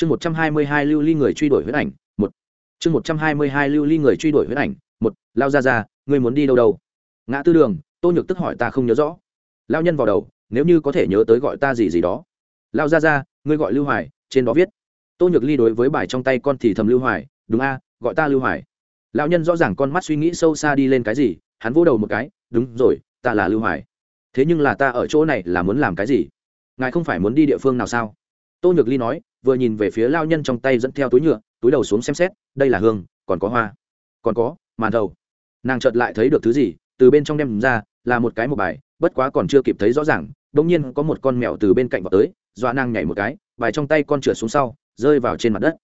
chương một trăm hai mươi hai lưu ly người truy đuổi huyết ảnh, một. Chương một trăm hai mươi hai lưu ly người truy đuổi huyết ảnh, một. Lao ra ra ngươi muốn đi đâu đâu? Ngã tư đường, tô nhược tức hỏi ta không nhớ rõ. Lao nhân vào đầu, nếu như có thể nhớ tới gọi ta gì gì đó. Lao ra ra ngươi gọi lưu hoài, trên đó viết. Tô nhược ly đối với bài trong tay con thì thầm lưu hoài, đúng a, gọi ta lưu hoài. Lão nhân rõ ràng con mắt suy nghĩ sâu xa đi lên cái gì, hắn vỗ đầu một cái, đúng rồi, ta là lưu hoài. Thế nhưng là ta ở chỗ này là muốn làm cái gì? Ngài không phải muốn đi địa phương nào sao? Tô nhược ly nói, vừa nhìn về phía lao nhân trong tay dẫn theo túi nhựa, túi đầu xuống xem xét, đây là hương, còn có hoa. Còn có, màn thầu nàng chợt lại thấy được thứ gì, từ bên trong đem ra, là một cái một bài, bất quá còn chưa kịp thấy rõ ràng đ ỗ n g nhiên có một con mèo từ bên cạnh vào tới, dọa nàng nhảy một cái, bài trong tay con trượt xuống sau, rơi vào trên mặt đất.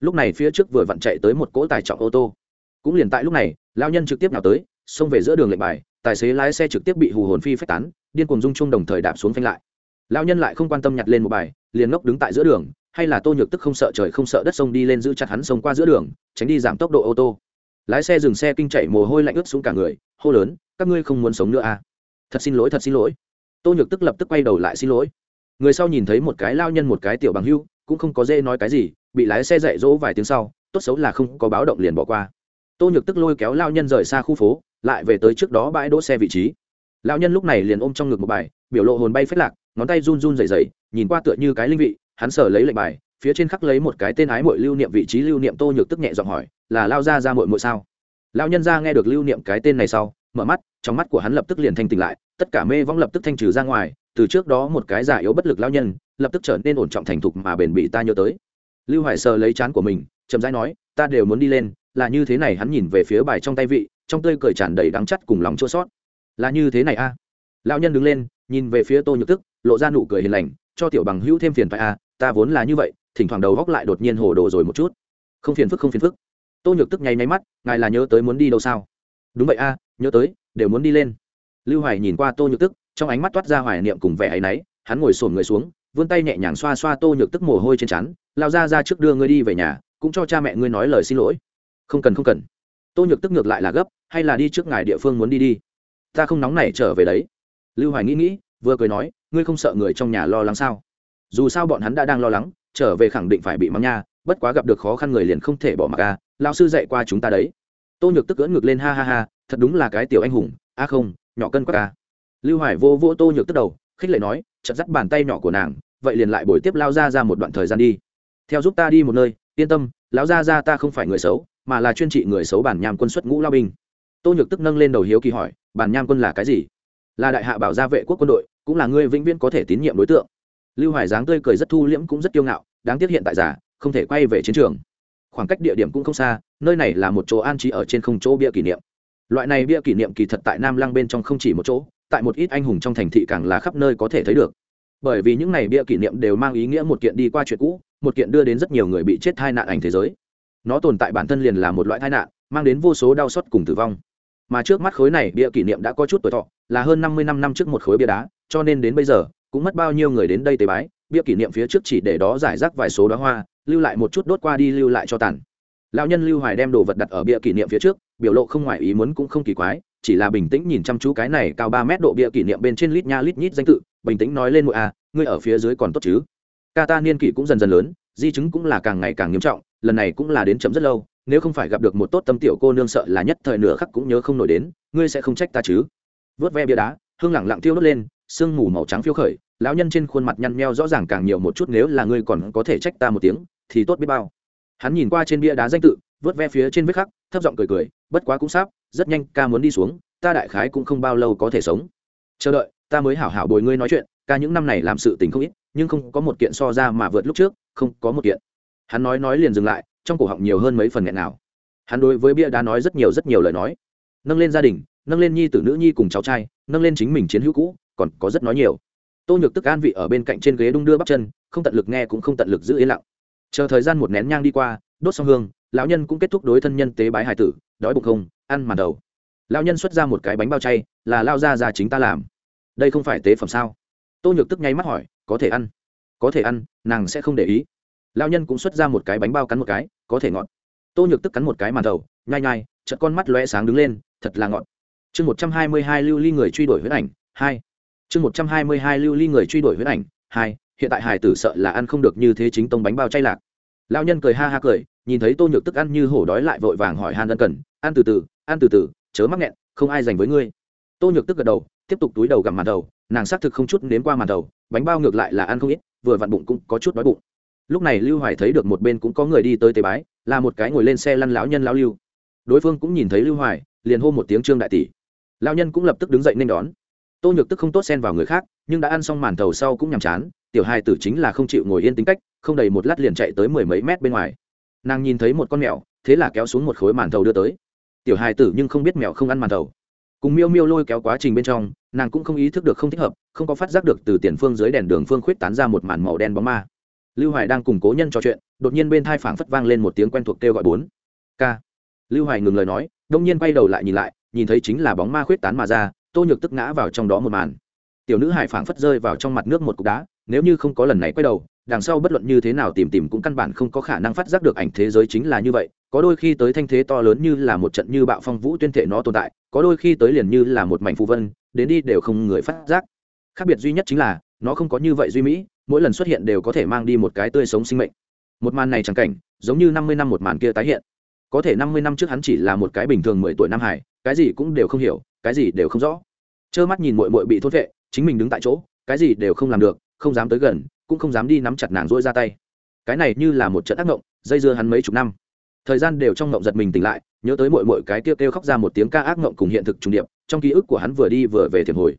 Lúc này phía trước vừa vặn chạy tới một cỗ tài trọng ô tô. Cũng liền tại lúc này, lao nhân trực tiếp nào tới, xông về giữa đường lệnh bài, tài xế lái xe trực tiếp bị hù hồn phi phách tán, điên cuồng dung chung đồng thời đạp xuống phanh lại. Lao nhân lại không quan tâm nhặt lên một bài liền ngốc đứng tại giữa đường, hay là tô nhược tức không sợ trời không sợ đất sông đi lên giữ chặt hắn sông qua giữa đường, tránh đi giảm tốc độ ô tô. Lái xe dừng xe kinh chạy mồ hôi lạnh ướt xuống cả người, hô lớn, các ngươi không muốn sống nữa à? Thật xin lỗi, thật xin lỗi. Tô nhược tức lập tức quay đầu lại, xin lỗi. Người sau nhìn thấy một cái lao nhân, một cái tiểu bằng hưu, cũng không có dễ nói cái gì, bị lái xe dạy dỗ vài tiếng sau, tốt xấu là không có báo động liền bỏ qua. Tô nhược tức lôi kéo lao nhân rời xa khu phố, lại về tới trước đó bãi đỗ xe vị trí. Lao nhân lúc này liền ôm trong ngực một bài, biểu lộ hồn bay phết lạc ngón tay run run rẩy rẩy, nhìn qua tựa như cái linh vị, hắn sở lấy lệnh bài, phía trên khắc lấy một cái tên ái mội lưu niệm vị trí lưu niệm tô nhược tức nhẹ giọng hỏi, là lao ra ra mội mội sao? Lao nhân ra nghe được lưu niệm cái tên này sau, mở mắt, trong mắt của hắn lập tức liền thanh tỉnh lại, tất cả mê vong lập tức thanh trừ ra ngoài, từ trước đó một cái giả yếu bất lực lao nhân, lập tức trở nên ổn trọng thành thục mà bền bị ta nhớ tới. Lưu hải sờ lấy chán của mình, chậm rãi nói, ta đều muốn đi lên, là như thế này hắn nhìn về phía bài trong tay vị, trong tươi cười tràn đầy đắng chắt cùng lòng chua sót là như thế này a? À? lão nhân đứng lên nhìn về phía tô nhược tức lộ ra nụ cười hiền lành cho tiểu bằng hữu thêm phiền phải à, ta vốn là như vậy thỉnh thoảng đầu góc lại đột nhiên hồ đồ rồi một chút. Không phiền phức không phiền phức. Tô nhược tức nháy nháy mắt ngài là nhớ tới muốn đi đâu sao? Đúng vậy a nhớ tới đều muốn đi lên. Lưu hoài nhìn qua tô nhược tức trong ánh mắt toát ra hoài niệm cùng vẻ áy náy hắn ngồi sổn người xuống vươn tay nhẹ nhàng xoa xoa tô nhược tức mồ hôi trên chắn lao ra ra trước đưa ngươi đi về nhà cũng cho cha mẹ ngươi nói lời xin lỗi. Không cần không cần. Tô nhược tức ngược lại là gấp hay là đi trước ngài địa phương muốn đi đi. Ta không nóng này trở về đấy lưu hoài nghĩ nghĩ, vừa cười nói, ngươi không sợ người trong nhà lo lắng sao? Dù sao bọn hắn đã đang lo lắng, trở về khẳng định phải bị mắng nha, bất quá gặp được khó khăn người liền không thể bỏ mặc à, a lao sư dạy qua chúng ta đấy. Tô nhược tức cưỡn ngược lên, ha ha ha, thật đúng là cái tiểu anh hùng, a không, nhỏ cân quá ca lưu hoài vô vô tô nhược tức đầu, khích lệ nói chật dắt bàn tay nhỏ của nàng, vậy liền lại buổi tiếp lao ra ra một đoạn thời gian đi. Theo giúp ta đi một nơi, yên tâm, lão ra ra ta không phải người xấu, mà là chuyên trị người xấu bản nham quân xuất ngũ lao binh. Tô nhược tức nâng lên đầu hiếu kỳ hỏi, bản nham quân là cái gì? Là đại hạ bảo gia vệ quốc quân đội, cũng là người vĩnh viễn có thể tín nhiệm đối tượng. Lưu hải dáng tươi cười rất thu liễm cũng rất kiêu ngạo, đáng tiếc hiện tại giả không thể quay về chiến trường. Khoảng cách địa điểm cũng không xa, nơi này là một chỗ an trí ở trên không chỗ bia kỷ niệm. Loại này bia kỷ niệm kỳ thật tại nam lăng bên trong không chỉ một chỗ, tại một ít anh hùng trong thành thị càng là khắp nơi có thể thấy được. Bởi vì những này bia kỷ niệm đều mang ý nghĩa một kiện đi qua chuyện cũ, một kiện đưa đến rất nhiều người bị chết tai nạn ảnh thế giới. Nó tồn tại bản thân liền là một loại tai nạn, mang đến vô số đau xót cùng tử vong. Mà trước mắt khối này bia kỷ niệm đã có chút tuổi thọ là hơn năm mươi năm năm trước một khối bia đá, cho nên đến bây giờ, cũng mất bao nhiêu người đến đây tế bái, bia kỷ niệm phía trước chỉ để đó giải rác vài số đóa hoa, lưu lại một chút đốt qua đi lưu lại cho tàn. Lão nhân lưu hoài đem đồ vật đặt ở bia kỷ niệm phía trước, biểu lộ không ngoài ý muốn cũng không kỳ quái, chỉ là bình tĩnh nhìn chăm chú cái này cao ba mét độ bia kỷ niệm bên trên lít nha lít nhít danh tự, bình tĩnh nói lên mỗi a à, ngươi ở phía dưới còn tốt chứ? Ca ta niên kỷ cũng dần dần lớn, di chứng cũng là càng ngày càng nghiêm trọng, lần này cũng là đến chậm rất lâu, nếu không phải gặp được một tốt tâm tiểu cô nương sợ là nhất thời nửa khắc cũng nhớ không nổi đến, ngươi sẽ không trách ta chứ? Vớt ve bia đá, hương lẳng lặng tiêu đốt lên, sương mù màu trắng phiêu khởi, lão nhân trên khuôn mặt nhăn nheo rõ ràng càng nhiều một chút, nếu là ngươi còn có thể trách ta một tiếng, thì tốt biết bao. Hắn nhìn qua trên bia đá danh tự, vớt ve phía trên vết khắc, thấp giọng cười cười, bất quá cũng sắp, rất nhanh, ca muốn đi xuống, ta đại khái cũng không bao lâu có thể sống. Chờ đợi, ta mới hảo hảo bồi ngươi nói chuyện, ca những năm này làm sự tình không ít, nhưng không có một kiện so ra mà vượt lúc trước, không có một kiện. Hắn nói nói liền dừng lại, trong cổ họng nhiều hơn mấy phần nghẹn nào. Hắn đối với bia đá nói rất nhiều rất nhiều lời nói. Nâng lên gia đình nâng lên nhi tử nữ nhi cùng cháu trai, nâng lên chính mình chiến hữu cũ, còn có rất nói nhiều. Tô nhược tức an vị ở bên cạnh trên ghế đung đưa bắp chân, không tận lực nghe cũng không tận lực giữ yên lặng. Chờ thời gian một nén nhang đi qua, đốt xong hương, lão nhân cũng kết thúc đối thân nhân tế bái hải tử, đói bụng không, ăn màn đầu. Lão nhân xuất ra một cái bánh bao chay, là lao ra ra chính ta làm. Đây không phải tế phẩm sao? Tô nhược tức nháy mắt hỏi, có thể ăn? Có thể ăn, nàng sẽ không để ý. Lão nhân cũng xuất ra một cái bánh bao cắn một cái, có thể ngọt. Tô nhược tức cắn một cái màn đầu, nhai nhai, chợt con mắt lóe sáng đứng lên, thật là ngọt chương một trăm hai mươi hai lưu ly người truy đuổi huyết ảnh, hai. Chương một trăm hai mươi hai lưu ly người truy đuổi huyết ảnh, hai. Hiện tại hải tử sợ là ăn không được như thế chính tông bánh bao chay lạc. Lão nhân cười ha ha cười, nhìn thấy tô nhược tức ăn như hổ đói lại vội vàng hỏi han ân cần, ăn từ từ, ăn từ từ, chớ mắc nghẹn, không ai dành với ngươi. Tô nhược tức gật đầu, tiếp tục túi đầu gặm màn đầu, nàng xác thực không chút nếm qua màn đầu, bánh bao ngược lại là ăn không ít, vừa vặn bụng cũng có chút đói bụng. Lúc này lưu hoài thấy được một bên cũng có người đi tới tế bái, là một cái ngồi lên xe lăn lão nhân lão lưu. Đối phương cũng nhìn thấy lưu hoài, liền hô một tiếng trương đại tỷ lão nhân cũng lập tức đứng dậy nên đón. Tô nhược tức không tốt xen vào người khác, nhưng đã ăn xong màn thầu sau cũng nhàm chán, tiểu hai tử chính là không chịu ngồi yên tính cách, không đầy một lát liền chạy tới mười mấy mét bên ngoài. Nàng nhìn thấy một con mèo, thế là kéo xuống một khối màn thầu đưa tới. Tiểu hai tử nhưng không biết mèo không ăn màn thầu. Cùng miêu miêu lôi kéo quá trình bên trong, nàng cũng không ý thức được không thích hợp, không có phát giác được từ tiền phương dưới đèn đường phương khuyết tán ra một màn màu đen bóng ma. Lưu hoài đang cùng cố nhân trò chuyện, đột nhiên bên thai phảng phất vang lên một tiếng quen thuộc kêu gọi bốn. K lưu hoài ngừng lời nói, đông nhiên quay đầu lại nhìn lại nhìn thấy chính là bóng ma khuyết tán mà ra, tô nhược tức ngã vào trong đó một màn. Tiểu nữ hải phảng phất rơi vào trong mặt nước một cục đá, nếu như không có lần này quay đầu, đằng sau bất luận như thế nào tìm tìm cũng căn bản không có khả năng phát giác được ảnh thế giới chính là như vậy, có đôi khi tới thanh thế to lớn như là một trận như bạo phong vũ tuyên thể nó tồn tại, có đôi khi tới liền như là một mảnh phù vân, đến đi đều không người phát giác. Khác biệt duy nhất chính là, nó không có như vậy duy mỹ, mỗi lần xuất hiện đều có thể mang đi một cái tươi sống sinh mệnh. Một màn này chẳng cảnh, giống như năm mươi năm một màn kia tái hiện có thể năm mươi năm trước hắn chỉ là một cái bình thường mười tuổi nam hải, cái gì cũng đều không hiểu, cái gì đều không rõ. Trơ mắt nhìn mội mội bị thốt vệ, chính mình đứng tại chỗ, cái gì đều không làm được, không dám tới gần, cũng không dám đi nắm chặt nàng rỗi ra tay. Cái này như là một trận ác mộng, dây dưa hắn mấy chục năm. Thời gian đều trong mộng giật mình tỉnh lại, nhớ tới mội mội cái kêu kêu khóc ra một tiếng ca ác mộng cùng hiện thực trùng điệp, trong ký ức của hắn vừa đi vừa về thiệp hồi.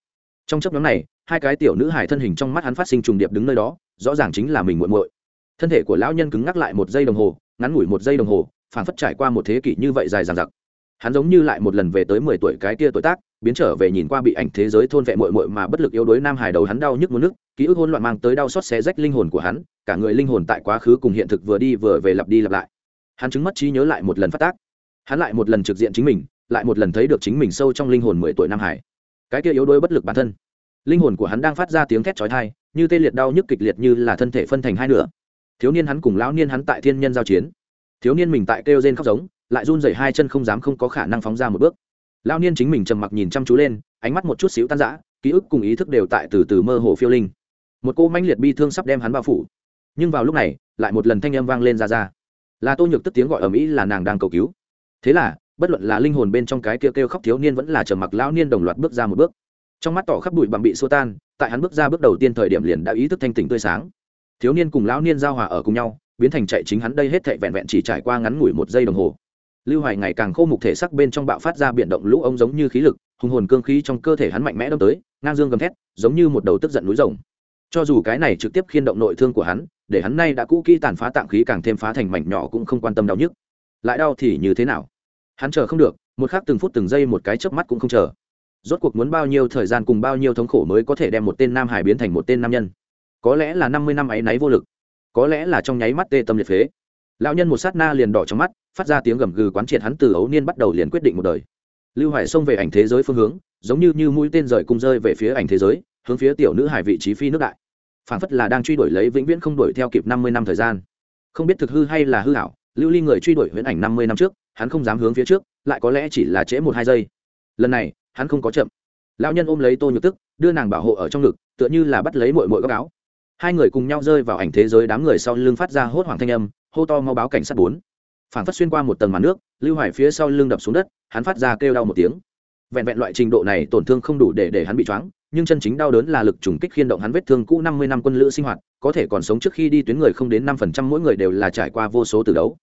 Trong chấp nhóm này, hai cái tiểu nữ hài thân hình trong mắt hắn phát sinh trùng điệp đứng nơi đó, rõ ràng chính là mình muội muội. Thân thể của lão nhân cứng ngắc lại một giây đồng hồ, ngắn ngủi một giây đồng hồ phảng phất trải qua một thế kỷ như vậy dài dằng dặc. Hắn giống như lại một lần về tới mười tuổi cái kia tuổi tác, biến trở về nhìn qua bị ảnh thế giới thôn vệ muội muội mà bất lực yếu đuối nam hải đầu hắn đau nhức muốn nước, ký ức hỗn loạn mang tới đau xót xé rách linh hồn của hắn, cả người linh hồn tại quá khứ cùng hiện thực vừa đi vừa về lặp đi lặp lại. Hắn chứng mất trí nhớ lại một lần phát tác. Hắn lại một lần trực diện chính mình, lại một lần thấy được chính mình sâu trong linh hồn mười tuổi nam hải cái kia yếu đuối bất lực bản thân. Linh hồn của hắn đang phát ra tiếng thét chói tai, như tê liệt đau nhức kịch liệt như là thân thể phân thành hai nửa. Thiếu niên hắn cùng lão niên hắn tại thiên nhân giao chiến thiếu niên mình tại kêu rên khóc giống, lại run rẩy hai chân không dám không có khả năng phóng ra một bước. Lão niên chính mình trầm mặc nhìn chăm chú lên, ánh mắt một chút xíu tan rã, ký ức cùng ý thức đều tại từ từ mơ hồ phiêu linh. Một cô manh liệt bi thương sắp đem hắn bao phủ. Nhưng vào lúc này, lại một lần thanh âm vang lên ra ra. Là tô nhược tức tiếng gọi ở mỹ là nàng đang cầu cứu. Thế là, bất luận là linh hồn bên trong cái kêu kêu khóc thiếu niên vẫn là trầm mặc, lão niên đồng loạt bước ra một bước. Trong mắt tỏ khắp bụi bằng bị xua tan, tại hắn bước ra bước đầu tiên thời điểm liền đã ý thức thanh tỉnh tươi sáng. Thiếu niên cùng lão niên giao hòa ở cùng nhau biến thành chạy chính hắn đây hết thệ vẹn vẹn chỉ trải qua ngắn ngủi một giây đồng hồ. Lưu hoài ngày càng khô mục thể sắc bên trong bạo phát ra biển động lũ ông giống như khí lực, hùng hồn cương khí trong cơ thể hắn mạnh mẽ đâm tới, ngang dương gầm thét, giống như một đầu tức giận núi rồng. Cho dù cái này trực tiếp khiên động nội thương của hắn, để hắn nay đã cũ kỹ tàn phá tạm khí càng thêm phá thành mảnh nhỏ cũng không quan tâm đau nhức. Lại đau thì như thế nào? Hắn chờ không được, một khắc từng phút từng giây một cái chớp mắt cũng không chờ. Rốt cuộc muốn bao nhiêu thời gian cùng bao nhiêu thống khổ mới có thể đem một tên nam hải biến thành một tên nam nhân? Có lẽ là năm mươi năm ấy náy vô lực có lẽ là trong nháy mắt tê tâm liệt phế. Lão nhân một sát na liền đỏ trong mắt, phát ra tiếng gầm gừ quán triệt hắn từ ấu niên bắt đầu liền quyết định một đời. Lưu hải xông về ảnh thế giới phương hướng, giống như như mũi tên rời cung rơi về phía ảnh thế giới, hướng phía tiểu nữ hải vị trí phi nước đại. Phản phất là đang truy đuổi lấy vĩnh viễn không đuổi theo kịp năm mươi năm thời gian. Không biết thực hư hay là hư hảo lưu ly người truy đuổi huyễn ảnh năm mươi năm trước, hắn không dám hướng phía trước, lại có lẽ chỉ là trễ một hai giây. Lần này, hắn không có chậm. Lão nhân ôm lấy tô nhược tức, đưa nàng bảo hộ ở trong ngực, tựa như là bắt lấy mội mội góc áo hai người cùng nhau rơi vào ảnh thế giới đám người sau lưng phát ra hốt hoảng thanh âm, hô to mau báo cảnh sát bốn. Phản phát xuyên qua một tầng màn nước, lưu hải phía sau lưng đập xuống đất, hắn phát ra kêu đau một tiếng. Vẹn vẹn loại trình độ này tổn thương không đủ để để hắn bị choáng, nhưng chân chính đau đớn là lực trùng kích khiên động hắn vết thương cũ năm mươi năm quân lữ sinh hoạt, có thể còn sống trước khi đi tuyến người không đến năm phần trăm mỗi người đều là trải qua vô số từ đấu.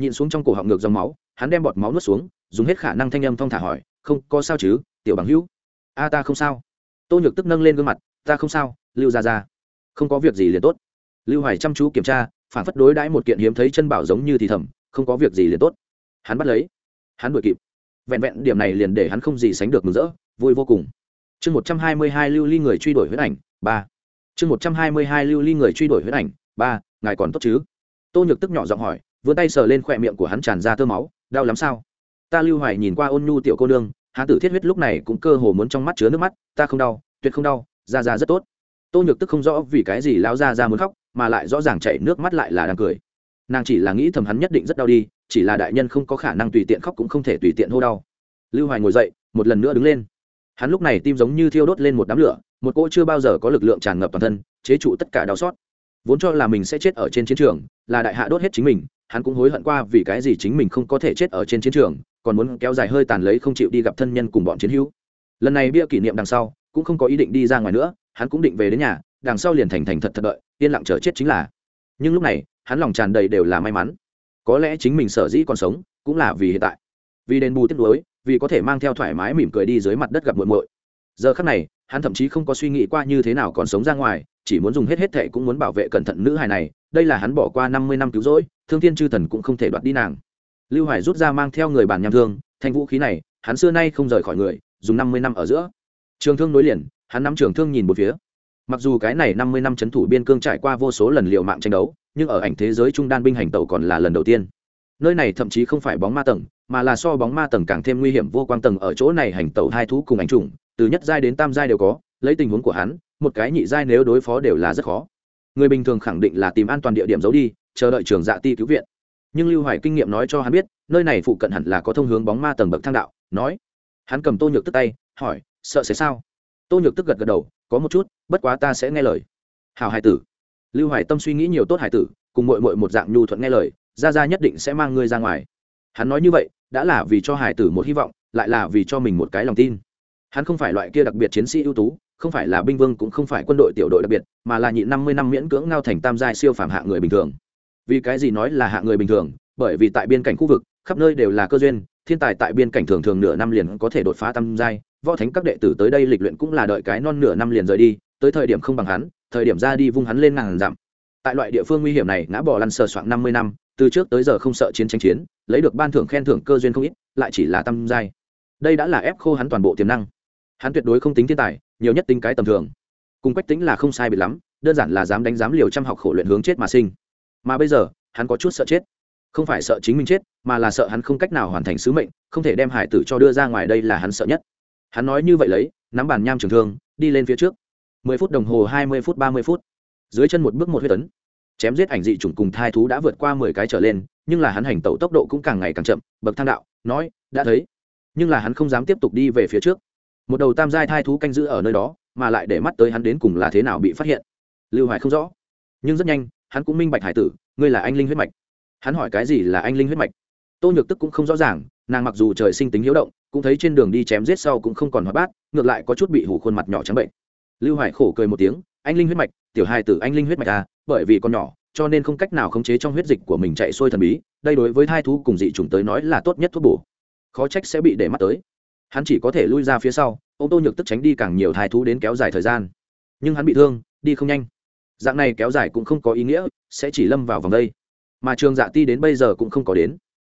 Nhìn xuống trong cổ họng ngược dòng máu, hắn đem bọt máu nuốt xuống, dùng hết khả năng thanh âm thong thả hỏi, không, có sao chứ, tiểu bằng hữu? A, ta không sao. Tô nhược tức nâng lên gương mặt, ta không sao, lưu ra ra không có việc gì liền tốt. Lưu hoài chăm chú kiểm tra, phản phất đối đãi một kiện hiếm thấy chân bảo giống như thì thầm, không có việc gì liền tốt. Hắn bắt lấy. Hắn đuổi kịp. Vẹn vẹn điểm này liền để hắn không gì sánh được mừng rỡ, vui vô cùng. Chương một trăm hai mươi hai lưu ly người truy đuổi huyết ảnh, ba. Chương một trăm hai mươi hai lưu ly người truy đuổi huyết ảnh, ba, ngài còn tốt chứ? Tô nhược tức nhỏ giọng hỏi, vươn tay sờ lên khỏe miệng của hắn tràn ra tơ máu, đau lắm sao? Ta lưu hoài nhìn qua ôn nhu tiểu cô nương, hán tử thiết huyết lúc này cũng cơ hồ muốn trong mắt chứa nước mắt, ta không đau, tuyệt không đau ra ra rất tốt tô nhược tức không rõ vì cái gì lao ra ra muốn khóc, mà lại rõ ràng chảy nước mắt lại là đang cười. Nàng chỉ là nghĩ thầm hắn nhất định rất đau đi, chỉ là đại nhân không có khả năng tùy tiện khóc cũng không thể tùy tiện hô đau. Lưu hoài ngồi dậy, một lần nữa đứng lên. Hắn lúc này tim giống như thiêu đốt lên một đám lửa, một cỗ chưa bao giờ có lực lượng tràn ngập toàn thân, chế trụ tất cả đau xót. Vốn cho là mình sẽ chết ở trên chiến trường, là đại hạ đốt hết chính mình, hắn cũng hối hận qua vì cái gì chính mình không có thể chết ở trên chiến trường, còn muốn kéo dài hơi tàn lấy không chịu đi gặp thân nhân cùng bọn chiến hữu. Lần này bia kỷ niệm đằng sau, cũng không có ý định đi ra ngoài nữa hắn cũng định về đến nhà, đằng sau liền thành thành thật thật đợi, yên lặng chờ chết chính là. Nhưng lúc này, hắn lòng tràn đầy đều là may mắn. Có lẽ chính mình sở dĩ còn sống, cũng là vì hiện tại. Vì đền bù tiếc nuối, vì có thể mang theo thoải mái mỉm cười đi dưới mặt đất gặp muộn muội. Giờ khắc này, hắn thậm chí không có suy nghĩ qua như thế nào còn sống ra ngoài, chỉ muốn dùng hết hết thệ cũng muốn bảo vệ cẩn thận nữ hài này, đây là hắn bỏ qua năm mươi năm cứu rỗi, thương thiên chư thần cũng không thể đoạt đi nàng. Lưu hải rút ra mang theo người bàn nham thương, thanh vũ khí này, hắn xưa nay không rời khỏi người, dùng năm mươi năm ở giữa. Trường thương nối liền hắn nắm trường thương nhìn một phía. Mặc dù cái này năm mươi năm c h ấ n thủ biên cương trải qua vô số lần liệu mạng tranh đấu, nhưng ở ảnh thế giới trung đan binh hành tàu còn là lần đầu tiên. Nơi này thậm chí không phải bóng ma tầng, mà là so bóng ma tầng càng thêm nguy hiểm vô quang tầng ở chỗ này hành tàu hai thú cùng ảnh trùng, từ nhất giai đến tam giai đều có, lấy tình huống của hắn, một cái nhị giai nếu đối phó đều là rất khó. Người bình thường khẳng định là tìm an toàn địa điểm giấu đi, chờ đợi trường dạ ti cứu viện. Nhưng lưu hoài kinh nghiệm nói cho hắn biết, nơi này phụ cận hẳn là có thông hướng bóng ma tầng bậc thang đạo, nói. Hắn cầm tô nhược tức tay, hỏi, sợ sẽ sao? Tô nhược tức gật gật đầu, có một chút, bất quá ta sẽ nghe lời. Hào hải tử. Lưu Hải tâm suy nghĩ nhiều tốt hải tử, cùng mội mội một dạng nhu thuận nghe lời ra ra nhất định sẽ mang ngươi ra ngoài. Hắn nói như vậy, đã là vì cho hải tử một hy vọng, lại là vì cho mình một cái lòng tin. Hắn không phải loại kia đặc biệt chiến sĩ ưu tú, không phải là binh vương cũng không phải quân đội tiểu đội đặc biệt, mà là nhị năm mươi năm miễn cưỡng ngao thành tam giai siêu phạm hạ người bình thường. Vì cái gì nói là hạ người bình thường? Bởi vì tại biên cảnh khu vực, khắp nơi đều là cơ duyên, thiên tài tại biên cảnh thường thường nửa năm liền có thể đột phá tam giai võ thánh các đệ tử tới đây lịch luyện cũng là đợi cái non nửa năm liền rời đi, tới thời điểm không bằng hắn, thời điểm ra đi vung hắn lên ngàn dặm. Tại loại địa phương nguy hiểm này, ngã bỏ lăn sờ soạn năm mươi năm, từ trước tới giờ không sợ chiến tranh chiến, lấy được ban thưởng khen thưởng cơ duyên không ít, lại chỉ là tâm giai. Đây đã là ép khô hắn toàn bộ tiềm năng. Hắn tuyệt đối không tính thiên tài, nhiều nhất tính cái tầm thường. Cùng quách tính là không sai bị lắm, đơn giản là dám đánh dám liều trăm học khổ luyện hướng chết mà sinh. Mà bây giờ, hắn có chút sợ chết. Không phải sợ chính mình chết, mà là sợ hắn không cách nào hoàn thành sứ mệnh, không thể đem hải tử cho đưa ra ngoài, đây là hắn sợ nhất hắn nói như vậy lấy, nắm bàn nham trường thương, đi lên phía trước. mười phút đồng hồ, hai mươi phút, ba mươi phút. Dưới chân một bước một huyết tấn chém giết ảnh dị chủng cùng thai thú đã vượt qua mười cái trở lên, nhưng là hắn hành tẩu tốc độ cũng càng ngày càng chậm, bậc thang đạo, nói, đã thấy. Nhưng là hắn không dám tiếp tục đi về phía trước. Một đầu tam giai thai thú canh giữ ở nơi đó, mà lại để mắt tới hắn đến cùng là thế nào bị phát hiện. Lưu hoài không rõ, nhưng rất nhanh, hắn cũng minh bạch hải tử, ngươi là anh linh huyết mạch. Hắn hỏi, cái gì là anh linh huyết mạch? Tô nhược tức cũng không rõ ràng nàng mặc dù trời sinh tính hiếu động, cũng thấy trên đường đi chém giết sau cũng không còn hoạt bát, ngược lại có chút bị hủ khuôn mặt nhỏ trắng bệnh. Lưu hoài khổ cười một tiếng, anh linh huyết mạch, tiểu hai tử anh linh huyết mạch à bởi vì con nhỏ, cho nên không cách nào khống chế trong huyết dịch của mình chạy xuôi thần bí, đây đối với thai thú cùng dị chủng tới nói là tốt nhất thuốc bổ. Khó trách sẽ bị để mắt tới. Hắn chỉ có thể lui ra phía sau ô tô nhược tức tránh đi càng nhiều thai thú đến kéo dài thời gian. Nhưng hắn bị thương, đi không nhanh. Dạng này kéo dài cũng không có ý nghĩa, sẽ chỉ lâm vào vòng đây. Mà trường dạ ti đến bây giờ cũng không có đến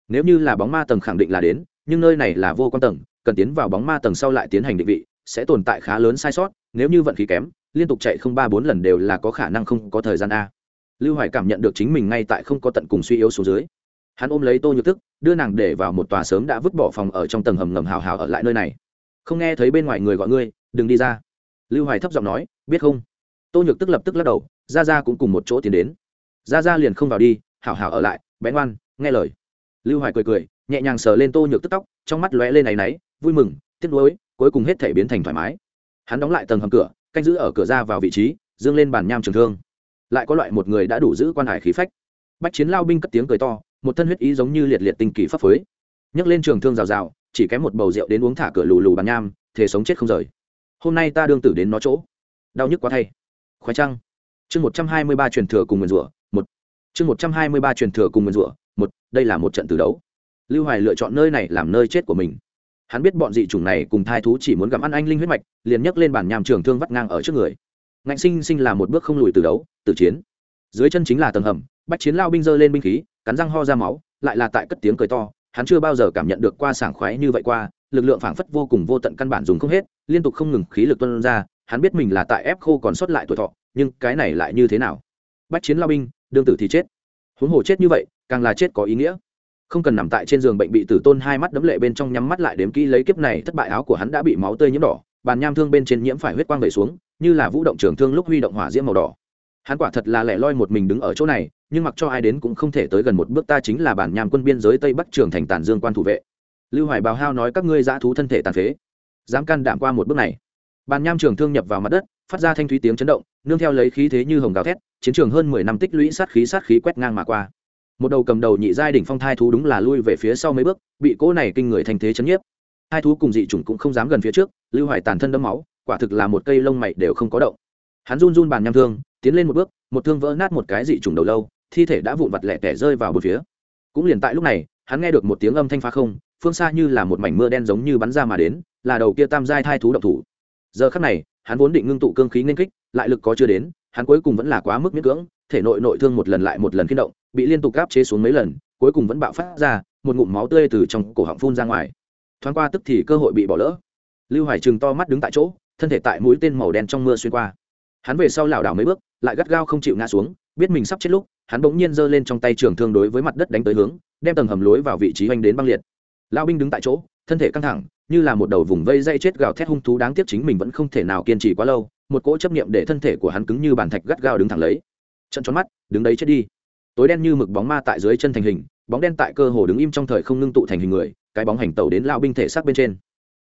nếu như là bóng ma tầng khẳng định là đến, nhưng nơi này là vô quan tầng, cần tiến vào bóng ma tầng sau lại tiến hành định vị, sẽ tồn tại khá lớn sai sót, nếu như vận khí kém, liên tục chạy không ba bốn lần đều là có khả năng không có thời gian a. Lưu hoài cảm nhận được chính mình ngay tại không có tận cùng suy yếu xuống dưới. Hắn ôm lấy tô nhược tức đưa nàng để vào một tòa sớm đã vứt bỏ phòng ở trong tầng hầm ngầm hào hào ở lại nơi này. Không nghe thấy bên ngoài người gọi ngươi, đừng đi ra. Lưu hoài thấp giọng nói, biết không? Tô nhược tức lập tức lắc đầu ra ra cũng cùng một chỗ tiến đến. Ra ra liền không vào đi, hảo hảo ở lại, bé ngoan, nghe lời lưu hoài cười cười, nhẹ nhàng sờ lên tô nhược tức tóc, trong mắt lóe lên áy náy, vui mừng, tiếc nuối, cuối cùng hết thể biến thành thoải mái. Hắn đóng lại tầng hầm cửa, canh giữ ở cửa ra vào vị trí, dương lên bàn nham trường thương. Lại có loại một người đã đủ giữ quan hải khí phách. Bách chiến lao binh cất tiếng cười to, một thân huyết ý giống như liệt liệt tinh kỳ pháp phối. Nhấc lên trường thương rào rào, chỉ kém một bầu rượu đến uống thả cửa lù lù bàn nham thể sống chết không rời. Hôm nay ta đương tử đến nó chỗ. Đau nhức quá thay. Khoái trăng. Chương một trăm hai mươi ba truyền thừa cùng nguyền rủa, một. Chương một trăm hai mươi ba truyền thừa cùng nguyền rủa một, đây là một trận tử đấu. Lưu hoài lựa chọn nơi này làm nơi chết của mình. Hắn biết bọn dị chủng này cùng thai thú chỉ muốn gặm ăn anh linh huyết mạch, liền nhấc lên bàn nhàm trường thương vắt ngang ở trước người. Ngạnh sinh sinh là một bước không lùi từ đấu, từ chiến. Dưới chân chính là tầng hầm, bách chiến lao binh dơ lên binh khí, cắn răng ho ra máu, lại là tại cất tiếng cười to, hắn chưa bao giờ cảm nhận được qua sảng khoái như vậy qua, lực lượng phảng phất vô cùng vô tận căn bản dùng không hết, liên tục không ngừng khí lực tuân ra, hắn biết mình là tại ép khô còn sót lại tuổi thọ, nhưng cái này lại như thế nào? Bách chiến lao binh, đương tử thì chết huống hồ chết như vậy, càng là chết có ý nghĩa. Không cần nằm tại trên giường bệnh bị tử tôn hai mắt đấm lệ bên trong nhắm mắt lại đếm kỹ lấy kiếp này, thất bại áo của hắn đã bị máu tươi nhiễm đỏ, bàn nham thương bên trên nhiễm phải huyết quang vẩy xuống, như là vũ động trường thương lúc huy động hỏa diễm màu đỏ. Hắn quả thật là lẻ loi một mình đứng ở chỗ này, nhưng mặc cho ai đến cũng không thể tới gần một bước, ta chính là bản nham quân biên giới tây bắc trường thành tản dương quan thủ vệ. Lưu hoài bào hao nói các ngươi dã thú thân thể tàn phế. Dám can đảm qua một bước này bàn nham trường thương nhập vào mặt đất, phát ra thanh thúy tiếng chấn động, nương theo lấy khí thế như hồng gào thét, chiến trường hơn mười năm tích lũy sát khí sát khí quét ngang mà qua. Một đầu cầm đầu nhị giai đỉnh phong thai thú đúng là lui về phía sau mấy bước, bị cỗ này kinh người thành thế chấn nhiếp. Hai thú cùng dị chủng cũng không dám gần phía trước, lưu hoài tàn thân đẫm máu, quả thực là một cây lông mày đều không có động. Hắn run run bàn nham thương, tiến lên một bước, một thương vỡ nát một cái dị chủng đầu lâu, thi thể đã vụn vặt lẻ tẻ rơi vào một phía. Cũng liền tại lúc này, hắn nghe được một tiếng âm thanh phá không, phương xa như là một mảnh mưa đen giống như bắn ra mà đến, là đầu kia tam giai thai thú động thủ giờ khắc này, hắn vốn định ngưng tụ cương khí nên kích, lại lực có chưa đến, hắn cuối cùng vẫn là quá mức miễn cưỡng, thể nội nội thương một lần lại một lần khiên động, bị liên tục gáp chế xuống mấy lần, cuối cùng vẫn bạo phát ra, một ngụm máu tươi từ trong cổ họng phun ra ngoài. Thoáng qua tức thì cơ hội bị bỏ lỡ. Lưu hải trường to mắt đứng tại chỗ, thân thể tại mũi tên màu đen trong mưa xuyên qua. Hắn về sau lảo đảo mấy bước, lại gắt gao không chịu ngã xuống, biết mình sắp chết lúc, hắn bỗng nhiên giơ lên trong tay trường thương đối với mặt đất đánh tới hướng, đem tầng hầm lối vào vị trí oanh đến băng liệt. Lao binh đứng tại chỗ, thân thể căng thẳng như là một đầu vùng vây dây chết gào thét hung thú đáng tiếc chính mình vẫn không thể nào kiên trì quá lâu, một cỗ chấp niệm để thân thể của hắn cứng như bàn thạch gắt gao đứng thẳng lấy. Trận tròn mắt, đứng đấy chết đi. Tối đen như mực bóng ma tại dưới chân thành hình, bóng đen tại cơ hồ đứng im trong thời không ngưng tụ thành hình người, cái bóng hành tẩu đến lao binh thể xác bên trên.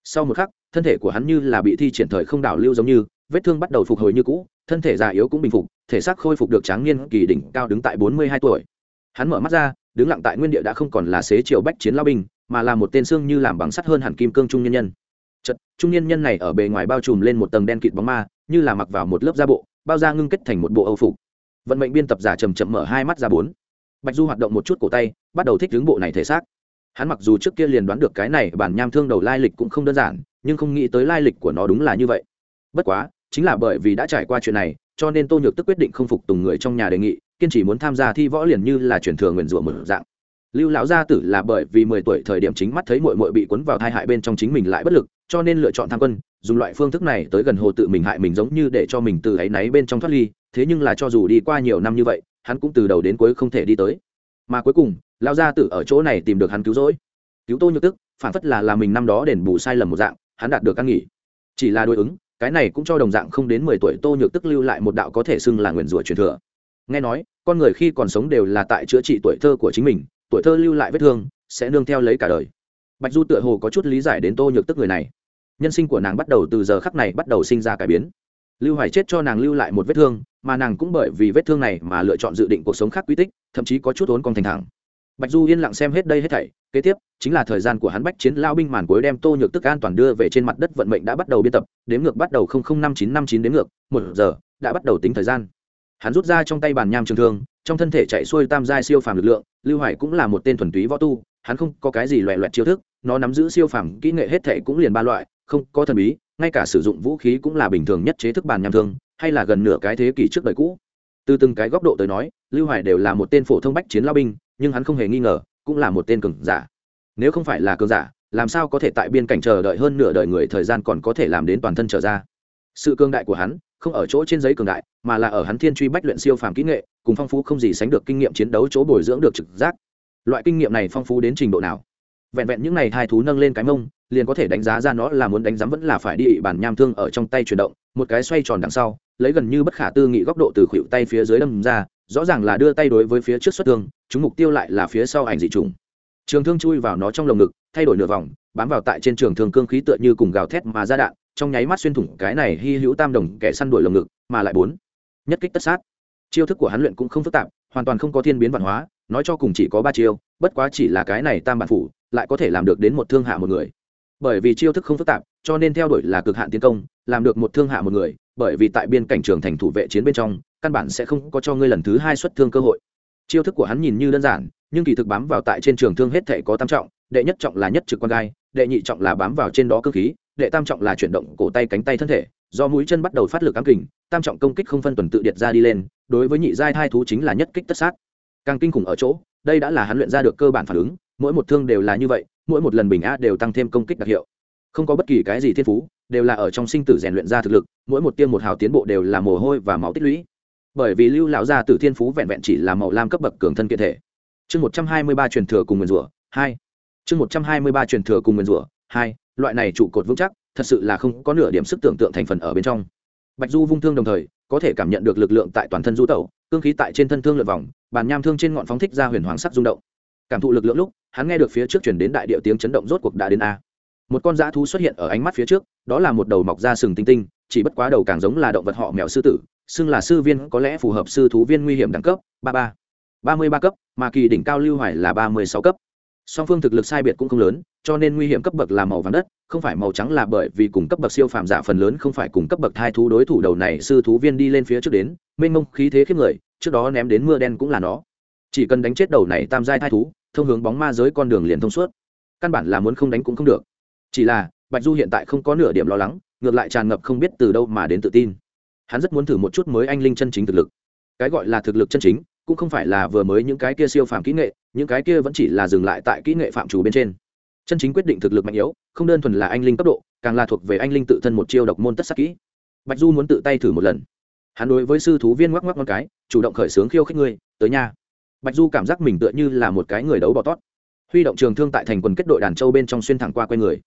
Sau một khắc, thân thể của hắn như là bị thi triển thời không đảo lưu giống như, vết thương bắt đầu phục hồi như cũ, thân thể già yếu cũng bình phục, thể xác khôi phục được tráng niên kỳ đỉnh cao đứng tại bốn mươi hai tuổi. Hắn mở mắt ra, đứng lặng tại nguyên địa đã không còn là xế chiều bách chiến lao binh mà là một tên xương như làm bằng sắt hơn hẳn kim cương trung nhân nhân. Chật, trung nhân nhân này ở bề ngoài bao trùm lên một tầng đen kịt bóng ma, như là mặc vào một lớp da bộ, bao da ngưng kết thành một bộ âu phục. Vận mệnh biên tập giả chầm chậm mở hai mắt ra bốn. Bạch du hoạt động một chút cổ tay, bắt đầu thích hướng bộ này thể xác. Hắn mặc dù trước kia liền đoán được cái này bản nham thương đầu lai lịch cũng không đơn giản, nhưng không nghĩ tới lai lịch của nó đúng là như vậy. Bất quá, chính là bởi vì đã trải qua chuyện này, cho nên tô nhược tức quyết định không phục tùng người trong nhà đề nghị, kiên trì muốn tham gia thi võ liền như là truyền thừa nguyền rủa một dạng lưu lão gia tử là bởi vì mười tuổi thời điểm chính mắt thấy mội mội bị cuốn vào thai hại bên trong chính mình lại bất lực, cho nên lựa chọn tham quân, dùng loại phương thức này tới gần hồ tự mình hại mình giống như để cho mình từ áy náy bên trong thoát ly, thế nhưng là cho dù đi qua nhiều năm như vậy, hắn cũng từ đầu đến cuối không thể đi tới. Mà cuối cùng, lão gia tử ở chỗ này tìm được hắn cứu rỗi. Cứu tô nhược tức, phản phất là là mình năm đó đền bù sai lầm một dạng, hắn đạt được căn nghỉ. Chỉ là đối ứng, cái này cũng cho đồng dạng không đến mười tuổi tô nhược tức lưu lại một đạo có thể xưng là nguyền rủa truyền thừa. Nghe nói, con người khi còn sống đều là tại chữa trị tuổi thơ của chính mình tuổi thơ lưu lại vết thương, sẽ nương theo lấy cả đời. Bạch du tựa hồ có chút lý giải đến tô nhược tức người này. Nhân sinh của nàng bắt đầu từ giờ khắc này bắt đầu sinh ra cải biến. Lưu hoài chết cho nàng lưu lại một vết thương, mà nàng cũng bởi vì vết thương này mà lựa chọn dự định cuộc sống khác quy tích, thậm chí có chút ốn con thành thẳng. Bạch du yên lặng xem hết đây hết thảy, kế tiếp, chính là thời gian của hắn bách chiến lao binh màn cuối đem tô nhược tức an toàn đưa về trên mặt đất vận mệnh đã bắt đầu biên tập, đếm ngược bắt đầu năm chín năm chín đến ngược, một giờ, đã bắt đầu tính thời gian. Hắn rút ra trong tay bàn nham trường thương, trong thân thể chạy xuôi tam giai siêu phàm lực lượng lưu hoài cũng là một tên thuần túy võ tu, hắn không có cái gì loẹ loẹt chiêu thức, nó nắm giữ siêu phàm kỹ nghệ hết thệ cũng liền ba loại, không có thần bí, ngay cả sử dụng vũ khí cũng là bình thường nhất chế thức bàn nham thương, hay là gần nửa cái thế kỷ trước đời cũ. Từ từng cái góc độ tới nói, lưu hoài đều là một tên phổ thông bách chiến lao binh, nhưng hắn không hề nghi ngờ, cũng là một tên cường giả. Nếu không phải là cường giả, làm sao có thể tại biên cảnh chờ đợi hơn nửa đời người thời gian còn có thể làm đến toàn thân trở ra? Sự cương đại của hắn không ở chỗ trên giấy cường đại, mà là ở hắn thiên truy bách luyện siêu phàm kỹ nghệ, cùng phong phú không gì sánh được kinh nghiệm chiến đấu chỗ bồi dưỡng được trực giác. Loại kinh nghiệm này phong phú đến trình độ nào? Vẹn vẹn những n à y hai thú nâng lên cái mông, liền có thể đánh giá ra nó là muốn đánh giám vẫn là phải đi ị bản nham thương ở trong tay chuyển động, một cái xoay tròn đằng sau, lấy gần như bất khả tư nghị góc độ từ khuỷu tay phía dưới đâm ra, rõ ràng là đưa tay đối với phía trước xuất thương, chúng mục tiêu lại là phía sau ảnh dị trùng. Trường thương chui vào nó trong lồng ngực, thay đổi nửa vòng, bám vào tại trên trường thương cương khí tựa như cùng gào thét mà ra đạn trong nháy mắt xuyên thủng cái này hy hữu tam đồng kẻ săn đuổi lồng ngực, mà lại bốn. Nhất kích tất sát. Chiêu thức của hắn luyện cũng không phức tạp, hoàn toàn không có thiên biến văn hóa, nói cho cùng chỉ có ba chiêu, bất quá chỉ là cái này tam bản phủ, lại có thể làm được đến một thương hạ một người. Bởi vì chiêu thức không phức tạp, cho nên theo đuổi là cực hạn tiến công, làm được một thương hạ một người, bởi vì tại biên cảnh trường thành thủ vệ chiến bên trong, căn bản sẽ không có cho ngươi lần thứ hai xuất thương cơ hội. Chiêu thức của hắn nhìn như đơn giản, nhưng kỳ thực bám vào tại trên trường thương hết thể có tam trọng, đệ nhất trọng là nhất trực quan gai, đệ nhị trọng là bám vào trên đó cơ khí đệ tam trọng là chuyển động cổ tay cánh tay thân thể, do mũi chân bắt đầu phát lực ám kình, tam trọng công kích không phân tuần tự điệt ra đi lên, đối với nhị giai thai thú chính là nhất kích tất sát. Càng kinh khủng ở chỗ, đây đã là hắn luyện ra được cơ bản phản ứng, mỗi một thương đều là như vậy, mỗi một lần bình a đều tăng thêm công kích đặc hiệu. Không có bất kỳ cái gì thiên phú, đều là ở trong sinh tử rèn luyện ra thực lực, mỗi một tiêm một hào tiến bộ đều là mồ hôi và máu tích lũy. Bởi vì lưu lão gia tử thiên phú vẹn vẹn chỉ là màu lam cấp bậc cường thân kiện thể. Chương một trăm hai mươi ba truyền thừa cùng nguyên rủa, hai. Chương một trăm hai mươi ba truyền thừa cùng nguyên rủa, hai loại này trụ cột vững chắc, thật sự là không có nửa điểm sức tưởng tượng thành phần ở bên trong. Bạch du vung thương đồng thời, có thể cảm nhận được lực lượng tại toàn thân du tẩu, cương khí tại trên thân thương lượt vòng, bàn nham thương trên ngọn phóng thích ra huyền hoàng sắc rung động. Cảm thụ lực lượng lúc, hắn nghe được phía trước chuyển đến đại điệu tiếng chấn động rốt cuộc đã đến a. Một con dã thú xuất hiện ở ánh mắt phía trước, đó là một đầu mọc ra sừng tinh tinh, chỉ bất quá đầu càng giống là động vật họ mèo sư tử, xưng là sư viên có lẽ phù hợp sư thú viên nguy hiểm đẳng cấp, ba ba. Ba mươi ba cấp, mà kỳ đỉnh cao lưu hoài là ba mươi sáu cấp song phương thực lực sai biệt cũng không lớn, cho nên nguy hiểm cấp bậc là màu vàng đất, không phải màu trắng là bởi vì cùng cấp bậc siêu phàm giả phần lớn không phải cùng cấp bậc thai thú đối thủ đầu này sư thú viên đi lên phía trước đến, mênh mông khí thế khiếp người, trước đó ném đến mưa đen cũng là nó. Chỉ cần đánh chết đầu này tam giai thai thú, thông hướng bóng ma giới con đường liền thông suốt. Căn bản là muốn không đánh cũng không được. Chỉ là, bạch du hiện tại không có nửa điểm lo lắng, ngược lại tràn ngập không biết từ đâu mà đến tự tin. Hắn rất muốn thử một chút mới anh linh chân chính thực lực. Cái gọi là thực lực chân chính cũng không phải là vừa mới những cái kia siêu phàm kỹ nghệ, những cái kia vẫn chỉ là dừng lại tại kỹ nghệ phạm chủ bên trên. Chân chính quyết định thực lực mạnh yếu, không đơn thuần là anh linh cấp độ, càng là thuộc về anh linh tự thân một chiêu độc môn tất sắc kỹ. Bạch du muốn tự tay thử một lần. Hắn đối với sư thú viên ngoắc ngoắc con cái, chủ động khởi xướng khiêu khích ngươi, tới nhà bạch du cảm giác mình tựa như là một cái người đấu bò tót. Huy động trường thương tại thành quần kết đội đàn châu bên trong xuyên thẳng qua q u a người.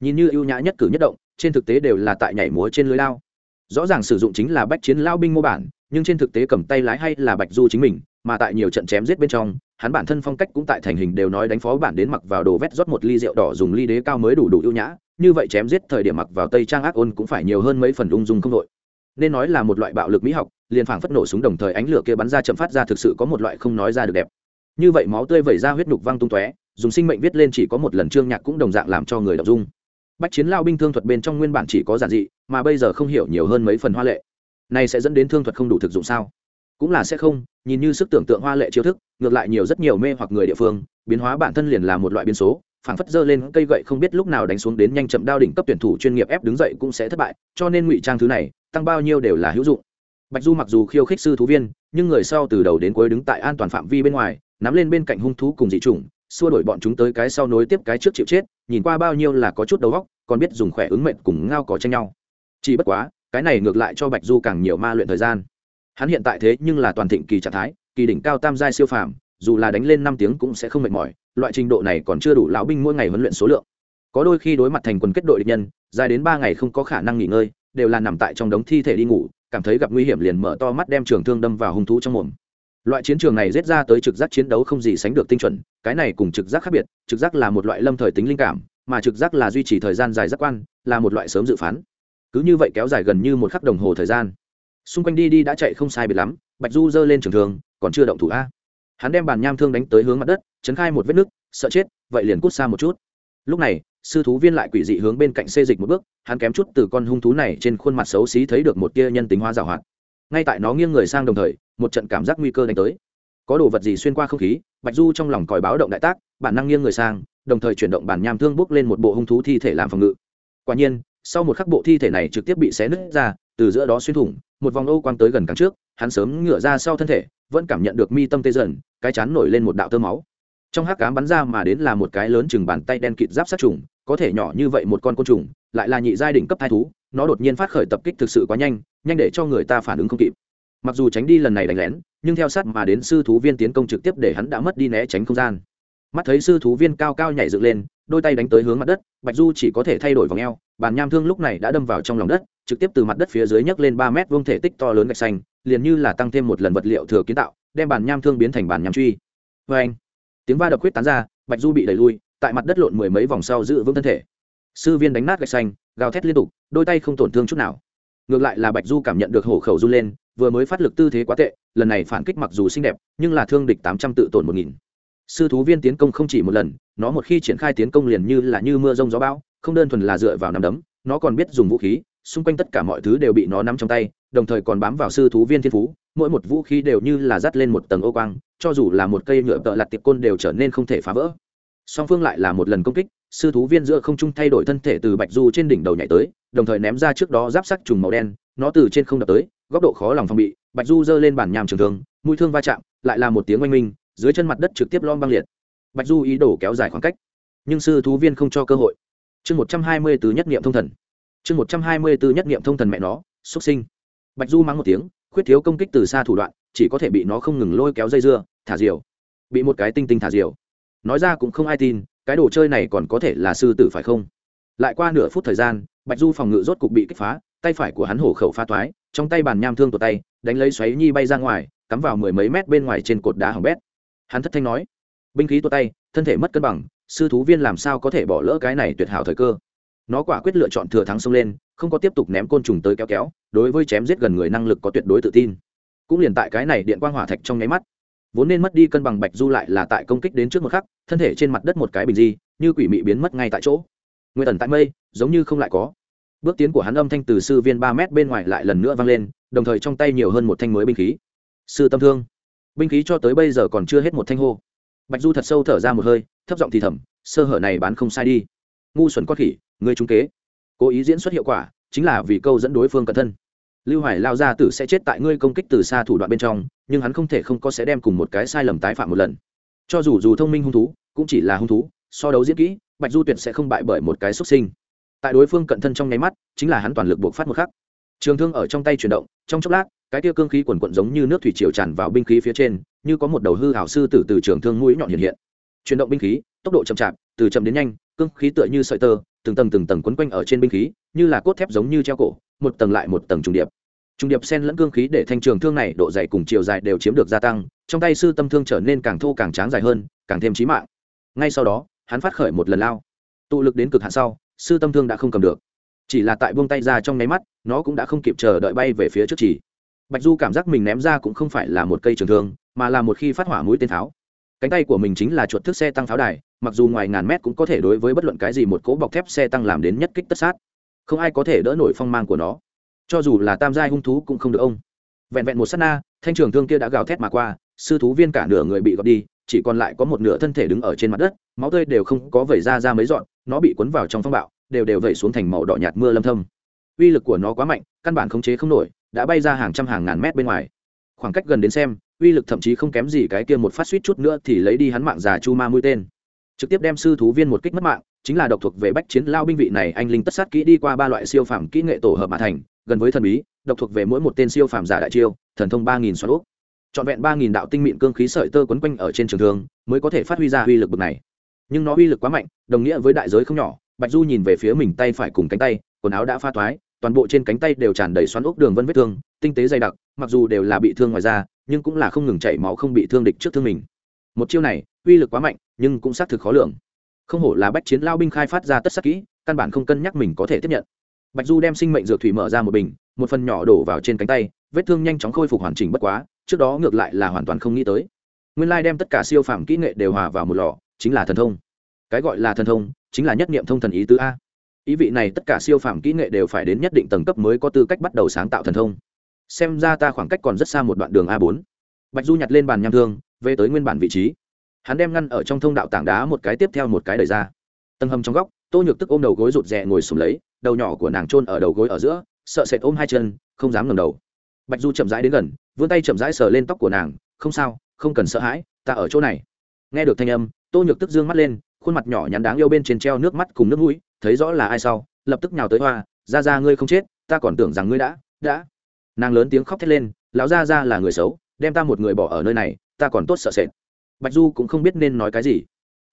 Nhìn như ưu nhã nhất cử nhất động, trên thực tế đều là tại nhảy múa trên lưới lao. Rõ ràng sử dụng chính là bách chiến lao binh mô bản nhưng trên thực tế cầm tay lái hay là bạch du chính mình, mà tại nhiều trận chém giết bên trong, hắn bản thân phong cách cũng tại thành hình đều nói đánh phó bản đến mặc vào đồ vét rót một ly rượu đỏ dùng ly đế cao mới đủ đủ ưu nhã, như vậy chém giết thời điểm mặc vào tây trang ác ôn cũng phải nhiều hơn mấy phần ung dung không đội. Nên nói là một loại bạo lực mỹ học, liền phảng phất nổ súng đồng thời ánh lửa kia bắn ra chậm phát ra thực sự có một loại không nói ra được đẹp. Như vậy máu tươi vẩy ra huyết nhục văng tung tóe, dùng sinh mệnh viết lên chỉ có một lần trương nhạc cũng đồng dạng làm cho người đọc dung. Bách chiến lao binh thương thuật bên trong nguyên bản chỉ có giản dị, mà bây giờ không hiểu nhiều hơn mấy phần hoa lệ này sẽ dẫn đến thương thuật không đủ thực dụng sao? Cũng là sẽ không, nhìn như sức tưởng tượng hoa lệ chiêu thức, ngược lại nhiều rất nhiều mê hoặc người địa phương, biến hóa bản thân liền là một loại biến số, phảng phất dơ lên cây gậy không biết lúc nào đánh xuống đến nhanh chậm đao đỉnh cấp tuyển thủ chuyên nghiệp ép đứng dậy cũng sẽ thất bại, cho nên ngụy trang thứ này, tăng bao nhiêu đều là hữu dụng. Bạch du mặc dù khiêu khích sư thú viên, nhưng người sau từ đầu đến cuối đứng tại an toàn phạm vi bên ngoài, nắm lên bên cạnh hung thú cùng dị chủng, xua đổi bọn chúng tới cái sau nối tiếp cái trước chịu chết, nhìn qua bao nhiêu là có chút đầu góc còn biết dùng khỏe ứng mệnh cùng ngao có tranh nhau. Chỉ bất quá cái này ngược lại cho bạch du càng nhiều ma luyện thời gian. Hắn hiện tại thế nhưng là toàn thịnh kỳ trạng thái, kỳ đỉnh cao tam giai siêu phàm, dù là đánh lên năm tiếng cũng sẽ không mệt mỏi, loại trình độ này còn chưa đủ lão binh mỗi ngày huấn luyện số lượng. Có đôi khi đối mặt thành quần kết đội địch nhân, dài đến ba ngày không có khả năng nghỉ ngơi, đều là nằm tại trong đống thi thể đi ngủ, cảm thấy gặp nguy hiểm liền mở to mắt đem trường thương đâm vào hung thú trong mồm. Loại chiến trường này rết ra tới trực giác chiến đấu không gì sánh được tinh chuẩn, cái này cùng trực giác khác biệt, trực giác là một loại lâm thời tính linh cảm, mà trực giác là duy trì thời gian dài giác quan, là một loại sớm dự phán cứ như vậy kéo dài gần như một khắc đồng hồ thời gian. Xung quanh đi đi đã chạy không sai biệt lắm, bạch du giơ lên trường thường còn chưa động thủ a. Hắn đem bàn nham thương đánh tới hướng mặt đất, chấn khai một vết nứt, sợ chết, vậy liền cút xa một chút. Lúc này, sư thú viên lại quỷ dị hướng bên cạnh xê dịch một bước, hắn kém chút từ con hung thú này trên khuôn mặt xấu xí thấy được một tia nhân tính hoa giảo hoạt. Ngay tại nó nghiêng người sang đồng thời, một trận cảm giác nguy cơ đánh tới. Có đồ vật gì xuyên qua không khí, bạch du trong lòng còi báo động đại tác, bản năng nghiêng người sang, đồng thời chuyển động bản nham thương bước lên một bộ hung thú thi thể làm phòng ngự. Quả nhiên sau một khắc bộ thi thể này trực tiếp bị xé nứt ra, từ giữa đó xuyên thủng, một vòng ô quang tới gần càng trước, hắn sớm ngửa ra sau thân thể, vẫn cảm nhận được mi tâm tê dần, cái chán nổi lên một đạo tơ máu. Trong hắc cám bắn ra mà đến là một cái lớn chừng bàn tay đen kịt giáp sát trùng, có thể nhỏ như vậy một con côn trùng, lại là nhị giai đỉnh cấp thai thú, nó đột nhiên phát khởi tập kích thực sự quá nhanh nhanh để cho người ta phản ứng không kịp. Mặc dù tránh đi lần này đánh lén, nhưng theo sát mà đến sư thú viên tiến công trực tiếp để hắn đã mất đi né tránh không gian. Mắt thấy sư thú viên cao cao nhảy dựng lên đôi tay đánh tới hướng mặt đất, bạch du chỉ có thể thay đổi vòng eo, bàn nham thương lúc này đã đâm vào trong lòng đất, trực tiếp từ mặt đất phía dưới nhấc lên ba mét vuông thể tích to lớn gạch xanh, liền như là tăng thêm một lần vật liệu thừa kiến tạo, đem bàn nham thương biến thành bàn nham truy. Vê anh tiếng va đập quyết tán ra, bạch du bị đẩy lui, tại mặt đất lộn mười mấy vòng sau giữ vững thân thể. Sư viên đánh nát gạch xanh, gào thét liên tục, đôi tay không tổn thương chút nào. Ngược lại là bạch du cảm nhận được hổ khẩu run lên, vừa mới phát lực tư thế quá tệ, lần này phản kích mặc dù xinh đẹp, nhưng là thương địch tám trăm tự tổn một nghìn sư thú viên tiến công không chỉ một lần, nó một khi triển khai tiến công liền như là như mưa rông gió bão, không đơn thuần là dựa vào nắm đấm, nó còn biết dùng vũ khí, xung quanh tất cả mọi thứ đều bị nó nắm trong tay, đồng thời còn bám vào sư thú viên thiên phú, mỗi một vũ khí đều như là dắt lên một tầng ô quang, cho dù là một cây nhựa tợ lặt tiệp côn đều trở nên không thể phá vỡ. Song phương lại là một lần công kích, sư thú viên giữa không trung thay đổi thân thể từ bạch du trên đỉnh đầu nhảy tới, đồng thời ném ra trước đó giáp sắc trùng màu đen, nó từ trên không đập tới, góc độ khó lòng phòng bị, bạch du giơ lên bản nhàm trường thương, mũi thương va chạm, lại là một tiếng oanh minh dưới chân mặt đất trực tiếp lom băng liệt. Bạch du ý đồ kéo dài khoảng cách, nhưng sư thú viên không cho cơ hội. Chương một trăm hai mươi tứ nhất niệm thông thần. Chương một trăm hai mươi tứ nhất niệm thông thần mẹ nó, xuất sinh. Bạch du mắng một tiếng, khuyết thiếu công kích từ xa thủ đoạn, chỉ có thể bị nó không ngừng lôi kéo dây dưa, thả diều. Bị một cái tinh tinh thả diều. Nói ra cũng không ai tin, cái đồ chơi này còn có thể là sư tử phải không? Lại qua nửa phút thời gian, bạch du phòng ngự rốt cục bị kích phá, tay phải của hắn hổ khẩu pha toái, trong tay bàn nham thương tuột tay, đánh lấy xoáy nhi bay ra ngoài, cắm vào mười mấy mét bên ngoài trên cột đá hỏng bét hắn thất thanh nói, binh khí tuột tay, thân thể mất cân bằng, sư thú viên làm sao có thể bỏ lỡ cái này tuyệt hảo thời cơ? Nó quả quyết lựa chọn thừa thắng xông lên, không có tiếp tục ném côn trùng tới kéo kéo, đối với chém giết gần người năng lực có tuyệt đối tự tin. Cũng liền tại cái này điện quang hỏa thạch trong nháy mắt, vốn nên mất đi cân bằng bạch du lại là tại công kích đến trước một khắc, thân thể trên mặt đất một cái bình di, như quỷ mị biến mất ngay tại chỗ. Nguyên tần tại mây, giống như không lại có. Bước tiến của hắn âm thanh từ sư viên ba mét bên ngoài lại lần nữa vang lên, đồng thời trong tay nhiều hơn một thanh mới binh khí. Sư tâm thương binh khí cho tới bây giờ còn chưa hết một thanh hô. Bạch du thật sâu thở ra một hơi, thấp giọng thì thầm, sơ hở này bán không sai đi. Ngu xuẩn con khỉ người trung kế. Cố ý diễn xuất hiệu quả, chính là vì câu dẫn đối phương cẩn thân. Lưu hải lao ra tử sẽ chết tại ngươi công kích từ xa thủ đoạn bên trong, nhưng hắn không thể không có sẽ đem cùng một cái sai lầm tái phạm một lần. Cho dù dù thông minh hung thú, cũng chỉ là hung thú, so đấu diễn kỹ, bạch du tuyệt sẽ không bại bởi một cái xuất sinh. Tại đối phương cận thân trong nháy mắt, chính là hắn toàn lực buộc phát một khắc trường thương ở trong tay chuyển động, trong chốc lát, cái tia cương khí quần quận giống như nước thủy triều tràn vào binh khí phía trên, như có một đầu hư hảo sư tử từ trường thương mũi nhọn hiện hiện. Chuyển động binh khí, tốc độ chậm chạp, từ chậm đến nhanh, cương khí tựa như sợi tơ, từng tầng từng tầng quấn quanh ở trên binh khí, như là cốt thép giống như treo cổ, một tầng lại một tầng trùng điệp. Trùng điệp sen lẫn cương khí để thanh trường thương này độ dày cùng chiều dài đều chiếm được gia tăng, trong tay sư tâm thương trở nên càng thô càng tráng dài hơn, càng thêm trí mạng. Ngay sau đó, hắn phát khởi một lần lao. Tụ lực đến cực hạn sau, sư tâm thương đã không cầm được chỉ là tại buông tay ra trong nháy mắt, nó cũng đã không kịp chờ đợi bay về phía trước chỉ. Bạch du cảm giác mình ném ra cũng không phải là một cây trường thương, mà là một khi phát hỏa mũi tên tháo. Cánh tay của mình chính là chuột thức xe tăng pháo đài, mặc dù ngoài ngàn mét cũng có thể đối với bất luận cái gì một cỗ bọc thép xe tăng làm đến nhất kích tất sát. Không ai có thể đỡ nổi phong mang của nó. Cho dù là tam giai hung thú cũng không được ông. Vẹn vẹn một s á t na, thanh trường thương kia đã gào thét mà qua, sư thú viên cả nửa người bị gọt đi, chỉ còn lại có một nửa thân thể đứng ở trên mặt đất, máu tươi đều không có vẩy ra ra mấy dọn, nó bị cuốn vào trong phong bạo đều đều vẩy xuống thành màu đỏ nhạt mưa lâm thâm. Uy lực của nó quá mạnh, căn bản khống chế không nổi, đã bay ra hàng trăm hàng ngàn mét bên ngoài. Khoảng cách gần đến xem, uy lực thậm chí không kém gì cái kia một phát suýt chút nữa thì lấy đi hắn mạng già chu ma mũi tên. Trực tiếp đem sư thú viên một kích mất mạng, chính là độc thuộc về bách chiến lao binh vị này, anh linh tất sát kỹ đi qua ba loại siêu phẩm kỹ nghệ tổ hợp mà thành, gần với thần bí, độc thuộc về mỗi một tên siêu phàm giả đại chiêu, thần thông ba nghìn xoắn úp trọn vẹn ba nghìn đạo tinh mịn cương khí sợi tơ quấn quanh ở trên trường thương, mới có thể phát huy ra uy lực bực này. Nhưng nó uy lực quá mạnh, đồng nghĩa với đại giới không nhỏ bạch du nhìn về phía mình tay phải cùng cánh tay, quần áo đã pha toái, toàn bộ trên cánh tay đều tràn đầy xoắn ốc đường vân vết thương, tinh tế dày đặc, mặc dù đều là bị thương ngoài da, nhưng cũng là không ngừng chảy máu không bị thương địch trước thương mình. Một chiêu này, uy lực quá mạnh, nhưng cũng xác thực khó lường. Không hổ là bách chiến lao binh khai phát ra tất sắc kỹ, căn bản không cân nhắc mình có thể tiếp nhận. Bạch du đem sinh mệnh dược thủy mở ra một bình, một phần nhỏ đổ vào trên cánh tay, vết thương nhanh chóng khôi phục hoàn chỉnh bất quá, trước đó ngược lại là hoàn toàn không nghĩ tới. Nguyên lai đem tất cả siêu phàm kỹ nghệ đều hòa vào một lò, chính là thần thông. Cái gọi là thần thông chính là nhất niệm thông thần ý tứ a. Ý vị này tất cả siêu phàm kỹ nghệ đều phải đến nhất định tầng cấp mới có tư cách bắt đầu sáng tạo thần thông. Xem ra ta khoảng cách còn rất xa một đoạn đường a bốn. Bạch du nhặt lên bàn nham thương, về tới nguyên bản vị trí. Hắn đem ngăn ở trong thông đạo tảng đá một cái tiếp theo một cái đẩy ra. Tầng hầm trong góc, tô nhược tức ôm đầu gối rụt rè ngồi sùng lấy, đầu nhỏ của nàng trôn ở đầu gối ở giữa, sợ sệt ôm hai chân, không dám ngầm đầu. Bạch du chậm rãi đến gần, vươn tay chậm rãi sờ lên tóc của nàng, không sao, không cần sợ hãi, ta ở chỗ này. Nghe được thanh âm, tô nhược tức dương mắt lên khuôn mặt nhỏ nhắn đáng yêu bên trên treo nước mắt cùng nước mũi, thấy rõ là ai sau, lập tức nhào tới hoa, ra ra ngươi không chết, ta còn tưởng rằng ngươi đã đã. Nàng lớn tiếng khóc thét lên, lão ra ra là người xấu, đem ta một người bỏ ở nơi này, ta còn tốt sợ sệt. Bạch du cũng không biết nên nói cái gì.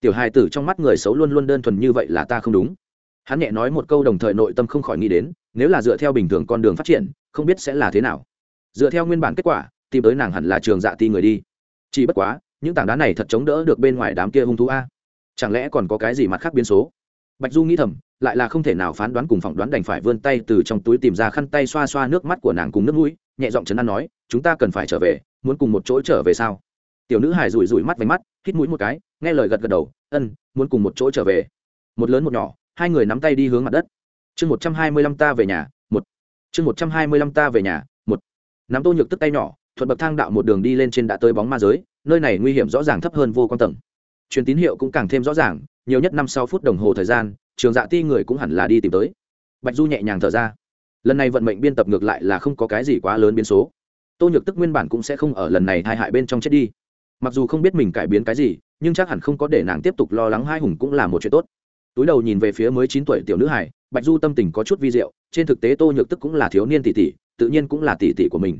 Tiểu hài tử trong mắt người xấu luôn luôn đơn thuần như vậy là ta không đúng. Hắn nhẹ nói một câu đồng thời nội tâm không khỏi nghĩ đến, nếu là dựa theo bình thường con đường phát triển, không biết sẽ là thế nào. Dựa theo nguyên bản kết quả, tìm tới nàng hẳn là trường dạ ti người đi. Chỉ bất quá, những tảng đá này thật chống đỡ được bên ngoài đám kia hung thú a chẳng lẽ còn có cái gì mặt khác biến số? Bạch du nghĩ thầm, lại là không thể nào phán đoán cùng phỏng đoán đành phải vươn tay từ trong túi tìm ra khăn tay xoa xoa nước mắt của nàng cùng nước mũi, nhẹ giọng chấn an nói, chúng ta cần phải trở về, muốn cùng một chỗ trở về sao? Tiểu nữ hải rủi rủi mắt váy mắt, hít mũi một cái, nghe lời gật gật đầu, ân, muốn cùng một chỗ trở về. Một lớn một nhỏ, hai người nắm tay đi hướng mặt đất. Chương một trăm hai mươi lăm ta về nhà, một. Chương một trăm hai mươi lăm ta về nhà, một. Nắm tô nhược tức tay nhỏ, thuận bậc thang đạo một đường đi lên trên đã tới bóng ma giới, nơi này nguy hiểm rõ ràng thấp hơn vô quan tầng truyền tín hiệu cũng càng thêm rõ ràng, nhiều nhất năm sáu phút đồng hồ thời gian, trường dạ ti người cũng hẳn là đi tìm tới. Bạch du nhẹ nhàng thở ra. Lần này vận mệnh biên tập ngược lại là không có cái gì quá lớn biến số. Tô nhược tức nguyên bản cũng sẽ không ở lần này hai hại bên trong chết đi. Mặc dù không biết mình cải biến cái gì, nhưng chắc hẳn không có để nàng tiếp tục lo lắng hai hùng cũng là một chuyện tốt. Túi đầu nhìn về phía mới chín tuổi tiểu nữ hải bạch du tâm tình có chút vi diệu, trên thực tế tô nhược tức cũng là thiếu niên tỷ tỷ, tự nhiên cũng là tỷ tỷ của mình.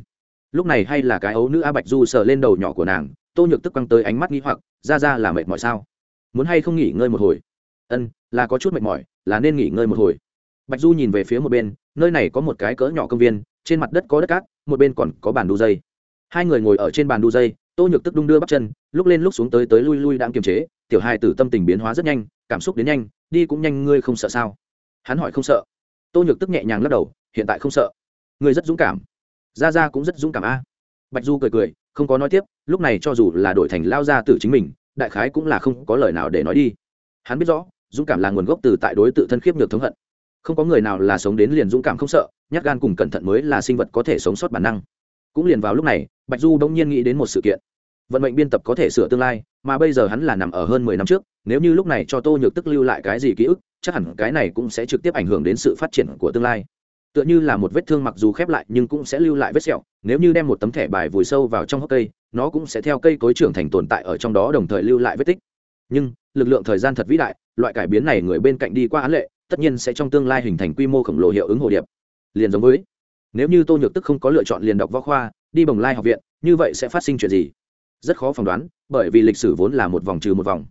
Lúc này hay là cái ấu nữ a bạch du sờ lên đầu nhỏ của nàng, tô nhược tức quăng tới ánh mắt nghi hoặc ra ra là mệt mỏi sao? Muốn hay không nghỉ ngơi một hồi? Ân, là có chút mệt mỏi, là nên nghỉ ngơi một hồi. Bạch du nhìn về phía một bên, nơi này có một cái cỡ nhỏ công viên, trên mặt đất có đất cát, một bên còn có bàn đu dây. Hai người ngồi ở trên bàn đu dây, tô nhược tức đung đưa bắp chân, lúc lên lúc xuống tới tới lui lui đang kiềm chế, tiểu hai tử tâm tình biến hóa rất nhanh, cảm xúc đến nhanh, đi cũng nhanh, ngươi không sợ sao? Hắn hỏi không sợ. Tô nhược tức nhẹ nhàng lắc đầu, hiện tại không sợ. Ngươi rất dũng cảm. Ra ra cũng rất dũng cảm a bạch du cười cười, không có nói tiếp, lúc này cho dù là đổi thành lao ra từ chính mình, đại khái cũng là không có lời nào để nói đi. Hắn biết rõ, dũng cảm là nguồn gốc từ tại đối tự thân khiếp nhược thống hận. Không có người nào là sống đến liền dũng cảm không sợ, nhát gan cùng cẩn thận mới là sinh vật có thể sống sót bản năng. Cũng liền vào lúc này, bạch du bỗng nhiên nghĩ đến một sự kiện. Vận mệnh biên tập có thể sửa tương lai, mà bây giờ hắn là nằm ở hơn mười năm trước, nếu như lúc này cho tô nhược tức lưu lại cái gì ký ức, chắc hẳn cái này cũng sẽ trực tiếp ảnh hưởng đến sự phát triển của tương lai tựa như là một vết thương mặc dù khép lại nhưng cũng sẽ lưu lại vết sẹo. Nếu như đem một tấm thẻ bài vùi sâu vào trong hốc cây, nó cũng sẽ theo cây cối trưởng thành tồn tại ở trong đó đồng thời lưu lại vết tích. Nhưng, lực lượng thời gian thật vĩ đại, loại cải biến này người bên cạnh đi qua án lệ, tất nhiên sẽ trong tương lai hình thành quy mô khổng lồ hiệu ứng hồ điệp. Liền giống với, nếu như tô nhược tức không có lựa chọn liền đọc võ khoa, đi bồng lai học viện, như vậy sẽ phát sinh chuyện gì? Rất khó phỏng đoán, bởi vì lịch sử vốn là một vòng trừ một vòng.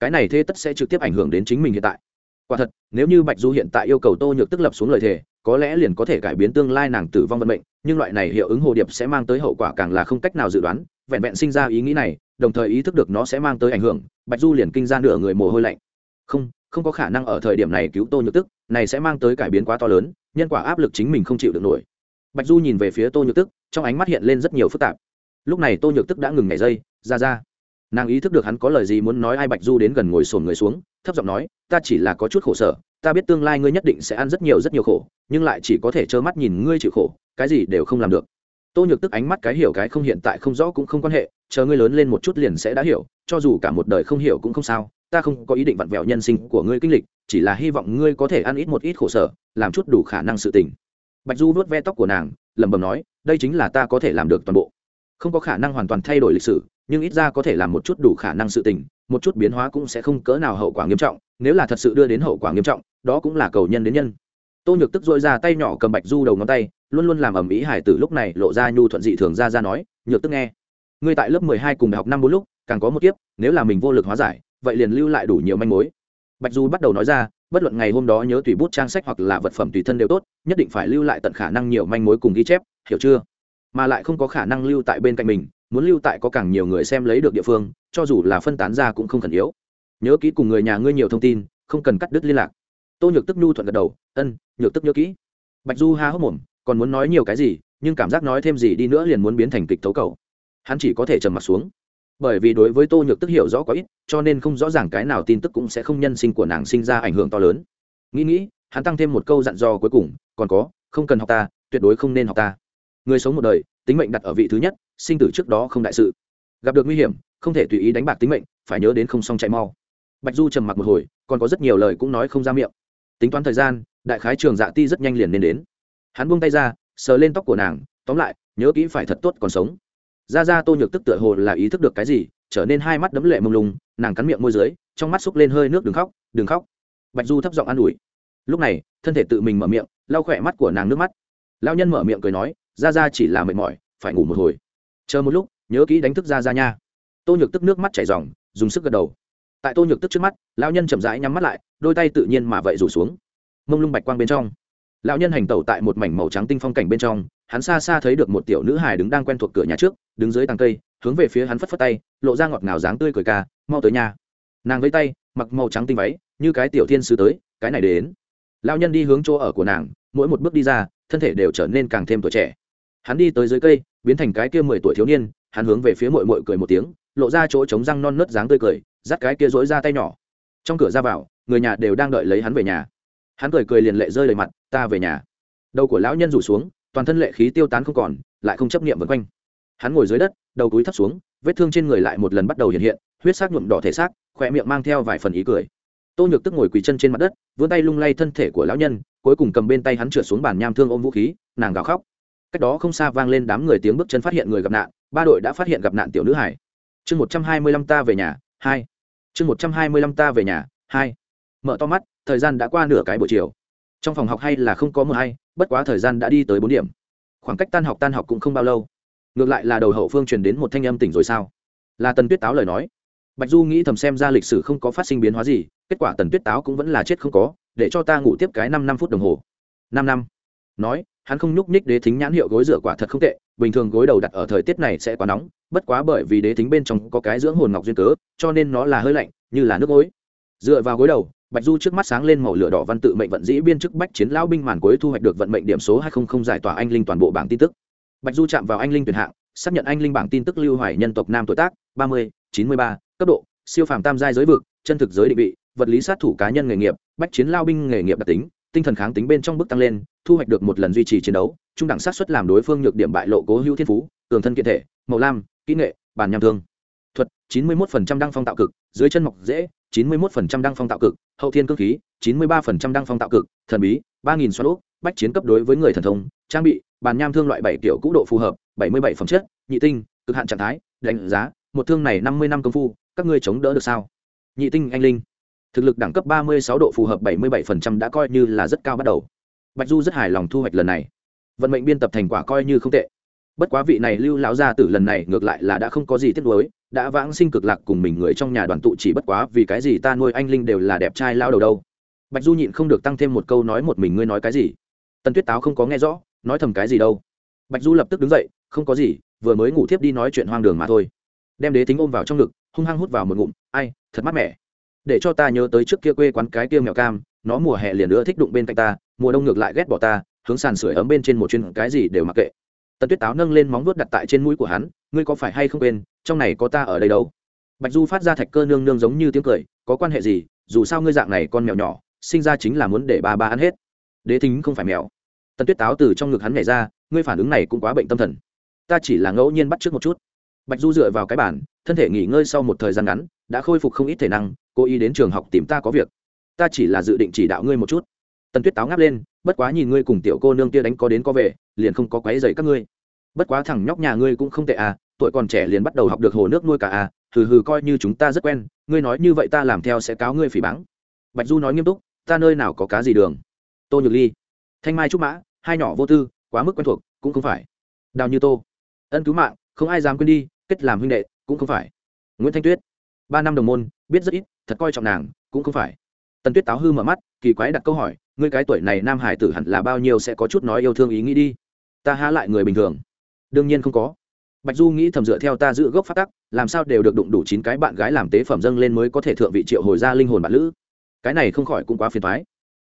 Cái này thế tất sẽ trực tiếp ảnh hưởng đến chính mình hiện tại. Quả thật, nếu như bạch du hiện tại yêu cầu tô nhược tức lập xuống lời thề có lẽ liền có thể cải biến tương lai nàng tử vong vận mệnh, nhưng loại này hiệu ứng hồ điệp sẽ mang tới hậu quả càng là không cách nào dự đoán, vẹn vẹn sinh ra ý nghĩ này, đồng thời ý thức được nó sẽ mang tới ảnh hưởng, bạch du liền kinh ra nửa người mồ hôi lạnh. Không không có khả năng ở thời điểm này cứu tô nhược tức, này sẽ mang tới cải biến quá to lớn, nhân quả áp lực chính mình không chịu được nổi. Bạch du nhìn về phía tô nhược tức, trong ánh mắt hiện lên rất nhiều phức tạp. Lúc này tô nhược tức đã ngừng nhảy dây, ra ra. Nàng ý thức được hắn có lời gì muốn nói, ai bạch du đến gần ngồi sồn người xuống, thấp giọng nói, ta chỉ là có chút khổ sở, ta biết tương lai ngươi nhất định sẽ ăn rất nhiều rất nhiều khổ nhưng lại chỉ có thể trơ mắt nhìn ngươi chịu khổ, cái gì đều không làm được. Tô nhược tức ánh mắt cái hiểu cái không hiện tại không rõ cũng không quan hệ, chờ ngươi lớn lên một chút liền sẽ đã hiểu, cho dù cả một đời không hiểu cũng không sao, ta không có ý định vặn vẹo nhân sinh của ngươi kinh lịch, chỉ là hy vọng ngươi có thể ăn ít một ít khổ sở, làm chút đủ khả năng sự tình. Bạch du vuốt ve tóc của nàng, lẩm bẩm nói, đây chính là ta có thể làm được toàn bộ. Không có khả năng hoàn toàn thay đổi lịch sử, nhưng ít ra có thể làm một chút đủ khả năng sự tình, một chút biến hóa cũng sẽ không cỡ nào hậu quả nghiêm trọng, nếu là thật sự đưa đến hậu quả nghiêm trọng, đó cũng là cầu nhân đến nhân tô nhược tức dội ra tay nhỏ cầm bạch du đầu ngón tay, luôn luôn làm ầm ĩ hải tử lúc này lộ ra nhu thuận dị thường ra ra nói, nhược tức nghe, ngươi tại lớp mười hai cùng đại học năm bốn lúc, càng có một kiếp, nếu là mình vô lực hóa giải, vậy liền lưu lại đủ nhiều manh mối. Bạch du bắt đầu nói ra, bất luận ngày hôm đó nhớ tùy bút trang sách hoặc là vật phẩm tùy thân đều tốt, nhất định phải lưu lại tận khả năng nhiều manh mối cùng ghi chép, hiểu chưa? Mà lại không có khả năng lưu tại bên cạnh mình, muốn lưu tại có càng nhiều người xem lấy được địa phương, cho dù là phân tán ra cũng không cần yếu. Nhớ kỹ cùng người nhà ngươi nhiều thông tin, không cần cắt đứt liên lạc tô nhược tức nhu thuận gật đầu, ân, nhược tức nhớ kỹ. Bạch du ha hốc mồm, còn muốn nói nhiều cái gì, nhưng cảm giác nói thêm gì đi nữa liền muốn biến thành kịch thấu cầu. Hắn chỉ có thể trầm mặt xuống. Bởi vì đối với tô nhược tức hiểu rõ có ít, cho nên không rõ ràng cái nào tin tức cũng sẽ không nhân sinh của nàng sinh ra ảnh hưởng to lớn. Nghĩ nghĩ, hắn tăng thêm một câu dặn dò cuối cùng, còn có, không cần học ta, tuyệt đối không nên học ta. Người sống một đời, tính mệnh đặt ở vị thứ nhất, sinh tử trước đó không đại sự. Gặp được nguy hiểm, không thể tùy ý đánh bạc tính mệnh, phải nhớ đến không xong chạy mau. Bạch du trầm mặc một hồi, còn có rất nhiều lời cũng nói không ra miệng tính toán thời gian, đại khái trường dạ ti rất nhanh liền nên đến. Hắn buông tay ra, sờ lên tóc của nàng, tóm lại, nhớ kỹ phải thật tốt còn sống. Ra ra tô nhược tức tựa hồ là ý thức được cái gì, trở nên hai mắt đấm lệ mông lung, nàng cắn miệng môi dưới, trong mắt xúc lên hơi nước đừng khóc đừng khóc. Bạch du thấp giọng an ủi. Lúc này, thân thể tự mình mở miệng, lau khỏe mắt của nàng nước mắt. Lao nhân mở miệng cười nói ra ra chỉ là mệt mỏi, phải ngủ một hồi. Chờ một lúc, nhớ kỹ đánh thức ra ra nha. Tô nhược tức nước mắt chảy r dùng sức gật đầu tại tô nhược tức trước mắt, lão nhân chậm rãi nhắm mắt lại, đôi tay tự nhiên mà vậy rủ xuống. Mông lung bạch quang bên trong. Lão nhân hành tẩu tại một mảnh màu trắng tinh phong cảnh bên trong, hắn xa xa thấy được một tiểu nữ hài đứng đang quen thuộc cửa nhà trước, đứng dưới tàng cây, hướng về phía hắn phất phất tay, lộ ra ngọt ngào dáng tươi cười ca, mau tới nhà. Nàng vẫy tay, mặc màu trắng tinh váy, như cái tiểu thiên sứ tới, cái này đến. Lão nhân đi hướng chỗ ở của nàng, mỗi một bước đi ra, thân thể đều trở nên càng thêm tuổi trẻ. Hắn đi tới dưới cây, biến thành cái kia mười tuổi thiếu niên, hắn hướng về phía mội mội cười một tiếng, lộ ra chỗ trống răng non nớt dáng tươi cười dắt cái kia dối ra tay nhỏ. Trong cửa ra vào, người nhà đều đang đợi lấy hắn về nhà. Hắn cười cười liền lệ rơi đầy mặt, ta về nhà. Đầu của lão nhân rủ xuống, toàn thân lệ khí tiêu tán không còn, lại không chấp niệm vân quanh. Hắn ngồi dưới đất, đầu túi thấp xuống, vết thương trên người lại một lần bắt đầu hiện hiện, huyết sắc nhuộm đỏ thể xác khỏe miệng mang theo vài phần ý cười. Tô nhược tức ngồi quỳ chân trên mặt đất, vươn tay lung lay thân thể của lão nhân, cuối cùng cầm bên tay hắn trượt xuống bàn nham thương ôm vũ khí, nàng gào khóc. Cách đó không xa vang lên đám người tiếng bước chân phát hiện người gặp nạn, ba đội đã phát hiện gặp nạn tiểu nữ hải chương một trăm hai mươi lăm ta về nhà hai. Chương một trăm hai mươi lăm ta về nhà. Hai. Mở to mắt, thời gian đã qua nửa cái buổi chiều. Trong phòng học hay là không có mờ hay bất quá thời gian đã đi tới bốn điểm. Khoảng cách tan học tan học cũng không bao lâu. Ngược lại là đầu hậu phương truyền đến một thanh âm tỉnh rồi sao? Là tần tuyết táo lời nói. Bạch du nghĩ thầm xem ra lịch sử không có phát sinh biến hóa gì, kết quả tần tuyết táo cũng vẫn là chết không có, để cho ta ngủ tiếp cái năm năm phút đồng hồ. Năm năm. Nói hắn không nhúc nhích đế thính nhãn hiệu gối rửa quả thật không tệ, bình thường gối đầu đặt ở thời tiết này sẽ quá nóng, bất quá bởi vì đế thính bên trong có cái dưỡng hồn ngọc duyên cớ, cho nên nó là hơi lạnh, như là nước gối dựa vào gối đầu, bạch du trước mắt sáng lên màu lửa đỏ văn tự mệnh vận dĩ biên chức bách chiến lão binh màn cuối thu hoạch được vận mệnh điểm số hai không giải tỏa anh linh toàn bộ bảng tin tức. Bạch du chạm vào anh linh tuyển hạng, xác nhận anh linh bảng tin tức lưu hoài nhân tộc nam tuổi tác, ba mươi, chín mươi ba, cấp độ, siêu phàm tam giai giới vực, chân thực giới định vị, vật lý sát thủ cá nhân nghề nghiệp, bách chiến lao binh nghề nghiệp đặc tính, tinh thần kháng tính bên trong bước tăng lên thu hoạch được một lần duy trì chiến đấu, trung đẳng sát xuất làm đối phương nhược điểm bại lộ cố hữu thiên phú, cường thân kiện thể, màu lam, kỹ nghệ bàn nham thương. Thuật, chín mươi một đăng phong tạo cực, dưới chân mọc dễ, chín mươi một đăng phong tạo cực, hậu thiên cơ khí, chín mươi ba đăng phong tạo cực, thần bí, ba nghìn xoa lốp bách chiến cấp đối với người thần thông, trang bị bàn nham thương loại bảy kiểu cũ độ phù hợp, bảy mươi bảy phẩm chất, nhị tinh, cực hạn trạng thái, đánh giá, một thương này năm mươi năm công phu, các ngươi chống đỡ được sao? Nhị tinh anh linh. Thực lực đẳng cấp ba mươi sáu độ phù hợp bảy mươi bảy phần trăm đã coi như là rất cao bắt đầu bạch du rất hài lòng thu hoạch lần này. Vận mệnh biên tập thành quả coi như không tệ. Bất quá vị này lưu lão gia tử lần này ngược lại là đã không có gì tiếc nuối, đã vãng sinh cực lạc cùng mình người trong nhà đoàn tụ chỉ bất quá vì cái gì ta nuôi anh linh đều là đẹp trai lao đầu đâu. Bạch du nhịn không được tăng thêm một câu nói một mình ngươi nói cái gì? Tần tuyết táo không có nghe rõ, nói thầm cái gì đâu. Bạch du lập tức đứng dậy, không có gì, vừa mới ngủ thiếp đi nói chuyện hoang đường mà thôi. Đem đế tính ôm vào trong ngực, hung hăng hút vào một ngụm, ai, thật mát mẻ. Để cho ta nhớ tới trước kia quê quán cái kia mèo cam nó mùa hè liền nữa thích đụng bên cạnh ta, mùa đông ngược lại ghét bỏ ta, hướng sàn sưởi ấm bên trên một chuyên cái gì đều mặc kệ. Tần tuyết táo nâng lên móng vuốt đặt tại trên mũi của hắn, ngươi có phải hay không quên, trong này có ta ở đây đâu? Bạch du phát ra thạch cơ nương nương giống như tiếng cười, có quan hệ gì, dù sao ngươi dạng này con mèo nhỏ, sinh ra chính là muốn để ba ba ăn hết. Đế thính không phải mèo. Tần tuyết táo từ trong ngực hắn nhảy ra, ngươi phản ứng này cũng quá bệnh tâm thần. Ta chỉ là ngẫu nhiên bắt trước một chút. Bạch du dựa vào cái bản thân thể nghỉ ngơi sau một thời gian ngắn, đã khôi phục không ít thể năng cô ý đến trường học tìm ta có việc ta chỉ là dự định chỉ đạo ngươi một chút. Tần tuyết táo ngáp lên, bất quá nhìn ngươi cùng tiểu cô nương kia đánh có đến có về, liền không có quấy dày các ngươi. Bất quá thằng nhóc nhà ngươi cũng không tệ à tuổi còn trẻ liền bắt đầu học được hồ nước nuôi cả à hừ hừ coi như chúng ta rất quen, ngươi nói như vậy ta làm theo sẽ cáo ngươi phỉ báng. Bạch du nói nghiêm túc, ta nơi nào có cá gì đường. Tô nhược ly, thanh mai trúc mã, hai nhỏ vô tư, quá mức quen thuộc, cũng không phải. Đào như tô, ân cứu mạng, không ai dám quên đi, kết làm huynh đệ, cũng không phải. Nguyễn thanh tuyết, ba năm đồng môn, biết rất ít, thật coi trọng nàng, cũng không phải tần tuyết táo hư mở mắt, kỳ quái đặt câu hỏi, ngươi cái tuổi này nam hải tử hẳn là bao nhiêu sẽ có chút nói yêu thương ý nghĩ đi? Ta há lại người bình thường. Đương nhiên không có. Bạch du nghĩ thầm dựa theo ta giữ gốc phát tắc, làm sao đều được đụng đủ chín cái bạn gái làm tế phẩm dâng lên mới có thể thượng vị triệu hồi ra linh hồn bạn lữ. Cái này không khỏi cũng quá phiền thoái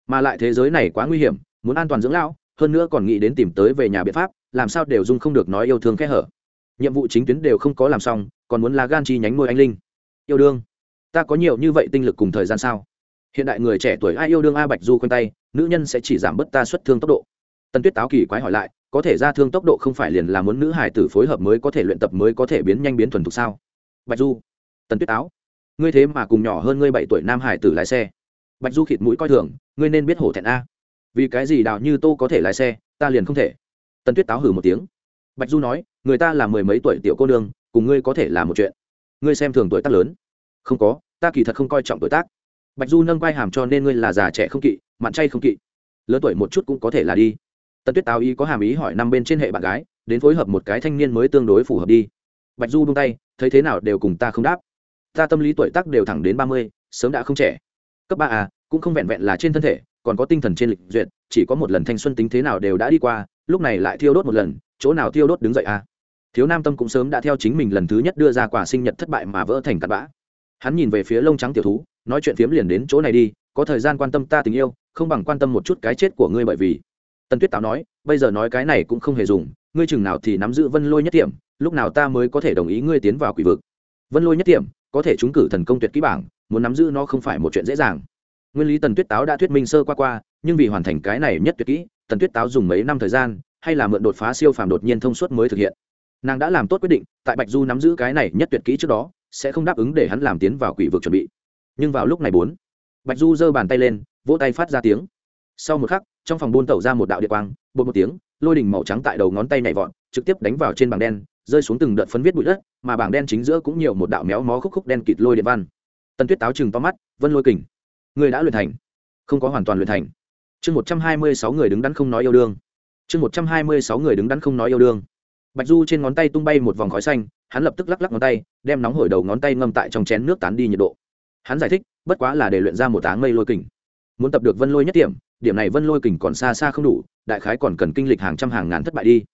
mà lại thế giới này quá nguy hiểm, muốn an toàn dưỡng lão, hơn nữa còn nghĩ đến tìm tới về nhà biện pháp, làm sao đều dung không được nói yêu thương kẽ hở. Nhiệm vụ chính tuyến đều không có làm xong, còn muốn là gan chi nhánh môi anh linh. Yêu đương, ta có nhiều như vậy tinh lực cùng thời gian sao? Hiện đại người trẻ tuổi ai yêu đương a bạch du quanh tay, nữ nhân sẽ chỉ giảm bớt ta xuất thương tốc độ. Tần tuyết táo kỳ quái hỏi lại, có thể ra thương tốc độ không phải liền là muốn nữ hải tử phối hợp mới có thể luyện tập mới có thể biến nhanh biến thuần thục sao? Bạch du, tần tuyết táo, ngươi thế mà cùng nhỏ hơn ngươi bảy tuổi nam hải tử lái xe. Bạch du khịt mũi coi thường, ngươi nên biết hổ thẹn a. Vì cái gì đào như tô có thể lái xe, ta liền không thể. Tần tuyết táo hử một tiếng. Bạch du nói, người ta là mười mấy tuổi tiểu cô nương, cùng ngươi có thể là một chuyện. Ngươi xem thường tuổi tác lớn. Không có, ta kỳ thật không coi trọng tuổi tác bạch du nâng quai hàm cho nên ngươi là già trẻ không kỵ mặn chay không kỵ. Lớn tuổi một chút cũng có thể là đi. Tần tuyết táo ý có hàm ý hỏi năm bên trên hệ bạn gái đến phối hợp một cái thanh niên mới tương đối phù hợp đi. Bạch du buông tay thấy thế nào đều cùng ta không đáp. Ta tâm lý tuổi tác đều thẳng đến ba mươi sớm đã không trẻ. Cấp ba à, cũng không vẹn vẹn là trên thân thể còn có tinh thần trên lịch duyệt chỉ có một lần thanh xuân tính thế nào đều đã đi qua lúc này lại thiêu đốt một lần chỗ nào thiêu đốt đứng dậy à? thiếu nam tâm cũng sớm đã theo chính mình lần thứ nhất đưa ra quả sinh nhật thất bại mà vỡ thành tạt bã hắn nhìn về phía lông trắng tiểu thú, nói chuyện phiếm liền đến chỗ này đi, có thời gian quan tâm ta tình yêu, không bằng quan tâm một chút cái chết của ngươi bởi vì. Tần tuyết táo nói, bây giờ nói cái này cũng không hề dùng, ngươi chừng nào thì nắm giữ vân lôi nhất điểm lúc nào ta mới có thể đồng ý ngươi tiến vào quỷ vực. Vân lôi nhất điểm có thể trúng cử thần công tuyệt kỹ bảng, muốn nắm giữ nó không phải một chuyện dễ dàng. Nguyên lý tần tuyết táo đã thuyết minh sơ qua qua, nhưng vì hoàn thành cái này nhất tuyệt kỹ, tần tuyết táo dùng mấy năm thời gian, hay là mượn đột phá siêu phàm đột nhiên thông suốt mới thực hiện. Nàng đã làm tốt quyết định, tại bạch du nắm giữ cái này nhất tuyệt kỹ trước đó sẽ không đáp ứng để hắn làm tiến vào quỷ vực chuẩn bị. Nhưng vào lúc này bốn, bạch du giơ bàn tay lên, vỗ tay phát ra tiếng. Sau một khắc, trong phòng buôn tẩu ra một đạo địa quang, bột một tiếng, lôi đỉnh màu trắng tại đầu ngón tay nhảy vọt, trực tiếp đánh vào trên bảng đen, rơi xuống từng đợt phấn viết bụi đất, mà bảng đen chính giữa cũng nhiều một đạo méo mó khúc khúc đen kịt lôi điện văn. Tần tuyết táo chừng to mắt, vân lôi kình, người đã luyện thành. Không có hoàn toàn luyện thành. Chương một trăm hai mươi sáu người đứng đắn không nói yêu đương. Chương một trăm hai mươi sáu người đứng đắn không nói yêu đương bạch du trên ngón tay tung bay một vòng khói xanh, hắn lập tức lắc lắc ngón tay, đem nóng hổi đầu ngón tay ngâm tại trong chén nước tán đi nhiệt độ. Hắn giải thích, bất quá là để luyện ra một áng mây lôi kình. Muốn tập được vân lôi nhất điểm điểm này vân lôi kình còn xa xa không đủ, đại khái còn cần kinh lịch hàng trăm hàng ngàn thất bại đi.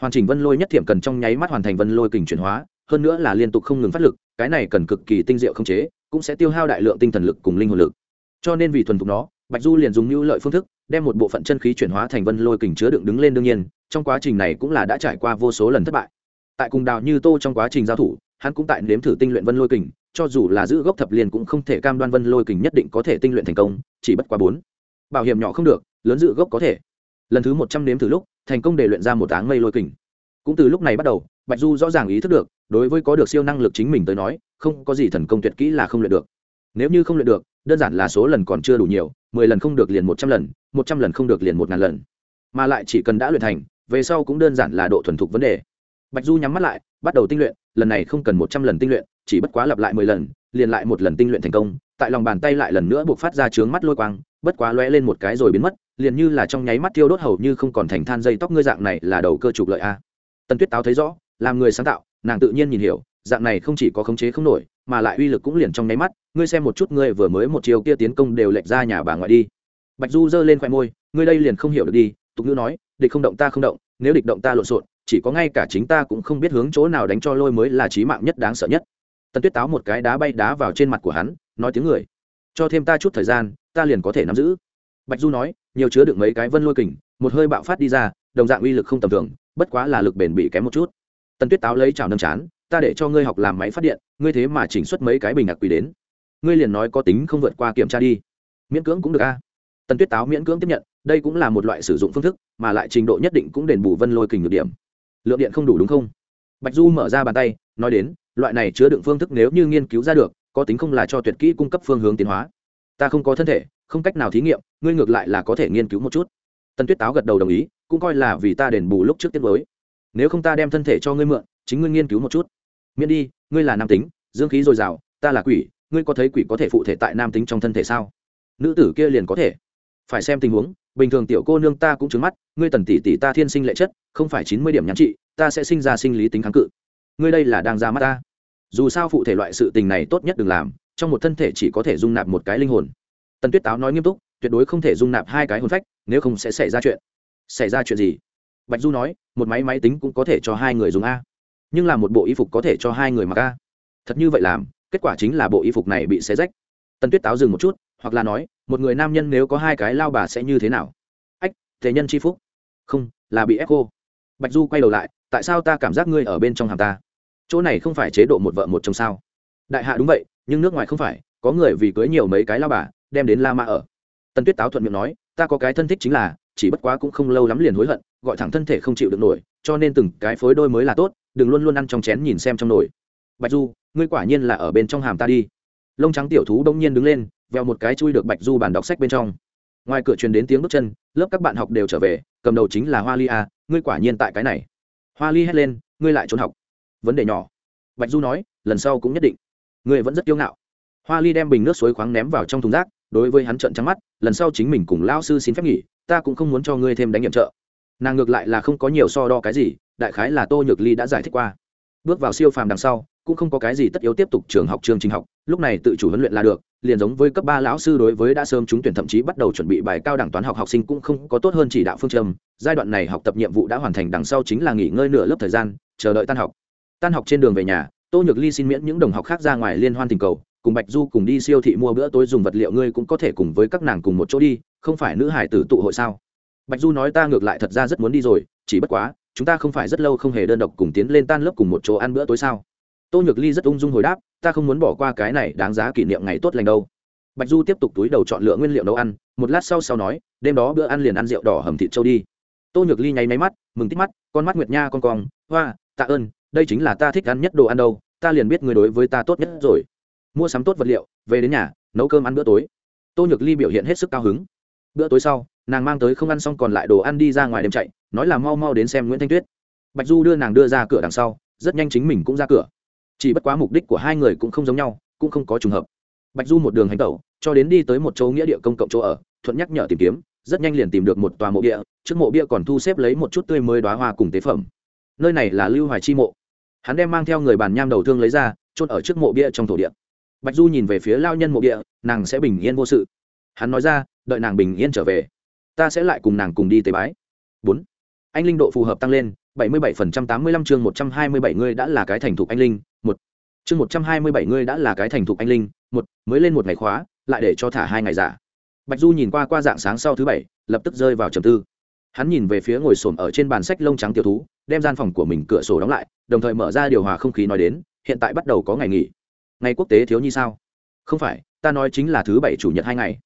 Hoàn chỉnh vân lôi nhất điểm cần trong nháy mắt hoàn thành vân lôi kình chuyển hóa, hơn nữa là liên tục không ngừng phát lực, cái này cần cực kỳ tinh diệu không chế, cũng sẽ tiêu hao đại lượng tinh thần lực cùng linh hồn lực. Cho nên vì thuần thục nó, bạch du liền dùng mưu lợi phương thức đem một bộ phận chân khí chuyển hóa thành vân lôi kình chứa đựng đứng lên đương nhiên, trong quá trình này cũng là đã trải qua vô số lần thất bại. Tại cùng đào như tô trong quá trình giao thủ, hắn cũng tại nếm thử tinh luyện vân lôi kình, cho dù là giữ gốc thập liền cũng không thể cam đoan vân lôi kình nhất định có thể tinh luyện thành công, chỉ bất quá bốn. Bảo hiểm nhỏ không được, lớn giữ gốc có thể. Lần thứ một trăm nếm thử lúc, thành công để luyện ra một áng mây lôi kình. Cũng từ lúc này bắt đầu, bạch du rõ ràng ý thức được, đối với có được siêu năng lực chính mình tới nói, không có gì thần công tuyệt kỹ là không luyện được. Nếu như không luyện được, đơn giản là số lần còn chưa đủ nhiều mười lần không được liền một trăm lần, một trăm lần không được liền một ngàn lần. Mà lại chỉ cần đã luyện thành, về sau cũng đơn giản là độ thuần thục vấn đề. Bạch du nhắm mắt lại, bắt đầu tinh luyện, lần này không cần một trăm lần tinh luyện, chỉ bất quá lặp lại mười lần, liền lại một lần tinh luyện thành công, tại lòng bàn tay lại lần nữa buộc phát ra trướng mắt lôi quang, bất quá lóe lên một cái rồi biến mất, liền như là trong nháy mắt tiêu đốt hầu như không còn thành than dây tóc ngươi dạng này là đầu cơ trục lợi a. Tần tuyết táo thấy rõ, làm người sáng tạo, nàng tự nhiên nhìn hiểu, dạng này không chỉ có khống chế không nổi mà lại uy lực cũng liền trong nháy mắt, ngươi xem một chút, ngươi vừa mới một chiều kia tiến công đều lệch ra nhà bà ngoại đi. Bạch du giơ lên khoe môi, ngươi đây liền không hiểu được đi, tục ngữ nói, địch không động ta không động, nếu địch động ta lộn xộn, chỉ có ngay cả chính ta cũng không biết hướng chỗ nào đánh cho lôi mới là trí mạng nhất đáng sợ nhất. Tần tuyết táo một cái đá bay đá vào trên mặt của hắn, nói tiếng người, cho thêm ta chút thời gian, ta liền có thể nắm giữ. Bạch du nói, nhiều chứa được mấy cái vân lôi kình, một hơi bạo phát đi ra, đồng dạng uy lực không tầm thường, bất quá là lực bền bị kém một chút. Tần tuyết táo lấy chảo nâng chán ta để cho ngươi học làm máy phát điện, ngươi thế mà chỉnh xuất mấy cái bình ngạc quỷ đến. Ngươi liền nói có tính không vượt qua kiểm tra đi. Miễn cưỡng cũng được a. Tần tuyết táo miễn cưỡng tiếp nhận, đây cũng là một loại sử dụng phương thức, mà lại trình độ nhất định cũng đền bù vân lôi kình được điểm. Lượng điện không đủ đúng không? Bạch du mở ra bàn tay, nói đến, loại này chứa đựng phương thức nếu như nghiên cứu ra được, có tính không là cho tuyệt kỹ cung cấp phương hướng tiến hóa. Ta không có thân thể, không cách nào thí nghiệm, ngươi ngược lại là có thể nghiên cứu một chút. Tần tuyết táo gật đầu đồng ý, cũng coi là vì ta đền bù lúc trước tiết mới. Nếu không ta đem thân thể cho ngươi mượn chính ngươi nghiên cứu một chút. Miễn đi, ngươi là nam tính, dương khí dồi dào, ta là quỷ, ngươi có thấy quỷ có thể phụ thể tại nam tính trong thân thể sao? Nữ tử kia liền có thể. Phải xem tình huống, bình thường tiểu cô nương ta cũng trứng mắt, ngươi tần tỷ tỷ ta thiên sinh lệ chất, không phải chín mươi điểm nhắn trị, ta sẽ sinh ra sinh lý tính kháng cự. Ngươi đây là đang ra mắt ta. Dù sao phụ thể loại sự tình này tốt nhất đừng làm, trong một thân thể chỉ có thể dung nạp một cái linh hồn. Tần tuyết táo nói nghiêm túc, tuyệt đối không thể dung nạp hai cái hồn phách, nếu không sẽ xảy ra chuyện. Xảy ra chuyện gì? Bạch du nói, một máy máy tính cũng có thể cho hai người dùng a nhưng là một bộ y phục có thể cho hai người mặc a. Thật như vậy làm, kết quả chính là bộ y phục này bị xé rách. Tần tuyết táo dừng một chút, hoặc là nói, một người nam nhân nếu có hai cái lao bà sẽ như thế nào? Ách, thế nhân c h i phúc. Không, là bị ép cô bạch du quay đầu lại, tại sao ta cảm giác ngươi ở bên trong hàm ta? Chỗ này không phải chế độ một vợ một chồng sao? Đại hạ đúng vậy, nhưng nước ngoài không phải, có người vì cưới nhiều mấy cái lao bà, đem đến la mã ở. Tần tuyết táo thuận miệng nói, ta có cái thân thích chính là, chỉ bất quá cũng không lâu lắm liền hối hận, gọi thẳng thân thể không chịu được nổi, cho nên từng cái phối đôi mới là tốt đừng luôn luôn ăn trong chén nhìn xem trong nồi. Bạch du, ngươi quả nhiên là ở bên trong hàm ta đi. Lông trắng tiểu thú đông nhiên đứng lên, veo một cái chui được bạch du bàn đọc sách bên trong. Ngoài cửa truyền đến tiếng bước chân, lớp các bạn học đều trở về, cầm đầu chính là hoa ly a ngươi quả nhiên tại cái này. Hoa ly hét lên, ngươi lại trốn học. Vấn đề nhỏ. Bạch du nói, lần sau cũng nhất định. Ngươi vẫn rất kiêu ngạo. Hoa ly đem bình nước suối khoáng ném vào trong thùng rác, đối với hắn trận trắng mắt, lần sau chính mình cùng lao sư xin phép nghỉ, ta cũng không muốn cho ngươi thêm đánh nhiệm trợ. Nàng ngược lại là không có nhiều so đo cái gì đại khái là tô nhược ly đã giải thích qua. Bước vào siêu phàm đằng sau, cũng không có cái gì tất yếu tiếp tục trường học trường trình học. Lúc này tự chủ huấn luyện là được, liền giống với cấp ba lão sư đối với đã sớm trúng tuyển thậm chí bắt đầu chuẩn bị bài cao đẳng toán học học sinh cũng không có tốt hơn chỉ đạo phương châm. Giai đoạn này học tập nhiệm vụ đã hoàn thành đằng sau chính là nghỉ ngơi nửa lớp thời gian, chờ đợi tan học. Tan học trên đường về nhà, tô nhược ly xin miễn những đồng học khác ra ngoài liên hoan tình cầu, cùng bạch du cùng đi siêu thị mua bữa tối dùng vật liệu ngươi cũng có thể cùng với các nàng cùng một chỗ đi, không phải nữ hải tử tụ hội sao? Bạch du nói ta ngược lại thật ra rất muốn đi rồi, chỉ bất quá chúng ta không phải rất lâu không hề đơn độc cùng tiến lên tan lớp cùng một chỗ ăn bữa tối sao? Tô nhược ly rất ung dung hồi đáp, ta không muốn bỏ qua cái này đáng giá kỷ niệm ngày tốt lành đâu. Bạch du tiếp tục túi đầu chọn lựa nguyên liệu nấu ăn, một lát sau sau nói, đêm đó bữa ăn liền ăn rượu đỏ hầm thịt trâu đi. Tô nhược ly nháy máy mắt, mừng tít mắt, con mắt nguyệt nha con cong, hoa, tạ ơn, đây chính là ta thích ăn nhất đồ ăn đâu, ta liền biết người đối với ta tốt nhất rồi. Mua sắm tốt vật liệu, về đến nhà, nấu cơm ăn bữa tối. Tô nhược ly biểu hiện hết sức cao hứng. Bữa tối sau, nàng mang tới không ăn xong còn lại đồ ăn đi ra ngoài đêm chạy nói là mau mau đến xem nguyễn thanh tuyết. Bạch du đưa nàng đưa ra cửa đằng sau, rất nhanh chính mình cũng ra cửa. Chỉ bất quá mục đích của hai người cũng không giống nhau, cũng không có trùng hợp. Bạch du một đường hành tẩu, cho đến đi tới một chỗ nghĩa địa công cộng chỗ ở, thuận nhắc nhở tìm kiếm, rất nhanh liền tìm được một tòa mộ bia, trước mộ bia còn thu xếp lấy một chút tươi mới đoá hoa cùng tế phẩm. Nơi này là lưu hoài chi mộ. Hắn đem mang theo người bàn nham đầu thương lấy ra, chôn ở trước mộ bia trong thổ địa. Bạch du nhìn về phía lao nhân mộ bia, nàng sẽ bình yên vô sự. Hắn nói ra, đợi nàng bình yên trở về, ta sẽ lại cùng nàng cùng đi tế bái. Bốn anh linh độ phù hợp tăng lên, bảy mươi bảy phần trăm tám mươi lăm chương một trăm hai mươi bảy ngươi đã là cái thành thục anh linh, một. Chương một trăm hai mươi bảy ngươi đã là cái thành thục anh linh, một, mới lên một ngày khóa, lại để cho thả hai ngày giả. Bạch du nhìn qua qua dạng sáng sau thứ bảy, lập tức rơi vào trầm tư. Hắn nhìn về phía ngồi xổm ở trên bàn sách lông trắng tiểu thú, đem gian phòng của mình cửa sổ đóng lại, đồng thời mở ra điều hòa không khí nói đến, hiện tại bắt đầu có ngày nghỉ. Ngày quốc tế thiếu nhi sao? Không phải, ta nói chính là thứ bảy chủ nhật hai ngày.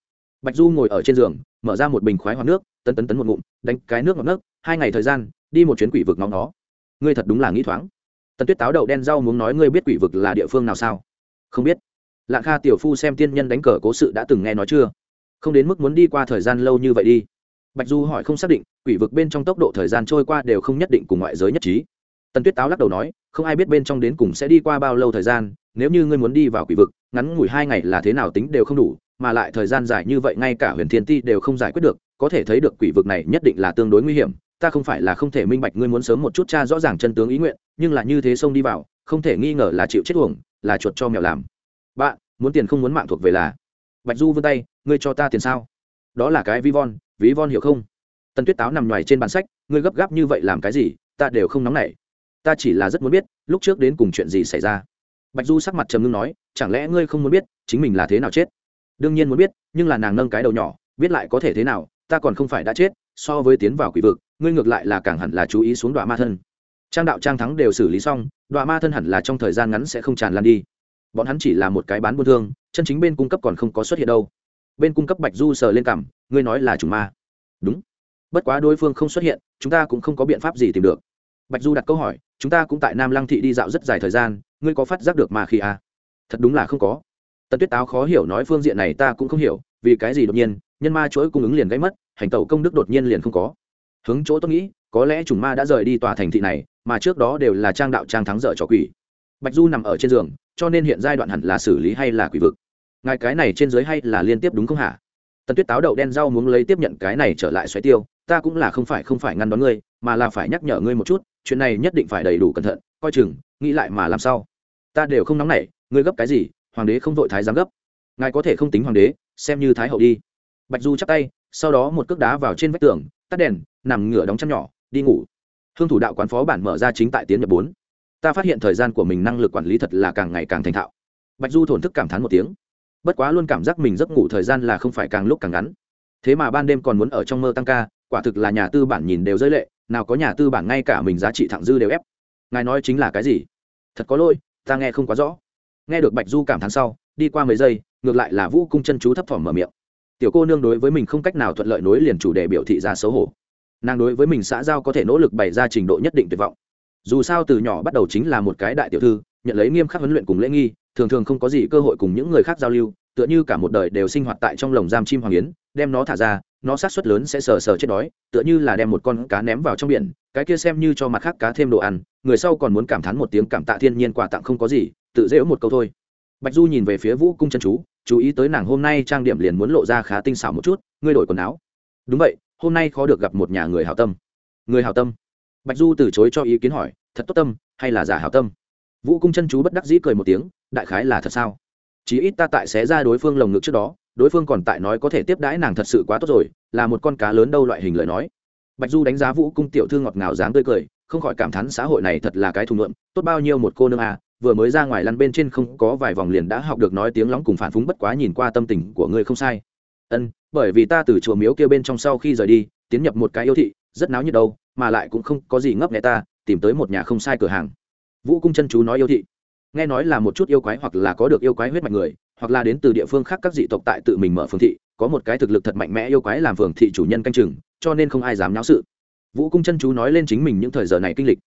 Bạch du ngồi ở trên giường, mở ra một bình khoái hoặc nước, tấn tấn tấn một ngụm, đánh cái nước ngọt nước hai ngày thời gian, đi một chuyến quỷ vực ngóng nó. Ngươi thật đúng là nghĩ thoáng. Tần tuyết táo đậu đen rau muốn nói, ngươi biết quỷ vực là địa phương nào sao? Không biết. Lạng kha tiểu phu xem tiên nhân đánh cờ cố sự đã từng nghe nói chưa? Không đến mức muốn đi qua thời gian lâu như vậy đi. Bạch du hỏi không xác định, quỷ vực bên trong tốc độ thời gian trôi qua đều không nhất định cùng ngoại giới nhất trí. Tần tuyết táo lắc đầu nói, không ai biết bên trong đến cùng sẽ đi qua bao lâu thời gian, nếu như ngươi muốn đi vào quỷ vực, ngắn ngủi hai ngày là thế nào tính đều không đủ, mà lại thời gian dài như vậy ngay cả huyền thiên ti đều không giải quyết được, có thể thấy được quỷ vực này nhất định là tương đối nguy hiểm ta không phải là không thể minh bạch ngươi muốn sớm một chút cha rõ ràng chân tướng ý nguyện, nhưng là như thế xông đi vào, không thể nghi ngờ là chịu chết uổng, là chuột cho mèo làm. Bạn, muốn tiền không muốn mạng thuộc về là. Bạch du vươn tay, ngươi cho ta tiền sao? Đó là cái vi von, ví von hiểu không? Tần tuyết táo nằm ngoài trên bàn sách, ngươi gấp gáp như vậy làm cái gì, ta đều không nóng nảy. Ta chỉ là rất muốn biết, lúc trước đến cùng chuyện gì xảy ra. Bạch du sắc mặt trầm ngưng nói, chẳng lẽ ngươi không muốn biết, chính mình là thế nào chết? Đương nhiên muốn biết, nhưng là nàng nâng cái đầu nhỏ, biết lại có thể thế nào, ta còn không phải đã chết, so với tiến vào quỷ vực ngươi ngược lại là càng hẳn là chú ý xuống đoạn ma thân. Trang đạo trang thắng đều xử lý xong đoạn ma thân hẳn là trong thời gian ngắn sẽ không tràn lan đi. Bọn hắn chỉ là một cái bán buôn thương, chân chính bên cung cấp còn không có xuất hiện đâu. Bên cung cấp bạch du sờ lên cảm ngươi nói là chủ ma. Đúng. Bất quá đối phương không xuất hiện, chúng ta cũng không có biện pháp gì tìm được. Bạch du đặt câu hỏi, chúng ta cũng tại nam lăng thị đi dạo rất dài thời gian, ngươi có phát giác được ma khi à? thật đúng là không có. Tần tuyết táo khó hiểu nói phương diện này ta cũng không hiểu, vì cái gì đột nhiên, nhân ma chuỗi cung ứng liền gáy mất, hành tẩu công đức đột nhiên liền không có hướng chỗ tôi nghĩ, có lẽ chủng ma đã rời đi tòa thành thị này, mà trước đó đều là trang đạo trang thắng dở trò quỷ. Bạch du nằm ở trên giường, cho nên hiện giai đoạn hẳn là xử lý hay là quỷ vực. Ngài cái này trên dưới hay là liên tiếp đúng không hả? Tần tuyết táo đậu đen rau muốn lấy tiếp nhận cái này trở lại xoáy tiêu, ta cũng là không phải không phải ngăn đón ngươi, mà là phải nhắc nhở ngươi một chút, chuyện này nhất định phải đầy đủ cẩn thận, coi chừng, nghĩ lại mà làm sao. Ta đều không nóng nảy, ngươi gấp cái gì, hoàng đế không vội thái giám gấp. Ngài có thể không tính hoàng đế, xem như thái hậu đi. Bạch du chắc tay, sau đó một cước đá vào trên vách tường, tắt đèn nằm ngửa đóng chăn nhỏ, đi ngủ. Hương thủ đạo quán phó bản mở ra chính tại tiến nhập bốn. Ta phát hiện thời gian của mình năng lực quản lý thật là càng ngày càng thành thạo. Bạch du thổn thức cảm thán một tiếng. Bất quá luôn cảm giác mình giấc ngủ thời gian là không phải càng lúc càng ngắn. Thế mà ban đêm còn muốn ở trong mơ tăng ca, quả thực là nhà tư bản nhìn đều rơi lệ, nào có nhà tư bản ngay cả mình giá trị thẳng dư đều ép. Ngài nói chính là cái gì? Thật có lỗi, ta nghe không quá rõ. Nghe được bạch du cảm thán sau, đi qua mấy giây, ngược lại là vũ cung chân chú thấp thỏm mở miệng. Tiểu cô nương đối với mình không cách nào thuận lợi nối liền chủ đề biểu thị ra xấu hổ nàng đối với mình xã giao có thể nỗ lực bày ra trình độ nhất định tuyệt vọng. Dù sao từ nhỏ bắt đầu chính là một cái đại tiểu thư, nhận lấy nghiêm khắc huấn luyện cùng lễ nghi, thường thường không có gì cơ hội cùng những người khác giao lưu, tựa như cả một đời đều sinh hoạt tại trong lồng giam chim hoàng yến, đem nó thả ra, nó sát suất lớn sẽ sờ sờ chết đói, tựa như là đem một con cá ném vào trong biển, cái kia xem như cho mặt khác cá thêm đồ ăn, người sau còn muốn cảm thán một tiếng cảm tạ thiên nhiên quà tặng không có gì, tự dễ một câu thôi. Bạch du nhìn về phía vũ cung chân chú chú ý tới nàng hôm nay trang điểm liền muốn lộ ra khá tinh xảo một chút, ngươi đổi quần áo. Đúng vậy hôm nay khó được gặp một nhà người hảo tâm. Người hảo tâm? Bạch du từ chối cho ý kiến hỏi, thật tốt tâm, hay là giả hảo tâm? Vũ cung chân chú bất đắc dĩ cười một tiếng, đại khái là thật sao? Chí ít ta tại xé ra đối phương lồng ngực trước đó, đối phương còn tại nói có thể tiếp đãi nàng thật sự quá tốt rồi, là một con cá lớn đâu loại hình lời nói. Bạch du đánh giá vũ cung tiểu thư ngọt ngào dáng tươi cười, không khỏi cảm thán xã hội này thật là cái thù ngượm tốt bao nhiêu một cô nương à vừa mới ra ngoài lăn bên trên không có vài vòng liền đã học được nói tiếng lóng cùng phản phúng bất quá nhìn qua tâm tình của ngươi không sai. Ân bởi vì ta từ chùa miếu kia bên trong sau khi rời đi, tiến nhập một cái yêu thị, rất náo nhiệt đâu, mà lại cũng không có gì ngấp nghé ta, tìm tới một nhà không sai cửa hàng. Vũ cung chân chú nói yêu thị. Nghe nói là một chút yêu quái hoặc là có được yêu quái huyết mạch người, hoặc là đến từ địa phương khác các dị tộc tại tự mình mở phường thị, có một cái thực lực thật mạnh mẽ yêu quái làm phường thị chủ nhân canh chừng, cho nên không ai dám náo sự. Vũ cung chân chú nói lên chính mình những thời giờ này kinh lịch.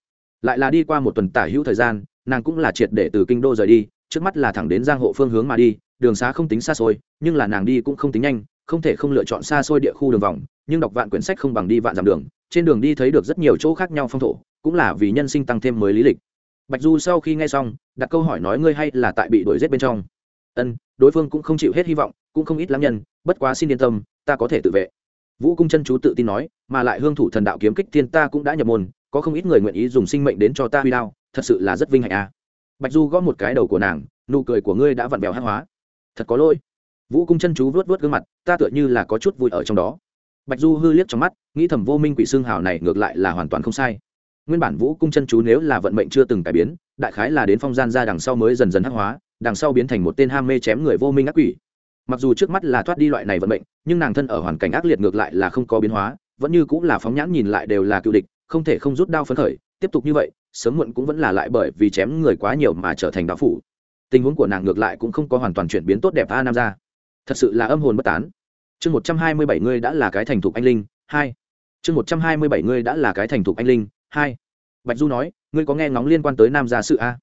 Lại là đi qua một tuần tả hữu thời gian, nàng cũng là triệt để từ kinh đô rời đi, trước mắt là thẳng đến giang hộ phương hướng mà đi, đường xá không tính xa xôi, nhưng là nàng đi cũng không tính nhanh không thể không lựa chọn xa xôi địa khu đường vòng, nhưng đọc vạn quyển sách không bằng đi vạn dặm đường, trên đường đi thấy được rất nhiều chỗ khác nhau phong thổ, cũng là vì nhân sinh tăng thêm mới lý lịch. Bạch du sau khi nghe xong, đặt câu hỏi nói ngươi hay là tại bị đuổi g bên trong. Ân, đối phương cũng không chịu hết hy vọng, cũng không ít lắm nhân, bất quá xin yên tâm, ta có thể tự vệ. Vũ cung chân chú tự tin nói, mà lại hương thủ thần đạo kiếm kích thiên ta cũng đã nhập môn, có không ít người nguyện ý dùng sinh mệnh đến cho ta huy đao, thật sự là rất vinh hạnh à. bạch du gõ một cái đầu của nàng, nụ cười của ngươi đã vặn vẹo hát hóa. Thật có lỗi vũ cung chân chú vớt vớt gương mặt, ta tựa như là có chút vui ở trong đó. Bạch du hư liếc trong mắt, nghĩ thầm vô minh quỷ xương hào này ngược lại là hoàn toàn không sai. Nguyên bản vũ cung chân chú nếu là vận mệnh chưa từng cải biến, đại khái là đến phong gian ra đằng sau mới dần dần hắc hóa, đằng sau biến thành một tên ham mê chém người vô minh ác quỷ. Mặc dù trước mắt là thoát đi loại này vận mệnh, nhưng nàng thân ở hoàn cảnh ác liệt ngược lại là không có biến hóa, vẫn như cũng là phóng nhãn nhìn lại đều là cựu địch, không thể không rút đao phấn khởi, tiếp tục như vậy, sớm muộn cũng vẫn là lại bởi vì chém người quá nhiều mà trở thành đạo phủ. Tình huống của nàng ngược lại cũng không có hoàn toàn chuyển biến tốt đẹp a nam ra thật sự là âm hồn bất tán. Chương một trăm hai mươi bảy ngươi đã là cái thành thục anh linh, hai. Chương một trăm hai mươi bảy ngươi đã là cái thành thục anh linh, hai. Bạch du nói, ngươi có nghe ngóng liên quan tới nam gia sự a?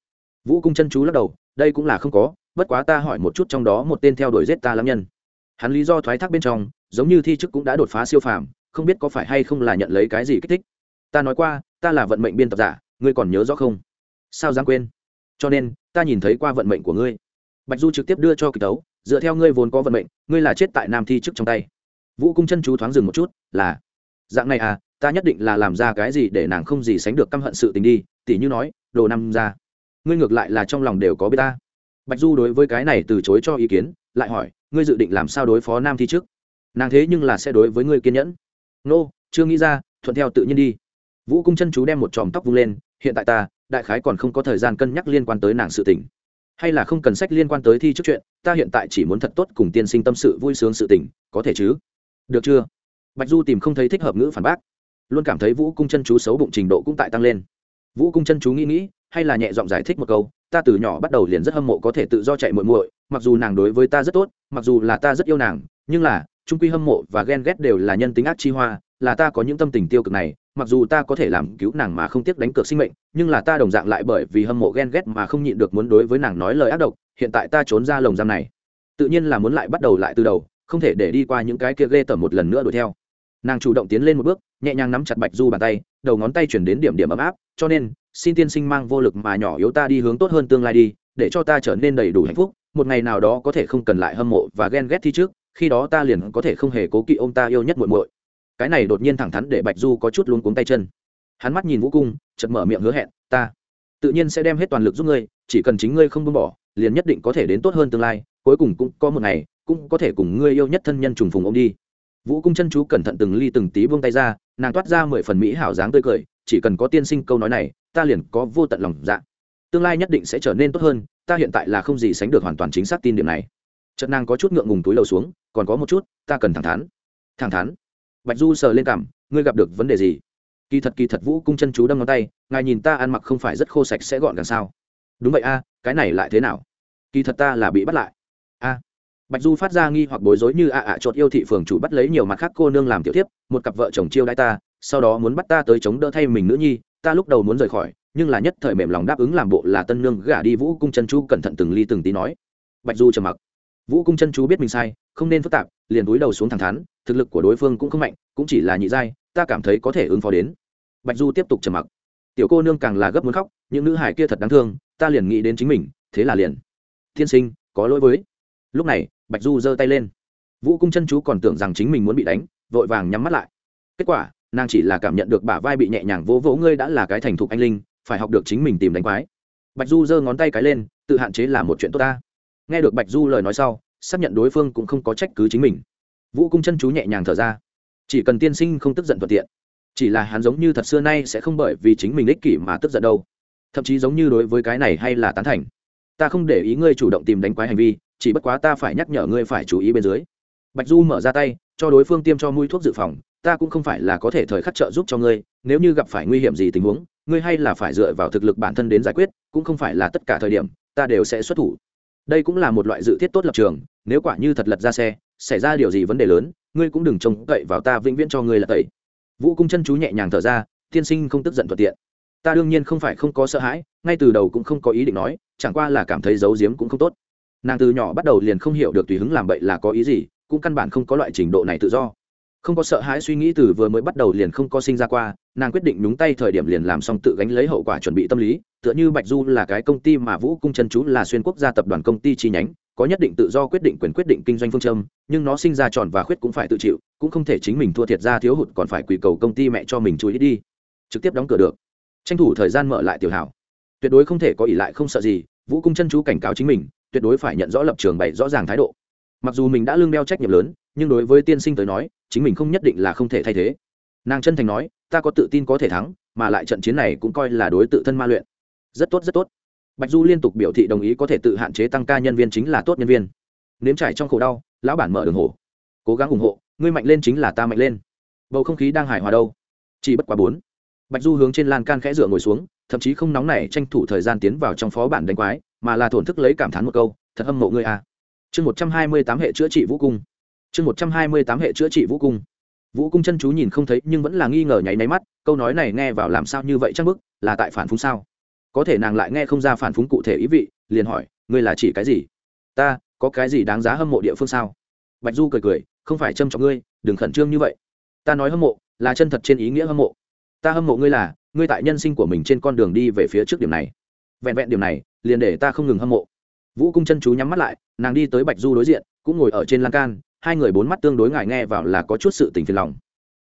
Vũ cung chân chú lắc đầu, đây cũng là không có, bất quá ta hỏi một chút trong đó một tên theo đuổi giết ta lâm nhân. Hắn lý do thoái thác bên trong, giống như thi chức cũng đã đột phá siêu phàm, không biết có phải hay không là nhận lấy cái gì kích thích. Ta nói qua, ta là vận mệnh biên tập giả, ngươi còn nhớ rõ không? Sao dám quên? Cho nên, ta nhìn thấy qua vận mệnh của ngươi. Bạch du trực tiếp đưa cho kịch tấu dựa theo ngươi vốn có vận mệnh ngươi là chết tại nam thi chức trong tay. Vũ cung chân chú thoáng dừng một chút là dạng này à ta nhất định là làm ra cái gì để nàng không gì sánh được căm hận sự tình đi tỉ như nói đồ năm ra. Ngươi ngược lại là trong lòng đều có biết ta. Bạch du đối với cái này từ chối cho ý kiến lại hỏi ngươi dự định làm sao đối phó nam thi trước? Nàng thế nhưng là sẽ đối với ngươi kiên nhẫn. Nô、no, chưa nghĩ ra thuận theo tự nhiên đi. Vũ cung chân chú đem một chòm tóc vung lên hiện tại ta đại khái còn không có thời gian cân nhắc liên quan tới nàng sự tình hay là không cần sách liên quan tới thi trước chuyện, ta hiện tại chỉ muốn thật tốt cùng tiên sinh tâm sự vui sướng sự tình, có thể chứ? Được chưa? Bạch du tìm không thấy thích hợp ngữ phản bác. Luôn cảm thấy vũ cung chân chú xấu bụng trình độ cũng tại tăng lên. Vũ cung chân chú nghĩ nghĩ, hay là nhẹ giọng giải thích một câu, ta từ nhỏ bắt đầu liền rất hâm mộ có thể tự do chạy muội muội, mặc dù nàng đối với ta rất tốt, mặc dù là ta rất yêu nàng, nhưng là trung quy hâm mộ và ghen ghét đều là nhân tính ác chi hoa, là ta có những tâm tình tiêu cực này mặc dù ta có thể làm cứu nàng mà không tiếc đánh cược sinh mệnh, nhưng là ta đồng dạng lại bởi vì hâm mộ ghen ghét mà không nhịn được muốn đối với nàng nói lời ác độc, hiện tại ta trốn ra lồng giam này. Tự nhiên là muốn lại bắt đầu lại từ đầu, không thể để đi qua những cái kia ghê tởm một lần nữa đuổi theo. Nàng chủ động tiến lên một bước, nhẹ nhàng nắm chặt bạch du bàn tay, đầu ngón tay chuyển đến điểm điểm ấm áp, cho nên, xin tiên sinh mang vô lực mà nhỏ yếu ta đi hướng tốt hơn tương lai đi, để cho ta trở nên đầy đủ hạnh phúc, một ngày nào đó có thể không cần lại hâm mộ và ghen ghét thi trước, khi đó ta liền có thể không hề cố kỵ ông ta yêu nhất muội muội cái này đột nhiên thẳng thắn để bạch du có chút luống cuống tay chân. Hắn mắt nhìn vũ cung chật mở miệng hứa hẹn, ta tự nhiên sẽ đem hết toàn lực giúp ngươi, chỉ cần chính ngươi không buông bỏ, liền nhất định có thể đến tốt hơn tương lai, cuối cùng cũng có một ngày, cũng có thể cùng ngươi yêu nhất thân nhân trùng phùng ông đi. Vũ cung chân chú cẩn thận từng ly từng tí buông tay ra, nàng toát ra mười phần mỹ hảo dáng tươi cười, chỉ cần có tiên sinh câu nói này, ta liền có vô tận lòng dạ. Tương lai nhất định sẽ trở nên tốt hơn, ta hiện tại là không gì sánh được hoàn toàn chính xác tin điểm này. Trận nàng có chút ngượng ngùng túi lầu xuống, còn có một chút, ta cần thẳng thắn. Thẳng thắn? Bạch du sờ lên cảm ngươi gặp được vấn đề gì? Kỳ thật kỳ thật, vũ cung chân chú đâm ngón tay, ngài nhìn ta ăn mặc không phải rất khô sạch sẽ gọn gàng sao? Đúng vậy a, cái này lại thế nào? Kỳ thật ta là bị bắt lại. A. Bạch du phát ra nghi hoặc bối rối như ạ ạ chột yêu thị phường chủ bắt lấy nhiều mặt khác cô nương làm tiểu tiếp một cặp vợ chồng chiêu đãi ta, sau đó muốn bắt ta tới chống đỡ thay mình nữ nhi, ta lúc đầu muốn rời khỏi, nhưng là nhất thời mềm lòng đáp ứng làm bộ là tân nương gả đi vũ cung chân chú cẩn thận từng ly từng tí nói. Bạch du trầm mặc. Vũ cung chân chú biết mình sai, không nên phức tạp, liền túi đầu xuống thẳng thắn thực lực của đối phương cũng không mạnh, cũng chỉ là nhị giai, ta cảm thấy có thể ứng phó đến. Bạch du tiếp tục trầm mặc. Tiểu cô nương càng là gấp muốn khóc, những nữ hải kia thật đáng thương, ta liền nghĩ đến chính mình, thế là liền. Tiên sinh, có lỗi với. Lúc này, bạch du giơ tay lên. Vũ cung chân chú còn tưởng rằng chính mình muốn bị đánh, vội vàng nhắm mắt lại. Kết quả, nàng chỉ là cảm nhận được bả vai bị nhẹ nhàng vỗ vỗ ngươi đã là cái thành thục anh linh, phải học được chính mình tìm đánh quái. Bạch du giơ ngón tay cái lên, tự hạn chế là một chuyện tốt ta. Nghe được bạch du lời nói sau, xác nhận đối phương cũng không có trách cứ chính mình vũ cung chân chú nhẹ nhàng thở ra. Chỉ cần tiên sinh không tức giận thuận tiện. Chỉ là hắn giống như thật xưa nay sẽ không bởi vì chính mình ích kỷ mà tức giận đâu. Thậm chí giống như đối với cái này hay là tán thành. Ta không để ý ngươi chủ động tìm đánh quái hành vi, chỉ bất quá ta phải nhắc nhở ngươi phải chú ý bên dưới. Bạch du mở ra tay, cho đối phương tiêm cho mũi thuốc dự phòng, ta cũng không phải là có thể thời khắc trợ giúp cho ngươi, nếu như gặp phải nguy hiểm gì tình huống, ngươi hay là phải dựa vào thực lực bản thân đến giải quyết, cũng không phải là tất cả thời điểm, ta đều sẽ xuất thủ. Đây cũng là một loại dự thiết tốt lập trường, nếu quả như thật lật ra xe xảy ra điều gì vấn đề lớn, ngươi cũng đừng trông cậy vào ta vĩnh viễn cho ngươi là tẩy. Vũ cung chân chú nhẹ nhàng thở ra, tiên sinh không tức giận thuận tiện. Ta đương nhiên không phải không có sợ hãi, ngay từ đầu cũng không có ý định nói, chẳng qua là cảm thấy giấu giếm cũng không tốt. Nàng từ nhỏ bắt đầu liền không hiểu được tùy hứng làm bậy là có ý gì, cũng căn bản không có loại trình độ này tự do. Không có sợ hãi suy nghĩ từ vừa mới bắt đầu liền không có sinh ra qua, nàng quyết định nhúng tay thời điểm liền làm xong tự gánh lấy hậu quả chuẩn bị tâm lý, tựa như bạch du là cái công ty mà vũ cung chân chú là xuyên quốc gia tập đoàn công ty chi nhánh có nhất định tự do quyết định quyền quyết định kinh doanh phương châm, nhưng nó sinh ra tròn và khuyết cũng phải tự chịu, cũng không thể chính mình thua thiệt ra thiếu hụt còn phải quỳ cầu công ty mẹ cho mình chú ý đi. Trực tiếp đóng cửa được. Tranh thủ thời gian mở lại tiểu hảo. Tuyệt đối không thể có ỷ lại không sợ gì, vũ cung chân chú cảnh cáo chính mình, tuyệt đối phải nhận rõ lập trường bày rõ ràng thái độ. Mặc dù mình đã lương đeo trách nhiệm lớn, nhưng đối với tiên sinh tới nói, chính mình không nhất định là không thể thay thế. Nàng chân thành nói, ta có tự tin có thể thắng, mà lại trận chiến này cũng coi là đối tự thân ma luyện. Rất tốt rất tốt bạch du liên tục biểu thị đồng ý có thể tự hạn chế tăng ca nhân viên chính là tốt nhân viên. Nếm trải trong khổ đau, lão bản mở đường hổ. Cố gắng ủng hộ, ngươi mạnh lên chính là ta mạnh lên. Bầu không khí đang hài hòa đâu. Chỉ bất quá bốn. Bạch du hướng trên lan can khẽ dựa ngồi xuống, thậm chí không nóng nảy tranh thủ thời gian tiến vào trong phó bản đánh quái, mà là thổn thức lấy cảm thán một câu, thật hâm mộ ngươi a chương một trăm hai mươi tám hệ chữa trị vũ cung. Chương một trăm hai mươi tám hệ chữa trị vũ cung. Vũ cung chân chú nhìn không thấy nhưng vẫn là nghi ngờ nháy máy mắt, câu nói này nghe vào làm sao như vậy chắc bức, là tại phản phúng sao? Có thể nàng lại nghe không ra phản phúng cụ thể ý vị, liền hỏi, ngươi là chỉ cái gì? Ta, có cái gì đáng giá hâm mộ địa phương sao? Bạch du cười cười, không phải châm trọng ngươi, đừng khẩn trương như vậy. Ta nói hâm mộ, là chân thật trên ý nghĩa hâm mộ. Ta hâm mộ ngươi là, ngươi tại nhân sinh của mình trên con đường đi về phía trước điểm này. Vẹn vẹn điểm này, liền để ta không ngừng hâm mộ. Vũ cung chân chú nhắm mắt lại, nàng đi tới bạch du đối diện, cũng ngồi ở trên lan can, hai người bốn mắt tương đối ngại nghe vào là có chút sự tình phiền lòng.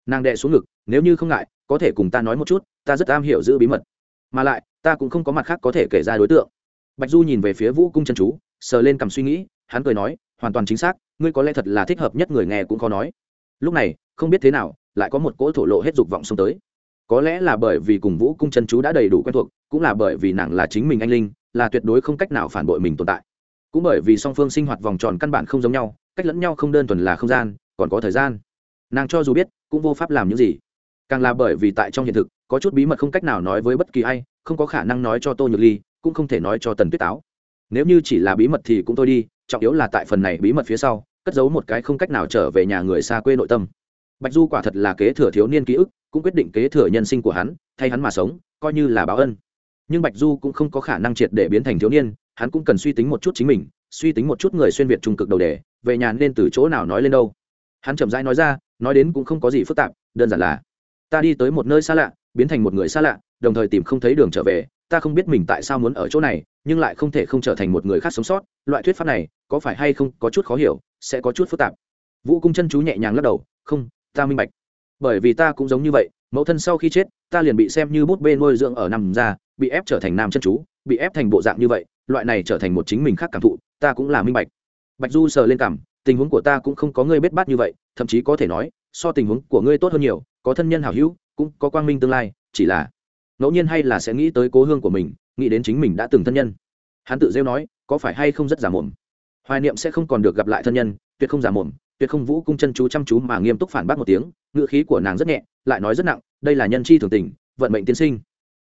Nàng đệ xuống ngực, nếu như không ngại, có thể cùng ta nói một chút, ta rất am hiểu giữ bí mật. Mà lại ta cũng không có mặt khác có thể kể ra đối tượng. Bạch du nhìn về phía vũ cung chân chú, sờ lên cầm suy nghĩ, hắn cười nói, hoàn toàn chính xác, ngươi có lẽ thật là thích hợp nhất người nghe cũng khó nói. Lúc này, không biết thế nào, lại có một cỗ thổ lộ hết dục vọng xông tới. Có lẽ là bởi vì cùng vũ cung chân chú đã đầy đủ quen thuộc, cũng là bởi vì nàng là chính mình anh linh, là tuyệt đối không cách nào phản bội mình tồn tại. Cũng bởi vì song phương sinh hoạt vòng tròn căn bản không giống nhau, cách lẫn nhau không đơn thuần là không gian, còn có thời gian. Nàng cho dù biết, cũng vô pháp làm những gì. Càng là bởi vì tại trong hiện thực có chút bí mật không cách nào nói với bất kỳ ai, không có khả năng nói cho tô nhược ly, cũng không thể nói cho tần tuyết táo. Nếu như chỉ là bí mật thì cũng thôi đi, trọng yếu là tại phần này bí mật phía sau, cất giấu một cái không cách nào trở về nhà người xa quê nội tâm. Bạch du quả thật là kế thừa thiếu niên ký ức, cũng quyết định kế thừa nhân sinh của hắn, thay hắn mà sống, coi như là báo ân. Nhưng bạch du cũng không có khả năng triệt để biến thành thiếu niên, hắn cũng cần suy tính một chút chính mình, suy tính một chút người xuyên việt trung cực đầu đề, về nhà nên từ chỗ nào nói lên đâu. Hắn chậm rãi nói ra, nói đến cũng không có gì phức tạp, đơn giản là, ta đi tới một nơi xa lạ biến thành một người xa lạ, đồng thời tìm không thấy đường trở về. Ta không biết mình tại sao muốn ở chỗ này, nhưng lại không thể không trở thành một người khác sống sót. Loại thuyết pháp này, có phải hay không có chút khó hiểu, sẽ có chút phức tạp. Vũ cung chân chú nhẹ nhàng lắc đầu, không, ta minh bạch. Bởi vì ta cũng giống như vậy, mẫu thân sau khi chết, ta liền bị xem như bút bê nuôi dưỡng ở nằm ra, bị ép trở thành nam chân chú, bị ép thành bộ dạng như vậy, loại này trở thành một chính mình khác cảm thụ, ta cũng là minh bạch. Bạch du sờ lên cảm tình huống của ta cũng không có ngươi bết bát như vậy, thậm chí có thể nói, so tình huống của ngươi tốt hơn nhiều, có thân nhân hảo hữu cũng có quang minh tương lai, chỉ là ngẫu nhiên hay là sẽ nghĩ tới cố hương của mình, nghĩ đến chính mình đã từng thân nhân. Hắn tự rêu nói, có phải hay không rất giả mồm? Hoài niệm sẽ không còn được gặp lại thân nhân, tuyệt không giả mồm, tuyệt không vũ cung chân chú chăm chú mà nghiêm túc phản bác một tiếng, ngữ khí của nàng rất nhẹ, lại nói rất nặng, đây là nhân chi thường tình, vận mệnh tiên sinh.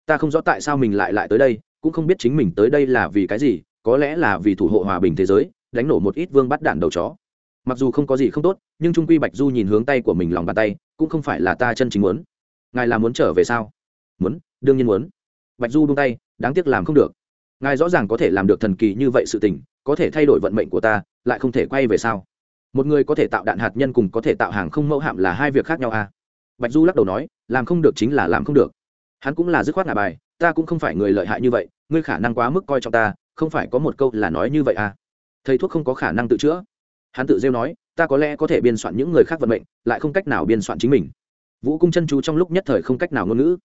Ta không rõ tại sao mình lại lại tới đây, cũng không biết chính mình tới đây là vì cái gì, có lẽ là vì thủ hộ hòa bình thế giới, đánh nổ một ít vương bắt đạn đầu chó. Mặc dù không có gì không tốt, nhưng trung quy bạch du nhìn hướng tay của mình lòng bàn tay, cũng không phải là ta chân chính muốn ngài là muốn trở về sao? Muốn, đương nhiên muốn. Bạch du buông tay, đáng tiếc làm không được. Ngài rõ ràng có thể làm được thần kỳ như vậy sự tình, có thể thay đổi vận mệnh của ta, lại không thể quay về sao? Một người có thể tạo đạn hạt nhân cùng có thể tạo hàng không mẫu hạm là hai việc khác nhau à? Bạch du lắc đầu nói, làm không được chính là làm không được. Hắn cũng là dứt khoát ngà bài, ta cũng không phải người lợi hại như vậy, ngươi khả năng quá mức coi trọng ta, không phải có một câu là nói như vậy à? Thầy thuốc không có khả năng tự chữa. Hắn tự rêu nói, ta có lẽ có thể biên soạn những người khác vận mệnh, lại không cách nào biên soạn chính mình vũ cung chân chú trong lúc nhất thời không cách nào ngôn ngữ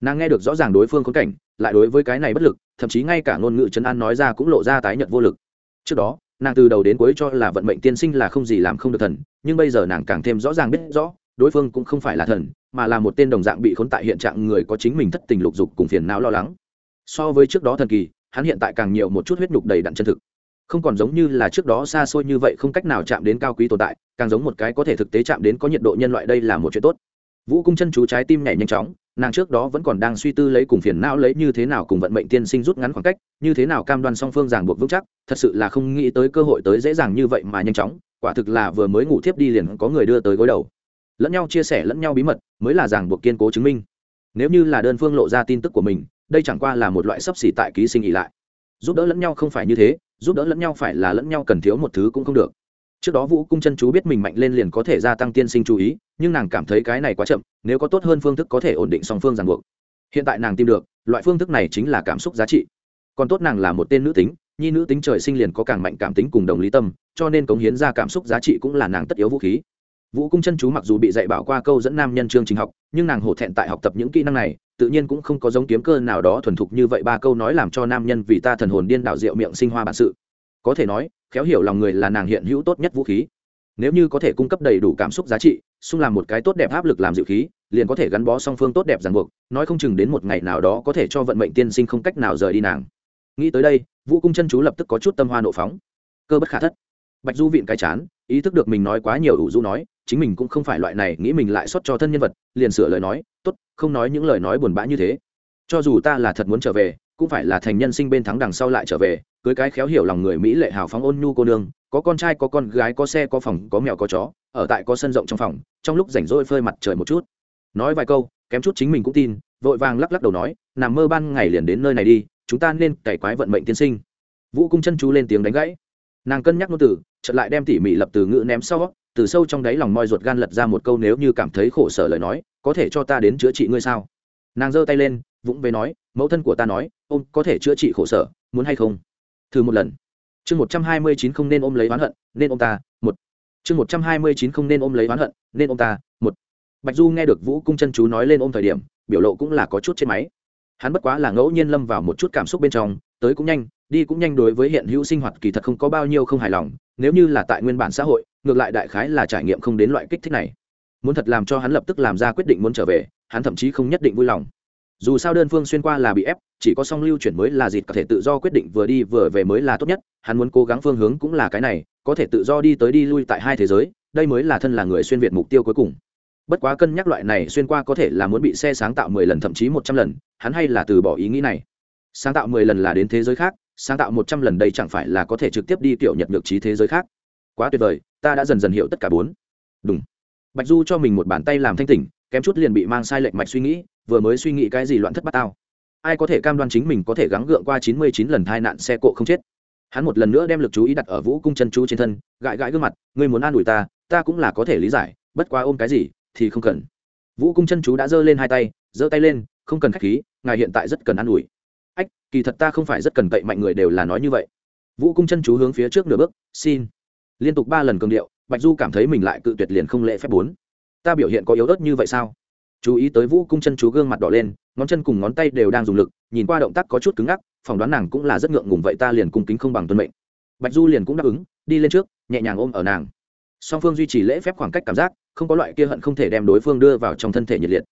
nàng nghe được rõ ràng đối phương khốn cảnh lại đối với cái này bất lực thậm chí ngay cả ngôn ngữ trấn an nói ra cũng lộ ra tái nhận vô lực trước đó nàng từ đầu đến cuối cho là vận mệnh tiên sinh là không gì làm không được thần nhưng bây giờ nàng càng thêm rõ ràng biết rõ đối phương cũng không phải là thần mà là một tên đồng dạng bị khốn tại hiện trạng người có chính mình thất tình lục dục cùng phiền não lo lắng so với trước đó thần kỳ hắn hiện tại càng nhiều một chút huyết nhục đầy đặn chân thực không còn giống như là trước đó xa xôi như vậy không cách nào chạm đến cao quý tồn tại càng giống một cái có thể thực tế chạm đến có nhiệt độ nhân loại đây là một chuyện tốt vũ cung chân chú trái tim nhảy nhanh chóng, nàng trước đó vẫn còn đang suy tư lấy cùng phiền não lấy như thế nào cùng vận mệnh tiên sinh rút ngắn khoảng cách, như thế nào cam đoan song phương ràng buộc vững chắc, thật sự là không nghĩ tới cơ hội tới dễ dàng như vậy mà nhanh chóng, quả thực là vừa mới ngủ thiếp đi liền có người đưa tới gối đầu. Lẫn nhau chia sẻ lẫn nhau bí mật, mới là ràng buộc kiên cố chứng minh. Nếu như là đơn phương lộ ra tin tức của mình, đây chẳng qua là một loại sấp xỉ tại ký sinh ỉ lại. Giúp đỡ lẫn nhau không phải như thế, giúp đỡ lẫn nhau phải là lẫn nhau cần thiếu một thứ cũng không được. Trước đó vũ cung chân chú biết mình mạnh lên liền có thể gia tăng tiên sinh chú ý nhưng nàng cảm thấy cái này quá chậm, nếu có tốt hơn phương thức có thể ổn định song phương ràng buộc. Hiện tại nàng tìm được, loại phương thức này chính là cảm xúc giá trị. Còn tốt nàng là một tên nữ tính, nhi nữ tính trời sinh liền có càng mạnh cảm tính cùng đồng lý tâm, cho nên cống hiến ra cảm xúc giá trị cũng là nàng tất yếu vũ khí. Vũ cung chân chú mặc dù bị dạy bảo qua câu dẫn nam nhân chương trình học, nhưng nàng hổ thẹn tại học tập những kỹ năng này, tự nhiên cũng không có giống kiếm cơ nào đó thuần thục như vậy ba câu nói làm cho nam nhân vì ta thần hồn điên đạo rượu miệng sinh hoa bản sự. Có thể nói, khéo hiểu lòng người là nàng hiện hữu tốt nhất vũ khí. Nếu như có thể cung cấp đầy đủ cảm xúc giá trị xung làm một cái tốt đẹp áp lực làm dịu khí, liền có thể gắn bó song phương tốt đẹp ràng buộc, nói không chừng đến một ngày nào đó có thể cho vận mệnh tiên sinh không cách nào rời đi nàng. Nghĩ tới đây, vũ cung chân chú lập tức có chút tâm hoa nộ phóng. Cơ bất khả thất. Bạch du vịn cái chán, ý thức được mình nói quá nhiều ủ du nói, chính mình cũng không phải loại này, nghĩ mình lại xót cho thân nhân vật, liền sửa lời nói, tốt, không nói những lời nói buồn bã như thế. Cho dù ta là thật muốn trở về, cũng phải là thành nhân sinh bên thắng đằng sau lại trở về, cưới cái khéo hiểu lòng người mỹ lệ hào phóng ôn nhu cô nương, có con trai, có con gái, có xe, có phòng, có mèo, có chó, ở tại có sân rộng trong phòng trong lúc rảnh rỗi phơi mặt trời một chút. Nói vài câu, kém chút chính mình cũng tin, vội vàng lắc lắc đầu nói, nằm mơ ban ngày liền đến nơi này đi, chúng ta nên cải quái vận mệnh tiên sinh. Vũ cung chân chú lên tiếng đánh gãy. Nàng cân nhắc ngôn từ, chợt lại đem tỉ mỉ lập từ ngữ ném sau, từ sâu trong đáy lòng moi ruột gan lật ra một câu nếu như cảm thấy khổ sở lời nói, có thể cho ta đến chữa trị ngươi sao? Nàng giơ tay lên vũng về nói, mẫu thân của ta nói, ôm, có thể chữa trị khổ sở, muốn hay không? Thử một lần. Chương một trăm hai mươi chín không nên ôm lấy oán hận, nên ôm ta, một chương một trăm hai mươi chín không nên ôm lấy oán hận, nên ôm ta, một. Bạch du nghe được vũ cung chân chú nói lên ôm thời điểm, biểu lộ cũng là có chút trên máy. Hắn bất quá là ngẫu nhiên lâm vào một chút cảm xúc bên trong, tới cũng nhanh, đi cũng nhanh đối với hiện hữu sinh hoạt kỳ thật không có bao nhiêu không hài lòng, nếu như là tại nguyên bản xã hội, ngược lại đại khái là trải nghiệm không đến loại kích thích này. Muốn thật làm cho hắn lập tức làm ra quyết định muốn trở về, hắn thậm chí không nhất định vui lòng. Dù sao đơn phương xuyên qua là bị ép, chỉ có song lưu chuyển mới là dịp có thể tự do quyết định vừa đi vừa về mới là tốt nhất, hắn muốn cố gắng phương hướng cũng là cái này có thể tự do đi tới đi lui tại hai thế giới, đây mới là thân là người xuyên việt mục tiêu cuối cùng. Bất quá cân nhắc loại này xuyên qua có thể là muốn bị xe sáng tạo mười lần thậm chí một trăm lần, hắn hay là từ bỏ ý nghĩ này. Sáng tạo mười lần là đến thế giới khác, sáng tạo một trăm lần đây chẳng phải là có thể trực tiếp đi, kiểu, nhật nhược trí thế giới khác. Quá tuyệt vời, ta đã dần dần hiểu tất cả bốn. Đúng bạch du cho mình một bàn tay làm thanh tỉnh, kém chút liền bị mang sai lệch mạch suy nghĩ, vừa mới suy nghĩ cái gì loạn thất bát tao. Ai có thể cam đoan chính mình có thể gắng gượng qua chín mươi chín lần tai nạn xe cộ không chết? Hắn một lần nữa đem lực chú ý đặt ở vũ cung chân chú trên thân, gãi gãi gương mặt, ngươi muốn an ủi ta ta cũng là có thể lý giải, bất quá ôm cái gì thì không cần. Vũ cung chân chú đã giơ lên hai tay, giơ tay lên, không cần k h á c h khí, ngài hiện tại rất cần an ủi. Ách, kỳ thật ta không phải rất cần cậy mạnh người đều là nói như vậy. Vũ cung chân chú hướng phía trước nửa bước, xin. Liên tục ba lần cường điệu, bạch du cảm thấy mình lại cự tuyệt liền không lễ phép bốn. Ta biểu hiện có yếu ớt như vậy sao? Chú ý tới vũ cung chân chú gương mặt đỏ lên, ngón chân cùng ngón tay đều đang dùng lực, nhìn qua động tác có chút cứng ngắc phỏng đoán nàng cũng là rất ngượng ngùng vậy ta liền cung kính không bằng tuân mệnh. Bạch du liền cũng đáp ứng, đi lên trước, nhẹ nhàng ôm ở nàng. Song phương duy trì lễ phép khoảng cách cảm giác, không có loại kia hận không thể đem đối phương đưa vào trong thân thể nhiệt liệt.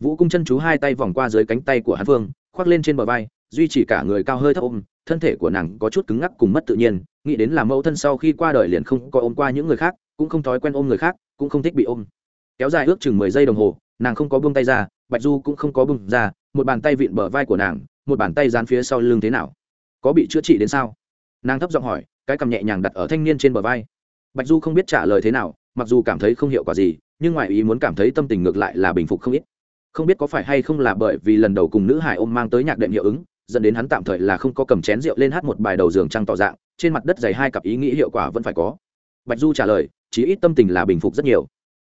Vũ cung chân chú hai tay vòng qua dưới cánh tay của hắn phương khoác lên trên bờ vai, duy trì cả người cao hơi thấp ôm, thân thể của nàng có chút cứng ngắc cùng mất tự nhiên, nghĩ đến là mẫu thân sau khi qua đời liền không có ôm qua những người khác, cũng không thói quen ôm người khác, cũng không thích bị ôm. Kéo dài ước chừng mười giây đồng hồ, nàng không có buông tay ra, bạch du cũng không có buông ra, một bàn tay vịn bờ vai của nàng một bàn tay dán phía sau lưng thế nào? Có bị chữa trị đến sao? Nàng thấp giọng hỏi, cái cầm nhẹ nhàng đặt ở thanh niên trên bờ vai. Bạch du không biết trả lời thế nào, mặc dù cảm thấy không hiệu quả gì, nhưng ngoài ý muốn cảm thấy tâm tình ngược lại là bình phục không ít. Không biết có phải hay không là bởi vì lần đầu cùng nữ hải ôm mang tới nhạc đệm hiệu ứng, dẫn đến hắn tạm thời là không có cầm chén rượu lên hát một bài đầu giường trăng tỏ dạng, trên mặt đất dày hai cặp ý nghĩ hiệu quả vẫn phải có. Bạch du trả lời chỉ ít tâm tình là bình phục rất nhiều.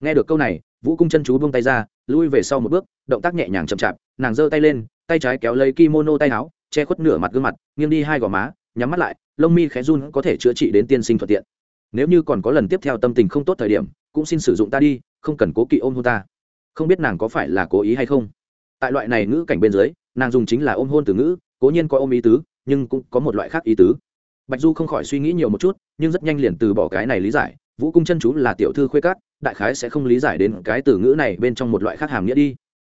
Nghe được câu này, vũ cung chân chú buông tay ra, lui về sau một bước, động tác nhẹ nhàng chậm chạp, nàng giơ tay lên tay trái kéo lấy kimono tay áo, che khuất nửa mặt gương mặt, nghiêng đi hai gò má, nhắm mắt lại, lông mi khẽ run có thể chữa trị đến tiên sinh thuận tiện. Nếu như còn có lần tiếp theo tâm tình không tốt thời điểm, cũng xin sử dụng ta đi, không cần cố kỵ ôm hôn ta. Không biết nàng có phải là cố ý hay không. Tại loại này ngữ cảnh bên dưới, nàng dùng chính là ôm hôn từ ngữ, cố nhiên có ôm ý tứ, nhưng cũng có một loại khác ý tứ. Bạch du không khỏi suy nghĩ nhiều một chút, nhưng rất nhanh liền từ bỏ cái này lý giải, vũ cung chân chú là tiểu thư khuê cát đại khái sẽ không lý giải đến cái từ ngữ này bên trong một loại khác hàm nghĩa đi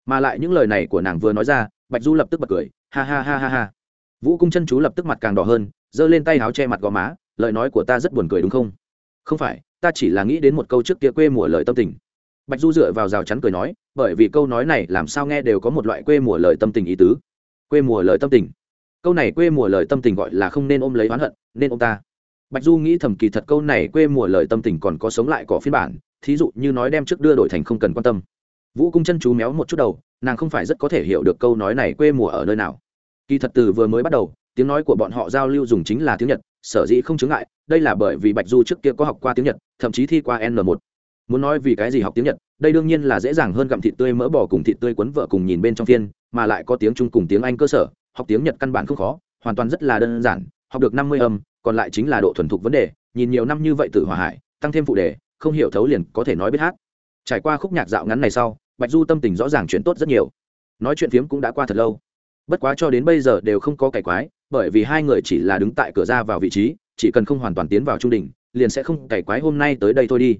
mà lại những lời này của nàng vừa nói ra, bạch du lập tức bật cười, ha ha ha ha ha. Vũ cung chân chú lập tức mặt càng đỏ hơn, giơ lên tay áo che mặt gò má, lời nói của ta rất buồn cười đúng không? Không phải, ta chỉ là nghĩ đến một câu trước kia quê mùa lời tâm tình. Bạch du dựa vào rào chắn cười nói, bởi vì câu nói này làm sao nghe đều có một loại quê mùa lời tâm tình ý tứ. Quê mùa lời tâm tình. Câu này quê mùa lời tâm tình gọi là không nên ôm lấy oán hận, nên ôm ta. Bạch du nghĩ thầm kỳ thật câu này quê mùa lời tâm tình còn có sống lại cỏ phiên bản, thí dụ như nói đem trước đưa đổi thành không cần quan tâm vũ cung chân chú méo một chút đầu, nàng không phải rất có thể hiểu được câu nói này quê mùa ở nơi nào. Kỳ thật từ vừa mới bắt đầu, tiếng nói của bọn họ giao lưu dùng chính là tiếng nhật, sở dĩ không chứng ngại, đây là bởi vì bạch du trước kia có học qua tiếng nhật, thậm chí thi qua n một. Muốn nói vì cái gì học tiếng nhật, đây đương nhiên là dễ dàng hơn gặm thịt tươi mỡ bò cùng thịt tươi quấn vợ cùng nhìn bên trong phiên, mà lại có tiếng trung cùng tiếng anh cơ sở, học tiếng nhật căn bản không khó, hoàn toàn rất là đơn giản, học được năm mươi âm, còn lại chính là độ thuần thục vấn đề, nhìn nhiều năm như vậy tự hòa hải, tăng thêm phụ đề, không hiểu thấu liền có thể nói biết hát. Trải qua khúc nhạc dạo ngắn này sau bạch du tâm tình rõ ràng chuyển tốt rất nhiều. Nói chuyện phiếm cũng đã qua thật lâu. Bất quá cho đến bây giờ đều không có cải quái, bởi vì hai người chỉ là đứng tại cửa ra vào vị trí, chỉ cần không hoàn toàn tiến vào trung đình liền sẽ không cải quái hôm nay tới đây thôi đi.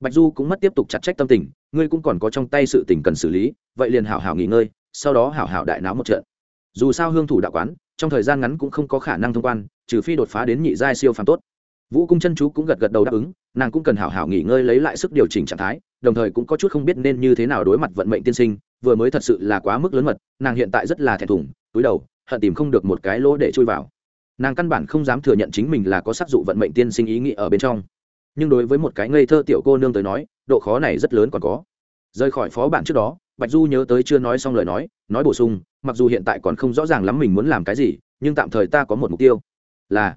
Bạch du cũng mất tiếp tục chặt trách tâm tình, ngươi cũng còn có trong tay sự tình cần xử lý, vậy liền hảo hảo nghỉ ngơi, sau đó hảo hảo đại náo một trận. Dù sao hương thủ đạo quán, trong thời gian ngắn cũng không có khả năng thông quan, trừ phi đột phá đến nhị giai siêu phàm tốt. Vũ cung chân chú cũng gật gật đầu đáp ứng, nàng cũng cần hảo hảo nghỉ ngơi lấy lại sức điều chỉnh trạng thái đồng thời cũng có chút không biết nên như thế nào đối mặt vận mệnh tiên sinh, vừa mới thật sự là quá mức lớn mật, nàng hiện tại rất là thẹn thùng, túi đầu, hận tìm không được một cái lỗ để chui vào. Nàng căn bản không dám thừa nhận chính mình là có sắc dụ vận mệnh tiên sinh ý nghĩ ở bên trong. Nhưng đối với một cái ngây thơ tiểu cô nương tới nói, độ khó này rất lớn còn có. Rời khỏi phó bản trước đó, bạch du nhớ tới chưa nói xong lời nói nói bổ sung, mặc dù hiện tại còn không rõ ràng lắm mình muốn làm cái gì, nhưng tạm thời ta có một mục tiêu. Là,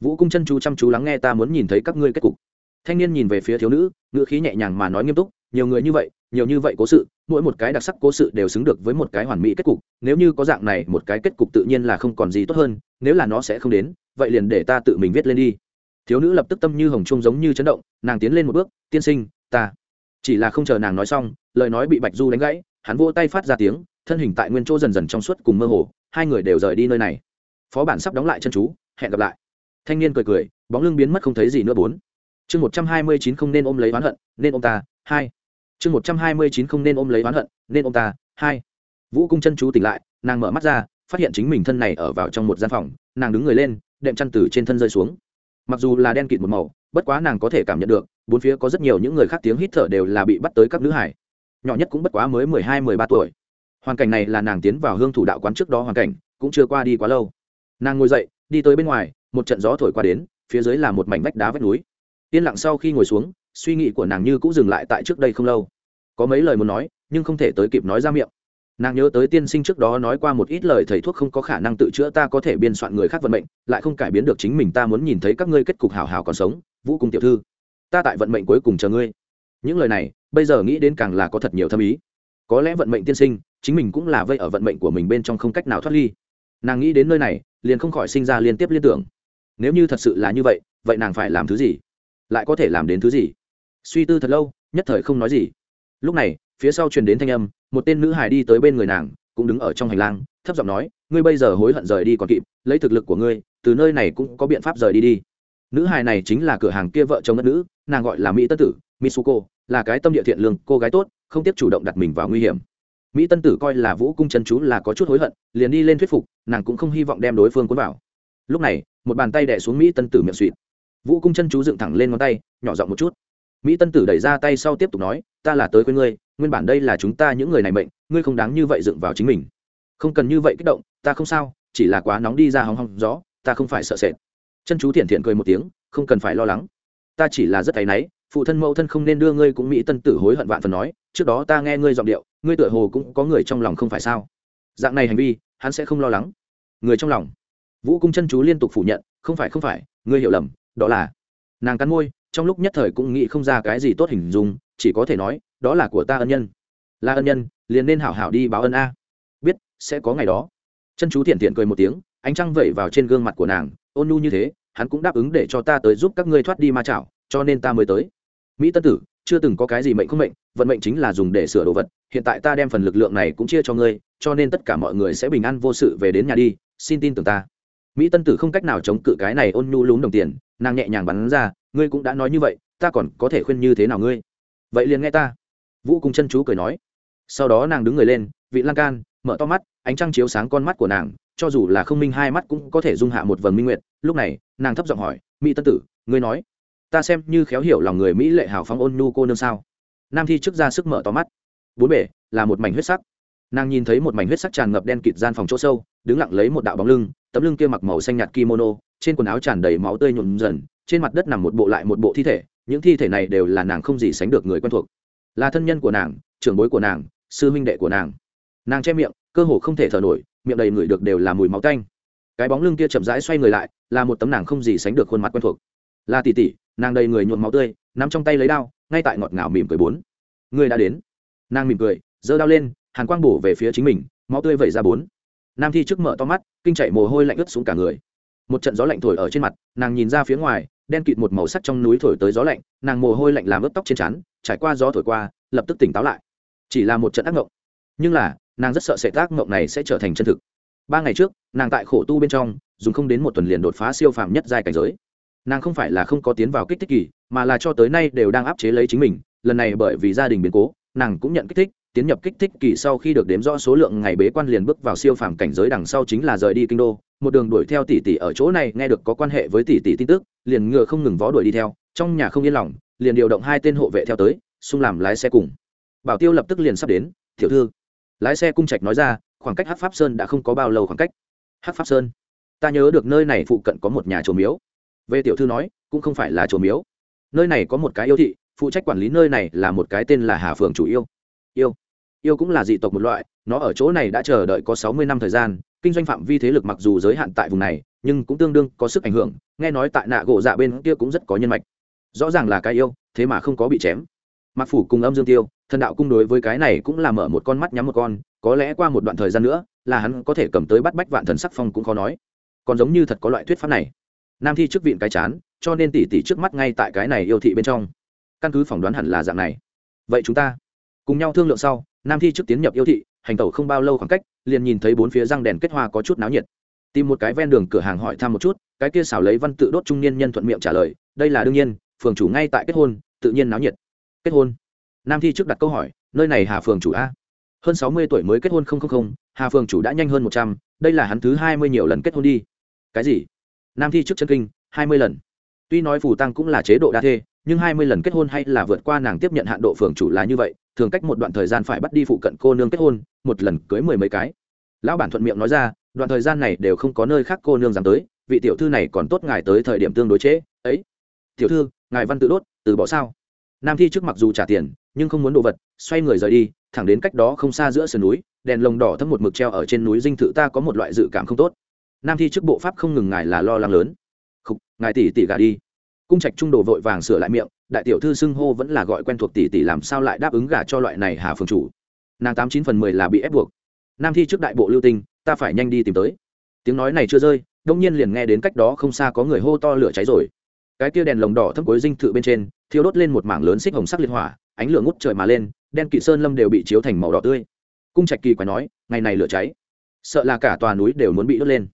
vũ cung chân chú chăm chú lắng nghe ta muốn nhìn thấy các ngươi kết cục. Thanh niên nhìn về phía thiếu nữ ngữ khí nhẹ nhàng mà nói nghiêm túc, nhiều người như vậy, nhiều như vậy cố sự, mỗi một cái đặc sắc cố sự đều xứng được với một cái hoàn mỹ kết cục, nếu như có dạng này, một cái kết cục tự nhiên là không còn gì tốt hơn, nếu là nó sẽ không đến, vậy liền để ta tự mình viết lên đi. Thiếu nữ lập tức tâm như hồng trung giống như chấn động, nàng tiến lên một bước, tiên sinh, ta. Chỉ là không chờ nàng nói xong, lời nói bị bạch du đánh gãy, hắn vỗ tay phát ra tiếng, thân hình tại nguyên chỗ dần dần trong suốt cùng mơ hồ, hai người đều rời đi nơi này. Phó bản sắp đóng lại chân chú, hẹn gặp lại. Thanh niên cười cười, bóng lưng biến mất không thấy gì nữa bốn chương một trăm hai mươi chín không nên ôm lấy oán hận, nên ôm ta, hai. chương một trăm hai mươi chín không nên ôm lấy oán hận, nên ôm ta, hai. Vũ cung chân chú tỉnh lại, nàng mở mắt ra, phát hiện chính mình thân này ở vào trong một gian phòng, nàng đứng người lên, đệm chăn từ trên thân rơi xuống. Mặc dù là đen kịt một màu, bất quá nàng có thể cảm nhận được, bốn phía có rất nhiều những người khác tiếng hít thở đều là bị bắt tới các nữ hải. Nhỏ nhất cũng bất quá mới mười hai, mười ba tuổi. Hoàn cảnh này là nàng tiến vào hương thủ đạo quán trước đó hoàn cảnh, cũng chưa qua đi quá lâu. Nàng ngồi dậy, đi tới bên ngoài, một trận gió thổi qua đến, phía dưới là một mảnh vách đá vách núi yên lặng sau khi ngồi xuống, suy nghĩ của nàng như cũng dừng lại tại trước đây không lâu. Có mấy lời muốn nói, nhưng không thể tới kịp nói ra miệng. Nàng nhớ tới tiên sinh trước đó nói qua một ít lời thầy thuốc không có khả năng tự chữa ta có thể biên soạn người khác vận mệnh, lại không cải biến được chính mình ta muốn nhìn thấy các ngươi kết cục hào hào còn sống, vũ cùng tiểu thư. Ta tại vận mệnh cuối cùng chờ ngươi. Những lời này, bây giờ nghĩ đến càng là có thật nhiều thâm ý. Có lẽ vận mệnh tiên sinh, chính mình cũng là vây ở vận mệnh của mình bên trong không cách nào thoát ly. Nàng nghĩ đến nơi này, liền không khỏi sinh ra liên tiếp liên tưởng. Nếu như thật sự là như vậy vậy nàng phải làm thứ gì? Lại có thể làm đến thứ gì? Suy tư thật lâu, nhất thời không nói gì. Lúc này, phía sau truyền đến thanh âm, một tên nữ hải đi tới bên người nàng, cũng đứng ở trong hành lang, thấp giọng nói, ngươi bây giờ hối hận rời đi còn kịp, lấy thực lực của ngươi, từ nơi này cũng có biện pháp rời đi đi. Nữ hài này chính là cửa hàng kia vợ chồng đất nữ, nàng gọi là mỹ tân tử, mitsuko, là cái tâm địa thiện lương, cô gái tốt, không tiếp chủ động đặt mình vào nguy hiểm. Mỹ tân tử coi là vũ cung chân chú là có chút hối hận, liền đi lên thuyết phục, nàng cũng không hy vọng đem đối phương cuốn vào. Lúc này, một bàn tay đẻ xuống mỹ tân tử miệng suỵt vũ cung chân chú dựng thẳng lên ngón tay, nhỏ giọng một chút. Mỹ tân tử đẩy ra tay sau tiếp tục nói, ta là tới quên ngươi, nguyên bản đây là chúng ta những người này mệnh, ngươi không đáng như vậy dựng vào chính mình. Không cần như vậy kích động, ta không sao, chỉ là quá nóng đi ra hóng hóng gió, ta không phải sợ sệt. Chân chú thiện thiện cười một tiếng, không cần phải lo lắng. Ta chỉ là rất áy náy, phụ thân mẫu thân không nên đưa ngươi cũng mỹ tân tử hối hận vạn phần nói, trước đó ta nghe ngươi giọng điệu, ngươi tựa hồ cũng có người trong lòng không phải sao. Dạng này hành vi, hắn sẽ không lo lắng. Người trong lòng. Vũ cung chân chú liên tục phủ nhận, không phải không phải, ngươi hiểu lầm đó là nàng cắn môi, trong lúc nhất thời cũng nghĩ không ra cái gì tốt hình dung, chỉ có thể nói, đó là của ta ân nhân. Là ân nhân, liền nên hảo hảo đi báo ân a. Biết, sẽ có ngày đó. Chân chú thiện thiện cười một tiếng, ánh trăng vẩy vào trên gương mặt của nàng, ôn nhu như thế, hắn cũng đáp ứng để cho ta tới giúp các ngươi thoát đi ma chảo, cho nên ta mới tới. Mỹ tân tử, chưa từng có cái gì mệnh không mệnh, vận mệnh chính là dùng để sửa đồ vật, hiện tại ta đem phần lực lượng này cũng chia cho ngươi, cho nên tất cả mọi người sẽ bình an vô sự về đến nhà đi, xin tin tưởng ta mỹ tân tử không cách nào chống cự cái này ôn nhu lún đồng tiền, nàng nhẹ nhàng bắn ra, ngươi cũng đã nói như vậy, ta còn có thể khuyên như thế nào ngươi? Vậy liền nghe ta. Vũ cùng chân chú cười nói. Sau đó nàng đứng người lên, vị lan can, mở to mắt, ánh trăng chiếu sáng con mắt của nàng, cho dù là không minh hai mắt cũng có thể dung hạ một vầng minh nguyệt. Lúc này, nàng thấp giọng hỏi, mỹ tân tử, ngươi nói, ta xem như khéo hiểu lòng người mỹ lệ hào phóng ôn nhu cô nương sao? Nam thi trước ra sức mở to mắt. Bốn bể, là một mảnh huyết sắc. Nàng nhìn thấy một mảnh huyết sắc tràn ngập đen kịt gian phòng chỗ sâu, đứng lặng lấy một đạo bóng lưng tấm lưng kia mặc màu xanh nhạt kimono, trên quần áo tràn đầy máu tươi nhuộm dần, trên mặt đất nằm một bộ lại một bộ thi thể, những thi thể này đều là nàng không gì sánh được người quen thuộc. Là thân nhân của nàng, trưởng bối của nàng, sư huynh đệ của nàng. Nàng che miệng, cơ hồ không thể thở nổi, miệng đầy người được đều là mùi máu tanh. Cái bóng lưng kia chậm rãi xoay người lại, là một tấm nàng không gì sánh được khuôn mặt quen thuộc. Là tỷ tỷ, nàng đầy người nhuộm máu tươi, nắm trong tay lấy đao, ngay tại ngọt ngào mỉm cười bốn. Người đã đến. Nàng mỉm cười, giơ đao lên, hàn quang bổ về phía chính mình, máu tươi vẩy ra bốn nam thi trước mở to mắt, kinh chạy mồ hôi lạnh ướt xuống cả người. Một trận gió lạnh thổi ở trên mặt, nàng nhìn ra phía ngoài, đen kịt một màu sắc trong núi thổi tới gió lạnh, nàng mồ hôi lạnh làm ướt tóc trên trán, trải qua gió thổi qua, lập tức tỉnh táo lại. Chỉ là một trận ác mộng. Nhưng là, nàng rất sợ sẽ ác mộng này sẽ trở thành chân thực. Ba ngày trước, nàng tại khổ tu bên trong, dùng không đến một tuần liền đột phá siêu phàm nhất giai cảnh giới. Nàng không phải là không có tiến vào kích thích kỳ, mà là cho tới nay đều đang áp chế lấy chính mình, lần này bởi vì gia đình biến cố, nàng cũng nhận kích thích tiến nhập kích thích kỳ sau khi được đếm rõ số lượng ngày bế quan liền bước vào siêu phàm cảnh giới đằng sau chính là rời đi kinh đô. Một đường đuổi theo tỷ tỷ ở chỗ này, nghe được có quan hệ với tỷ tỷ tin tức, liền ngựa không ngừng vó đuổi đi theo. Trong nhà không yên lòng, liền điều động hai tên hộ vệ theo tới, xung làm lái xe cùng. Bảo tiêu lập tức liền sắp đến, tiểu thư. Lái xe cung trạch nói ra, khoảng cách hắc pháp sơn đã không có bao lâu khoảng cách. Hắc pháp sơn? Ta nhớ được nơi này phụ cận có một nhà chùa miếu. Về tiểu thư nói, cũng không phải là chùa miếu. Nơi này có một cái yêu thị, phụ trách quản lý nơi này là một cái tên là hà phường chủ yêu. Yêu? Yêu cũng là dị tộc một loại, nó ở chỗ này đã chờ đợi có sáu mươi năm thời gian, kinh doanh phạm vi thế lực mặc dù giới hạn tại vùng này, nhưng cũng tương đương có sức ảnh hưởng, nghe nói tại nạ gỗ dạ bên kia cũng rất có nhân mạch. Rõ ràng là cái yêu, thế mà không có bị chém. Mặc phủ cùng âm dương tiêu, thần đạo cung đối với cái này cũng là mở một con mắt nhắm một con, có lẽ qua một đoạn thời gian nữa, là hắn có thể cầm tới bắt bách vạn thần sắc phong cũng khó nói. Còn giống như thật có loại thuyết pháp này. Nam thi trước vịn cái chán, cho nên tỷ tỷ trước mắt ngay tại cái này yêu thị bên trong. Căn cứ phỏng đoán hẳn là dạng này. Vậy chúng ta cùng nhau thương lượng sau, nam thi trước tiến nhập yêu thị, hành tẩu không bao lâu khoảng cách, liền nhìn thấy bốn phía răng đèn kết hoa có chút náo nhiệt. Tìm một cái ven đường cửa hàng hỏi thăm một chút, cái kia xảo lấy văn tự đốt trung niên nhân thuận miệng trả lời, đây là đương nhiên, phường chủ ngay tại kết hôn, tự nhiên náo nhiệt. Kết hôn? Nam thi trước đặt câu hỏi, nơi này hà phường chủ a? Hơn sáu mươi tuổi mới kết hôn không không không, hà phường chủ đã nhanh hơn một trăm, đây là hắn thứ hai mươi nhiều lần kết hôn đi. Cái gì? Nam thi trước chân kinh, hai mươi lần. Tuy nói phù tăng cũng là chế độ đa thê, nhưng hai mươi lần kết hôn hay là vượt qua nàng tiếp nhận hạn độ phường chủ là như vậy thường cách một đoạn thời gian phải bắt đi phụ cận cô nương kết hôn một lần cưới mười mấy cái. Lão bản thuận miệng nói ra đoạn thời gian này đều không có nơi khác cô nương dám tới vị tiểu thư này còn tốt ngài tới thời điểm tương đối chế. ấy. Tiểu thư ngài văn tự đốt từ bỏ sao? Nam thi trước mặc dù trả tiền nhưng không muốn đồ vật xoay người rời đi thẳng đến cách đó không xa giữa sườn núi đèn lồng đỏ thấp một mực treo ở trên núi dinh thự ta có một loại dự cảm không tốt. Nam thi trước bộ pháp không ngừng ngài là lo lắng lớn. Khục, ngài tỷ tỷ gà đi. Cung trạch trung đồ vội vàng sửa lại miệng đại tiểu thư xưng hô vẫn là gọi quen thuộc tỷ tỷ làm sao lại đáp ứng gả cho loại này hà phương chủ? Nàng tám chín phần mười là bị ép buộc. Nam thi trước đại bộ lưu tinh, ta phải nhanh đi tìm tới. Tiếng nói này chưa rơi, đông nhiên liền nghe đến cách đó không xa có người hô to lửa cháy rồi. Cái kia đèn lồng đỏ thấp cuối dinh thự bên trên, thiêu đốt lên một mảng lớn xích hồng sắc liệt hỏa, ánh lửa ngút trời mà lên, đen kỵ sơn lâm đều bị chiếu thành màu đỏ tươi. Cung trạch kỳ quái nói, ngày này lửa cháy. Sợ là cả tòa núi đều muốn bị đốt lên.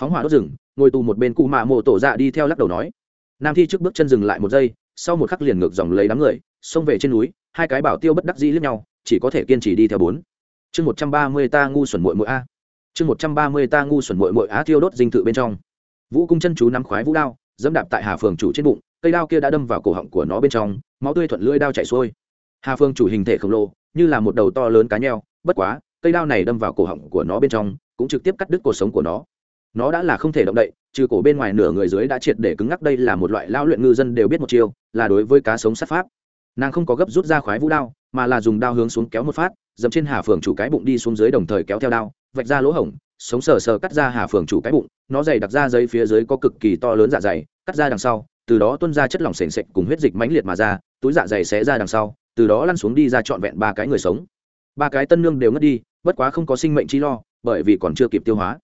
Phóng hỏa đốt rừng, ngồi tù một bên cụ mạ mộ tổ dạ đi theo lắc đầu nói. Nam thi trước bước chân dừng lại một giây sau một khắc liền ngược dòng lấy đám người, xông về trên núi, hai cái bảo tiêu bất đắc dĩ lẫn nhau, chỉ có thể kiên trì đi theo bốn. Chương một trăm ba mươi ta ngu xuẩn mội mội a. Chương một trăm ba mươi ta ngu xuẩn mội mội á tiêu đốt dinh thự bên trong. Vũ cung chân chú nắm khoái vũ đao, dẫm đạp tại hà phường chủ trên bụng, cây đao kia đã đâm vào cổ họng của nó bên trong, máu tươi thuận lưỡi đao chảy xuôi. Hà phương chủ hình thể khổng lồ, như là một đầu to lớn cá nheo, bất quá, cây đao này đâm vào cổ họng của nó bên trong, cũng trực tiếp cắt đứt cuộc sống của nó nó đã là không thể động đậy, trừ cổ bên ngoài nửa người dưới đã triệt để cứng ngắc. Đây là một loại lao luyện ngư dân đều biết một chiêu, là đối với cá sống sát pháp. Nàng không có gấp rút ra khoái vũ đao, mà là dùng đao hướng xuống kéo một phát, dẫm trên hà phường chủ cái bụng đi xuống dưới đồng thời kéo theo đao, vạch ra lỗ hổng, sống sờ sờ cắt ra hà phường chủ cái bụng. Nó dày đặc ra dây phía dưới có cực kỳ to lớn dạ dày, cắt ra đằng sau, từ đó tuôn ra chất lỏng sền sệt cùng huyết dịch mãnh liệt mà ra, túi dạ dày xé ra đằng sau, từ đó lăn xuống đi ra trọn vẹn ba cái người sống. Ba cái tân nương đều ngất đi, bất quá không có sinh mệnh chi lo, bởi vì còn chưa kịp tiêu hóa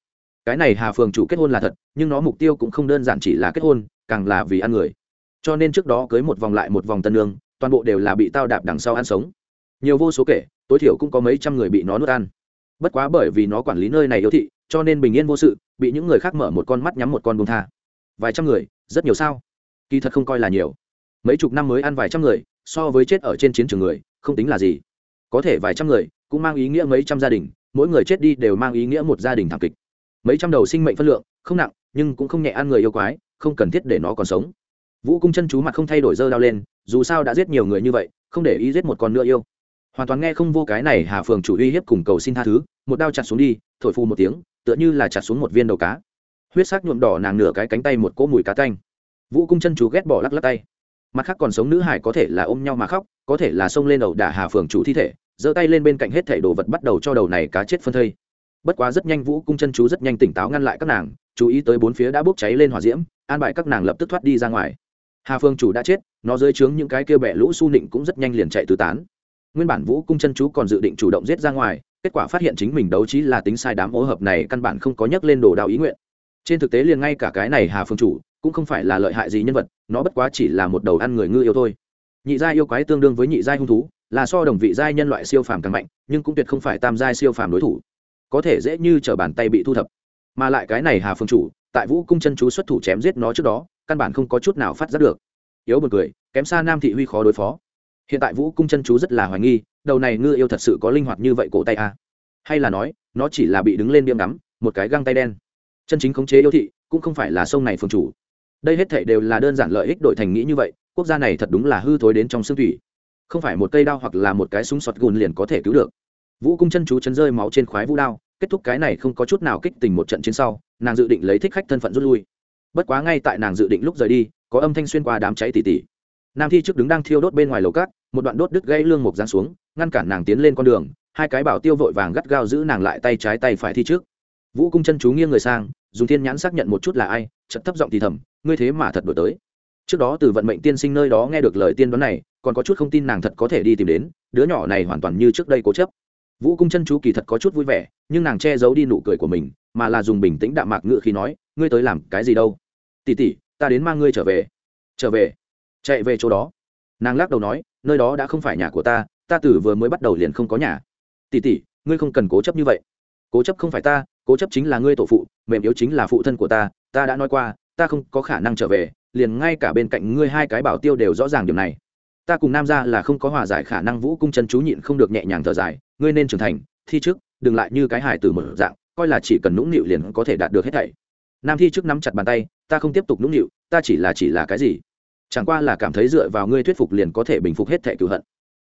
cái này hà phường chủ kết hôn là thật, nhưng nó mục tiêu cũng không đơn giản chỉ là kết hôn, càng là vì ăn người. Cho nên trước đó cưới một vòng lại một vòng tân lương toàn bộ đều là bị tao đạp đằng sau ăn sống. Nhiều vô số kể, tối thiểu cũng có mấy trăm người bị nó nuốt ăn. Bất quá bởi vì nó quản lý nơi này yêu thị, cho nên bình yên vô sự, bị những người khác mở một con mắt nhắm một con bông tha. Vài trăm người, rất nhiều sao? Kỳ thật không coi là nhiều. Mấy chục năm mới ăn vài trăm người, so với chết ở trên chiến trường người, không tính là gì. Có thể vài trăm người, cũng mang ý nghĩa mấy trăm gia đình, mỗi người chết đi đều mang ý nghĩa một gia đình thảm kịch mấy trăm đầu sinh mệnh phân lượng, không nặng, nhưng cũng không nhẹ ăn người yêu quái, không cần thiết để nó còn sống. Vũ cung chân chú mặt không thay đổi dơ đao lên, dù sao đã giết nhiều người như vậy, không để ý giết một con nữa yêu. Hoàn toàn nghe không vô cái này hà phường chủ uy hiếp cùng cầu xin tha thứ, một đao chặt xuống đi, thổi phu một tiếng, tựa như là chặt xuống một viên đầu cá. Huyết sắc nhuộm đỏ nàng nửa cái cánh tay một cỗ mùi cá tanh. Vũ cung chân chú ghét bỏ lắc lắc tay. Mặt khác còn sống nữ hải có thể là ôm nhau mà khóc, có thể là xông lên đầu đả hà phường chủ thi thể, giơ tay lên bên cạnh hết thảy đồ vật bắt đầu cho đầu này cá chết phân thây bất quá rất nhanh vũ cung chân chú rất nhanh tỉnh táo ngăn lại các nàng, chú ý tới bốn phía đã bốc cháy lên hỏa diễm, an bài các nàng lập tức thoát đi ra ngoài. Hà phương chủ đã chết, nó dưới trướng những cái kia bẹ lũ su nịnh cũng rất nhanh liền chạy tứ tán. Nguyên bản vũ cung chân chú còn dự định chủ động giết ra ngoài, kết quả phát hiện chính mình đấu trí là tính sai đám ô hợp này căn bản không có nhắc lên đồ đạo ý nguyện. Trên thực tế liền ngay cả cái này hà phương chủ cũng không phải là lợi hại gì nhân vật, nó bất quá chỉ là một đầu ăn người ngư yêu thôi. Nhị giai yêu quái tương đương với nhị giai hung thú, là so đồng vị giai nhân loại siêu phàm càng mạnh, nhưng cũng tuyệt không phải tam giai siêu phàm đối thủ có thể dễ như t bàn tay bị thu thập. Mà lại cái này hà phương chủ, tại vũ cung chân chú xuất thủ chém giết nó trước đó, căn bản không có chút nào phát giác được. Yếu một người kém xa nam thị huy khó đối phó. Hiện tại vũ cung chân chú rất là hoài nghi, đầu này ngư yêu thật sự có linh hoạt như vậy cổ tay à? hay là nói, nó chỉ là bị đứng lên biếm đắm, một cái găng tay đen. Chân chính khống chế yêu thị, cũng không phải là sông này phương chủ. Đây hết thể đều là đơn giản lợi ích đổi thành nghĩ như vậy, quốc gia này thật đúng là hư thối đến trong xương thủy. Không phải một cây đao hoặc là một cái súng sọt gùn liền có thể cứu được. Vũ cung chân chú chấn rơi máu trên khoái vũ đao kết thúc cái này không có chút nào kích tình một trận chiến sau, nàng dự định lấy thích khách thân phận rút lui. Bất quá ngay tại nàng dự định lúc rời đi, có âm thanh xuyên qua đám cháy tỉ tỉ. Nam thi trước đứng đang thiêu đốt bên ngoài lầu cát, một đoạn đốt đứt gãy lương mục giáng xuống, ngăn cản nàng tiến lên con đường, hai cái bảo tiêu vội vàng gắt gao giữ nàng lại tay trái tay phải thi trước. Vũ cung chân chú nghiêng người sang, dùng thiên nhãn xác nhận một chút là ai chật thấp giọng thì thầm, ngươi thế mà thật đổi tới. Trước đó từ vận mệnh tiên sinh nơi đó nghe được lời tiên đoán này, còn có chút không tin nàng thật có thể đi tìm đến, đứa nhỏ này hoàn toàn như trước đây cố chấp vũ cung chân chú kỳ thật có chút vui vẻ, nhưng nàng che giấu đi nụ cười của mình, mà là dùng bình tĩnh đạm mạc ngự khi nói, ngươi tới làm cái gì đâu? Tỉ tỉ ta đến mang ngươi trở về. Trở về? Chạy về chỗ đó? Nàng lắc đầu nói, nơi đó đã không phải nhà của ta ta từ vừa mới bắt đầu liền không có nhà. Tỉ tỉ ngươi không cần cố chấp như vậy. Cố chấp không phải ta, cố chấp chính là ngươi tổ phụ, mềm yếu chính là phụ thân của ta ta đã nói qua, ta không có khả năng trở về, liền ngay cả bên cạnh ngươi hai cái bảo tiêu đều rõ ràng điều này. Ta cùng nam ra là không có hòa giải khả năng vũ cung chân chú nhịn không được nhẹ nhàng thở dài ngươi nên trưởng thành, thi trước, đừng lại như cái hải từ một dạng, coi là chỉ cần nũng nịu liền có thể đạt được hết thảy. Nam thi trước nắm chặt bàn tay, ta không tiếp tục nũng nịu, ta chỉ là chỉ là cái gì? Chẳng qua là cảm thấy dựa vào ngươi thuyết phục liền có thể bình phục hết thẻ cựu hận.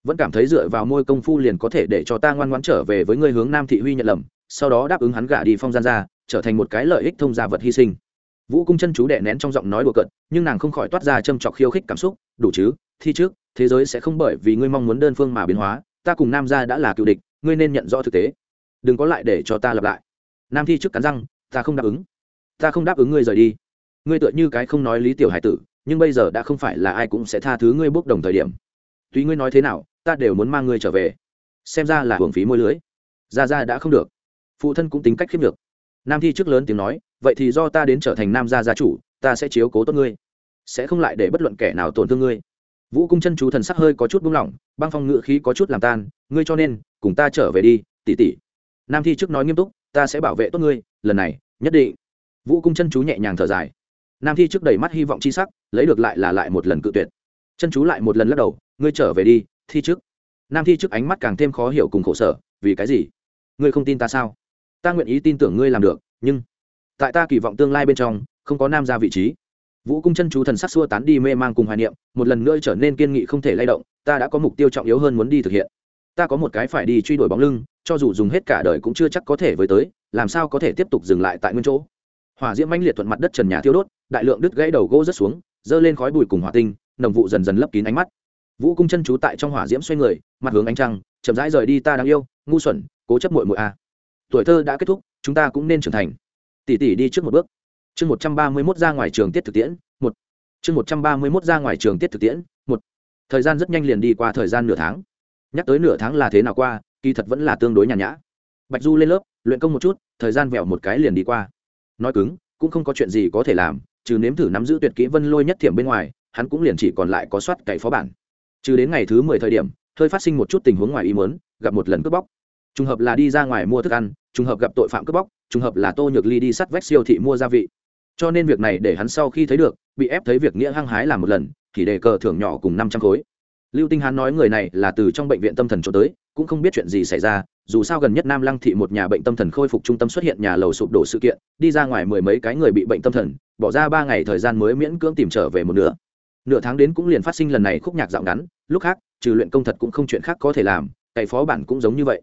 Vẫn cảm thấy dựa vào môi công phu liền có thể để cho ta ngoan ngoãn trở về với ngươi hướng nam thị huy nhận lầm, sau đó đáp ứng hắn gả đi phong gian ra, trở thành một cái lợi ích thông gia vật hy sinh. Vũ cung chân chú đẻ nén trong giọng nói đùa cợt, nhưng nàng không khỏi toát ra châm trọc khiêu khích cảm xúc, đủ chứ, thi trước, thế giới sẽ không bởi vì ngươi mong muốn đơn phương mà biến hóa ta cùng nam gia đã là cựu địch, ngươi nên nhận rõ thực tế. Đừng có lại để cho ta lặp lại. Nam thi trước cắn răng, ta không đáp ứng. Ta không đáp ứng ngươi rời đi. Ngươi tựa như cái không nói lý tiểu hải tử, nhưng bây giờ đã không phải là ai cũng sẽ tha thứ ngươi bốc đồng thời điểm. Tuy ngươi nói thế nào, ta đều muốn mang ngươi trở về. Xem ra là hưởng phí môi lưới. Ra ra đã không được. Phụ thân cũng tính cách khiếp được nam thi trước lớn tiếng nói, vậy thì do ta đến trở thành nam gia gia chủ, ta sẽ chiếu cố tốt ngươi. Sẽ không lại để bất luận kẻ nào tổn thương ngươi vũ cung chân chú thần sắc hơi có chút buông lỏng, băng phong ngự khí có chút làm tan, ngươi cho nên, cùng ta trở về đi tỉ tỉ nam thi trước nói nghiêm túc, ta sẽ bảo vệ tốt ngươi, lần này, nhất định. Vũ cung chân chú nhẹ nhàng thở dài. Nam thi trước đầy mắt hy vọng c h i sắc, lấy được lại là lại một lần cự tuyệt. Chân chú lại một lần lắc đầu, ngươi trở về đi, thi trước. Nam thi trước ánh mắt càng thêm khó hiểu cùng khổ sở, vì cái gì? Ngươi không tin ta sao? Ta nguyện ý tin tưởng ngươi làm được, nhưng tại ta kỳ vọng tương lai bên trong, không có nam ra vị trí vũ cung chân chú thần sắc xua tán đi mê mang cùng hoài niệm, một lần nữa trở nên kiên nghị không thể lay động, ta đã có mục tiêu trọng yếu hơn muốn đi thực hiện. Ta có một cái phải đi truy đuổi bóng lưng, cho dù dùng hết cả đời cũng chưa chắc có thể với tới, làm sao có thể tiếp tục dừng lại tại nguyên chỗ? Hỏa diễm mãnh liệt thuận mặt đất trần nhà thiêu đốt, đại lượng đứt gãy đầu gỗ rớt xuống, dơ lên khói bụi cùng hỏa tinh, nồng vụ dần dần lấp kín ánh mắt. Vũ cung chân chú tại trong hỏa diễm xoay người, mặt hướng ánh trăng, chậm rãi rời đi ta đáng yêu, ngu xuẩn, cố chấp muội muội a. Tuổi thơ đã kết thúc, chúng ta cũng nên trưởng thành. Tỷ tỷ đi trước một bước chương một trăm ba mươi mốt ra ngoài trường tiết thực tiễn, một. Chương một trăm ba mươi mốt ra ngoài trường tiết thực tiễn, một. Thời gian rất nhanh liền đi qua thời gian nửa tháng. Nhắc tới nửa tháng là thế nào qua, kỳ thật vẫn là tương đối nhàn nhã. Bạch du lên lớp, luyện công một chút, thời gian vẹo một cái liền đi qua. Nói cứng, cũng không có chuyện gì có thể làm, trừ nếm thử nắm giữ tuyệt kỹ vân lôi nhất thiểm bên ngoài, hắn cũng liền chỉ còn lại có soát cày phó bản. Trừ đến ngày thứ mười thời điểm, hơi phát sinh một chút tình huống ngoài ý mớn gặp một lần cướp bóc. Trùng hợp là đi ra ngoài mua thức ăn, trùng hợp gặp tội phạm cướp bóc, trùng hợp là tô nhược ly đi sắt vách siêu thị mua gia vị cho nên việc này để hắn sau khi thấy được, bị ép thấy việc nghĩa hăng hái làm một lần, thì đề cờ thưởng nhỏ cùng năm trăm khối. Lưu tinh hắn nói người này là từ trong bệnh viện tâm thần cho tới, cũng không biết chuyện gì xảy ra, dù sao gần nhất nam lăng thị một nhà bệnh tâm thần khôi phục trung tâm xuất hiện nhà lầu sụp đổ sự kiện, đi ra ngoài mười mấy cái người bị bệnh tâm thần, bỏ ra ba ngày thời gian mới miễn cưỡng tìm trở về một nửa. Nửa tháng đến cũng liền phát sinh lần này khúc nhạc dạo ngắn, lúc khác, trừ luyện công thật cũng không chuyện khác có thể làm cày phó bản cũng giống như vậy.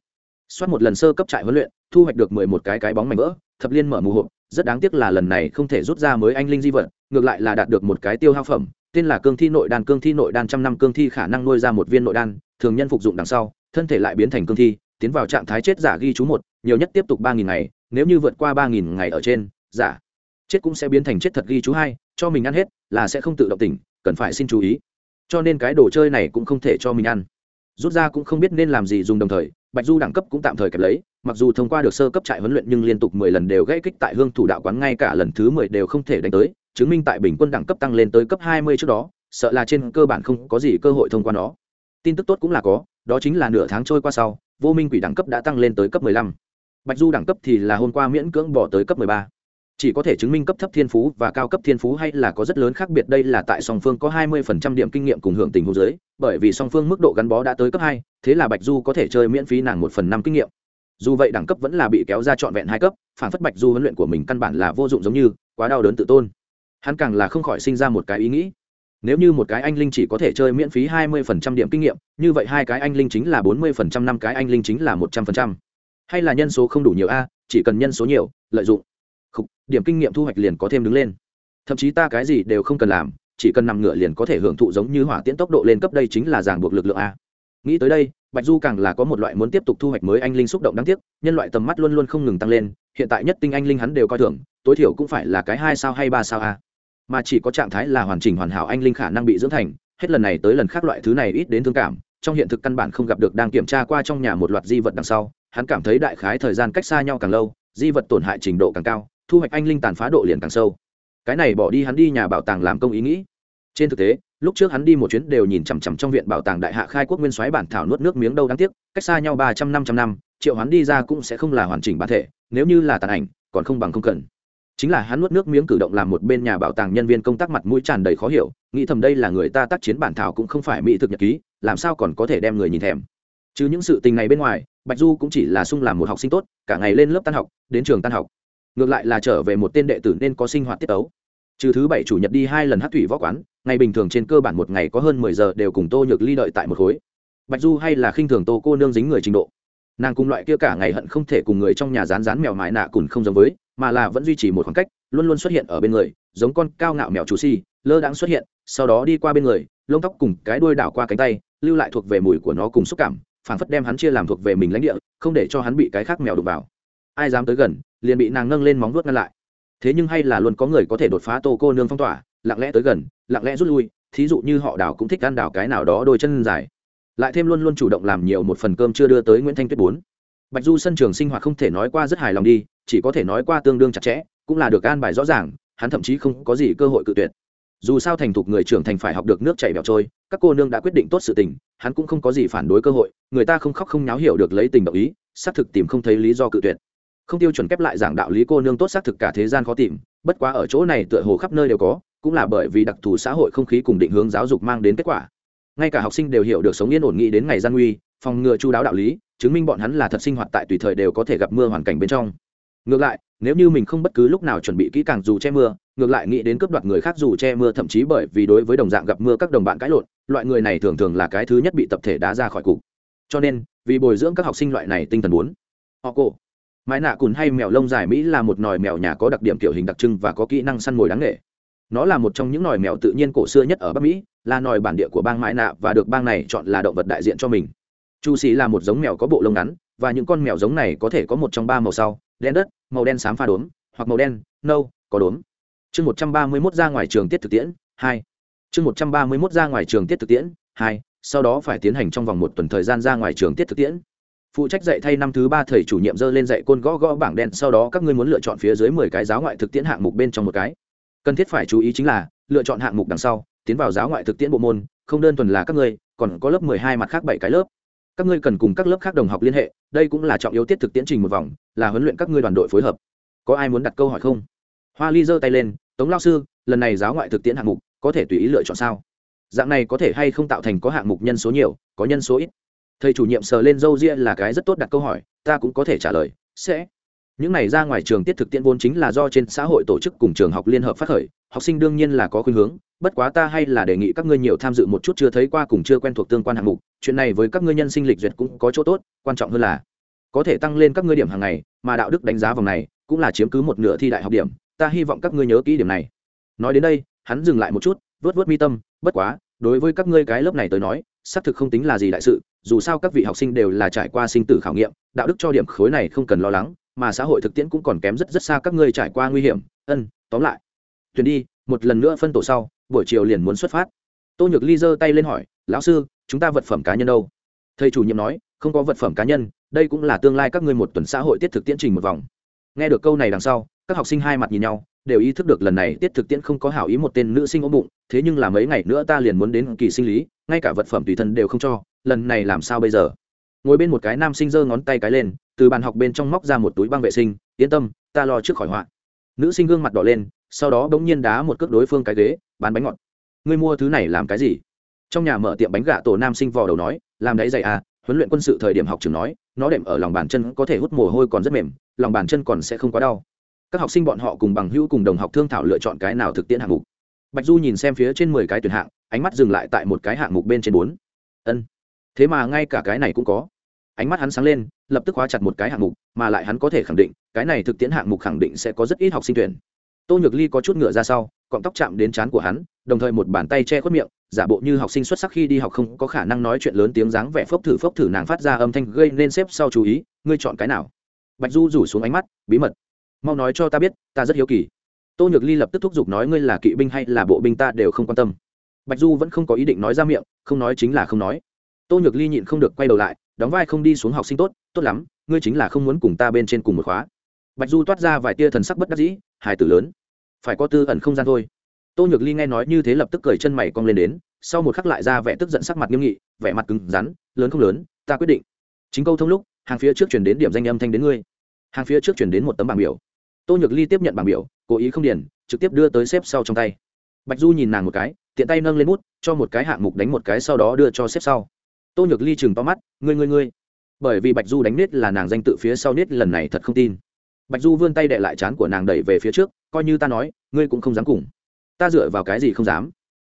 Soát một lần sơ cấp trại huấn luyện, thu hoạch được mười một cái cái bóng mảnh vỡ, thập liên mở mù hộp rất đáng tiếc là lần này không thể rút ra mới anh linh di vật, ngược lại là đạt được một cái tiêu hao phẩm, tên là cương thi nội đan, cương thi nội đan trăm năm, cương thi khả năng nuôi ra một viên nội đan, thường nhân phục dụng đằng sau, thân thể lại biến thành cương thi, tiến vào trạng thái chết giả ghi chú một, nhiều nhất tiếp tục ba nghìn ngày, nếu như vượt qua ba nghìn ngày ở trên, giả chết cũng sẽ biến thành chết thật ghi chú hai, cho mình ăn hết, là sẽ không tự động tỉnh, cần phải xin chú ý. Cho nên cái đồ chơi này cũng không thể cho mình ăn. Rút ra cũng không biết nên làm gì dùng đồng thời, bạch du đẳng cấp cũng tạm thời kẹp lấy mặc dù thông qua được sơ cấp trại huấn luyện nhưng liên tục mười lần đều gãy kích tại hương thủ đạo quán ngay cả lần thứ mười đều không thể đánh tới, chứng minh tại bình quân đẳng cấp tăng lên tới cấp hai mươi trước đó, sợ là trên cơ bản không có gì cơ hội thông qua nó. Tin tức tốt cũng là có, đó chính là nửa tháng trôi qua sau, vô minh quỷ đẳng cấp đã tăng lên tới cấp mười lăm. Bạch du đẳng cấp thì là hôm qua miễn cưỡng bỏ tới cấp mười ba. Chỉ có thể chứng minh cấp thấp thiên phú và cao cấp thiên phú hay là có rất lớn khác biệt đây là tại song phương có hai mươi phần trăm điểm kinh nghiệm cùng hưởng tình huống giới, bởi vì song phương mức độ gắn bó đã tới cấp hai, thế là bạch du có thể chơi miễn phí nàng một phần năm kinh nghiệm dù vậy đẳng cấp vẫn là bị kéo ra trọn vẹn hai cấp phản phất bạch du huấn luyện của mình căn bản là vô dụng giống như quá đau đớn tự tôn. Hắn càng là không khỏi sinh ra một cái ý nghĩ. Nếu như một cái anh linh chỉ có thể chơi miễn phí hai mươi phần trăm điểm kinh nghiệm như vậy hai cái anh linh chính là bốn mươi phần trăm năm cái anh linh chính là một trăm phần trăm. Hay là nhân số không đủ nhiều a chỉ cần nhân số nhiều lợi dụng. Khục, điểm kinh nghiệm thu hoạch liền có thêm đứng lên. Thậm chí ta cái gì đều không cần làm chỉ cần nằm ngựa liền có thể hưởng thụ giống như hỏa tiễn tốc độ lên cấp đây chính là ràng buộc lực lượng a. Nghĩ tới đây bạch du càng là có một loại muốn tiếp tục thu hoạch mới anh linh xúc động đáng tiếc, nhân loại tầm mắt luôn luôn không ngừng tăng lên, hiện tại nhất tinh anh linh hắn đều coi thường, tối thiểu cũng phải là cái hai sao hay ba sao a. Mà chỉ có trạng thái là hoàn chỉnh hoàn hảo anh linh khả năng bị dưỡng thành, hết lần này tới lần khác loại thứ này ít đến thương cảm, trong hiện thực căn bản không gặp được đang kiểm tra qua trong nhà một loạt di vật đằng sau, hắn cảm thấy đại khái thời gian cách xa nhau càng lâu, di vật tổn hại trình độ càng cao, thu hoạch anh linh tàn phá độ liền càng sâu. Cái này bỏ đi hắn đi nhà bảo tàng làm công ý nghĩ trên thực tế, lúc trước hắn đi một chuyến đều nhìn chằm chằm trong viện bảo tàng đại hạ khai quốc nguyên soái bản thảo nuốt nước miếng đâu đáng tiếc, cách xa nhau ba trăm năm trăm năm, triệu hắn đi ra cũng sẽ không là hoàn chỉnh bản thể, nếu như là tàn ảnh, còn không bằng không cần. Chính là hắn nuốt nước miếng cử động làm một bên nhà bảo tàng nhân viên công tác mặt mũi tràn đầy khó hiểu, nghĩ thầm đây là người ta tác chiến bản thảo cũng không phải mỹ thực nhật ký, làm sao còn có thể đem người nhìn thèm. Chứ những sự tình này bên ngoài, bạch du cũng chỉ là sung làm một học sinh tốt, cả ngày lên lớp tan học, đến trường tan học. Ngược lại là trở về một tên đệ tử nên có sinh hoạt tiết tấu trừ thứ bảy chủ nhật đi hai lần hát thủy võ quán, ngày bình thường trên cơ bản một ngày có hơn mười giờ đều cùng tô nhược ly đợi tại một khối. Bạch du hay là khinh thường tô cô nương dính người trình độ. Nàng cùng loại kia cả ngày hận không thể cùng người trong nhà rán rán mèo mại nạ cùng không giống với, mà là vẫn duy trì một khoảng cách, luôn luôn xuất hiện ở bên người, giống con cao ngạo mèo chủ si, lơ đãng xuất hiện, sau đó đi qua bên người, lông tóc cùng cái đuôi đảo qua cánh tay, lưu lại thuộc về mùi của nó cùng xúc cảm, phảng phất đem hắn chia làm thuộc về mình lãnh địa, không để cho hắn bị cái khác mèo đụng vào. Ai dám tới gần, liền bị nàng nâng lên móng vuốt ngăn lại thế nhưng hay là luôn có người có thể đột phá tô cô nương phong tỏa, lặng lẽ tới gần, lặng lẽ rút lui, thí dụ như họ đào cũng thích ăn đào cái nào đó đôi chân dài. Lại thêm luôn luôn chủ động làm nhiều một phần cơm chưa đưa tới nguyễn thanh tuyết bốn. Bạch du sân trường sinh hoạt không thể nói qua rất hài lòng đi, chỉ có thể nói qua tương đương chặt chẽ, cũng là được an bài rõ ràng, hắn thậm chí không có gì cơ hội cự tuyệt. Dù sao thành thục người trưởng thành phải học được nước chảy bẹo trôi, các cô nương đã quyết định tốt sự tình, hắn cũng không có gì phản đối cơ hội, người ta không khóc không nháo hiểu được lấy tình đồng ý, xác thực tìm không thấy lý do cự tuyệt không tiêu chuẩn kép lại giảng đạo lý cô nương tốt xác thực cả thế gian khó tìm, bất quá ở chỗ này tựa hồ khắp nơi đều có, cũng là bởi vì đặc thù xã hội không khí cùng định hướng giáo dục mang đến kết quả. Ngay cả học sinh đều hiểu được sống yên ổn nghĩ đến ngày gian nguy, phòng ngừa chu đáo đạo lý, chứng minh bọn hắn là thật sinh hoạt tại tùy thời đều có thể gặp mưa hoàn cảnh bên trong. Ngược lại, nếu như mình không bất cứ lúc nào chuẩn bị kỹ càng dù che mưa, ngược lại nghĩ đến cướp đoạt người khác dù che mưa thậm chí bởi vì đối với đồng dạng gặp mưa các đồng bạn cãi lộn, loại người này thường thường là cái thứ nhất bị tập thể đá ra khỏi cục. Cho nên, vì bồi dưỡng các học sinh loại này tinh thần muốn, họ cổ mái nạ cùn hay mèo lông dài mỹ là một nòi mèo nhà có đặc điểm kiểu hình đặc trưng và có kỹ năng săn mồi đáng nghệ nó là một trong những nòi mèo tự nhiên cổ xưa nhất ở bắc mỹ, là nòi bản địa của bang mãi nạ và được bang này chọn là động vật đại diện cho mình. Chu sĩ là một giống mèo có bộ lông ngắn, và những con mèo giống này có thể có một trong ba màu sau, đen đất, màu đen xám pha đốm, hoặc màu đen, nâu, có đốm. Chương một trăm ba mươi mốt ra ngoài trường tiết thực tiễn, hai. Chương một trăm ba mươi mốt ra ngoài trường tiết thực tiễn, hai. Sau đó phải tiến hành trong vòng một tuần thời gian ra ngoài trường tiết thực tiễn phụ trách dạy thay năm thứ ba thầy chủ nhiệm dơ lên dạy côn gõ gõ bảng đen, sau đó các ngươi muốn lựa chọn phía dưới mười cái giáo ngoại thực tiễn hạng mục bên trong một cái. Cần thiết phải chú ý chính là, lựa chọn hạng mục đằng sau, tiến vào giáo ngoại thực tiễn bộ môn, không đơn thuần là các ngươi, còn có lớp mười hai mặt khác bảy cái lớp. Các ngươi cần cùng các lớp khác đồng học liên hệ, đây cũng là trọng yếu tiết thực tiễn trình một vòng, là huấn luyện các ngươi đoàn đội phối hợp. Có ai muốn đặt câu hỏi không? Hoa ly giơ tay lên, tống lao sư, lần này giáo ngoại thực tiễn hạng mục có thể tùy ý lựa chọn sao? Dạng này có thể hay không tạo thành có hạng mục nhân số nhiều, có nhân số ít? Thầy chủ nhiệm sờ lên râu ria là cái rất tốt đặt câu hỏi, ta cũng có thể trả lời, sẽ. Những này ra ngoài trường tiết thực tiễn vốn chính là do trên xã hội tổ chức cùng trường học liên hợp phát khởi, học sinh đương nhiên là có khuynh hướng, bất quá ta hay là đề nghị các ngươi nhiều tham dự một chút chưa thấy qua cùng chưa quen thuộc tương quan hạng mục, chuyện này với các ngươi nhân sinh lịch duyệt cũng có chỗ tốt, quan trọng hơn là có thể tăng lên các ngươi điểm hàng ngày, mà đạo đức đánh giá vòng này cũng là chiếm cứ một nửa thi đại học điểm, ta hy vọng các ngươi nhớ kỹ điểm này. Nói đến đây, hắn dừng lại một chút vớt vớt mi tâm, bất quá đối với các ngươi cái lớp này tới nói, xác thực không tính là gì đại sự, dù sao các vị học sinh đều là trải qua sinh tử khảo nghiệm, đạo đức cho điểm khối này không cần lo lắng, mà xã hội thực tiễn cũng còn kém rất rất xa các ngươi trải qua nguy hiểm. Ân, tóm lại. Thuyền đi, một lần nữa phân tổ sau, buổi chiều liền muốn xuất phát. Tô nhược ly giơ tay lên hỏi, lão sư, chúng ta vật phẩm cá nhân đâu? Thầy chủ nhiệm nói, không có vật phẩm cá nhân, đây cũng là tương lai các ngươi một tuần xã hội tiết thực tiễn trình một vòng. Nghe được câu này đằng sau, các học sinh hai mặt nhìn nhau đều ý thức được lần này tiết thực tiễn không có hảo ý một tên nữ sinh ốm bụng, thế nhưng là mấy ngày nữa ta liền muốn đến kỳ sinh lý, ngay cả vật phẩm tùy thân đều không cho, lần này làm sao bây giờ? Ngồi bên một cái nam sinh giơ ngón tay cái lên, từ bàn học bên trong móc ra một túi băng vệ sinh, yên tâm, ta lo trước khỏi họa. Nữ sinh gương mặt đỏ lên, sau đó bỗng nhiên đá một cước đối phương cái ghế, bán bánh ngọt. Ngươi mua thứ này làm cái gì? Trong nhà mở tiệm bánh gà tổ nam sinh vò đầu nói, làm đấy dày à huấn luyện quân sự thời điểm học trường nói, nó đệm ở lòng bàn chân có thể hút mồ hôi còn rất mềm, lòng bàn chân còn sẽ không quá đau các học sinh bọn họ cùng bằng hữu cùng đồng học thương thảo lựa chọn cái nào thực tiễn hạng mục. Bạch du nhìn xem phía trên mười cái tuyển hạng, ánh mắt dừng lại tại một cái hạng mục bên trên bốn. Ân. Thế mà ngay cả cái này cũng có. Ánh mắt hắn sáng lên, lập tức hóa chặt một cái hạng mục, mà lại hắn có thể khẳng định, cái này thực tiễn hạng mục khẳng định sẽ có rất ít học sinh tuyển. Tô nhược ly có chút ngựa ra sau, cọng tóc chạm đến trán của hắn, đồng thời một bàn tay che khuất miệng, giả bộ như học sinh xuất sắc khi đi học không có khả năng nói chuyện lớn tiếng dáng vẻ phốc thử phốc thử nàng phát ra âm thanh gây nên xếp sau chú ý, ngươi chọn cái nào? Bạch du rủ xuống ánh mắt, bí mật mau nói cho ta biết, ta rất hiếu kỳ. Tô nhược ly lập tức thúc giục nói ngươi là kỵ binh hay là bộ binh ta đều không quan tâm. Bạch du vẫn không có ý định nói ra miệng, không nói chính là không nói. Tô nhược ly nhịn không được quay đầu lại, đóng vai không đi xuống học sinh tốt tốt lắm, ngươi chính là không muốn cùng ta bên trên cùng một khóa. Bạch du toát ra vài tia thần sắc bất đắc dĩ, hài tử lớn, phải có tư ẩn không gian thôi. Tô nhược ly nghe nói như thế lập tức cười chân mày cong lên đến, sau một khắc lại ra vẻ tức giận sắc mặt nghiêm nghị, vẻ mặt cứng rắn, lớn không lớn, ta quyết định. Chính câu thông lúc, hàng phía trước chuyển đến điểm danh âm thanh đến ngươi. Hàng phía trước chuyển đến một tấm bảng biểu tô nhược ly tiếp nhận bảng biểu, cố ý không điền, trực tiếp đưa tới xếp sau trong tay. Bạch du nhìn nàng một cái, tiện tay nâng lên bút, cho một cái hạng mục đánh một cái sau đó đưa cho xếp sau. Tô nhược ly chừng to mắt, ngươi ngươi ngươi. Bởi vì bạch du đánh nết là nàng danh tự phía sau nết lần này thật không tin. Bạch du vươn tay đệ lại chán của nàng đẩy về phía trước, coi như ta nói, ngươi cũng không dám cùng. Ta dựa vào cái gì không dám?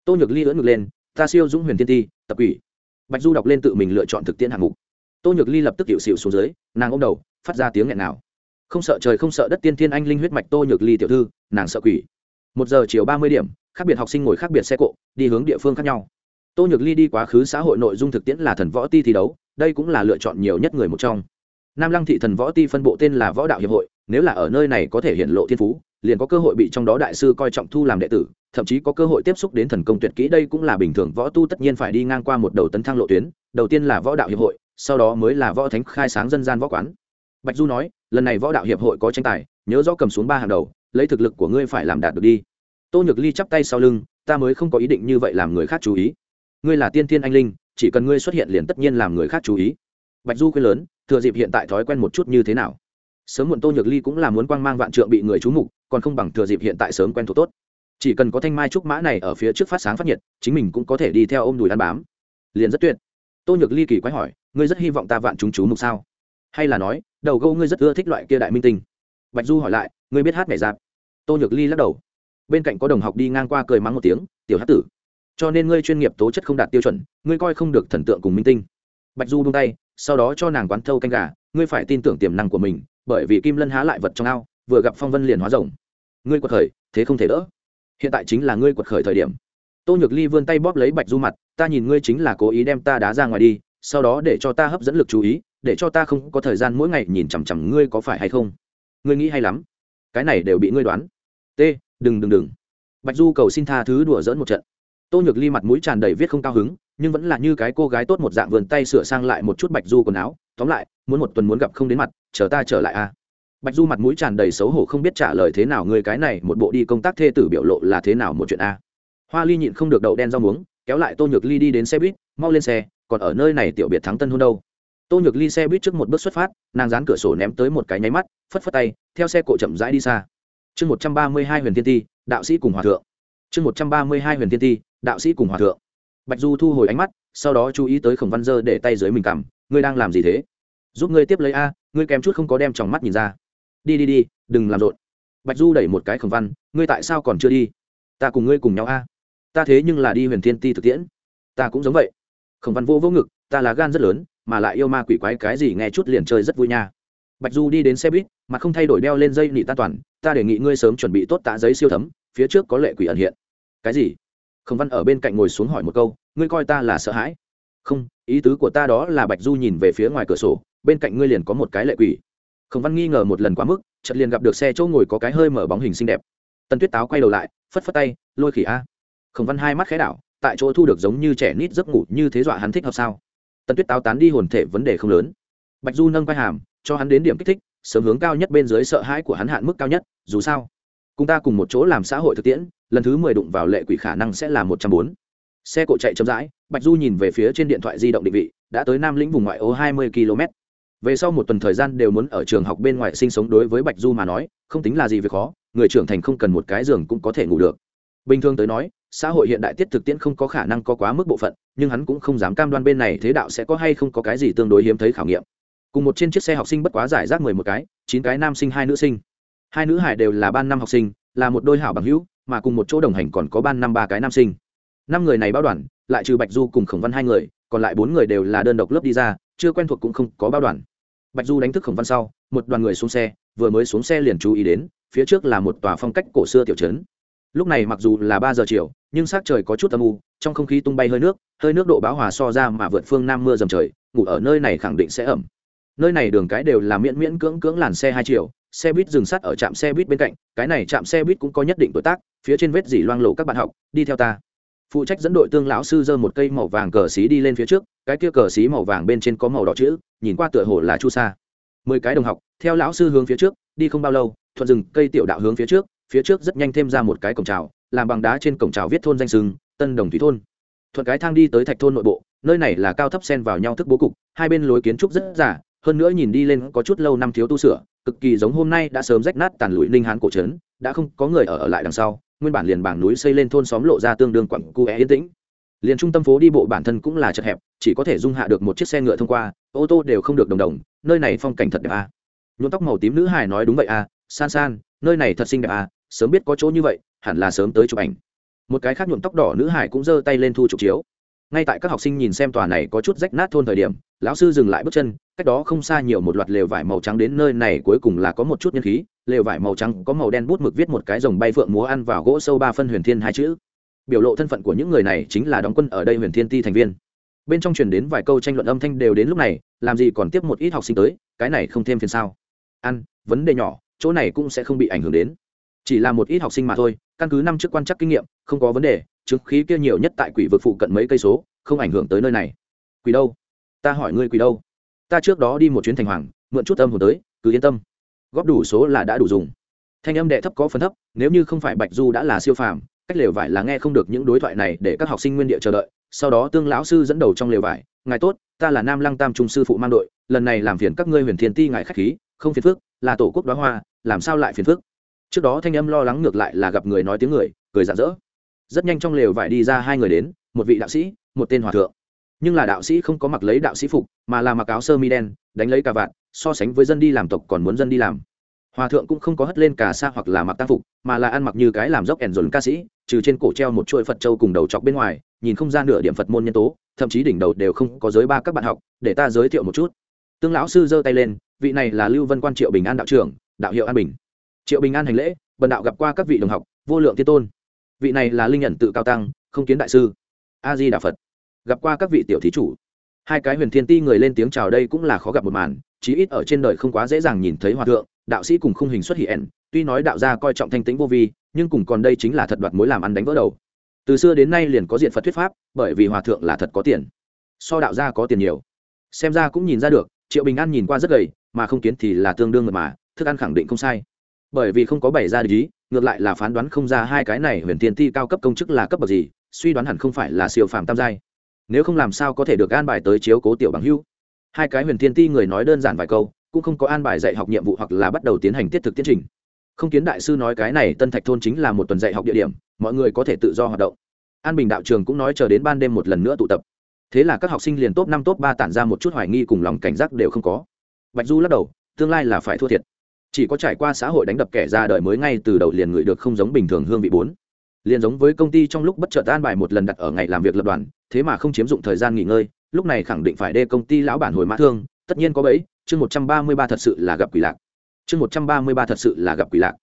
Tô nhược ly ưỡn ngực lên, ta siêu dũng huyền tiên ti tập ủy bạch du đọc lên tự mình lựa chọn thực tiễn hạng mục. Tô nhược ly lập tức hiệu xịu xuống dưới, nàng ôm đầu, phát ra tiếng nghẹn nào không sợ trời không sợ đất tiên thiên anh linh huyết mạch tô nhược ly tiểu thư, nàng sợ quỷ. Một giờ chiều ba mươi điểm, khác biệt học sinh ngồi khác biệt xe cộ, đi hướng địa phương khác nhau. Tô nhược ly đi quá khứ xã hội nội dung thực tiễn là thần võ ti thi đấu, đây cũng là lựa chọn nhiều nhất người một trong. Nam lăng thị thần võ ti phân bộ tên là võ đạo hiệp hội, nếu là ở nơi này có thể hiện lộ thiên phú, liền có cơ hội bị trong đó đại sư coi trọng thu làm đệ tử, thậm chí có cơ hội tiếp xúc đến thần công tuyệt kỹ, đây cũng là bình thường, võ tu tất nhiên phải đi ngang qua một đầu tấn thang lộ tuyến, đầu tiên là võ đạo hiệp hội, sau đó mới là võ thánh khai sáng dân gian võ quán. Bạch du nói lần này võ đạo hiệp hội có tranh tài, nhớ rõ cầm xuống ba hàng đầu, lấy thực lực của ngươi phải làm đạt được đi. Tô nhược ly chắp tay sau lưng, ta mới không có ý định như vậy làm người khác chú ý. Ngươi là tiên thiên anh linh, chỉ cần ngươi xuất hiện liền tất nhiên làm người khác chú ý. Bạch du khuyên lớn, thừa dịp hiện tại thói quen một chút như thế nào? Sớm muộn tô nhược ly cũng là muốn quang mang vạn trượng bị người chú mục, còn không bằng thừa dịp hiện tại sớm quen thuộc tốt. Chỉ cần có thanh mai trúc mã này ở phía trước phát sáng phát nhiệt, chính mình cũng có thể đi theo ôm đùi ăn bám. Liền rất tuyệt. Tô nhược ly kỳ quái hỏi, ngươi rất hy vọng ta vạn chúng chú mục sao? Hay là nói, đầu gâu ngươi rất ưa thích loại kia đại minh tinh? Bạch du hỏi lại, ngươi biết hát mẹ dạp? Tô nhược ly lắc đầu. Bên cạnh có đồng học đi ngang qua cười mắng một tiếng, tiểu hát tử. Cho nên ngươi chuyên nghiệp tố chất không đạt tiêu chuẩn, ngươi coi không được thần tượng cùng minh tinh. Bạch du buông tay, sau đó cho nàng quán thâu canh gà, ngươi phải tin tưởng tiềm năng của mình, bởi vì kim lân há lại vật trong ao, vừa gặp phong vân liền hóa rồng. Ngươi quật khởi, thế không thể đỡ. Hiện tại chính là ngươi quật khởi thời điểm. Tô nhược ly vươn tay bóp lấy bạch du mặt, ta nhìn ngươi chính là cố ý đem ta đá ra ngoài đi, sau đó để cho ta hấp dẫn lực chú ý để cho ta không có thời gian mỗi ngày nhìn chằm chằm ngươi có phải hay không? Ngươi nghĩ hay lắm. Cái này đều bị ngươi đoán. T, đừng đừng đừng. Bạch du cầu xin tha thứ đùa dỡn một trận. Tô nhược ly mặt mũi tràn đầy viết không cao hứng, nhưng vẫn là như cái cô gái tốt một dạng vườn tay sửa sang lại một chút bạch du quần áo. Tóm lại, muốn một tuần muốn gặp không đến mặt, chờ ta trở lại a à. bạch du mặt mũi tràn đầy xấu hổ không biết trả lời thế nào người cái này một bộ đi công tác thê tử biểu lộ là thế nào một chuyện a? À. hoa ly nhịn không được đậu đen rau muống, kéo lại tô nhược ly đi đến xe buýt, mau lên xe, còn ở nơi này tiểu biệt thắng tân hôn đâu? Tô nhược ly xe buýt trước một bước xuất phát, nàng dán cửa sổ ném tới một cái nháy mắt, phất phất tay, theo xe cộ chậm rãi đi xa. Chương một trăm ba mươi hai huyền thiên ti, đạo sĩ cùng hòa thượng. Chương một trăm ba mươi hai huyền thiên ti, đạo sĩ cùng hòa thượng. Bạch du thu hồi ánh mắt, sau đó chú ý tới khổng văn dơ để tay dưới mình cằm, ngươi đang làm gì thế? Giúp ngươi tiếp lấy a, ngươi kèm chút không có đem tròng mắt nhìn ra. Đi đi đi, đừng làm rộn. Bạch du đẩy một cái khổng văn, ngươi tại sao còn chưa đi? Ta cùng ngươi cùng nhau a. Ta thế nhưng là đi huyền thiên ti thực tiễn. Ta cũng giống vậy. Khổng văn vô vô ngực, ta là gan rất lớn mà lại yêu ma quỷ quái cái gì nghe chút liền chơi rất vui nha. Bạch du đi đến xe buýt, mà không thay đổi đeo lên dây nị ta toàn, ta đề nghị ngươi sớm chuẩn bị tốt tạ giấy siêu thấm, phía trước có lệ quỷ ẩn hiện. Cái gì? Khổng văn ở bên cạnh ngồi xuống hỏi một câu, ngươi coi ta là sợ hãi? Không, ý tứ của ta đó là bạch du nhìn về phía ngoài cửa sổ, bên cạnh ngươi liền có một cái lệ quỷ. Khổng văn nghi ngờ một lần quá mức, chợt liền gặp được xe chỗ ngồi có cái hơi mở bóng hình xinh đẹp. Tần tuyết táo quay đầu lại, phất phất tay, lôi khỉ a. Khổng văn hai mắt khẽ đảo, tại chỗ thu được giống như trẻ nít giấc ngủ như thế dọa hắn thích hợp sao? Tần tuyết táo tán đi hồn thể vấn đề không lớn. Bạch du nâng vai hàm, cho hắn đến điểm kích thích, sớm hướng cao nhất bên dưới sợ hãi của hắn hạn mức cao nhất, dù sao, cùng ta cùng một chỗ làm xã hội thực tiễn, lần thứ mười đụng vào lệ quỷ khả năng sẽ là một trăm bốn. Xe cộ chạy chậm rãi, bạch du nhìn về phía trên điện thoại di động định vị, đã tới nam lĩnh vùng ngoại ô hai mươi km. Về sau một tuần thời gian đều muốn ở trường học bên ngoài sinh sống đối với bạch du mà nói, không tính là gì việc khó, người trưởng thành không cần một cái giường cũng có thể ngủ được. Bình thường tới nói xã hội hiện đại tiết thực tiễn không có khả năng có quá mức bộ phận, nhưng hắn cũng không dám cam đoan bên này thế đạo sẽ có hay không có cái gì tương đối hiếm thấy khảo nghiệm. Cùng một trên chiếc xe học sinh bất quá giải rác mười một cái, chín cái nam sinh, hai nữ sinh. Hai nữ hải đều là ban năm học sinh, là một đôi hảo bằng hữu, mà cùng một chỗ đồng hành còn có ban năm ba cái nam sinh. Năm người này bao đoàn, lại trừ bạch du cùng khổng văn hai người, còn lại bốn người đều là đơn độc lớp đi ra, chưa quen thuộc cũng không có bao đoàn. Bạch du đánh thức khổng văn sau, một đoàn người xuống xe, vừa mới xuống xe liền chú ý đến, phía trước là một tòa phong cách cổ xưa tiểu trấn lúc này mặc dù là ba giờ chiều, nhưng sát trời có chút âm u, trong không khí tung bay hơi nước hơi nước độ bão hòa so ra mà vượt phương nam mưa dầm trời, ngủ ở nơi này khẳng định sẽ ẩm. Nơi này đường cái đều là miễn miễn cưỡng cưỡng làn xe hai chiều, xe buýt dừng sắt ở trạm xe buýt bên cạnh, cái này trạm xe buýt cũng có nhất định tuổi tác, phía trên vết dỉ loang lộ các bạn học, đi theo ta. Phụ trách dẫn đội tương lão sư giơ một cây màu vàng cờ xí đi lên phía trước, cái kia cờ xí màu vàng bên trên có màu đỏ chữ, nhìn qua tựa hồ là chu sa. Mười cái đồng học, theo lão sư hướng phía trước, đi không bao lâu, thuận rừng cây tiểu đạo hướng phía trước phía trước rất nhanh thêm ra một cái cổng trào làm bằng đá trên cổng trào viết thôn danh sừng tân đồng thủy thôn thuận cái thang đi tới thạch thôn nội bộ nơi này là cao thấp sen vào nhau thức bố cục hai bên lối kiến trúc rất giả hơn nữa nhìn đi lên có chút lâu năm thiếu tu sửa cực kỳ giống hôm nay đã sớm rách nát tàn lụi ninh hán cổ trấn đã không có người ở, ở lại đằng sau nguyên bản liền bảng núi xây lên thôn xóm lộ ra tương đương quặng cu é yên tĩnh liền trung tâm phố đi bộ bản thân cũng là chật hẹp chỉ có thể dung hạ được một chiếc xe ngựa thông qua ô tô đều không được đồng đồng nơi này phong cảnh thật đẹp à. nhuộm tóc màu tím nữ hải nói đúng vậy à san san nơi này thật xinh đẹp à sớm biết có chỗ như vậy, hẳn là sớm tới chụp ảnh. Một cái khác nhuộm tóc đỏ nữ hải cũng giơ tay lên thu chụp chiếu. Ngay tại các học sinh nhìn xem tòa này có chút rách nát thôn thời điểm, lão sư dừng lại bước chân, cách đó không xa nhiều một loạt lều vải màu trắng đến nơi này cuối cùng là có một chút nhân khí, lều vải màu trắng có màu đen bút mực viết một cái dòng bay phượng múa ăn vào gỗ sâu ba phân huyền thiên hai chữ. Biểu lộ thân phận của những người này chính là đóng quân ở đây huyền thiên ti thành viên. Bên trong truyền đến vài câu tranh luận âm thanh đều đến lúc này, làm gì còn tiếp một ít học sinh tới, cái này không thêm phiền sao. Ăn, vấn đề nhỏ, chỗ này cũng sẽ không bị ảnh hưởng đến chỉ là một ít học sinh mà thôi, căn cứ năm trước quan chắc kinh nghiệm, không có vấn đề, chứng khí kia nhiều nhất tại quỷ vực phụ cận mấy cây số, không ảnh hưởng tới nơi này. Quỷ đâu? Ta hỏi ngươi quỷ đâu? Ta trước đó đi một chuyến thành hoàng, mượn chút âm hồn tới, cứ yên tâm. Góp đủ số là đã đủ dùng. Thanh âm đệ thấp có phần thấp, nếu như không phải bạch du đã là siêu phàm, cách lều vải là nghe không được những đối thoại này để các học sinh nguyên địa chờ đợi. Sau đó tương lão sư dẫn đầu trong lều vải, ngài tốt, ta là nam lăng tam trung sư phụ mang đội, lần này làm phiền các ngươi huyền thiên ti ngài khách khí, không phiền phước là tổ quốc đoá hoa, làm sao lại phiền phước trước đó thanh âm lo lắng ngược lại là gặp người nói tiếng người, cười rạng rỡ. Rất nhanh trong lều vải đi ra hai người đến, một vị đạo sĩ, một tên hòa thượng. Nhưng là đạo sĩ không có mặc lấy đạo sĩ phục, mà là mặc áo sơ mi đen, đánh lấy cà vạt, so sánh với dân đi làm tộc còn muốn dân đi làm. Hòa thượng cũng không có hất lên cà sa hoặc là mặc tác phục, mà là ăn mặc như cái làm dốc ẻn dồn ca sĩ, trừ trên cổ treo một chuỗi phật châu cùng đầu chọc bên ngoài, nhìn không ra nửa điểm phật môn nhân tố, thậm chí đỉnh đầu đều không có giới ba các bạn học, để ta giới thiệu một chút. Tương lão sư giơ tay lên, vị này là lưu vân quan triệu bình an đạo trưởng, đạo hiệu an bình triệu bình an hành lễ, bần đạo gặp qua các vị đồng học, vô lượng thiên tôn. Vị này là linh nhận tự cao tăng, không kiến đại sư. A di đà phật gặp qua các vị tiểu thí chủ. Hai cái huyền thiên ti người lên tiếng chào đây cũng là khó gặp một màn, chí ít ở trên đời không quá dễ dàng nhìn thấy hòa thượng, đạo sĩ cùng khung hình xuất hiện. Tuy nói đạo gia coi trọng thanh tĩnh vô vi, nhưng cùng còn đây chính là thật đoạt mối làm ăn đánh vỡ đầu. Từ xưa đến nay liền có diện phật thuyết pháp, bởi vì hòa thượng là thật có tiền. So đạo gia có tiền nhiều. Xem ra cũng nhìn ra được, triệu bình an nhìn qua rất gầy, mà không kiến thì là tương đương mật mà, thức ăn khẳng định không sai bởi vì không có bày ra lý ngược lại là phán đoán không ra hai cái này huyền tiên ti cao cấp công chức là cấp bậc gì, suy đoán hẳn không phải là siêu phàm tam giai. Nếu không làm sao có thể được an bài tới chiếu cố tiểu bằng hưu? Hai cái huyền tiên ti người nói đơn giản vài câu, cũng không có an bài dạy học nhiệm vụ hoặc là bắt đầu tiến hành tiết thực tiến trình. Không kiến đại sư nói cái này tân thạch thôn chính là một tuần dạy học địa điểm, mọi người có thể tự do hoạt động. An bình đạo trường cũng nói chờ đến ban đêm một lần nữa tụ tập. Thế là các học sinh liền top năm, top ba tản ra một chút hoài nghi cùng lòng cảnh giác đều không có. Bạch du lắc đầu, tương lai là phải thua thiệt chỉ có trải qua xã hội đánh đập kẻ ra đời mới ngay từ đầu liền ngửi được không giống bình thường hương vị bốn. Liền giống với công ty trong lúc bất chợt an bài một lần đặt ở ngày làm việc lập đoàn, thế mà không chiếm dụng thời gian nghỉ ngơi, lúc này khẳng định phải đê công ty lão bản hồi mã thương, tất nhiên có bẫy, chương một trăm ba mươi ba thật sự là gặp quỷ lạc. Chương một trăm ba mươi ba thật sự là gặp quỷ lạc.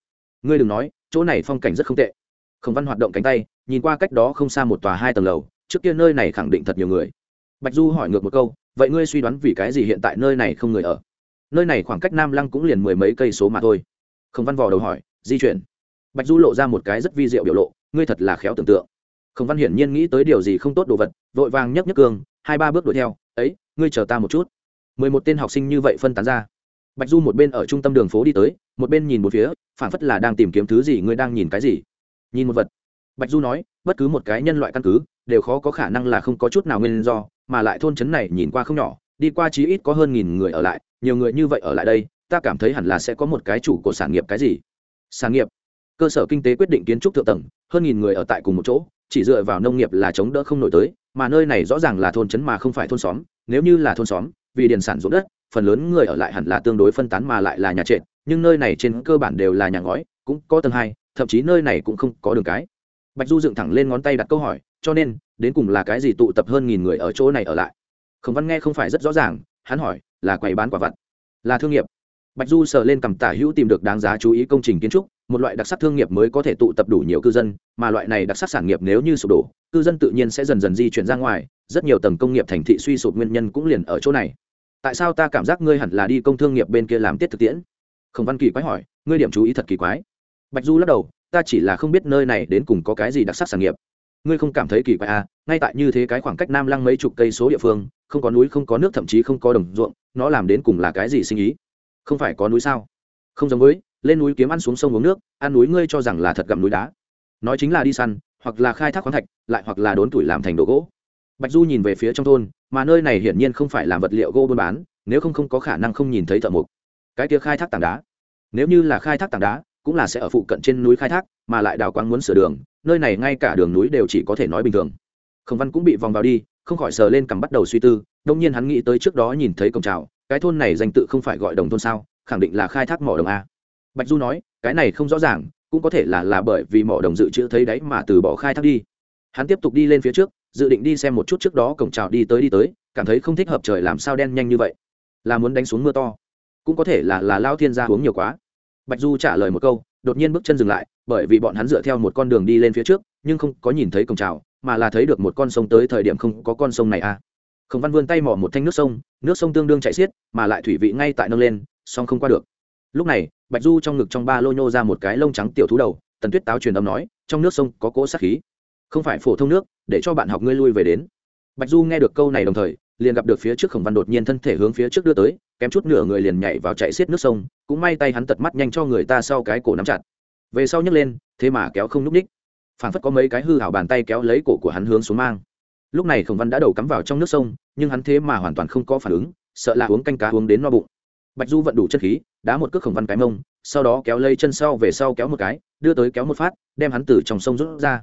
Ngươi đừng nói, chỗ này phong cảnh rất không tệ. Khổng văn hoạt động cánh tay, nhìn qua cách đó không xa một tòa hai tầng lầu, trước kia nơi này khẳng định thật nhiều người. Bạch du hỏi ngược một câu, vậy ngươi suy đoán vì cái gì hiện tại nơi này không người ở? Nơi này khoảng cách nam lăng cũng liền mười mấy cây số mà thôi. Khổng văn vò đầu hỏi, di chuyển? Bạch du lộ ra một cái rất vi diệu biểu lộ, ngươi thật là khéo tưởng tượng. Khổng văn hiển nhiên nghĩ tới điều gì không tốt đồ vật, vội vàng nhấc nhấc cường, hai ba bước đuổi theo, ấy, ngươi chờ ta một chút. Mười một tên học sinh như vậy phân tán ra. Bạch du một bên ở trung tâm đường phố đi tới, một bên nhìn một phía phản phất là đang tìm kiếm thứ gì ngươi đang nhìn cái gì. Nhìn một vật. Bạch du nói, bất cứ một cái nhân loại căn cứ, đều khó có khả năng là không có chút nào nguyên do, mà lại thôn trấn này nhìn qua không nhỏ đi qua chí ít có hơn nghìn người ở lại, nhiều người như vậy ở lại đây, ta cảm thấy hẳn là sẽ có một cái chủ của sản nghiệp cái gì? Sản nghiệp? Cơ sở kinh tế quyết định kiến trúc thượng tầng, hơn nghìn người ở tại cùng một chỗ, chỉ dựa vào nông nghiệp là chống đỡ không nổi tới, mà nơi này rõ ràng là thôn trấn mà không phải thôn xóm, nếu như là thôn xóm, vì điền sản ruộng đất, phần lớn người ở lại hẳn là tương đối phân tán mà lại là nhà trệt, nhưng nơi này trên cơ bản đều là nhà ngói, cũng có tầng hai, thậm chí nơi này cũng không có đường cái. Bạch du dựng thẳng lên ngón tay đặt câu hỏi, cho nên, đến cùng là cái gì tụ tập hơn nghìn người ở chỗ này ở lại? Khổng văn nghe không phải rất rõ ràng, hắn hỏi, là quầy bán quả vặt? Là thương nghiệp. Bạch du sờ lên cầm tả hữu tìm được đáng giá chú ý công trình kiến trúc, một loại đặc sắc thương nghiệp mới có thể tụ tập đủ nhiều cư dân, mà loại này đặc sắc sản nghiệp nếu như sụp đổ, cư dân tự nhiên sẽ dần dần di chuyển ra ngoài, rất nhiều tầng công nghiệp thành thị suy sụp nguyên nhân cũng liền ở chỗ này. Tại sao ta cảm giác ngươi hẳn là đi công thương nghiệp bên kia làm tiết thực tiễn? Khổng văn kỳ quái hỏi, ngươi điểm chú ý thật kỳ quái. Bạch du lắc đầu, ta chỉ là không biết nơi này đến cùng có cái gì đặc sắc sản nghiệp. Ngươi không cảm thấy kỳ quái à ngay tại như thế cái khoảng cách nam lăng mấy chục cây số địa phương không có núi, không có nước, thậm chí không có đồng ruộng, nó làm đến cùng là cái gì sinh ý? Không phải có núi sao? Không giống với, lên núi kiếm ăn xuống sông uống nước, ăn núi ngươi cho rằng là thật gặm núi đá. Nói chính là đi săn, hoặc là khai thác khoáng thạch, lại hoặc là đốn tuổi làm thành đồ gỗ. Bạch du nhìn về phía trong thôn, mà nơi này hiển nhiên không phải làm vật liệu gỗ buôn bán, nếu không không có khả năng không nhìn thấy thợ mộc. Cái kia khai thác tảng đá. Nếu như là khai thác tảng đá, cũng là sẽ ở phụ cận trên núi khai thác, mà lại đào quang muốn sửa đường, nơi này ngay cả đường núi đều chỉ có thể nói bình thường. Khổng văn cũng bị vòng vào đi không khỏi sờ lên cằm bắt đầu suy tư đông nhiên hắn nghĩ tới trước đó nhìn thấy cổng trào cái thôn này danh tự không phải gọi đồng thôn sao, khẳng định là khai thác mỏ đồng a. Bạch du nói, cái này không rõ ràng, cũng có thể là là bởi vì mỏ đồng dự trữ thấy đấy mà từ bỏ khai thác đi. Hắn tiếp tục đi lên phía trước, dự định đi xem một chút trước đó cổng trào đi tới đi tới, cảm thấy không thích hợp trời làm sao đen nhanh như vậy. Là muốn đánh xuống mưa to, cũng có thể là là lao thiên gia uống nhiều quá. Bạch du trả lời một câu, đột nhiên bước chân dừng lại, bởi vì bọn hắn dựa theo một con đường đi lên phía trước nhưng không có nhìn thấy cổng trào mà là thấy được một con sông tới thời điểm không có con sông này à. Khổng văn vươn tay mỏ một thanh nước sông nước sông tương đương chạy xiết, mà lại thủy vị ngay tại nâng lên, song không qua được. Lúc này, bạch du trong ngực trong ba lô nhô ra một cái lông trắng tiểu thú đầu, tần tuyết táo truyền âm nói, trong nước sông có cỗ sát khí. Không phải phổ thông nước, để cho bạn học ngươi lui về đến. Bạch du nghe được câu này đồng thời, liền gặp được phía trước khổng văn đột nhiên thân thể hướng phía trước đưa tới, kém chút nửa người liền nhảy vào chạy xiết nước sông, cũng may tay hắn tật mắt nhanh cho người ta sau cái cổ nắm chặt. Về sau nhấc lên, thế mà kéo không n ú c ních phản phất có mấy cái hư hảo bàn tay kéo lấy cổ của hắn hướng xuống mang. Lúc này khổng văn đã đầu cắm vào trong nước sông, nhưng hắn thế mà hoàn toàn không có phản ứng, sợ là uống canh cá uống đến no bụng. Bạch du vận đủ chất khí, đá một cước khổng văn cái mông, sau đó kéo lây chân sau về sau kéo một cái, đưa tới kéo một phát, đem hắn từ trong sông rút ra.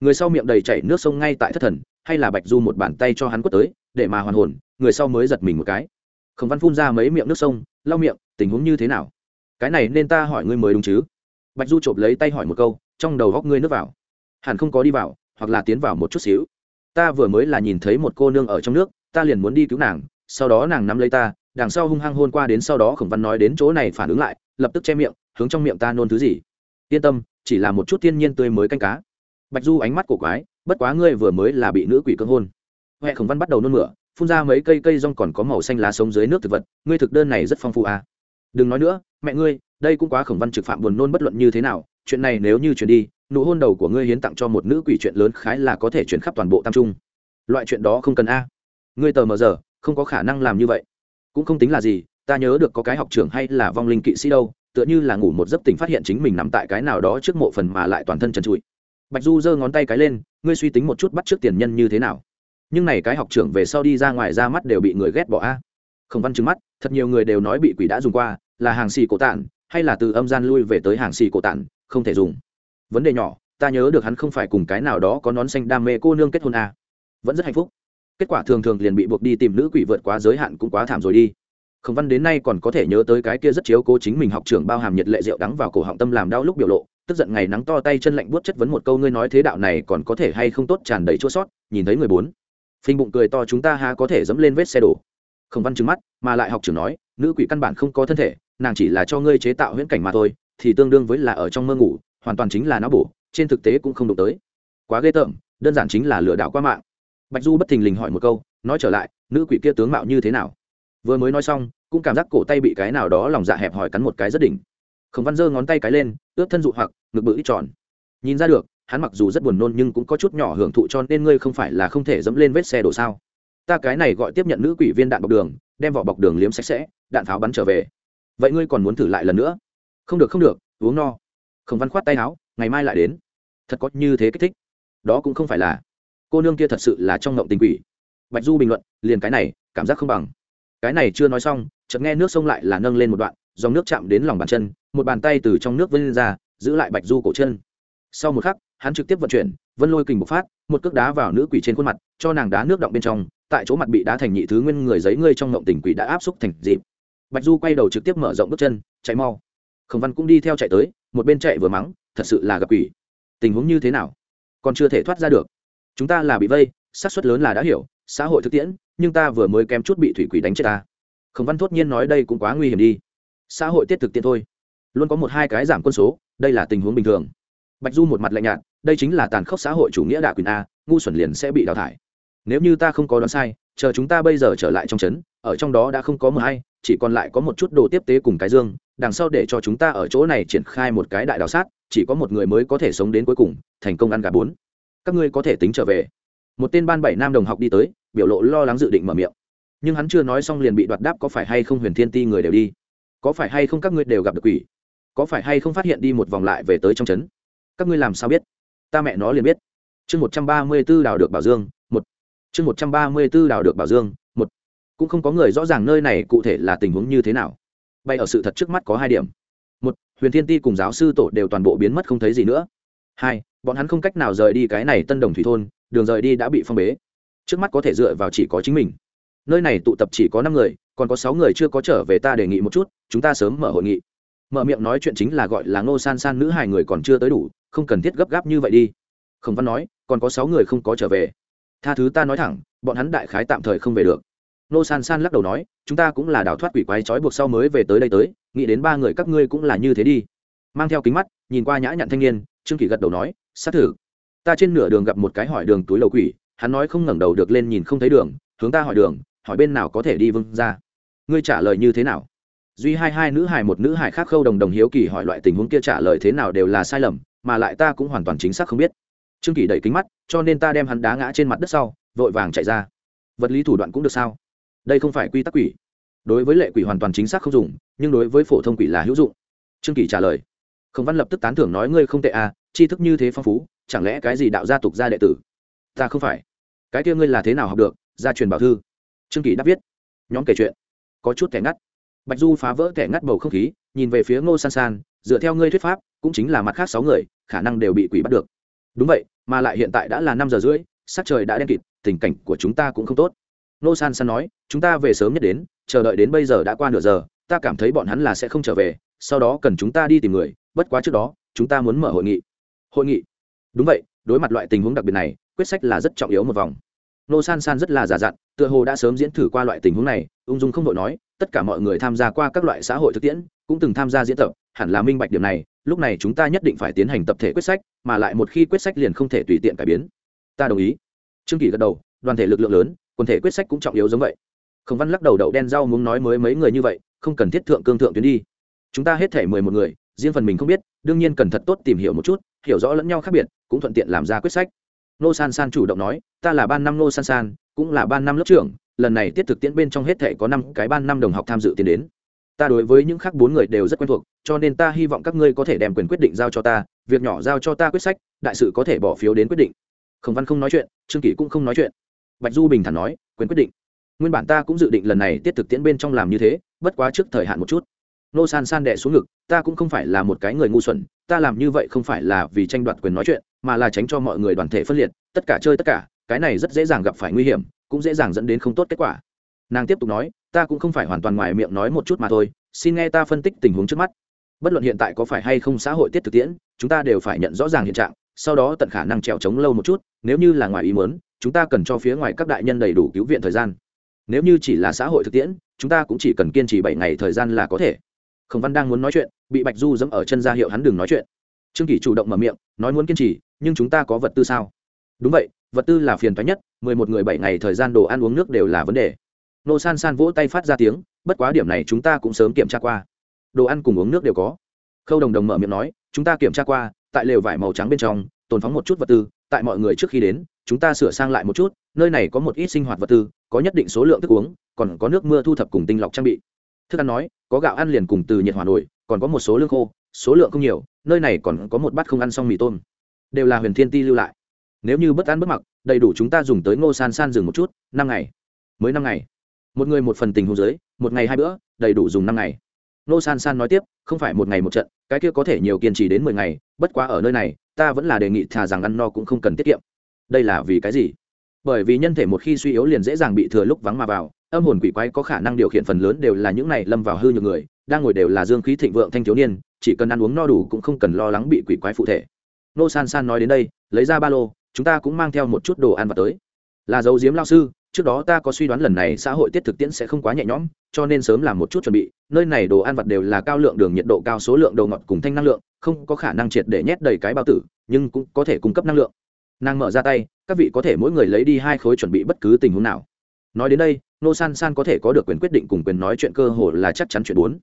Người sau miệng đầy chảy nước sông ngay tại thất thần, hay là bạch du một bàn tay cho hắn quất tới, để mà hoàn hồn, người sau mới giật mình một cái. Khổng văn phun ra mấy miệng nước sông, lau miệng, tình huống như thế nào? Cái này nên ta hỏi ngươi mới đúng chứ? Bạch du chộp lấy tay hỏi một câu, trong đầu góc ngươi nước vào hẳn không có đi vào, hoặc là tiến vào một chút xíu. Ta vừa mới là nhìn thấy một cô nương ở trong nước, ta liền muốn đi cứu nàng, sau đó nàng nắm lấy ta, đằng sau hung hăng hôn qua đến sau đó khổng văn nói đến chỗ này phản ứng lại, lập tức che miệng, hướng trong miệng ta nôn thứ gì. Yên tâm, chỉ là một chút thiên nhiên tươi mới canh cá. Bạch du ánh mắt cổ quái, bất quá ngươi vừa mới là bị nữ quỷ cưỡng hôn. Huệ khổng văn bắt đầu nôn mửa, phun ra mấy cây cây rong còn có màu xanh lá sống dưới nước thực vật, ngươi thực đơn này rất phong phú à. đừng nói nữa, mẹ ngươi, đây cũng quá khổng văn trực phạm buồn nôn bất luận như thế nào, chuyện này nếu như chuyển đi nụ hôn đầu của ngươi hiến tặng cho một nữ quỷ chuyện lớn khái là có thể chuyển khắp toàn bộ tam trung. Loại chuyện đó không cần a. Ngươi tờ mờ giờ, không có khả năng làm như vậy. Cũng không tính là gì, ta nhớ được có cái học trưởng hay là vong linh kỵ sĩ đâu, tựa như là ngủ một giấc tỉnh phát hiện chính mình nằm tại cái nào đó trước mộ phần mà lại toàn thân trần trụi. Bạch du giơ ngón tay cái lên, ngươi suy tính một chút bắt trước tiền nhân như thế nào. Nhưng này cái học trưởng về sau đi ra ngoài ra mắt đều bị người ghét bỏ a. Không văn chứng mắt, thật nhiều người đều nói bị quỷ đã dùng qua, là hàng xì cổ tản, hay là từ âm gian lui về tới hàng xì cổ tản, không thể dùng vấn đề nhỏ, ta nhớ được hắn không phải cùng cái nào đó có nón xanh đam mê cô nương kết hôn à? vẫn rất hạnh phúc. Kết quả thường thường liền bị buộc đi tìm nữ quỷ vượt quá giới hạn cũng quá thảm rồi đi. Khổng văn đến nay còn có thể nhớ tới cái kia rất chiếu cố chính mình học trưởng bao hàm nhiệt lệ rượu đắng vào cổ họng tâm làm đau lúc biểu lộ, tức giận ngày nắng to tay chân lạnh buốt chất vấn một câu ngươi nói thế đạo này còn có thể hay không tốt tràn đầy chua sót, nhìn thấy người bốn. Phình bụng cười to chúng ta há có thể dẫm lên vết xe đổ. Khổng văn trừng mắt, mà lại học trưởng nói, nữ quỷ căn bản không có thân thể, nàng chỉ là cho ngươi chế tạo huyễn cảnh mà thôi, thì tương đương với là ở trong mơ ngủ hoàn toàn chính là não bổ, trên thực tế cũng không đụng tới. Quá ghê tởm, đơn giản chính là lừa đảo qua mạng. Bạch du bất thình lình hỏi một câu, nói trở lại, nữ quỷ kia tướng mạo như thế nào? Vừa mới nói xong, cũng cảm giác cổ tay bị cái nào đó lòng dạ hẹp hỏi cắn một cái rất đỉnh. Khổng văn giơ ngón tay cái lên ướp thân dụ hoặc, ngực bự ít tròn. Nhìn ra được, hắn mặc dù rất buồn nôn nhưng cũng có chút nhỏ hưởng thụ cho nên ngươi không phải là không thể dẫm lên vết xe đổ sao? Ta cái này gọi tiếp nhận nữ quỷ viên đạn bọc đường, đem vỏ bọc đường liếm sạch sẽ, đạn pháo bắn trở về. Vậy ngươi còn muốn thử lại lần nữa? Không được không được, uống no khổng văn khoát tay áo, ngày mai lại đến. Thật có như thế kích thích. Đó cũng không phải là. Cô nương kia thật sự là trong ngộng tình quỷ. Bạch du bình luận, liền cái này, cảm giác không bằng. Cái này chưa nói xong, chợt nghe nước sông lại là nâng lên một đoạn, dòng nước chạm đến lòng bàn chân, một bàn tay từ trong nước vươn ra, giữ lại bạch du cổ chân. Sau một khắc, hắn trực tiếp vận chuyển, vân lôi kình bộc phát, một cước đá vào nữ quỷ trên khuôn mặt, cho nàng đá nước động bên trong, tại chỗ mặt bị đá thành nhị thứ nguyên người giấy ngươi trong ngộng tình quỷ đã áp xúc thành dịp. Bạch du quay đầu trực tiếp mở rộng bước chân, chạy mau. Khổng văn cũng đi theo chạy tới một bên chạy vừa mắng, thật sự là gặp quỷ. Tình huống như thế nào? Còn chưa thể thoát ra được. Chúng ta là bị vây, xác suất lớn là đã hiểu, xã hội thực tiễn, nhưng ta vừa mới kém chút bị thủy quỷ đánh chết ta. Khổng văn thốt nhiên nói đây cũng quá nguy hiểm đi. Xã hội tiết thực tiễn thôi. Luôn có một hai cái giảm quân số, đây là tình huống bình thường. Bạch du một mặt lạnh nhạt, đây chính là tàn khốc xã hội chủ nghĩa đạ quyền a, ngu xuẩn liền sẽ bị đào thải. Nếu như ta không có đoán sai, chờ chúng ta bây giờ trở lại trong trấn, ở trong đó đã không có mờ hay, chỉ còn lại có một chút đồ tiếp tế cùng cái dương đằng sau để cho chúng ta ở chỗ này triển khai một cái đại đào sát, chỉ có một người mới có thể sống đến cuối cùng, thành công ăn gà bốn. Các ngươi có thể tính trở về. Một tên ban bảy nam đồng học đi tới, biểu lộ lo lắng dự định mở miệng. Nhưng hắn chưa nói xong liền bị đoạt đáp có phải hay không huyền thiên ti người đều đi. Có phải hay không các ngươi đều gặp được quỷ? Có phải hay không phát hiện đi một vòng lại về tới trong trấn? Các ngươi làm sao biết? Ta mẹ nó liền biết. Chương một trăm ba mươi b ố đào được bảo dương, một. Chương một trăm ba mươi b ố đào được bảo dương, một. Cũng không có người rõ ràng nơi này cụ thể là tình huống như thế nào bay ở sự thật trước mắt có hai điểm. Một, huyền thiên ti cùng giáo sư tổ đều toàn bộ biến mất không thấy gì nữa. Hai, bọn hắn không cách nào rời đi cái này tân đồng thủy thôn, đường rời đi đã bị phong bế. Trước mắt có thể dựa vào chỉ có chính mình. Nơi này tụ tập chỉ có năm người, còn có sáu người chưa có trở về ta đề nghị một chút, chúng ta sớm mở hội nghị. Mở miệng nói chuyện chính là gọi là ngô san san nữ hai người còn chưa tới đủ, không cần thiết gấp gáp như vậy đi. Khổng văn nói, còn có sáu người không có trở về. Tha thứ ta nói thẳng, bọn hắn đại khái tạm thời không về được nô san san lắc đầu nói, chúng ta cũng là đào thoát quỷ quái trói buộc sau mới về tới đây tới, nghĩ đến ba người các ngươi cũng là như thế đi. Mang theo kính mắt, nhìn qua nhã nhặn thanh niên, trương kỳ gật đầu nói xác thử ta trên nửa đường gặp một cái hỏi đường túi lầu quỷ, hắn nói không ngẩng đầu được lên nhìn không thấy đường, hướng ta hỏi đường, hỏi bên nào có thể đi vâng ra. Ngươi trả lời như thế nào? Duy hai hai nữ hài một nữ hài khác khâu đồng đồng hiếu kỳ hỏi loại tình huống kia trả lời thế nào đều là sai lầm, mà lại ta cũng hoàn toàn chính xác không biết. Trương kỳ đẩy kính mắt, cho nên ta đem hắn đá ngã trên mặt đất sau, vội vàng chạy ra. Vật lý thủ đoạn cũng được sao? Đây không phải quy tắc quỷ. Đối với lệ quỷ hoàn toàn chính xác không dùng, nhưng đối với phổ thông quỷ là hữu dụng. Trương kỳ trả lời, khổng văn lập tức tán thưởng nói ngươi không tệ à tri thức như thế phong phú, chẳng lẽ cái gì đạo gia tục gia đệ tử? Ta không phải. Cái kia ngươi là thế nào học được? Gia truyền bảo thư. Trương kỳ đáp viết, nhóm kể chuyện. Có chút kẻ ngắt. Bạch du phá vỡ kẻ ngắt bầu không khí, nhìn về phía ngô san san, dựa theo ngươi thuyết pháp, cũng chính là mặt khác sáu người, khả năng đều bị quỷ bắt được. Đúng vậy, mà lại hiện tại đã là năm giờ rưỡi, sắc trời đã đen kịt, tình cảnh của chúng ta cũng không tốt nô san san nói, chúng ta về sớm nhất đến, chờ đợi đến bây giờ đã qua nửa giờ, ta cảm thấy bọn hắn là sẽ không trở về, sau đó cần chúng ta đi tìm người, bất quá trước đó, chúng ta muốn mở hội nghị. Hội nghị? Đúng vậy, đối mặt loại tình huống đặc biệt này, quyết sách là rất trọng yếu một vòng. Nô san san rất là giả dặn, tựa hồ đã sớm diễn thử qua loại tình huống này, ung dung không đội nói, tất cả mọi người tham gia qua các loại xã hội thực tiễn, cũng từng tham gia diễn tập, hẳn là minh bạch điểm này, lúc này chúng ta nhất định phải tiến hành tập thể quyết sách, mà lại một khi quyết sách liền không thể tùy tiện cải biến. Ta đồng ý. Trương kỳ gật đầu, đoàn thể lực lượng lớn quần thể quyết sách cũng trọng yếu giống vậy. Khổng văn lắc đầu đậu đen rau muốn nói mới mấy người như vậy, không cần thiết thượng cương thượng tuyến đi. Chúng ta hết thể mười một người, riêng phần mình không biết, đương nhiên cần thật tốt tìm hiểu một chút, hiểu rõ lẫn nhau khác biệt, cũng thuận tiện làm ra quyết sách. Nô san san chủ động nói, ta là ban năm nô san san, cũng là ban năm lớp trưởng, lần này tiết thực tiễn bên trong hết thể có năm cái ban năm đồng học tham dự tiến đến. Ta đối với những khác bốn người đều rất quen thuộc, cho nên ta hy vọng các ngươi có thể đem quyền quyết định giao cho ta, việc nhỏ giao cho ta quyết sách, đại sự có thể bỏ phiếu đến quyết định. Khổng văn không nói chuyện, trương kỷ cũng không nói chuyện bạch du bình thản nói, quyền quyết định. Nguyên bản ta cũng dự định lần này tiết thực tiễn bên trong làm như thế, bất quá trước thời hạn một chút. Nô san san đệ xuống ngực, ta cũng không phải là một cái người ngu xuẩn, ta làm như vậy không phải là vì tranh đoạt quyền nói chuyện, mà là tránh cho mọi người đoàn thể phân liệt, tất cả chơi tất cả, cái này rất dễ dàng gặp phải nguy hiểm, cũng dễ dàng dẫn đến không tốt kết quả. Nàng tiếp tục nói, ta cũng không phải hoàn toàn ngoài miệng nói một chút mà thôi, xin nghe ta phân tích tình huống trước mắt. Bất luận hiện tại có phải hay không xã hội tiết thực tiễn, chúng ta đều phải nhận rõ ràng hiện trạng, sau đó tận khả năng trèo trống lâu một chút, nếu như là ngoài ý muốn chúng ta cần cho phía ngoài các đại nhân đầy đủ cứu viện thời gian. Nếu như chỉ là xã hội thực tiễn, chúng ta cũng chỉ cần kiên trì bảy ngày thời gian là có thể. Khổng văn đang muốn nói chuyện, bị bạch du dẫm ở chân ra hiệu hắn đừng nói chuyện. Trương kỷ chủ động mở miệng, nói muốn kiên trì, nhưng chúng ta có vật tư sao? Đúng vậy, vật tư là phiền toái nhất, mười một người bảy ngày thời gian đồ ăn uống nước đều là vấn đề. Nô san san vỗ tay phát ra tiếng, bất quá điểm này chúng ta cũng sớm kiểm tra qua. Đồ ăn cùng uống nước đều có. Khâu đồng đồng mở miệng nói, chúng ta kiểm tra qua, tại lều vải màu trắng bên trong, tồn phóng một chút vật tư, tại mọi người trước khi đến chúng ta sửa sang lại một chút, nơi này có một ít sinh hoạt vật tư, có nhất định số lượng thức uống, còn có nước mưa thu thập cùng tinh lọc trang bị. Thức ăn nói, có gạo ăn liền cùng từ nhiệt hòa nổi, còn có một số lương khô, số lượng không nhiều, nơi này còn có một bát không ăn xong mì tôm. Đều là huyền thiên ti lưu lại. Nếu như bất ăn bất mặc, đầy đủ chúng ta dùng tới ngô san san dừng một chút, năm ngày. Mới năm ngày. Một người một phần tình hồ dưới, một ngày hai bữa, đầy đủ dùng năm ngày. Ngô san san nói tiếp, không phải một ngày một trận, cái kia có thể nhiều kiên trì đến mười ngày, bất quá ở nơi này, ta vẫn là đề nghị thà rằng ăn no cũng không cần tiết kiệm đây là vì cái gì? Bởi vì nhân thể một khi suy yếu liền dễ dàng bị thừa lúc vắng mà vào, âm hồn quỷ quái có khả năng điều khiển phần lớn đều là những này lâm vào hư nhược người, đang ngồi đều là dương khí thịnh vượng thanh thiếu niên, chỉ cần ăn uống no đủ cũng không cần lo lắng bị quỷ quái phụ thể. Nô san san nói đến đây, lấy ra ba lô, chúng ta cũng mang theo một chút đồ ăn và tới. Là dấu diếm lao sư, trước đó ta có suy đoán lần này xã hội tiết thực tiễn sẽ không quá nhẹ nhõm, cho nên sớm làm một chút chuẩn bị, nơi này đồ ăn vặt đều là cao lượng đường nhiệt độ cao số lượng đồ ngọt cùng thanh năng lượng, không có khả năng triệt để nhét đầy cái bao tử, nhưng cũng có thể cung cấp năng lượng nàng mở ra tay, các vị có thể mỗi người lấy đi hai khối chuẩn bị bất cứ tình huống nào. Nói đến đây, nô san san có thể có được quyền quyết định cùng quyền nói chuyện cơ hồ là chắc chắn chuyện bốn.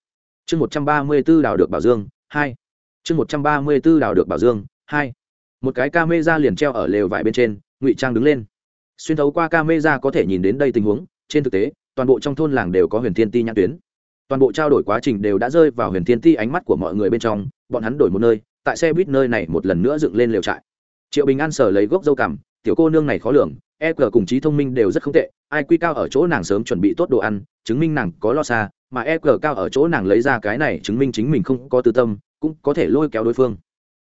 Chương một trăm ba mươi b ố đào được bảo dương, hai. Chương một trăm ba mươi b ố đào được bảo dương, hai. Một cái ca mê ra liền treo ở lều vải bên trên, ngụy trang đứng lên. Xuyên thấu qua ca mê ra có thể nhìn đến đây tình huống, trên thực tế, toàn bộ trong thôn làng đều có huyền thiên ti nhãn tuyến. Toàn bộ trao đổi quá trình đều đã rơi vào huyền thiên ti ánh mắt của mọi người bên trong, bọn hắn đổi một nơi, tại xe buýt nơi này một lần nữa dựng lên lều trại triệu bình an sở lấy gốc dâu cảm tiểu cô nương này khó lường e g cùng trí thông minh đều rất không tệ, ai quy cao ở chỗ nàng sớm chuẩn bị tốt đồ ăn, chứng minh nàng có lo xa, mà e g cao ở chỗ nàng lấy ra cái này chứng minh chính mình không có tư tâm, cũng có thể lôi kéo đối phương.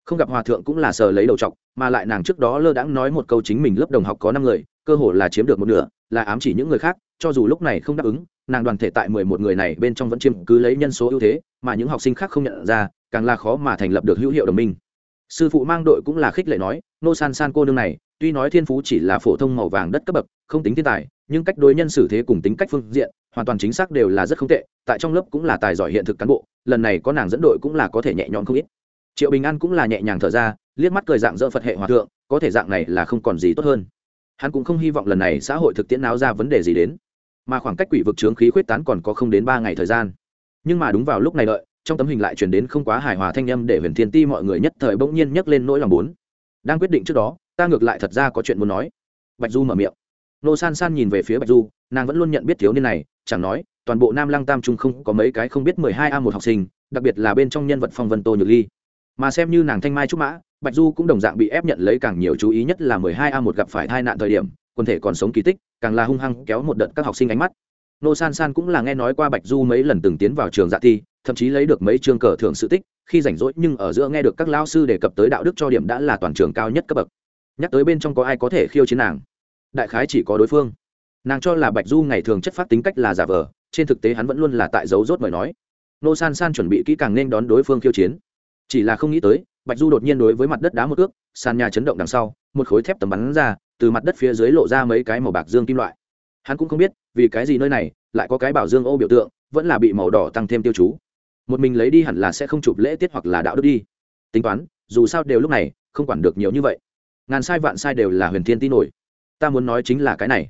Không gặp hòa thượng cũng là sờ lấy đầu t mà lại nàng trước đó lơ đãng nói một câu chính mình lớp đồng học có năm người, cơ hồ là chiếm được một nửa, là ám chỉ những người khác, cho dù lúc này không đáp ứng, nàng đoàn thể tại mười một người này bên trong vẫn chiếm cứ lấy nhân số ưu thế, mà những học sinh khác không nhận ra, càng là khó mà thành lập được hữu hiệu đồng minh sư phụ mang đội cũng là khích lệ nói, nô san san cô nương này, tuy nói thiên phú chỉ là phổ thông màu vàng đất cấp bậc, không tính thiên tài, nhưng cách đối nhân xử thế cùng tính cách phương diện, hoàn toàn chính xác đều là rất không tệ, tại trong lớp cũng là tài giỏi hiện thực cán bộ, lần này có nàng dẫn đội cũng là có thể nhẹ nhõm không ít. Triệu bình an cũng là nhẹ nhàng thở ra, liếc mắt cười dạng dỡ phật hệ hòa thượng, có thể dạng này là không còn gì tốt hơn. Hắn cũng không hy vọng lần này xã hội thực tiễn náo ra vấn đề gì đến, mà khoảng cách quỷ vực trướng khí khuyết tán còn có không đến ba ngày thời gian. Nhưng mà đúng vào lúc này đợi trong tấm hình lại chuyển đến không quá hài hòa thanh âm để huyền thiên ti mọi người nhất thời bỗng nhiên nhấc lên nỗi lòng bốn. Đang quyết định trước đó, ta ngược lại thật ra có chuyện muốn nói. Bạch du mở miệng. Nô san san nhìn về phía bạch du, nàng vẫn luôn nhận biết thiếu niên này, chẳng nói, toàn bộ nam lăng tam trung không có mấy cái không biết mười hai a một học sinh, đặc biệt là bên trong nhân vật phong vân tô nhược ly. Mà xem như nàng thanh mai trúc mã, bạch du cũng đồng dạng bị ép nhận lấy càng nhiều chú ý nhất là mười hai a một gặp phải tai nạn thời điểm, quần thể còn sống kỳ tích, càng là hung hăng kéo một đợt các học sinh ánh mắt. Nô san san cũng là nghe nói qua bạch du mấy lần từng tiến vào trường dạ thi thậm chí lấy được mấy chương cờ thưởng sự tích, khi rảnh rỗi nhưng ở giữa nghe được các lao sư đề cập tới đạo đức cho điểm đã là toàn trường cao nhất cấp bậc. Nhắc tới bên trong có ai có thể khiêu chiến nàng? Đại khái chỉ có đối phương. Nàng cho là bạch du ngày thường chất phát tính cách là giả vờ, trên thực tế hắn vẫn luôn là tại dấu rốt mời nói. Nô san san chuẩn bị kỹ càng nên đón đối phương khiêu chiến. Chỉ là không nghĩ tới, bạch du đột nhiên đối với mặt đất đá một ước, sàn nhà chấn động đằng sau, một khối thép tầm bắn ra, từ mặt đất phía dưới lộ ra mấy cái màu bạc dương kim loại. Hắn cũng không biết, vì cái gì nơi này lại có cái bảo dương ô biểu tượng, vẫn là bị màu đỏ tăng thêm tiêu chú một mình lấy đi hẳn là sẽ không chụp lễ tiết hoặc là đạo đức đi. Tính toán, dù sao đều lúc này, không quản được nhiều như vậy. Ngàn sai vạn sai đều là huyền thiên tin nổi. Ta muốn nói chính là cái này.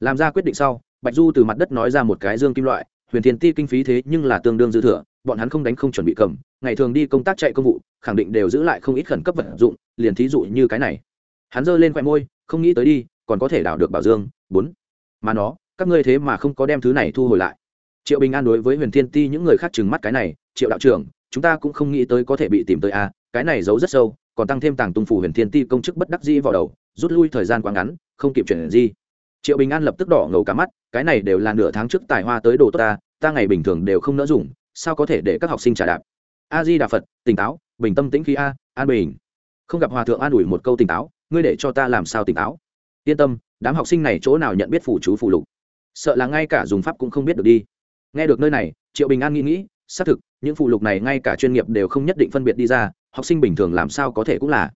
Làm ra quyết định sau, bạch du từ mặt đất nói ra một cái dương kim loại, huyền thiên ti kinh phí thế nhưng là tương đương dư thừa, bọn hắn không đánh không chuẩn bị cầm, ngày thường đi công tác chạy công vụ, khẳng định đều giữ lại không ít khẩn cấp vật dụng, liền thí dụ như cái này. Hắn giơ lên khoe môi, không nghĩ tới đi, còn có thể đảo được bảo dương, bốn. Mà nó, các ngươi thế mà không có đem thứ này thu hồi lại triệu bình an đối với huyền thiên ti những người khác trừng mắt cái này triệu đạo trưởng chúng ta cũng không nghĩ tới có thể bị tìm tới a à, cái này giấu rất sâu còn tăng thêm tàng tung phủ huyền thiên ti công chức bất đắc dĩ vào đầu rút lui thời gian quá ngắn không kịp chuyển gì. Triệu bình an lập tức đỏ ngầu cả mắt cái này đều là nửa tháng trước tài hoa tới đồ tốt ta ta ngày bình thường đều không nỡ dùng sao có thể để các học sinh trả đạp? A di đà phật tỉnh táo bình tâm tĩnh khí a an bình. Không gặp hòa thượng an ủi một câu tỉnh táo ngươi để cho ta làm sao tỉnh táo? Yên tâm đám học sinh này chỗ nào nhận biết phủ chú phù lục sợ là ngay cả dùng pháp cũng không biết được đi nghe được nơi này, triệu bình an nghĩ nghĩ, xác thực, những phụ lục này ngay cả chuyên nghiệp đều không nhất định phân biệt đi ra, học sinh bình thường làm sao có thể cũng là.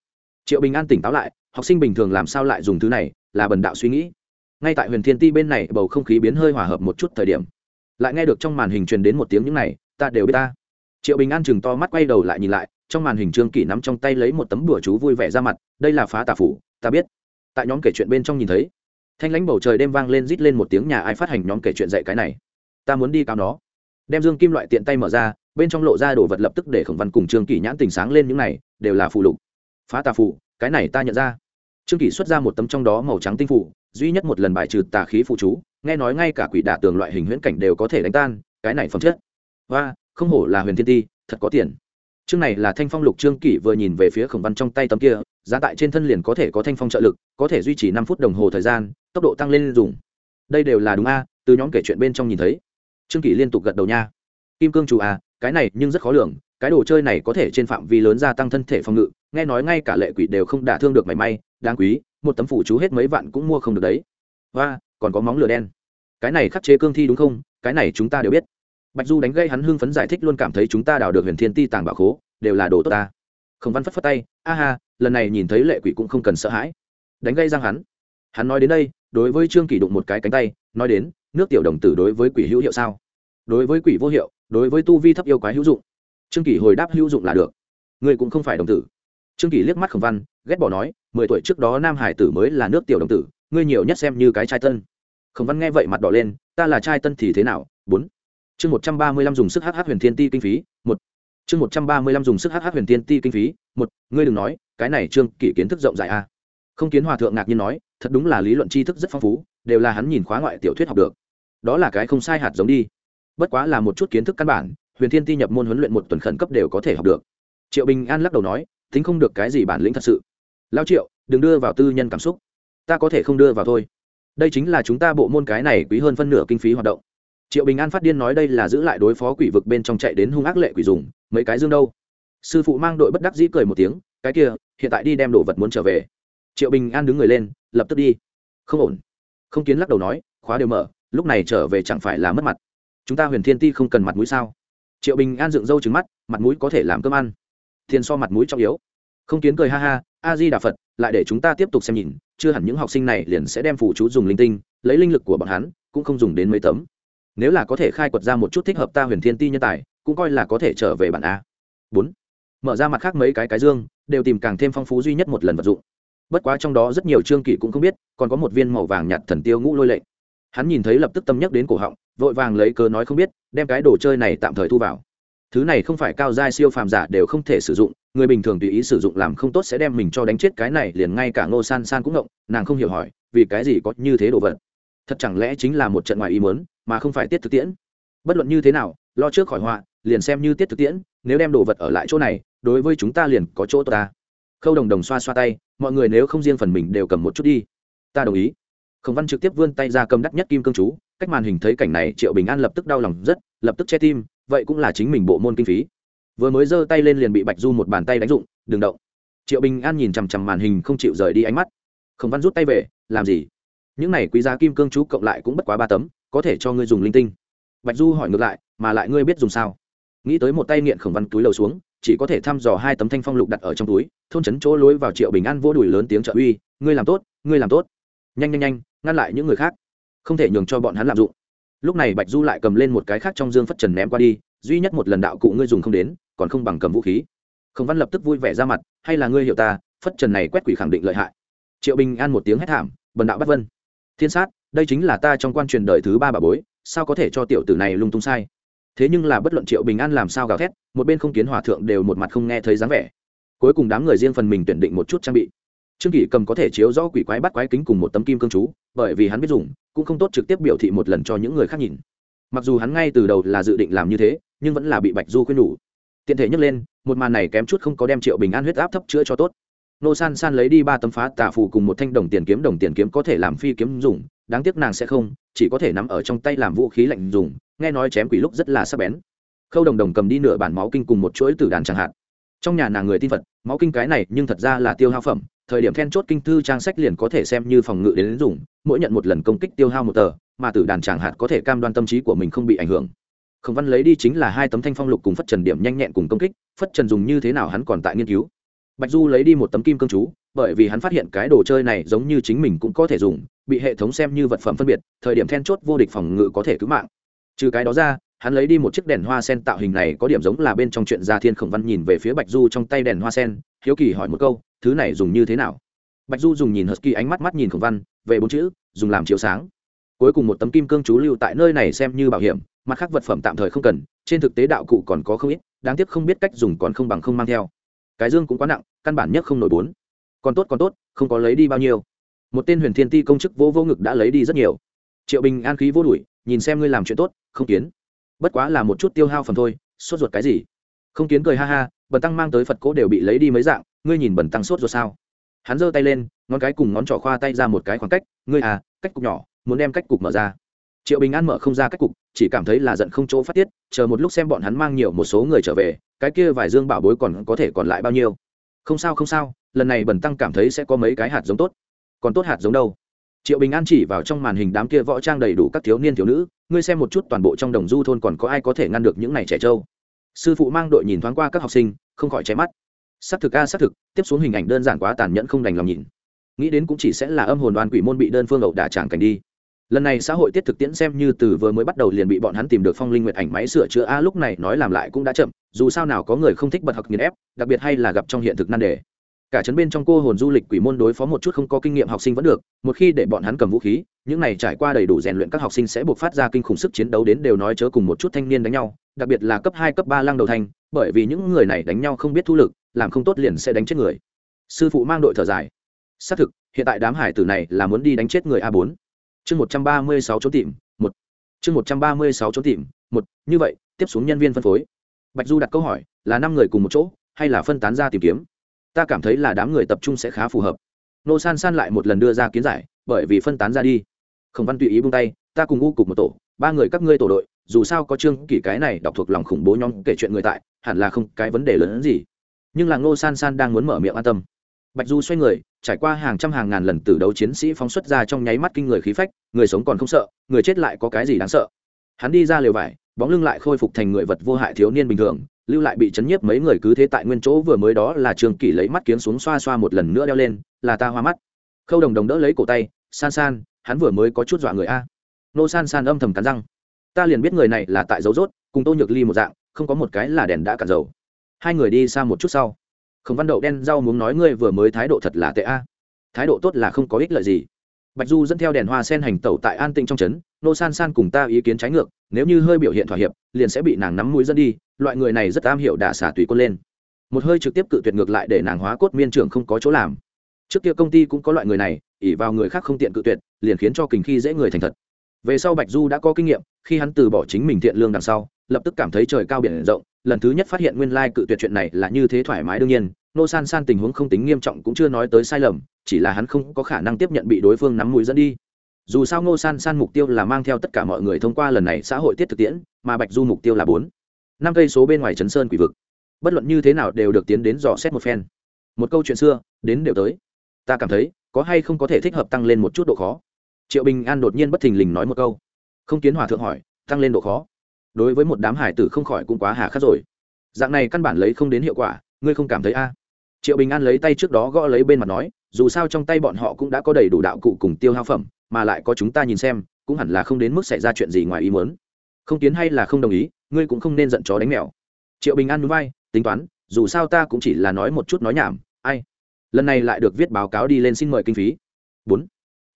Triệu bình an tỉnh táo lại, học sinh bình thường làm sao lại dùng thứ này, là bần đạo suy nghĩ. Ngay tại huyền thiên ti bên này, bầu không khí biến hơi hòa hợp một chút thời điểm. Lại nghe được trong màn hình truyền đến một tiếng những này, ta đều biết ta. Triệu bình an chừng to mắt quay đầu lại nhìn lại, trong màn hình trương kỷ nắm trong tay lấy một tấm bửa chú vui vẻ ra mặt, đây là phá tà phủ, ta biết. Tại nhóm kể chuyện bên trong nhìn thấy, thanh lãnh bầu trời đêm vang lên rít lên một tiếng nhà ai phát hành nhóm kể chuyện dạy cái này ta muốn đi cao nó. Đem dương kim loại tiện tay mở ra bên trong lộ ra đồ vật lập tức để khổng văn cùng trương kỷ nhãn tình sáng lên những này đều là phụ lục. Phá tà phụ, cái này ta nhận ra. Trương kỷ xuất ra một tấm trong đó màu trắng tinh phủ duy nhất một lần bài trừ tà khí phụ chú nghe nói ngay cả quỷ đả tường loại hình huyễn cảnh đều có thể đánh tan cái này phẩm chất. Và không hổ là huyền thiên ti thật có tiền. Chương này là thanh phong lục trương kỷ vừa nhìn về phía khổng văn trong tay tấm kia giá tại trên thân liền có thể có thanh phong trợ lực có thể duy trì năm phút đồng hồ thời gian tốc độ tăng lên dùng. Đây đều là đúng a từ nhóm kể chuyện bên trong nhìn thấy trương kỷ liên tục gật đầu nha. Kim cương chủ à, cái này nhưng rất khó lường cái đồ chơi này có thể trên phạm vi lớn gia tăng thân thể phòng ngự nghe nói ngay cả lệ quỷ đều không đả thương được mảy may đáng quý một tấm phủ chú hết mấy vạn cũng mua không được đấy. Và còn có móng lửa đen. Cái này khắc chế cương thi đúng không? Cái này chúng ta đều biết. Bạch du đánh gây hắn hưng phấn giải thích luôn cảm thấy chúng ta đào được huyền thiên ti tàng bảo khố đều là đồ tốt ta. Khổng văn phất phất tay a ha lần này nhìn thấy lệ quỷ cũng không cần sợ hãi. Đánh gây răng hắn. Hắn nói đến đây đối với trương kỷ đụng một cái cánh tay nói đến nước tiểu đồng tử đối với quỷ hữu hiệu sao? Đối với quỷ vô hiệu, đối với tu vi thấp yêu quái hữu dụng. Trương kỷ hồi đáp hữu dụng là được. Người cũng không phải đồng tử. Trương kỷ liếc mắt khổng văn, ghét bỏ nói, mười tuổi trước đó nam hải tử mới là nước tiểu đồng tử, ngươi nhiều nhất xem như cái trai tân. Khổng văn nghe vậy mặt đỏ lên, ta là trai tân thì thế nào? Bốn. Chương một trăm ba mươi lăm dùng sức hh huyền thiên ti kinh phí, một. Chương một trăm ba mươi lăm dùng sức hh huyền thiên ti kinh phí, một. Ngươi đừng nói, cái này trương kỷ kiến thức rộng rãi a à. không kiến hòa thượng ngạc nhiên nói, thật đúng là lý luận tri thức rất phong phú, đều là hắn nhìn khóa ngoại tiểu thuyết học được đó là cái không sai hạt giống đi. Bất quá là một chút kiến thức căn bản, huyền thiên ti nhập môn huấn luyện một tuần khẩn cấp đều có thể học được. Triệu bình an lắc đầu nói, tính không được cái gì bản lĩnh thật sự. Lao triệu, đừng đưa vào tư nhân cảm xúc. Ta có thể không đưa vào thôi. Đây chính là chúng ta bộ môn cái này quý hơn phân nửa kinh phí hoạt động. Triệu bình an phát điên nói đây là giữ lại đối phó quỷ vực bên trong chạy đến hung ác lệ quỷ dùng, mấy cái dương đâu. Sư phụ mang đội bất đắc dĩ cười một tiếng, cái kia, hiện tại đi đem đồ vật muốn trở về. Triệu bình an đứng người lên, lập tức đi. Không ổn. Không kiến lắc đầu nói, khóa đều mở lúc này trở về chẳng phải là mất mặt. Chúng ta huyền thiên ti không cần mặt mũi sao? Triệu bình an dựng râu trứng mắt, mặt mũi có thể làm cơm ăn. Thiên so mặt mũi trọng yếu. Không kiến cười ha ha, a di đà phật, lại để chúng ta tiếp tục xem nhìn, chưa hẳn những học sinh này liền sẽ đem phụ chú dùng linh tinh, lấy linh lực của bọn hắn, cũng không dùng đến mấy tấm. Nếu là có thể khai quật ra một chút thích hợp ta huyền thiên ti nhân tài, cũng coi là có thể trở về bản a. Bốn. Mở ra mặt khác mấy cái cái dương, đều tìm càng thêm phong phú duy nhất một lần vật dụng. Bất quá trong đó rất nhiều trương kỷ cũng không biết, còn có một viên màu vàng nhạt thần tiêu ngũ lôi lệnh hắn nhìn thấy lập tức tâm nhắc đến cổ họng, vội vàng lấy cớ nói không biết, đem cái đồ chơi này tạm thời thu vào. Thứ này không phải cao giai siêu phàm giả đều không thể sử dụng, người bình thường tùy ý sử dụng làm không tốt sẽ đem mình cho đánh chết cái này, liền ngay cả ngô san san cũng ngộng, nàng không hiểu hỏi, vì cái gì có như thế đồ vật? Thật chẳng lẽ chính là một trận ngoài ý muốn, mà không phải tiết thực tiễn? Bất luận như thế nào, lo trước khỏi họa, liền xem như tiết thực tiễn, nếu đem đồ vật ở lại chỗ này, đối với chúng ta liền có chỗ ta. Khâu đồng đồng xoa xoa tay, mọi người nếu không riêng phần mình đều cầm một chút đi. Ta đồng ý khổng văn trực tiếp vươn tay ra cầm đắt nhất kim cương chú, cách màn hình thấy cảnh này, triệu bình an lập tức đau lòng rất, lập tức che tim, vậy cũng là chính mình bộ môn kinh phí. Vừa mới giơ tay lên liền bị bạch du một bàn tay đánh dụng, đừng động. Triệu bình an nhìn chằm chằm màn hình không chịu rời đi ánh mắt. Khổng văn rút tay về, làm gì? Những này quý giá kim cương chú cộng lại cũng bất quá ba tấm, có thể cho ngươi dùng linh tinh. Bạch du hỏi ngược lại, mà lại ngươi biết dùng sao? Nghĩ tới một tay nghiện khổng văn túi lầu xuống, chỉ có thể thăm dò hai tấm thanh phong lục đặt ở trong túi, thôn trấn chỗ lối vào triệu bình an vô đùi lớn tiếng trợ uy, ngươi làm tốt, ngươi làm tốt. Nhanh nhanh nhanh ngăn lại những người khác, không thể nhường cho bọn hắn lạm dụng. Lúc này bạch du lại cầm lên một cái khác trong dương phất trần ném qua đi, duy nhất một lần đạo cụ ngươi dùng không đến, còn không bằng cầm vũ khí. Khổng văn lập tức vui vẻ ra mặt, hay là ngươi hiểu ta, phất trần này quét quỷ khẳng định lợi hại. Triệu bình an một tiếng hét thảm, bần đạo bắt vân. Thiên sát, đây chính là ta trong quan truyền đời thứ ba bà bối, sao có thể cho tiểu tử này lung tung sai? Thế nhưng là bất luận triệu bình an làm sao gào thét, một bên không kiến hòa thượng đều một mặt không nghe thấy dáng vẻ. Cuối cùng đám người riêng phần mình tuyển định một chút trang bị trương kỷ cầm có thể chiếu rõ quỷ quái bắt quái kính cùng một tấm kim cương chú, bởi vì hắn biết dùng, cũng không tốt trực tiếp biểu thị một lần cho những người khác nhìn. Mặc dù hắn ngay từ đầu là dự định làm như thế, nhưng vẫn là bị bạch du khuyên nhủ. Tiện thể nhấc lên, một màn này kém chút không có đem triệu bình an huyết áp thấp chữa cho tốt. Nô san san lấy đi ba tấm phá tà phù cùng một thanh đồng tiền kiếm, đồng tiền kiếm có thể làm phi kiếm dùng, đáng tiếc nàng sẽ không, chỉ có thể nắm ở trong tay làm vũ khí lạnh dùng, nghe nói chém quỷ lúc rất là sắc bén. Khâu đồng đồng cầm đi nửa bản máu kinh cùng một chuỗi tử đàn chẳng hạn. Trong nhà nàng người tin phật máu kinh cái này nhưng thật ra là tiêu hao phẩm, thời điểm then chốt kinh thư trang sách liền có thể xem như phòng ngự đến dùng mỗi nhận một lần công kích tiêu hao một tờ, mà tử đàn chẳng hạn có thể cam đoan tâm trí của mình không bị ảnh hưởng. Khổng văn lấy đi chính là hai tấm thanh phong lục cùng phất trần điểm nhanh nhẹn cùng công kích, phất trần dùng như thế nào hắn còn tại nghiên cứu. Bạch du lấy đi một tấm kim cương chú, bởi vì hắn phát hiện cái đồ chơi này giống như chính mình cũng có thể dùng, bị hệ thống xem như vật phẩm phân biệt, thời điểm then chốt vô địch phòng ngự có thể cứu mạng. Trừ cái đó ra hắn lấy đi một chiếc đèn hoa sen tạo hình này có điểm giống là bên trong chuyện gia thiên khổng văn nhìn về phía bạch du trong tay đèn hoa sen, hiếu kỳ hỏi một câu, thứ này dùng như thế nào? Bạch du dùng nhìn hờ kỳ ánh mắt mắt nhìn khổng văn, về bốn chữ, dùng làm chiếu sáng. Cuối cùng một tấm kim cương chú lưu tại nơi này xem như bảo hiểm, mặt khác vật phẩm tạm thời không cần, trên thực tế đạo cụ còn có không ít, đáng tiếc không biết cách dùng còn không bằng không mang theo. Cái dương cũng quá nặng, căn bản nhất không nổi bốn. Còn tốt còn tốt, không có lấy đi bao nhiêu. Một tên huyền thiên ti công chức vô vô ngực đã lấy đi rất nhiều. Triệu bình an khí vô đuổi, nhìn xem ngươi làm chuyện tốt, không kiến bất quá là một chút tiêu hao phẩm thôi, sốt ruột cái gì? Không kiến cười ha ha, bần tăng mang tới phật cố đều bị lấy đi mấy dạng, ngươi nhìn bần tăng sốt ruột sao? Hắn giơ tay lên, ngón cái cùng ngón trỏ khoa tay ra một cái khoảng cách, ngươi à cách cục nhỏ, muốn đem cách cục mở ra. Triệu bình an mở không ra cách cục, chỉ cảm thấy là giận không chỗ phát tiết, chờ một lúc xem bọn hắn mang nhiều một số người trở về, cái kia vài dương bảo bối còn có thể còn lại bao nhiêu? Không sao không sao, lần này bần tăng cảm thấy sẽ có mấy cái hạt giống tốt. Còn tốt hạt giống đâu? Triệu bình an chỉ vào trong màn hình đám kia võ trang đầy đủ các thiếu niên thiếu nữ ngươi xem một chút toàn bộ trong đồng du thôn còn có ai có thể ngăn được những này trẻ trâu. Sư phụ mang đội nhìn thoáng qua các học sinh, không khỏi cháy mắt. Xác thực a, xác thực, tiếp xuống hình ảnh đơn giản quá tàn nhẫn không đành lòng nhìn. Nghĩ đến cũng chỉ sẽ là âm hồn đoàn quỷ môn bị đơn phương ẩu đả tràng cảnh đi. Lần này xã hội tiết thực tiễn xem như từ vừa mới bắt đầu liền bị bọn hắn tìm được phong linh nguyệt ảnh máy sửa chữa a, lúc này nói làm lại cũng đã chậm, dù sao nào có người không thích bật học nghiền ép, đặc biệt hay là gặp trong hiện thực nan đề cả chấn bên trong cô hồn du lịch quỷ môn đối phó một chút không có kinh nghiệm học sinh vẫn được, một khi để bọn hắn cầm vũ khí, những này trải qua đầy đủ rèn luyện các học sinh sẽ buộc phát ra kinh khủng sức chiến đấu đến đều nói chớ cùng một chút thanh niên đánh nhau, đặc biệt là cấp hai, cấp ba lăng đầu thanh bởi vì những người này đánh nhau không biết thu lực, làm không tốt liền sẽ đánh chết người. Sư phụ mang đội thở dài. Xác thực, hiện tại đám hải tử này là muốn đi đánh chết người a bốn. Chương một trăm ba mươi sáu trốn tìm, một. Chương một trăm ba mươi sáu trốn tìm, một. Như vậy, tiếp xuống nhân viên phân phối. Bạch du đặt câu hỏi, là năm người cùng một chỗ, hay là phân tán ra tìm kiếm? Ta cảm thấy là đám người tập trung sẽ khá phù hợp. Nô san san lại một lần đưa ra kiến giải, bởi vì phân tán ra đi. Khổng văn tùy ý buông tay, ta cùng u cục một tổ, ba người các ngươi tổ đội, dù sao có trương kỷ cái này đọc thuộc lòng khủng bố nhóm kể chuyện người tại, hẳn là không cái vấn đề lớn hơn gì. Nhưng là ngô san san đang muốn mở miệng an tâm. Bạch du xoay người, trải qua hàng trăm hàng ngàn lần từ đấu chiến sĩ phóng xuất ra trong nháy mắt kinh người khí phách, người sống còn không sợ, người chết lại có cái gì đáng sợ. Hắn đi ra lều vải, bóng lưng lại khôi phục thành người vật vô hại thiếu niên bình thường lưu lại bị chấn nhiếp mấy người cứ thế tại nguyên chỗ vừa mới đó là trường kỷ lấy mắt kiếm xuống xoa xoa một lần nữa đeo lên, là ta hoa mắt. Khâu đồng đồng đỡ lấy cổ tay, san san, hắn vừa mới có chút dọa người a. Nô san san âm thầm cắn răng. Ta liền biết người này là tại dấu rốt, cùng tô nhược ly một dạng, không có một cái là đèn đã cả dầu. Hai người đi xa một chút sau. Khổng văn đậu đen rau muốn nói ngươi vừa mới thái độ thật là tệ a. Thái độ tốt là không có ích lợi gì. Bạch du dẫn theo đèn hoa sen hành tẩu tại an tĩnh trong trấn nô san san cùng ta ý kiến trái ngược, nếu như hơi biểu hiện thỏa hiệp, liền sẽ bị nàng nắm mũi dẫn đi, loại người này rất am hiểu đả xả tùy quân lên. Một hơi trực tiếp cự tuyệt ngược lại để nàng hóa cốt miên trưởng không có chỗ làm. Trước kia công ty cũng có loại người này ỉ vào người khác không tiện cự tuyệt, liền khiến cho kình khi dễ người thành thật. Về sau bạch du đã có kinh nghiệm, khi hắn từ bỏ chính mình thiện lương đằng sau, lập tức cảm thấy trời cao biển rộng, lần thứ nhất phát hiện nguyên lai cự tuyệt chuyện này là như thế thoải mái đương nhiên, nô san san tình huống không tính nghiêm trọng cũng chưa nói tới sai lầm, chỉ là hắn không có khả năng tiếp nhận bị đối phương nắm mũi dẫn đi dù sao ngô san san mục tiêu là mang theo tất cả mọi người thông qua lần này xã hội tiết thực tiễn, mà bạch du mục tiêu là bốn. Năm cây số bên ngoài trấn sơn quỷ vực. Bất luận như thế nào đều được tiến đến dò xét một phen. Một câu chuyện xưa, đến đều tới. Ta cảm thấy, có hay không có thể thích hợp tăng lên một chút độ khó? Triệu bình an đột nhiên bất thình lình nói một câu. Không kiến hòa thượng hỏi, tăng lên độ khó? Đối với một đám hải tử không khỏi cũng quá hà khắc rồi. Dạng này căn bản lấy không đến hiệu quả, ngươi không cảm thấy a? Triệu bình an lấy tay trước đó gõ lấy bên mặt nói, dù sao trong tay bọn họ cũng đã có đầy đủ đạo cụ cùng tiêu hao phẩm mà lại có chúng ta nhìn xem, cũng hẳn là không đến mức xảy ra chuyện gì ngoài ý muốn. Không tiến hay là không đồng ý, ngươi cũng không nên giận chó đánh mèo. Triệu bình an núi vai, tính toán, dù sao ta cũng chỉ là nói một chút nói nhảm, ai? Lần này lại được viết báo cáo đi lên xin mời kinh phí. Bốn.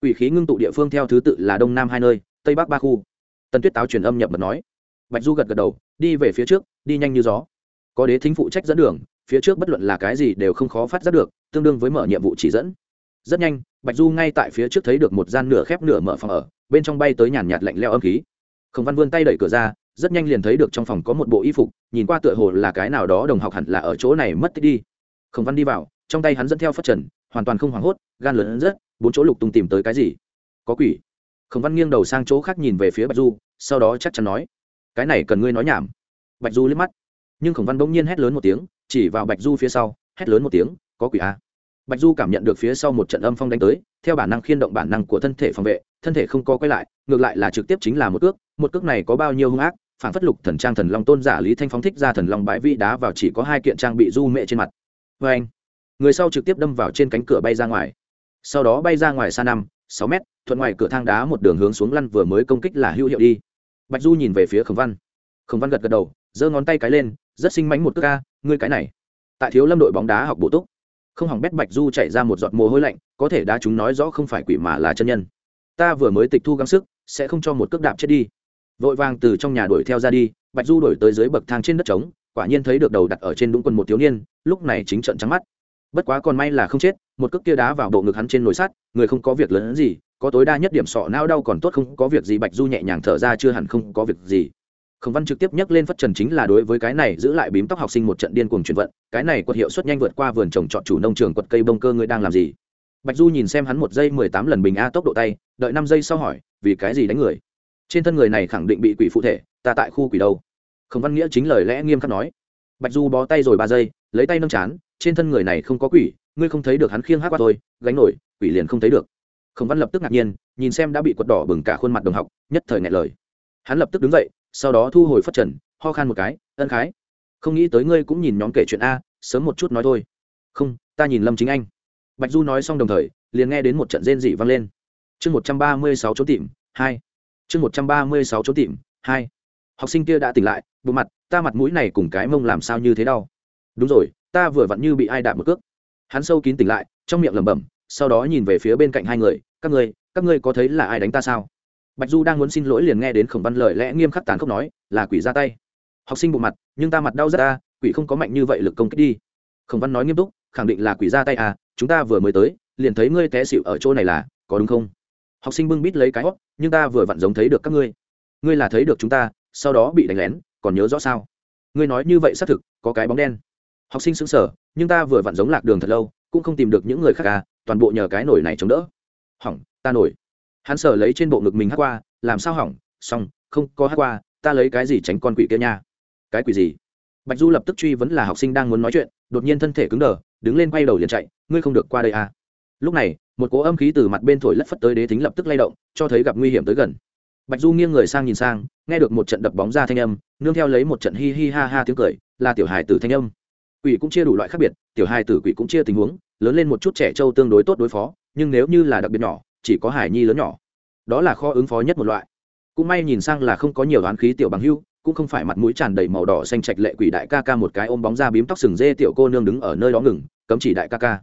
Ủy khí ngưng tụ địa phương theo thứ tự là đông nam hai nơi, tây bắc ba khu. Tần tuyết táo truyền âm nhập mật nói. Bạch du gật gật đầu, đi về phía trước, đi nhanh như gió. Có đế thính phụ trách dẫn đường, phía trước bất luận là cái gì đều không khó phát giác được, tương đương với mở nhiệm vụ chỉ dẫn. Rất nhanh bạch du ngay tại phía trước thấy được một gian nửa khép nửa mở phòng ở, bên trong bay tới nhàn nhạt lạnh leo âm khí. Khổng văn vươn tay đẩy cửa ra, rất nhanh liền thấy được trong phòng có một bộ y phục, nhìn qua tựa hồ là cái nào đó đồng học hẳn là ở chỗ này mất tích đi. Khổng văn đi vào, trong tay hắn dẫn theo phát trần, hoàn toàn không hoảng hốt, gan lớn rất, bốn chỗ lục tung tìm tới cái gì? Có quỷ. Khổng văn nghiêng đầu sang chỗ khác nhìn về phía bạch du, sau đó chắc chắn nói, cái này cần ngươi nói nhảm. Bạch du liếc mắt, nhưng khổng văn bỗng nhiên hét lớn một tiếng, chỉ vào bạch du phía sau, hét lớn một tiếng, có quỷ a à? Bạch du cảm nhận được phía sau một trận âm phong đánh tới, theo bản năng khiên động bản năng của thân thể phòng vệ, thân thể không co quay lại, ngược lại là trực tiếp chính là một cước một cước này có bao nhiêu hung ác, phản phất lục thần trang thần long tôn giả lý thanh phóng thích ra thần long bãi vị đá vào chỉ có hai kiện trang bị du mệ trên mặt. Vê anh, người sau trực tiếp đâm vào trên cánh cửa bay ra ngoài. Sau đó bay ra ngoài xa năm, sáu mét, thuận ngoài cửa thang đá một đường hướng xuống lăn vừa mới công kích là hữu hiệu đi. Bạch du nhìn về phía khổng văn. Khổng văn gật gật đầu, giơ ngón tay cái lên, rất sinh mánh một cước ca ngươi cái này. Tại thiếu lâm đội bóng đá học bổ túc không hỏng bét bạch du chạy ra một giọt mồ hôi lạnh, có thể đá chúng nói rõ không phải quỷ mà là chân nhân. Ta vừa mới tịch thu gắng sức, sẽ không cho một cước đạp chết đi. Vội vàng từ trong nhà đuổi theo ra đi, bạch du đuổi tới dưới bậc thang trên đất trống, quả nhiên thấy được đầu đặt ở trên đúng quân một thiếu niên, lúc này chính trận trắng mắt. Bất quá còn may là không chết, một cước kia đá vào bộ ngực hắn trên nồi sắt, người không có việc lớn hơn gì, có tối đa nhất điểm sọ nao đau còn tốt không có việc gì, bạch du nhẹ nhàng thở ra, chưa hẳn không có việc gì khổng văn trực tiếp nhắc lên phất trần chính là đối với cái này giữ lại bím tóc học sinh một trận điên cuồng chuyển vận, cái này quật hiệu suất nhanh vượt qua vườn trồng trọt chủ nông trường quật cây bông cơ ngươi đang làm gì? Bạch du nhìn xem hắn một giây mười tám lần bình a tốc độ tay, đợi năm giây sau hỏi, vì cái gì đánh người? Trên thân người này khẳng định bị quỷ phụ thể, ta tại khu quỷ đâu? Khổng văn nghĩa chính lời lẽ nghiêm khắc nói. Bạch du bó tay rồi ba giây, lấy tay nâng chán, trên thân người này không có quỷ, ngươi không thấy được hắn khiêng hát qua tôi gánh nổi, quỷ liền không thấy được. Khổng văn lập tức ngạc nhiên, nhìn xem đã bị quật đỏ bừng cả khuôn mặt đồng học, nhất thời ngại lời. Hắn lập tức đứng dậy sau đó thu hồi phất trần, ho khan một cái, ân khái, không nghĩ tới ngươi cũng nhìn nhóm kể chuyện a, sớm một chút nói thôi. Không, ta nhìn lâm chính anh. Bạch du nói xong đồng thời, liền nghe đến một trận rên dị vang lên. Chương một trăm ba mươi sáu chỗ tìm, hai. Chương một trăm ba mươi sáu chỗ tìm, hai. Học sinh kia đã tỉnh lại, bộ mặt, ta mặt mũi này cùng cái mông làm sao như thế đau. Đúng rồi, ta vừa vặn như bị ai đạp một cước. Hắn sâu kín tỉnh lại, trong miệng lẩm bẩm, sau đó nhìn về phía bên cạnh hai người, các ngươi các ngươi có thấy là ai đánh ta sao? Bạch du đang muốn xin lỗi liền nghe đến khổng văn lời lẽ nghiêm khắc tàn khốc nói, là quỷ ra tay. Học sinh bộ mặt, nhưng ta mặt đau rất ta quỷ không có mạnh như vậy lực công kích đi. Khổng văn nói nghiêm túc, khẳng định là quỷ ra tay à chúng ta vừa mới tới, liền thấy ngươi té xịu ở chỗ này là, có đúng không? Học sinh bưng bít lấy cái hót nhưng ta vừa vặn giống thấy được các ngươi. Ngươi là thấy được chúng ta, sau đó bị đánh lén, còn nhớ rõ sao? Ngươi nói như vậy xác thực, có cái bóng đen. Học sinh sững sờ, nhưng ta vừa vặn giống lạc đường thật lâu, cũng không tìm được những người khác à toàn bộ nhờ cái nổi này chống đỡ. Hỏng, ta nổi hắn sở lấy trên bộ ngực mình hát qua, làm sao hỏng? Xong, không có hát qua, ta lấy cái gì tránh con quỷ kia nha? Cái quỷ gì? Bạch du lập tức truy vấn là học sinh đang muốn nói chuyện, đột nhiên thân thể cứng đờ, đứng lên quay đầu liền chạy, ngươi không được qua đây à? Lúc này, một cỗ âm khí từ mặt bên thổi lất phất tới đế thính lập tức lay động, cho thấy gặp nguy hiểm tới gần. Bạch du nghiêng người sang nhìn sang, nghe được một trận đập bóng ra thanh âm, nương theo lấy một trận hi hi ha ha tiếng cười, là tiểu hài tử thanh âm. Quỷ cũng chia đủ loại khác biệt, tiểu hài tử quỷ cũng chia tình huống, lớn lên một chút trẻ trâu tương đối tốt đối phó, nhưng nếu như là đặc biệt nhỏ chỉ có hải nhi lớn nhỏ. Đó là kho ứng phó nhất một loại. Cũng may nhìn sang là không có nhiều đoán khí tiểu bằng hưu, cũng không phải mặt mũi tràn đầy màu đỏ xanh trạch lệ quỷ đại ca ca một cái ôm bóng ra bím tóc sừng dê tiểu cô nương đứng ở nơi đó ngừng, cấm chỉ đại ca ca.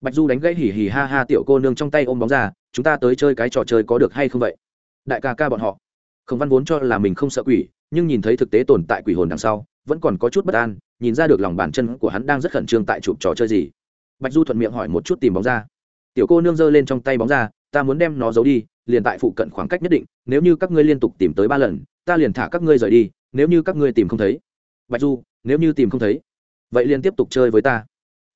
Bạch du đánh gãy hì hì ha ha tiểu cô nương trong tay ôm bóng ra chúng ta tới chơi cái trò chơi có được hay không vậy? Đại ca ca bọn họ. Không văn vốn cho là mình không sợ quỷ, nhưng nhìn thấy thực tế tồn tại quỷ hồn đằng sau, vẫn còn có chút bất an, nhìn ra được lòng bàn chân của hắn đang rất khẩn trương tại chụp trò chơi gì. Bạch du thuận miệng hỏi một chút tìm bóng ra tiểu cô nương giơ lên trong tay bóng ra ta muốn đem nó giấu đi, liền tại phụ cận khoảng cách nhất định, nếu như các ngươi liên tục tìm tới ba lần, ta liền thả các ngươi rời đi, nếu như các ngươi tìm không thấy. Bạch du, nếu như tìm không thấy, vậy liền tiếp tục chơi với ta.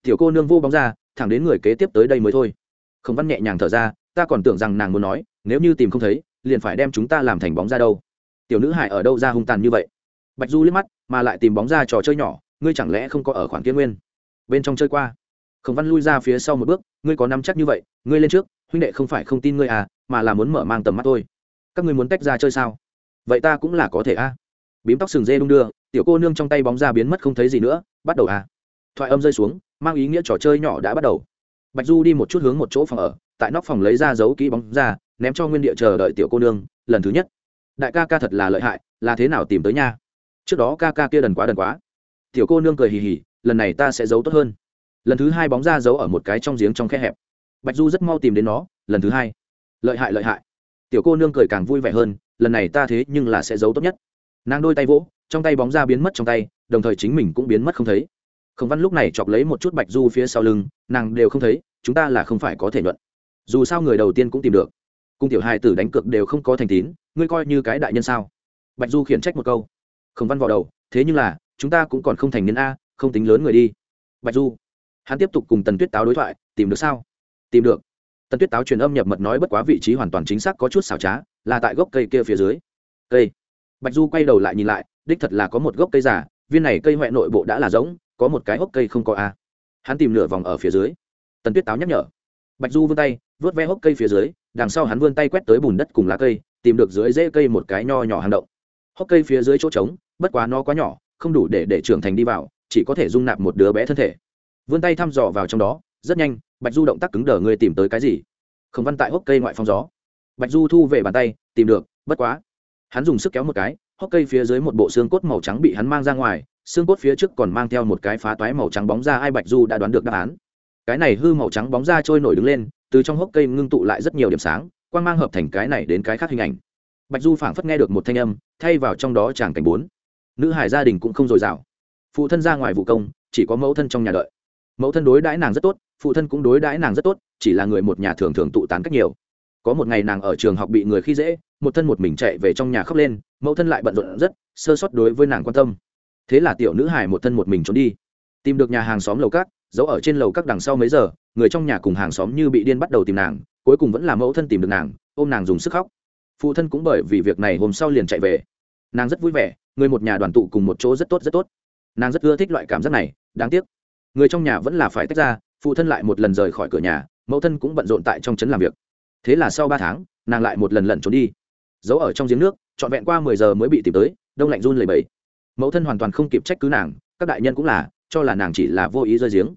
Tiểu cô nương vô bóng ra, thẳng đến người kế tiếp tới đây mới thôi. Khổng văn nhẹ nhàng thở ra, ta còn tưởng rằng nàng muốn nói, nếu như tìm không thấy, liền phải đem chúng ta làm thành bóng ra đâu. Tiểu nữ hải ở đâu ra hung tàn như vậy? Bạch du liếc mắt, mà lại tìm bóng ra trò chơi nhỏ, ngươi chẳng lẽ không có ở khoảng kia nguyên? Bên trong chơi qua. Khổng văn lui ra phía sau một bước, ngươi có nắm chắc như vậy, ngươi lên trước huynh đệ không phải không tin ngươi à mà là muốn mở mang tầm mắt thôi. Các ngươi muốn tách ra chơi sao? Vậy ta cũng là có thể a à. bím tóc sừng dê đung đưa, tiểu cô nương trong tay bóng ra biến mất không thấy gì nữa, bắt đầu à. Thoại âm rơi xuống, mang ý nghĩa trò chơi nhỏ đã bắt đầu. Bạch du đi một chút hướng một chỗ phòng ở, tại nóc phòng lấy ra giấu kỹ bóng ra, ném cho nguyên địa chờ đợi tiểu cô nương, lần thứ nhất. Đại ca ca thật là lợi hại, là thế nào tìm tới nha? Trước đó ca ca kia đần quá đần quá. Tiểu cô nương cười hì hì, lần này ta sẽ giấu tốt hơn. Lần thứ hai bóng ra giấu ở một cái trong giếng trong khe hẹp bạch du rất mau tìm đến nó, lần thứ hai. Lợi hại lợi hại. Tiểu cô nương cười càng vui vẻ hơn, lần này ta thế nhưng là sẽ giấu tốt nhất. Nàng đôi tay vỗ, trong tay bóng ra biến mất trong tay, đồng thời chính mình cũng biến mất không thấy. Khổng văn lúc này chọc lấy một chút bạch du phía sau lưng, nàng đều không thấy, chúng ta là không phải có thể luận. dù sao người đầu tiên cũng tìm được. Cung tiểu hai tử đánh cược đều không có thành tín, ngươi coi như cái đại nhân sao? Bạch du khiển trách một câu. Khổng văn vào đầu, thế nhưng là, chúng ta cũng còn không thành niên a, không tính lớn người đi. Bạch du, hắn tiếp tục cùng tần tuyết táo đối thoại, tìm được sao? Tìm được. Tần tuyết táo truyền âm nhập mật nói bất quá vị trí hoàn toàn chính xác có chút xảo trá, là tại gốc cây kia phía dưới. Cây. Bạch du quay đầu lại nhìn lại, đích thật là có một gốc cây giả viên này cây huệ nội bộ đã là giống có một cái hốc cây không có a. Hắn tìm nửa vòng ở phía dưới. Tần tuyết táo nhắc nhở. Bạch du vươn tay, vớt ve hốc cây phía dưới, đằng sau hắn vươn tay quét tới bùn đất cùng lá cây, tìm được dưới rễ cây một cái nho nhỏ hang động. Hốc cây phía dưới chỗ trống, bất quá nó quá nhỏ, không đủ để để trưởng thành đi vào, chỉ có thể dung nạp một đứa bé thân thể. Vươn tay thăm dò vào trong đó rất nhanh, bạch du động tác cứng đờ người tìm tới cái gì? Không văn tại hốc cây ngoại phong gió. Bạch du thu về bàn tay, tìm được, bất quá. Hắn dùng sức kéo một cái, hốc cây phía dưới một bộ xương cốt màu trắng bị hắn mang ra ngoài, xương cốt phía trước còn mang theo một cái phá toái màu trắng bóng ra, ai bạch du đã đoán được đáp án. Cái này hư màu trắng bóng ra trôi nổi đứng lên, từ trong hốc cây ngưng tụ lại rất nhiều điểm sáng, quang mang hợp thành cái này đến cái khác hình ảnh. Bạch du phảng phất nghe được một thanh âm, thay vào trong đó chàng cảnh bốn. Nữ hải gia đình cũng không dồi dào. Phụ thân ra ngoài vụ công, chỉ có mẫu thân trong nhà đợi. Mẫu thân đối đãi nàng rất tốt phụ thân cũng đối đãi nàng rất tốt, chỉ là người một nhà thường thường tụ tán cách nhiều. Có một ngày nàng ở trường học bị người khi dễ, một thân một mình chạy về trong nhà khóc lên, mẫu thân lại bận rộn rất, sơ sót đối với nàng quan tâm. Thế là tiểu nữ hải một thân một mình trốn đi. Tìm được nhà hàng xóm lầu cát giấu ở trên lầu các đằng sau mấy giờ, người trong nhà cùng hàng xóm như bị điên bắt đầu tìm nàng, cuối cùng vẫn là mẫu thân tìm được nàng, ôm nàng dùng sức khóc. Phụ thân cũng bởi vì việc này hôm sau liền chạy về. Nàng rất vui vẻ, người một nhà đoàn tụ cùng một chỗ rất tốt rất tốt. Nàng rất ưa thích loại cảm giác này, đáng tiếc. Người trong nhà vẫn là phải tách ra phụ thân lại một lần rời khỏi cửa nhà, mẫu thân cũng bận rộn tại trong trấn làm việc. Thế là sau ba tháng, nàng lại một lần lẩn trốn đi. Giấu ở trong giếng nước, trọn vẹn qua mười giờ mới bị tìm tới, đông lạnh run lầy bẫy mẫu thân hoàn toàn không kịp trách cứ nàng, các đại nhân cũng là, cho là nàng chỉ là vô ý rơi giếng.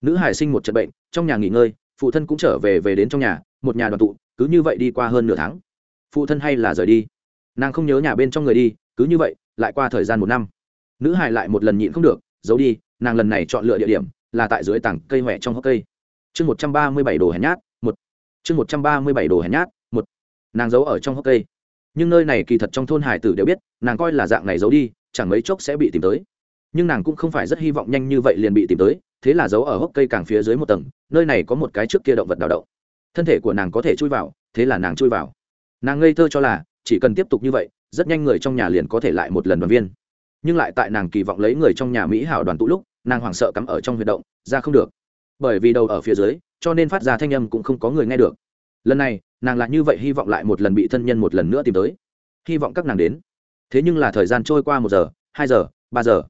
Nữ hải sinh một trận bệnh, trong nhà nghỉ ngơi, phụ thân cũng trở về về đến trong nhà, một nhà đoàn tụ, cứ như vậy đi qua hơn nửa tháng. Phụ thân hay là rời đi. Nàng không nhớ nhà bên trong người đi, cứ như vậy, lại qua thời gian một năm. Nữ hải lại một lần nhịn không được, giấu đi, nàng lần này chọn lựa địa điểm là tại dưới tảng cây huệ trong hốc cây. Chương một trăm ba mươi bảy đồ hèn nhát, một. Chương một trăm ba mươi bảy đồ hèn nhát, một. Nàng giấu ở trong hốc cây. Nhưng nơi này kỳ thật trong thôn hải tử đều biết, nàng coi là dạng này giấu đi, chẳng mấy chốc sẽ bị tìm tới. Nhưng nàng cũng không phải rất hy vọng nhanh như vậy liền bị tìm tới, thế là giấu ở hốc cây càng phía dưới một tầng, nơi này có một cái trước kia động vật đào động. Thân thể của nàng có thể chui vào, thế là nàng chui vào. Nàng ngây thơ cho là, chỉ cần tiếp tục như vậy, rất nhanh người trong nhà liền có thể lại một lần đoàn viên. Nhưng lại tại nàng kỳ vọng lấy người trong nhà mỹ hảo đoàn tụ lúc nàng hoảng sợ cắm ở trong huyệt động, ra không được. Bởi vì đầu ở phía dưới, cho nên phát ra thanh âm cũng không có người nghe được. Lần này, nàng lại như vậy hy vọng lại một lần bị thân nhân một lần nữa tìm tới. Hy vọng các nàng đến. Thế nhưng là thời gian trôi qua một giờ, hai giờ, ba giờ.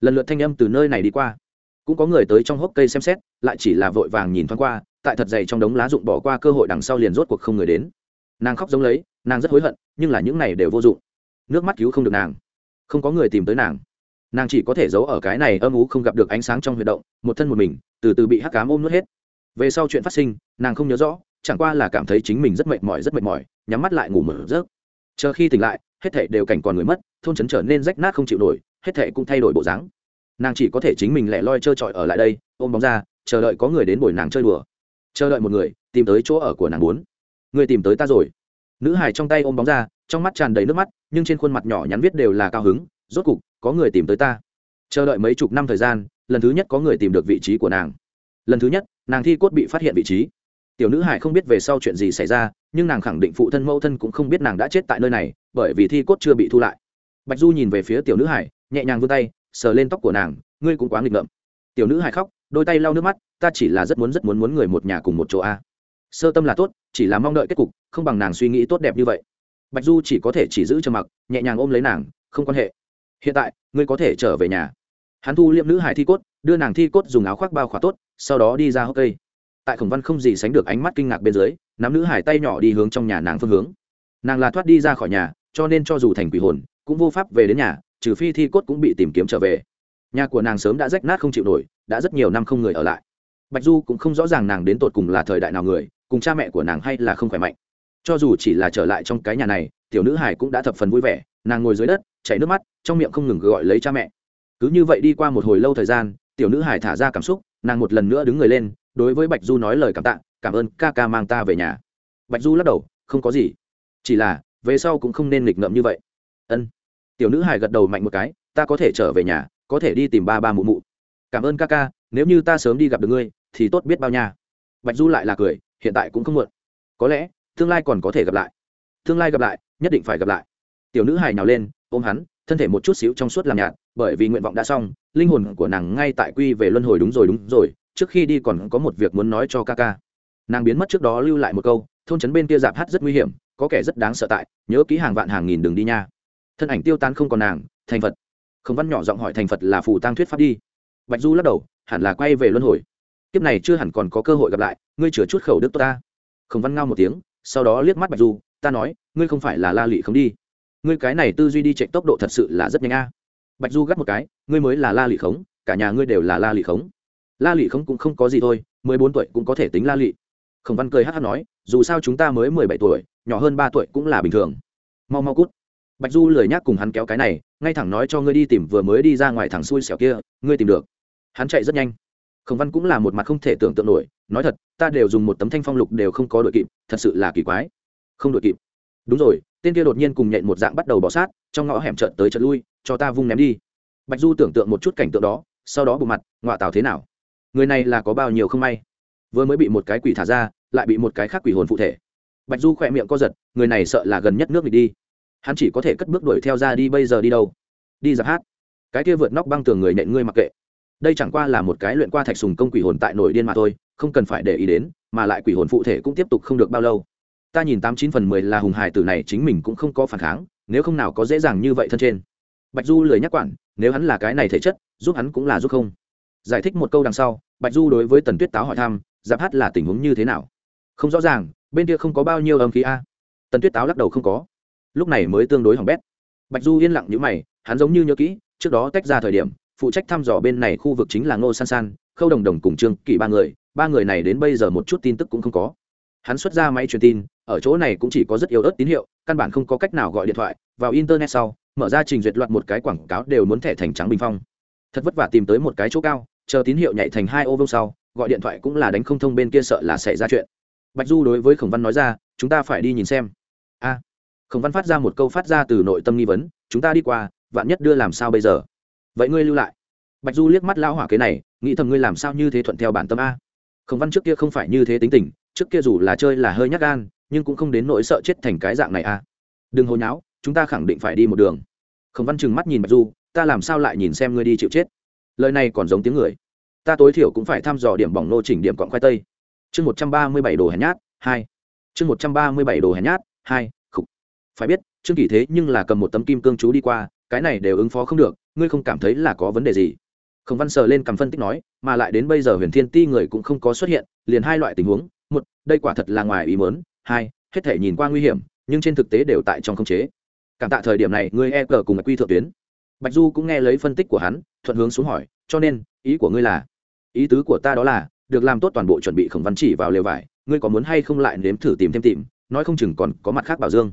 Lần lượt thanh âm từ nơi này đi qua. Cũng có người tới trong hốc cây xem xét, lại chỉ là vội vàng nhìn thoáng qua, tại thật dày trong đống lá rụng bỏ qua cơ hội đằng sau liền rốt cuộc không người đến. Nàng khóc giống lấy, nàng rất hối hận, nhưng là những này đều vô dụng. Nước mắt cứu không được nàng. Không có người tìm tới nàng nàng chỉ có thể giấu ở cái này âm ú không gặp được ánh sáng trong huy động, một thân một mình, từ từ bị hắc cám ôm nuốt hết. Về sau chuyện phát sinh, nàng không nhớ rõ, chẳng qua là cảm thấy chính mình rất mệt mỏi, rất mệt mỏi, nhắm mắt lại ngủ mở rớt chờ khi tỉnh lại, hết thảy đều cảnh còn người mất, thôn trấn trở nên rách nát không chịu nổi, hết thảy cũng thay đổi bộ dáng. Nàng chỉ có thể chính mình lẻ loi trơ trọi ở lại đây, ôm bóng ra, chờ đợi có người đến bồi nàng chơi đùa. Chờ đợi một người, tìm tới chỗ ở của nàng muốn. Người tìm tới ta rồi. Nữ hải trong tay ôm bóng ra, trong mắt tràn đầy nước mắt, nhưng trên khuôn mặt nhỏ nhắn viết đều là cao hứng, rốt cục có người tìm tới ta. Chờ đợi mấy chục năm thời gian, lần thứ nhất có người tìm được vị trí của nàng. Lần thứ nhất, nàng thi cốt bị phát hiện vị trí. Tiểu nữ hải không biết về sau chuyện gì xảy ra, nhưng nàng khẳng định phụ thân mẫu thân cũng không biết nàng đã chết tại nơi này, bởi vì thi cốt chưa bị thu lại. Bạch du nhìn về phía tiểu nữ hải nhẹ nhàng vươn tay, sờ lên tóc của nàng, ngươi cũng quá nghịch ngợm. Tiểu nữ hải khóc, đôi tay lau nước mắt, ta chỉ là rất muốn rất muốn muốn người một nhà cùng một chỗ a. Sơ tâm là tốt, chỉ là mong đợi kết cục, không bằng nàng suy nghĩ tốt đẹp như vậy. Bạch du chỉ có thể chỉ giữ cho mặc, nhẹ nhàng ôm lấy nàng, không quan hệ hiện tại, ngươi có thể trở về nhà. Hắn thu liệm nữ hải thi cốt, đưa nàng thi cốt dùng áo khoác bao khỏa tốt, sau đó đi ra hốc cây. Tại khổng văn không gì sánh được ánh mắt kinh ngạc bên dưới, nắm nữ hải tay nhỏ đi hướng trong nhà nàng phương hướng. Nàng là thoát đi ra khỏi nhà, cho nên cho dù thành quỷ hồn, cũng vô pháp về đến nhà, trừ phi thi cốt cũng bị tìm kiếm trở về. Nhà của nàng sớm đã rách nát không chịu nổi, đã rất nhiều năm không người ở lại. Bạch du cũng không rõ ràng nàng đến tột cùng là thời đại nào người, cùng cha mẹ của nàng hay là không khỏe mạnh. Cho dù chỉ là trở lại trong cái nhà này, tiểu nữ hải cũng đã thập phần vui vẻ, nàng ngồi dưới đất chảy nước mắt, trong miệng không ngừng gọi lấy cha mẹ. Cứ như vậy đi qua một hồi lâu thời gian, tiểu nữ hải thả ra cảm xúc, nàng một lần nữa đứng người lên, đối với bạch du nói lời cảm tạ, cảm ơn ca ca mang ta về nhà. Bạch du lắc đầu, không có gì. Chỉ là, về sau cũng không nên nghịch ngợm như vậy. Ân. Tiểu nữ hải gật đầu mạnh một cái, ta có thể trở về nhà, có thể đi tìm ba ba mụ mụ. Cảm ơn ca ca, nếu như ta sớm đi gặp được ngươi, thì tốt biết bao nha. Bạch du lại là cười, hiện tại cũng không muộn. Có lẽ, tương lai còn có thể gặp lại. Tương lai gặp lại, nhất định phải gặp lại. Tiểu nữ hải nhào lên ôm hắn, thân thể một chút xíu trong suốt làm nhạt, bởi vì nguyện vọng đã xong, linh hồn của nàng ngay tại quy về luân hồi đúng rồi đúng rồi, trước khi đi còn có một việc muốn nói cho ca ca. Nàng biến mất trước đó lưu lại một câu, thôn trấn bên kia dạp hát rất nguy hiểm, có kẻ rất đáng sợ tại, nhớ ký hàng vạn hàng nghìn đường đi nha. Thân ảnh tiêu tan không còn nàng, thành phật. Không văn nhỏ giọng hỏi thành phật là phù tăng thuyết pháp đi. Bạch du lắc đầu, hẳn là quay về luân hồi. Kiếp này chưa hẳn còn có cơ hội gặp lại, ngươi chừa chút khẩu đức tốt ta. Không văn ngao một tiếng, sau đó liếc mắt bạch du, ta nói, ngươi không phải là la lị không đi ngươi cái này tư duy đi chạy tốc độ thật sự là rất nhanh a. Bạch du gắt một cái, ngươi mới là la lị khống, cả nhà ngươi đều là la lị khống. La lị khống cũng không có gì thôi, mười bốn tuổi cũng có thể tính la lị. Khổng văn cười hát hát nói, dù sao chúng ta mới mười bảy tuổi, nhỏ hơn ba tuổi cũng là bình thường. Mau mau cút. Bạch du lười nhác cùng hắn kéo cái này, ngay thẳng nói cho ngươi đi tìm vừa mới đi ra ngoài thằng xui xẻo kia, ngươi tìm được. Hắn chạy rất nhanh. Khổng văn cũng là một mặt không thể tưởng tượng nổi, nói thật, ta đều dùng một tấm thanh phong lục đều không có đội kịp, thật sự là kỳ quái. Không đội kịp. Đúng rồi tên kia đột nhiên cùng nhện một dạng bắt đầu bỏ sát, trong ngõ hẻm trợn tới trợn lui, cho ta vung ném đi. Bạch du tưởng tượng một chút cảnh tượng đó, sau đó bộ mặt, ngọa tào thế nào? Người này là có bao nhiêu không may? Vừa mới bị một cái quỷ thả ra, lại bị một cái khác quỷ hồn phụ thể. Bạch du khỏe miệng co giật, người này sợ là gần nhất nước nghịch đi. Hắn chỉ có thể cất bước đuổi theo ra đi, bây giờ đi đâu? Đi giặc hát. Cái kia vượt nóc băng tường người nện ngươi mặc kệ. Đây chẳng qua là một cái luyện qua thạch sùng công quỷ hồn tại nội điên mà thôi, không cần phải để ý đến, mà lại quỷ hồn phụ thể cũng tiếp tục không được bao lâu ta nhìn tám chín phần mười là hùng hải tử này chính mình cũng không có phản kháng, nếu không nào có dễ dàng như vậy thân trên. Bạch du lười nhắc quản, nếu hắn là cái này thể chất, giúp hắn cũng là giúp không. Giải thích một câu đằng sau, bạch du đối với tần tuyết táo hỏi thăm, giáp hát là tình huống như thế nào? Không rõ ràng, bên kia không có bao nhiêu âm khí a. Tần tuyết táo lắc đầu không có. Lúc này mới tương đối hỏng bét. Bạch du yên lặng như mày, hắn giống như nhớ kỹ, trước đó tách ra thời điểm, phụ trách thăm dò bên này khu vực chính là ngô san san, khâu đồng đồng cùng trương kỷ ba người ba người này đến bây giờ một chút tin tức cũng không có hắn xuất ra máy truyền tin, ở chỗ này cũng chỉ có rất yếu ớt tín hiệu, căn bản không có cách nào gọi điện thoại, vào internet sau, mở ra trình duyệt loạt một cái quảng cáo đều muốn thẻ thành trắng bình phong. Thật vất vả tìm tới một cái chỗ cao, chờ tín hiệu nhảy thành hai ô vông sau, gọi điện thoại cũng là đánh không thông bên kia sợ là xảy ra chuyện. Bạch du đối với khổng văn nói ra, chúng ta phải đi nhìn xem. A. Khổng văn phát ra một câu phát ra từ nội tâm nghi vấn, chúng ta đi qua, vạn nhất đưa làm sao bây giờ? Vậy ngươi lưu lại. Bạch du liếc mắt lão hỏa kế này, nghĩ thầm ngươi làm sao như thế thuận theo bản tâm a? Khổng văn trước kia không phải như thế tính tình trước kia dù là chơi là hơi nhát gan, nhưng cũng không đến nỗi sợ chết thành cái dạng này à? đừng hồi nháo, chúng ta khẳng định phải đi một đường. Khổng văn trừng mắt nhìn bạch du, ta làm sao lại nhìn xem ngươi đi chịu chết? Lời này còn giống tiếng người. Ta tối thiểu cũng phải thăm dò điểm bỏng nô chỉnh điểm cọng khoai tây. Chương một trăm ba mươi bảy đồ hèn nhát, hai. Chương một trăm ba mươi bảy đồ hèn nhát, hai, khục. Phải biết chương kỳ thế nhưng là cầm một tấm kim cương chú đi qua, cái này đều ứng phó không được, ngươi không cảm thấy là có vấn đề gì? Khổng văn sờ lên cầm phân tích nói, mà lại đến bây giờ huyền thiên ti người cũng không có xuất hiện, liền hai loại tình huống một, đây quả thật là ngoài ý mớn hai, hết thể nhìn qua nguy hiểm, nhưng trên thực tế đều tại trong khống chế. Cảm tạ thời điểm này, ngươi e cờ cùng quy thượng tuyến. Bạch du cũng nghe lấy phân tích của hắn, thuận hướng xuống hỏi, cho nên, ý của ngươi là? Ý tứ của ta đó là, được làm tốt toàn bộ chuẩn bị khổng văn chỉ vào lều vải, ngươi có muốn hay không lại nếm thử tìm thêm tìm, nói không chừng còn có mặt khác bảo dương.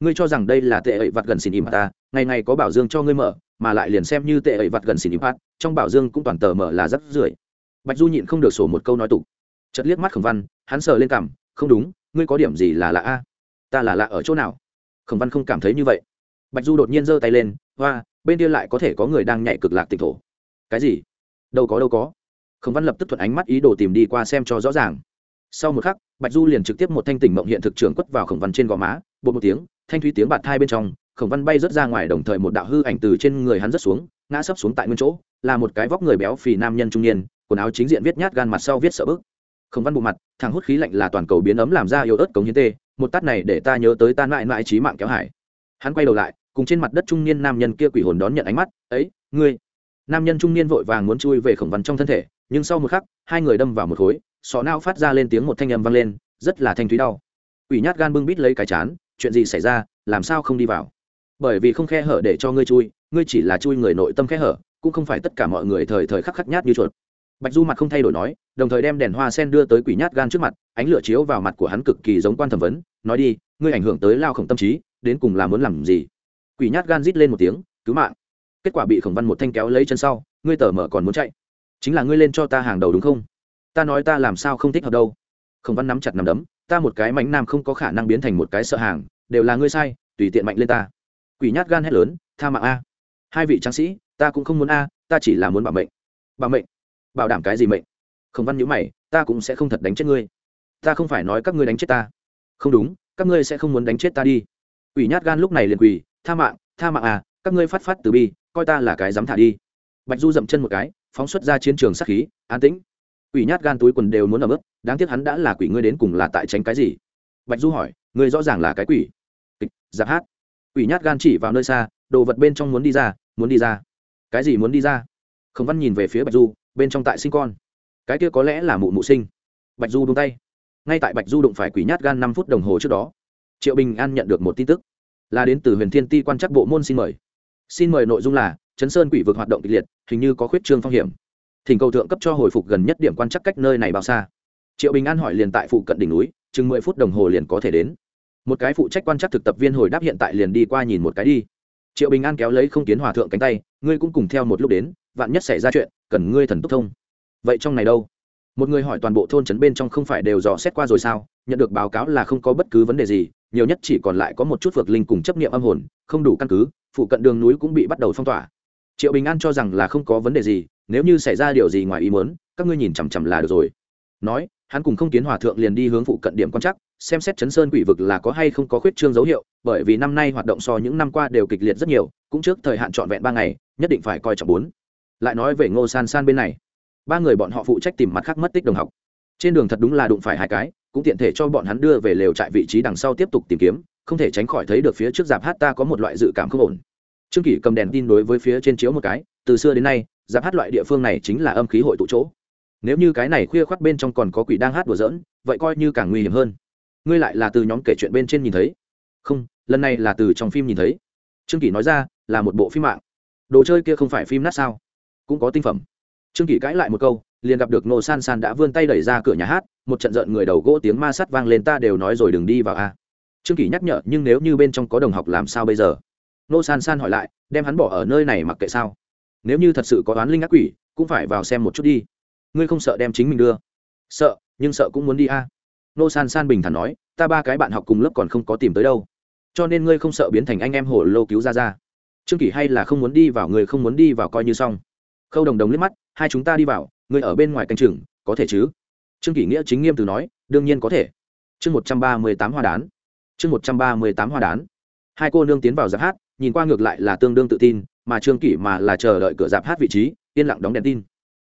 Ngươi cho rằng đây là tệ ẩy vặt gần xin im ta, ngày ngày có bảo dương cho ngươi mở, mà lại liền xem như tệ ẩy vặt gần xin im phát trong bảo dương cũng toàn tờ mở là rất rưởi bạch du nhịn không được sổ một câu nói tục chật liếc mắt khổng văn hắn sờ lên cảm, không đúng ngươi có điểm gì là lạ a? Ta là lạ ở chỗ nào? Khổng văn không cảm thấy như vậy. Bạch du đột nhiên giơ tay lên hoa bên kia lại có thể có người đang nhảy cực lạc tịch thổ. Cái gì? Đâu có đâu có. Khổng văn lập tức thuận ánh mắt ý đồ tìm đi qua xem cho rõ ràng. Sau một khắc bạch du liền trực tiếp một thanh tỉnh mộng hiện thực trường quất vào khổng văn trên gò má bột một tiếng thanh thúy tiếng bạt thai bên trong khổng văn bay rớt ra ngoài đồng thời một đạo hư ảnh từ trên người hắn rớt xuống ngã sấp xuống tại nguyên chỗ là một cái vóc người béo phì nam nhân trung niên quần áo chính diện viết nhát gan mặt sau viết sợ bức khổng văn bộ mặt thằng hút khí lạnh là toàn cầu biến ấm làm ra yếu ớt cống hiến tê. Một tát này để ta nhớ tới ta mãi mãi trí mạng kéo hải. Hắn quay đầu lại, cùng trên mặt đất trung niên nam nhân kia quỷ hồn đón nhận ánh mắt. Ấy, ngươi. Nam nhân trung niên vội vàng muốn chui về khổng văn trong thân thể, nhưng sau một khắc, hai người đâm vào một khối, sọ nao phát ra lên tiếng một thanh âm vang lên, rất là thanh thúy đau. Quỷ nhát gan bưng bít lấy cái chán, chuyện gì xảy ra? Làm sao không đi vào? Bởi vì không khe hở để cho ngươi chui, ngươi chỉ là chui người nội tâm khe hở, cũng không phải tất cả mọi người thời thời khắc khắc nhát như chuột bạch du mặt không thay đổi nói, đồng thời đem đèn hoa sen đưa tới quỷ nhát gan trước mặt, ánh lửa chiếu vào mặt của hắn cực kỳ giống quan thẩm vấn, nói đi, ngươi ảnh hưởng tới lao khổng tâm trí, đến cùng là muốn làm gì? Quỷ nhát gan rít lên một tiếng, cứu mạng. Kết quả bị khổng văn một thanh kéo lấy chân sau, ngươi tở mở còn muốn chạy. Chính là ngươi lên cho ta hàng đầu đúng không? Ta nói ta làm sao không thích hợp đâu. Khổng văn nắm chặt nằm đấm, ta một cái mánh nam không có khả năng biến thành một cái sợ hàng, đều là ngươi sai, tùy tiện mạnh lên ta. Quỷ nhát gan hét lớn, tha mạng a. Hai vị tráng sĩ, ta cũng không muốn a, ta chỉ là muốn bảo mệnh. Bảo mệnh? Bảo đảm cái gì mệnh? Khổng văn nhữ mày, ta cũng sẽ không thật đánh chết ngươi. Ta không phải nói các ngươi đánh chết ta. Không đúng, các ngươi sẽ không muốn đánh chết ta đi. Quỷ nhát gan lúc này liền quỳ, tha mạng tha mạng à các ngươi phát phát từ bi, coi ta là cái dám thả đi. Bạch du dậm chân một cái, phóng xuất ra chiến trường sát khí, an tĩnh. Quỷ nhát gan túi quần đều muốn ẩm ướt, đáng tiếc hắn đã là quỷ ngươi đến cùng là tại tránh cái gì? Bạch du hỏi, ngươi rõ ràng là cái quỷ? Kịch, giáp hát. Quỷ nhát gan chỉ vào nơi xa, đồ vật bên trong muốn đi ra, muốn đi ra. Cái gì muốn đi ra? Khổng văn nhìn về phía bạch du bên trong tại sinh con. Cái kia có lẽ là mụ mụ sinh. Bạch du đúng tay. Ngay tại bạch du đụng phải quỷ nhát gan năm phút đồng hồ trước đó, triệu bình an nhận được một tin tức. Là đến từ huyền thiên ti quan chắc bộ môn xin mời. Xin mời nội dung là, chấn sơn quỷ vực hoạt động kịch liệt, hình như có khuyết trương phong hiểm. Thỉnh cầu thượng cấp cho hồi phục gần nhất điểm quan chắc cách nơi này bao xa. Triệu bình an hỏi liền tại phụ cận đỉnh núi, chừng mười phút đồng hồ liền có thể đến. Một cái phụ trách quan chắc thực tập viên hồi đáp hiện tại liền đi qua nhìn một cái đi. Triệu bình an kéo lấy không kiến hòa thượng cánh tay, ngươi cũng cùng theo một lúc đến, vạn nhất xảy ra chuyện cần ngươi thần tốc thông. Vậy trong này đâu? Một người hỏi toàn bộ thôn trấn bên trong không phải đều dò xét qua rồi sao? Nhận được báo cáo là không có bất cứ vấn đề gì, nhiều nhất chỉ còn lại có một chút vượt linh cùng chấp nghiệm âm hồn, không đủ căn cứ, phụ cận đường núi cũng bị bắt đầu phong tỏa. Triệu bình an cho rằng là không có vấn đề gì, nếu như xảy ra điều gì ngoài ý muốn, các ngươi nhìn chằm chằm là được rồi. Nói, hắn cùng không kiến hòa thượng liền đi hướng phụ cận điểm quan chắc xem xét chấn sơn quỷ vực là có hay không có khuyết trương dấu hiệu, bởi vì năm nay hoạt động so những năm qua đều kịch liệt rất nhiều, cũng trước thời hạn trọn vẹn ba ngày, nhất định phải coi trọng bốn lại nói về ngô san san bên này. Ba người bọn họ phụ trách tìm mặt khác mất tích đồng học. Trên đường thật đúng là đụng phải hai cái, cũng tiện thể cho bọn hắn đưa về lều trại vị trí đằng sau tiếp tục tìm kiếm, không thể tránh khỏi thấy được phía trước dạp hát ta có một loại dự cảm không ổn. Trương kỷ cầm đèn tin đối với phía trên chiếu một cái, từ xưa đến nay, giạp hát loại địa phương này chính là âm khí hội tụ chỗ. Nếu như cái này khuya khoắt bên trong còn có quỷ đang hát đùa giỡn, vậy coi như càng nguy hiểm hơn. Ngươi lại là từ nhóm kể chuyện bên trên nhìn thấy. Không, lần này là từ trong phim nhìn thấy. Trương kỷ nói ra, là một bộ phim mạng. Đồ chơi kia không phải phim nát sao? Cũng có tinh phẩm. Trương kỷ cãi lại một câu, liền gặp được nô san san đã vươn tay đẩy ra cửa nhà hát, một trận giận người đầu gỗ tiếng ma sắt vang lên ta đều nói rồi đừng đi vào a. Trương kỷ nhắc nhở, nhưng nếu như bên trong có đồng học làm sao bây giờ? Nô san san hỏi lại, đem hắn bỏ ở nơi này mặc kệ sao? Nếu như thật sự có oán linh ác quỷ, cũng phải vào xem một chút đi. Ngươi không sợ đem chính mình đưa? Sợ, nhưng sợ cũng muốn đi a. Nô san san bình thản nói, ta ba cái bạn học cùng lớp còn không có tìm tới đâu. Cho nên ngươi không sợ biến thành anh em hổ lô cứu ra ra. Trương kỷ hay là không muốn đi vào, người không muốn đi vào coi như xong khâu đồng đồng liếc mắt, hai chúng ta đi vào, người ở bên ngoài canh chừng, có thể chứ? Trương kỷ nghĩa chính nghiêm từ nói, đương nhiên có thể. Chương một trăm ba mươi tám hoa đán. Chương một trăm ba mươi tám hoa đán. Hai cô nương tiến vào giáp hát, nhìn qua ngược lại là tương đương tự tin, mà trương kỷ mà là chờ đợi cửa giáp hát vị trí, yên lặng đóng đèn tin.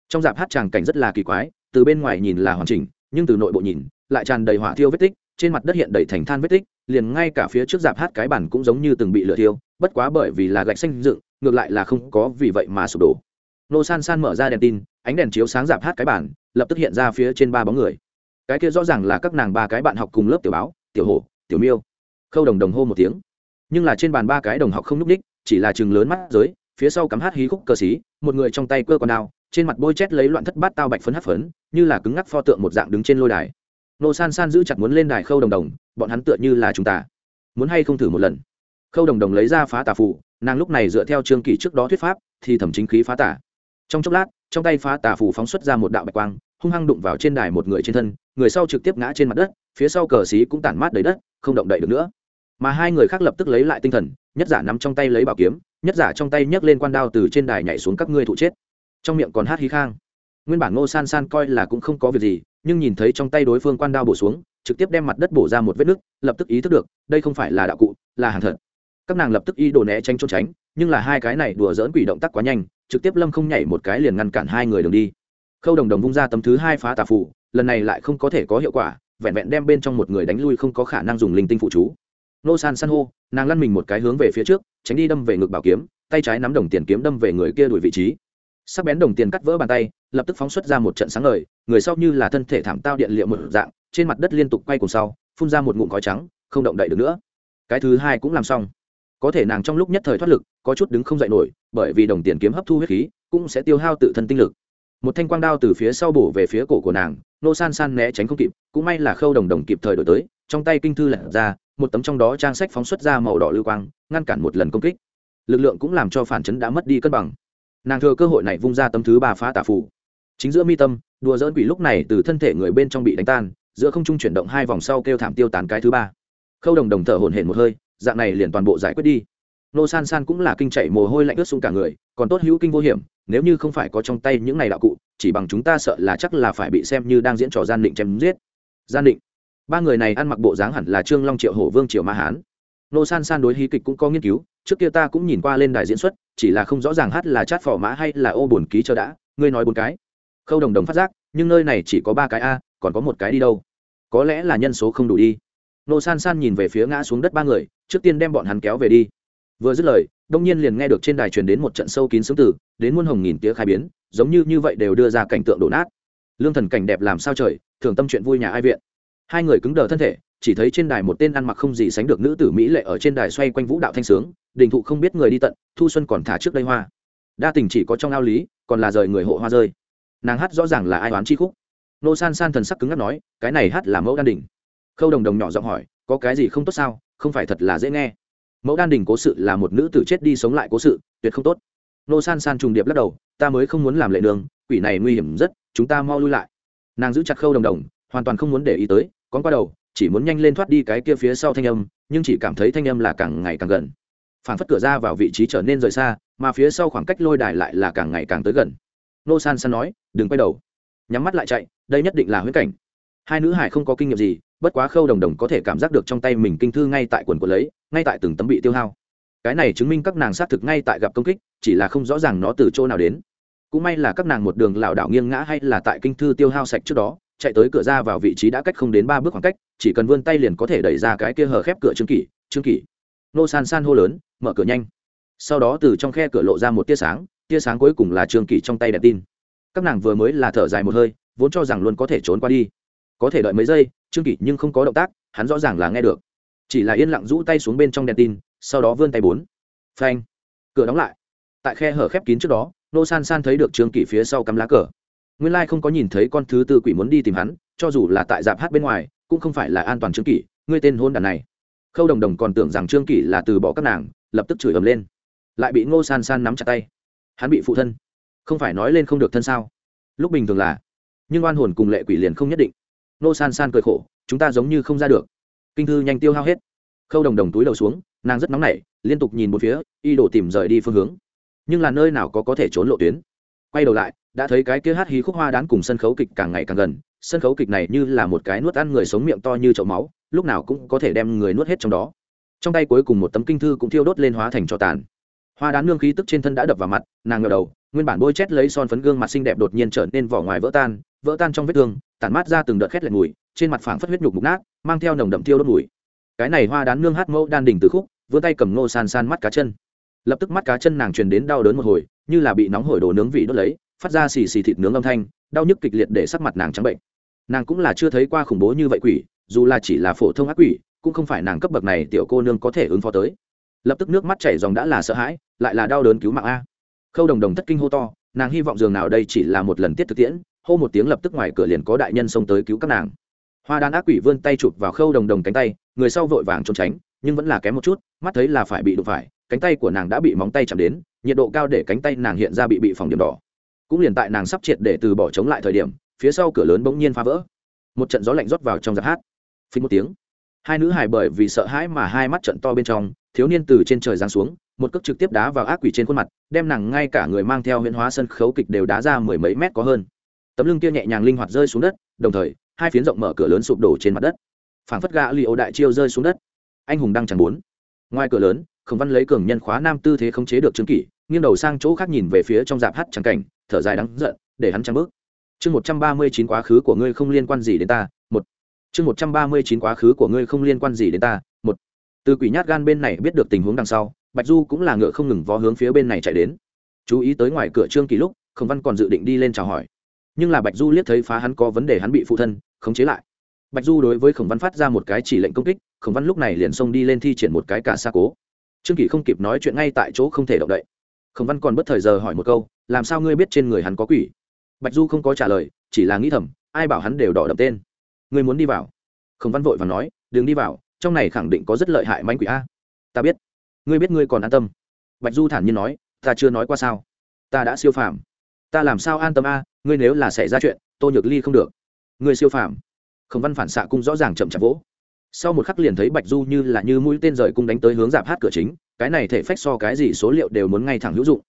Trong giáp hát tràng cảnh rất là kỳ quái, từ bên ngoài nhìn là hoàn chỉnh, nhưng từ nội bộ nhìn, lại tràn đầy hỏa thiêu vết tích, trên mặt đất hiện đầy thành than vết tích, liền ngay cả phía trước giáp hát cái bản cũng giống như từng bị lửa thiêu, bất quá bởi vì là gạch xanh dựng, ngược lại là không có vì vậy mà sụp đổ nô san san mở ra đèn tin ánh đèn chiếu sáng dạp hát cái bản lập tức hiện ra phía trên ba bóng người. Cái kia rõ ràng là các nàng ba cái bạn học cùng lớp tiểu báo tiểu hổ tiểu miêu. Khâu đồng đồng hô một tiếng. Nhưng là trên bàn ba cái đồng học không nhúc ních chỉ là chừng lớn mắt giới phía sau cắm hát hí khúc cờ xí một người trong tay cơ con đao trên mặt bôi chét lấy loạn thất bát tao bạch phấn hát phấn như là cứng ngắc pho tượng một dạng đứng trên lôi đài. Nô san san giữ chặt muốn lên đài khâu đồng đồng bọn hắn tựa như là chúng ta. Muốn hay không thử một lần? Khâu đồng đồng lấy ra phá tà phụ, nàng lúc này dựa theo trương kỷ trước đó thuyết pháp thì thẩm chính khí phá tả trong chốc lát, trong tay phá tà phù phóng xuất ra một đạo bạch quang, hung hăng đụng vào trên đài một người trên thân, người sau trực tiếp ngã trên mặt đất, phía sau cờ xí cũng tản mát đầy đất, không động đậy được nữa. Mà hai người khác lập tức lấy lại tinh thần, nhất giả nắm trong tay lấy bảo kiếm, nhất giả trong tay nhấc lên quan đao từ trên đài nhảy xuống các ngươi thụ chết. Trong miệng còn hát hí khang. Nguyên bản ngô san san coi là cũng không có việc gì, nhưng nhìn thấy trong tay đối phương quan đao bổ xuống, trực tiếp đem mặt đất bổ ra một vết nứt, lập tức ý thức được, đây không phải là đạo cụ, là hàng thật. Các nàng lập tức y đổ né tranh trốn tránh, nhưng là hai cái này đùa dỡn quỷ động tác quá nhanh trực tiếp lâm không nhảy một cái liền ngăn cản hai người đường đi. Khâu đồng đồng vung ra tấm thứ hai phá tà phủ lần này lại không có thể có hiệu quả, vẹn vẹn đem bên trong một người đánh lui không có khả năng dùng linh tinh phụ chú. Nô san san hô, nàng lăn mình một cái hướng về phía trước, tránh đi đâm về ngực bảo kiếm, tay trái nắm đồng tiền kiếm đâm về người kia đuổi vị trí. Sắc bén đồng tiền cắt vỡ bàn tay, lập tức phóng xuất ra một trận sáng ngời, người sau như là thân thể thảm tao điện liệu một dạng, trên mặt đất liên tục quay cùng sau, phun ra một ngụm khói trắng, không động đậy được nữa. Cái thứ hai cũng làm xong có thể nàng trong lúc nhất thời thoát lực, có chút đứng không dậy nổi, bởi vì đồng tiền kiếm hấp thu huyết khí, cũng sẽ tiêu hao tự thân tinh lực. Một thanh quang đao từ phía sau bổ về phía cổ của nàng, nô san san né tránh không kịp, cũng may là khâu đồng đồng kịp thời đổi tới, trong tay kinh thư lật ra, một tấm trong đó trang sách phóng xuất ra màu đỏ lưu quang, ngăn cản một lần công kích. Lực lượng cũng làm cho phản chấn đã mất đi cân bằng. Nàng thừa cơ hội này vung ra tấm thứ ba phá tả phủ chính giữa mi tâm, đùa dỡn quỷ lúc này từ thân thể người bên trong bị đánh tan, giữa không trung chuyển động hai vòng sau kêu thảm tiêu tán cái thứ ba. Khâu đồng đồng thở hổn hển một hơi dạng này liền toàn bộ giải quyết đi. Nô san san cũng là kinh chạy mồ hôi lạnh ướt xuống cả người, còn tốt hữu kinh vô hiểm, nếu như không phải có trong tay những này đạo cụ, chỉ bằng chúng ta sợ là chắc là phải bị xem như đang diễn trò gian định chém giết. Gian định. Ba người này ăn mặc bộ dáng hẳn là trương long triệu hổ vương triệu ma hán. Nô san san đối hí kịch cũng có nghiên cứu, trước kia ta cũng nhìn qua lên đài diễn xuất, chỉ là không rõ ràng hát là chát phò mã hay là ô bổn ký chờ đã, ngươi nói bốn cái. Khâu đồng đồng phát giác, nhưng nơi này chỉ có ba cái a, còn có một cái đi đâu? Có lẽ là nhân số không đủ đi nô san san nhìn về phía ngã xuống đất ba người, trước tiên đem bọn hắn kéo về đi. Vừa dứt lời, đông nhiên liền nghe được trên đài truyền đến một trận sâu kín sướng tử đến muôn hồng nghìn tía khai biến, giống như như vậy đều đưa ra cảnh tượng đổ nát. Lương thần cảnh đẹp làm sao trời, thường tâm chuyện vui nhà ai viện. Hai người cứng đờ thân thể, chỉ thấy trên đài một tên ăn mặc không gì sánh được nữ tử mỹ lệ ở trên đài xoay quanh vũ đạo thanh sướng, đình thụ không biết người đi tận, thu xuân còn thả trước đây hoa. Đa tình chỉ có trong ao lý, còn là rời người hộ hoa rơi. Nàng hát rõ ràng là ai oán chi khúc. Nô san san thần sắc cứng ngắt nói, cái này hát là mẫu đan đỉnh khâu đồng đồng nhỏ giọng hỏi, có cái gì không tốt sao? Không phải thật là dễ nghe. Mẫu đan đình cố sự là một nữ tử chết đi sống lại cố sự, tuyệt không tốt. Nô san san trùng điệp lắc đầu, ta mới không muốn làm lệ đường, quỷ này nguy hiểm rất, chúng ta mau lui lại. Nàng giữ chặt khâu đồng đồng, hoàn toàn không muốn để ý tới, con qua đầu, chỉ muốn nhanh lên thoát đi cái kia phía sau thanh âm, nhưng chỉ cảm thấy thanh âm là càng ngày càng gần. Phản phất cửa ra vào vị trí trở nên rời xa, mà phía sau khoảng cách lôi đài lại là càng ngày càng tới gần. Nô san san nói, đừng quay đầu. Nhắm mắt lại chạy, đây nhất định là huyễn cảnh. Hai nữ hải không có kinh nghiệm gì bất quá khâu đồng đồng có thể cảm giác được trong tay mình kinh thư ngay tại quần của lấy, ngay tại từng tấm bị tiêu hao. Cái này chứng minh các nàng xác thực ngay tại gặp công kích, chỉ là không rõ ràng nó từ chỗ nào đến. Cũng may là các nàng một đường lảo đảo nghiêng ngã hay là tại kinh thư tiêu hao sạch trước đó, chạy tới cửa ra vào vị trí đã cách không đến ba bước khoảng cách, chỉ cần vươn tay liền có thể đẩy ra cái kia hở khép cửa trương kỷ trương kỷ. Nô san san hô lớn, mở cửa nhanh. Sau đó từ trong khe cửa lộ ra một tia sáng tia sáng cuối cùng là trương kỷ trong tay đèn tin. Các nàng vừa mới là thở dài một hơi, vốn cho rằng luôn có thể trốn qua đi có thể đợi mấy giây, trương kỷ nhưng không có động tác, hắn rõ ràng là nghe được. Chỉ là yên lặng rũ tay xuống bên trong đèn tin, sau đó vươn tay bốn. Phanh. Cửa đóng lại. Tại khe hở khép kín trước đó, nô san san thấy được trương kỷ phía sau cắm lá cờ. Nguyên lai không có nhìn thấy con thứ tư quỷ muốn đi tìm hắn, cho dù là tại dạp hát bên ngoài, cũng không phải là an toàn trương kỷ, ngươi tên hôn đàn này. Khâu đồng đồng còn tưởng rằng trương kỷ là từ bỏ các nàng, lập tức chửi ầm lên. Lại bị ngô san san nắm chặt tay. Hắn bị phụ thân. Không phải nói lên không được thân sao? Lúc bình thường là. Nhưng oan hồn cùng lệ quỷ liền không nhất định. Nô san san cười khổ, chúng ta giống như không ra được. Kinh thư nhanh tiêu hao hết. Khâu đồng đồng túi đầu xuống, nàng rất nóng nảy, liên tục nhìn một phía, y đổ tìm rời đi phương hướng. Nhưng là nơi nào có có thể trốn lộ tuyến? Quay đầu lại, đã thấy cái kia hát hí khúc hoa đán cùng sân khấu kịch càng ngày càng gần. Sân khấu kịch này như là một cái nuốt ăn người sống miệng to như chậu máu, lúc nào cũng có thể đem người nuốt hết trong đó. Trong tay cuối cùng một tấm kinh thư cũng thiêu đốt lên hóa thành trò tàn. Hoa đán nương khí tức trên thân đã đập vào mặt, nàng ngờ đầu, nguyên bản bôi chét lấy son phấn gương mặt xinh đẹp đột nhiên trở nên vỏ ngoài vỡ tan vỡ tan trong vết thương tản mát ra từng đợt khét lẹt mùi, trên mặt phảng phất huyết nhục mục nát, mang theo nồng đậm thiêu đốt mùi. Cái này hoa đán nương hát mẫu đan đỉnh từ khúc, vươn tay cầm nô san san mắt cá chân. Lập tức mắt cá chân nàng truyền đến đau đớn một hồi, như là bị nóng hổi đồ nướng vị đốt lấy, phát ra xì xì thịt nướng âm thanh, đau nhức kịch liệt để sắc mặt nàng trắng bệnh. Nàng cũng là chưa thấy qua khủng bố như vậy quỷ, dù là chỉ là phổ thông ác quỷ, cũng không phải nàng cấp bậc này tiểu cô nương có thể ứng phó tới. Lập tức nước mắt chảy dòng đã là sợ hãi, lại là đau đớn cứu mạng a. Khâu đồng đồng thất kinh hô to, nàng hy vọng dường nào đây chỉ là một lần tiết thực tiễn hô một tiếng lập tức ngoài cửa liền có đại nhân xông tới cứu các nàng. Hoa đan ác quỷ vươn tay chụp vào khâu đồng đồng cánh tay, người sau vội vàng trốn tránh, nhưng vẫn là kém một chút, mắt thấy là phải bị đụng phải, cánh tay của nàng đã bị móng tay chạm đến, nhiệt độ cao để cánh tay nàng hiện ra bị bị phòng điểm đỏ. Cũng liền tại nàng sắp triệt để từ bỏ chống lại thời điểm, phía sau cửa lớn bỗng nhiên phá vỡ. Một trận gió lạnh rót vào trong giặc hát. Phí một tiếng. Hai nữ hài bởi vì sợ hãi mà hai mắt trận to bên trong, thiếu niên từ trên trời giáng xuống, một cước trực tiếp đá vào ác quỷ trên khuôn mặt, đem nàng ngay cả người mang theo huyễn hóa sân khấu kịch đều đá ra mười mấy mét có hơn tấm lưng kia nhẹ nhàng linh hoạt rơi xuống đất, đồng thời, hai phiến rộng mở cửa lớn sụp đổ trên mặt đất. Phảng phất gã li ô đại chiêu rơi xuống đất. Anh hùng đang chẳng muốn. Ngoài cửa lớn, khổng văn lấy cường nhân khóa nam tư thế không chế được trương kỷ, nghiêng đầu sang chỗ khác nhìn về phía trong dạp hát trắng cảnh, thở dài đắng giận, để hắn trăng bước. Chương một trăm ba mươi chín quá khứ của ngươi không liên quan gì đến ta, một. Chương một trăm ba mươi chín quá khứ của ngươi không liên quan gì đến ta, một. Từ quỷ nhát gan bên này biết được tình huống đằng sau, bạch du cũng là ngựa không ngừng vó hướng phía bên này chạy đến. Chú ý tới ngoài cửa trương kỳ lúc, khổng văn còn dự định đi lên chào hỏi nhưng là bạch du liếc thấy phá hắn có vấn đề hắn bị phụ thân khống chế lại. Bạch du đối với khổng văn phát ra một cái chỉ lệnh công kích, khổng văn lúc này liền xông đi lên thi triển một cái cả xa cố. Trương kỳ không kịp nói chuyện ngay tại chỗ không thể động đậy. Khổng văn còn bất thời giờ hỏi một câu, làm sao ngươi biết trên người hắn có quỷ? Bạch du không có trả lời, chỉ là nghĩ thầm, ai bảo hắn đều đỏ đậm tên. Ngươi muốn đi vào. Khổng văn vội và nói, đừng đi vào, trong này khẳng định có rất lợi hại manh quỷ a. Ta biết. Ngươi biết ngươi còn an tâm. Bạch du thản nhiên nói, ta chưa nói qua sao? Ta đã siêu phàm ta làm sao an tâm a, ngươi nếu là xảy ra chuyện, tô nhược ly không được. Ngươi siêu phàm. Khổng văn phản xạ cung rõ ràng chậm chạp vỗ. Sau một khắc liền thấy bạch du như là như mũi tên rời cung đánh tới hướng dạp hát cửa chính, cái này thể phách so cái gì số liệu đều muốn ngay thẳng hữu dụng.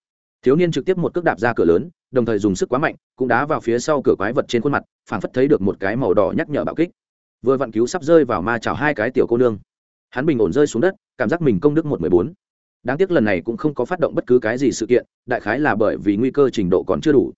Thiếu niên trực tiếp một cước đạp ra cửa lớn, đồng thời dùng sức quá mạnh, cũng đá vào phía sau cửa quái vật trên khuôn mặt, phảng phất thấy được một cái màu đỏ nhắc nhở bạo kích. Vừa vặn cứu sắp rơi vào ma chảo hai cái tiểu cô nương. Hắn bình ổn rơi xuống đất, cảm giác mình công đức một mười bốn đáng tiếc lần này cũng không có phát động bất cứ cái gì sự kiện, đại khái là bởi vì nguy cơ trình độ còn chưa đủ.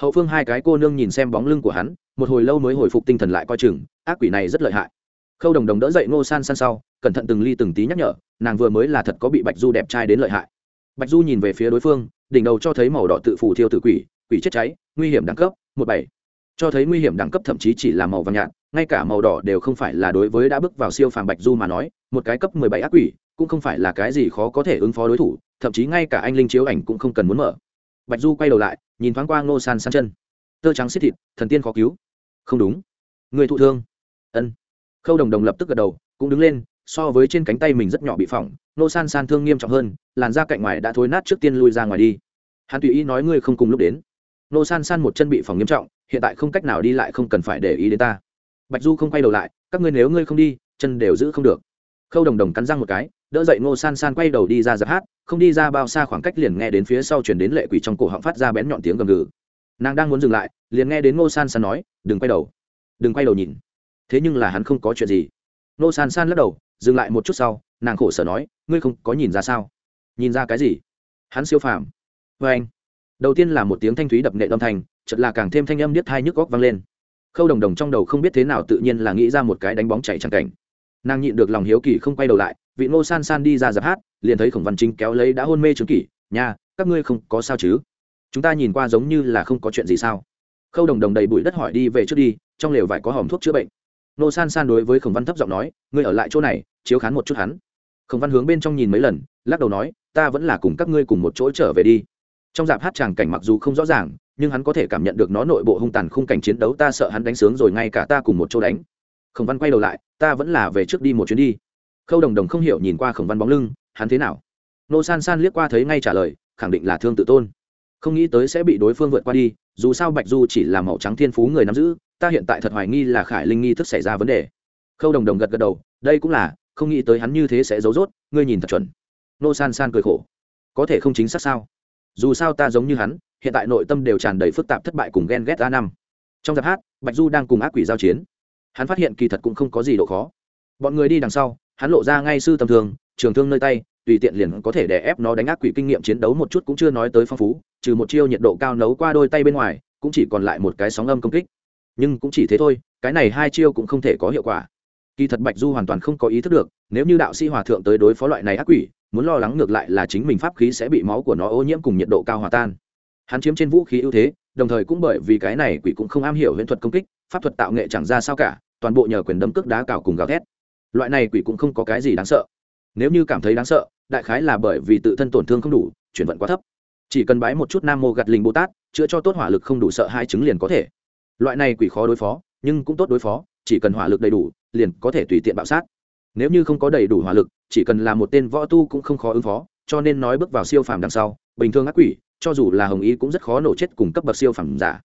Hậu phương hai cái cô nương nhìn xem bóng lưng của hắn, một hồi lâu mới hồi phục tinh thần lại coi chừng, ác quỷ này rất lợi hại. Khâu đồng đồng đỡ dậy ngô san san sau, cẩn thận từng ly từng tí nhắc nhở, nàng vừa mới là thật có bị bạch du đẹp trai đến lợi hại. Bạch du nhìn về phía đối phương, đỉnh đầu cho thấy màu đỏ tự phủ thiêu tử quỷ quỷ chết cháy, nguy hiểm đẳng cấp, một bảy. Cho thấy nguy hiểm đẳng cấp thậm chí chỉ là màu vàng nhạt, ngay cả màu đỏ đều không phải là đối với đã bước vào siêu phàm bạch du mà nói, một cái cấp mười bảy ác quỷ cũng không phải là cái gì khó có thể ứng phó đối thủ, thậm chí ngay cả anh linh chiếu ảnh cũng không cần muốn mở. Bạch du quay đầu lại, nhìn thoáng qua ngô san san chân. Tơ trắng xít thịt, thần tiên khó cứu. Không đúng. Người thụ thương. Ân. Khâu đồng đồng lập tức gật đầu, cũng đứng lên, so với trên cánh tay mình rất nhỏ bị phỏng nô san san thương nghiêm trọng hơn, làn da cạnh ngoài đã thối nát trước tiên lui ra ngoài đi. Hắn tùy ý nói ngươi không cùng lúc đến. Nô san san một chân bị phỏng nghiêm trọng, hiện tại không cách nào đi lại không cần phải để ý đến ta. Bạch du không quay đầu lại, các ngươi nếu ngươi không đi, chân đều giữ không được. Khâu đồng đồng cắn răng một cái đỡ dậy ngô san san quay đầu đi ra giáp hát, không đi ra bao xa khoảng cách liền nghe đến phía sau chuyển đến lệ quỷ trong cổ họng phát ra bén nhọn tiếng gầm gừ. Nàng đang muốn dừng lại, liền nghe đến ngô san san nói, đừng quay đầu, đừng quay đầu nhìn. Thế nhưng là hắn không có chuyện gì. Ngô san san lắc đầu, dừng lại một chút sau, nàng khổ sở nói, ngươi không có nhìn ra sao? Nhìn ra cái gì? Hắn siêu phàm. Vê anh, đầu tiên là một tiếng thanh thúy đập nệ âm thanh chật là càng thêm thanh âm niết thai nhức góc vang lên. Khâu đồng đồng trong đầu không biết thế nào tự nhiên là nghĩ ra một cái đánh bóng chảy chẳng cảnh. Nàng nhịn được lòng hiếu kỳ không quay đầu lại vị ngô san san đi ra giáp hát, liền thấy khổng văn chính kéo lấy đã hôn mê trướng kỷ nhà các ngươi không có sao chứ? Chúng ta nhìn qua giống như là không có chuyện gì sao? Khâu đồng đồng đầy bụi đất hỏi đi về trước đi, trong lều vải có hòm thuốc chữa bệnh. Nô san san đối với khổng văn thấp giọng nói, ngươi ở lại chỗ này, chiếu khán một chút hắn. Khổng văn hướng bên trong nhìn mấy lần, lắc đầu nói, ta vẫn là cùng các ngươi cùng một chỗ trở về đi. Trong dạp hát tràng cảnh mặc dù không rõ ràng, nhưng hắn có thể cảm nhận được nó nội bộ hung tàn khung cảnh chiến đấu, ta sợ hắn đánh sướng rồi ngay cả ta cùng một chỗ đánh. Khổng văn quay đầu lại, ta vẫn là về trước đi một chuyến đi khâu đồng đồng không hiểu nhìn qua khổng văn bóng lưng, hắn thế nào? Nô san san liếc qua thấy ngay trả lời, khẳng định là thương tự tôn. Không nghĩ tới sẽ bị đối phương vượt qua đi, dù sao bạch du chỉ là màu trắng thiên phú người nắm giữ, ta hiện tại thật hoài nghi là khải linh nghi thức xảy ra vấn đề. Khâu đồng đồng gật gật đầu, đây cũng là, không nghĩ tới hắn như thế sẽ giấu rốt, ngươi nhìn thật chuẩn. Nô san san cười khổ. Có thể không chính xác sao? Dù sao ta giống như hắn, hiện tại nội tâm đều tràn đầy phức tạp thất bại cùng ghen ghét a năm. Trong giáp hát, bạch du đang cùng ác quỷ giao chiến. Hắn phát hiện kỳ thật cũng không có gì độ khó. Bọn người đi đằng sau hắn lộ ra ngay sư tầm thường, trường thương nơi tay, tùy tiện liền có thể đè ép nó đánh ác quỷ kinh nghiệm chiến đấu một chút cũng chưa nói tới phong phú, trừ một chiêu nhiệt độ cao nấu qua đôi tay bên ngoài, cũng chỉ còn lại một cái sóng âm công kích. Nhưng cũng chỉ thế thôi, cái này hai chiêu cũng không thể có hiệu quả. Kỳ thật bạch du hoàn toàn không có ý thức được, nếu như đạo sĩ hòa thượng tới đối phó loại này ác quỷ, muốn lo lắng ngược lại là chính mình pháp khí sẽ bị máu của nó ô nhiễm cùng nhiệt độ cao hòa tan. Hắn chiếm trên vũ khí ưu thế, đồng thời cũng bởi vì cái này quỷ cũng không am hiểu huyễn thuật công kích, pháp thuật tạo nghệ chẳng ra sao cả, toàn bộ nhờ quyền đấm cước đá cào cùng gào thét loại này quỷ cũng không có cái gì đáng sợ. Nếu như cảm thấy đáng sợ, đại khái là bởi vì tự thân tổn thương không đủ, chuyển vận quá thấp. Chỉ cần bái một chút nam mô gạt linh bồ tát, chữa cho tốt hỏa lực không đủ sợ hai chứng liền có thể. Loại này quỷ khó đối phó, nhưng cũng tốt đối phó, chỉ cần hỏa lực đầy đủ, liền có thể tùy tiện bạo sát. Nếu như không có đầy đủ hỏa lực, chỉ cần là một tên võ tu cũng không khó ứng phó, cho nên nói bước vào siêu phàm đằng sau, bình thường ác quỷ, cho dù là hồng ý cũng rất khó nổ chết cùng cấp bậc siêu phàm giả.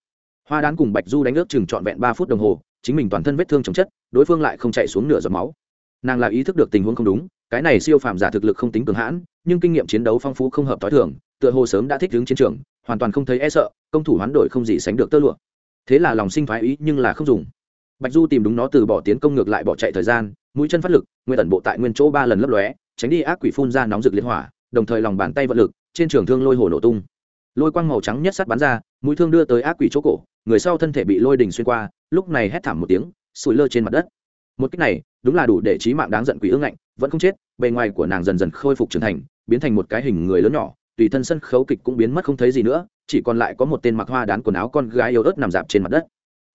Hoa đán cùng bạch du đánh ước chừng trọn vẹn ba phút đồng hồ, chính mình toàn thân vết thương chồng chất, đối phương lại không chạy xuống nửa giọt máu nàng là ý thức được tình huống không đúng, cái này siêu phàm giả thực lực không tính cường hãn, nhưng kinh nghiệm chiến đấu phong phú không hợp t h i thường, tựa hồ sớm đã thích ứng chiến trường, hoàn toàn không thấy e sợ, công thủ hoán đổi không gì sánh được tơ lụa. Thế là lòng sinh thoái ý nhưng là không dùng. Bạch du tìm đúng nó từ bỏ tiến công ngược lại bỏ chạy thời gian, mũi chân phát lực, nguyên tẩn bộ tại nguyên chỗ ba lần lấp lóe, tránh đi ác quỷ phun ra nóng rực liên hỏa, đồng thời lòng bàn tay vận lực, trên trường thương lôi hồ nổ tung. Lôi quang màu trắng nhất sắt bắn ra, mũi thương đưa tới ác quỷ chỗ cổ, người sau thân thể bị lôi đình xuyên qua, lúc này hét thảm một tiếng, sủi lơ trên mặt đất một cách này, đúng là đủ để trí mạng đáng giận quỷ ương ngạnh, vẫn không chết, bề ngoài của nàng dần dần khôi phục trưởng thành, biến thành một cái hình người lớn nhỏ, tùy thân sân khấu kịch cũng biến mất không thấy gì nữa, chỉ còn lại có một tên mặc hoa đán quần áo con gái yếu ớt nằm dạp trên mặt đất.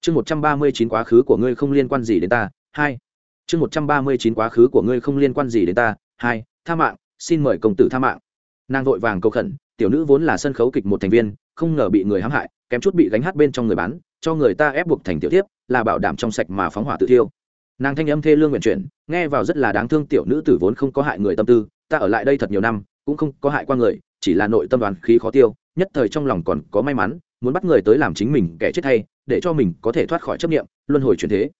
Chương một trăm ba mươi chín quá khứ của ngươi không liên quan gì đến ta, hai. Chương một trăm ba mươi chín quá khứ của ngươi không liên quan gì đến ta, hai. Tha mạng, xin mời công tử tha mạng. Nàng vội vàng cầu khẩn, tiểu nữ vốn là sân khấu kịch một thành viên, không ngờ bị người hãm hại, kém chút bị gánh hát bên trong người bán, cho người ta ép buộc thành tiểu tiếp là bảo đảm trong sạch mà phóng hỏa tự thiêu nàng thanh âm thê lương nguyện chuyển, nghe vào rất là đáng thương tiểu nữ tử vốn không có hại người tâm tư, ta ở lại đây thật nhiều năm, cũng không có hại qua người, chỉ là nội tâm đoàn khí khó tiêu, nhất thời trong lòng còn có may mắn, muốn bắt người tới làm chính mình kẻ chết hay, để cho mình có thể thoát khỏi chấp niệm, luân hồi chuyển thế.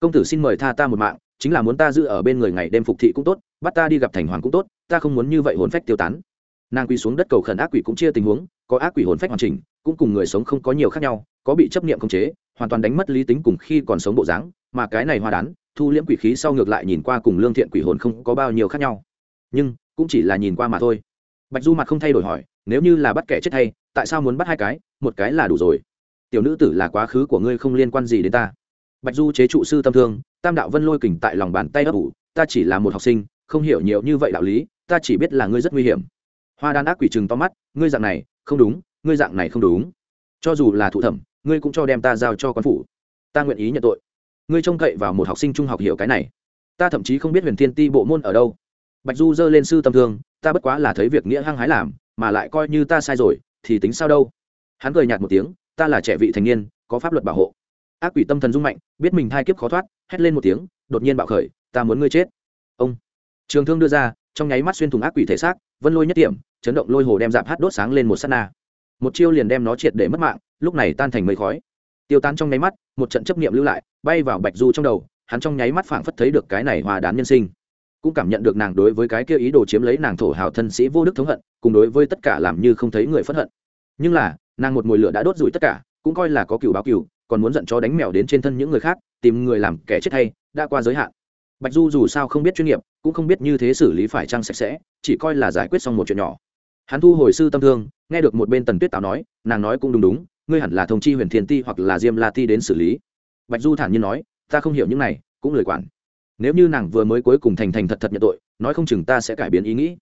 Công tử xin mời tha ta một mạng, chính là muốn ta giữ ở bên người ngày đêm phục thị cũng tốt, bắt ta đi gặp thành hoàng cũng tốt, ta không muốn như vậy hồn phách tiêu tán. Nàng quy xuống đất cầu khẩn ác quỷ cũng chia tình huống, có ác quỷ hồn phách hoàn chỉnh, cũng cùng người sống không có nhiều khác nhau, có bị chấp niệm khống chế, hoàn toàn đánh mất lý tính cùng khi còn sống bộ dáng, mà cái này hoa đán thu liễm quỷ khí sau ngược lại nhìn qua cùng lương thiện quỷ hồn không có bao nhiêu khác nhau. Nhưng, cũng chỉ là nhìn qua mà thôi. Bạch du mặt không thay đổi hỏi, nếu như là bắt kẻ chết hay, tại sao muốn bắt hai cái? Một cái là đủ rồi. Tiểu nữ tử là quá khứ của ngươi không liên quan gì đến ta. Bạch du chế trụ sư tâm thương, tam đạo vân lôi kình tại lòng bàn tay ấp ủ, ta chỉ là một học sinh, không hiểu nhiều như vậy đạo lý, ta chỉ biết là ngươi rất nguy hiểm. Hoa đan ác quỷ chừng to mắt, ngươi dạng này, không đúng, ngươi dạng này không đúng. Cho dù là thụ thẩm, ngươi cũng cho đem ta giao cho quan phủ. Ta nguyện ý nhận tội ngươi trông cậy vào một học sinh trung học hiểu cái này. Ta thậm chí không biết huyền thiên ti bộ môn ở đâu. Bạch du dơ lên sư tâm thương, ta bất quá là thấy việc nghĩa hăng hái làm, mà lại coi như ta sai rồi, thì tính sao đâu. Hắn cười nhạt một tiếng, ta là trẻ vị thành niên, có pháp luật bảo hộ. Ác quỷ tâm thần dung mạnh, biết mình thai kiếp khó thoát, hét lên một tiếng, đột nhiên bạo khởi, ta muốn ngươi chết. Ông. Trường thương đưa ra, trong nháy mắt xuyên thủng ác quỷ thể xác, vân lôi nhất điểm chấn động lôi hồ đem dạp hát đốt sáng lên một s á t na. Một chiêu liền đem nó triệt để mất mạng, lúc này tan thành mây khói. Tiêu tan trong nháy mắt, một trận chấp nghiệm lưu lại bay vào bạch du trong đầu, hắn trong nháy mắt phảng phất thấy được cái này hòa đán nhân sinh. Cũng cảm nhận được nàng đối với cái kia ý đồ chiếm lấy nàng thổ hào thân sĩ vô đức thống hận, cùng đối với tất cả làm như không thấy người phẫn hận. Nhưng là, nàng một mùi lửa đã đốt rủi tất cả, cũng coi là có cựu báo cựu, còn muốn giận chó đánh mèo đến trên thân những người khác, tìm người làm kẻ chết hay, đã qua giới hạn. Bạch du dù sao không biết chuyên nghiệp, cũng không biết như thế xử lý phải trăng sạch sẽ, chỉ coi là giải quyết xong một chuyện nhỏ. Hắn thu hồi sư tâm thương, nghe được một bên tần tuyết táo nói, nàng nói cũng đúng đúng, ngươi hẳn là thông chi huyền thiên ti hoặc là diêm la ti đến xử lý bạch du thản nhiên nói, ta không hiểu những này, cũng lời quản. Nếu như nàng vừa mới cuối cùng thành thành thật thật nhận tội, nói không chừng ta sẽ cải biến ý nghĩ.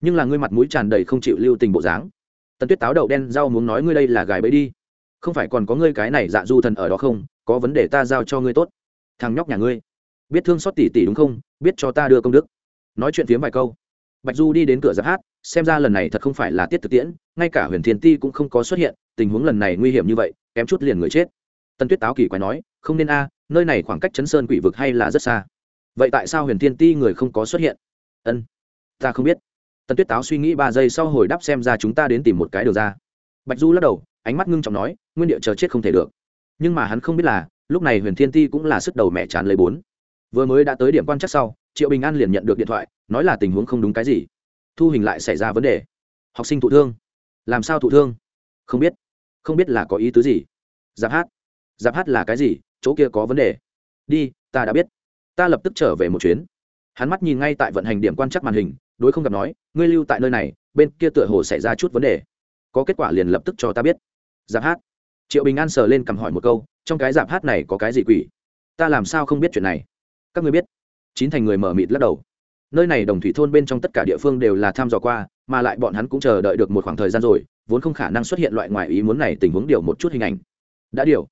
Nhưng là ngươi mặt mũi tràn đầy không chịu lưu tình bộ dáng. Tần tuyết táo đậu đen rau muốn nói ngươi đây là gài bẫy đi. Không phải còn có ngươi cái này dạ du thần ở đó không? Có vấn đề ta giao cho ngươi tốt. Thằng nhóc nhà ngươi. Biết thương xót tỉ tỉ đúng không? Biết cho ta đưa công đức. Nói chuyện phiếm vài câu. Bạch du đi đến cửa giáp hát, xem ra lần này thật không phải là tiết thực tiễn, ngay cả huyền thiên ti cũng không có xuất hiện, tình huống lần này nguy hiểm như vậy, kém chút liền người chết. Tân tuyết táo kỳ quái nói không nên a, nơi này khoảng cách chấn sơn quỷ vực hay là rất xa. Vậy tại sao huyền thiên ti người không có xuất hiện? Ân, ta không biết. Tần tuyết táo suy nghĩ ba giây sau hồi đáp xem ra chúng ta đến tìm một cái đường ra. Bạch du lắc đầu, ánh mắt ngưng trọng nói, nguyên địa chờ chết không thể được. Nhưng mà hắn không biết là, lúc này huyền thiên ti cũng là sức đầu mẹ chán lấy bốn. Vừa mới đã tới điểm quan chắc sau, triệu bình an liền nhận được điện thoại, nói là tình huống không đúng cái gì. Thu hình lại xảy ra vấn đề. Học sinh thụ thương. Làm sao thụ thương? Không biết. Không biết là có ý tứ gì. Giáp hát. Giáp hát là cái gì? Chỗ kia có vấn đề. Đi, ta đã biết. Ta lập tức trở về một chuyến. Hắn mắt nhìn ngay tại vận hành điểm quan trắc màn hình, đối không gặp nói, ngươi lưu tại nơi này, bên kia tựa hồ xảy ra chút vấn đề. Có kết quả liền lập tức cho ta biết. Giáp hát. Triệu bình an sờ lên cầm hỏi một câu, trong cái giáp hát này có cái gì quỷ? Ta làm sao không biết chuyện này? Các ngươi biết? Chín thành người mở mịt lắc đầu. Nơi này đồng thủy thôn bên trong tất cả địa phương đều là tham dò qua, mà lại bọn hắn cũng chờ đợi được một khoảng thời gian rồi, vốn không khả năng xuất hiện loại ngoài ý muốn này tình huống điều một chút hình ảnh. Đã điều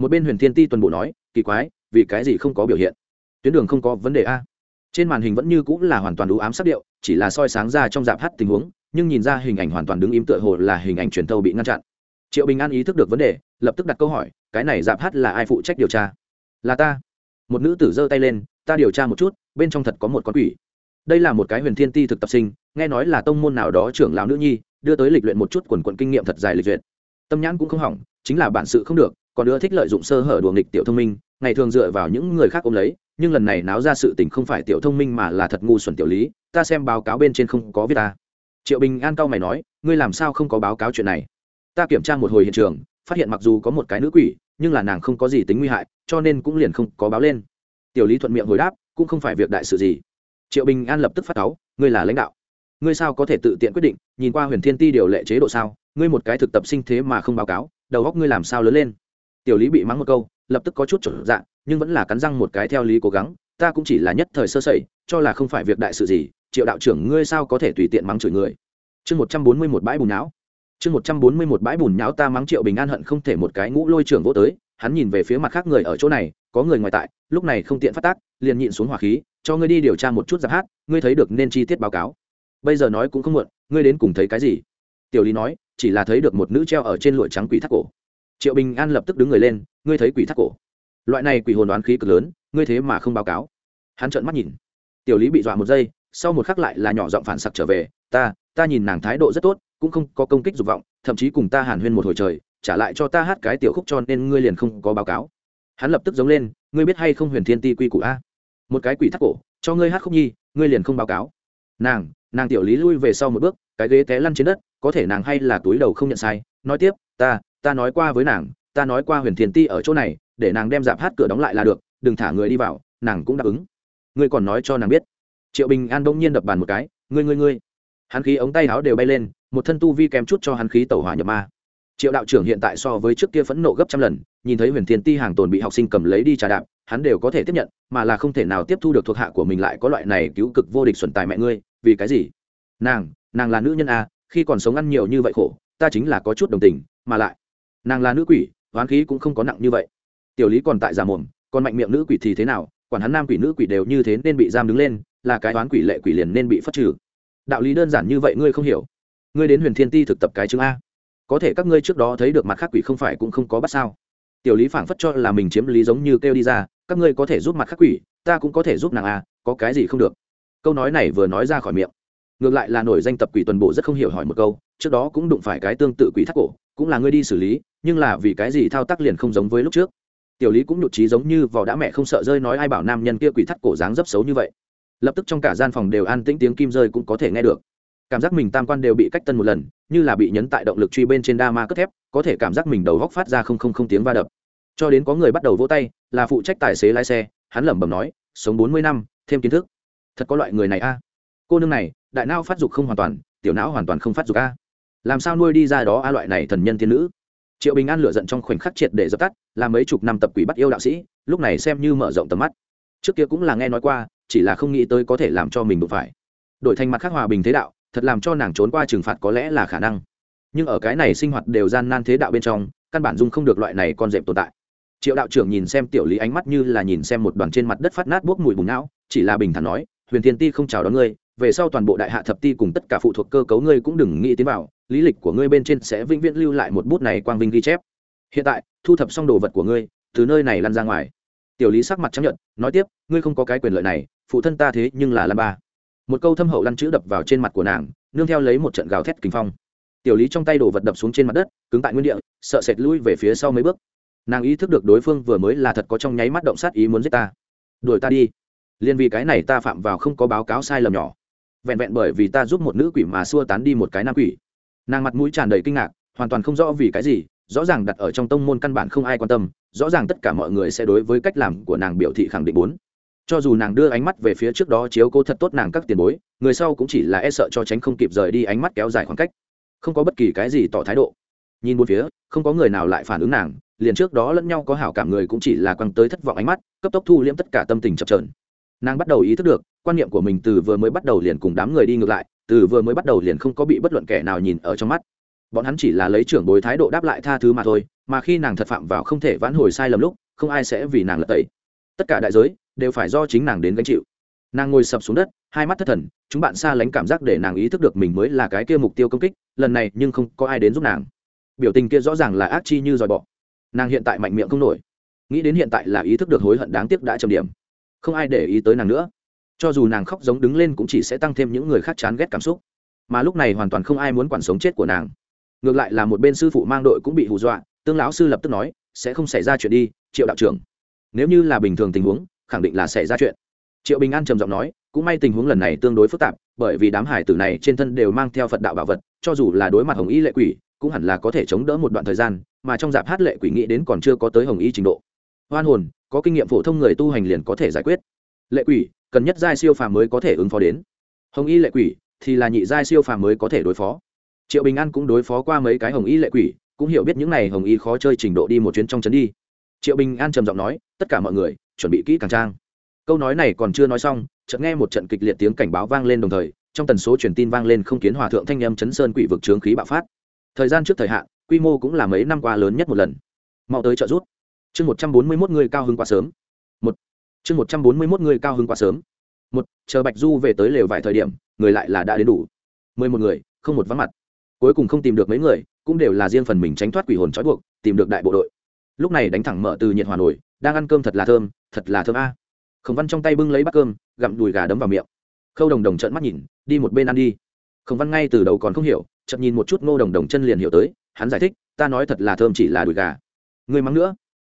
một bên huyền thiên ti tuần bộ nói, kỳ quái, vì cái gì không có biểu hiện? Tuyến đường không có vấn đề a. Trên màn hình vẫn như cũng là hoàn toàn đủ ám sắc điệu, chỉ là soi sáng ra trong dạp hát tình huống, nhưng nhìn ra hình ảnh hoàn toàn đứng im tựa hồ là hình ảnh truyền thâu bị ngăn chặn. Triệu bình an ý thức được vấn đề, lập tức đặt câu hỏi, cái này dạp hát là ai phụ trách điều tra? Là ta. Một nữ tử giơ tay lên, ta điều tra một chút, bên trong thật có một con quỷ. Đây là một cái huyền thiên ti thực tập sinh, nghe nói là tông môn nào đó trưởng lão nữ nhi, đưa tới lịch luyện một chút quần quận kinh nghiệm thật dài lịch duyệt. Tâm nhãn cũng không hỏng, chính là bản sự không được còn ưa thích lợi dụng sơ hở đùa nghịch tiểu thông minh, ngày thường dựa vào những người khác ôm lấy, nhưng lần này náo ra sự tình không phải tiểu thông minh mà là thật ngu xuẩn tiểu lý, ta xem báo cáo bên trên không có viết ta. Triệu bình an cao mày nói, ngươi làm sao không có báo cáo chuyện này? Ta kiểm tra một hồi hiện trường, phát hiện mặc dù có một cái nữ quỷ, nhưng là nàng không có gì tính nguy hại, cho nên cũng liền không có báo lên. Tiểu lý thuận miệng hồi đáp, cũng không phải việc đại sự gì. Triệu bình an lập tức phát cáu, ngươi là lãnh đạo. Ngươi sao có thể tự tiện quyết định, nhìn qua huyền thiên ti điều lệ chế độ sao? Ngươi một cái thực tập sinh thế mà không báo cáo, đầu góc ngươi làm sao lớn lên? Tiểu lý bị mắng một câu, lập tức có chút trở dạng nhưng vẫn là cắn răng một cái theo lý cố gắng, ta cũng chỉ là nhất thời sơ sẩy, cho là không phải việc đại sự gì, triệu đạo trưởng ngươi sao có thể tùy tiện mắng chửi người? Chương một trăm bốn mươi một bãi bùn não chương một trăm bốn mươi một bãi bùn nháo ta mắng triệu bình an hận không thể một cái ngũ lôi trưởng vô tới, hắn nhìn về phía mặt khác người ở chỗ này, có người ngoài tại, lúc này không tiện phát tác, liền nhịn xuống hỏa khí, cho ngươi đi điều tra một chút giáp hát, ngươi thấy được nên chi tiết báo cáo. Bây giờ nói cũng không muộn, ngươi đến cùng thấy cái gì? Tiểu lý nói, chỉ là thấy được một nữ treo ở trên lụa trắng quỷ thác cổ triệu bình an lập tức đứng người lên, ngươi thấy quỷ thác cổ? Loại này quỷ hồn đoán khí cực lớn, ngươi thế mà không báo cáo. Hắn trợn mắt nhìn. Tiểu lý bị dọa một giây, sau một khắc lại là nhỏ giọng phản sặc trở về, ta ta nhìn nàng thái độ rất tốt, cũng không có công kích dục vọng, thậm chí cùng ta hàn huyên một hồi trời, trả lại cho ta hát cái tiểu khúc cho nên ngươi liền không có báo cáo. Hắn lập tức giống lên, ngươi biết hay không huyền thiên ti quy củ a? Một cái quỷ thắt cổ, cho ngươi hát khúc nhi, ngươi liền không báo cáo. Nàng nàng tiểu lý lui về sau một bước, cái ghế té lăn trên đất, có thể nàng hay là túi đầu không nhận sai, nói tiếp, ta ta nói qua với nàng, ta nói qua huyền thiên ti ở chỗ này, để nàng đem dạp hát cửa đóng lại là được, đừng thả người đi vào, nàng cũng đáp ứng. Ngươi còn nói cho nàng biết. Triệu bình an bỗng nhiên đập bàn một cái, ngươi ngươi ngươi. Hắn khí ống tay áo đều bay lên, một thân tu vi kém chút cho hắn khí tẩu hỏa nhập ma. Triệu đạo trưởng hiện tại so với trước kia phẫn nộ gấp trăm lần, nhìn thấy huyền thiên ti hàng tồn bị học sinh cầm lấy đi trà đạp, hắn đều có thể tiếp nhận, mà là không thể nào tiếp thu được thuộc hạ của mình lại có loại này cứu cực vô địch xuẩn tài mẹ ngươi, vì cái gì? Nàng nàng là nữ nhân a khi còn sống ăn nhiều như vậy khổ, ta chính là có chút đồng tình, mà lại nàng là nữ quỷ hoán khí cũng không có nặng như vậy. Tiểu lý còn tại giả mồm, còn mạnh miệng nữ quỷ thì thế nào, quản hắn nam quỷ nữ quỷ đều như thế nên bị giam đứng lên, là cái oán quỷ lệ quỷ liền nên bị phát trừ. Đạo lý đơn giản như vậy ngươi không hiểu. Ngươi đến huyền thiên ti thực tập cái chứng a. Có thể các ngươi trước đó thấy được mặt khác quỷ không phải cũng không có bắt sao. Tiểu lý phảng phất cho là mình chiếm lý giống như kêu đi ra, các ngươi có thể giúp mặt khác quỷ, ta cũng có thể giúp nàng a, có cái gì không được. Câu nói này vừa nói ra khỏi miệng. Ngược lại là nổi danh tập quỷ tuần bộ rất không hiểu hỏi một câu, trước đó cũng đụng phải cái tương tự quỷ thác cổ, cũng là ngươi đi xử lý nhưng là vì cái gì thao tác liền không giống với lúc trước. Tiểu lý cũng nhụt trí giống như vỏ đã mẹ không sợ rơi nói ai bảo nam nhân kia quỷ thắt cổ dáng dấp xấu như vậy. Lập tức trong cả gian phòng đều an tĩnh tiếng kim rơi cũng có thể nghe được. Cảm giác mình tam quan đều bị cách tân một lần, như là bị nhấn tại động lực truy bên trên đa ma cất thép, có thể cảm giác mình đầu góc phát ra không không không tiếng va đập. Cho đến có người bắt đầu vỗ tay, là phụ trách tài xế lái xe, hắn lẩm bẩm nói, sống bốn mươi năm, thêm kiến thức. Thật có loại người này a. Cô nương này, đại não phát dục không hoàn toàn, tiểu não hoàn toàn không phát dục a. Làm sao nuôi đi ra đó a loại này thần nhân thiên nữ? Triệu bình an lựa giận trong khoảnh khắc triệt để dập tắt, là mấy chục năm tập quỷ bắt yêu đạo sĩ, lúc này xem như mở rộng tầm mắt. Trước kia cũng là nghe nói qua, chỉ là không nghĩ tới có thể làm cho mình đụng phải. Đổi thành mặt khác hòa bình thế đạo, thật làm cho nàng trốn qua trừng phạt có lẽ là khả năng. Nhưng ở cái này sinh hoạt đều gian nan thế đạo bên trong, căn bản dung không được loại này con dẹp tồn tại. Triệu đạo trưởng nhìn xem tiểu lý ánh mắt như là nhìn xem một đoàn trên mặt đất phát nát bốc mùi bùn não, chỉ là bình thản nói, huyền thiên ti không chào đón ngươi, về sau toàn bộ đại hạ thập ti cùng tất cả phụ thuộc cơ cấu ngươi cũng đừng nghĩ tiến vào lý lịch của ngươi bên trên sẽ vĩnh viễn lưu lại một bút này quang vinh ghi chép. Hiện tại, thu thập xong đồ vật của ngươi, từ nơi này lăn ra ngoài. Tiểu lý sắc mặt chấp nhận nói tiếp, ngươi không có cái quyền lợi này, phụ thân ta thế nhưng là lan ba. Một câu thâm hậu lăn chữ đập vào trên mặt của nàng, nương theo lấy một trận gào thét kinh phong. Tiểu lý trong tay đồ vật đập xuống trên mặt đất, cứng tại nguyên địa, sợ sệt lui về phía sau mấy bước. Nàng ý thức được đối phương vừa mới là thật có trong nháy mắt động sát ý muốn giết ta. Đuổi ta đi. Liên vì cái này ta phạm vào không có báo cáo sai lầm nhỏ. Vẹn vẹn bởi vì ta giúp một nữ quỷ mà xua tán đi một cái nam quỷ nàng mặt mũi tràn đầy kinh ngạc, hoàn toàn không rõ vì cái gì, rõ ràng đặt ở trong tông môn căn bản không ai quan tâm, rõ ràng tất cả mọi người sẽ đối với cách làm của nàng biểu thị khẳng định bốn. Cho dù nàng đưa ánh mắt về phía trước đó chiếu cố thật tốt nàng các tiền bối, người sau cũng chỉ là e sợ cho tránh không kịp rời đi ánh mắt kéo dài khoảng cách. Không có bất kỳ cái gì tỏ thái độ. Nhìn một phía, không có người nào lại phản ứng nàng, liền trước đó lẫn nhau có hảo cảm người cũng chỉ là quăng tới thất vọng ánh mắt, cấp tốc thu liễm tất cả tâm tình chập trờn nàng bắt đầu ý thức được, quan niệm của mình từ vừa mới bắt đầu liền cùng đám người đi ngược lại từ vừa mới bắt đầu liền không có bị bất luận kẻ nào nhìn ở trong mắt. Bọn hắn chỉ là lấy trưởng bối thái độ đáp lại tha thứ mà thôi, mà khi nàng thật phạm vào không thể vãn hồi sai lầm lúc, không ai sẽ vì nàng lật tẩy. Tất cả đại giới đều phải do chính nàng đến gánh chịu. Nàng ngồi sập xuống đất, hai mắt thất thần, chúng bạn xa lánh cảm giác để nàng ý thức được mình mới là cái kia mục tiêu công kích, lần này nhưng không có ai đến giúp nàng. Biểu tình kia rõ ràng là ác chi như dòi bọ. Nàng hiện tại mạnh miệng không nổi. Nghĩ đến hiện tại là ý thức được hối hận đáng tiếc đã trầm điểm. Không ai để ý tới nàng nữa cho dù nàng khóc giống đứng lên cũng chỉ sẽ tăng thêm những người khác chán ghét cảm xúc. Mà lúc này hoàn toàn không ai muốn quản sống chết của nàng. Ngược lại là một bên sư phụ mang đội cũng bị hù dọa, tương lão sư lập tức nói, sẽ không xảy ra chuyện đi, triệu đạo trưởng. Nếu như là bình thường tình huống, khẳng định là xảy ra chuyện. Triệu bình an trầm giọng nói, cũng may tình huống lần này tương đối phức tạp, bởi vì đám hải tử này trên thân đều mang theo phật đạo bảo vật, cho dù là đối mặt hồng y lệ quỷ, cũng hẳn là có thể chống đỡ một đoạn thời gian, mà trong dạp hát lệ quỷ nghĩ đến còn chưa có tới hồng y trình độ. Hoan hồn, có kinh nghiệm phổ thông người tu hành liền có thể giải quyết lệ quỷ, cần nhất giai siêu phàm mới có thể ứng phó đến. Hồng y lệ quỷ thì là nhị giai siêu phàm mới có thể đối phó. Triệu bình an cũng đối phó qua mấy cái hồng y lệ quỷ, cũng hiểu biết những này hồng y khó chơi trình độ đi một chuyến trong trấn đi. Triệu bình an trầm giọng nói, tất cả mọi người, chuẩn bị kỹ càng trang. Câu nói này còn chưa nói xong, chợt nghe một trận kịch liệt tiếng cảnh báo vang lên đồng thời, trong tần số truyền tin vang lên không kiến hòa thượng thanh âm chấn sơn quỷ vực trướng khí bạo phát. Thời gian trước thời hạn, quy mô cũng là mấy năm qua lớn nhất một lần. Mau tới trợ rút chương một trăm bốn mươi mốt người cao hứng quá sớm chương một trăm bốn mươi mốt người cao hứng quá sớm. Một, chờ bạch du về tới lều vài thời điểm, người lại là đã đến đủ. Mười một người, không một vắng mặt. Cuối cùng không tìm được mấy người, cũng đều là riêng phần mình tránh thoát quỷ hồn trói buộc, tìm được đại bộ đội. Lúc này đánh thẳng mở từ nhiệt hòa nổi, đang ăn cơm thật là thơm, thật là thơm a. Khổng văn trong tay bưng lấy bát cơm, gặm đùi gà đấm vào miệng. Khâu đồng đồng trợn mắt nhìn, đi một bên ăn đi. Khổng văn ngay từ đầu còn không hiểu chậm nhìn một chút ngô đồng đồng chân liền hiểu tới, hắn giải thích, ta nói thật là thơm chỉ là đùi gà. Người mắng nữa.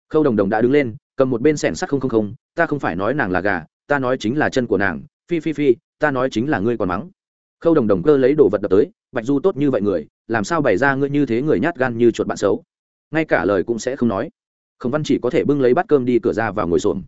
Khâu đồng đồng đã đứng lên, cầm một bên sẻn sắt không không không ta không phải nói nàng là gà, ta nói chính là chân của nàng, phi phi phi, ta nói chính là ngươi còn mắng. Khâu đồng đồng cơ lấy đồ vật đập tới, bạch du tốt như vậy người, làm sao bày ra ngươi như thế người nhát gan như chuột bạn xấu? Ngay cả lời cũng sẽ không nói. Khổng văn chỉ có thể bưng lấy bát cơm đi cửa ra và ngồi xổm.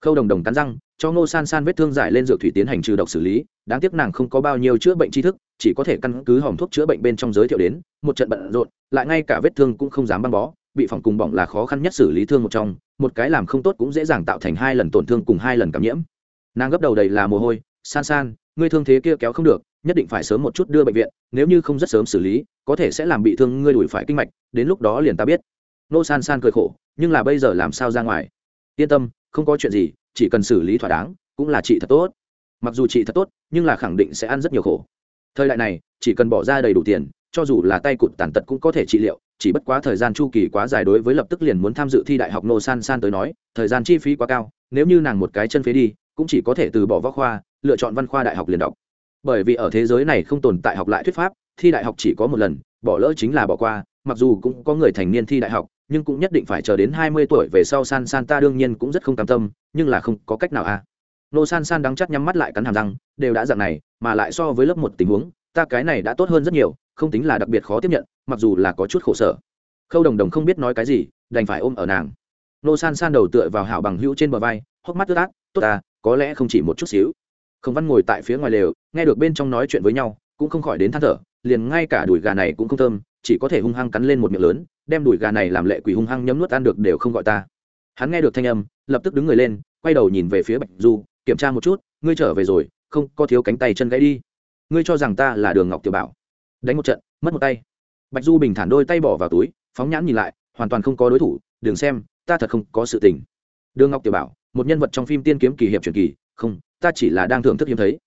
Khâu đồng đồng cắn răng, cho ngô san san vết thương giải lên dược thủy tiến hành trừ độc xử lý, đáng tiếc nàng không có bao nhiêu chữa bệnh tri thức, chỉ có thể căn cứ hòm thuốc chữa bệnh bên trong giới thiệu đến, một trận bận rộn, lại ngay cả vết thương cũng không dám băng bó bị phòng cùng bỏng là khó khăn nhất xử lý thương một trong, một cái làm không tốt cũng dễ dàng tạo thành hai lần tổn thương cùng hai lần cảm nhiễm. Nàng gấp đầu đầy là mồ hôi, san san, ngươi thương thế kia kéo không được, nhất định phải sớm một chút đưa bệnh viện, nếu như không rất sớm xử lý, có thể sẽ làm bị thương ngươi đuổi phải kinh mạch, đến lúc đó liền ta biết. Nô san san cười khổ, nhưng là bây giờ làm sao ra ngoài? Yên tâm, không có chuyện gì, chỉ cần xử lý thỏa đáng, cũng là chị thật tốt. Mặc dù chị thật tốt, nhưng là khẳng định sẽ ăn rất nhiều khổ. Thời đại này, chỉ cần bỏ ra đầy đủ tiền, cho dù là tay cụt tàn tật cũng có thể trị liệu chỉ bất quá thời gian chu kỳ quá dài đối với lập tức liền muốn tham dự thi đại học nô san san tới nói, thời gian chi phí quá cao, nếu như nàng một cái chân phế đi, cũng chỉ có thể từ bỏ võ khoa, lựa chọn văn khoa đại học liền đọc. Bởi vì ở thế giới này không tồn tại học lại thuyết pháp, thi đại học chỉ có một lần, bỏ lỡ chính là bỏ qua, mặc dù cũng có người thành niên thi đại học, nhưng cũng nhất định phải chờ đến hai mươi tuổi về sau san san ta đương nhiên cũng rất không cam tâm, nhưng là không có cách nào à. Nô san san đắng chắc nhắm mắt lại cắn hàm răng, đều đã dạng này, mà lại so với lớp một tình huống, ta cái này đã tốt hơn rất nhiều không tính là đặc biệt khó tiếp nhận, mặc dù là có chút khổ sở. Khâu đồng đồng không biết nói cái gì, đành phải ôm ở nàng. Nô san san đầu tựa vào hảo bằng hữu trên bờ vai, hốc mắt ướt át, tốt ta, có lẽ không chỉ một chút xíu. Không văn ngồi tại phía ngoài lều, nghe được bên trong nói chuyện với nhau, cũng không khỏi đến than thở, liền ngay cả đùi gà này cũng không thơm, chỉ có thể hung hăng cắn lên một miệng lớn, đem đùi gà này làm lệ quỷ hung hăng nhấm nuốt ăn được đều không gọi ta. Hắn nghe được thanh âm, lập tức đứng người lên, quay đầu nhìn về phía bạch du, kiểm tra một chút, ngươi trở về rồi, không có thiếu cánh tay chân gãy đi. Ngươi cho rằng ta là đường ngọc tiểu bảo đánh một trận, mất một tay. Bạch du bình thản đôi tay bỏ vào túi, phóng nhãn nhìn lại, hoàn toàn không có đối thủ, đừng xem, ta thật không có sự tình. Đường ngọc tiểu bảo, một nhân vật trong phim tiên kiếm kỳ hiệp truyền kỳ, không, ta chỉ là đang thưởng thức hiếm thấy.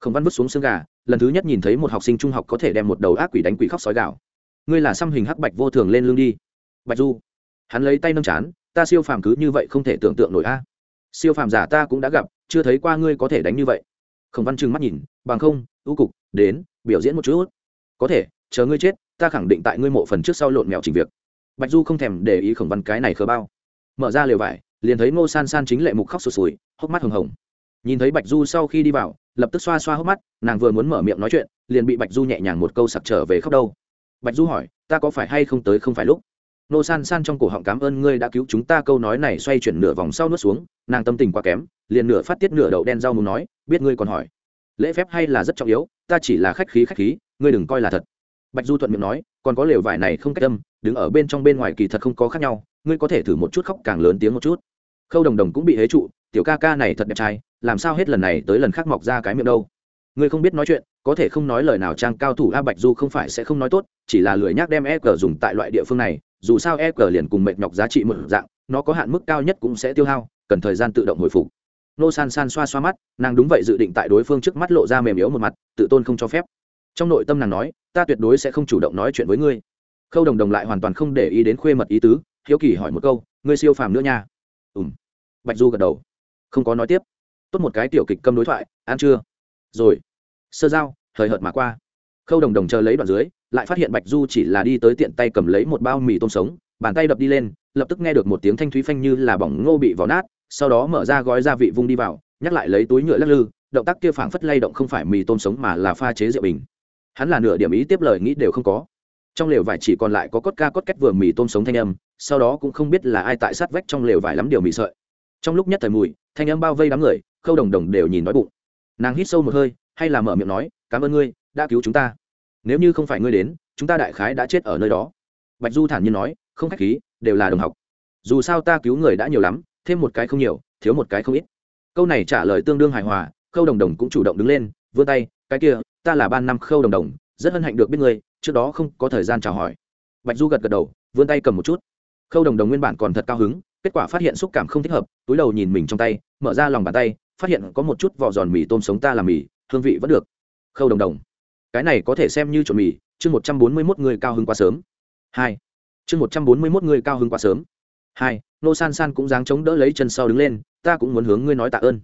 Khổng văn vứt xuống xương gà, lần thứ nhất nhìn thấy một học sinh trung học có thể đem một đầu ác quỷ đánh quỷ khóc sói gạo ngươi là xăm hình hắc bạch vô thường lên lưng đi. Bạch du, hắn lấy tay nâng chán, ta siêu phàm cứ như vậy không thể tưởng tượng nổi a. À. Siêu phàm giả ta cũng đã gặp, chưa thấy qua ngươi có thể đánh như vậy. Khổng văn trừng mắt nhìn, bằng không, ưu cục, đến, biểu diễn một chút có thể, chờ ngươi chết, ta khẳng định tại ngươi mộ phần trước sau lộn mèo trình việc. Bạch du không thèm để ý khổng văn cái này khờ bao. Mở ra lều vải, liền thấy ngô san san chính lệ mục khóc sụt sùi, hốc mắt hồng hồng. Nhìn thấy bạch du sau khi đi vào, lập tức xoa xoa hốc mắt, nàng vừa muốn mở miệng nói chuyện, liền bị bạch du nhẹ nhàng một câu sặc trở về khóc đâu. Bạch du hỏi, ta có phải hay không tới không phải lúc? Nô san san trong cổ họng cảm ơn ngươi đã cứu chúng ta, câu nói này xoay chuyển nửa vòng sau nuốt xuống, nàng tâm tình quá kém, liền nửa phát tiết nửa đậu đen rau muốn nói, biết ngươi còn hỏi, lễ phép hay là rất trọng yếu, ta chỉ là khách khí khách khí ngươi đừng coi là thật. Bạch du thuận miệng nói, còn có lều vải này không cách tâm đứng ở bên trong bên ngoài kỳ thật không có khác nhau, ngươi có thể thử một chút khóc càng lớn tiếng một chút. Khâu đồng đồng cũng bị hế trụ, tiểu ca ca này thật đẹp trai, làm sao hết lần này tới lần khác mọc ra cái miệng đâu? Ngươi không biết nói chuyện, có thể không nói lời nào trang cao thủ a bạch du không phải sẽ không nói tốt, chỉ là lười nhác đem e g dùng tại loại địa phương này, dù sao e g liền cùng mệt nhọc giá trị một dạng, nó có hạn mức cao nhất cũng sẽ tiêu hao, cần thời gian tự động hồi phục. Nô san san xoa xoa mắt, nàng đúng vậy dự định tại đối phương trước mắt lộ ra mềm yếu một mặt, tự tôn không cho phép trong nội tâm nàng nói, ta tuyệt đối sẽ không chủ động nói chuyện với ngươi. Khâu đồng đồng lại hoàn toàn không để ý đến khuê mật ý tứ, hiếu kỳ hỏi một câu, ngươi siêu phàm nữa nha. Ùm bạch du gật đầu. Không có nói tiếp. Tốt một cái tiểu kịch câm đối thoại, ăn chưa rồi. Sơ giao, hời hợt mà qua. Khâu đồng đồng chờ lấy đoạn dưới, lại phát hiện bạch du chỉ là đi tới tiện tay cầm lấy một bao mì tôm sống, bàn tay đập đi lên, lập tức nghe được một tiếng thanh thúy phanh như là bỏng ngô bị vỏ nát, sau đó mở ra gói gia vị vung đi vào, nhắc lại lấy túi nhựa lắc lư, động tác kia phảng phất lay động không phải mì tôm sống mà là pha chế rượu bình hắn là nửa điểm ý tiếp lời nghĩ đều không có. Trong lều vải chỉ còn lại có cốt ca cốt cách vừa mì tôm sống thanh âm, sau đó cũng không biết là ai tại sát vách trong lều vải lắm điều mì sợi. Trong lúc nhất thời mùi, thanh âm bao vây đám người, khâu đồng đồng đều nhìn đói bụng. Nàng hít sâu một hơi, hay là mở miệng nói, cảm ơn ngươi, đã cứu chúng ta. Nếu như không phải ngươi đến, chúng ta đại khái đã chết ở nơi đó. Bạch du thản nhiên nói, không khách khí, đều là đồng học. Dù sao ta cứu người đã nhiều lắm, thêm một cái không nhiều, thiếu một cái không ít. Câu này trả lời tương đương hài hòa, khâu đồng đồng cũng chủ động đứng lên, vươn tay, cái kia ta là ban năm khâu đồng đồng, rất hân hạnh được biết ngươi, trước đó không có thời gian chào hỏi. Bạch du gật gật đầu, vươn tay cầm một chút. Khâu đồng đồng nguyên bản còn thật cao hứng, kết quả phát hiện xúc cảm không thích hợp, túi đầu nhìn mình trong tay, mở ra lòng bàn tay, phát hiện có một chút vỏ giòn mì tôm sống ta làm mì, hương vị vẫn được. Khâu đồng đồng, cái này có thể xem như trộn mì, chương một trăm bốn mươi mốt người cao hứng quá sớm. Hai, chương một trăm bốn mươi mốt người cao hứng quá sớm. Hai, nô san san cũng dáng chống đỡ lấy chân sau đứng lên, ta cũng muốn hướng ngươi nói tạ ơn.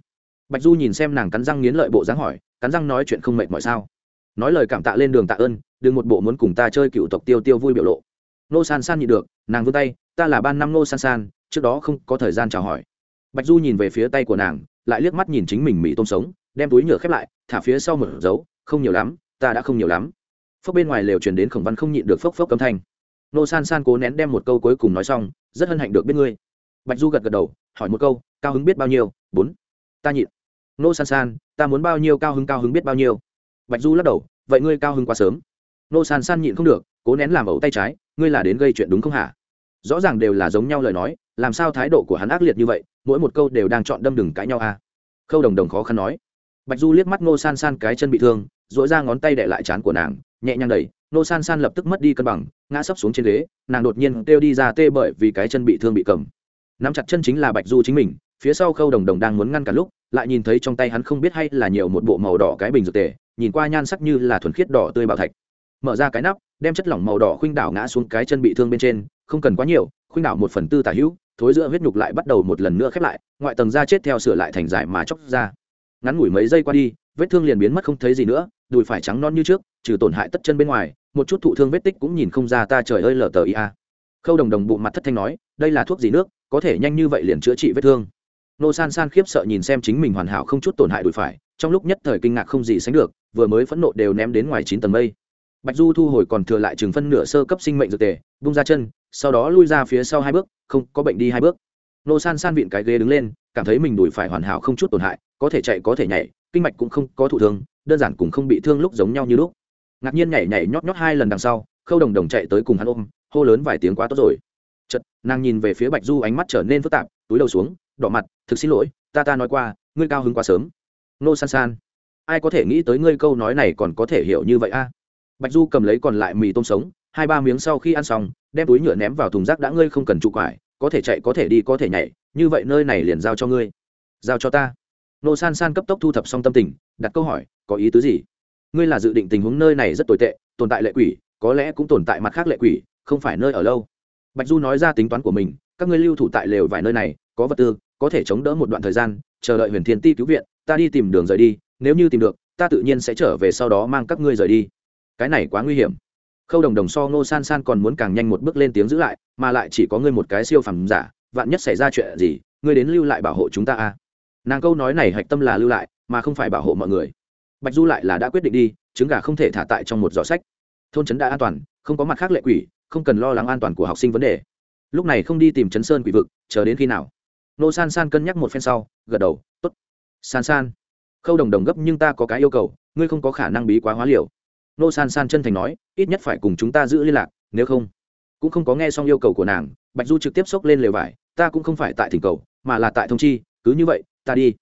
Bạch du nhìn xem nàng cắn răng nghiến lợi bộ dáng hỏi cắn răng nói chuyện không mệt mỏi sao? Nói lời cảm tạ lên đường tạ ơn, đừng một bộ muốn cùng ta chơi cựu tộc tiêu tiêu vui biểu lộ. Nô san san nhị được, nàng vươn tay, ta là ban năm nô san san, trước đó không có thời gian chào hỏi. Bạch du nhìn về phía tay của nàng, lại liếc mắt nhìn chính mình mỹ tôm sống, đem túi nhựa khép lại, thả phía sau một dấu, không nhiều lắm, ta đã không nhiều lắm. Phốc bên ngoài lều truyền đến khổng văn không nhịn được phốc phốc cấm thanh. Nô san san cố nén đem một câu cuối cùng nói xong, rất hân hạnh được biết ngươi. Bạch du gật gật đầu, hỏi một câu, cao hứng biết bao nhiêu? Bốn. Ta nhịn nô san san, ta muốn bao nhiêu cao hứng cao hứng biết bao nhiêu. Bạch du lắc đầu, vậy ngươi cao hứng quá sớm. Nô san san nhịn không được, cố nén làm ẩu tay trái, ngươi là đến gây chuyện đúng không hả? Rõ ràng đều là giống nhau lời nói, làm sao thái độ của hắn ác liệt như vậy, mỗi một câu đều đang chọn đâm đừng cãi nhau à? Khâu đồng đồng khó khăn nói. Bạch du liếc mắt nô san san cái chân bị thương dội ra ngón tay để lại chán của nàng, nhẹ nhàng đẩy, nô san san lập tức mất đi cân bằng, ngã sấp xuống trên ghế, nàng đột nhiên kêu đi ra tê bởi vì cái chân bị thương bị cầm. Nắm chặt chân chính là bạch du chính mình, phía sau khâu đồng đồng đang muốn ngăn cả lúc lại nhìn thấy trong tay hắn không biết hay là nhiều một bộ màu đỏ cái bình dược tề, nhìn qua nhan sắc như là thuần khiết đỏ tươi bảo thạch. Mở ra cái nắp, đem chất lỏng màu đỏ khuynh đảo ngã xuống cái chân bị thương bên trên, không cần quá nhiều, khuynh đảo một phần tư tả hữu, thối giữa huyết nhục lại bắt đầu một lần nữa khép lại, ngoại tầng da chết theo sửa lại thành dải mà chóc ra. Ngắn ngủi mấy giây qua đi, vết thương liền biến mất không thấy gì nữa, đùi phải trắng non như trước, trừ tổn hại tất chân bên ngoài, một chút thụ thương vết tích cũng nhìn không ra ta trời ơi lờ tờ ia khâu đồng đồng bụng mặt thất thanh nói, đây là thuốc gì nước, có thể nhanh như vậy liền chữa trị vết thương nô san san khiếp sợ nhìn xem chính mình hoàn hảo không chút tổn hại đùi phải, trong lúc nhất thời kinh ngạc không gì sánh được, vừa mới phẫn nộ đều ném đến ngoài chín tầng mây. Bạch du thu hồi còn thừa lại chừng phân nửa sơ cấp sinh mệnh dược tề bung ra chân, sau đó lui ra phía sau hai bước, không, có bệnh đi hai bước. Nô san san vịn cái ghế đứng lên, cảm thấy mình đùi phải hoàn hảo không chút tổn hại, có thể chạy có thể nhảy, kinh mạch cũng không có thụ thương, đơn giản cũng không bị thương lúc giống nhau như lúc. Ngạc nhiên nhảy nhảy nhót nhót hai lần đằng sau, khâu đồng đồng chạy tới cùng hắn ôm, hô lớn vài tiếng quá tốt rồi. Chật nàng nhìn về phía bạch du ánh mắt trở nên phức tạp, túi đầu xuống, đỏ mặt thực xin lỗi, ta ta nói qua, ngươi cao hứng quá sớm. Nô san san, ai có thể nghĩ tới ngươi câu nói này còn có thể hiểu như vậy a? Bạch du cầm lấy còn lại mì tôm sống, hai ba miếng sau khi ăn xong, đem túi nhựa ném vào thùng rác đã ngươi không cần trụ quải, có thể chạy, có thể đi, có thể nhảy, như vậy nơi này liền giao cho ngươi. Giao cho ta. Nô san san cấp tốc thu thập xong tâm tình, đặt câu hỏi, có ý tứ gì? Ngươi là dự định tình huống nơi này rất tồi tệ, tồn tại lệ quỷ, có lẽ cũng tồn tại mặt khác lệ quỷ, không phải nơi ở lâu. Bạch du nói ra tính toán của mình, các ngươi lưu thủ tại lều vài nơi này, có vật tư có thể chống đỡ một đoạn thời gian, chờ đợi huyền thiên ti cứu viện, ta đi tìm đường rời đi, nếu như tìm được, ta tự nhiên sẽ trở về sau đó mang các ngươi rời đi. Cái này quá nguy hiểm. Khâu đồng đồng so ngô san san còn muốn càng nhanh một bước lên tiếng giữ lại, mà lại chỉ có ngươi một cái siêu phẩm giả, vạn nhất xảy ra chuyện gì, ngươi đến lưu lại bảo hộ chúng ta à? Nàng câu nói này hạch tâm là lưu lại, mà không phải bảo hộ mọi người. Bạch du lại là đã quyết định đi, trứng gà không thể thả tại trong một giỏ sách. Thôn trấn đã an toàn, không có mặt khác lệ quỷ, không cần lo lắng an toàn của học sinh vấn đề. Lúc này không đi tìm chấn sơn quỷ vực, chờ đến khi nào? Nô san san cân nhắc một phen sau, gật đầu t ố t san san. Khâu đồng đồng gấp, nhưng ta có cái yêu cầu, ngươi không có khả năng bí quá hóa liều. Nô san san chân thành nói, ít nhất phải cùng chúng ta giữ liên lạc, nếu không, cũng không có nghe xong yêu cầu của nàng. Bạch du trực tiếp xốc lên lều vải, ta cũng không phải tại thỉnh cầu, mà là tại thông chi, cứ như vậy, ta đi.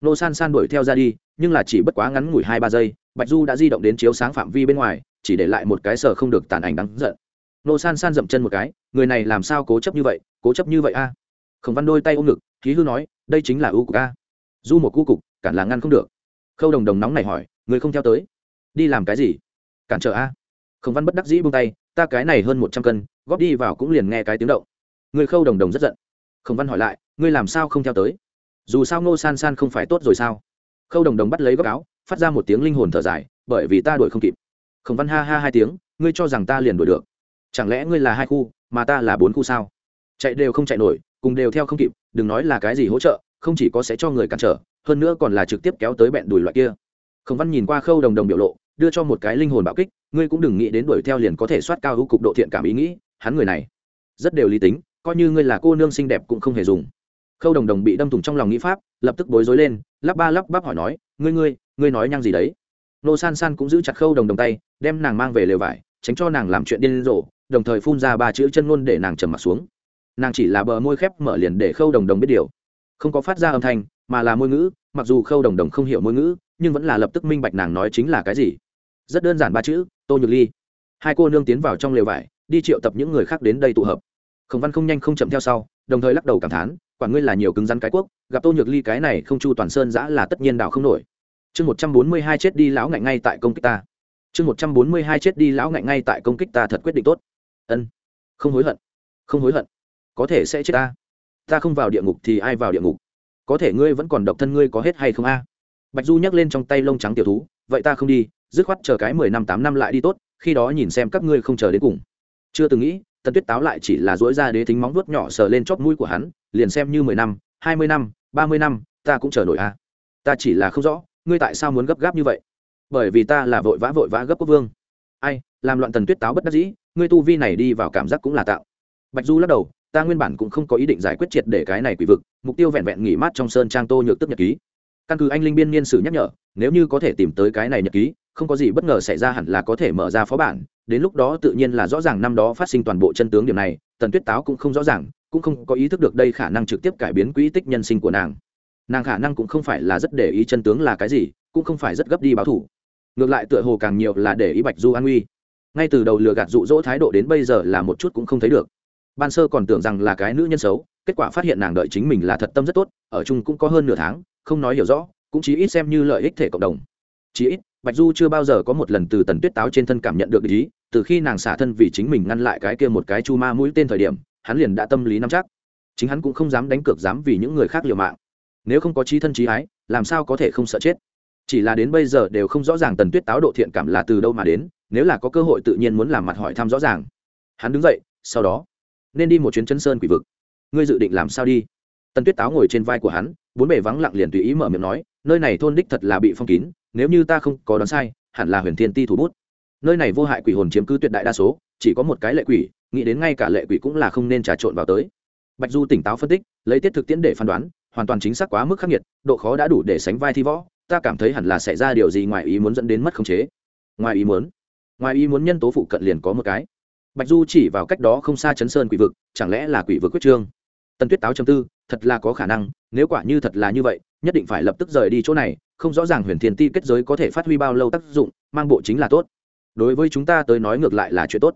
Nô san san đuổi theo ra đi, nhưng là chỉ bất quá ngắn ngủi hai ba giây, bạch du đã di động đến chiếu sáng phạm vi bên ngoài, chỉ để lại một cái sở không được tàn ảnh đáng giận. Nô san san dậm chân một cái, người này làm sao cố chấp như vậy, cố chấp như vậy a? Khổng văn đôi tay ôm ngực, khí hư nói, đây chính là ưu cục a. Du một cu cục, cản là ngăn không được. Khâu đồng đồng nóng này hỏi, người không theo tới? Đi làm cái gì? Cản trở a. Khổng văn bất đắc dĩ buông tay, ta cái này hơn một trăm cân, góp đi vào cũng liền nghe cái tiếng động. Người khâu đồng đồng rất giận. Khổng văn hỏi lại, ngươi làm sao không theo tới? Dù sao ngô san san không phải tốt rồi sao? Khâu đồng đồng bắt lấy góc áo, phát ra một tiếng linh hồn thở dài, bởi vì ta đuổi không kịp. Khổng văn ha ha hai tiếng, ngươi cho rằng ta liền đuổi được? Chẳng lẽ ngươi là hai khu, mà ta là bốn khu sao? Chạy đều không chạy nổi cùng đều theo không kịp, đừng nói là cái gì hỗ trợ, không chỉ có sẽ cho người cản trở, hơn nữa còn là trực tiếp kéo tới bẹn đùi loại kia. Khổng văn nhìn qua khâu đồng đồng biểu lộ, đưa cho một cái linh hồn bạo kích, ngươi cũng đừng nghĩ đến đuổi theo liền có thể soát cao hữu cục độ thiện cảm ý nghĩ, hắn người này rất đều lý tính, coi như ngươi là cô nương xinh đẹp cũng không hề dùng. Khâu đồng đồng bị đâm thủng trong lòng nghĩ pháp, lập tức bối rối lên, lắp ba lắp bắp hỏi nói, ngươi ngươi ngươi nói nhăng gì đấy? Nô san san cũng giữ chặt khâu đồng đồng tay, đem nàng mang về lều vải, tránh cho nàng làm chuyện điên rồ, đồng thời phun ra ba chữ chân ngôn để nàng trầm mặt xuống nàng chỉ là bờ môi khép mở liền để khâu đồng đồng biết điều. Không có phát ra âm thanh, mà là môi ngữ, mặc dù khâu đồng đồng không hiểu môi ngữ, nhưng vẫn là lập tức minh bạch nàng nói chính là cái gì. Rất đơn giản ba chữ, tô nhược ly. Hai cô nương tiến vào trong lều vải, đi triệu tập những người khác đến đây tụ hợp. Khổng văn không nhanh không chậm theo sau, đồng thời lắc đầu cảm thán quản ngươi là nhiều cứng rắn cái quốc, gặp tô nhược ly cái này không chu toàn sơn giã là tất nhiên đào không nổi. Chương một trăm bốn mươi hai chết đi lão ngạnh ngay tại công kích ta. Chương một trăm bốn mươi hai chết đi lão ngạnh ngay tại công kích ta thật quyết định tốt. Ân. Không hối hận. Không hối hận có thể sẽ chết ta. Ta không vào địa ngục thì ai vào địa ngục? Có thể ngươi vẫn còn độc thân ngươi có hết hay không a? Bạch du nhắc lên trong tay lông trắng tiểu thú, vậy ta không đi, dứt khoát chờ cái mười năm tám năm lại đi tốt, khi đó nhìn xem các ngươi không chờ đến cùng. Chưa từng nghĩ, tần tuyết táo lại chỉ là dỗi ra đế thính móng vuốt nhỏ sờ lên chóp mũi của hắn, liền xem như mười năm, hai mươi năm, ba mươi năm, ta cũng chờ nổi a. Ta chỉ là không rõ, ngươi tại sao muốn gấp gáp như vậy? Bởi vì ta là vội vã vội vã gấp quốc vương. Ai, làm loạn tần tuyết táo bất đắc dĩ, ngươi tu vi này đi vào cảm giác cũng là tạo. Bạch du lắc đầu ta nguyên bản cũng không có ý định giải quyết triệt để cái này quỷ vực, mục tiêu vẹn vẹn nghỉ mát trong sơn trang tô nhược tức nhật ký. Căn cứ anh linh biên niên sử nhắc nhở, nếu như có thể tìm tới cái này nhật ký, không có gì bất ngờ xảy ra hẳn là có thể mở ra phó bản, đến lúc đó tự nhiên là rõ ràng năm đó phát sinh toàn bộ chân tướng điểm này, tần tuyết táo cũng không rõ ràng, cũng không có ý thức được đây khả năng trực tiếp cải biến quỹ tích nhân sinh của nàng. Nàng khả năng cũng không phải là rất để ý chân tướng là cái gì, cũng không phải rất gấp đi báo thủ. Ngược lại tựa hồ càng nhiều là để ý bạch du an uy. Ngay từ đầu lừa gạt dụ dỗ thái độ đến bây giờ là một chút cũng không thấy được ban sơ còn tưởng rằng là cái nữ nhân xấu, kết quả phát hiện nàng đợi chính mình là thật tâm rất tốt, ở chung cũng có hơn nửa tháng, không nói hiểu rõ, cũng chỉ ít xem như lợi ích thể cộng đồng. Chỉ ít, bạch du chưa bao giờ có một lần từ tần tuyết táo trên thân cảm nhận được ý, từ khi nàng xả thân vì chính mình ngăn lại cái kia một cái chu ma mũi tên thời điểm, hắn liền đã tâm lý nắm chắc. Chính hắn cũng không dám đánh cược dám vì những người khác liều mạng. Nếu không có trí thân trí ái, làm sao có thể không sợ chết? Chỉ là đến bây giờ đều không rõ ràng tần tuyết táo độ thiện cảm là từ đâu mà đến, nếu là có cơ hội tự nhiên muốn làm mặt hỏi thăm rõ ràng. Hắn đứng dậy, sau đó nên đi một chuyến chân sơn quỷ vực. Ngươi dự định làm sao đi? Tần tuyết táo ngồi trên vai của hắn, bốn bề vắng lặng liền tùy ý mở miệng nói, nơi này thôn đích thật là bị phong kín, nếu như ta không có đoán sai, hẳn là huyền thiên ti thủ bút. Nơi này vô hại quỷ hồn chiếm cứ tuyệt đại đa số, chỉ có một cái lệ quỷ, nghĩ đến ngay cả lệ quỷ cũng là không nên trà trộn vào tới. Bạch du tỉnh táo phân tích, lấy tiết thực tiễn để phán đoán, hoàn toàn chính xác quá mức khắc nghiệt, độ khó đã đủ để sánh vai thi võ, ta cảm thấy hẳn là xảy ra điều gì ngoài ý muốn dẫn đến mất khống chế. Ngoài ý muốn? Ngoài ý muốn nhân tố phụ cận liền có một cái bạch du chỉ vào cách đó không xa chấn sơn quỷ vực, chẳng lẽ là quỷ vực quyết trương? Tần tuyết táo chấm tư, thật là có khả năng, nếu quả như thật là như vậy, nhất định phải lập tức rời đi chỗ này, không rõ ràng huyền thiên ti kết giới có thể phát huy bao lâu tác dụng, mang bộ chính là tốt. Đối với chúng ta tới nói ngược lại là chuyện tốt.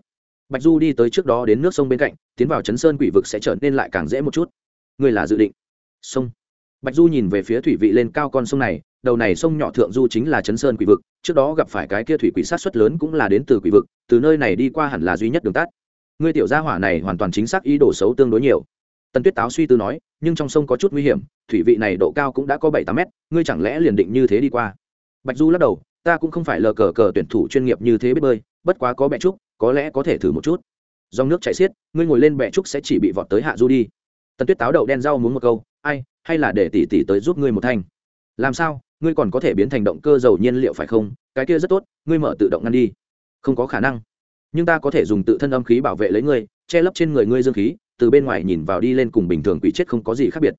Bạch du đi tới trước đó đến nước sông bên cạnh, tiến vào chấn sơn quỷ vực sẽ trở nên lại càng dễ một chút. Ngươi là dự định. Sông bạch du nhìn về phía thủy vị lên cao con sông này, đầu này sông nhỏ thượng du chính là chấn sơn quỷ vực, trước đó gặp phải cái kia thủy quỷ sát xuất lớn cũng là đến từ quỷ vực, từ nơi này đi qua hẳn là duy nhất đường tắt. Ngươi tiểu gia hỏa này hoàn toàn chính xác ý đồ xấu tương đối nhiều. Tần tuyết táo suy tư nói, nhưng trong sông có chút nguy hiểm, thủy vị này độ cao cũng đã có bảy tám mét, ngươi chẳng lẽ liền định như thế đi qua? Bạch du lắc đầu, ta cũng không phải lờ cờ cờ tuyển thủ chuyên nghiệp như thế biết bơi, bất quá có bẹ trúc, có lẽ có thể thử một chút. Dòng nước chảy xiết, ngươi ngồi lên bẹ trúc sẽ chỉ bị vọt tới hạ du đi. Tần tuyết táo đậu đen rau muốn một câu, ai hay là để tỷ tỷ tới giúp ngươi một thanh? Làm sao? Ngươi còn có thể biến thành động cơ dầu nhiên liệu phải không? Cái kia rất tốt, ngươi mở tự động ngăn đi. Không có khả năng. Nhưng ta có thể dùng tự thân âm khí bảo vệ lấy ngươi, che lấp trên người ngươi dương khí, từ bên ngoài nhìn vào đi lên cùng bình thường quỷ chết không có gì khác biệt.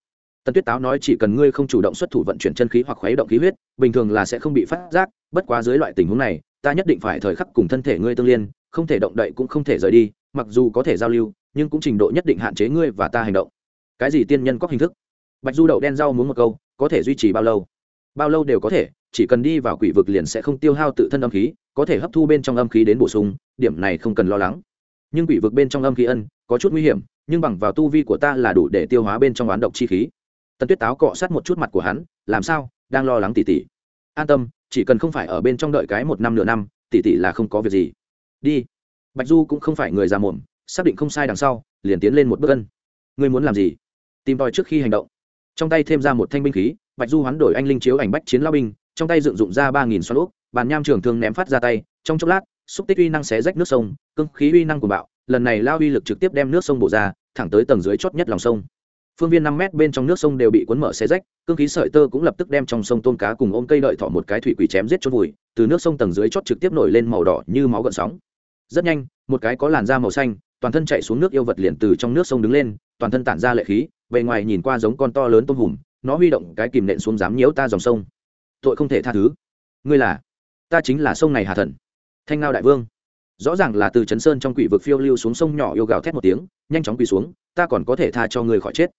Tần tuyết táo nói chỉ cần ngươi không chủ động xuất thủ vận chuyển chân khí hoặc khuấy động khí huyết, bình thường là sẽ không bị phát giác, bất quá dưới loại tình huống này, ta nhất định phải thời khắc cùng thân thể ngươi tương liên, không thể động đậy cũng không thể rời đi, mặc dù có thể giao lưu, nhưng cũng trình độ nhất định hạn chế ngươi và ta hành động. Cái gì tiên nhân có hình thức? Bạch du đậu đen rau muốn một câu, có thể duy trì bao lâu? Bao lâu đều có thể, chỉ cần đi vào quỷ vực liền sẽ không tiêu hao tự thân âm khí, có thể hấp thu bên trong âm khí đến bổ sung, điểm này không cần lo lắng. Nhưng quỷ vực bên trong âm khí ân, có chút nguy hiểm, nhưng bằng vào tu vi của ta là đủ để tiêu hóa bên trong oán độc chi khí. Tần tuyết táo cọ sát một chút mặt của hắn, làm sao? Đang lo lắng tỉ tỉ. An tâm, chỉ cần không phải ở bên trong đợi cái một năm nửa năm, tỉ tỉ là không có việc gì. Đi. Bạch du cũng không phải người già mồm xác định không sai đằng sau, liền tiến lên một bước ân. Ngươi muốn làm gì? Tìm tòi trước khi hành động trong tay thêm ra một thanh binh khí, bạch du hoán đổi anh linh chiếu ảnh bách chiến lao binh, trong tay dựng dụng ra ba nghìn xoắn úp bàn nham trường thương ném phát ra tay, trong chốc lát, xúc tích uy năng xé rách nước sông cưng khí uy năng của bạo, lần này lao uy lực trực tiếp đem nước sông bổ ra, thẳng tới tầng dưới chót nhất lòng sông. Phương viên năm mét bên trong nước sông đều bị cuốn mở xé rách, cương khí sợi tơ cũng lập tức đem trong sông tôm cá cùng ôm cây đợi thỏ một cái thủy quỷ chém giết chốt vùi, từ nước sông tầng dưới chót trực tiếp nổi lên màu đỏ như máu gợn sóng. Rất nhanh, một cái có làn da màu xanh, toàn thân chạy xuống nước yêu vật liền từ trong nước sông đứng lên, toàn thân tản ra lệ khí bề ngoài nhìn qua giống con to lớn tôm hùm, nó huy động cái kìm nện xuống dám nhiễu ta dòng sông. Tội không thể tha thứ. Ngươi là, ta chính là sông này hà thần. Thanh ngao đại vương. Rõ ràng là từ chấn sơn trong quỷ vực phiêu lưu xuống sông nhỏ yêu gào thét một tiếng, nhanh chóng quỳ xuống, ta còn có thể tha cho người khỏi chết.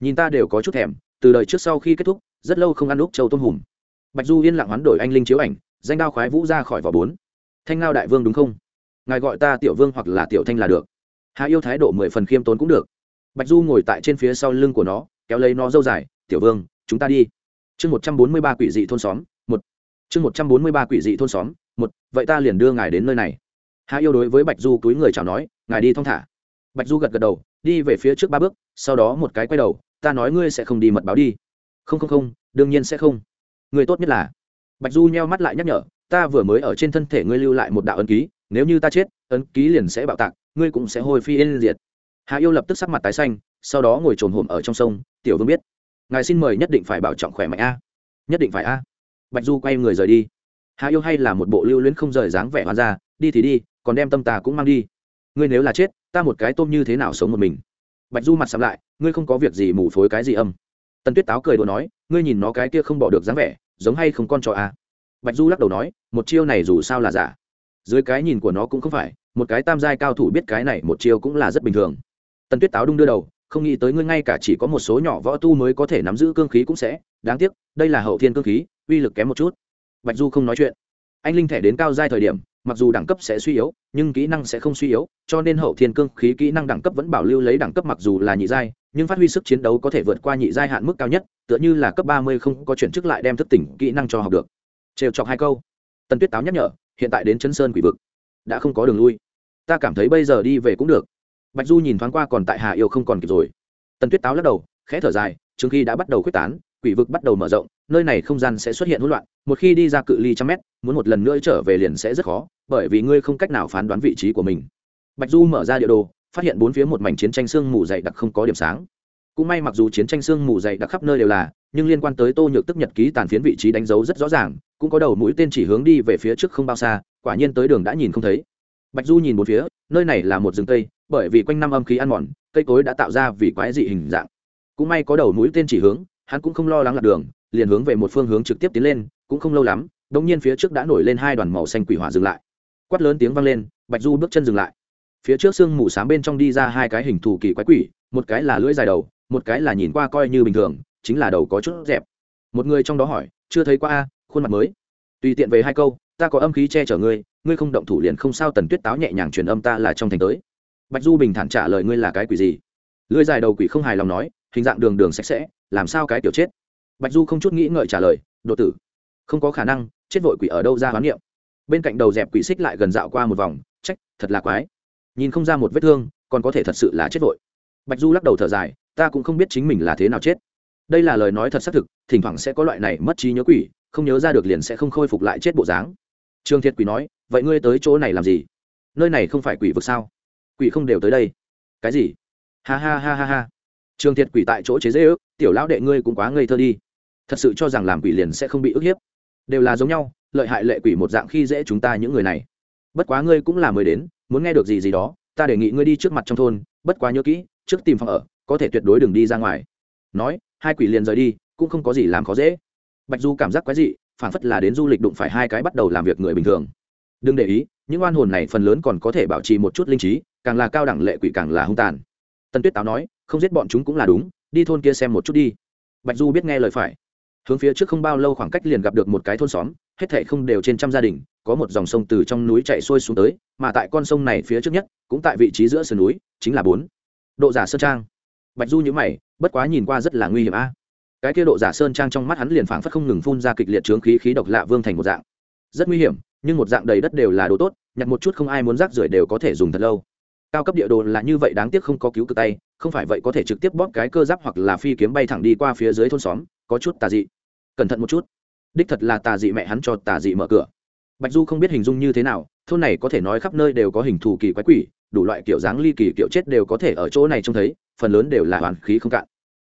Nhìn ta đều có chút thèm, từ đời trước sau khi kết thúc, rất lâu không ăn lúc châu tôm hùm. Bạch du yên lặng hoán đổi anh linh chiếu ảnh, danh đao khoái vũ ra khỏi vỏ bốn. Thanh ngao đại vương đúng không? Ngài gọi ta tiểu vương hoặc là tiểu thanh là được. Hạ yêu thái độ mười phần khiêm tốn cũng được bạch du ngồi tại trên phía sau lưng của nó, kéo lấy nó dâu dài, tiểu vương, chúng ta đi. Chương một trăm bốn mươi ba quỷ dị thôn xóm, một. Chương một trăm bốn mươi ba quỷ dị thôn xóm, một. Vậy ta liền đưa ngài đến nơi này. Hạ yêu đối với bạch du túi người chào nói, ngài đi thong thả. Bạch du gật gật đầu, đi về phía trước ba bước, sau đó một cái quay đầu, ta nói ngươi sẽ không đi mật báo đi. Không không không, đương nhiên sẽ không. Người tốt nhất là. Bạch du nheo mắt lại nhắc nhở, ta vừa mới ở trên thân thể ngươi lưu lại một đạo ấn ký, nếu như ta chết, ấn ký liền sẽ bạo tạc, ngươi cũng sẽ hồi phi yên diệt hạ yêu lập tức sắc mặt tái xanh, sau đó ngồi trồn hổm ở trong sông, tiểu vương biết, ngài xin mời nhất định phải bảo trọng khỏe mạnh a. Nhất định phải a. Bạch du quay người rời đi. Hạ yêu hay là một bộ lưu luyến không rời dáng vẻ hoan ra, đi thì đi, còn đem tâm ta cũng mang đi. Ngươi nếu là chết, ta một cái tôm như thế nào sống một mình? Bạch du mặt sắm lại, ngươi không có việc gì mù phối cái gì âm. Tần tuyết táo cười đùa nói, ngươi nhìn nó cái kia không bỏ được dáng vẻ, giống hay không con trò à. bạch du lắc đầu nói, một chiêu này dù sao là giả. Dưới cái nhìn của nó cũng không phải, một cái tam giai cao thủ biết cái này một chiêu cũng là rất bình thường tần tuyết táo đung đưa đầu, không nghĩ tới ngươi ngay cả chỉ có một số nhỏ võ tu mới có thể nắm giữ cương khí cũng sẽ. Đáng tiếc, đây là hậu thiên cương khí, uy lực kém một chút. Bạch du không nói chuyện. Anh linh thẻ đến cao giai thời điểm, mặc dù đẳng cấp sẽ suy yếu, nhưng kỹ năng sẽ không suy yếu, cho nên hậu thiên cương khí kỹ năng đẳng cấp vẫn bảo lưu lấy đẳng cấp mặc dù là nhị giai, nhưng phát huy sức chiến đấu có thể vượt qua nhị giai hạn mức cao nhất, tựa như là cấp ba mươi không có chuyển chức lại đem thức tỉnh kỹ năng cho học được. Trêu chọc hai câu. Tần tuyết táo nhắc nhở, hiện tại đến chân sơn quỷ vực. Đã không có đường lui. Ta cảm thấy bây giờ đi về cũng được bạch du nhìn thoáng qua còn tại hà yêu không còn kịp rồi. Tần tuyết táo lắc đầu, khẽ thở dài, trước khi đã bắt đầu quyết tán, quỷ vực bắt đầu mở rộng, nơi này không gian sẽ xuất hiện hỗn loạn, một khi đi ra cự ly trăm mét, muốn một lần nữa trở về liền sẽ rất khó, bởi vì ngươi không cách nào phán đoán vị trí của mình. Bạch du mở ra địa đồ, phát hiện bốn phía một mảnh chiến tranh xương mù dày đặc không có điểm sáng. Cũng may mặc dù chiến tranh xương mù dày đặc khắp nơi đều là, nhưng liên quan tới tô nhược tức nhật ký tàn phiến vị trí đánh dấu rất rõ ràng, cũng có đầu mũi tên chỉ hướng đi về phía trước không bao xa, quả nhiên tới đường đã nhìn không thấy. Bạch du nhìn bốn phía, nơi này là một rừng tây bởi vì quanh năm âm khí ăn mòn, cây cối đã tạo ra vì quái dị hình dạng. Cũng may có đầu mũi tên chỉ hướng, hắn cũng không lo lắng lạc đường, liền hướng về một phương hướng trực tiếp tiến lên, cũng không lâu lắm, đống nhiên phía trước đã nổi lên hai đoàn màu xanh quỷ hỏa dừng lại. Quát lớn tiếng vang lên, bạch du bước chân dừng lại. Phía trước sương mù s bên trong đi ra hai cái hình thù kỳ quái quỷ, một cái là lưỡi dài đầu, một cái là nhìn qua coi như bình thường, chính là đầu có chút dẹp. Một người trong đó hỏi, chưa thấy qua a, khuôn mặt mới. Tùy tiện về hai câu, ta có âm khí che chở ngươi ngươi không động thủ liền không sao, tần tuyết táo nhẹ nhàng truyền âm ta là trong thành tới bạch du bình thản trả lời ngươi là cái quỷ gì? Lưỡi dài đầu quỷ không hài lòng nói, hình dạng đường đường sạch sẽ, làm sao cái tiểu chết? Bạch du không chút nghĩ ngợi trả lời độ tử, không có khả năng, chết vội quỷ ở đâu ra hoán niệm? Bên cạnh đầu dẹp quỷ xích lại gần dạo qua một vòng trách thật là quái. Nhìn không ra một vết thương, còn có thể thật sự là chết vội. Bạch du lắc đầu thở dài, ta cũng không biết chính mình là thế nào chết. Đây là lời nói thật xác thực, thỉnh thoảng sẽ có loại này mất trí nhớ quỷ, không nhớ ra được liền sẽ không khôi phục lại chết bộ dáng. Trương thiệt quỷ nói, vậy ngươi tới chỗ này làm gì? Nơi này không phải quỷ vực sao? Quỷ không đều tới đây. Cái gì? Ha ha ha ha ha. Trường thiệt quỷ tại chỗ chế dễ ước tiểu lão đệ ngươi cũng quá ngây thơ đi. Thật sự cho rằng làm quỷ liền sẽ không bị ức hiếp. Đều là giống nhau, lợi hại lệ quỷ một dạng khi dễ chúng ta những người này. Bất quá ngươi cũng là mới đến, muốn nghe được gì gì đó, ta đề nghị ngươi đi trước mặt trong thôn, bất quá nhớ kỹ, trước tìm phòng ở, có thể tuyệt đối đừng đi ra ngoài. Nói, hai quỷ liền rời đi, cũng không có gì làm khó dễ. Bạch du cảm giác quái dị phản phất là đến du lịch đụng phải hai cái bắt đầu làm việc người bình thường. Đừng để ý, những oan hồn này phần lớn còn có thể bảo trì một chút linh trí càng là cao đẳng lệ quỷ càng là hung tàn. Tần tuyết táo nói, không giết bọn chúng cũng là đúng, đi thôn kia xem một chút đi. Bạch du biết nghe lời phải. Hướng phía trước không bao lâu khoảng cách liền gặp được một cái thôn xóm, hết thảy không đều trên trăm gia đình, có một dòng sông từ trong núi chạy xuôi xuống tới, mà tại con sông này phía trước nhất, cũng tại vị trí giữa sườn núi, chính là bốn. Độ giả sơn trang. Bạch du nhữ mày, bất quá nhìn qua rất là nguy hiểm a. Cái kia độ giả sơn trang trong mắt hắn liền phảng phất không ngừng phun ra kịch liệt trướng khí khí độc lạ vương thành một dạng. Rất nguy hiểm, nhưng một dạng đầy đất đều là đồ tốt, nhặt một chút không ai muốn rác rưởi đều có thể dùng thật lâu cao cấp địa đồ là như vậy đáng tiếc không có cứu cực tay, không phải vậy có thể trực tiếp bóp cái cơ giáp hoặc là phi kiếm bay thẳng đi qua phía dưới thôn xóm, có chút tà dị. Cẩn thận một chút. Đích thật là tà dị mẹ hắn cho tà dị mở cửa. Bạch du không biết hình dung như thế nào, thôn này có thể nói khắp nơi đều có hình thù kỳ quái quỷ, đủ loại kiểu dáng ly kỳ kiểu chết đều có thể ở chỗ này trông thấy, phần lớn đều là hoàn khí không cạn.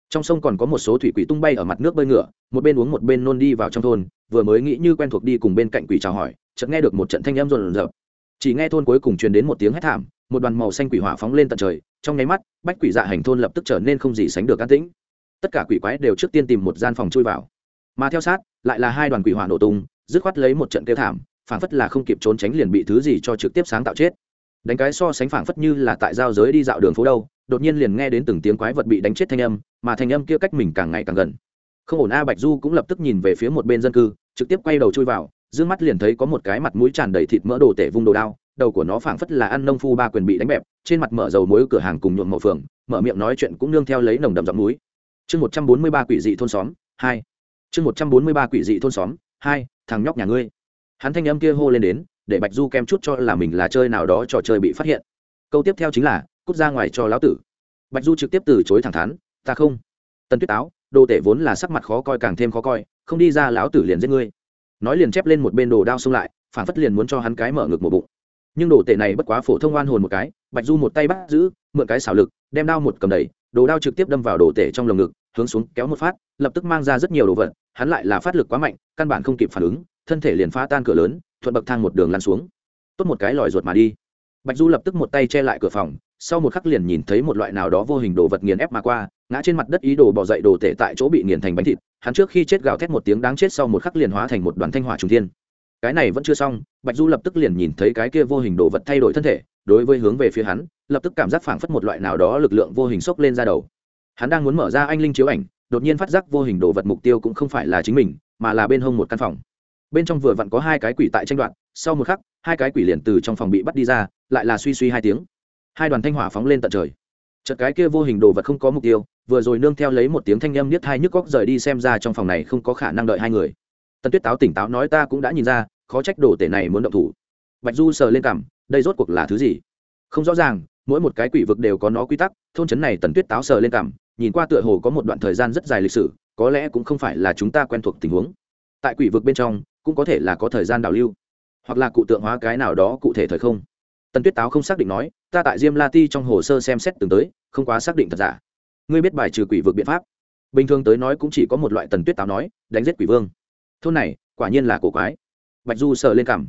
Trong sông còn có một số thủy quỷ tung bay ở mặt nước bơi ngựa, một bên uống một bên nôn đi vào trong thôn, vừa mới nghĩ như quen thuộc đi cùng bên cạnh quỷ chào hỏi, chợt nghe được một trận thanh âm rộn rợp chỉ nghe thôn cuối cùng truyền đến một tiếng hét thảm một đoàn màu xanh quỷ hỏa phóng lên tận trời, trong nháy mắt, bách quỷ dạ hành thôn lập tức trở nên không gì sánh được an tĩnh. Tất cả quỷ quái đều trước tiên tìm một gian phòng chui vào. Mà theo sát, lại là hai đoàn quỷ hỏa nổ tung, dứt khoát lấy một trận kêu thảm, phảng phất là không kịp trốn tránh liền bị thứ gì cho trực tiếp sáng tạo chết. Đánh cái so sánh phảng phất như là tại giao giới đi dạo đường phố đâu, đột nhiên liền nghe đến từng tiếng quái vật bị đánh chết thanh âm, mà thanh âm kia cách mình càng ngày càng gần. Không ổn, a bạch du cũng lập tức nhìn về phía một bên dân cư, trực tiếp quay đầu chui vào d mắt liền thấy có một cái mặt mũi tràn đầy thịt mỡ đồ tể vung đồ đao đầu của nó phảng phất là ăn nông phu ba quyền bị đánh bẹp, trên mặt mở dầu mối cửa hàng cùng nhuộm màu phường mở miệng nói chuyện cũng nương theo lấy nồng đậm giọng núi. Chương một trăm bốn mươi ba quỷ dị thôn xóm, hai. Chương một trăm bốn mươi ba quỷ dị thôn xóm, hai, thằng nhóc nhà ngươi. Hắn thanh âm kia hô lên đến, để bạch du kem chút cho là mình là chơi nào đó trò chơi bị phát hiện. Câu tiếp theo chính là, cút ra ngoài cho lão tử. Bạch du trực tiếp từ chối thẳng thắn, ta không. Tân tuyết áo đồ tể vốn là sắc mặt khó coi càng thêm khó coi, không đi ra lão tử liền giết ngươi. Nói liền chép lên một bên đồ đao xông lại phản phất liền muốn cho hắn cái mở ngực một bụng nhưng đồ tể này bất quá phổ thông oan hồn một cái, bạch du một tay bắt giữ, mượn cái xảo lực, đem đao một cầm đầy, đồ đao trực tiếp đâm vào đồ tể trong lồng ngực, hướng xuống kéo một phát, lập tức mang ra rất nhiều đồ vật, hắn lại là phát lực quá mạnh, căn bản không kịp phản ứng, thân thể liền phá tan cửa lớn, thuận bậc thang một đường lăn xuống. Tốt một cái lòi ruột mà đi. Bạch du lập tức một tay che lại cửa phòng, sau một khắc liền nhìn thấy một loại nào đó vô hình đồ vật nghiền ép mà qua, ngã trên mặt đất ý đồ bỏ dậy đồ tể tại chỗ bị nghiền thành bánh thịt, hắn trước khi chết gào thét một tiếng đáng chết sau một khắc liền hóa thành một đoàn thanh hỏa trùng thiên cái này vẫn chưa xong, bạch du lập tức liền nhìn thấy cái kia vô hình đồ vật thay đổi thân thể, đối với hướng về phía hắn, lập tức cảm giác phảng phất một loại nào đó lực lượng vô hình xốc lên ra đầu. Hắn đang muốn mở ra anh linh chiếu ảnh, đột nhiên phát giác vô hình đồ vật mục tiêu cũng không phải là chính mình, mà là bên hông một căn phòng. Bên trong vừa vặn có hai cái quỷ tại tranh đoạn sau một khắc, hai cái quỷ liền từ trong phòng bị bắt đi ra, lại là suy suy hai tiếng. Hai đoàn thanh hỏa phóng lên tận trời. Chợt cái kia vô hình đồ vật không có mục tiêu, vừa rồi nương theo lấy một tiếng thanh âm niết hai nhức góc rời đi xem ra trong phòng này không có khả năng đợi hai người tần tuyết táo tỉnh táo nói ta cũng đã nhìn ra, khó trách đồ tể này muốn động thủ. Bạch du sờ lên cảm đây rốt cuộc là thứ gì? Không rõ ràng, mỗi một cái quỷ vực đều có nó quy tắc, thôn trấn này tần tuyết táo sờ lên cảm nhìn qua tựa hồ có một đoạn thời gian rất dài lịch sử, có lẽ cũng không phải là chúng ta quen thuộc tình huống. Tại quỷ vực bên trong, cũng có thể là có thời gian đào lưu, hoặc là cụ tượng hóa cái nào đó cụ thể thời không. Tần tuyết táo không xác định nói, ta tại diêm la ti trong hồ sơ xem xét từng tới, không quá xác định thật giả. Ngươi biết bài trừ quỷ vực biện pháp. Bình thường tới nói cũng chỉ có một loại tần tuyết táo nói, đánh giết quỷ vương thôn này quả nhiên là cổ quái. Bạch du sờ lên cảm.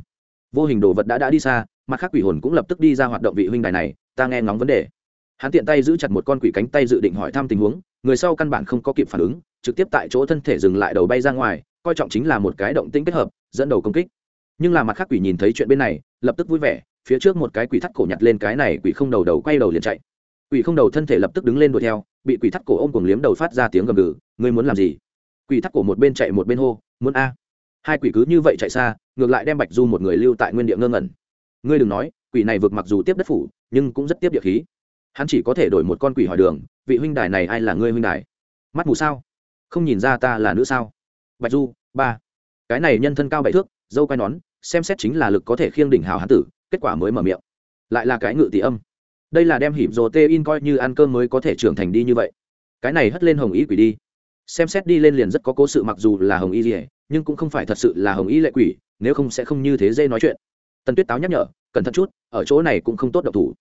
Vô hình đồ vật đã đã đi xa, mặt khác quỷ hồn cũng lập tức đi ra hoạt động vị huynh đài này, ta nghe ngóng vấn đề. Hắn tiện tay giữ chặt một con quỷ cánh tay dự định hỏi thăm tình huống, người sau căn bản không có kịp phản ứng, trực tiếp tại chỗ thân thể dừng lại đầu bay ra ngoài, coi trọng chính là một cái động tĩnh kết hợp, dẫn đầu công kích. Nhưng là mặt khác quỷ nhìn thấy chuyện bên này, lập tức vui vẻ, phía trước một cái quỷ thắt cổ nhặt lên cái này, quỷ không đầu đầu quay đầu liền chạy. Quỷ không đầu thân thể lập tức đứng lên đuổi theo, bị quỷ thắt cổ ôm cùng liếm đầu phát ra tiếng gầm gừ, ngươi muốn làm gì? Quỷ thắt cổ một bên chạy một bên hô, muốn a? Hai quỷ cứ như vậy chạy xa, ngược lại đem bạch du một người lưu tại nguyên địa ngơ ngẩn. Ngươi đừng nói, quỷ này vượt mặc dù tiếp đất phủ, nhưng cũng rất tiếp địa khí. Hắn chỉ có thể đổi một con quỷ hỏi đường, vị huynh đài này ai là ngươi huynh đài? Mắt mù sao? Không nhìn ra ta là nữ sao? Bạch du, ba. Cái này nhân thân cao bảy thước, dâu quai nón, xem xét chính là lực có thể khiêng đỉnh hào hán tử, kết quả mới mở miệng. Lại là cái ngự tỷ âm. Đây là đem hiểm rồ tê in coi như ăn cơm mới có thể trưởng thành đi như vậy. Cái này hất lên hồng ý quỷ đi xem xét đi lên liền rất có cố sự mặc dù là hồng y gì nhưng cũng không phải thật sự là hồng y lệ quỷ, nếu không sẽ không như thế dây nói chuyện. Tần tuyết táo nhắc nhở, cẩn thận chút, ở chỗ này cũng không tốt độc thủ.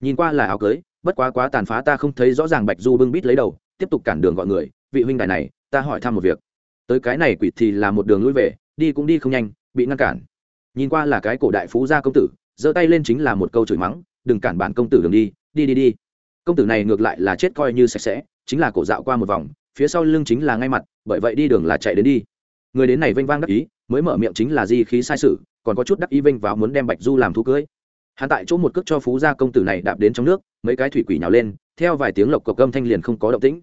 Nhìn qua là áo cưới, bất quá quá tàn phá ta không thấy rõ ràng bạch du bưng bít lấy đầu, tiếp tục cản đường gọi người, vị huynh đài này, ta hỏi thăm một việc. Tới cái này quỷ thì là một đường lui về, đi cũng đi không nhanh, bị ngăn cản. Nhìn qua là cái cổ đại phú gia công tử, giơ tay lên chính là một câu chửi mắng, đừng cản bản công tử đường đi đi đi đi. Công tử này ngược lại là chết coi như sạch sẽ, chính là cổ dạo qua một vòng phía sau lưng chính là ngay mặt, bởi vậy đi đường là chạy đến đi. Người đến này vênh vang đắc ý, mới mở miệng chính là di khí sai sự, còn có chút đắc ý vênh vào muốn đem bạch du làm thú cưới. Hắn tại chỗ một cước cho phú gia công tử này đạp đến trong nước, mấy cái thủy quỷ nhào lên, theo vài tiếng lộc cộc âm thanh liền không có động tĩnh.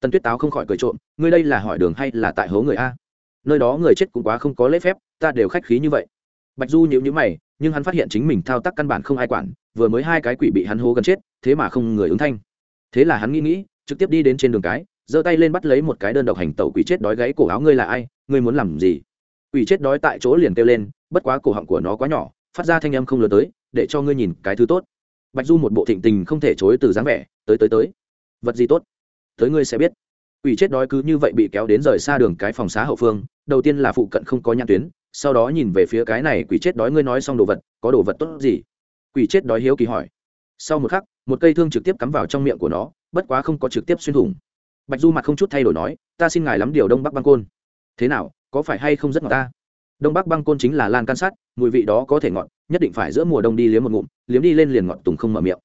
Tần tuyết táo không khỏi cười trộm, ngươi đây là hỏi đường hay là tại hố người a? Nơi đó người chết cũng quá không có lễ phép, ta đều khách khí như vậy. Bạch du nhịu nhữ mày, nhưng hắn phát hiện chính mình thao tác căn bản không ai quản, vừa mới hai cái quỷ bị hắn hố gần chết, thế mà không người ứng thanh. Thế là hắn nghĩ nghĩ, trực tiếp đi đến trên đường cái giơ tay lên bắt lấy một cái đơn độc hành tẩu quỷ chết đói gáy cổ áo, ngươi là ai? Ngươi muốn làm gì? Quỷ chết đói tại chỗ liền kêu lên, bất quá cổ họng của nó quá nhỏ, phát ra thanh âm không lớn tới, để cho ngươi nhìn cái thứ tốt. Bạch du một bộ thịnh tình không thể chối từ dáng vẻ, tới tới tới. Vật gì tốt? Tới ngươi sẽ biết. Quỷ chết đói cứ như vậy bị kéo đến rời xa đường cái phòng xá hậu phương, đầu tiên là phụ cận không có nhãn tuyến, sau đó nhìn về phía cái này quỷ chết đói, ngươi nói xong đồ vật, có đồ vật tốt gì? Quỷ chết đói hiếu kỳ hỏi. Sau một khắc, một cây thương trực tiếp cắm vào trong miệng của nó, bất quá không có trực tiếp xuyên thủng bạch du mặt không chút thay đổi nói, ta xin ngài lắm điều đông bắc băng côn. Thế nào, có phải hay không rất ngọt ta? Đông bắc băng côn chính là lan can sát mùi vị đó có thể ngọt, nhất định phải giữa mùa đông đi liếm một ngụm, liếm đi lên liền ngọt tùng không mở miệng.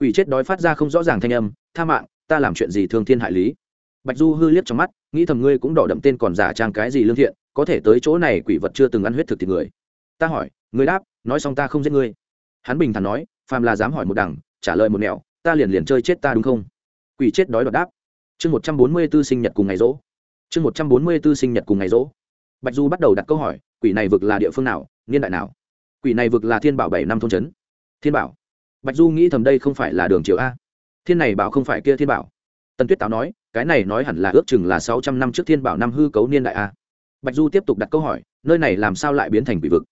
Ủy chết đói phát ra không rõ ràng thanh âm, tha mạng, ta làm chuyện gì thương thiên hại lý? Bạch du hư liếc trong mắt, nghĩ thầm ngươi cũng đỏ đậm tên còn giả trang cái gì lương thiện, có thể tới chỗ này quỷ vật chưa từng ăn huyết thực thì người. Ta hỏi, ngươi đáp, nói xong ta không giết ngươi. Hắn bình thản nói, phàm là dám hỏi một đằng, trả lời một nẻo, ta liền liền chơi chết ta đúng không? Quỷ chết đói đọt đáp chương một trăm bốn mươi b ố sinh nhật cùng ngày rỗ. Chương một trăm bốn mươi b ố sinh nhật cùng ngày rỗ. Bạch du bắt đầu đặt câu hỏi, quỷ này vực là địa phương nào, niên đại nào? Quỷ này vực là thiên bảo bảy năm thôn trấn. Thiên bảo. Bạch du nghĩ thầm đây không phải là đường triều a. Thiên này bảo không phải kia thiên bảo. Tần tuyết táo nói, cái này nói hẳn là ước chừng là sáu trăm năm trước thiên bảo năm hư cấu niên đại a. Bạch du tiếp tục đặt câu hỏi, nơi này làm sao lại biến thành quỷ vực?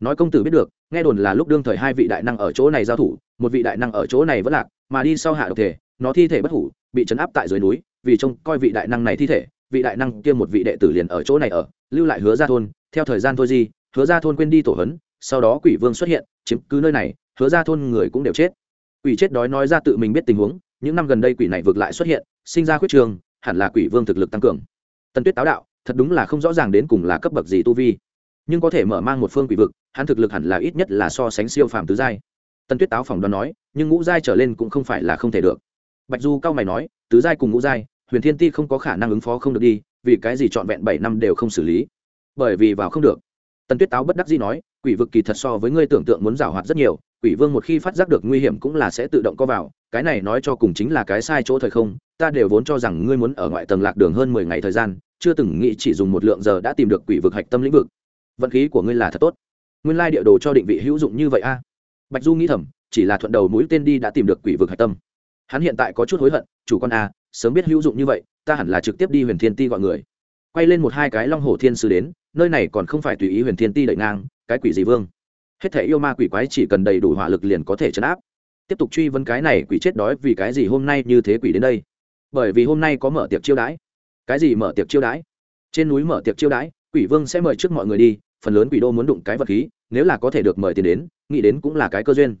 Nói công tử biết được, nghe đồn là lúc đương thời hai vị đại năng ở chỗ này giao thủ, một vị đại năng ở chỗ này vẫn lạc, mà đi sau hạ độc thể, nó thi thể bất hủ, bị chấn áp tại dưới núi vì trông coi vị đại năng này thi thể, vị đại năng kia một vị đệ tử liền ở chỗ này ở, lưu lại hứa ra thôn, theo thời gian thôi gì hứa ra thôn quên đi tổ hấn, sau đó quỷ vương xuất hiện, chiếm cứ nơi này, hứa ra thôn người cũng đều chết. Quỷ chết đói nói ra tự mình biết tình huống, những năm gần đây quỷ này vượt lại xuất hiện, sinh ra khuyết trường, hẳn là quỷ vương thực lực tăng cường. Tân tuyết táo đạo, thật đúng là không rõ ràng đến cùng là cấp bậc gì tu vi. Nhưng có thể mở mang một phương quỷ vực, hắn thực lực hẳn là ít nhất là so sánh siêu phàm tứ giai. Tân tuyết táo phỏng đoán nói, nhưng ngũ giai trở lên cũng không phải là không thể được. Bạch du cao mày nói tứ giai cùng ngũ giai, huyền thiên ti không có khả năng ứng phó không được đi, vì cái gì trọn vẹn bảy năm đều không xử lý? Bởi vì vào không được. Tần tuyết táo bất đắc dĩ nói, quỷ vực kỳ thật so với ngươi tưởng tượng muốn giảo hoạt rất nhiều, quỷ vương một khi phát giác được nguy hiểm cũng là sẽ tự động co vào, cái này nói cho cùng chính là cái sai chỗ thời không, ta đều vốn cho rằng ngươi muốn ở ngoại tầng lạc đường hơn mười ngày thời gian, chưa từng nghĩ chỉ dùng một lượng giờ đã tìm được quỷ vực hạch tâm lĩnh vực. Vận khí của ngươi là thật tốt. Nguyên lai địa đồ cho định vị hữu dụng như vậy a. Bạch du nghĩ thầm, chỉ là thuận đầu mũi tên đi đã tìm được quỷ vực hạch tâm. Hắn hiện tại có chút hối hận chủ con a, sớm biết hữu dụng như vậy, ta hẳn là trực tiếp đi huyền thiên ti gọi người. Quay lên một hai cái long hổ thiên sư đến, nơi này còn không phải tùy ý huyền thiên ti đợi ngang, cái quỷ gì vương? Hết thể yêu ma quỷ quái chỉ cần đầy đủ hỏa lực liền có thể chấn áp. Tiếp tục truy vấn cái này quỷ chết đói vì cái gì hôm nay như thế quỷ đến đây? Bởi vì hôm nay có mở tiệc chiêu đãi. Cái gì mở tiệc chiêu đãi? Trên núi mở tiệc chiêu đãi, quỷ vương sẽ mời trước mọi người đi, phần lớn quỷ đô muốn đụng cái vật khí, nếu là có thể được mời tiền đến, nghĩ đến cũng là cái cơ duyên.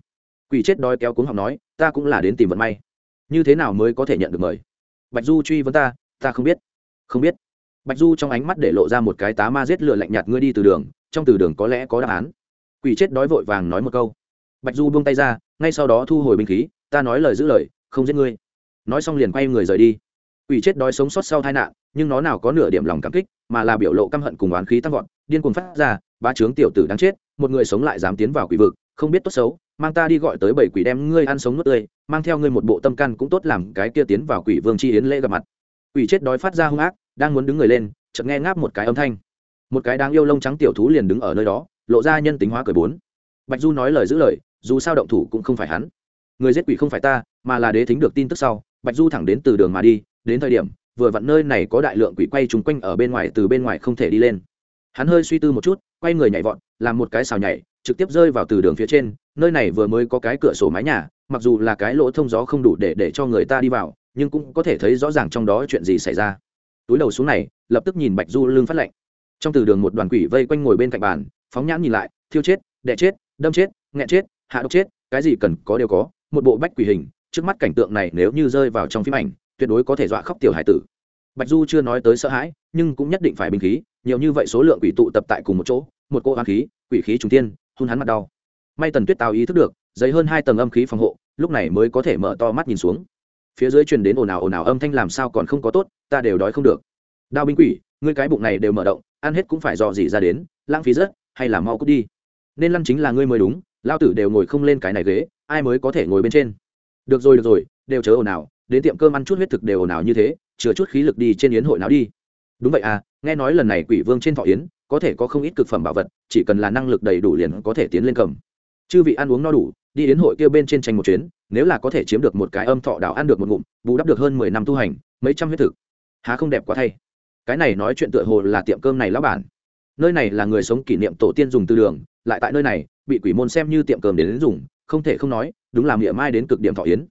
Quỷ chết đói kéo cuống học nói, ta cũng là đến tìm vận may như thế nào mới có thể nhận được mời? Bạch du truy vấn ta ta không biết. Không biết. Bạch du trong ánh mắt để lộ ra một cái tá ma giết lửa lạnh nhạt ngươi đi từ đường, trong từ đường có lẽ có đáp án. Quỷ chết đói vội vàng nói một câu. Bạch du buông tay ra, ngay sau đó thu hồi binh khí, ta nói lời giữ lời, không giết ngươi. Nói xong liền quay người rời đi. Quỷ chết đói sống sót sau tai nạn, nhưng nó nào có nửa điểm lòng cảm kích, mà là biểu lộ căm hận cùng oán khí tăng vọt, điên cuồng phát ra ba chướng tiểu tử đáng chết, một người sống lại dám tiến vào quỷ vực, không biết tốt xấu mang ta đi gọi tới bảy quỷ đem ngươi ăn sống nuốt tươi, mang theo ngươi một bộ tâm can cũng tốt làm cái kia tiến vào quỷ vương chi yến lễ gặp mặt. Quỷ chết đói phát ra hung ác, đang muốn đứng người lên, chợt nghe ngáp một cái âm thanh. Một cái đáng yêu lông trắng tiểu thú liền đứng ở nơi đó, lộ ra nhân tính hóa cởi bốn. Bạch du nói lời giữ lời, dù sao động thủ cũng không phải hắn. Người giết quỷ không phải ta, mà là đế thính được tin tức sau, bạch du thẳng đến từ đường mà đi, đến thời điểm, vừa vặn nơi này có đại lượng quỷ quay trúng quanh ở bên ngoài, từ bên ngoài không thể đi lên. Hắn hơi suy tư một chút, quay người nhảy vọt, làm một cái xào nhảy trực tiếp rơi vào từ đường phía trên, nơi này vừa mới có cái cửa sổ mái nhà, mặc dù là cái lỗ thông gió không đủ để để cho người ta đi vào, nhưng cũng có thể thấy rõ ràng trong đó chuyện gì xảy ra túi đầu xuống này, lập tức nhìn bạch du lưng phát lệnh. trong từ đường một đoàn quỷ vây quanh ngồi bên cạnh bàn, phóng nhãn nhìn lại, thiêu chết, đẻ chết, đâm chết, nghẹn chết, hạ độc chết, cái gì cần có đều có, một bộ bách quỷ hình, trước mắt cảnh tượng này nếu như rơi vào trong phim ảnh, tuyệt đối có thể dọa khóc tiểu hải tử bạch du chưa nói tới sợ hãi, nhưng cũng nhất định phải bình khí, nhiều như vậy số lượng quỷ tụ tập tại cùng một chỗ, một cô hoang khí, quỷ khí trùng tiên hôn hắn mặt đau. May tần tuyết tào ý thức được, dày hơn hai tầng âm khí phòng hộ, lúc này mới có thể mở to mắt nhìn xuống. Phía dưới truyền đến ồn ào ồn ào âm thanh làm sao còn không có tốt, ta đều đói không được. Đao binh quỷ, ngươi cái bụng này đều mở động, ăn hết cũng phải dò dỉ ra đến, lãng phí rất, hay là mau cút đi. Nên lăn chính là ngươi mới đúng, lao tử đều ngồi không lên cái này ghế, ai mới có thể ngồi bên trên? Được rồi được rồi, đều chớ ồn ào, đến tiệm cơm ăn chút huyết thực đều ồn ào như thế, chừa chút khí lực đi trên yến hội nào đi. Đúng vậy à nghe nói lần này quỷ vương trên thọ yến có thể có không ít cực phẩm bảo vật chỉ cần là năng lực đầy đủ liền có thể tiến lên cầm. Chư vị ăn uống no đủ đi đến hội kia bên trên tranh một chuyến nếu là có thể chiếm được một cái âm thọ đảo ăn được một ngụm bù đắp được hơn mười năm tu hành mấy trăm huyết thực. Há không đẹp quá thay. Cái này nói chuyện tựa hồ là tiệm cơm này lão bản. Nơi này là người sống kỷ niệm tổ tiên dùng tư đường lại tại nơi này bị quỷ môn xem như tiệm cơm đến, đến dùng không thể không nói đúng là miệng mai đến cực điểm thọ yến.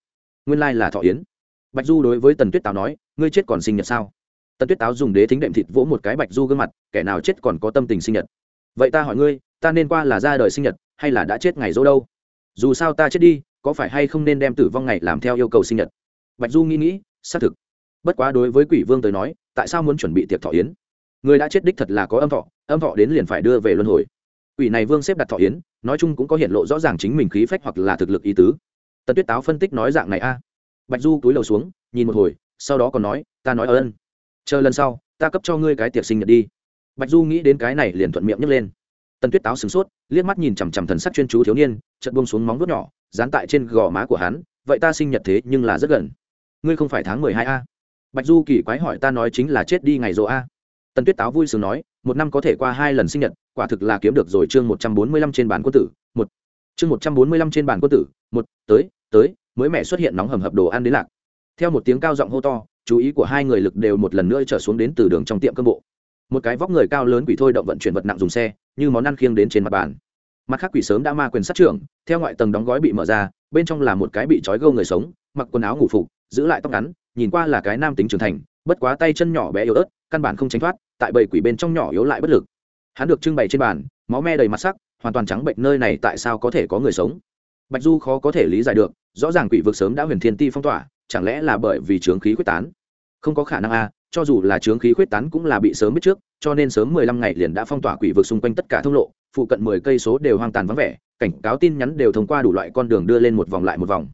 Nguyên lai là thọ yến. Bạch du đối với tần tuyết táo nói ngươi chết còn sinh nhật sao? Tần tuyết táo dùng đế thính đệm thịt vỗ một cái bạch du gương mặt, kẻ nào chết còn có tâm tình sinh nhật. Vậy ta hỏi ngươi, ta nên qua là ra đời sinh nhật, hay là đã chết ngày dỗ đâu? Dù sao ta chết đi, có phải hay không nên đem tử vong ngày làm theo yêu cầu sinh nhật? Bạch du nghĩ nghĩ, xác thực. Bất quá đối với quỷ vương tới nói, tại sao muốn chuẩn bị tiệc thọ yến? Người đã chết đích thật là có âm thọ âm thọ đến liền phải đưa về luân hồi. Quỷ này vương xếp đặt thọ yến, nói chung cũng có hiện lộ rõ ràng chính mình khí phách hoặc là thực lực ý tứ. Tần tuyết táo phân tích nói dạng này a. Bạch du túi lầu xuống, nhìn một hồi, sau đó còn nói, ta nói ơn chờ lần sau, ta cấp cho ngươi cái tiệc sinh nhật đi. Bạch du nghĩ đến cái này liền thuận miệng nhấc lên. Tần tuyết táo sửng sốt, liếc mắt nhìn chằm chằm thần sắc chuyên chú thiếu niên, chợt buông xuống móng vuốt nhỏ, dán tại trên gò má của hắn, vậy ta sinh nhật thế nhưng là rất gần. Ngươi không phải tháng mười hai a? Bạch du kỳ quái hỏi, ta nói chính là chết đi ngày rộ a? Tần tuyết táo vui sướng nói, một năm có thể qua hai lần sinh nhật, quả thực là kiếm được rồi chương một trăm bốn mươi lăm trên bản quân tử, một. Chương một trăm bốn mươi lăm trên bản quân tử, một. Tới tới, mới mẹ xuất hiện nóng hầm hập đồ ăn đến lạc. Theo một tiếng cao giọng hô to chú ý của hai người lực đều một lần nữa trở xuống đến từ đường trong tiệm cơm bộ. Một cái vóc người cao lớn quỷ thôi động vận chuyển vật nặng dùng xe, như món ăn khiêng đến trên mặt bàn. Mặt khác quỷ sớm đã ma quyền sát trưởng, theo ngoại tầng đóng gói bị mở ra, bên trong là một cái bị trói gâu người sống, mặc quần áo ngủ phục, giữ lại tóc ngắn, nhìn qua là cái nam tính trưởng thành, bất quá tay chân nhỏ bé yếu ớt, căn bản không tránh thoát, tại bầy quỷ bên trong nhỏ yếu lại bất lực. Hắn được trưng bày trên bàn, máu me đầy mặt sắc, hoàn toàn trắng bệnh nơi này tại sao có thể có người sống? Bạch du khó có thể lý giải được, rõ ràng quỷ vực sớm đã huyền thiên ti phong tỏa, chẳng lẽ là bởi vì trướng khí quyết tán? Không có khả năng a, cho dù là chướng khí khuyết tán cũng là bị sớm biết trước, cho nên sớm mười lăm ngày liền đã phong tỏa quỷ vực xung quanh tất cả thông lộ, phụ cận mười cây số đều hoang tàn vắng vẻ, cảnh cáo tin nhắn đều thông qua đủ loại con đường đưa lên một vòng lại một vòng.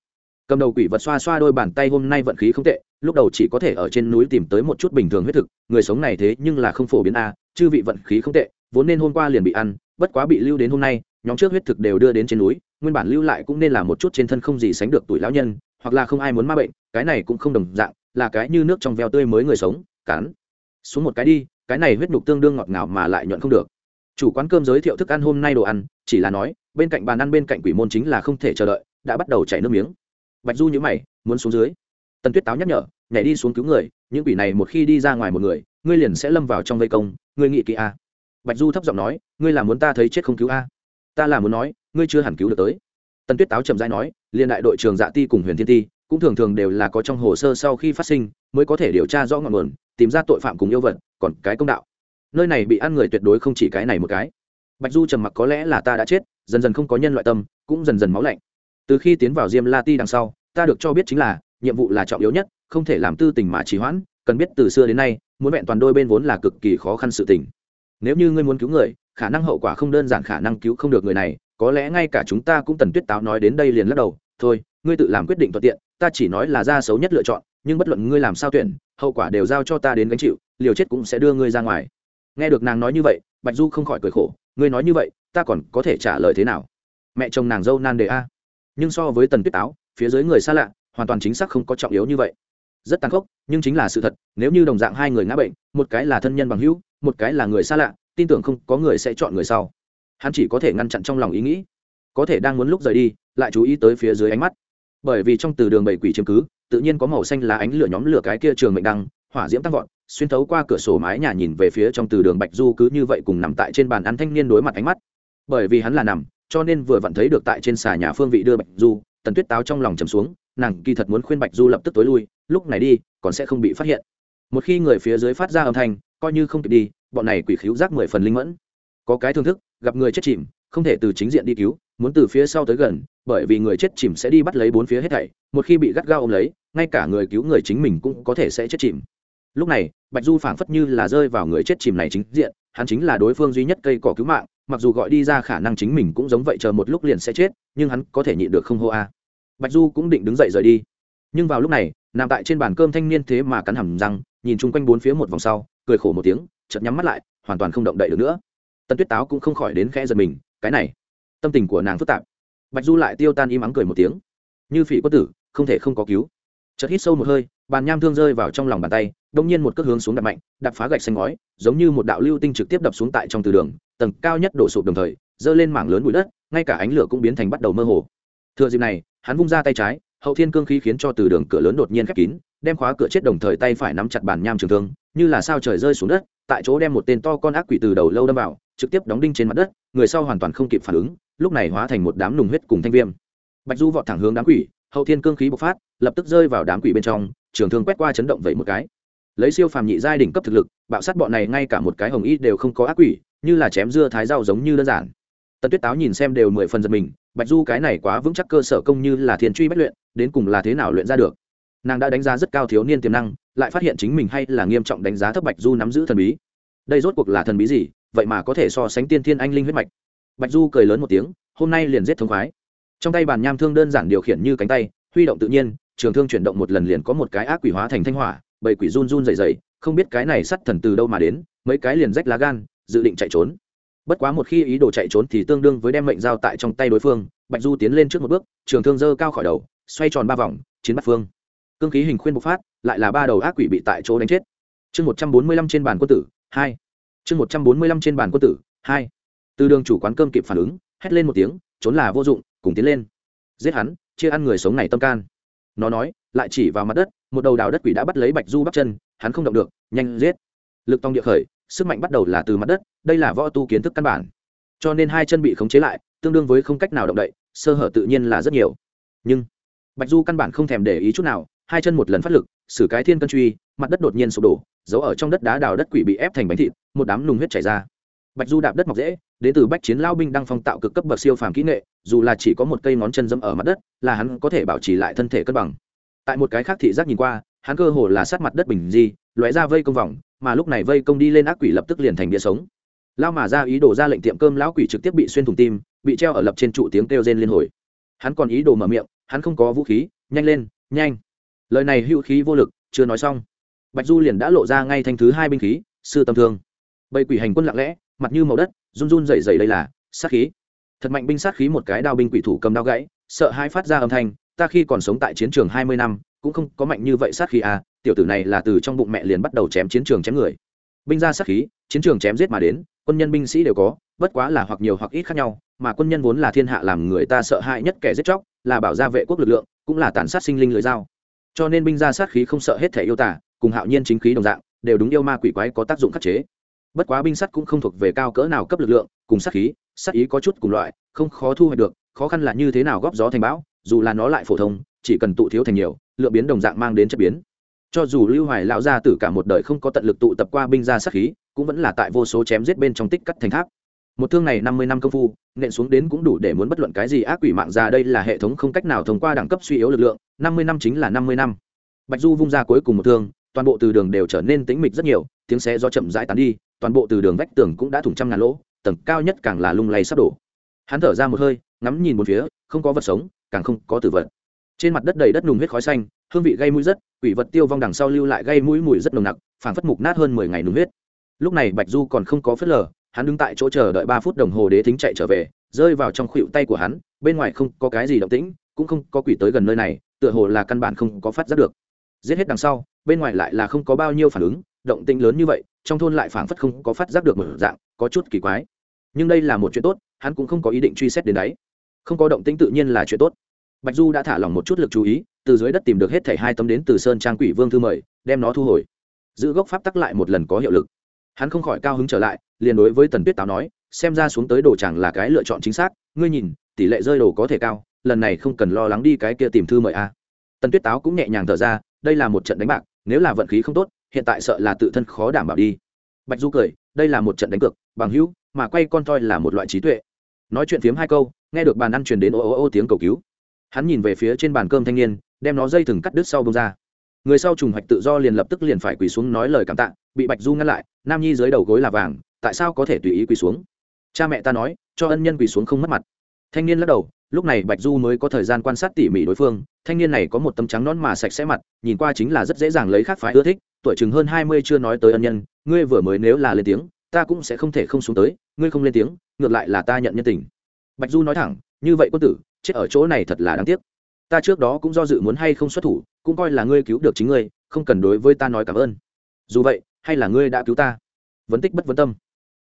Cầm đầu quỷ vật xoa xoa đôi bàn tay hôm nay vận khí không tệ, lúc đầu chỉ có thể ở trên núi tìm tới một chút bình thường huyết thực, người sống này thế nhưng là không phổ biến a, chư vị vận khí không tệ, vốn nên hôm qua liền bị ăn, bất quá bị lưu đến hôm nay, nhóm trước huyết thực đều đưa đến trên núi, nguyên bản lưu lại cũng nên là một chút trên thân không gì sánh được tuổi lão nhân, hoặc là không ai muốn ma bệnh, cái này cũng không đồng dạng là cái như nước trong veo tươi mới người sống, cắn. Xuống một cái đi, cái này huyết nhục tương đương ngọt ngào mà lại nhuận không được. Chủ quán cơm giới thiệu thức ăn hôm nay đồ ăn, chỉ là nói, bên cạnh bàn ăn bên cạnh quỷ môn chính là không thể chờ đợi, đã bắt đầu chảy nước miếng. Bạch du nhữ mày, muốn xuống dưới. Tần tuyết táo nhắc nhở, nhảy đi xuống cứu người, những quỷ này một khi đi ra ngoài một người, ngươi liền sẽ lâm vào trong vây công, ngươi nghị kỹ a. Bạch du thấp giọng nói, ngươi là muốn ta thấy chết không cứu a? Ta là muốn nói, ngươi chưa hẳn cứu được tới. Tần tuyết táo trầm dai nói, liên đại đội trường dạ ti cùng huyền thiên ti cũng thường thường đều là có trong hồ sơ sau khi phát sinh, mới có thể điều tra rõ ngọn nguồn, tìm ra tội phạm cùng yêu vật, còn cái công đạo. Nơi này bị ăn người tuyệt đối không chỉ cái này một cái. Bạch du trầm mặc có lẽ là ta đã chết, dần dần không có nhân loại tâm, cũng dần dần máu lạnh. Từ khi tiến vào diêm la ti đằng sau, ta được cho biết chính là, nhiệm vụ là trọng yếu nhất, không thể làm tư tình mà trì hoãn, cần biết từ xưa đến nay, muốn vẹn toàn đôi bên vốn là cực kỳ khó khăn sự tình. Nếu như ngươi muốn cứu người, khả năng hậu quả không đơn giản khả năng cứu không được người này, có lẽ ngay cả chúng ta cũng tần tuyết táo nói đến đây liền lắc đầu, thôi, ngươi tự làm quyết định thuận tiện ta chỉ nói là ra xấu nhất lựa chọn, nhưng bất luận ngươi làm sao tuyển, hậu quả đều giao cho ta đến gánh chịu, liều chết cũng sẽ đưa ngươi ra ngoài. Nghe được nàng nói như vậy, bạch du không khỏi cười khổ, ngươi nói như vậy, ta còn có thể trả lời thế nào? Mẹ chồng nàng dâu nan đề a. Nhưng so với tần tuyết táo, phía dưới người xa lạ, hoàn toàn chính xác không có trọng yếu như vậy. Rất tàn khốc, nhưng chính là sự thật, nếu như đồng dạng hai người ngã bệnh, một cái là thân nhân bằng hữu, một cái là người xa lạ, tin tưởng không có người sẽ chọn người sau. Hắn chỉ có thể ngăn chặn trong lòng ý nghĩ. Có thể đang muốn lúc rời đi, lại chú ý tới phía dưới ánh mắt bởi vì trong từ đường bảy quỷ chiếm cứ, tự nhiên có màu xanh lá ánh lửa nhóm lửa cái kia trường mệnh đăng, hỏa diễm tăng vọt, xuyên thấu qua cửa sổ mái nhà nhìn về phía trong từ đường bạch du cứ như vậy cùng nằm tại trên bàn ăn thanh niên đối mặt ánh mắt. Bởi vì hắn là nằm, cho nên vừa vặn thấy được tại trên xà nhà phương vị đưa bạch du, tần tuyết táo trong lòng trầm xuống, nàng kỳ thật muốn khuyên bạch du lập tức tối lui, lúc này đi, còn sẽ không bị phát hiện. Một khi người phía dưới phát ra âm thanh, coi như không kịp đi, bọn này quỷ khíu giác mười phần linh mẫn. Có cái thương thức, gặp người chết chìm không thể từ chính diện đi cứu, muốn từ phía sau tới gần, bởi vì người chết chìm sẽ đi bắt lấy bốn phía hết thảy, một khi bị gắt gao ôm lấy, ngay cả người cứu người chính mình cũng có thể sẽ chết chìm. Lúc này, bạch du phảng phất như là rơi vào người chết chìm này chính diện, hắn chính là đối phương duy nhất cây cỏ cứu mạng, mặc dù gọi đi ra khả năng chính mình cũng giống vậy chờ một lúc liền sẽ chết, nhưng hắn có thể nhịn được không hô a. Bạch du cũng định đứng dậy rời đi. Nhưng vào lúc này, nằm tại trên bàn cơm thanh niên thế mà cắn hầm răng, nhìn chung quanh bốn phía một vòng sau, cười khổ một tiếng, chợt nhắm mắt lại, hoàn toàn không động đậy được nữa. Tần tuyết táo cũng không khỏi đến khẽ giật mình cái này. Tâm tình của nàng phức tạp. Bạch du lại tiêu tan im ắng cười một tiếng. Như phỉ quân tử, không thể không có cứu. Chợt hít sâu một hơi, bàn nham thương rơi vào trong lòng bàn tay, đông nhiên một cước hướng xuống đập mạnh đập phá gạch xanh ngói, giống như một đạo lưu tinh trực tiếp đập xuống tại trong từ đường, tầng cao nhất đổ sụp đồng thời, dơ lên mảng lớn bụi đất, ngay cả ánh lửa cũng biến thành bắt đầu mơ hồ. Thừa dịp này, hắn vung ra tay trái, hậu thiên cương khí khiến cho từ đường cửa lớn đột nhiên khép kín, đem khóa cửa chết đồng thời tay phải nắm chặt bàn nham trường thương, như là sao trời rơi xuống đất, tại chỗ đem một tên to con ác quỷ từ đầu lâu đâm vào, trực tiếp đóng đinh trên mặt đất người sau hoàn toàn không kịp phản ứng, lúc này hóa thành một đám nùng huyết cùng thanh viêm. Bạch du vọt thẳng hướng đám quỷ, hậu thiên cương khí bộc phát, lập tức rơi vào đám quỷ bên trong, trường thương quét qua chấn động vậy một cái. Lấy siêu phàm nhị giai đỉnh cấp thực lực, bạo sát bọn này ngay cả một cái hồng y đều không có ác quỷ, như là chém dưa thái rau giống như đơn giản. Tần tuyết táo nhìn xem đều mười phần giật mình, bạch du cái này quá vững chắc cơ sở công như là thiền truy bất luyện, đến cùng là thế nào luyện ra được? Nàng đã đánh giá rất cao thiếu niên tiềm năng, lại phát hiện chính mình hay là nghiêm trọng đánh giá thấp bạch du nắm giữ thần bí đây rốt cuộc là thần bí gì, vậy mà có thể so sánh tiên thiên anh linh huyết mạch. Bạch du cười lớn một tiếng, hôm nay liền giết thống khoái. Trong tay bàn nham thương đơn giản điều khiển như cánh tay, huy động tự nhiên, trường thương chuyển động một lần liền có một cái ác quỷ hóa thành thanh hỏa, bầy quỷ run run dày dày không biết cái này sắt thần từ đâu mà đến, mấy cái liền rách lá gan, dự định chạy trốn. Bất quá một khi ý đồ chạy trốn thì tương đương với đem mệnh giao tại trong tay đối phương, bạch du tiến lên trước một bước, trường thương dơ cao khỏi đầu, xoay tròn ba vòng, chiến bắt phương. Cương khí hình khuyên bộc phát, lại là ba đầu ác quỷ bị tại chỗ đánh chết chương một trăm bốn mươi lăm trên bàn quân tử, hai. Chương một trăm bốn mươi lăm trên bàn quân tử, hai. Từ đường chủ quán cơm kịp phản ứng, hét lên một tiếng, trốn là vô dụng, cùng tiến lên. Giết hắn, chia ăn người sống này tâm can. Nó nói, lại chỉ vào mặt đất, một đầu đào đất quỷ đã bắt lấy bạch du bắt chân, hắn không động được, nhanh giết. Lực tông địa khởi, sức mạnh bắt đầu là từ mặt đất, đây là võ tu kiến thức căn bản. Cho nên hai chân bị khống chế lại, tương đương với không cách nào động đậy, sơ hở tự nhiên là rất nhiều. Nhưng bạch du căn bản không thèm để ý chút nào hai chân một lần phát lực, xử cái thiên cân truy, mặt đất đột nhiên sụp đổ, giấu ở trong đất đá đào đất quỷ bị ép thành bánh thịt, một đám nùng huyết chảy ra. Bạch du đạp đất mọc dễ, đến từ bách chiến lao binh đang phong tạo cực cấp bậc siêu phàm kỹ nghệ, dù là chỉ có một cây ngón chân dẫm ở mặt đất, là hắn có thể bảo trì lại thân thể cân bằng. Tại một cái khác thị giác nhìn qua, hắn cơ hồ là sát mặt đất bình di, lóe ra vây công vòng, mà lúc này vây công đi lên ác quỷ lập tức liền thành địa sống. Lao mà ra ý đồ ra lệnh tiệm cơm lão quỷ trực tiếp bị xuyên thủng tim, bị treo ở lập trên trụ tiếng kêu rên liên hồi. Hắn còn ý đồ mở miệng, hắn không có vũ khí, nhanh lên, nhanh lời này hữu khí vô lực, chưa nói xong. Bạch du liền đã lộ ra ngay thanh thứ hai binh khí, sư tâm thương. Bầy quỷ hành quân lặng lẽ, mặt như màu đất, run run dày dày đây là, sát khí. Thật mạnh binh sát khí một cái đao binh quỷ thủ cầm đao gãy, sợ hai phát ra âm thanh, ta khi còn sống tại chiến trường hai mươi năm, cũng không có mạnh như vậy sát khí à tiểu tử này là từ trong bụng mẹ liền bắt đầu chém chiến trường chém người. Binh ra sát khí, chiến trường chém giết mà đến, quân nhân binh sĩ đều có, bất quá là hoặc nhiều hoặc ít khác nhau, mà quân nhân vốn là thiên hạ làm người ta sợ hãi nhất kẻ giết chóc, là bảo gia vệ quốc lực lượng, cũng là tàn sát sinh linh lưỡi dao cho nên binh ra sát khí không sợ hết thể yêu tả, cùng hạo nhiên chính khí đồng dạng, đều đúng yêu ma quỷ quái có tác dụng khắc chế. Bất quá binh sắt cũng không thuộc về cao cỡ nào cấp lực lượng, cùng sát khí, sát ý có chút cùng loại, không khó thu hoạch được, khó khăn là như thế nào góp gió thành bão, dù là nó lại phổ thông, chỉ cần tụ thiếu thành nhiều, lượng biến đồng dạng mang đến chất biến. Cho dù lưu hoài lão gia tử cả một đời không có tận lực tụ tập qua binh ra sát khí, cũng vẫn là tại vô số chém giết bên trong tích cắt thành tháp một thương này năm mươi năm công phu, nện xuống đến cũng đủ để muốn bất luận cái gì ác quỷ mạng ra đây là hệ thống không cách nào thông qua đẳng cấp suy yếu lực lượng, năm mươi năm chính là năm mươi năm. Bạch du vung ra cuối cùng một thương, toàn bộ từ đường đều trở nên tĩnh mịch rất nhiều, tiếng xe do chậm rãi tán đi, toàn bộ từ đường vách tường cũng đã thủng trăm ngàn lỗ, tầng cao nhất càng là lung lay sắp đổ. Hắn thở ra một hơi, ngắm nhìn một phía, không có vật sống, càng không có tử vật. Trên mặt đất đầy đất nùng huyết khói xanh, hương vị gây mũi rất, quỷ vật tiêu vong đằng sau lưu lại gây mũi mùi rất nồng nặc, phảng phất mục nát hơn mười ngày nùng huyết. Lúc này bạch du còn không có phớt lờ hắn đứng tại chỗ chờ đợi ba phút đồng hồ đế thính chạy trở về, rơi vào trong khuỷu tay của hắn, bên ngoài không có cái gì động tĩnh, cũng không có quỷ tới gần nơi này, tựa hồ là căn bản không có phát giác được. Giết hết đằng sau, bên ngoài lại là không có bao nhiêu phản ứng, động tĩnh lớn như vậy, trong thôn lại phảng phất không có phát giác được một dạng, có chút kỳ quái. Nhưng đây là một chuyện tốt, hắn cũng không có ý định truy xét đến đấy. Không có động tĩnh tự nhiên là chuyện tốt. Bạch du đã thả lỏng một chút lực chú ý, từ dưới đất tìm được hết thảy hai tấm đến từ sơn trang quỷ vương thư mời, đem nó thu hồi. Giữ gốc pháp tắc lại một lần có hiệu lực. Hắn không khỏi cao hứng trở lại liền đối với tần tuyết táo nói, xem ra xuống tới đồ chẳng là cái lựa chọn chính xác, ngươi nhìn, tỷ lệ rơi đồ có thể cao, lần này không cần lo lắng đi cái kia tìm thư mời a. Tần tuyết táo cũng nhẹ nhàng thở ra, đây là một trận đánh bạc, nếu là vận khí không tốt, hiện tại sợ là tự thân khó đảm bảo đi. Bạch du cười, đây là một trận đánh cược, bằng hữu, mà quay con toi là một loại trí tuệ. Nói chuyện phiếm hai câu, nghe được bàn ăn truyền đến ô ô ô tiếng cầu cứu. Hắn nhìn về phía trên bàn cơm thanh niên, đem nó dây thừng cắt đứt sau bông ra. Người sau trùng hoạch tự do liền lập tức liền phải quỳ xuống nói lời cảm tạ, bị bạch du ngăn lại, nam nhi dưới đầu gối là vàng tại sao có thể tùy ý quỳ xuống? Cha mẹ ta nói, cho ân nhân quỳ xuống không mất mặt. Thanh niên lắc đầu, lúc này bạch du mới có thời gian quan sát tỉ mỉ đối phương. Thanh niên này có một tấm trắng nón mà sạch sẽ mặt, nhìn qua chính là rất dễ dàng lấy khác phái ưa thích, tuổi chừng hơn hai mươi chưa nói tới ân nhân. Ngươi vừa mới nếu là lên tiếng, ta cũng sẽ không thể không xuống tới. Ngươi không lên tiếng, ngược lại là ta nhận nhân tình. Bạch du nói thẳng, như vậy quân tử, chết ở chỗ này thật là đáng tiếc. Ta trước đó cũng do dự muốn hay không xuất thủ, cũng coi là ngươi cứu được chính ngươi, không cần đối với ta nói cảm ơn. Dù vậy, hay là ngươi đã cứu ta? Vấn tích bất vấn tâm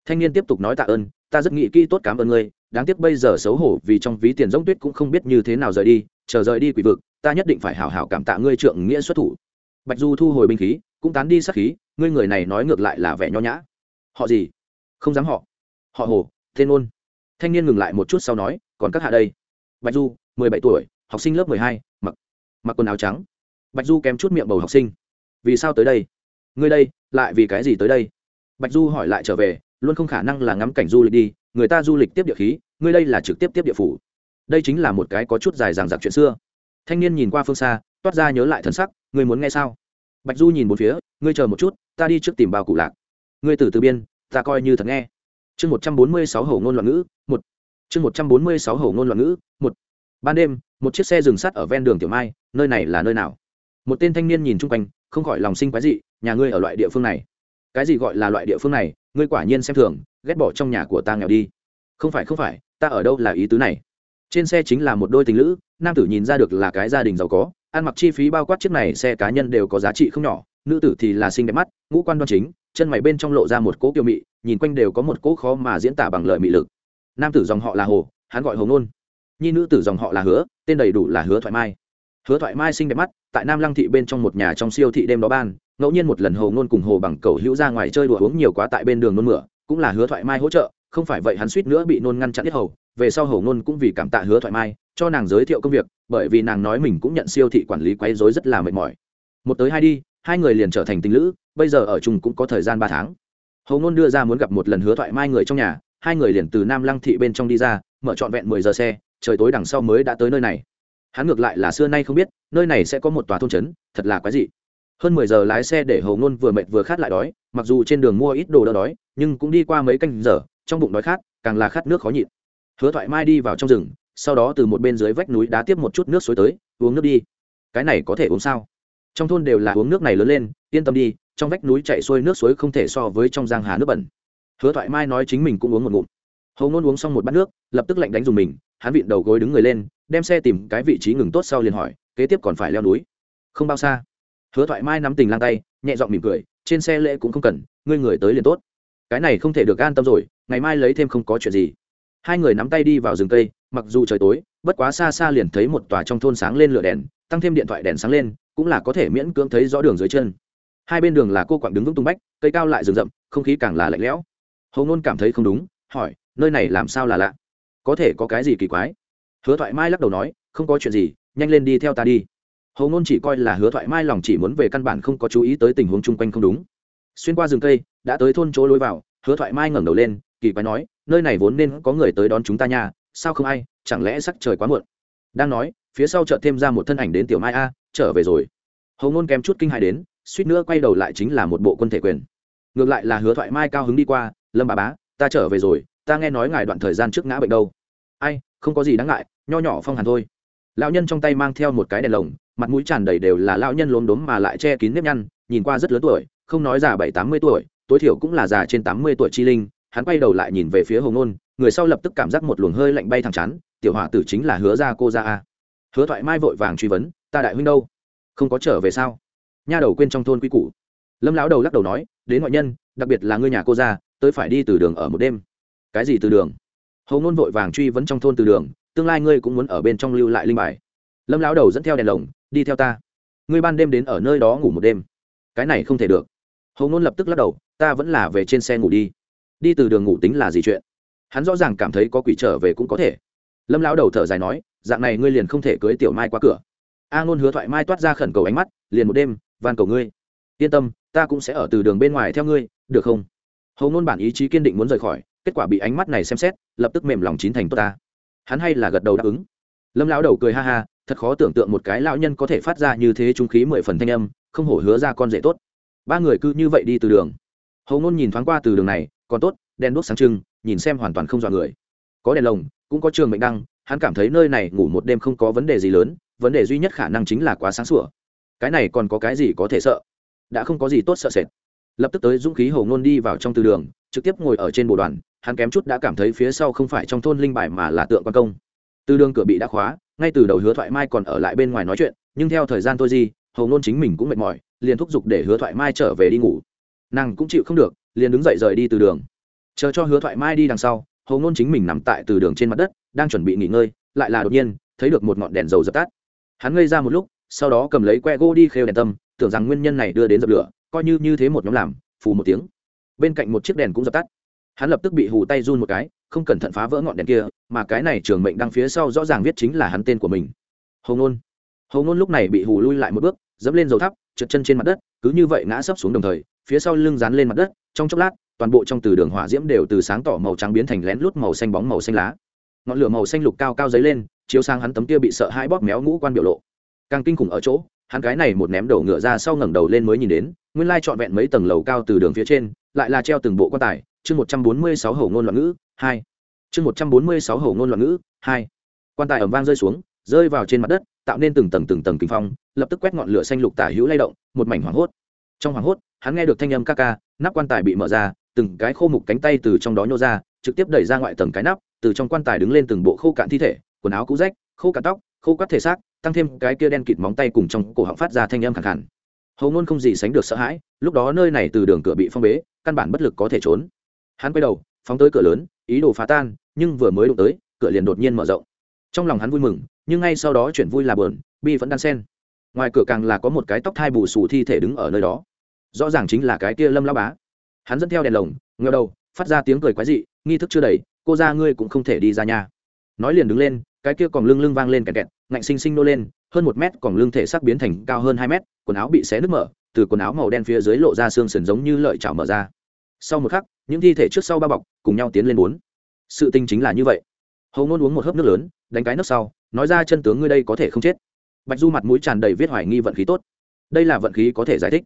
thanh niên tiếp tục nói tạ ơn, ta rất nghĩ kỹ tốt cảm ơn ngươi, đáng tiếc bây giờ xấu hổ vì trong ví tiền giống tuyết cũng không biết như thế nào rời đi, chờ rời đi quỷ vực, ta nhất định phải hảo hảo cảm tạ ngươi trượng nghĩa xuất thủ. Bạch du thu hồi binh khí, cũng tán đi sát khí, ngươi người này nói ngược lại là vẻ nho nhã. Họ gì? Không dám họ. Họ hồ, tên ôn thanh niên ngừng lại một chút sau nói, còn các hạ đây. Bạch du, mười bảy tuổi, học sinh lớp mười hai, mặc mặc quần áo trắng. Bạch du kém chút miệng bầu học sinh. Vì sao tới đây? Ngươi đây, lại vì cái gì tới đây? Bạch du hỏi lại trở về luôn không khả năng là ngắm cảnh du lịch đi, người ta du lịch tiếp địa khí ngươi đây là trực tiếp tiếp địa phủ. Đây chính là một cái có chút dài dằng dặc chuyện xưa. Thanh niên nhìn qua phương xa, toát ra nhớ lại thân sắc, ngươi muốn nghe sao? Bạch du nhìn một phía, ngươi chờ một chút, ta đi trước tìm bao cụ lạc. Ngươi từ từ biên, ta coi như thật nghe. Chương một trăm bốn mươi sáu hầu ngôn loạn ngữ, một. Chương một trăm bốn mươi sáu hầu ngôn loạn ngữ, một. Ban đêm, một chiếc xe dừng sắt ở ven đường tiểu mai, nơi này là nơi nào? Một tên thanh niên nhìn chung quanh, không khỏi lòng sinh quái dị, nhà ngươi ở loại địa phương này? Cái gì gọi là loại địa phương này, ngươi quả nhiên xem thường, ghét bỏ trong nhà của ta nghèo đi. Không phải không phải, ta ở đâu là ý tứ này? Trên xe chính là một đôi tình lữ, nam tử nhìn ra được là cái gia đình giàu có, ăn mặc chi phí bao quát chiếc này xe cá nhân đều có giá trị không nhỏ, nữ tử thì là xinh đẹp mắt, ngũ quan đoan chính, chân mày bên trong lộ ra một cỗ kiều mị, nhìn quanh đều có một cỗ khó mà diễn tả bằng lời mị lực. Nam tử dòng họ là hồ, hắn gọi hồ ngôn nhi nữ tử dòng họ là hứa, tên đầy đủ là hứa thoại mai. Hứa thoại mai xinh đẹp mắt, tại nam lăng thị bên trong một nhà trong siêu thị đêm đó ban ngẫu nhiên một lần hồ ngôn cùng hồ bằng cầu hữu ra ngoài chơi đùa uống nhiều quá tại bên đường nôn mửa, cũng là hứa thoại mai hỗ trợ, không phải vậy hắn suýt nữa bị nôn ngăn chặn hết hầu, về sau hồ ngôn cũng vì cảm tạ hứa thoại mai, cho nàng giới thiệu công việc, bởi vì nàng nói mình cũng nhận siêu thị quản lý quấy rối rất là mệt mỏi. Một tới hai đi, hai người liền trở thành tình lữ, bây giờ ở chung cũng có thời gian ba tháng. Hồ ngôn đưa ra muốn gặp một lần hứa thoại mai người trong nhà, hai người liền từ nam lăng thị bên trong đi ra, mở trọn vẹn mười giờ xe, trời tối đằng sau mới đã tới nơi này. Hắn ngược lại là xưa nay không biết, nơi này sẽ có một tòa thôn trấn, thật là quái dị hơn mười giờ lái xe để hầu ngôn vừa mệt vừa khát lại đói, mặc dù trên đường mua ít đồ đỡ đói, nhưng cũng đi qua mấy canh giờ, trong bụng đói khát, càng là khát nước khó nhịn. Hứa thoại mai đi vào trong rừng, sau đó từ một bên dưới vách núi đá tiếp một chút nước suối tới, uống nước đi. Cái này có thể uống sao? Trong thôn đều là uống nước này lớn lên, yên tâm đi, trong vách núi chạy xuôi nước suối không thể so với trong giang hà nước bẩn. Hứa thoại mai nói chính mình cũng uống một ngụm. Hầu ngôn uống xong một bát nước, lập tức lạnh đánh dùng mình, hắn vịn đầu gối đứng người lên, đem xe tìm cái vị trí ngừng tốt sau liền hỏi, kế tiếp còn phải leo núi không bao xa? Hứa thoại mai nắm tình lang tay, nhẹ giọng mỉm cười, trên xe lễ cũng không cần, ngươi người tới liền tốt. Cái này không thể được an tâm rồi, ngày mai lấy thêm không có chuyện gì. Hai người nắm tay đi vào rừng cây, mặc dù trời tối, bất quá xa xa liền thấy một tòa trong thôn sáng lên lửa đèn, tăng thêm điện thoại đèn sáng lên, cũng là có thể miễn cưỡng thấy rõ đường dưới chân. Hai bên đường là cô quặng đứng vững tung bách, cây cao lại rừng rậm, không khí càng là lạnh lẽo. Hầu ngôn cảm thấy không đúng, hỏi, nơi này làm sao là lạ? Có thể có cái gì kỳ quái? Hứa thoại mai lắc đầu nói, không có chuyện gì, nhanh lên đi theo ta đi hầu ngôn chỉ coi là hứa thoại mai lòng chỉ muốn về căn bản không có chú ý tới tình huống chung quanh không đúng. Xuyên qua rừng cây, đã tới thôn chỗ lối vào, hứa thoại mai ngẩng đầu lên, kỳ quái nói, nơi này vốn nên có người tới đón chúng ta nha, sao không ai, chẳng lẽ sắc trời quá muộn? Đang nói, phía sau chợt thêm ra một thân ảnh đến tiểu mai a, trở về rồi. Hầu ngôn kém chút kinh hại đến, suýt nữa quay đầu lại chính là một bộ quân thể quyền. Ngược lại là hứa thoại mai cao hứng đi qua, lâm bà bá, ta trở về rồi, ta nghe nói ngài đoạn thời gian trước ngã bệnh đâu. Ai, không có gì đáng ngại, nho nhỏ phong hàn thôi lão nhân trong tay mang theo một cái đèn lồng, mặt mũi tràn đầy đều là lão nhân lốm đốm mà lại che kín nếp nhăn, nhìn qua rất lớn tuổi, không nói già bảy tám mươi tuổi, tối thiểu cũng là già trên tám mươi tuổi chi linh. Hắn quay đầu lại nhìn về phía hồng nôn người sau lập tức cảm giác một luồng hơi lạnh bay thẳng chắn tiểu hỏa tử chính là hứa ra cô ra a. Hứa thoại mai vội vàng truy vấn, ta đại huynh đâu? Không có trở về sao? Nha đầu quên trong thôn quy củ. Lâm lão đầu lắc đầu nói, đến ngoại nhân, đặc biệt là ngươi nhà cô ra tới phải đi từ đường ở một đêm. Cái gì từ đường? Hầu ngôn vội vàng truy vấn trong thôn từ đường tương lai ngươi cũng muốn ở bên trong lưu lại linh bài. Lâm lão đầu dẫn theo đèn lồng, đi theo ta. Ngươi ban đêm đến ở nơi đó ngủ một đêm. Cái này không thể được. Hầu ngôn lập tức lắc đầu, ta vẫn là về trên xe ngủ đi. Đi từ đường ngủ tính là gì chuyện? Hắn rõ ràng cảm thấy có quỷ trở về cũng có thể. Lâm lão đầu thở dài nói, dạng này ngươi liền không thể cưới tiểu mai qua cửa. A ngôn hứa thoại mai toát ra khẩn cầu ánh mắt, liền một đêm, van cầu ngươi. Yên tâm, ta cũng sẽ ở từ đường bên ngoài theo ngươi, được không? Hầu ngôn bản ý chí kiên định muốn rời khỏi, kết quả bị ánh mắt này xem xét, lập tức mềm lòng chín thành tốt ta hắn hay là gật đầu đáp ứng. Lâm lão đầu cười ha ha, thật khó tưởng tượng một cái lão nhân có thể phát ra như thế trung khí mười phần thanh âm, không hổ hứa ra con rể tốt. Ba người cứ như vậy đi từ đường. Hầu ngôn nhìn thoáng qua từ đường này, còn tốt, đèn đuốc sáng trưng, nhìn xem hoàn toàn không dọa người. Có đèn lồng, cũng có trường mệnh đăng, hắn cảm thấy nơi này ngủ một đêm không có vấn đề gì lớn, vấn đề duy nhất khả năng chính là quá sáng sủa. Cái này còn có cái gì có thể sợ? Đã không có gì tốt sợ sệt. Lập tức tới dũng khí hầu ngôn đi vào trong từ đường, trực tiếp ngồi ở trên bộ đoàn hắn kém chút đã cảm thấy phía sau không phải trong thôn linh bài mà là tượng quan công. Từ đường cửa bị đã khóa, ngay từ đầu hứa thoại mai còn ở lại bên ngoài nói chuyện, nhưng theo thời gian tôi gì hầu ngôn chính mình cũng mệt mỏi, liền thúc giục để hứa thoại mai trở về đi ngủ. Nàng cũng chịu không được, liền đứng dậy rời đi từ đường. Chờ cho hứa thoại mai đi đằng sau, hầu ngôn chính mình nằm tại từ đường trên mặt đất, đang chuẩn bị nghỉ ngơi, lại là đột nhiên, thấy được một ngọn đèn dầu dập tắt. Hắn ngây ra một lúc, sau đó cầm lấy que gỗ đi khêu đèn tâm, tưởng rằng nguyên nhân này đưa đến dập lửa, coi như như thế một nhóm làm, phù một tiếng. Bên cạnh một chiếc đèn cũng dập tắt hắn lập tức bị hù tay run một cái, không cẩn thận phá vỡ ngọn đèn kia, mà cái này trường mệnh đăng phía sau rõ ràng viết chính là hắn tên của mình. Hầu ngôn. Hầu ngôn lúc này bị hù lui lại một bước, dẫm lên dầu thắp, trượt chân trên mặt đất, cứ như vậy ngã sấp xuống đồng thời, phía sau lưng dán lên mặt đất, trong chốc lát, toàn bộ trong từ đường hỏa diễm đều từ sáng tỏ màu trắng biến thành lén lút màu xanh bóng màu xanh lá. Ngọn lửa màu xanh lục cao cao dấy lên, chiếu sang hắn tấm kia bị sợ hãi bóp méo ngũ quan biểu lộ. Càng kinh khủng ở chỗ, hắn cái này một ném đầu ngựa ra sau ngẩng đầu lên mới nhìn đến, nguyên lai trọn vẹn mấy tầng lầu cao từ đường phía trên, lại là treo từng bộ quan tài chương một trăm bốn mươi sáu hầu ngôn loạn ngữ, hai. Chương một trăm bốn mươi sáu hầu ngôn loạn ngữ, hai. Quan tài ẩm vang rơi xuống, rơi vào trên mặt đất, tạo nên từng tầng từng tầng kinh phong, lập tức quét ngọn lửa xanh lục tả hữu lay động, một mảnh hoảng hốt. Trong hoảng hốt, hắn nghe được thanh âm ca ca, nắp quan tài bị mở ra, từng cái khô mục cánh tay từ trong đó nhô ra, trực tiếp đẩy ra ngoại tầng cái nắp, từ trong quan tài đứng lên từng bộ khô cạn thi thể, quần áo cũ rách, khô cạn tóc, khô cắt thể xác, tăng thêm cái kia đen kịt móng tay cùng trong cổ họng phát ra thanh âm khẳng khẳng hầu ngôn không gì sánh được sợ hãi, lúc đó nơi này từ đường cửa bị phong bế, căn bản bất lực có thể trốn hắn quay đầu, phóng tới cửa lớn, ý đồ phá tan, nhưng vừa mới đụng tới, cửa liền đột nhiên mở rộng. Trong lòng hắn vui mừng, nhưng ngay sau đó chuyển vui là bờn bi vẫn đang sen. ngoài cửa càng là có một cái tóc thai bù xù thi thể đứng ở nơi đó. Rõ ràng chính là cái kia lâm lao bá. Hắn dẫn theo đèn lồng ngheo đầu, phát ra tiếng cười quái dị, nghi thức chưa đầy, cô ra ngươi cũng không thể đi ra nhà. Nói liền đứng lên, cái kia còn lưng lưng vang lên kẹt kẹt, ngạnh xinh xinh nô lên, hơn một mét còn lưng thể xác biến thành cao hơn hai mét, quần áo bị xé nứt mở, từ quần áo màu đen phía dưới lộ ra xương sườn giống như lợi chảo mở ra. Sau một khắc những thi thể trước sau ba bọc, cùng nhau tiến lên bốn. Sự tình chính là như vậy. Hầu ngôn uống một hớp nước lớn, đánh cái nước sau, nói ra chân tướng ngươi đây có thể không chết. Bạch du mặt mũi tràn đầy viết hoài nghi vận khí tốt. Đây là vận khí có thể giải thích.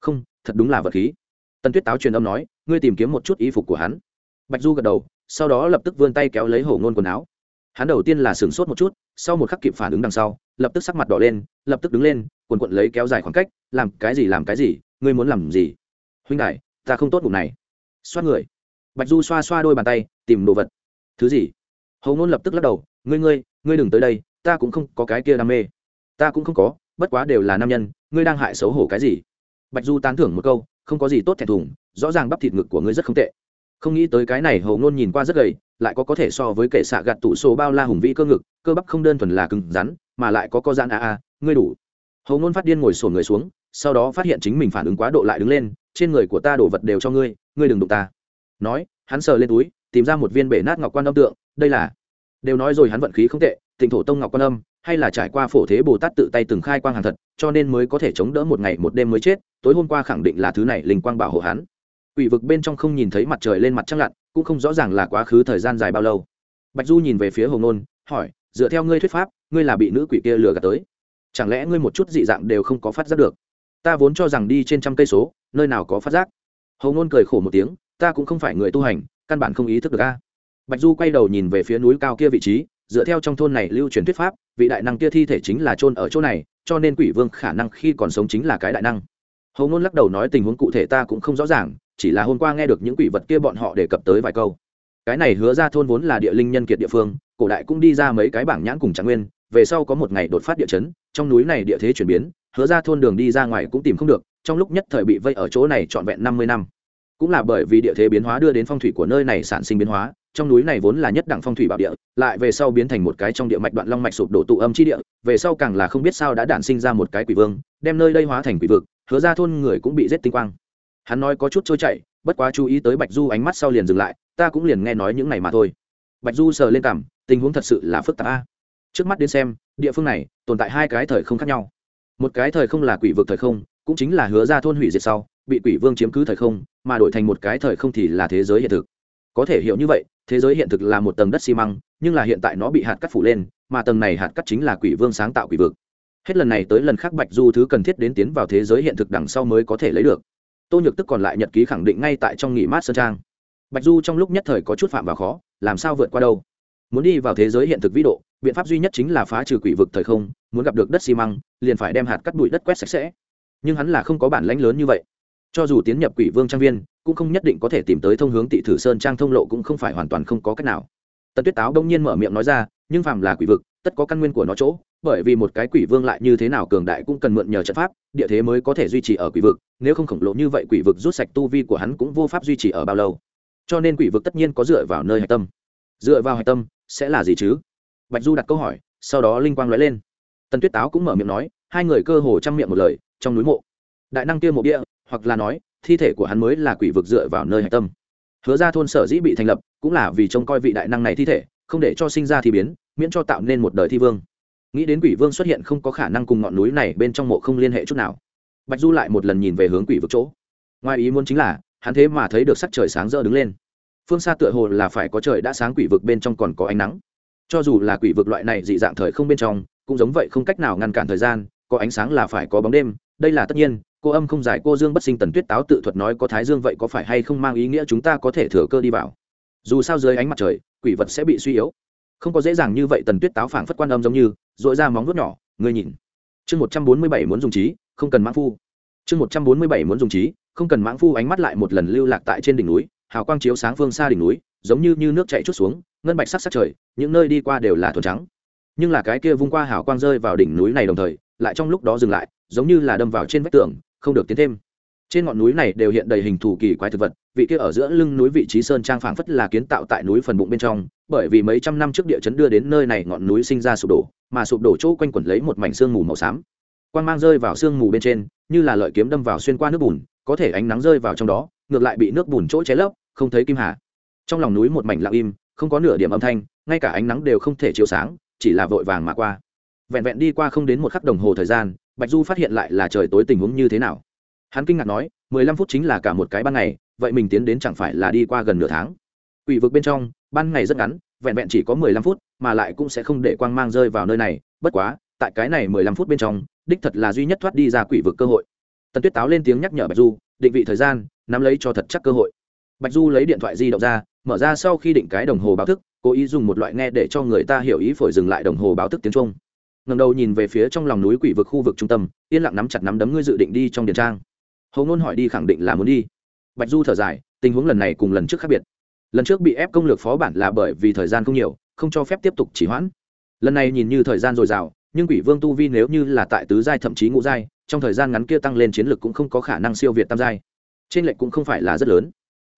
Không, thật đúng là vận khí. Tần tuyết táo truyền âm nói, ngươi tìm kiếm một chút y phục của hắn. Bạch du gật đầu, sau đó lập tức vươn tay kéo lấy hổ ngôn quần áo. Hắn đầu tiên là sửng sốt một chút, sau một khắc kịp phản ứng đằng sau, lập tức sắc mặt đỏ lên, lập tức đứng lên, quần quận lấy kéo dài khoảng cách, làm cái gì làm cái gì, ngươi muốn làm gì? Huynh đại ta không tốt bụng này xoát người. Bạch du xoa xoa đôi bàn tay, tìm đồ vật. Thứ gì? Hầu ngôn lập tức lắc đầu, ngươi ngươi ngươi đừng tới đây, ta cũng không có cái kia đam mê. Ta cũng không có, bất quá đều là nam nhân, ngươi đang hại xấu hổ cái gì? Bạch du tán thưởng một câu, không có gì tốt thẹn thùng, rõ ràng bắp thịt ngực của ngươi rất không tệ. Không nghĩ tới cái này hầu ngôn nhìn qua rất gầy, lại có có thể so với kẻ xạ gạt tủ số bao la hùng vĩ cơ ngực, cơ bắp không đơn thuần là cứng rắn, mà lại có co gian a a, ngươi đủ. Hầu ngôn phát điên ngồi sổn người xuống, sau đó phát hiện chính mình phản ứng quá độ lại đứng lên, trên người của ta đổ vật đều cho ngươi ngươi đừng đụng ta. Nói, hắn sờ lên túi, tìm ra một viên bể nát ngọc quan âm tượng, đây là, đều nói rồi hắn vận khí không tệ, tịnh thổ tông ngọc quan âm, hay là trải qua phổ thế bồ tát tự tay từng khai quang hàng thật, cho nên mới có thể chống đỡ một ngày một đêm mới chết, tối hôm qua khẳng định là thứ này linh quang bảo hộ hắn. Quỷ vực bên trong không nhìn thấy mặt trời lên mặt trăng lặn, cũng không rõ ràng là quá khứ thời gian dài bao lâu. Bạch du nhìn về phía hồng nôn hỏi, dựa theo ngươi thuyết pháp, ngươi là bị nữ quỷ kia lừa gạt tới. Chẳng lẽ ngươi một chút dị dạng đều không có phát giác được? Ta vốn cho rằng đi trên trăm cây số, nơi nào có phát giác hồng ngôn cười khổ một tiếng, ta cũng không phải người tu hành, căn bản không ý thức được a. Bạch du quay đầu nhìn về phía núi cao kia vị trí, dựa theo trong thôn này lưu truyền thuyết pháp, vị đại năng kia thi thể chính là chôn ở chỗ này, cho nên quỷ vương khả năng khi còn sống chính là cái đại năng. Hầu ngôn lắc đầu nói, tình huống cụ thể ta cũng không rõ ràng, chỉ là hôm qua nghe được những quỷ vật kia bọn họ đề cập tới vài câu. Cái này hứa ra thôn vốn là địa linh nhân kiệt địa phương, cổ đại cũng đi ra mấy cái bảng nhãn cùng trạng nguyên, về sau có một ngày đột phát địa chấn, trong núi này địa thế chuyển biến hứa ra thôn đường đi ra ngoài cũng tìm không được, trong lúc nhất thời bị vây ở chỗ này trọn vẹn năm mươi năm. Cũng là bởi vì địa thế biến hóa đưa đến phong thủy của nơi này sản sinh biến hóa, trong núi này vốn là nhất đẳng phong thủy bảo địa, lại về sau biến thành một cái trong địa mạch đoạn long mạch sụp đổ tụ âm chi địa, về sau càng là không biết sao đã đản sinh ra một cái quỷ vương, đem nơi đây hóa thành quỷ vực, hứa ra thôn người cũng bị giết tinh quang. Hắn nói có chút trôi chảy, bất quá chú ý tới bạch du ánh mắt sau liền dừng lại, ta cũng liền nghe nói những này mà thôi. Bạch du sờ lên cảm tình huống thật sự là phức tạp a. Trước mắt đến xem, địa phương này tồn tại hai cái thời không khác nhau một cái thời không là quỷ vực thời không, cũng chính là hứa ra thôn hủy diệt sau, bị quỷ vương chiếm cứ thời không, mà đổi thành một cái thời không thì là thế giới hiện thực. Có thể hiểu như vậy, thế giới hiện thực là một tầng đất xi măng, nhưng là hiện tại nó bị hạt cắt phủ lên, mà tầng này hạt cắt chính là quỷ vương sáng tạo quỷ vực. Hết lần này tới lần khác bạch du thứ cần thiết đến tiến vào thế giới hiện thực đằng sau mới có thể lấy được. Tô nhược tức còn lại nhật ký khẳng định ngay tại trong nghỉ mát sơn trang. Bạch du trong lúc nhất thời có chút phạm vào khó, làm sao vượt qua đâu? Muốn đi vào thế giới hiện thực vĩ độ, biện pháp duy nhất chính là phá trừ quỷ vực thời không, muốn gặp được đất xi măng, liền phải đem hạt cắt bụi đất quét sạch sẽ. Nhưng hắn là không có bản lãnh lớn như vậy. Cho dù tiến nhập quỷ vương trang viên, cũng không nhất định có thể tìm tới thông hướng tị thử sơn trang thông lộ cũng không phải hoàn toàn không có cách nào. Tần tuyết táo đông nhiên mở miệng nói ra, nhưng phàm là quỷ vực, tất có căn nguyên của nó chỗ, bởi vì một cái quỷ vương lại như thế nào cường đại cũng cần mượn nhờ trận pháp, địa thế mới có thể duy trì ở quỷ vực, nếu không khổng lồ như vậy quỷ vực rút sạch tu vi của hắn cũng vô pháp duy trì ở bao lâu. Cho nên quỷ vực tất nhiên có dựa vào nơi hạch tâm. Dựa vào hạch tâm sẽ là gì chứ? Bạch du đặt câu hỏi, sau đó linh quang nói lên. Tần tuyết táo cũng mở miệng nói, hai người cơ hồ chăm miệng một lời, trong núi mộ. Đại năng kia mộ địa, hoặc là nói, thi thể của hắn mới là quỷ vực dựa vào nơi hạch tâm. Hứa ra thôn sở dĩ bị thành lập, cũng là vì trông coi vị đại năng này thi thể, không để cho sinh ra thi biến, miễn cho tạo nên một đời thi vương. Nghĩ đến quỷ vương xuất hiện không có khả năng cùng ngọn núi này bên trong mộ không liên hệ chút nào. Bạch du lại một lần nhìn về hướng quỷ vực chỗ. Ngoài ý muốn chính là, hắn thế mà thấy được sắc trời sáng rỡ đứng lên phương xa tựa hồ là phải có trời đã sáng quỷ vực bên trong còn có ánh nắng. Cho dù là quỷ vực loại này dị dạng thời không bên trong, cũng giống vậy không cách nào ngăn cản thời gian, có ánh sáng là phải có bóng đêm, đây là tất nhiên, cô âm không giải cô dương bất sinh tần tuyết táo tự thuật nói có thái dương vậy có phải hay không mang ý nghĩa chúng ta có thể thừa cơ đi vào. Dù sao dưới ánh mặt trời, quỷ vật sẽ bị suy yếu. Không có dễ dàng như vậy tần tuyết táo phảng phất quan âm giống như dội ra móng vuốt nhỏ, ngươi nhìn. Chương một trăm bốn mươi bảy muốn dùng trí, không cần mãng phu. Chương một trăm bốn mươi bảy muốn dùng trí, không cần mãng phu ánh mắt lại một lần lưu lạc tại trên đỉnh núi hào quang chiếu sáng phương xa đỉnh núi giống như, như nước chạy chút xuống ngân bạch sắc sắc trời những nơi đi qua đều là thuần trắng. Nhưng là cái kia vung qua hào quang rơi vào đỉnh núi này đồng thời lại trong lúc đó dừng lại giống như là đâm vào trên vách tường không được tiến thêm. Trên ngọn núi này đều hiện đầy hình thù kỳ quái thực vật vị kia ở giữa lưng núi vị trí sơn trang phảng phất là kiến tạo tại núi phần bụng bên trong bởi vì mấy trăm năm trước địa chấn đưa đến nơi này ngọn núi sinh ra sụp đổ mà sụp đổ chỗ quanh quẩn lấy một mảnh sương mù màu xám. Quang mang rơi vào sương mù bên trên như là lợi kiếm đâm vào xuyên qua nước bùn có thể ánh nắng rơi vào trong đó ngược lại bị nước bùn chỗ cháy lấp không thấy kim hà. Trong lòng núi một mảnh lặng im, không có nửa điểm âm thanh, ngay cả ánh nắng đều không thể chiếu sáng, chỉ là vội vàng mà qua. Vẹn vẹn đi qua không đến một khắc đồng hồ thời gian, bạch du phát hiện lại là trời tối tình huống như thế nào. Hắn kinh ngạc nói, mười lăm phút chính là cả một cái ban ngày, vậy mình tiến đến chẳng phải là đi qua gần nửa tháng? Quỷ vực bên trong, ban ngày rất ngắn, vẹn vẹn chỉ có mười lăm phút, mà lại cũng sẽ không để quang mang rơi vào nơi này. Bất quá, tại cái này mười lăm phút bên trong, đích thật là duy nhất thoát đi ra quỷ vực cơ hội. Tần tuyết táo lên tiếng nhắc nhở bạch du, định vị thời gian, nắm lấy cho thật chắc cơ hội bạch du lấy điện thoại di động ra, mở ra sau khi định cái đồng hồ báo thức, cố ý dùng một loại nghe để cho người ta hiểu ý phổi dừng lại đồng hồ báo thức tiếng trung. Ngầm đầu nhìn về phía trong lòng núi quỷ vực khu vực trung tâm, yên lặng nắm chặt nắm đấm ngươi dự định đi trong điện trang. Hầu ngôn hỏi đi khẳng định là muốn đi. Bạch du thở dài, tình huống lần này cùng lần trước khác biệt. Lần trước bị ép công lược phó bản là bởi vì thời gian không nhiều, không cho phép tiếp tục chỉ hoãn. Lần này nhìn như thời gian dồi dào, nhưng quỷ vương tu vi nếu như là tại tứ giai thậm chí ngũ giai, trong thời gian ngắn kia tăng lên chiến lược cũng không có khả năng siêu việt tam giai. Trên lệnh cũng không phải là rất lớn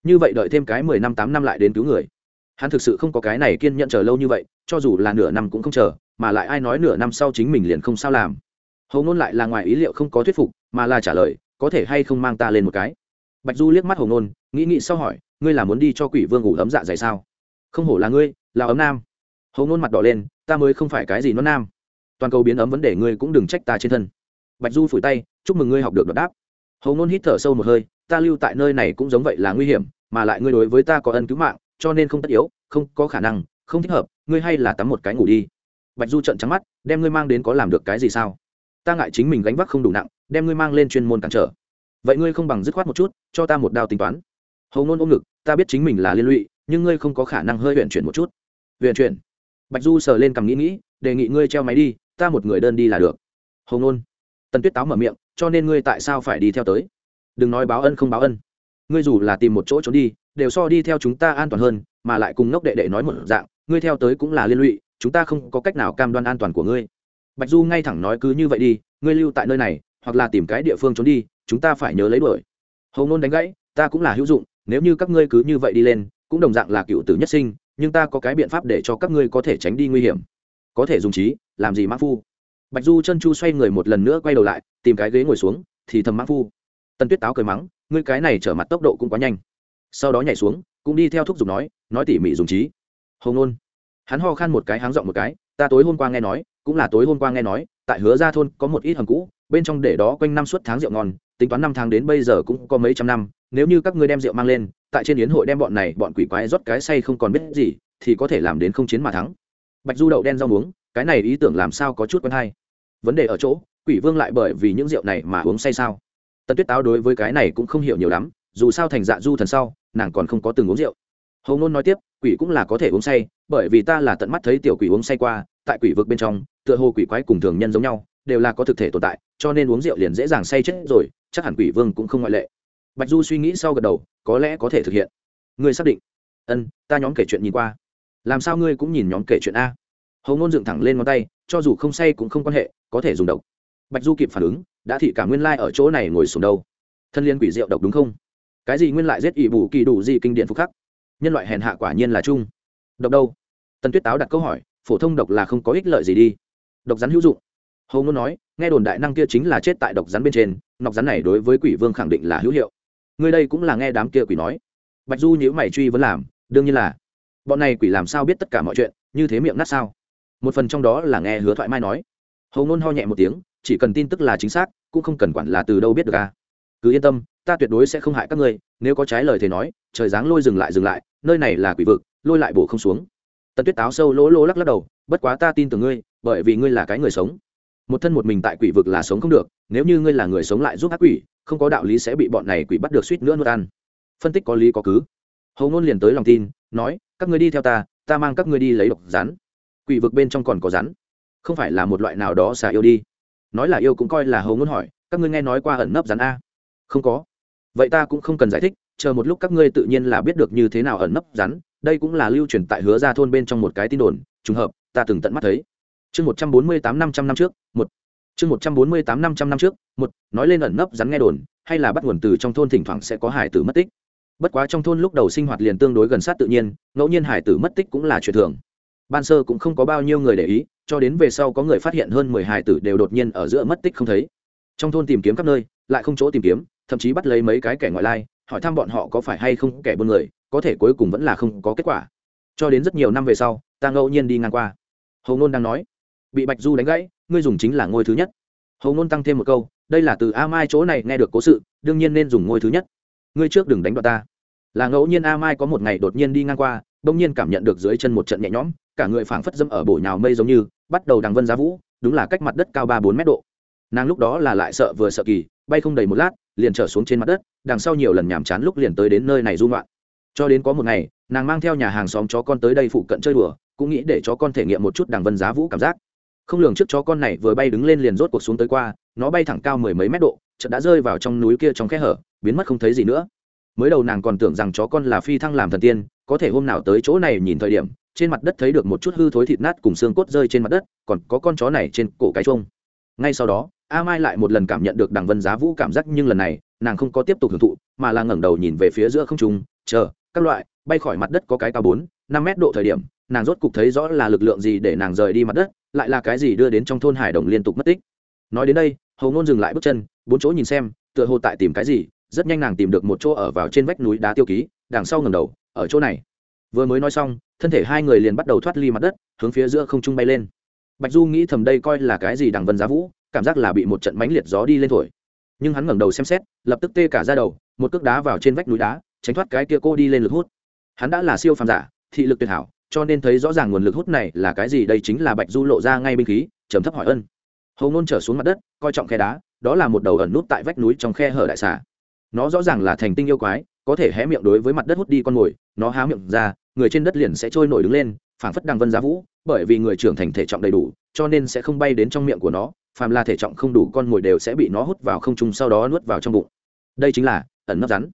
như vậy đợi thêm cái mười năm tám năm lại đến cứu người. Hắn thực sự không có cái này kiên nhận chờ lâu như vậy, cho dù là nửa năm cũng không chờ, mà lại ai nói nửa năm sau chính mình liền không sao làm. Hầu ngôn lại là ngoài ý liệu không có thuyết phục, mà là trả lời, có thể hay không mang ta lên một cái? Bạch du liếc mắt hầu ngôn, nghĩ nghĩ sau hỏi, ngươi là muốn đi cho quỷ vương ngủ ấm dạ dày sao? Không hổ là ngươi, là ấm nam. Hầu ngôn mặt đỏ lên, ta mới không phải cái gì nó nam. Toàn cầu biến ấm vấn đề ngươi cũng đừng trách ta trên thân. Bạch du phủi tay, chúc mừng ngươi học được đột đáp. Hầu ngôn hít thở sâu một hơi ta lưu tại nơi này cũng giống vậy là nguy hiểm, mà lại ngươi đối với ta có ân cứu mạng, cho nên không tất yếu, không có khả năng, không thích hợp, ngươi hay là tắm một cái ngủ đi. Bạch du trận trắng mắt, đem ngươi mang đến có làm được cái gì sao? Ta ngại chính mình gánh vác không đủ nặng, đem ngươi mang lên chuyên môn cản trở. Vậy ngươi không bằng dứt khoát một chút, cho ta một đao tính toán. Hầu ngôn ôm ngực, ta biết chính mình là liên lụy, nhưng ngươi không có khả năng hơi huyện chuyển một chút. Huyện chuyển? Bạch du sờ lên cằm nghĩ nghĩ, đề nghị ngươi treo máy đi, ta một người đơn đi là được. Hầu ngôn? Tần tuyết táo mở miệng, cho nên ngươi tại sao phải đi theo tới? Đừng nói báo ân không báo ân. Ngươi dù là tìm một chỗ trốn đi, đều so đi theo chúng ta an toàn hơn, mà lại cùng ngốc đệ đệ nói một dạng, ngươi theo tới cũng là liên lụy, chúng ta không có cách nào cam đoan an toàn của ngươi. Bạch du ngay thẳng nói cứ như vậy đi, ngươi lưu tại nơi này, hoặc là tìm cái địa phương trốn đi, chúng ta phải nhớ lấy đuổi. Hầu nôn đánh gãy, ta cũng là hữu dụng, nếu như các ngươi cứ như vậy đi lên, cũng đồng dạng là cựu tử nhất sinh, nhưng ta có cái biện pháp để cho các ngươi có thể tránh đi nguy hiểm. Có thể dùng trí, làm gì mã phu? Bạch du chân chu xoay người một lần nữa quay đầu lại, tìm cái ghế ngồi xuống, thì thầm mã phu tần tuyết táo cười mắng, ngươi cái này trở mặt tốc độ cũng quá nhanh. Sau đó nhảy xuống, cũng đi theo thúc giục nói nói tỉ mỉ dùng trí. Hồng nôn hắn ho khan một cái, háng giọng một cái, ta tối hôm qua nghe nói, cũng là tối hôm qua nghe nói, tại hứa gia thôn có một ít hầm cũ, bên trong để đó quanh năm suốt tháng rượu ngon, tính toán năm tháng đến bây giờ cũng có mấy trăm năm, nếu như các ngươi đem rượu mang lên, tại trên yến hội đem bọn này bọn quỷ quái rót cái say không còn biết gì, thì có thể làm đến không chiến mà thắng. Bạch du đậu đen rau muống, cái này ý tưởng làm sao có chút quen hay? Vấn đề ở chỗ, quỷ vương lại bởi vì những rượu này mà uống say sao? Tần tuyết táo đối với cái này cũng không hiểu nhiều lắm dù sao thành dạ du thần sau nàng còn không có từng uống rượu hầu nôn nói tiếp quỷ cũng là có thể uống say bởi vì ta là tận mắt thấy tiểu quỷ uống say qua tại quỷ vực bên trong tựa hồ quỷ quái cùng thường nhân giống nhau đều là có thực thể tồn tại cho nên uống rượu liền dễ dàng say chết rồi chắc hẳn quỷ vương cũng không ngoại lệ bạch du suy nghĩ sau gật đầu có lẽ có thể thực hiện ngươi xác định ân ta nhóm kể chuyện nhìn qua làm sao ngươi cũng nhìn nhóm kể chuyện a hầu ngôn dựng thẳng lên ngón tay cho dù không say cũng không quan hệ có thể dùng độc bạch du kịp phản ứng đã thị cả nguyên lai ở chỗ này ngồi xuống đâu. Thân liên quỷ rượu độc đúng không? Cái gì nguyên lại giết ỷ bù kỳ đủ gì kinh điện phục khắc? Nhân loại hèn hạ quả nhiên là chung. Độc đâu? Tần tuyết táo đặt câu hỏi, phổ thông độc là không có ích lợi gì đi. Độc rắn hữu dụng. Hầu ngôn nói, nghe đồn đại năng kia chính là chết tại độc rắn bên trên, nọc rắn này đối với quỷ vương khẳng định là hữu hiệu. Người đây cũng là nghe đám kia quỷ nói. Bạch du nhữ mày truy vấn làm, đương nhiên là. Bọn này quỷ làm sao biết tất cả mọi chuyện, như thế miệng nát sao? Một phần trong đó là nghe hứa thoại mai nói. Hầu ngôn ho nhẹ một tiếng chỉ cần tin tức là chính xác, cũng không cần quản là từ đâu biết được à. Cứ yên tâm, ta tuyệt đối sẽ không hại các ngươi, nếu có trái lời thì nói, trời giáng lôi dừng lại dừng lại, nơi này là quỷ vực, lôi lại bổ không xuống. Tần tuyết táo sâu lỗ lỗ lắc lắc đầu, bất quá ta tin tưởng ngươi, bởi vì ngươi là cái người sống. Một thân một mình tại quỷ vực là sống không được, nếu như ngươi là người sống lại giúp ác quỷ, không có đạo lý sẽ bị bọn này quỷ bắt được suýt nữa nuốt ăn. Phân tích có lý có cứ. Hầu ngôn liền tới lòng tin, nói, các ngươi đi theo ta ta mang các ngươi đi lấy độc rắn. Quỷ vực bên trong còn có rắn. Không phải là một loại nào đó xà yêu đi nói là yêu cũng coi là hầu ngôn hỏi, các ngươi nghe nói qua ẩn nấp rắn a? Không có. Vậy ta cũng không cần giải thích, chờ một lúc các ngươi tự nhiên là biết được như thế nào ẩn nấp rắn, đây cũng là lưu truyền tại hứa ra thôn bên trong một cái tin đồn, trùng hợp, ta từng tận mắt thấy. Chương một trăm bốn mươi tám năm trăm năm trước, một. Chương một trăm bốn mươi tám năm trăm năm trước, một, nói lên ẩn nấp rắn nghe đồn, hay là bắt nguồn từ trong thôn thỉnh thoảng sẽ có hải tử mất tích. Bất quá trong thôn lúc đầu sinh hoạt liền tương đối gần sát tự nhiên, ngẫu nhiên hải tử mất tích cũng là chuyện thường ban sơ cũng không có bao nhiêu người để ý, cho đến về sau có người phát hiện hơn mười hài tử đều đột nhiên ở giữa mất tích không thấy. Trong thôn tìm kiếm khắp nơi, lại không chỗ tìm kiếm, thậm chí bắt lấy mấy cái kẻ ngoại lai, hỏi thăm bọn họ có phải hay không kẻ buôn người, có thể cuối cùng vẫn là không có kết quả. Cho đến rất nhiều năm về sau, ta ngẫu nhiên đi ngang qua. Hầu nôn đang nói, bị bạch du đánh gãy, ngươi dùng chính là ngôi thứ nhất. Hầu nôn tăng thêm một câu, đây là từ a mai chỗ này nghe được cố sự, đương nhiên nên dùng ngôi thứ nhất. Ngươi trước đừng đánh đoạt ta. Là ngẫu nhiên a mai có một ngày đột nhiên đi ngang qua bỗng nhiên cảm nhận được dưới chân một trận nhẹ nhõm, cả người phảng phất dâm ở bổ nhào mây giống như, bắt đầu đằng vân giá vũ, đúng là cách mặt đất cao ba bốn mét độ. Nàng lúc đó là lại sợ vừa sợ kỳ, bay không đầy một lát, liền trở xuống trên mặt đất, đằng sau nhiều lần nhàm chán lúc liền tới đến nơi này dung loạn cho đến có một ngày, nàng mang theo nhà hàng xóm chó con tới đây phụ cận chơi đùa, cũng nghĩ để chó con thể nghiệm một chút đằng vân giá vũ cảm giác. Không lường trước chó con này vừa bay đứng lên liền rốt cuộc xuống tới qua, nó bay thẳng cao mười mấy mét độ, chợt đã rơi vào trong núi kia trong khe hở, biến mất không thấy gì nữa. Mới đầu nàng còn tưởng rằng chó con là phi thăng làm thần tiên có thể hôm nào tới chỗ này nhìn thời điểm, trên mặt đất thấy được một chút hư thối thịt nát cùng xương cốt rơi trên mặt đất, còn có con chó này trên cổ cái trông ngay sau đó, a mai lại một lần cảm nhận được đằng vân giá vũ cảm giác nhưng lần này, nàng không có tiếp tục hưởng thụ, mà là ngẩng đầu nhìn về phía giữa không trung, chờ, các loại, bay khỏi mặt đất có cái cao bốn, năm mét độ thời điểm, nàng rốt cục thấy rõ là lực lượng gì để nàng rời đi mặt đất, lại là cái gì đưa đến trong thôn hải đồng liên tục mất tích. Nói đến đây hầu ngôn dừng lại bước chân, bốn chỗ nhìn xem, tựa hồ tại tìm cái gì, rất nhanh nàng tìm được một chỗ ở vào trên vách núi đá tiêu ký, đằng sau ngầm đầu ở chỗ này. Vừa mới nói xong, thân thể hai người liền bắt đầu thoát ly mặt đất, hướng phía giữa không trung bay lên. Bạch du nghĩ thầm đây coi là cái gì đằng vân giá vũ, cảm giác là bị một trận mánh liệt gió đi lên thổi. Nhưng hắn ngẩng đầu xem xét, lập tức tê cả ra đầu, một cước đá vào trên vách núi đá, tránh thoát cái kia cô đi lên lực hút. Hắn đã là siêu phàm giả, thị lực tuyệt hảo, cho nên thấy rõ ràng nguồn lực hút này là cái gì, đây chính là bạch du lộ ra ngay binh khí, trầm thấp hỏi ân. Hầu nôn trở xuống mặt đất, coi trọng khe đá, đó là một đầu ẩn nút tại vách núi trong khe hở đại xà. Nó rõ ràng là thành tinh yêu quái, có thể hé miệng đối với mặt đất hút đi con mồi nó há miệng ra, người trên đất liền sẽ trôi nổi đứng lên, phảng phất đằng vân giá vũ, bởi vì người trưởng thành thể trọng đầy đủ, cho nên sẽ không bay đến trong miệng của nó, phàm là thể trọng không đủ con mồi đều sẽ bị nó hút vào không trung sau đó nuốt vào trong bụng. Đây chính là ẩn nấp rắn.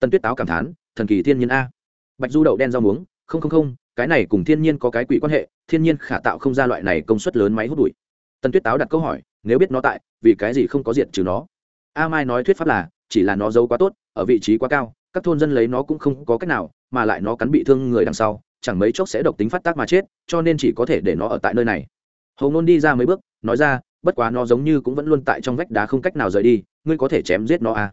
Tân tuyết táo cảm thán, thần kỳ thiên nhiên a. Bạch du đậu đen rau muống, không không không, cái này cùng thiên nhiên có cái quỷ quan hệ, thiên nhiên khả tạo không ra loại này công suất lớn máy hút bụi. Tân tuyết táo đặt câu hỏi, nếu biết nó tại, vì cái gì không có diện trừ nó? A mai nói thuyết pháp là, chỉ là nó giấu quá tốt, ở vị trí quá cao, các thôn dân lấy nó cũng không có cách nào mà lại nó cắn bị thương người đằng sau, chẳng mấy chốc sẽ độc tính phát tác mà chết, cho nên chỉ có thể để nó ở tại nơi này. Hầu nôn đi ra mấy bước, nói ra, bất quá nó giống như cũng vẫn luôn tại trong vách đá không cách nào rời đi, ngươi có thể chém giết nó à?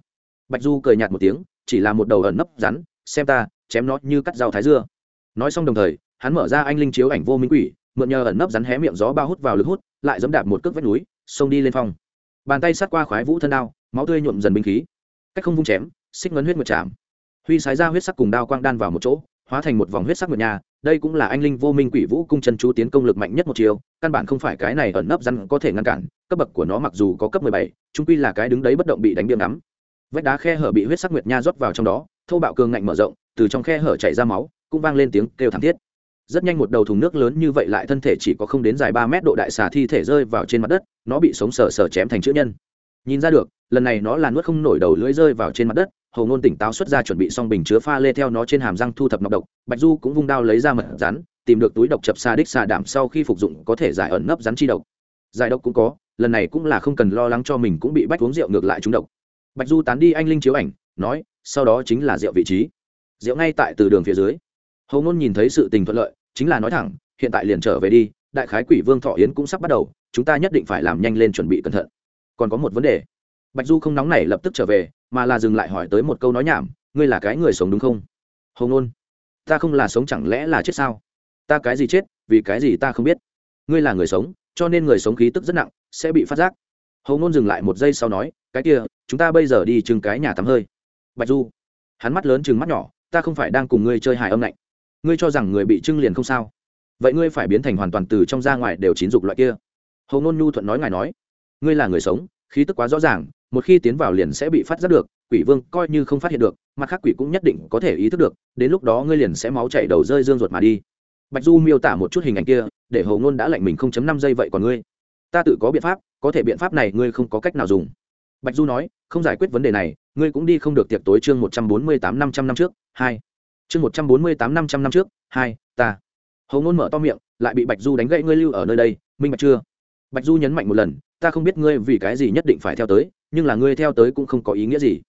Bạch du cười nhạt một tiếng, chỉ là một đầu ẩn nấp rắn, xem ta, chém nó như cắt rau thái dưa. Nói xong đồng thời, hắn mở ra anh linh chiếu ảnh vô minh quỷ, mượn nhờ ẩn nấp rắn hé miệng gió bao hút vào lực hút, lại dẫm đạp một cước vách núi, xông đi lên phong bàn tay sát qua khoái vũ thân đao, máu tươi nhuộm dần binh khí. Cách không vung chém, xích ngấn huyết nguyệt chạm huy sái ra huyết sắc cùng đao quang đan vào một chỗ, hóa thành một vòng huyết sắc nguyệt nhà đây cũng là anh linh vô minh quỷ vũ cung chân chú tiến công lực mạnh nhất một chiều căn bản không phải cái này ẩn nấp răn có thể ngăn cản, cấp bậc của nó mặc dù có cấp mười bảy trung quy là cái đứng đấy bất động bị đánh biếm ngắm. Vách đá khe hở bị huyết sắc nguyệt nha rót vào trong đó, thô bạo cường ngạnh mở rộng, từ trong khe hở chảy ra máu, cũng vang lên tiếng kêu thảm thiết. Rất nhanh một đầu thùng nước lớn như vậy lại thân thể chỉ có không đến dài ba mét độ đại xà thi thể rơi vào trên mặt đất, nó bị sống sờ sờ chém thành chữ nhân. Nhìn ra được, lần này nó là nuốt không nổi đầu lưỡi rơi vào trên mặt đất hầu ngôn tỉnh táo xuất ra chuẩn bị xong bình chứa pha lê theo nó trên hàm răng thu thập nọc độc, bạch du cũng vung đao lấy ra mật rắn, tìm được túi độc chập xa đích xà đảm sau khi phục dụng có thể giải ẩn nấp rắn chi độc. Giải độc cũng có, lần này cũng là không cần lo lắng cho mình cũng bị bách uống rượu ngược lại trúng độc. Bạch du tán đi anh linh chiếu ảnh, nói, sau đó chính là rượu vị trí. Rượu ngay tại từ đường phía dưới. Hầu ngôn nhìn thấy sự tình thuận lợi, chính là nói thẳng, hiện tại liền trở về đi, đại khái quỷ vương thọ yến cũng sắp bắt đầu, chúng ta nhất định phải làm nhanh lên chuẩn bị cẩn thận. Còn có một vấn đề bạch du không nóng nảy lập tức trở về, mà là dừng lại hỏi tới một câu nói nhảm, ngươi là cái người sống đúng không? Hầu ngôn, ta không là sống chẳng lẽ là chết sao? Ta cái gì chết, vì cái gì ta không biết? Ngươi là người sống, cho nên người sống khí tức rất nặng, sẽ bị phát giác. Hầu ngôn dừng lại một giây sau nói, cái kia, chúng ta bây giờ đi chừng cái nhà tắm hơi. Bạch du, hắn mắt lớn chừng mắt nhỏ, ta không phải đang cùng ngươi chơi hài âm lạnh. Ngươi cho rằng người bị trưng liền không sao? Vậy ngươi phải biến thành hoàn toàn từ trong ra ngoài đều chín dục loại kia. Hầu ngôn nhu thuận nói ngài nói, ngươi là người sống, khí tức quá rõ ràng một khi tiến vào liền sẽ bị phát giác được, quỷ vương coi như không phát hiện được, mặt khác quỷ cũng nhất định có thể ý thức được, đến lúc đó ngươi liền sẽ máu chảy đầu rơi dương ruột mà đi. Bạch du miêu tả một chút hình ảnh kia, để hầu ngôn đã lạnh mình không chấm năm giây vậy còn ngươi? Ta tự có biện pháp, có thể biện pháp này ngươi không có cách nào dùng. Bạch du nói, không giải quyết vấn đề này, ngươi cũng đi không được tiệc tối chương một trăm bốn mươi tám năm trăm năm trước, hai. Chương một trăm bốn mươi tám năm trăm năm trước, hai, ta. Hầu ngôn mở to miệng, lại bị bạch du đánh gãy, ngươi lưu ở nơi đây, minh bạch chưa? Bạch du nhấn mạnh một lần ta không biết ngươi vì cái gì nhất định phải theo tới, nhưng là ngươi theo tới cũng không có ý nghĩa gì.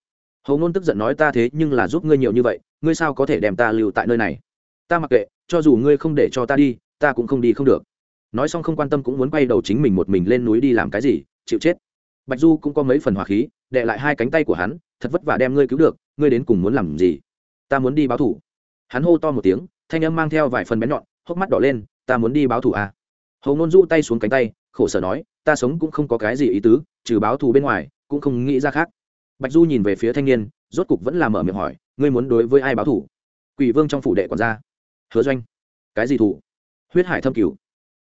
Hầu ngôn tức giận nói ta thế nhưng là giúp ngươi nhiều như vậy, ngươi sao có thể đem ta lưu tại nơi này? Ta mặc kệ, cho dù ngươi không để cho ta đi, ta cũng không đi không được. Nói xong không quan tâm cũng muốn quay đầu chính mình một mình lên núi đi làm cái gì, chịu chết. Bạch du cũng có mấy phần hỏa khí, đệ lại hai cánh tay của hắn, thật vất vả đem ngươi cứu được, ngươi đến cùng muốn làm gì? Ta muốn đi báo thủ. Hắn hô to một tiếng, thanh âm mang theo vài phần bén nhọn, hốc mắt đỏ lên, ta muốn đi báo thủ à. hầu ngôn du tay xuống cánh tay, khổ sở nói ta sống cũng không có cái gì ý tứ, trừ báo thù bên ngoài, cũng không nghĩ ra khác. Bạch du nhìn về phía thanh niên, rốt cục vẫn là mở miệng hỏi, ngươi muốn đối với ai báo thù? Quỷ vương trong phủ đệ còn ra hứa doanh. Cái gì thủ huyết hải thâm cửu.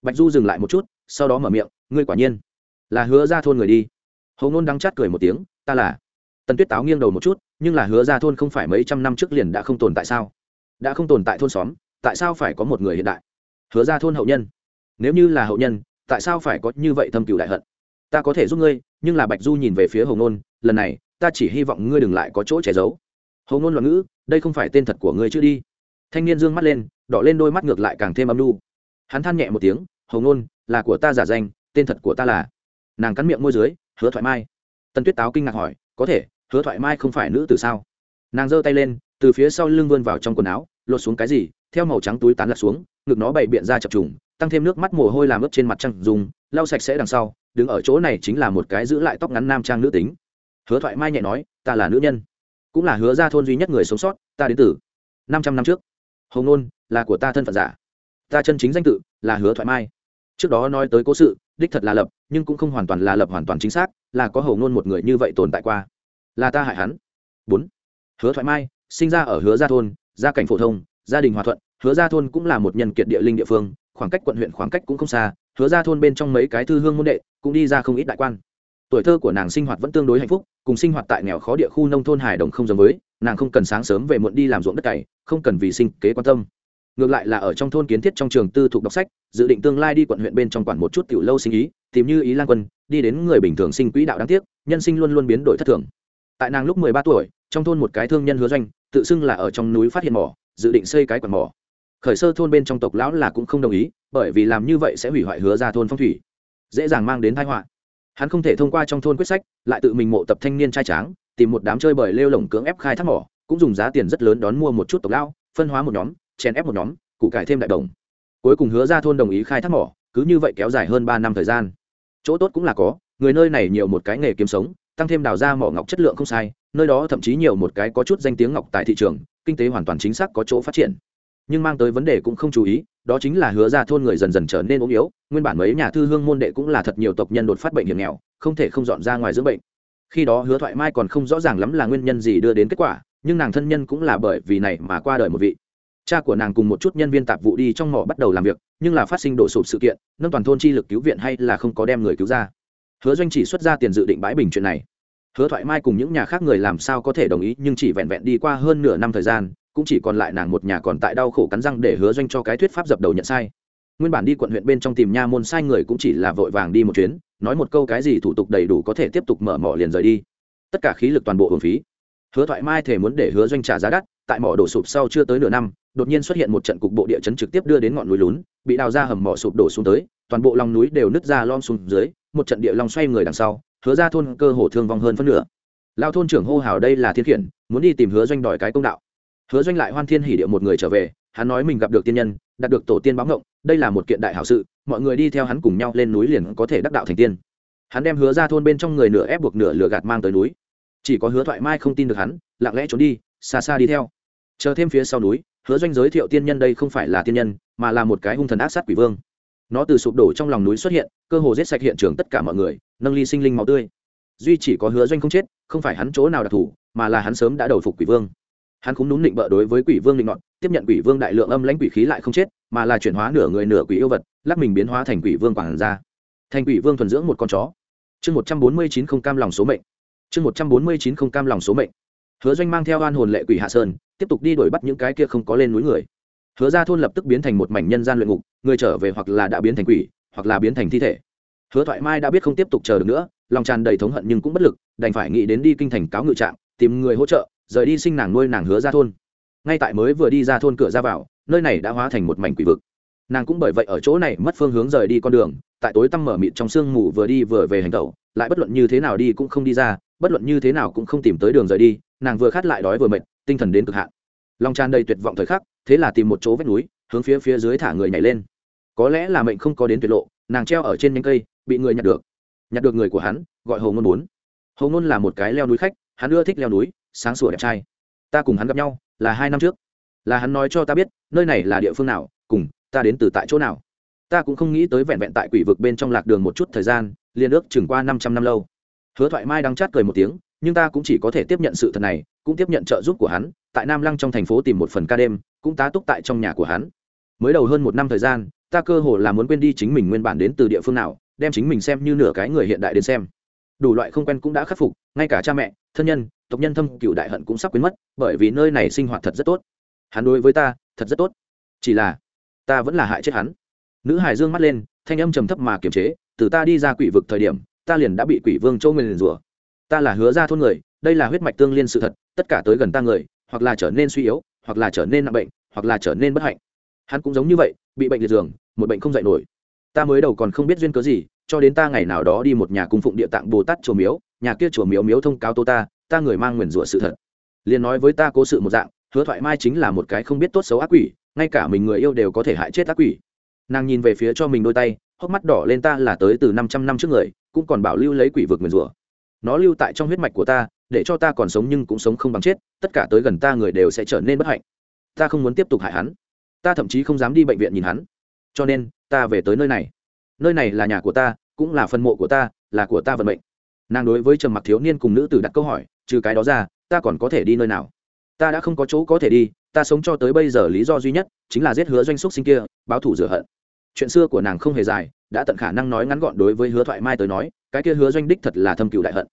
Bạch du dừng lại một chút, sau đó mở miệng, ngươi quả nhiên là hứa ra thôn người đi. Hầu ngôn đắng chát cười một tiếng, ta là. Tần tuyết táo nghiêng đầu một chút, nhưng là hứa ra thôn không phải mấy trăm năm trước liền đã không tồn tại sao? Đã không tồn tại thôn xóm, tại sao phải có một người hiện đại? Hứa ra thôn hậu nhân. Nếu như là hậu nhân tại sao phải có như vậy thâm cựu đại hận? Ta có thể giúp ngươi, nhưng là bạch du nhìn về phía hồng nôn lần này, ta chỉ hy vọng ngươi đừng lại có chỗ che giấu. Hồng nôn loạn ngữ, đây không phải tên thật của ngươi chứ đi. Thanh niên dương mắt lên, đỏ lên đôi mắt ngược lại càng thêm âm lu hắn than nhẹ một tiếng hồng nôn là của ta giả danh, tên thật của ta là. Nàng cắn miệng môi dưới, hứa thoại mai. Tần tuyết táo kinh ngạc hỏi, có thể, hứa thoại mai không phải nữ từ sao? Nàng giơ tay lên, từ phía sau lưng vươn vào trong quần áo, lột xuống cái gì, theo màu trắng túi tán lật xuống, ngực nó bày biện ra chập trùng tăng thêm nước mắt mồ hôi làm ướt trên mặt trăng dùng, lau sạch sẽ đằng sau, đứng ở chỗ này chính là một cái giữ lại tóc ngắn nam trang nữ tính. Hứa thoại mai nhẹ nói, ta là nữ nhân, cũng là hứa ra thôn duy nhất người sống sót, ta đến từ năm trăm năm trước. Hồng nôn, là của ta thân phận giả. Ta chân chính danh tự là hứa thoại mai. Trước đó nói tới cố sự, đích thật là lập, nhưng cũng không hoàn toàn là lập hoàn toàn chính xác, là có hầu ngôn một người như vậy tồn tại qua. Là ta hại hắn. Bốn. Hứa thoại mai sinh ra ở hứa gia thôn, gia cảnh phổ thông, gia đình hòa thuận, hứa gia thôn cũng là một nhân kiệt địa linh địa phương khoảng cách quận huyện khoảng cách cũng không xa, hứa ra thôn bên trong mấy cái thư hương môn đệ cũng đi ra không ít đại quan. Tuổi thơ của nàng sinh hoạt vẫn tương đối hạnh phúc, cùng sinh hoạt tại nghèo khó địa khu nông thôn hải đồng không giống với, nàng không cần sáng sớm về muộn đi làm ruộng đất cày, không cần vì sinh kế quan tâm. Ngược lại là ở trong thôn kiến thiết trong trường tư thục đọc sách, dự định tương lai đi quận huyện bên trong quản một chút tiểu lâu sinh ý, tìm như ý lan quân, đi đến người bình thường sinh quỹ đạo đáng tiếc, nhân sinh luôn luôn biến đổi thất thường. Tại nàng lúc mười ba tuổi, trong thôn một cái thương nhân hứa doanh, tự xưng là ở trong núi phát hiện mỏ, dự định xây cái quần mỏ khởi sơ thôn bên trong tộc lão là cũng không đồng ý, bởi vì làm như vậy sẽ hủy hoại hứa ra thôn phong thủy, dễ dàng mang đến thái họa. Hắn không thể thông qua trong thôn quyết sách, lại tự mình mộ tập thanh niên trai tráng, tìm một đám chơi bời lêu lồng cưỡng ép khai thác mỏ, cũng dùng giá tiền rất lớn đón mua một chút tộc lão, phân hóa một nhóm, chèn ép một nhóm, củ cải thêm đại đồng. Cuối cùng hứa ra thôn đồng ý khai thác mỏ, cứ như vậy kéo dài hơn ba năm thời gian. Chỗ tốt cũng là có, người nơi này nhiều một cái nghề kiếm sống, tăng thêm đào ra mỏ ngọc chất lượng không sai, nơi đó thậm chí nhiều một cái có chút danh tiếng ngọc tại thị trường, kinh tế hoàn toàn chính xác có chỗ phát triển nhưng mang tới vấn đề cũng không chú ý, đó chính là hứa ra thôn người dần dần trở nên ốm yếu, nguyên bản mấy nhà thư hương môn đệ cũng là thật nhiều tộc nhân đột phát bệnh hiểm nghèo, không thể không dọn ra ngoài dưỡng bệnh. Khi đó hứa thoại mai còn không rõ ràng lắm là nguyên nhân gì đưa đến kết quả, nhưng nàng thân nhân cũng là bởi vì này mà qua đời một vị. Cha của nàng cùng một chút nhân viên tạp vụ đi trong mỏ bắt đầu làm việc, nhưng là phát sinh đổ sụp sự kiện, nâng toàn thôn chi lực cứu viện hay là không có đem người cứu ra. Hứa doanh chỉ xuất ra tiền dự định bãi bình chuyện này. Hứa thoại mai cùng những nhà khác người làm sao có thể đồng ý, nhưng chỉ vẹn vẹn đi qua hơn nửa năm thời gian cũng chỉ còn lại nàng một nhà còn tại đau khổ cắn răng để hứa doanh cho cái thuyết pháp dập đầu nhận sai. Nguyên bản đi quận huyện bên trong tìm nha môn sai người cũng chỉ là vội vàng đi một chuyến, nói một câu cái gì thủ tục đầy đủ có thể tiếp tục mở mỏ liền rời đi. Tất cả khí lực toàn bộ hưởng phí. Hứa thoại mai thể muốn để hứa doanh trả giá đắt, tại mỏ đổ sụp sau chưa tới nửa năm, đột nhiên xuất hiện một trận cục bộ địa chấn trực tiếp đưa đến ngọn núi lún, bị đào ra hầm mỏ sụp đổ xuống tới, toàn bộ lòng núi đều nứt ra lom xuống dưới, một trận địa long xoay người đằng sau, hứa ra thôn cơ hồ thương vong hơn phân nửa. Lao thôn trưởng hô hào đây là thiên khiển, muốn đi tìm hứa doanh đòi cái công đạo hứa doanh lại hoan thiên hỉ địa một người trở về, hắn nói mình gặp được tiên nhân, đạt được tổ tiên báo ngộng, đây là một kiện đại hảo sự, mọi người đi theo hắn cùng nhau lên núi liền có thể đắc đạo thành tiên. Hắn đem hứa ra thôn bên trong người nửa ép buộc nửa lửa gạt mang tới núi. Chỉ có hứa thoại mai không tin được hắn, lặng lẽ trốn đi, xa xa đi theo. Chờ thêm phía sau núi, hứa doanh giới thiệu tiên nhân đây không phải là tiên nhân, mà là một cái hung thần ác sát quỷ vương. Nó từ sụp đổ trong lòng núi xuất hiện, cơ hồ giết sạch hiện trường tất cả mọi người, nâng ly sinh linh máu tươi. Duy chỉ có hứa doanh không chết, không phải hắn chỗ nào đặc thù, mà là hắn sớm đã đầu phục quỷ vương hắn cũng đúng định bợ đối với quỷ vương định ngọn tiếp nhận quỷ vương đại lượng âm lãnh quỷ khí lại không chết, mà là chuyển hóa nửa người nửa quỷ yêu vật, lắc mình biến hóa thành quỷ vương quảng ra. Thành quỷ vương thuần dưỡng một con chó. Chương một trăm bốn mươi chín không cam lòng số mệnh. Chương một trăm bốn mươi chín không cam lòng số mệnh. Hứa doanh mang theo oan hồn lệ quỷ hạ sơn, tiếp tục đi đuổi bắt những cái kia không có lên núi người. Hứa ra thôn lập tức biến thành một mảnh nhân gian luyện ngục, người trở về hoặc là đã biến thành quỷ, hoặc là biến thành thi thể. Hứa thoại mai đã biết không tiếp tục chờ được nữa, lòng tràn đầy thống hận nhưng cũng bất lực, đành phải nghĩ đến đi kinh thành cáo ngự trạng tìm người hỗ trợ rời đi sinh nàng nuôi nàng hứa ra thôn. Ngay tại mới vừa đi ra thôn cửa ra vào, nơi này đã hóa thành một mảnh quỷ vực. Nàng cũng bởi vậy ở chỗ này mất phương hướng rời đi con đường, tại tối tăm mở mịt trong sương mù vừa đi vừa về hành tẩu, lại bất luận như thế nào đi cũng không đi ra, bất luận như thế nào cũng không tìm tới đường rời đi, nàng vừa khát lại đói vừa mệt, tinh thần đến cực hạn. Lòng tràn đầy tuyệt vọng thời khắc, thế là tìm một chỗ vách núi, hướng phía phía dưới thả người nhảy lên. Có lẽ là mệnh không có đến tuyệt lộ, nàng treo ở trên nhánh cây, bị người nhặt được. Nhặt được người của hắn, gọi hồ ngôn bốn. Hồ ngôn là một cái leo núi khách, hắn ưa thích leo núi sáng sủa đẹp trai. Ta cùng hắn gặp nhau là hai năm trước. Là hắn nói cho ta biết, nơi này là địa phương nào, cùng ta đến từ tại chỗ nào. Ta cũng không nghĩ tới vẹn vẹn tại quỷ vực bên trong lạc đường một chút thời gian, liền ước chừng qua năm trăm năm lâu. Hứa thoại mai đang chát cười một tiếng, nhưng ta cũng chỉ có thể tiếp nhận sự thật này, cũng tiếp nhận trợ giúp của hắn, tại nam lăng trong thành phố tìm một phần ca đêm, cũng tá túc tại trong nhà của hắn. Mới đầu hơn một năm thời gian, ta cơ hồ là muốn quên đi chính mình nguyên bản đến từ địa phương nào, đem chính mình xem như nửa cái người hiện đại đến xem. Đủ loại không quen cũng đã khắc phục, ngay cả cha mẹ, thân nhân tộc nhân thâm cựu đại hận cũng sắp quên mất, bởi vì nơi này sinh hoạt thật rất tốt. Hắn đối với ta, thật rất tốt. Chỉ là, ta vẫn là hại chết hắn. Nữ hải dương mắt lên, thanh âm trầm thấp mà kiềm chế, từ ta đi ra quỷ vực thời điểm, ta liền đã bị quỷ vương châu nguyền rủa. Ta là hứa ra thôn người, đây là huyết mạch tương liên sự thật, tất cả tới gần ta người, hoặc là trở nên suy yếu, hoặc là trở nên nặng bệnh, hoặc là trở nên bất hạnh. Hắn cũng giống như vậy, bị bệnh liệt giường, một bệnh không dạy nổi. Ta mới đầu còn không biết duyên cớ gì, cho đến ta ngày nào đó đi một nhà cung phụng địa tạng bồ tát chùa miếu, nhà kia chùa miếu miếu thông cáo tô ta ta người mang nguyền rủa sự thật. Liền nói với ta cố sự một dạng, hứa thoại mai chính là một cái không biết tốt xấu ác quỷ, ngay cả mình người yêu đều có thể hại chết ác quỷ. Nàng nhìn về phía cho mình đôi tay, hốc mắt đỏ lên ta là tới từ năm trăm năm trước người, cũng còn bảo lưu lấy quỷ vực nguyền rủa. Nó lưu tại trong huyết mạch của ta, để cho ta còn sống nhưng cũng sống không bằng chết, tất cả tới gần ta người đều sẽ trở nên bất hạnh. Ta không muốn tiếp tục hại hắn. Ta thậm chí không dám đi bệnh viện nhìn hắn. Cho nên, ta về tới nơi này. Nơi này là nhà của ta, cũng là phân mộ của ta, là của ta vận mệnh. Nàng đối với trầm mặc thiếu niên cùng nữ tử đặt câu hỏi trừ cái đó ra, ta còn có thể đi nơi nào? Ta đã không có chỗ có thể đi, ta sống cho tới bây giờ lý do duy nhất chính là giết hứa doanh xúc sinh kia, báo thủ rửa hận. Chuyện xưa của nàng không hề dài, đã tận khả năng nói ngắn gọn đối với hứa thoại mai tới nói, cái kia hứa doanh đích thật là thâm cựu đại hận.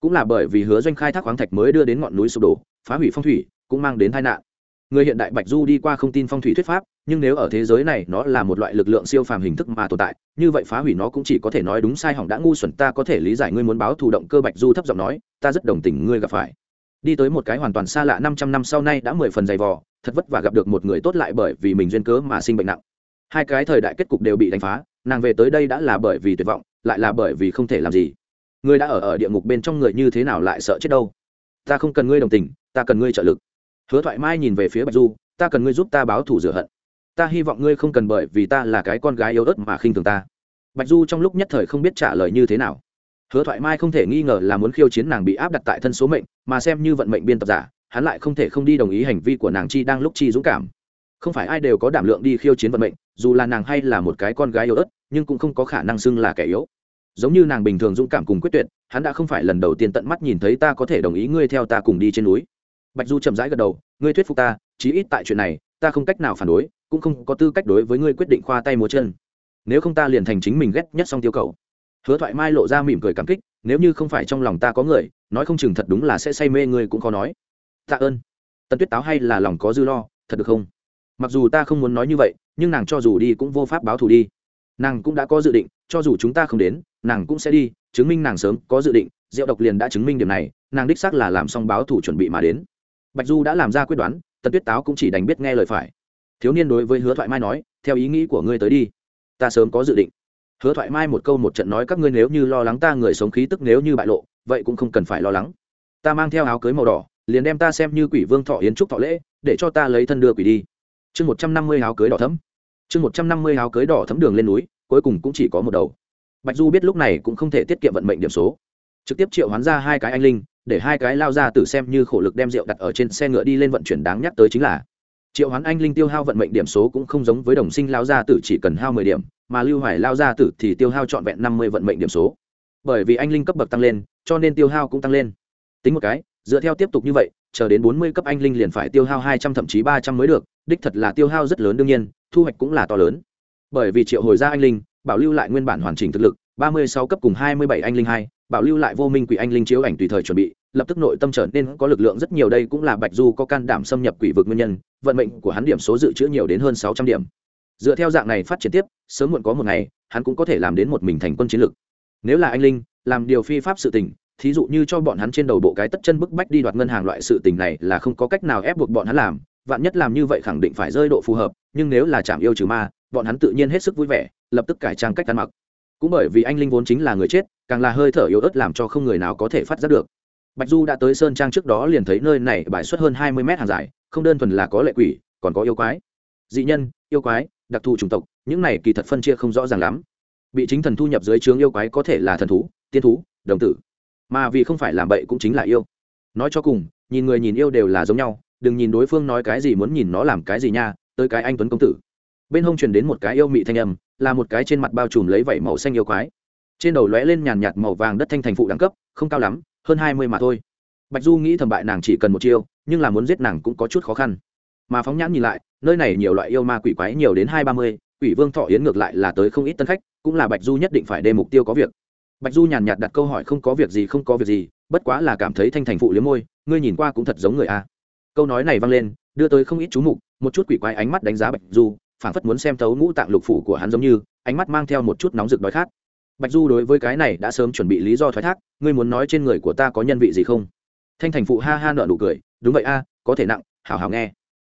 Cũng là bởi vì hứa doanh khai thác khoáng thạch mới đưa đến ngọn núi sụp đổ, phá hủy phong thủy, cũng mang đến tai nạn. Người hiện đại bạch du đi qua không tin phong thủy thuyết pháp nhưng nếu ở thế giới này nó là một loại lực lượng siêu phàm hình thức mà tồn tại, như vậy phá hủy nó cũng chỉ có thể nói đúng sai hỏng đã ngu xuẩn, ta có thể lý giải ngươi muốn báo thù động cơ bạch du thấp giọng nói, ta rất đồng tình ngươi gặp phải. Đi tới một cái hoàn toàn xa lạ năm trăm năm sau nay đã mười phần dày vò, thật vất vả gặp được một người tốt lại bởi vì mình duyên cớ mà sinh bệnh nặng. Hai cái thời đại kết cục đều bị đánh phá, nàng về tới đây đã là bởi vì tuyệt vọng, lại là bởi vì không thể làm gì. Ngươi đã ở ở địa ngục bên trong người như thế nào lại sợ chết đâu? Ta không cần ngươi đồng tình, ta cần ngươi trợ lực. Hứa thoại mai nhìn về phía bạch du, ta cần ngươi giúp ta báo thù rửa hận ta hy vọng ngươi không cần bởi vì ta là cái con gái yếu ớt mà khinh thường ta. Bạch du trong lúc nhất thời không biết trả lời như thế nào. Hứa thoại mai không thể nghi ngờ là muốn khiêu chiến nàng bị áp đặt tại thân số mệnh, mà xem như vận mệnh biên tập giả, hắn lại không thể không đi đồng ý hành vi của nàng chi đang lúc chi dũng cảm. Không phải ai đều có đảm lượng đi khiêu chiến vận mệnh, dù là nàng hay là một cái con gái yếu ớt, nhưng cũng không có khả năng xưng là kẻ yếu. Giống như nàng bình thường dũng cảm cùng quyết tuyệt, hắn đã không phải lần đầu tiên tận mắt nhìn thấy ta có thể đồng ý ngươi theo ta cùng đi trên núi. Bạch du chậm rãi gật đầu, ngươi thuyết phục ta, chí ít tại chuyện này ta không cách nào phản đối, cũng không có tư cách đối với ngươi quyết định khoa tay múa chân. Nếu không ta liền thành chính mình ghét nhất song tiêu cầu. Hứa thoại mai lộ ra mỉm cười cảm kích, nếu như không phải trong lòng ta có người, nói không chừng thật đúng là sẽ say mê ngươi cũng khó nói. Tạ ơn. Tần tuyết táo hay là lòng có dư lo, thật được không? Mặc dù ta không muốn nói như vậy, nhưng nàng cho dù đi cũng vô pháp báo thù đi. Nàng cũng đã có dự định, cho dù chúng ta không đến, nàng cũng sẽ đi, chứng minh nàng sớm có dự định rượu độc liền đã chứng minh điểm này, nàng đích xác là làm xong báo thủ chuẩn bị mà đến. Bạch du đã làm ra quyết đoán tần tuyết táo cũng chỉ đành biết nghe lời phải. Thiếu niên đối với hứa thoại mai nói, theo ý nghĩ của ngươi tới đi. Ta sớm có dự định. Hứa thoại mai một câu một trận nói, các ngươi nếu như lo lắng ta, người sống khí tức nếu như bại lộ, vậy cũng không cần phải lo lắng. Ta mang theo áo cưới màu đỏ, liền đem ta xem như quỷ vương thọ yến trúc thọ lễ, để cho ta lấy thân đưa quỷ đi. Chương một trăm năm mươi áo cưới đỏ thấm. Chương một trăm năm mươi áo cưới đỏ thấm đường lên núi, cuối cùng cũng chỉ có một đầu. Bạch du biết lúc này cũng không thể tiết kiệm vận mệnh điểm số. Trực tiếp triệu hoán ra hai cái anh linh để hai cái lao ra tử xem như khổ lực đem rượu đặt ở trên xe ngựa đi lên vận chuyển đáng nhắc tới chính là, triệu hoán anh linh tiêu hao vận mệnh điểm số cũng không giống với đồng sinh lao gia tử chỉ cần hao mười điểm, mà lưu hoài lao gia tử thì tiêu hao trọn vẹn năm mươi vận mệnh điểm số. Bởi vì anh linh cấp bậc tăng lên, cho nên tiêu hao cũng tăng lên. Tính một cái, dựa theo tiếp tục như vậy, chờ đến bốn mươi cấp anh linh liền phải tiêu hao hai trăm thậm chí ba trăm mới được, đích thật là tiêu hao rất lớn đương nhiên, thu hoạch cũng là to lớn. Bởi vì triệu hồi ra anh linh, bảo lưu lại nguyên bản hoàn chỉnh thực lực, ba mươi sáu cấp cùng hai mươi bảy anh linh hai bảo lưu lại vô minh quỷ anh linh chiếu ảnh tùy thời chuẩn bị, lập tức nội tâm trở nên có lực lượng rất nhiều. Đây cũng là bạch du có can đảm xâm nhập quỷ vực nguyên nhân, vận mệnh của hắn điểm số dự trữ nhiều đến hơn sáu trăm điểm. Dựa theo dạng này phát triển tiếp, sớm muộn có một ngày, hắn cũng có thể làm đến một mình thành quân chiến lược. Nếu là anh linh, làm điều phi pháp sự tình, thí dụ như cho bọn hắn trên đầu bộ cái tất chân bức bách đi đoạt ngân hàng loại sự tình này là không có cách nào ép buộc bọn hắn làm. Vạn nhất làm như vậy khẳng định phải rơi độ phù hợp, nhưng nếu là chạm yêu trừ ma, bọn hắn tự nhiên hết sức vui vẻ, lập tức cải trang cách ăn mặc cũng bởi vì anh linh vốn chính là người chết, càng là hơi thở yếu ớt làm cho không người nào có thể phát giác được. Bạch du đã tới sơn trang trước đó liền thấy nơi này bài xuất hơn hai mươi mét hàng dài, không đơn thuần là có lệ quỷ, còn có yêu quái. Dị nhân, yêu quái, đặc thù chủng tộc, những này kỳ thật phân chia không rõ ràng lắm. Bị chính thần thu nhập dưới trướng yêu quái có thể là thần thú, tiên thú, đồng tử. Mà vì không phải làm bậy cũng chính là yêu. Nói cho cùng, nhìn người nhìn yêu đều là giống nhau, đừng nhìn đối phương nói cái gì muốn nhìn nó làm cái gì nha, tới cái anh tuấn công tử bên hông truyền đến một cái yêu mị thanh âm, là một cái trên mặt bao trùm lấy vảy màu xanh yêu quái. Trên đầu lóe lên nhàn nhạt màu vàng đất thanh thành phụ đẳng cấp, không cao lắm, hơn hai mươi mà thôi. Bạch du nghĩ thầm bại nàng chỉ cần một chiêu, nhưng là muốn giết nàng cũng có chút khó khăn. Mà phóng nhãn nhìn lại, nơi này nhiều loại yêu ma quỷ quái nhiều đến hai ba mươi, quỷ vương thọ yến ngược lại là tới không ít tân khách, cũng là bạch du nhất định phải đem mục tiêu có việc. Bạch du nhàn nhạt đặt câu hỏi không có việc gì, không có việc gì, bất quá là cảm thấy thanh thành phụ liếm môi, ngươi nhìn qua cũng thật giống người a. Câu nói này vang lên, đưa tới không ít chú mục, một chút quỷ quái ánh mắt đánh giá bạch du phảng phất muốn xem thấu ngũ tạng lục phủ của hắn giống như, ánh mắt mang theo một chút nóng rực đói khát. Bạch du đối với cái này đã sớm chuẩn bị lý do thoái thác, ngươi muốn nói trên người của ta có nhân vị gì không? Thanh thành phụ ha ha nợ nụ cười, đúng vậy a, có thể nặng, hảo hảo nghe.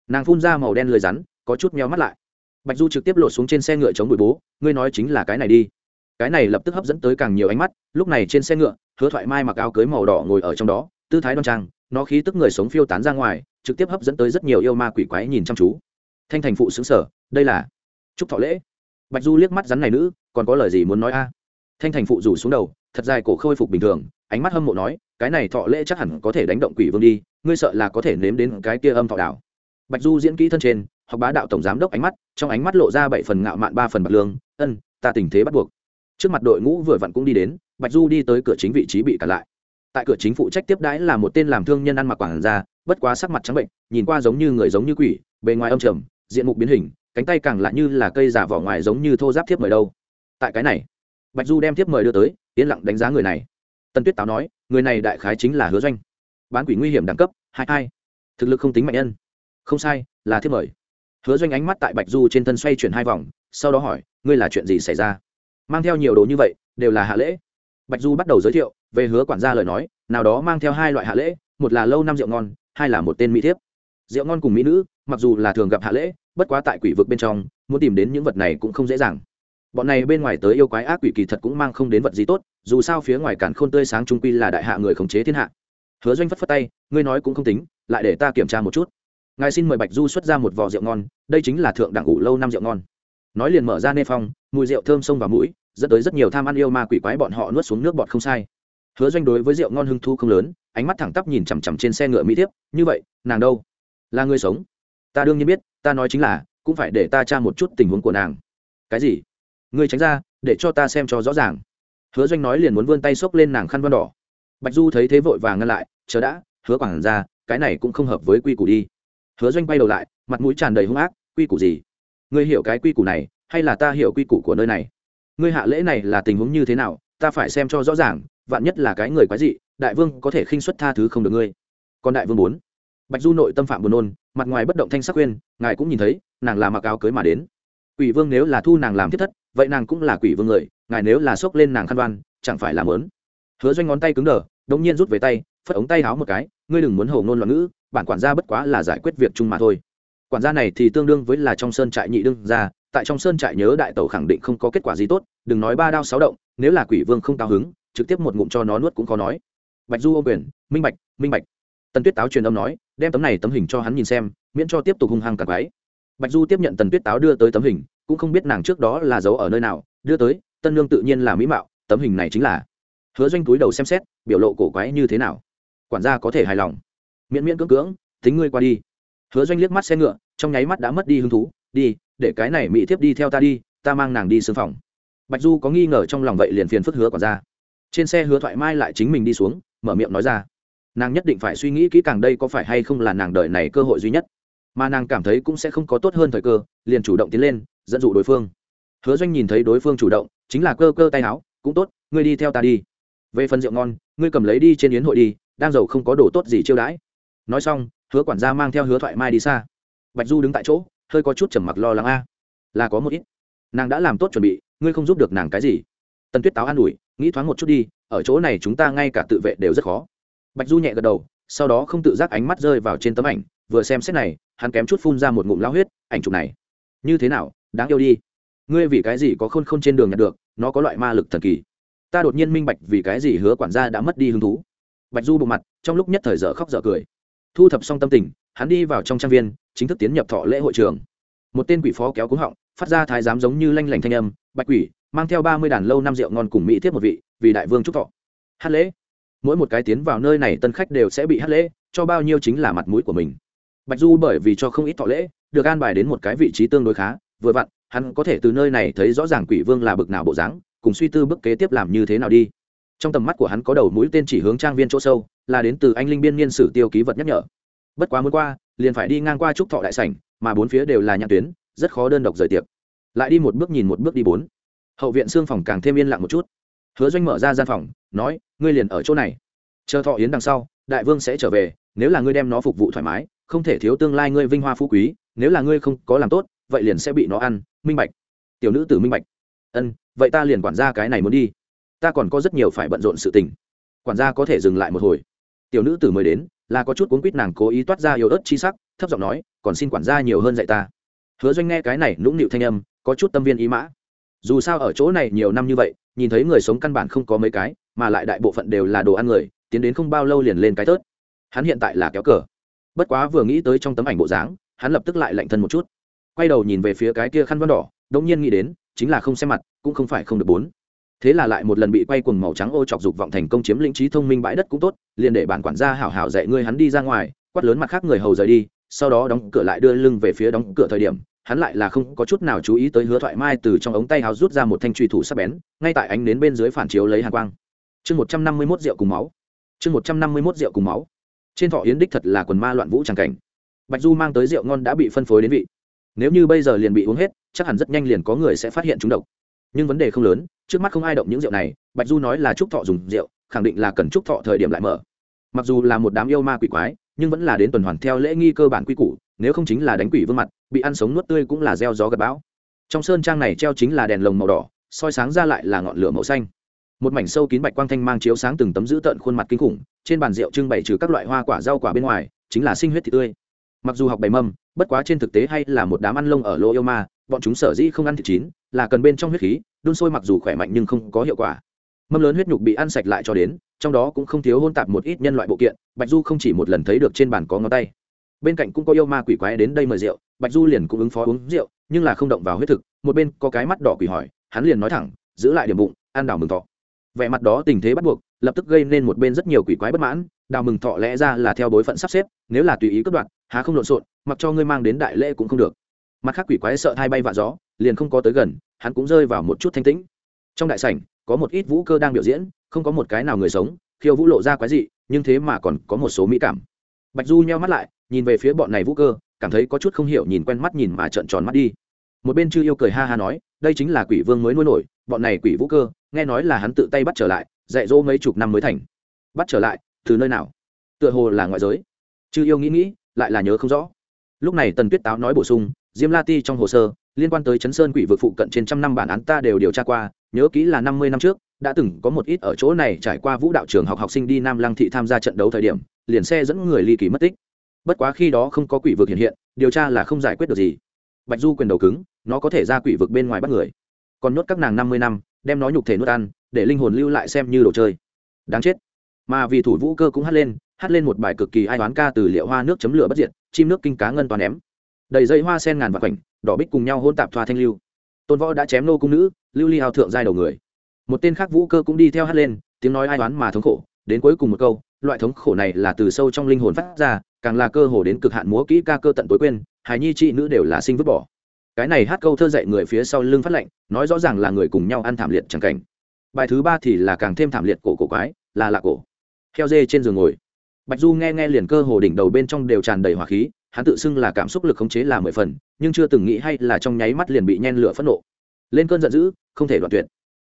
Nàng phun ra màu đen lười rắn, có chút meo mắt lại. Bạch du trực tiếp lột xuống trên xe ngựa chống bụi bố, ngươi nói chính là cái này đi. Cái này lập tức hấp dẫn tới càng nhiều ánh mắt, lúc này trên xe ngựa, hứa thoại mai mặc áo cưới màu đỏ ngồi ở trong đó, tư thái đoan trang, nó khí tức người sống phiêu tán ra ngoài, trực tiếp hấp dẫn tới rất nhiều yêu ma quỷ quái nhìn chăm chú thanh thành phụ xứng sở, đây là chúc thọ lễ. Bạch du liếc mắt rắn này nữ, còn có lời gì muốn nói a? Thanh thành phụ rủ xuống đầu, thật dài cổ khôi phục bình thường, ánh mắt hâm mộ nói, cái này thọ lễ chắc hẳn có thể đánh động quỷ vương đi, ngươi sợ là có thể nếm đến cái kia âm thọ đảo. Bạch du diễn kỹ thân trên, học bá đạo tổng giám đốc ánh mắt, trong ánh mắt lộ ra bảy phần ngạo mạn ba phần bạc lương, ân, ta tình thế bắt buộc. Trước mặt đội ngũ vừa vặn cũng đi đến, bạch du đi tới cửa chính vị trí bị cản lại. Tại cửa chính phụ trách tiếp đãi là một tên làm thương nhân ăn mặc quảng ra bất quá sắc mặt trắng bệnh, nhìn qua giống như người giống như quỷ, bề ngoài âm trầm diện mục biến hình, cánh tay càng lạ như là cây giả vỏ ngoài giống như thô giáp thiếp mời đâu. Tại cái này, bạch du đem thiếp mời đưa tới, yên lặng đánh giá người này. Tân tuyết táo nói, người này đại khái chính là hứa doanh. Bán quỷ nguy hiểm đẳng cấp, hai hai. Thực lực không tính mạnh nhân. Không sai, là thiếp mời. Hứa doanh ánh mắt tại bạch du trên thân xoay chuyển hai vòng, sau đó hỏi, ngươi là chuyện gì xảy ra? Mang theo nhiều đồ như vậy, đều là hạ lễ. Bạch du bắt đầu giới thiệu, về hứa quản gia lời nói, nào đó mang theo hai loại hạ lễ, một là lâu năm rượu ngon, hai là một tên mỹ thiếp. Rượu ngon cùng mỹ nữ, mặc dù là thường gặp hạ lễ bất quá tại quỷ vực bên trong muốn tìm đến những vật này cũng không dễ dàng. Bọn này bên ngoài tới yêu quái ác quỷ kỳ thật cũng mang không đến vật gì tốt dù sao phía ngoài cản khôn tươi sáng trung quy là đại hạ người khống chế thiên hạ. Hứa doanh phất phất tay ngươi nói cũng không tính lại để ta kiểm tra một chút. Ngài xin mời bạch du xuất ra một vò rượu ngon đây chính là thượng đẳng ủ lâu năm rượu ngon. Nói liền mở ra nê phong mùi rượu thơm sông vào mũi dẫn tới rất nhiều tham ăn yêu ma quỷ quái bọn họ nuốt xuống nước bọt không sai. Hứa doanh đối với rượu ngon hưng thu không lớn ánh mắt thẳng tắp nhìn chằm chằm trên xe ngựa mỹ tiếp, như vậy nàng đâu? Là người sống? Ta đương nhiên biết ta nói chính là, cũng phải để ta tra một chút tình huống của nàng. Cái gì? Ngươi tránh ra, để cho ta xem cho rõ ràng. Hứa doanh nói liền muốn vươn tay xốc lên nàng khăn văn đỏ. Bạch du thấy thế vội vàng ngăn lại, chờ đã, hứa quảng ra, cái này cũng không hợp với quy củ đi. Hứa doanh bay đầu lại, mặt mũi tràn đầy hung ác, quy củ gì? Ngươi hiểu cái quy củ này, hay là ta hiểu quy củ của nơi này? Ngươi hạ lễ này là tình huống như thế nào, ta phải xem cho rõ ràng, vạn nhất là cái người quái dị, đại vương có thể khinh xuất tha thứ không được ngươi. Còn đại vương bốn bạch du nội tâm phạm buồn nôn mặt ngoài bất động thanh sắc khuyên ngài cũng nhìn thấy nàng là mặc áo cưới mà đến. Quỷ vương nếu là thu nàng làm thiết thất vậy nàng cũng là quỷ vương người ngài nếu là xốc lên nàng khăn đoan chẳng phải làm lớn hứa doanh ngón tay cứng đờ đống nhiên rút về tay phất ống tay háo một cái ngươi đừng muốn hầu ngôn loạn ngữ bản quản gia bất quá là giải quyết việc chung mà thôi. Quản gia này thì tương đương với là trong sơn trại nhị đương gia, tại trong sơn trại nhớ đại tẩu khẳng định không có kết quả gì tốt đừng nói ba đao sáu động nếu là quỷ vương không cao hứng trực tiếp một ngụm cho nó nuốt cũng khó nói. Bạch du ô quyền minh bạch minh bạch. Tần tuyết táo truyền âm nói đem tấm này tấm hình cho hắn nhìn xem, miễn cho tiếp tục hung hăng cả quái bạch du tiếp nhận tần tuyết táo đưa tới tấm hình, cũng không biết nàng trước đó là giấu ở nơi nào, đưa tới, tân lương tự nhiên là mỹ mạo, tấm hình này chính là. Hứa doanh túi đầu xem xét, biểu lộ cổ quái như thế nào. Quản gia có thể hài lòng. Miễn miễn cưỡng cưỡng, tính ngươi qua đi. Hứa doanh liếc mắt xe ngựa, trong nháy mắt đã mất đi hứng thú, đi, để cái này mỹ thiếp đi theo ta đi, ta mang nàng đi xương phòng. Bạch du có nghi ngờ trong lòng vậy liền phiền phức hứa quản gia. Trên xe hứa thoại mai lại chính mình đi xuống, mở miệng nói ra nàng nhất định phải suy nghĩ kỹ càng đây có phải hay không là nàng đợi này cơ hội duy nhất. Mà nàng cảm thấy cũng sẽ không có tốt hơn thời cơ, liền chủ động tiến lên, dẫn dụ đối phương. Hứa doanh nhìn thấy đối phương chủ động, chính là cơ cơ tay áo, cũng tốt, ngươi đi theo ta đi. Về phần rượu ngon, ngươi cầm lấy đi trên yến hội đi, đang giàu không có đồ tốt gì chiêu đãi. Nói xong, hứa quản gia mang theo hứa thoại mai đi xa. Bạch du đứng tại chỗ, hơi có chút trầm mặc lo lắng, a, là có một ít. Nàng đã làm tốt chuẩn bị, ngươi không giúp được nàng cái gì. Tần tuyết táo an ủi, nghĩ thoáng một chút đi, ở chỗ này chúng ta ngay cả tự vệ đều rất khó bạch du nhẹ gật đầu, sau đó không tự giác ánh mắt rơi vào trên tấm ảnh, vừa xem xét này, hắn kém chút phun ra một ngụm lao huyết, ảnh chụp này. Như thế nào, đáng yêu đi. Ngươi vì cái gì có khôn khôn trên đường nhận được, nó có loại ma lực thần kỳ. Ta đột nhiên minh bạch vì cái gì hứa quản gia đã mất đi hứng thú. Bạch du bộ mặt, trong lúc nhất thời dở khóc dở cười. Thu thập xong tâm tình, hắn đi vào trong trang viên, chính thức tiến nhập thọ lễ hội trường. Một tên quỷ phó kéo cúng họng, phát ra thái giám giống như lanh lảnh thanh âm, bạch quỷ, mang theo ba mươi đàn lâu năm rượu ngon cùng mỹ thiết một vị, vì đại vương chúc thọ. Hát lễ mỗi một cái tiến vào nơi này tân khách đều sẽ bị hát lễ, cho bao nhiêu chính là mặt mũi của mình. Bạch du bởi vì cho không ít thọ lễ, được an bài đến một cái vị trí tương đối khá, vừa vặn, hắn có thể từ nơi này thấy rõ ràng quỷ vương là bực nào bộ dáng, cùng suy tư bước kế tiếp làm như thế nào đi. Trong tầm mắt của hắn có đầu mũi tên chỉ hướng trang viên chỗ sâu, là đến từ anh linh biên niên sử tiêu ký vật nhắc nhở. Bất quá muốn qua, liền phải đi ngang qua trúc thọ đại sảnh, mà bốn phía đều là nhãn tuyến, rất khó đơn độc rời tiệc. Lại đi một bước nhìn một bước đi bốn. Hậu viện xương phòng càng thêm yên lặng một chút. Hứa doanh mở ra gian phòng nói, ngươi liền ở chỗ này. Chờ thọ yến đằng sau, đại vương sẽ trở về, nếu là ngươi đem nó phục vụ thoải mái, không thể thiếu tương lai ngươi vinh hoa phú quý, nếu là ngươi không có làm tốt, vậy liền sẽ bị nó ăn, minh bạch. Tiểu nữ tử minh bạch. Ân, vậy ta liền quản gia cái này muốn đi. Ta còn có rất nhiều phải bận rộn sự tình. Quản gia có thể dừng lại một hồi. Tiểu nữ tử mới đến, là có chút cuốn quýt nàng cố ý toát ra yếu ớt chi sắc, thấp giọng nói, còn xin quản gia nhiều hơn dạy ta. Hứa doanh nghe cái này nũng nịu thanh âm, có chút tâm viên ý mã. Dù sao ở chỗ này nhiều năm như vậy, nhìn thấy người sống căn bản không có mấy cái mà lại đại bộ phận đều là đồ ăn người, tiến đến không bao lâu liền lên cái tớt. Hắn hiện tại là kéo cờ. Bất quá vừa nghĩ tới trong tấm ảnh bộ dáng, hắn lập tức lại lạnh thân một chút. Quay đầu nhìn về phía cái kia khăn văn đỏ đông nhiên nghĩ đến, chính là không xem mặt, cũng không phải không được bốn. Thế là lại một lần bị quay quần màu trắng ô chọc dục vọng thành công chiếm lĩnh trí thông minh bãi đất cũng tốt, liền để bản quản gia hảo hảo dạy ngươi hắn đi ra ngoài, quát lớn mặt khác người hầu rời đi, sau đó đóng cửa lại đưa lưng về phía đóng cửa thời điểm, hắn lại là không có chút nào chú ý tới hứa thoại mai từ trong ống tay hào rút ra một thanh truy thủ sắc bén, ngay tại ánh nến bên dưới phản chiếu lấy hàn quang chương một trăm năm mươi mốt rượu cùng máu. Chương một trăm năm mươi mốt rượu cùng máu. Trên thọ yến đích thật là quần ma loạn vũ tràng cảnh. Bạch du mang tới rượu ngon đã bị phân phối đến vị. Nếu như bây giờ liền bị uống hết, chắc hẳn rất nhanh liền có người sẽ phát hiện chúng độc. Nhưng vấn đề không lớn, trước mắt không ai động những rượu này, bạch du nói là trúc thọ dùng rượu, khẳng định là cần trúc thọ thời điểm lại mở. Mặc dù là một đám yêu ma quỷ quái, nhưng vẫn là đến tuần hoàn theo lễ nghi cơ bản quy củ, nếu không chính là đánh quỷ vương mặt, bị ăn sống nuốt tươi cũng là gieo gió gặp bão. Trong sơn trang này treo chính là đèn lồng màu đỏ, soi sáng ra lại là ngọn lửa màu xanh một mảnh sâu kín bạch quang thanh mang chiếu sáng từng tấm giữ tợn khuôn mặt kinh khủng, trên bàn rượu trưng bày trừ các loại hoa quả rau quả bên ngoài, chính là sinh huyết thịt tươi. Mặc dù học bày mâm, bất quá trên thực tế hay là một đám ăn lông ở lô yêu ma, bọn chúng sở dĩ không ăn thịt chín, là cần bên trong huyết khí, đun sôi mặc dù khỏe mạnh nhưng không có hiệu quả. Mâm lớn huyết nhục bị ăn sạch lại cho đến, trong đó cũng không thiếu hôn tạp một ít nhân loại bộ kiện, bạch du không chỉ một lần thấy được trên bàn có ngón tay. Bên cạnh cũng có yêu ma quỷ quái đến đây mời rượu, bạch du liền cũng ứng phó uống rượu, nhưng là không động vào huyết thực, một bên có cái mắt đỏ quỷ hỏi, hắn liền nói thẳng, giữ lại điểm bụng, ăn đào mừng thọ vẻ mặt đó tình thế bắt buộc, lập tức gây nên một bên rất nhiều quỷ quái bất mãn, đào mừng thọ lẽ ra là theo bối phận sắp xếp, nếu là tùy ý cất đoạn há không lộn xộn, mặc cho ngươi mang đến đại lễ cũng không được. Mặt khác quỷ quái sợ thay bay vạ gió, liền không có tới gần, hắn cũng rơi vào một chút thanh tĩnh. Trong đại sảnh, có một ít vũ cơ đang biểu diễn, không có một cái nào người sống, khiêu vũ lộ ra quái dị, nhưng thế mà còn có một số mỹ cảm. Bạch du nheo mắt lại, nhìn về phía bọn này vũ cơ, cảm thấy có chút không hiểu nhìn quen mắt nhìn mà trợn tròn mắt đi. Một bên chư yêu cười ha ha nói, đây chính là quỷ vương mới nuôi nổi, bọn này quỷ vũ cơ nghe nói là hắn tự tay bắt trở lại, dạy dỗ mấy chục năm mới thành. Bắt trở lại, từ nơi nào? Tựa hồ là ngoại giới. Chư yêu nghĩ nghĩ, lại là nhớ không rõ. Lúc này tần tuyết táo nói bổ sung, diêm la ti trong hồ sơ, liên quan tới chấn sơn quỷ vực phụ cận trên trăm năm bản án ta đều điều tra qua, nhớ kỹ là năm mươi năm trước, đã từng có một ít ở chỗ này trải qua vũ đạo trường học học sinh đi nam lăng thị tham gia trận đấu thời điểm, liền xe dẫn người ly kỳ mất tích. Bất quá khi đó không có quỷ vực hiện hiện, điều tra là không giải quyết được gì. Bạch du quyền đầu cứng, nó có thể ra quỷ vực bên ngoài bắt người. Còn nhốt các nàng năm mươi năm đem nó nhục thể nuốt ăn, để linh hồn lưu lại xem như đồ chơi. Đáng chết. Mà vì thủ vũ cơ cũng hát lên hát lên một bài cực kỳ ai toán ca từ liệu hoa nước chấm lửa bất diệt, chim nước kinh cá ngân toàn ném. Đầy dây hoa sen ngàn và khoảnh, đỏ bích cùng nhau hôn tạp thoa thanh lưu. Tôn võ đã chém nô cung nữ, lưu ly hào thượng giai đầu người. Một tên khác vũ cơ cũng đi theo hát lên, tiếng nói ai toán mà thống khổ. Đến cuối cùng một câu, loại thống khổ này là từ sâu trong linh hồn phát ra, càng là cơ hồ đến cực hạn múa kỹ ca cơ tận tối quên, hài nhi chị nữ đều là sinh vứt bỏ cái này hát câu thơ dạy người phía sau lưng phát lệnh, nói rõ ràng là người cùng nhau ăn thảm liệt chẳng cảnh. Bài thứ ba thì là càng thêm thảm liệt cổ cổ quái, là lạ cổ. Heo dê trên giường ngồi. Bạch du nghe nghe liền cơ hồ đỉnh đầu bên trong đều tràn đầy hỏa khí, hắn tự xưng là cảm xúc lực khống chế là mười phần, nhưng chưa từng nghĩ hay là trong nháy mắt liền bị nhen lửa phẫn nộ. Lên cơn giận dữ, không thể đoạn tuyệt.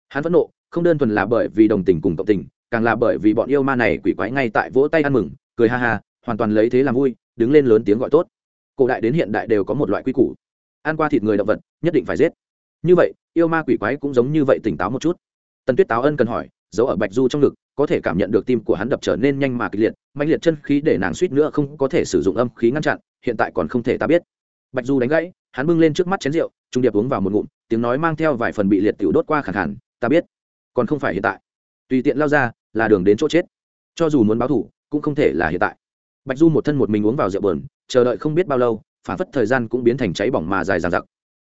Hắn phẫn nộ, không đơn thuần là bởi vì đồng tình cùng cộng tình, càng là bởi vì bọn yêu ma này quỷ quái ngay tại vỗ tay ăn mừng, cười ha ha, hoàn toàn lấy thế làm vui, đứng lên lớn tiếng gọi tốt. Cổ đại đến hiện đại đều có một loại quy củ ăn qua thịt người động vật, nhất định phải giết. Như vậy, yêu ma quỷ quái cũng giống như vậy tỉnh táo một chút. Tần tuyết táo ân cần hỏi, giấu ở bạch du trong ngực, có thể cảm nhận được tim của hắn đập trở nên nhanh mà kịch liệt mạnh liệt chân khí để nàng suýt nữa không có thể sử dụng âm khí ngăn chặn, hiện tại còn không thể ta biết. Bạch du đánh gãy, hắn bưng lên trước mắt chén rượu, trung điệp uống vào một ngụm, tiếng nói mang theo vài phần bị liệt tiểu đốt qua khẳng hẳn ta biết, còn không phải hiện tại. Tùy tiện lao ra, là đường đến chỗ chết. Cho dù muốn báo thủ, cũng không thể là hiện tại. Bạch du một thân một mình uống vào rượu bờn, chờ đợi không biết bao lâu phản phất thời gian cũng biến thành cháy bỏng mà dài dằng dặc.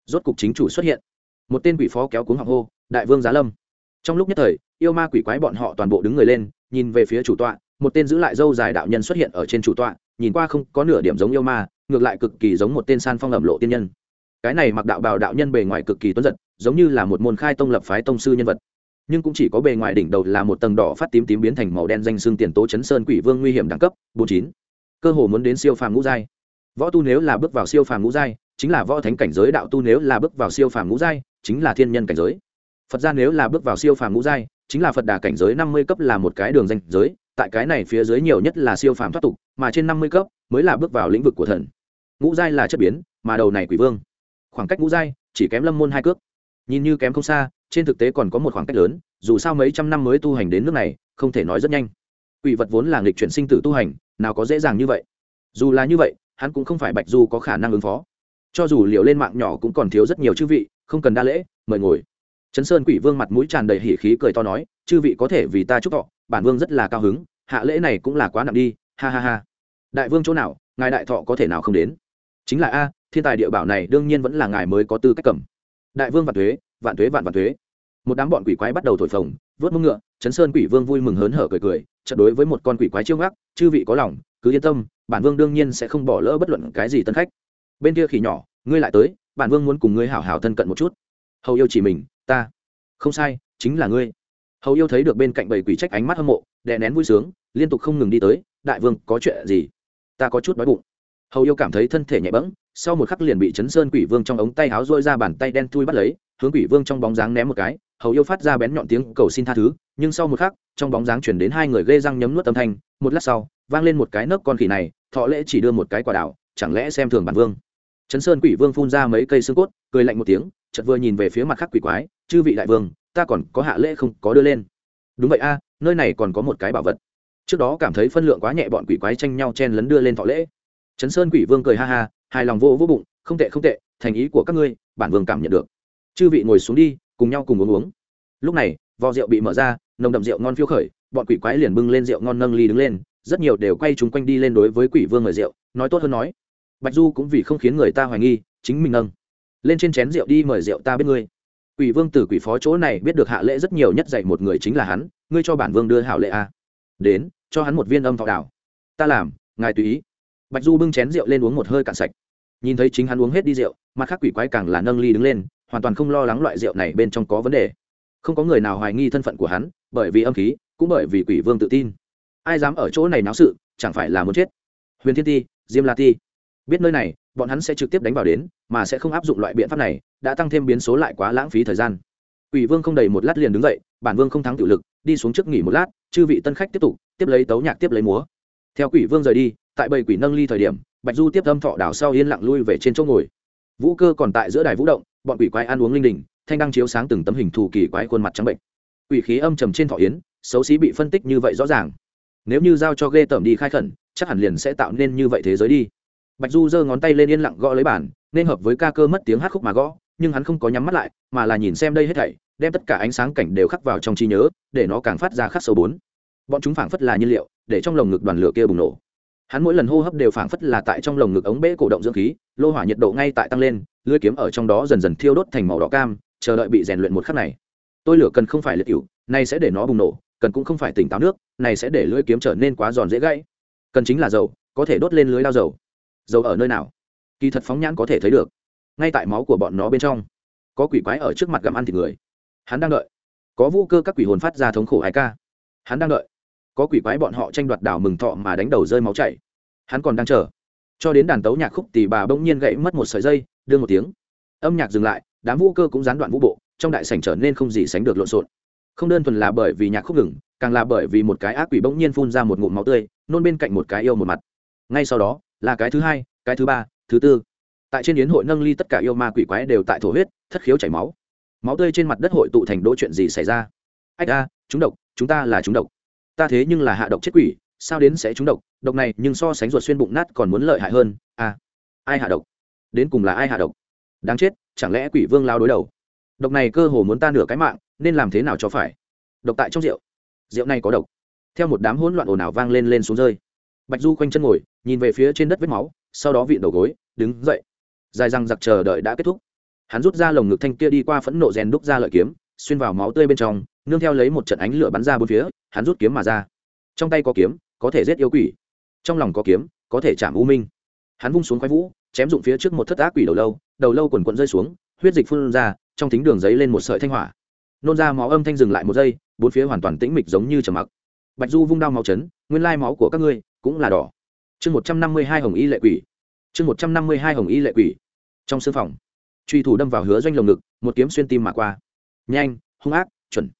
Rốt cục chính chủ xuất hiện. Một tên quỷ phó kéo cuống hoàng hô, đại vương giá lâm. Trong lúc nhất thời, yêu ma quỷ quái bọn họ toàn bộ đứng người lên, nhìn về phía chủ tọa, một tên giữ lại dâu dài đạo nhân xuất hiện ở trên chủ tọa, nhìn qua không có nửa điểm giống yêu ma, ngược lại cực kỳ giống một tên san phong ẩm lộ tiên nhân. Cái này mặc đạo bào đạo nhân bề ngoài cực kỳ tuấn giật, giống như là một môn khai tông lập phái tông sư nhân vật. Nhưng cũng chỉ có bề ngoài đỉnh đầu là một tầng đỏ phát tím tím biến thành màu đen danh xương tiền tố chấn sơn quỷ vương nguy hiểm đẳng cấp, bốn chín. Cơ hồ muốn đến siêu phàm ngũ giai võ tu nếu là bước vào siêu phàm ngũ giai, chính là võ thánh cảnh giới, đạo tu nếu là bước vào siêu phàm ngũ giai, chính là thiên nhân cảnh giới. Phật gia nếu là bước vào siêu phàm ngũ giai, chính là phật đà cảnh giới năm mươi cấp là một cái đường danh giới, tại cái này phía dưới nhiều nhất là siêu phàm thoát tục, mà trên năm mươi cấp mới là bước vào lĩnh vực của thần. Ngũ giai là chất biến, mà đầu này quỷ vương. Khoảng cách ngũ giai chỉ kém lâm môn hai cước. Nhìn như kém không xa, trên thực tế còn có một khoảng cách lớn, dù sao mấy trăm năm mới tu hành đến nước này, không thể nói rất nhanh. Quỷ vật vốn là nghịch chuyển sinh tử tu hành, nào có dễ dàng như vậy. Dù là như vậy hắn cũng không phải bạch du có khả năng ứng phó. Cho dù liệu lên mạng nhỏ cũng còn thiếu rất nhiều chư vị, không cần đa lễ, mời ngồi. Chấn sơn quỷ vương mặt mũi tràn đầy hỉ khí cười to nói, chư vị có thể vì ta chúc thọ, bản vương rất là cao hứng, hạ lễ này cũng là quá nặng đi, ha ha ha. Đại vương chỗ nào, ngài đại thọ có thể nào không đến? Chính là a, thiên tài địa bảo này đương nhiên vẫn là ngài mới có tư cách cầm. Đại vương vạn thuế vạn thuế vạn vạn thuế. Một đám bọn quỷ quái bắt đầu thổi phồng, vớt mông ngựa chấn sơn quỷ vương vui mừng hớn hở cười cười trận đối với một con quỷ quái chiêu ngắc, chư vị có lòng cứ yên tâm, bản vương đương nhiên sẽ không bỏ lỡ bất luận cái gì tân khách. Bên kia khỉ nhỏ, ngươi lại tới, bản vương muốn cùng ngươi hảo hảo thân cận một chút. Hầu yêu chỉ mình, ta. Không sai, chính là ngươi. Hầu yêu thấy được bên cạnh bầy quỷ trách ánh mắt hâm mộ, đè nén vui sướng, liên tục không ngừng đi tới, đại vương, có chuyện gì? Ta có chút đói bụng. Hầu yêu cảm thấy thân thể nhẹ bẫng, sau một khắc liền bị chấn sơn quỷ vương trong ống tay áo dôi ra bàn tay đen thui bắt lấy, hướng quỷ vương trong bóng dáng ném một cái hầu yêu phát ra bén nhọn tiếng cầu xin tha thứ, nhưng sau một khắc, trong bóng dáng chuyển đến hai người ghê răng nhấm nuốt âm thanh, một lát sau, vang lên một cái nấc con khỉ này, thọ lễ chỉ đưa một cái quả đảo chẳng lẽ xem thường bản vương. Chấn sơn quỷ vương phun ra mấy cây xương cốt, cười lạnh một tiếng, chợt vừa nhìn về phía mặt khác quỷ quái, chư vị đại vương, ta còn có hạ lễ không có đưa lên. Đúng vậy a, nơi này còn có một cái bảo vật. Trước đó cảm thấy phân lượng quá nhẹ bọn quỷ quái tranh nhau chen lấn đưa lên thọ lễ. Chấn sơn quỷ vương cười ha ha, hài lòng vô vô bụng, không tệ không tệ, thành ý của các ngươi, bản vương cảm nhận được. Chư vị ngồi xuống đi cùng nhau cùng uống uống. Lúc này, vò rượu bị mở ra, nồng đậm rượu ngon phiêu khởi, bọn quỷ quái liền bưng lên rượu ngon nâng ly đứng lên, rất nhiều đều quay chúng quanh đi lên đối với quỷ vương mời rượu, nói tốt hơn nói. Bạch du cũng vì không khiến người ta hoài nghi, chính mình nâng. Lên trên chén rượu đi mời rượu ta biết ngươi. Quỷ vương từ quỷ phó chỗ này biết được hạ lễ rất nhiều nhất dạy một người chính là hắn, ngươi cho bản vương đưa hảo lệ a à. đến, cho hắn một viên âm thọ đảo. Ta làm, ngài tùy ý. Bạch du bưng chén rượu lên uống một hơi cạn sạch. Nhìn thấy chính hắn uống hết đi rượu, mặt khác quỷ quái càng là nâng ly đứng lên hoàn toàn không lo lắng loại rượu này bên trong có vấn đề. Không có người nào hoài nghi thân phận của hắn, bởi vì âm khí, cũng bởi vì quỷ vương tự tin. Ai dám ở chỗ này náo sự, chẳng phải là muốn chết. Huyền thiên ti, diêm la ti. Biết nơi này, bọn hắn sẽ trực tiếp đánh vào đến, mà sẽ không áp dụng loại biện pháp này, đã tăng thêm biến số lại quá lãng phí thời gian. Quỷ vương không đầy một lát liền đứng dậy, bản vương không thắng tự lực, đi xuống trước nghỉ một lát, chư vị tân khách tiếp tục, tiếp lấy tấu nhạc tiếp lấy múa. Theo quỷ vương rời đi, tại bầy quỷ nâng ly thời điểm, bạch du tiếp âm thọ đảo sau yên lặng lui về trên chỗ ngồi vũ cơ còn tại giữa đài vũ động, bọn quỷ quái ăn uống linh đình, thanh đăng chiếu sáng từng tấm hình thù kỳ quái khuôn mặt trắng bệnh. Quỷ khí âm trầm trên thọ yến, xấu xí bị phân tích như vậy rõ ràng. Nếu như giao cho ghê tởm đi khai khẩn, chắc hẳn liền sẽ tạo nên như vậy thế giới đi. Bạch du giơ ngón tay lên yên lặng gõ lấy bản nên hợp với ca cơ mất tiếng hát khúc mà gõ, nhưng hắn không có nhắm mắt lại, mà là nhìn xem đây hết thảy, đem tất cả ánh sáng cảnh đều khắc vào trong trí nhớ, để nó càng phát ra khắc sâu bốn. Bọn chúng phảng phất là nhiên liệu, để trong lồng ngực đoàn lửa kia bùng nổ hắn mỗi lần hô hấp đều phảng phất là tại trong lồng ngực ống bể cổ động dưỡng khí, lô hỏa nhiệt độ ngay tại tăng lên lưỡi kiếm ở trong đó dần dần thiêu đốt thành màu đỏ cam, chờ đợi bị rèn luyện một khắc này. Tôi lửa cần không phải liệt cựu này sẽ để nó bùng nổ, cần cũng không phải tỉnh táo nước, này sẽ để lưỡi kiếm trở nên quá giòn dễ gãy. Cần chính là dầu, có thể đốt lên lưới lao dầu. Dầu ở nơi nào? Kỳ thật phóng nhãn có thể thấy được. Ngay tại máu của bọn nó bên trong. Có quỷ quái ở trước mặt gặm ăn thịt người. Hắn đang đợi. Có vũ cơ các quỷ hồn phát ra thống khổ hai ca. Hắn đang đợi có quỷ quái bọn họ tranh đoạt đảo mừng thọ mà đánh đầu rơi máu chảy. Hắn còn đang chờ. Cho đến đàn tấu nhạc khúc tỷ bà bỗng nhiên gãy mất một sợi dây, đưa một tiếng. Âm nhạc dừng lại, đám vũ cơ cũng gián đoạn vũ bộ, trong đại sảnh trở nên không gì sánh được lộn xộn. Không đơn thuần là bởi vì nhạc khúc ngừng, càng là bởi vì một cái ác quỷ bỗng nhiên phun ra một ngụm máu tươi, nôn bên cạnh một cái yêu một mặt. Ngay sau đó, là cái thứ hai, cái thứ ba, thứ tư. Tại trên yến hội nâng ly tất cả yêu ma quỷ quái đều tại thổ huyết, thất khiếu chảy máu. Máu tươi trên mặt đất hội tụ thành đỗ chuyện gì xảy ra? Ách a, chúng độc, chúng ta là chúng độc ta thế nhưng là hạ độc chết quỷ sao đến sẽ trúng độc độc này nhưng so sánh ruột xuyên bụng nát còn muốn lợi hại hơn À, ai hạ độc? Đến cùng là ai hạ độc? Đáng chết chẳng lẽ quỷ vương lao đối đầu? Độc này cơ hồ muốn ta nửa cái mạng nên làm thế nào cho phải? Độc tại trong rượu. Rượu này có độc. Theo một đám hỗn loạn ồn ào vang lên lên xuống rơi. Bạch du quanh chân ngồi nhìn về phía trên đất vết máu sau đó vịn đầu gối đứng dậy. Dài răng giặc chờ đợi đã kết thúc. Hắn rút ra lồng ngực thanh kia đi qua phẫn nộ rèn đúc ra lợi kiếm xuyên vào máu tươi bên trong nương theo lấy một trận ánh lửa bắn ra bốn phía hắn rút kiếm mà ra. Trong tay có kiếm, có thể giết yêu quỷ. Trong lòng có kiếm, có thể chạm u minh. Hắn vung xuống khoái vũ, chém dụng phía trước một thất ác quỷ đầu lâu đầu lâu quần quận rơi xuống, huyết dịch phun ra, trong thính đường giấy lên một sợi thanh hỏa. Nôn ra máu âm thanh dừng lại một giây, bốn phía hoàn toàn tĩnh mịch giống như trầm mặc. Bạch du vung đao máu chấn, nguyên lai máu của các ngươi cũng là đỏ. Chương một trăm năm mươi hai hồng y lệ quỷ. Chương một trăm năm mươi hai hồng y lệ quỷ. Trong sư phòng, truy thủ đâm vào hứa doanh lồng ngực, một kiếm xuyên tim mà qua. Nhanh, hung ác, chuẩn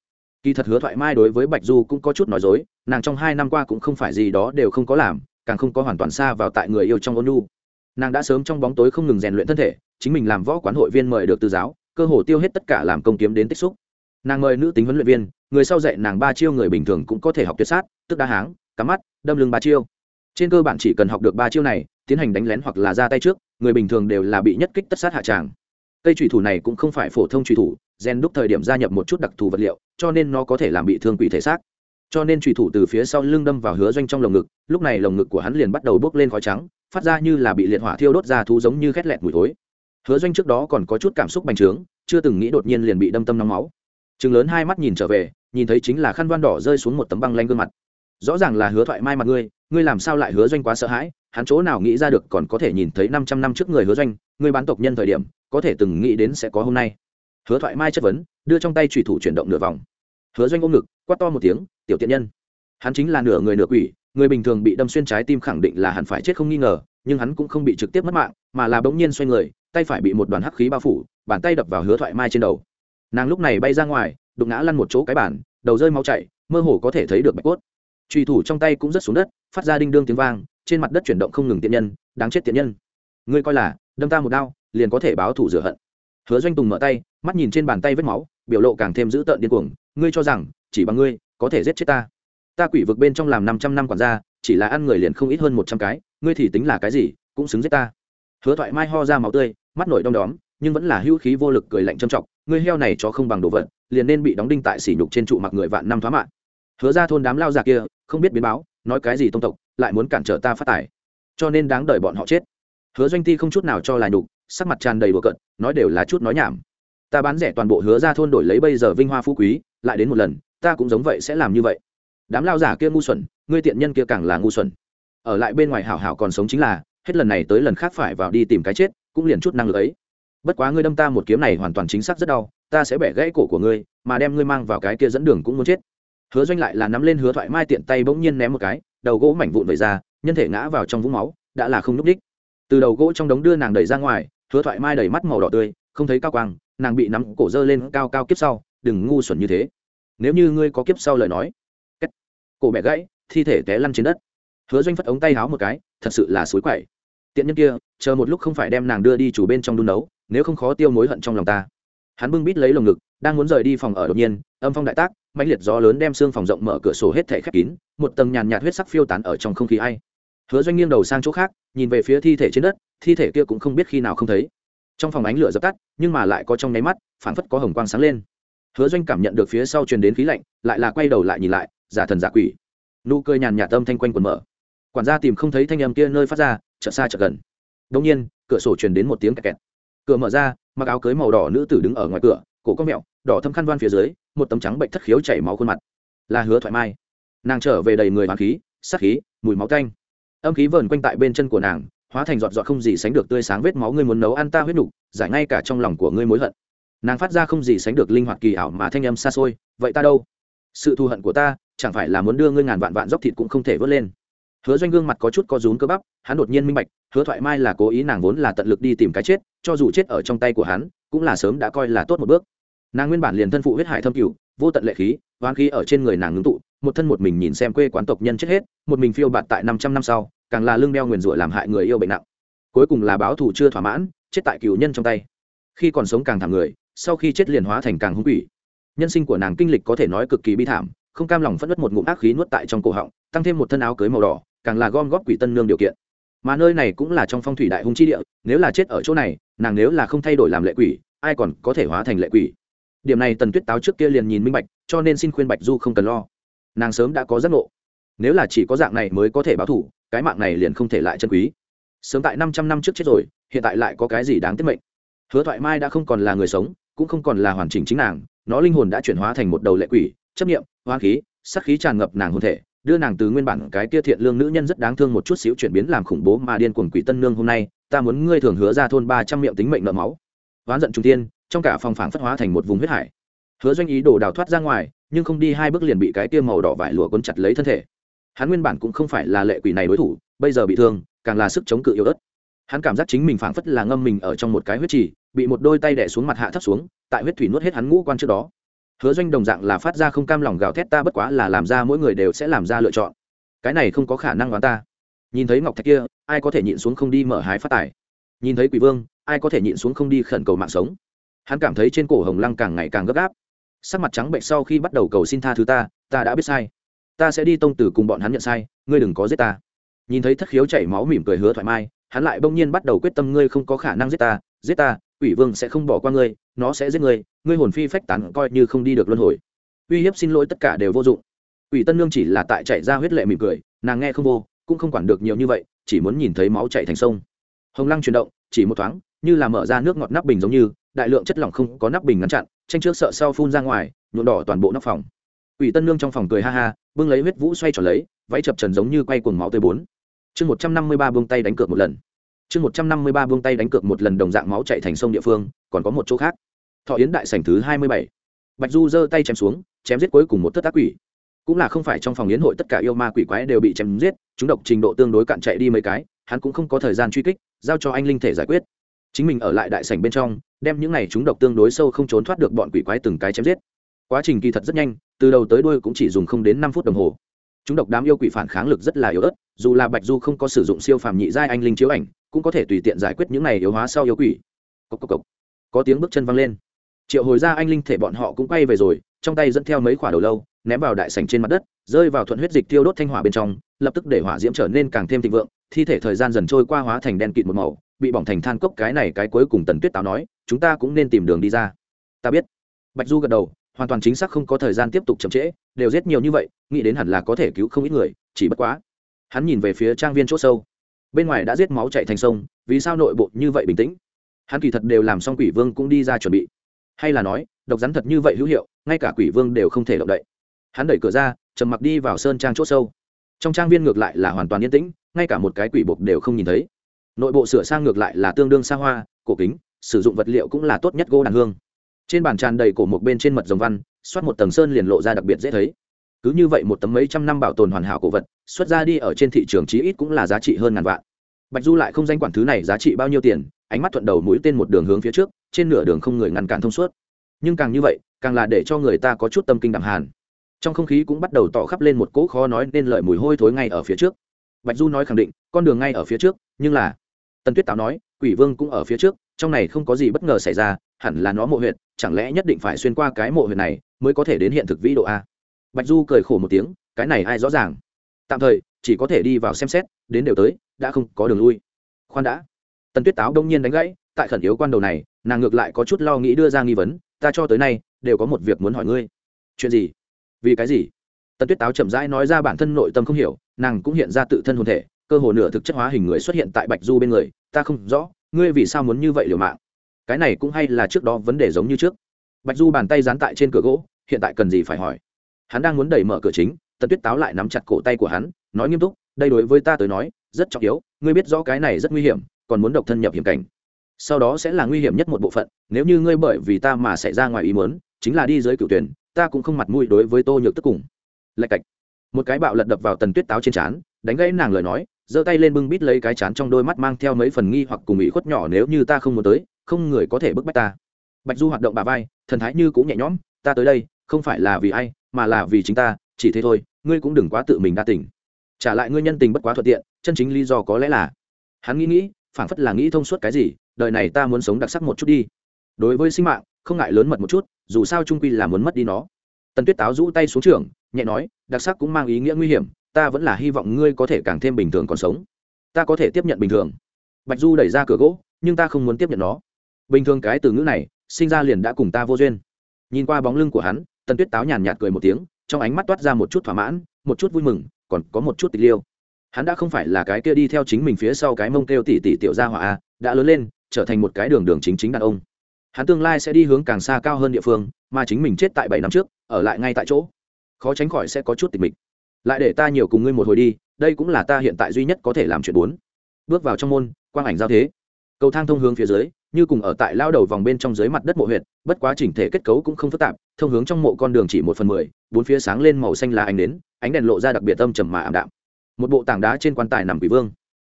kỳ thật hứa thoại mai đối với bạch du cũng có chút nói dối, nàng trong hai năm qua cũng không phải gì đó đều không có làm, càng không có hoàn toàn xa vào tại người yêu trong ôn nhu. Nàng đã sớm trong bóng tối không ngừng rèn luyện thân thể, chính mình làm võ quán hội viên mời được từ giáo, cơ hồ tiêu hết tất cả làm công kiếm đến tích xúc. Nàng mời nữ tính huấn luyện viên, người sau dạy nàng ba chiêu người bình thường cũng có thể học tuyệt sát, tức đa háng, cắm mắt, đâm lưng ba chiêu. Trên cơ bản chỉ cần học được ba chiêu này, tiến hành đánh lén hoặc là ra tay trước, người bình thường đều là bị nhất kích tất sát hạ tràng. Cây trùy thủ này cũng không phải phổ thông trùy thủ rèn đúc thời điểm gia nhập một chút đặc thù vật liệu, cho nên nó có thể làm bị thương quỷ thể xác. Cho nên trùy thủ từ phía sau lưng đâm vào hứa doanh trong lồng ngực, lúc này lồng ngực của hắn liền bắt đầu bốc lên khói trắng, phát ra như là bị liệt hỏa thiêu đốt ra thú giống như khét lẹt mùi thối. Hứa doanh trước đó còn có chút cảm xúc bành trướng, chưa từng nghĩ đột nhiên liền bị đâm tâm nóng máu. Chừng lớn hai mắt nhìn trở về, nhìn thấy chính là khăn văn đỏ rơi xuống một tấm băng lanh gương mặt. Rõ ràng là hứa thoại mai mặt ngươi ngươi làm sao lại hứa doanh quá sợ hãi? Hắn chỗ nào nghĩ ra được còn có thể nhìn thấy năm trăm năm trước người hứa doanh ngươi bán tộc nhân thời điểm, có thể từng nghĩ đến sẽ có hôm nay hứa thoại mai chất vấn, đưa trong tay trùy thủ chuyển động nửa vòng. Hứa doanh ôm ngực, quát to một tiếng, tiểu tiện nhân, hắn chính là nửa người nửa quỷ, người bình thường bị đâm xuyên trái tim khẳng định là hẳn phải chết không nghi ngờ, nhưng hắn cũng không bị trực tiếp mất mạng, mà là bỗng nhiên xoay người, tay phải bị một đoàn hắc khí bao phủ, bàn tay đập vào hứa thoại mai trên đầu. Nàng lúc này bay ra ngoài, đụng ngã lăn một chỗ cái bản đầu rơi máu chảy, mơ hồ có thể thấy được bạch cốt. Trùy thủ trong tay cũng rất xuống đất, phát ra đinh đương tiếng vang, trên mặt đất chuyển động không ngừng tiện nhân, đáng chết tiện nhân. Ngươi coi là, đâm ta một đao, liền có thể báo thủ rửa hận hứa doanh tùng mở tay, mắt nhìn trên bàn tay vết máu, biểu lộ càng thêm dữ tợn điên cuồng. Ngươi cho rằng, chỉ bằng ngươi, có thể giết chết ta. Ta quỷ vực bên trong làm năm trăm năm quản gia, chỉ là ăn người liền không ít hơn một trăm cái, ngươi thì tính là cái gì, cũng xứng giết ta. Hứa thoại mai ho ra máu tươi, mắt nổi đom đóm, nhưng vẫn là hữu khí vô lực cười lạnh châm trọng. Ngươi heo này cho không bằng đồ vật, liền nên bị đóng đinh tại sỉ nhục trên trụ mặc người vạn năm thoá mạng. Hứa ra thôn đám lao già kia, không biết biến báo, nói cái gì tông tộc, lại muốn cản trở ta phát tài. Cho nên đáng đợi bọn họ chết hứa doanh ti không chút nào cho là nhục, sắc mặt tràn đầy đùa cận nói đều là chút nói nhảm. Ta bán rẻ toàn bộ hứa ra thôn đổi lấy bây giờ vinh hoa phú quý, lại đến một lần, ta cũng giống vậy sẽ làm như vậy. Đám lao giả kia ngu xuẩn, ngươi tiện nhân kia càng là ngu xuẩn. Ở lại bên ngoài hảo hảo còn sống chính là, hết lần này tới lần khác phải vào đi tìm cái chết, cũng liền chút năng lực ấy. Bất quá ngươi đâm ta một kiếm này hoàn toàn chính xác rất đau, ta sẽ bẻ gãy cổ của ngươi, mà đem ngươi mang vào cái kia dẫn đường cũng muốn chết. Hứa doanh lại là nắm lên hứa thoại mai tiện tay bỗng nhiên ném một cái, đầu gỗ mảnh vụn vẩy ra, nhân thể ngã vào trong vũng máu, đã là không n ú c đích từ đầu gỗ trong đống đưa nàng đẩy ra ngoài, hứa thoại mai đầy mắt màu đỏ tươi, không thấy cao quang, nàng bị nắm cổ dơ lên cao cao kiếp sau, đừng ngu xuẩn như thế. Nếu như ngươi có kiếp sau lời nói cổ bẻ gãy, thi thể té lăn trên đất. Hứa doanh phất ống tay háo một cái, thật sự là suối quậy. Tiện nhân kia, chờ một lúc không phải đem nàng đưa đi chủ bên trong đun nấu, nếu không khó tiêu mối hận trong lòng ta. Hắn bưng bít lấy lồng ngực, đang muốn rời đi phòng ở đột nhiên, âm phong đại tác mạnh liệt gió lớn đem xương phòng rộng mở cửa sổ hết thể khép kín, một tầng nhàn nhạt huyết sắc phiêu tán ở trong không khí ai hứa doanh nghiêng đầu sang chỗ khác, nhìn về phía thi thể trên đất, thi thể kia cũng không biết khi nào không thấy. Trong phòng ánh lửa dập tắt, nhưng mà lại có trong nháy mắt, phảng phất có hồng quang sáng lên. Hứa doanh cảm nhận được phía sau truyền đến khí lạnh, lại là quay đầu lại nhìn lại, giả thần giả quỷ. Nụ cười nhàn nhạt âm thanh quanh quần mở. Quản gia tìm không thấy thanh âm kia nơi phát ra, chợt xa chợt gần. Đông nhiên, cửa sổ truyền đến một tiếng kẹt kẹt. Cửa mở ra, mặc áo cưới màu đỏ nữ tử đứng ở ngoài cửa, cổ có mẹo, đỏ thâm khăn van phía dưới, một tấm trắng bệnh thất khiếu chảy máu khuôn mặt. Là hứa thoại mai. Nàng trở về đầy người hoàng khí, sát khí, mùi máu canh âm khí vờn quanh tại bên chân của nàng, hóa thành giọt giọt không gì sánh được tươi sáng vết máu ngươi muốn nấu ăn ta huyết nục, giải ngay cả trong lòng của ngươi mối hận. Nàng phát ra không gì sánh được linh hoạt kỳ ảo mà thanh âm xa xôi, vậy ta đâu? Sự thù hận của ta, chẳng phải là muốn đưa ngươi ngàn vạn vạn dốc thịt cũng không thể vớt lên. Hứa doanh gương mặt có chút co rúm cơ bắp, hắn đột nhiên minh bạch, hứa thoại mai là cố ý nàng vốn là tận lực đi tìm cái chết, cho dù chết ở trong tay của hắn, cũng là sớm đã coi là tốt một bước. Nàng nguyên bản liền thân phụ huyết hải thâm cửu, vô tận lệ khí hoán khí ở trên người nàng ngưng tụ, một thân một mình nhìn xem quê quán tộc nhân chết hết, một mình phiêu bạt tại năm trăm năm sau càng là lương đeo nguyền rủa làm hại người yêu bệnh nặng. Cuối cùng là báo thù chưa thỏa mãn, chết tại cửu nhân trong tay. Khi còn sống càng thảm người, sau khi chết liền hóa thành càng hung quỷ. Nhân sinh của nàng kinh lịch có thể nói cực kỳ bi thảm, không cam lòng phất đất một ngụm ác khí nuốt tại trong cổ họng, tăng thêm một thân áo cưới màu đỏ, càng là gom góp quỷ tân nương điều kiện. Mà nơi này cũng là trong phong thủy đại hung chi địa, nếu là chết ở chỗ này, nàng nếu là không thay đổi làm lệ quỷ, ai còn có thể hóa thành lệ quỷ? Điểm này tần tuyết táo trước kia liền nhìn minh bạch, cho nên xin khuyên bạch du không cần lo. Nàng sớm đã có giác ngộ. Nếu là chỉ có dạng này mới có thể báo thủ cái mạng này liền không thể lại chân quý. Sớm tại năm trăm năm trước chết rồi, hiện tại lại có cái gì đáng tiếc mệnh? Hứa thoại mai đã không còn là người sống, cũng không còn là hoàn chỉnh chính nàng, nó linh hồn đã chuyển hóa thành một đầu lệ quỷ, chấp nghiệm hoa khí sắc khí tràn ngập nàng hồn thể, đưa nàng từ nguyên bản cái kia thiện lương nữ nhân rất đáng thương một chút xíu chuyển biến làm khủng bố mà điên cuồng quỷ tân nương hôm nay, ta muốn ngươi thường hứa ra thôn ba trăm miệng tính mệnh nợ máu. Oán giận trung tiên, trong cả phòng phảng phất hóa thành một vùng huyết hải. Hứa doanh ý đồ đào thoát ra ngoài, nhưng không đi hai bước liền bị cái kia màu đỏ vải lụa quấn chặt lấy thân thể hắn nguyên bản cũng không phải là lệ quỷ này đối thủ, bây giờ bị thương, càng là sức chống cự yếu ớt. Hắn cảm giác chính mình phảng phất là ngâm mình ở trong một cái huyết trì, bị một đôi tay đẻ xuống mặt hạ thấp xuống, tại huyết thủy nuốt hết hắn ngũ quan trước đó. Hứa doanh đồng dạng là phát ra không cam lòng gào thét ta bất quá là làm ra mỗi người đều sẽ làm ra lựa chọn. Cái này không có khả năng đoán ta. Nhìn thấy ngọc thạch kia, ai có thể nhịn xuống không đi mở hái phát tài? Nhìn thấy quỷ vương, ai có thể nhịn xuống không đi khẩn cầu mạng sống? Hắn cảm thấy trên cổ hồng lăng càng ngày càng gấp gáp. Sắc mặt trắng bệnh sau khi bắt đầu cầu xin tha thứ ta ta đã biết sai ta sẽ đi tông tử cùng bọn hắn nhận sai ngươi đừng có giết ta. Nhìn thấy thất khiếu chảy máu mỉm cười hứa thoải mái hắn lại bỗng nhiên bắt đầu quyết tâm ngươi không có khả năng giết ta giết ta quỷ vương sẽ không bỏ qua ngươi nó sẽ giết ngươi ngươi hồn phi phách tán coi như không đi được luân hồi. Uy hiếp xin lỗi tất cả đều vô dụng. Quỷ tân nương chỉ là tại chạy ra huyết lệ mỉm cười nàng nghe không vô cũng không quản được nhiều như vậy chỉ muốn nhìn thấy máu chạy thành sông. Hồng lăng chuyển động chỉ một thoáng như là mở ra nước ngọt nắp bình giống như đại lượng chất lỏng không có nắp bình ngăn chặn tranh trước sợ sau phun ra ngoài nhuộm đỏ toàn bộ nóc phòng. Quỷ Tân Nương trong phòng cười ha ha, bưng lấy huyết vũ xoay tròn lấy, váy chập trần giống như quay cuồng máu tươi bốn. Chương một trăm năm mươi ba buông tay đánh cược một lần. Chương một trăm năm mươi ba buông tay đánh cược một lần đồng dạng máu chảy thành sông địa phương, còn có một chỗ khác. Thọ yến đại sảnh thứ hai mươi bảy. Bạch Du giơ tay chém xuống, chém giết cuối cùng một thất ác quỷ. Cũng là không phải trong phòng yến hội tất cả yêu ma quỷ quái đều bị chém giết, chúng độc trình độ tương đối cạn chạy đi mấy cái, hắn cũng không có thời gian truy kích, giao cho anh linh thể giải quyết. Chính mình ở lại đại sảnh bên trong, đem những này chúng độc tương đối sâu không trốn thoát được bọn quỷ quái từng cái chém giết quá trình kỳ thật rất nhanh, từ đầu tới đuôi cũng chỉ dùng không đến năm phút đồng hồ. Chúng độc đám yêu quỷ phản kháng lực rất là yếu ớt, dù là bạch du không có sử dụng siêu phàm nhị giai anh linh chiếu ảnh, cũng có thể tùy tiện giải quyết những này yếu hóa sau yêu quỷ. Cốc cốc cốc. có tiếng bước chân văng lên. Triệu hồi ra anh linh thể bọn họ cũng quay về rồi, trong tay dẫn theo mấy quả đầu lâu, ném vào đại sảnh trên mặt đất, rơi vào thuận huyết dịch tiêu đốt thanh hỏa bên trong, lập tức để hỏa diễm trở nên càng thêm thịnh vượng, thi thể thời gian dần trôi qua hóa thành đen kịt một màu, bị bỏng thành than cốc cái này cái cuối cùng tần tuyết táo nói, chúng ta cũng nên tìm đường đi ra. Ta biết. Bạch du gật đầu hoàn toàn chính xác không có thời gian tiếp tục chậm trễ, đều giết nhiều như vậy, nghĩ đến hẳn là có thể cứu không ít người, chỉ bất quá. Hắn nhìn về phía trang viên chỗ sâu. Bên ngoài đã giết máu chạy thành sông, vì sao nội bộ như vậy bình tĩnh? Hắn kỳ thật đều làm xong quỷ vương cũng đi ra chuẩn bị. Hay là nói, độc rắn thật như vậy hữu hiệu, ngay cả quỷ vương đều không thể động đậy. Hắn đẩy cửa ra, trầm mặc đi vào sơn trang c h ỗ sâu. Trong trang viên ngược lại là hoàn toàn yên tĩnh, ngay cả một cái quỷ bột đều không nhìn thấy. Nội bộ sửa sang ngược lại là tương đương xa hoa, cổ kính, sử dụng vật liệu cũng là tốt nhất gỗ đàn hương trên bàn tràn đầy cổ một bên trên mật dòng văn, xoát một tầng sơn liền lộ ra đặc biệt dễ thấy. Cứ như vậy một tấm mấy trăm năm bảo tồn hoàn hảo cổ vật, xuất ra đi ở trên thị trường chí ít cũng là giá trị hơn ngàn vạn. Bạch du lại không danh quản thứ này giá trị bao nhiêu tiền, ánh mắt thuận đầu mũi tên một đường hướng phía trước, trên nửa đường không người ngăn cản thông suốt. Nhưng càng như vậy, càng là để cho người ta có chút tâm kinh đẳng hàn. Trong không khí cũng bắt đầu tỏ khắp lên một cỗ khó nói nên lợi mùi hôi thối ngay ở phía trước. Bạch du nói khẳng định, con đường ngay ở phía trước, nhưng là, tần tuyết táo nói, quỷ vương cũng ở phía trước, trong này không có gì bất ngờ xảy ra hẳn là nó mộ huyệt, chẳng lẽ nhất định phải xuyên qua cái mộ huyệt này mới có thể đến hiện thực vĩ độ a? Bạch du cười khổ một tiếng cái này ai rõ ràng? Tạm thời chỉ có thể đi vào xem xét đến đều tới đã không có đường lui. Khoan đã. Tần tuyết táo đông nhiên đánh gãy tại khẩn yếu quan đầu này nàng ngược lại có chút lo nghĩ đưa ra nghi vấn ta cho tới nay đều có một việc muốn hỏi ngươi. Chuyện gì? Vì cái gì? Tần tuyết táo chậm rãi nói ra bản thân nội tâm không hiểu nàng cũng hiện ra tự thân hồn thể cơ hồ nửa thực chất hóa hình người xuất hiện tại bạch du bên người. Ta không rõ ngươi vì sao muốn như vậy liều mạng? Cái này cũng hay là trước đó vấn đề giống như trước. Bạch du bàn tay dán tại trên cửa gỗ, hiện tại cần gì phải hỏi? Hắn đang muốn đẩy mở cửa chính, tần tuyết táo lại nắm chặt cổ tay của hắn, nói nghiêm túc, đây đối với ta tới nói, rất trọng yếu, ngươi biết rõ cái này rất nguy hiểm, còn muốn độc thân nhập hiểm cảnh. Sau đó sẽ là nguy hiểm nhất một bộ phận, nếu như ngươi bởi vì ta mà xảy ra ngoài ý muốn, chính là đi dưới cựu tuyển, ta cũng không mặt mũi đối với tô nhược tức cùng. Lạch cạch. Một cái bạo lật đập vào tần tuyết táo trên trán, đánh gãy nàng lời nói, giơ tay lên bưng bít lấy cái chán trong đôi mắt mang theo mấy phần nghi hoặc cùng ý khuất nhỏ nếu như ta không muốn tới không người có thể bức bách ta. Bạch du hoạt động bà vai, thần thái như cũng nhẹ nhõm, ta tới đây, không phải là vì ai, mà là vì chính ta, chỉ thế thôi, ngươi cũng đừng quá tự mình đa tình. Trả lại ngươi nhân tình bất quá thuận tiện, chân chính lý do có lẽ là. Hắn nghĩ nghĩ, phảng phất là nghĩ thông suốt cái gì, đời này ta muốn sống đặc sắc một chút đi. Đối với sinh mạng, không ngại lớn mật một chút, dù sao trung quy là muốn mất đi nó. Tần tuyết táo rũ tay xuống trường, nhẹ nói, đặc sắc cũng mang ý nghĩa nguy hiểm, ta vẫn là hy vọng ngươi có thể càng thêm bình thường còn sống. Ta có thể tiếp nhận bình thường. Bạch du đẩy ra cửa gỗ, nhưng ta không muốn tiếp nhận nó bình thường cái từ ngữ này sinh ra liền đã cùng ta vô duyên. Nhìn qua bóng lưng của hắn, tần tuyết táo nhàn nhạt cười một tiếng, trong ánh mắt toát ra một chút thỏa mãn, một chút vui mừng, còn có một chút tịch liêu. Hắn đã không phải là cái kia đi theo chính mình phía sau cái mông kêu tỉ tỉ tiểu gia hỏa a, đã lớn lên, trở thành một cái đường đường chính chính đàn ông. Hắn tương lai sẽ đi hướng càng xa cao hơn địa phương, mà chính mình chết tại bảy năm trước, ở lại ngay tại chỗ. Khó tránh khỏi sẽ có chút tịch mịch. Lại để ta nhiều cùng ngươi một hồi đi, đây cũng là ta hiện tại duy nhất có thể làm chuyện bốn bước vào trong môn, quang ảnh giao thế cầu thang thông hướng phía dưới, như cùng ở tại lao đầu vòng bên trong dưới mặt đất mộ huyệt, bất quá chỉnh thể kết cấu cũng không phức tạp, thông hướng trong mộ con đường chỉ một phần mười, bốn phía sáng lên màu xanh là ánh đến ánh đèn lộ ra đặc biệt âm trầm mà ảm đạm. Một bộ tảng đá trên quan tài nằm quỷ vương.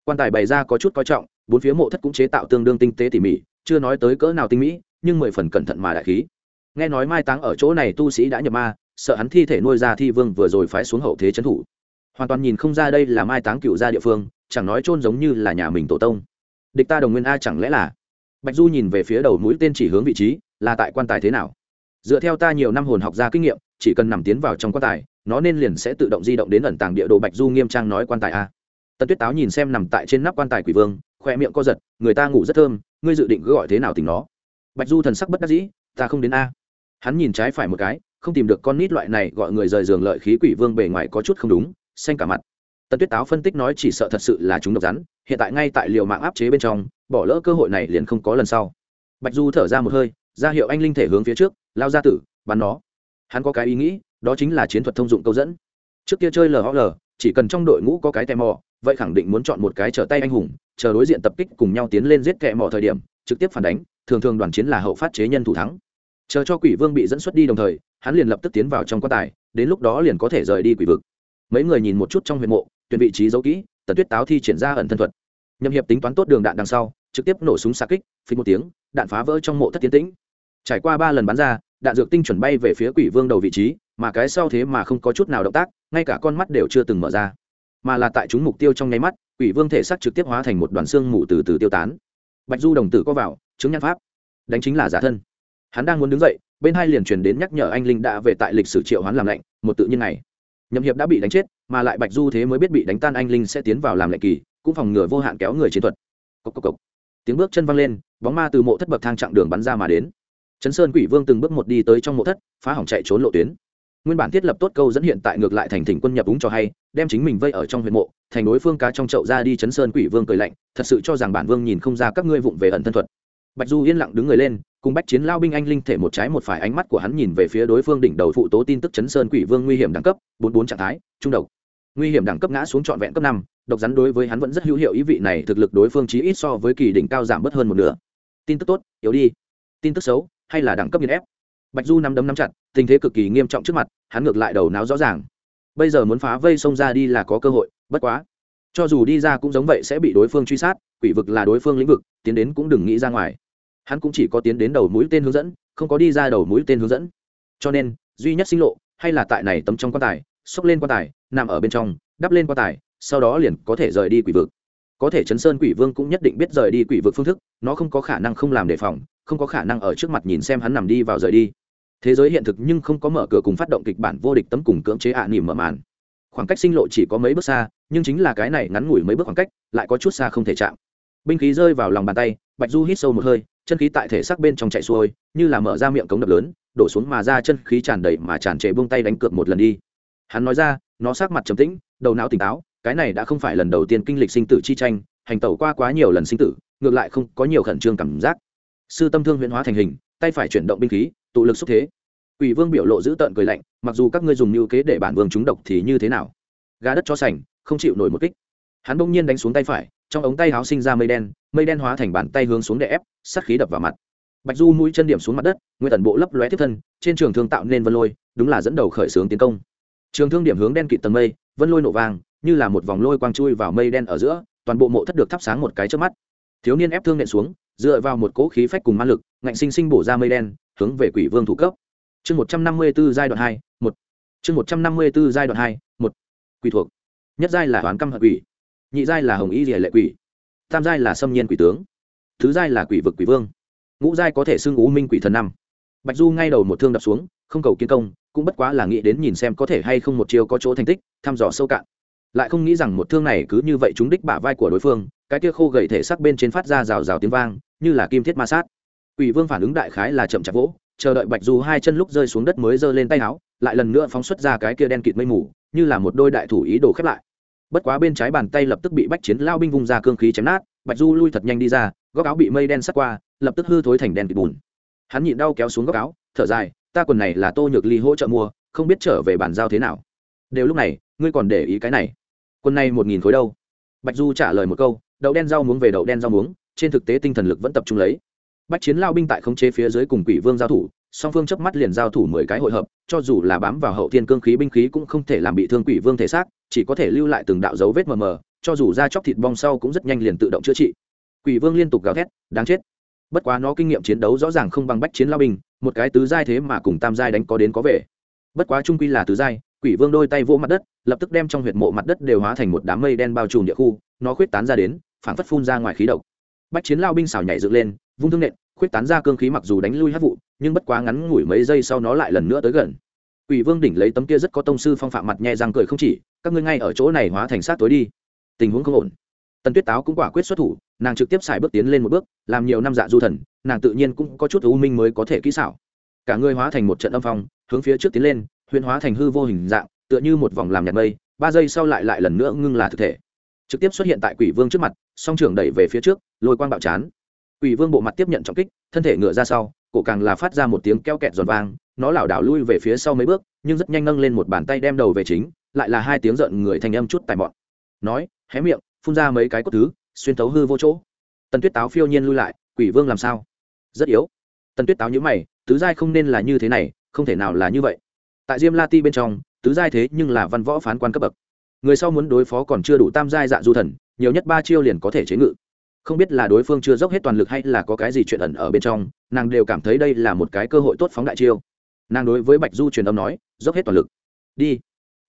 Quan tài bày ra có chút coi trọng, bốn phía mộ thất cũng chế tạo tương đương tinh tế tỉ mỉ, chưa nói tới cỡ nào tinh mỹ, nhưng mười phần cẩn thận mà đại khí. Nghe nói mai táng ở chỗ này tu sĩ đã nhập ma, sợ hắn thi thể nuôi ra thi vương vừa rồi phái xuống hậu thế trấn thủ. Hoàn toàn nhìn không ra đây là mai táng cựu gia địa phương, chẳng nói chôn giống như là nhà mình tổ tông địch ta đồng nguyên a chẳng lẽ là? Bạch du nhìn về phía đầu mũi tên chỉ hướng vị trí, là tại quan tài thế nào? Dựa theo ta nhiều năm hồn học ra kinh nghiệm, chỉ cần nằm tiến vào trong quan tài, nó nên liền sẽ tự động di động đến ẩn tàng địa đồ bạch du nghiêm trang nói quan tài a. Tần tuyết táo nhìn xem nằm tại trên nắp quan tài quỷ vương khoe miệng co giật, người ta ngủ rất thơm, ngươi dự định cứ gọi thế nào tình nó? Bạch du thần sắc bất đắc dĩ, ta không đến a. Hắn nhìn trái phải một cái, không tìm được con nít loại này gọi người rời giường lợi khí quỷ vương bề ngoài có chút không đúng, xanh cả mặt tần tuyết táo phân tích nói chỉ sợ thật sự là chúng độc rắn, hiện tại ngay tại liều mạng áp chế bên trong, bỏ lỡ cơ hội này liền không có lần sau. Bạch du thở ra một hơi, ra hiệu anh linh thể hướng phía trước, lao ra tử, bắn nó. Hắn có cái ý nghĩ, đó chính là chiến thuật thông dụng câu dẫn. Trước kia chơi lhl chỉ cần trong đội ngũ có cái tè mò, vậy khẳng định muốn chọn một cái trở tay anh hùng, chờ đối diện tập kích cùng nhau tiến lên giết kẹ mò thời điểm, trực tiếp phản đánh, thường thường đoàn chiến là hậu phát chế nhân thủ thắng. Chờ cho quỷ vương bị dẫn xuất đi đồng thời, hắn liền lập tức tiến vào trong quan tài, đến lúc đó liền có thể rời đi quỷ vực. Mấy người nhìn một chút trong huyện mộ tuyển vị trí dấu kỹ, tần tuyết táo thi triển ra ẩn thân thuật. Nhậm hiệp tính toán tốt đường đạn đằng sau, trực tiếp nổ súng xa kích phí một tiếng, đạn phá vỡ trong mộ thất tiến tĩnh. Trải qua ba lần bắn ra, đạn dược tinh chuẩn bay về phía quỷ vương đầu vị trí, mà cái sau thế mà không có chút nào động tác, ngay cả con mắt đều chưa từng mở ra. Mà là tại chúng mục tiêu trong nháy mắt, quỷ vương thể xác trực tiếp hóa thành một đoàn xương mù từ từ tiêu tán. Bạch du đồng tử có vào, chứng nhãn pháp. Đánh chính là giả thân. Hắn đang muốn đứng dậy, bên hai liền truyền đến nhắc nhở anh linh đã về tại lịch sử triệu hoán làm lạnh, một tự nhiên này. Nhậm hiệp đã bị đánh chết mà lại bạch du thế mới biết bị đánh tan anh linh sẽ tiến vào làm lệnh kỳ, cũng phòng ngừa vô hạn kéo người chiến thuật. Cốc cốc cốc. tiếng bước chân văng lên, bóng ma từ mộ thất bậc thang chặng đường bắn ra mà đến. Chấn sơn quỷ vương từng bước một đi tới trong mộ thất, phá hỏng chạy trốn lộ tuyến. Nguyên bản thiết lập tốt câu dẫn hiện tại ngược lại thành thỉnh quân nhập đúng cho hay, đem chính mình vây ở trong huyện mộ, thành đối phương cá trong chậu ra đi chấn sơn quỷ vương cười lạnh, thật sự cho rằng bản vương nhìn không ra các ngươi vụng về ẩn thân thuật. Bạch du yên lặng đứng người lên, cùng bách chiến lao binh anh linh thể một trái một phải ánh mắt của hắn nhìn về phía đối phương đỉnh đầu phụ tố tin tức chấn sơn quỷ vương nguy hiểm đẳng cấp, bốn bốn trạng thái, trung độc nguy hiểm đẳng cấp ngã xuống trọn vẹn cấp năm, độc rắn đối với hắn vẫn rất hữu hiệu, ý vị này thực lực đối phương chí ít so với kỳ đỉnh cao giảm bớt hơn một nửa. Tin tức tốt, yếu đi. Tin tức xấu, hay là đẳng cấp nghiền ép? Bạch du nắm đấm nắm chặt, tình thế cực kỳ nghiêm trọng trước mặt, hắn ngược lại đầu não rõ ràng. Bây giờ muốn phá vây xông ra đi là có cơ hội, bất quá. Cho dù đi ra cũng giống vậy sẽ bị đối phương truy sát, quỷ vực là đối phương lĩnh vực, tiến đến cũng đừng nghĩ ra ngoài. Hắn cũng chỉ có tiến đến đầu mũi tên hướng dẫn, không có đi ra đầu mũi tên hướng dẫn. Cho nên, duy nhất sinh lộ, hay là tại này tấm trong quan tài xốc lên quan tài, nằm ở bên trong, đắp lên quan tài, sau đó liền có thể rời đi quỷ vực. Có thể chấn sơn quỷ vương cũng nhất định biết rời đi quỷ vực phương thức, nó không có khả năng không làm đề phòng, không có khả năng ở trước mặt nhìn xem hắn nằm đi vào rời đi. Thế giới hiện thực nhưng không có mở cửa cùng phát động kịch bản vô địch tấm cùng cưỡng chế ạ à nỉm mở màn. Khoảng cách sinh lộ chỉ có mấy bước xa, nhưng chính là cái này ngắn ngủi mấy bước khoảng cách, lại có chút xa không thể chạm. Binh khí rơi vào lòng bàn tay, bạch du hít sâu một hơi, chân khí tại thể xác bên trong chạy xuôi, như là mở ra miệng cống đập lớn, đổ xuống mà ra chân khí tràn đầy mà tràn trề buông tay đánh cược một lần đi hắn nói ra nó sát mặt trầm tĩnh đầu não tỉnh táo cái này đã không phải lần đầu tiên kinh lịch sinh tử chi tranh hành tẩu qua quá nhiều lần sinh tử ngược lại không có nhiều khẩn trương cảm giác sư tâm thương huyễn hóa thành hình tay phải chuyển động binh khí tụ lực xúc thế Quỷ Vương biểu lộ giữ tợn cười lạnh, mặc dù các ngươi dùng như kế để bản vương chúng độc thì như thế nào? Gà đất cho sành, không chịu nổi một kích. Hắn bỗng nhiên đánh xuống tay phải, trong ống tay háo sinh ra mây đen, mây đen hóa thành bàn tay hướng xuống để ép, sát khí đập vào mặt. Bạch Du mũi chân điểm xuống mặt đất, nguyên tần bộ lấp lóe tiếp thân, trên trường thương tạo nên vân lôi, đúng là dẫn đầu khởi xướng tiến công. Trường thương điểm hướng đen kịt tầng mây, vân lôi nổ vàng, như là một vòng lôi quang chui vào mây đen ở giữa, toàn bộ mộ thất được thắp sáng một cái chớp mắt. Thiếu niên ép thương nện xuống, dựa vào một cỗ khí phách cùng ma lực, ngạnh sinh sinh bổ ra mây đen, hướng về Quỷ Vương thủ cấp. Chương một trăm năm mươi b giai đoạn hai một. Chương một trăm năm mươi b giai đoạn hai một. Quỷ thuộc. Nhất giai là toán căm hận quỷ. Nhị giai là hồng y rìa lệ quỷ. Tam giai là xâm nhiên quỷ tướng. Thứ giai là quỷ vực quỷ vương. Ngũ giai có thể xưng ú minh quỷ thần năm bạch du ngay đầu một thương đập xuống, không cầu kiến công, cũng bất quá là nghĩ đến nhìn xem có thể hay không một chiêu có chỗ thành tích, thăm dò sâu cạn. Lại không nghĩ rằng một thương này cứ như vậy trúng đích bả vai của đối phương, cái kia khô gầy thể sắc bên trên phát ra rào rào tiếng vang, như là kim thiết ma sát. Quỷ vương phản ứng đại khái là chậm chạp vỗ, chờ đợi bạch du hai chân lúc rơi xuống đất mới giơ lên tay áo, lại lần nữa phóng xuất ra cái kia đen kịt mây mù, như là một đôi đại thủ ý đồ khép lại. Bất quá bên trái bàn tay lập tức bị bách chiến lao binh vung ra cương khí chém nát, bạch du lui thật nhanh đi ra, góc áo bị mây đen sắt qua, lập tức hư thối thành đen kịt bùn hắn nhịn đau kéo xuống góc áo, thở dài, ta quần này là tô nhược ly hỗ trợ mua, không biết trở về bàn giao thế nào. Đều lúc này, ngươi còn để ý cái này. Quần này một nghìn khối đâu? Bạch du trả lời một câu, đậu đen rau muống về đậu đen rau muống, trên thực tế tinh thần lực vẫn tập trung lấy. Bách chiến lao binh tại khống chế phía dưới cùng quỷ vương giao thủ, song phương chớp mắt liền giao thủ mười cái hội hợp, cho dù là bám vào hậu thiên cương khí binh khí cũng không thể làm bị thương quỷ vương thể xác, chỉ có thể lưu lại từng đạo dấu vết mờ mờ, cho dù ra chóc thịt bong sau cũng rất nhanh liền tự động chữa trị. Quỷ vương liên tục gào thét, đáng chết! Bất quá nó kinh nghiệm chiến đấu rõ ràng không bằng bách chiến lao binh một cái tứ giai thế mà cùng tam giai đánh có đến có về bất quá trung quy là tứ giai quỷ vương đôi tay vỗ mặt đất lập tức đem trong huyệt mộ mặt đất đều hóa thành một đám mây đen bao trùm địa khu nó khuyết tán ra đến phản phất phun ra ngoài khí độc bách chiến lao binh xào nhảy dựng lên vung thương nện khuyết tán ra cương khí mặc dù đánh lui hát vụ nhưng bất quá ngắn ngủi mấy giây sau nó lại lần nữa tới gần Quỷ Vương đỉnh lấy tấm kia rất có tông sư phong phạm mặt nhẹ răng cười không chỉ, các ngươi ngay ở chỗ này hóa thành sát tối đi. Tình huống không ổn. Tần Tuyết Táo cũng quả quyết xuất thủ, nàng trực tiếp xài bước tiến lên một bước, làm nhiều năm dạ du thần, nàng tự nhiên cũng có chút u minh mới có thể kỹ xảo. Cả người hóa thành một trận âm phong, hướng phía trước tiến lên, huyền hóa thành hư vô hình dạng, tựa như một vòng làm nhạt mây, ba giây sau lại lại lần nữa ngưng là thực thể. Trực tiếp xuất hiện tại Quỷ Vương trước mặt, song trưởng đẩy về phía trước, lôi quang bạo chán. Quỷ Vương bộ mặt tiếp nhận trọng kích, thân thể ngựa ra sau, cổ càng là phát ra một tiếng keo kẹt giòn vang, nó lảo đảo lui về phía sau mấy bước, nhưng rất nhanh nâng lên một bàn tay đem đầu về chính, lại là hai tiếng giận người thành âm chút tài mọn. Nói, hé miệng, phun ra mấy cái cốt thứ, xuyên thấu hư vô chỗ. Tần Tuyết Táo phiêu nhiên lui lại, Quỷ Vương làm sao? Rất yếu. Tần Tuyết Táo nhữ mày, tứ giai không nên là như thế này, không thể nào là như vậy. Tại Diêm La Ti bên trong, tứ giai thế nhưng là văn võ phán quan cấp bậc. Người sau muốn đối phó còn chưa đủ tam giai dạ du thần, nhiều nhất ba chiêu liền có thể chế ngự không biết là đối phương chưa dốc hết toàn lực hay là có cái gì chuyện ẩn ở bên trong nàng đều cảm thấy đây là một cái cơ hội tốt phóng đại chiêu nàng đối với bạch du truyền âm nói dốc hết toàn lực đi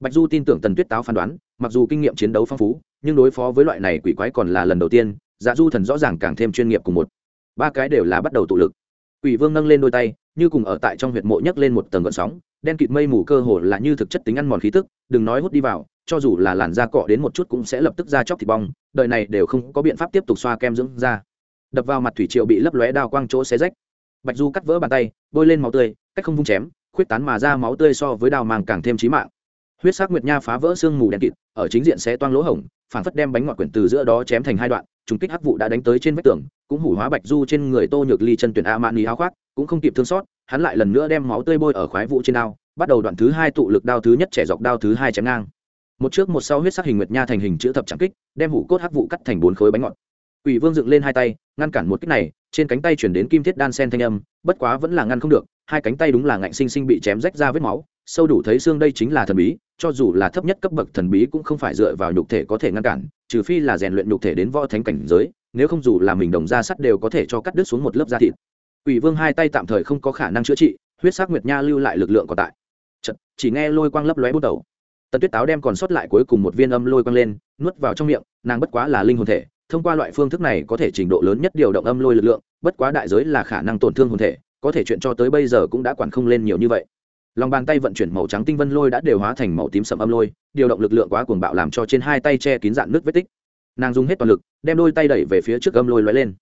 bạch du tin tưởng tần tuyết táo phán đoán mặc dù kinh nghiệm chiến đấu phong phú nhưng đối phó với loại này quỷ quái còn là lần đầu tiên dạ du thần rõ ràng càng thêm chuyên nghiệp cùng một. Ba cái đều là bắt đầu tụ lực. Quỷ vương nâng lên đôi tay, như cùng ở tại trong huyệt mộ nhấc lên một tầng gợn sóng, đen kịt mây mù cơ hồ là như thực chất tính ăn mòn khí tức, đừng nói hút đi vào, cho dù là làn da cọ đến một chút cũng sẽ lập tức ra chóc thịt bong, đời này đều không có biện pháp tiếp tục xoa kem dưỡng da. Đập vào mặt thủy triệu bị lấp lóe đao quang chỗ xé rách. Bạch du cắt vỡ bàn tay, bôi lên máu tươi, cách không vung chém, khuyết tán mà ra máu tươi so với đào màng càng thêm trí mạng. Huyết sắc nguyệt nha phá vỡ xương mù đen kịt, ở chính diện sẽ toang lỗ hổng phản phất đem bánh ngọt quyển từ giữa đó chém thành hai đoạn trùng kích hắc vụ đã đánh tới trên vách tường cũng hủ hóa bạch du trên người tô nhược ly chân tuyển a mani áo khoác cũng không kịp thương xót hắn lại lần nữa đem máu tươi bôi ở khoái vụ trên đao bắt đầu đoạn thứ hai tụ lực đao thứ nhất trẻ dọc đao thứ hai chém ngang. Một trước một sau huyết sắc hình nguyệt nha thành hình chữ thập trắng kích đem hủ cốt hắc vụ cắt thành bốn khối bánh ngọt. Quỷ Vương dựng lên hai tay, ngăn cản một kích này, trên cánh tay chuyển đến kim thiết đan sen thanh âm, bất quá vẫn là ngăn không được, hai cánh tay đúng là ngạnh sinh sinh bị chém rách ra vết máu, sâu đủ thấy xương đây chính là thần bí, cho dù là thấp nhất cấp bậc thần bí cũng không phải dựa vào nhục thể có thể ngăn cản, trừ phi là rèn luyện nhục thể đến võ thánh cảnh giới, nếu không dù là mình đồng da sắt đều có thể cho cắt đứt xuống một lớp da thịt. Quỷ Vương hai tay tạm thời không có khả năng chữa trị, huyết sắc nguyệt nha lưu lại lực lượng còn tại. Chật, chỉ nghe lôi quang lấp lóe bút đầu. Tần Tuyết Táo đem còn sót lại cuối cùng một viên âm lôi quang lên, nuốt vào trong miệng, nàng bất quá là linh hồn thể, thông qua loại phương thức này có thể trình độ lớn nhất điều động âm lôi lực lượng, bất quá đại giới là khả năng tổn thương hồn thể, có thể chuyện cho tới bây giờ cũng đã quản không lên nhiều như vậy. Lòng bàn tay vận chuyển màu trắng tinh vân lôi đã đều hóa thành màu tím sầm âm lôi, điều động lực lượng quá cuồng bạo làm cho trên hai tay che kín dạn nước vết tích. Nàng dùng hết toàn lực, đem đôi tay đẩy về phía trước âm lôi lóe lên.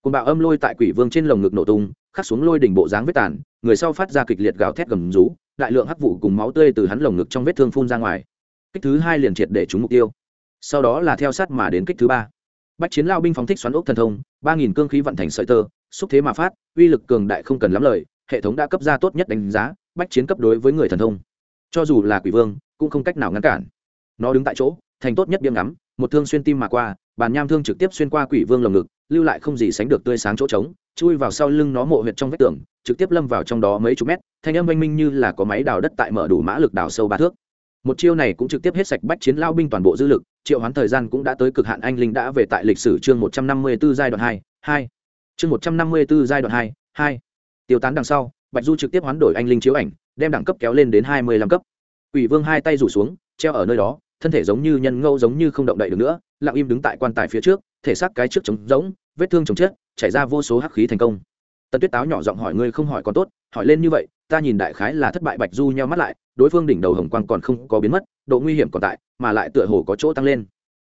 Cuồng bạo âm lôi tại quỷ vương trên lồng ngực nổ tung, khắc xuống lôi đỉnh bộ dáng vết tàn, người sau phát ra kịch liệt gào thét gầm rú, đại lượng hắc vụ cùng máu tươi từ hắn lồng ngực trong vết thương phun ra ngoài. Kích thứ hai liền triệt để trúng mục tiêu. Sau đó là theo sát mà đến kích thứ ba bách chiến lao binh phóng thích xoắn ốc thần thông ba nghìn cương khí vận thành sợi tơ xúc thế mà phát uy lực cường đại không cần lắm lời hệ thống đã cấp ra tốt nhất đánh giá bách chiến cấp đối với người thần thông. Cho dù là quỷ vương, cũng không cách nào ngăn cản. Nó đứng tại chỗ, thành tốt nhất điểm ngắm, một thương xuyên tim mà qua, bàn nham thương trực tiếp xuyên qua quỷ vương lồng ngực, lưu lại không gì sánh được tươi sáng chỗ trống, chui vào sau lưng nó mộ huyệt trong vách tường, trực tiếp lâm vào trong đó mấy chục mét, thanh âm oanh minh như là có máy đào đất tại mở đủ mã lực đào sâu ba thước. Một chiêu này cũng trực tiếp hết sạch bách chiến lao binh toàn bộ dư lực, triệu hoán thời gian cũng đã tới cực hạn, anh linh đã về tại lịch sử chương một trăm năm mươi 154 giai đoạn hai hai. Chương một trăm năm mươi 154 giai đoạn hai hai. Tiêu tán đằng sau bạch du trực tiếp hoán đổi anh linh chiếu ảnh đem đẳng cấp kéo lên đến hai mươi lăm cấp. Quỷ vương hai tay rủ xuống treo ở nơi đó thân thể giống như nhân ngâu giống như không động đậy được nữa lặng im đứng tại quan tài phía trước thể xác cái trước trống giống vết thương chồng chết chảy ra vô số hắc khí thành công. Tần tuyết táo nhỏ giọng hỏi ngươi không hỏi còn tốt hỏi lên như vậy ta nhìn đại khái là thất bại bạch du nheo mắt lại đối phương đỉnh đầu hồng quang còn không có biến mất độ nguy hiểm còn tại mà lại tựa hồ có chỗ tăng lên.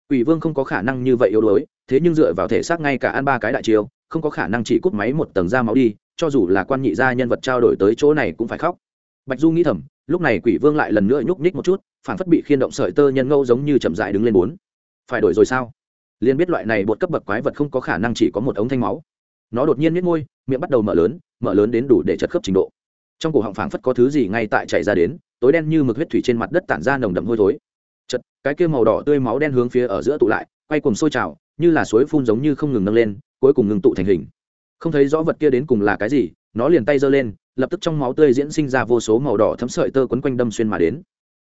Quỷ Vương không có khả năng như vậy yếu đuối, thế nhưng dựa vào thể xác ngay cả ăn ba cái đại chiêu, không có khả năng chỉ cút máy một tầng da máu đi, cho dù là quan nhị gia nhân vật trao đổi tới chỗ này cũng phải khóc. Bạch Du nghĩ thầm, lúc này Quỷ Vương lại lần nữa nhúc nhích một chút, phản phất bị khiên động sợi tơ nhân ngâu giống như chậm rãi đứng lên bốn. Phải đổi rồi sao? Liên biết loại này bột cấp bậc quái vật không có khả năng chỉ có một ống thanh máu. Nó đột nhiên nhếch môi, miệng bắt đầu mở lớn, mở lớn đến đủ để chật khớp trình độ. Trong cổ họng phảng phất có thứ gì ngay tại chảy ra đến, tối đen như mực huyết thủy trên mặt đất tản ra nồng đậm hôi thối chật cái kia màu đỏ tươi máu đen hướng phía ở giữa tụ lại quay cùng sôi trào như là suối phun giống như không ngừng nâng lên cuối cùng ngừng tụ thành hình không thấy rõ vật kia đến cùng là cái gì, nó liền tay giơ lên, lập tức trong máu tươi diễn sinh ra vô số màu đỏ thấm sợi tơ quấn quanh đâm xuyên mà đến.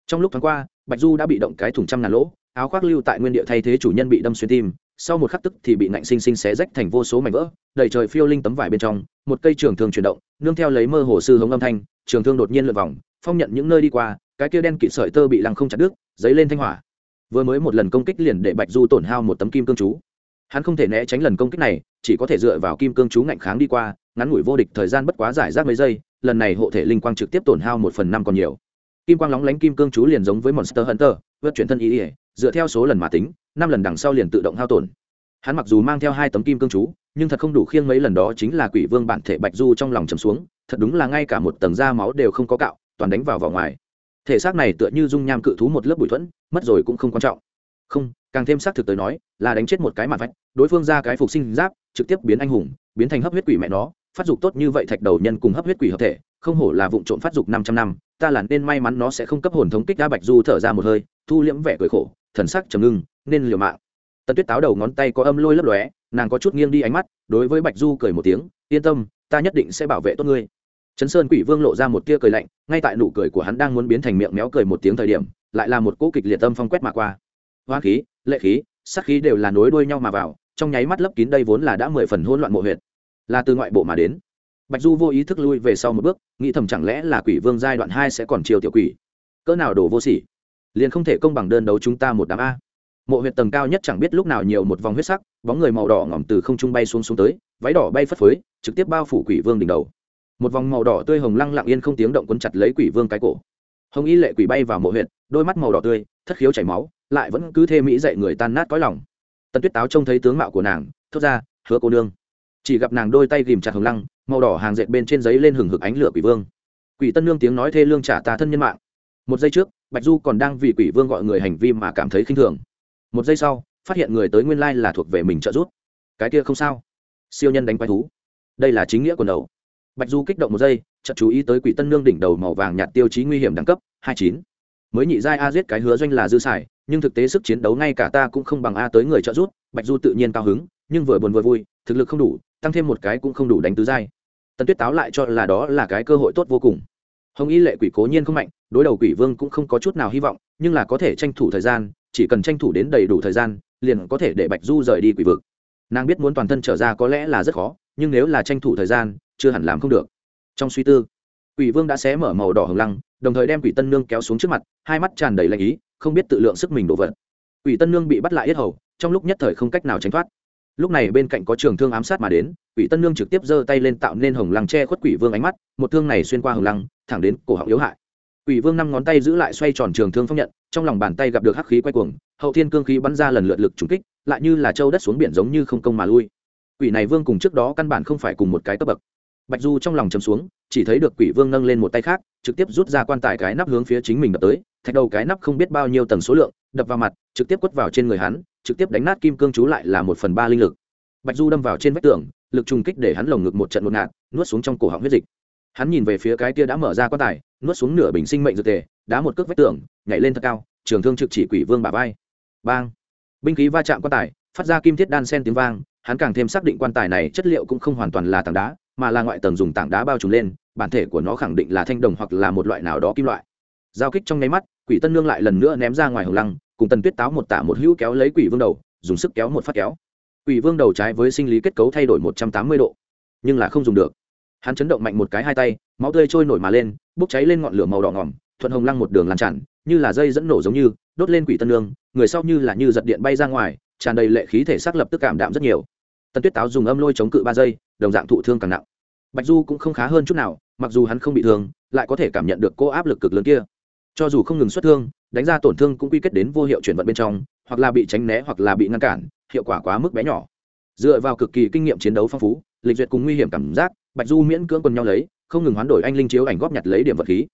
Trong lúc tháng qua, bạch du đã bị động cái thùng trăm ngàn lỗ, áo khoác lưu tại nguyên địa thay thế chủ nhân bị đâm xuyên tim, sau một khắc tức thì bị nạnh sinh sinh xé rách thành vô số mảnh vỡ, đầy trời phiêu linh tấm vải bên trong, một cây trường thương chuyển động, nương theo lấy mơ hồ sư hống âm thanh, trường thương đột nhiên lượt vòng, phong nhận những nơi đi qua, cái kia đen kịt sợi tơ bị lăng không chặt đứt, dấy lên thanh hỏa. Vừa mới một lần công kích liền để bạch du tổn hao một tấm kim cương chú hắn không thể né tránh lần công kích này, chỉ có thể dựa vào kim cương chú ngạnh kháng đi qua, ngắn ngủi vô địch thời gian bất quá giải rác mấy giây, lần này hộ thể linh quang trực tiếp tổn hao một phần năm còn nhiều. Kim quang lóng lánh kim cương chú liền giống với monster hunter, vượt chuyển thân ý ỉa dựa theo số lần mà tính, năm lần đằng sau liền tự động hao tổn. Hắn mặc dù mang theo hai tấm kim cương chú, nhưng thật không đủ khiêng mấy lần đó chính là quỷ vương bản thể bạch du trong lòng trầm xuống, thật đúng là ngay cả một tầng da máu đều không có cạo, toàn đánh vào vào ngoài. Thể xác này tựa như dung nham cự thú một lớp bụi thuẫn, mất rồi cũng không quan trọng. Không càng thêm xác thực tới nói là đánh chết một cái mặt vách đối phương ra cái phục sinh giáp trực tiếp biến anh hùng biến thành hấp huyết quỷ mẹ nó phát dục tốt như vậy thạch đầu nhân cùng hấp huyết quỷ hợp thể không hổ là vụ trộm phát dục năm trăm năm ta là nên may mắn nó sẽ không cấp hồn thống kích đa bạch du thở ra một hơi thu liễm vẻ cười khổ thần sắc trầm ngưng nên liều mạng tần tuyết táo đầu ngón tay có âm lôi lấp lóe nàng có chút nghiêng đi ánh mắt đối với bạch du cười một tiếng yên tâm ta nhất định sẽ bảo vệ tốt ngươi Trấn Sơn Quỷ Vương lộ ra một tia cười lạnh, ngay tại nụ cười của hắn đang muốn biến thành miệng méo cười một tiếng thời điểm, lại là một cỗ kịch liệt tâm phong quét mà qua. Hoa khí, lệ khí, sắc khí đều là nối đuôi nhau mà vào, trong nháy mắt lấp kín đây vốn là đã mười phần hỗn loạn mộ huyệt. Là từ ngoại bộ mà đến. Bạch Du vô ý thức lui về sau một bước, nghĩ thầm chẳng lẽ là Quỷ Vương giai đoạn hai sẽ còn chiều tiểu quỷ. Cỡ nào đồ vô sỉ, liền không thể công bằng đơn đấu chúng ta một đám a. Mộ huyệt tầng cao nhất chẳng biết lúc nào nhiều một vòng huyết sắc, bóng người màu đỏ ngỏm từ không trung bay xuống xuống tới, váy đỏ bay phất phới, trực tiếp bao phủ Quỷ Vương đỉnh đầu một vòng màu đỏ tươi hồng lăng lặng yên không tiếng động quấn chặt lấy quỷ vương cái cổ hồng y lệ quỷ bay vào mộ huyệt, đôi mắt màu đỏ tươi thất khiếu chảy máu lại vẫn cứ thê mỹ dậy người tan nát cõi lòng. Tần tuyết táo trông thấy tướng mạo của nàng, thốt ra, hứa cô nương. Chỉ gặp nàng đôi tay ghìm chặt hồng lăng, màu đỏ hàng dệt bên trên giấy lên hừng hực ánh lửa quỷ vương. Quỷ tân nương tiếng nói thê lương trả ta thân nhân mạng. Một giây trước, bạch du còn đang vì quỷ vương gọi người hành vi mà cảm thấy khinh thường. Một giây sau, phát hiện người tới nguyên lai là thuộc về mình trợ giúp. Cái kia không sao. Siêu nhân đánh quái thú. Đây là chính nghĩa của đầu. Bạch du kích động một giây, chợt chú ý tới quỷ tân nương đỉnh đầu màu vàng nhạt tiêu chí nguy hiểm đẳng cấp, hai chín. Mới nhị giai a giết cái hứa doanh là dư xài nhưng thực tế sức chiến đấu ngay cả ta cũng không bằng a tới người trợ giúp, bạch du tự nhiên cao hứng, nhưng vừa buồn vừa vui, thực lực không đủ, tăng thêm một cái cũng không đủ đánh tứ giai. Tần tuyết táo lại cho là đó là cái cơ hội tốt vô cùng. Hồng y lệ quỷ cố nhiên không mạnh, đối đầu quỷ vương cũng không có chút nào hy vọng, nhưng là có thể tranh thủ thời gian, chỉ cần tranh thủ đến đầy đủ thời gian, liền có thể để bạch du rời đi quỷ vực. Nàng biết muốn toàn thân trở ra có lẽ là rất khó, nhưng nếu là tranh thủ thời gian, chưa hẳn làm không được. Trong suy tư, quỷ vương đã xé mở màu đỏ hồng lăng, đồng thời đem quỷ tân nương kéo xuống trước mặt, hai mắt tràn đầy lạnh ý không biết tự lượng sức mình đổ vật. Quỷ tân nương bị bắt lại yết hầu, trong lúc nhất thời không cách nào tránh thoát. Lúc này bên cạnh có trường thương ám sát mà đến, quỷ tân nương trực tiếp giơ tay lên tạo nên hồng lăng che khuất quỷ vương ánh mắt, một thương này xuyên qua hồng lăng, thẳng đến cổ họng yếu hại. Quỷ vương năm ngón tay giữ lại xoay tròn trường thương phong nhận, trong lòng bàn tay gặp được hắc khí quay cuồng, hậu thiên cương khí bắn ra lần lượt lực trúng kích, lại như là châu đất xuống biển giống như không công mà lui. Quỷ này vương cùng trước đó căn bản không phải cùng một cái cấp bậc bạch du trong lòng chấm xuống, chỉ thấy được quỷ vương nâng lên một tay khác, trực tiếp rút ra quan tài cái nắp hướng phía chính mình đập tới, thạch đầu cái nắp không biết bao nhiêu tầng số lượng, đập vào mặt, trực tiếp quất vào trên người hắn, trực tiếp đánh nát kim cương chú lại là một phần ba linh lực. Bạch du đâm vào trên vách tường, lực trùng kích để hắn lồng ngực một trận một ngạt, nuốt xuống trong cổ họng huyết dịch. Hắn nhìn về phía cái kia đã mở ra quan tài, nuốt xuống nửa bình sinh mệnh dược tề, đá một cước vách tường, nhảy lên thật cao, trường thương trực chỉ quỷ vương bà vai. Bang! Binh khí va chạm quan tài, phát ra kim thiết đan sen tiếng vang, hắn càng thêm xác định quan tài này chất liệu cũng không hoàn toàn là tảng đá mà là ngoại tầng dùng tảng đá bao trùm lên, bản thể của nó khẳng định là thanh đồng hoặc là một loại nào đó kim loại. Giao kích trong nháy mắt, quỷ tân nương lại lần nữa ném ra ngoài hồng lăng, cùng tần tuyết táo một tả một hữu kéo lấy quỷ vương đầu, dùng sức kéo một phát kéo. Quỷ vương đầu trái với sinh lý kết cấu thay đổi một trăm tám mươi độ, nhưng là không dùng được. Hắn chấn động mạnh một cái hai tay, máu tươi trôi nổi mà lên, bốc cháy lên ngọn lửa màu đỏ ngỏm thuận hồng lăng một đường lan tràn, như là dây dẫn nổ giống như, đốt lên quỷ tân nương, người sau như là như giật điện bay ra ngoài, tràn đầy lệ khí thể xác lập tức cảm đạm rất nhiều tần tuyết táo dùng âm lôi chống cự ba giây, đồng dạng thụ thương càng nặng. Bạch du cũng không khá hơn chút nào, mặc dù hắn không bị thương, lại có thể cảm nhận được cô áp lực cực lớn kia. Cho dù không ngừng xuất thương, đánh ra tổn thương cũng quy kết đến vô hiệu chuyển vận bên trong, hoặc là bị tránh né hoặc là bị ngăn cản, hiệu quả quá mức bé nhỏ. Dựa vào cực kỳ kinh nghiệm chiến đấu phong phú, lịch duyệt cùng nguy hiểm cảm giác, bạch du miễn cưỡng quần nhau lấy, không ngừng hoán đổi anh linh chiếu ảnh góp nhặt lấy điểm vật khí.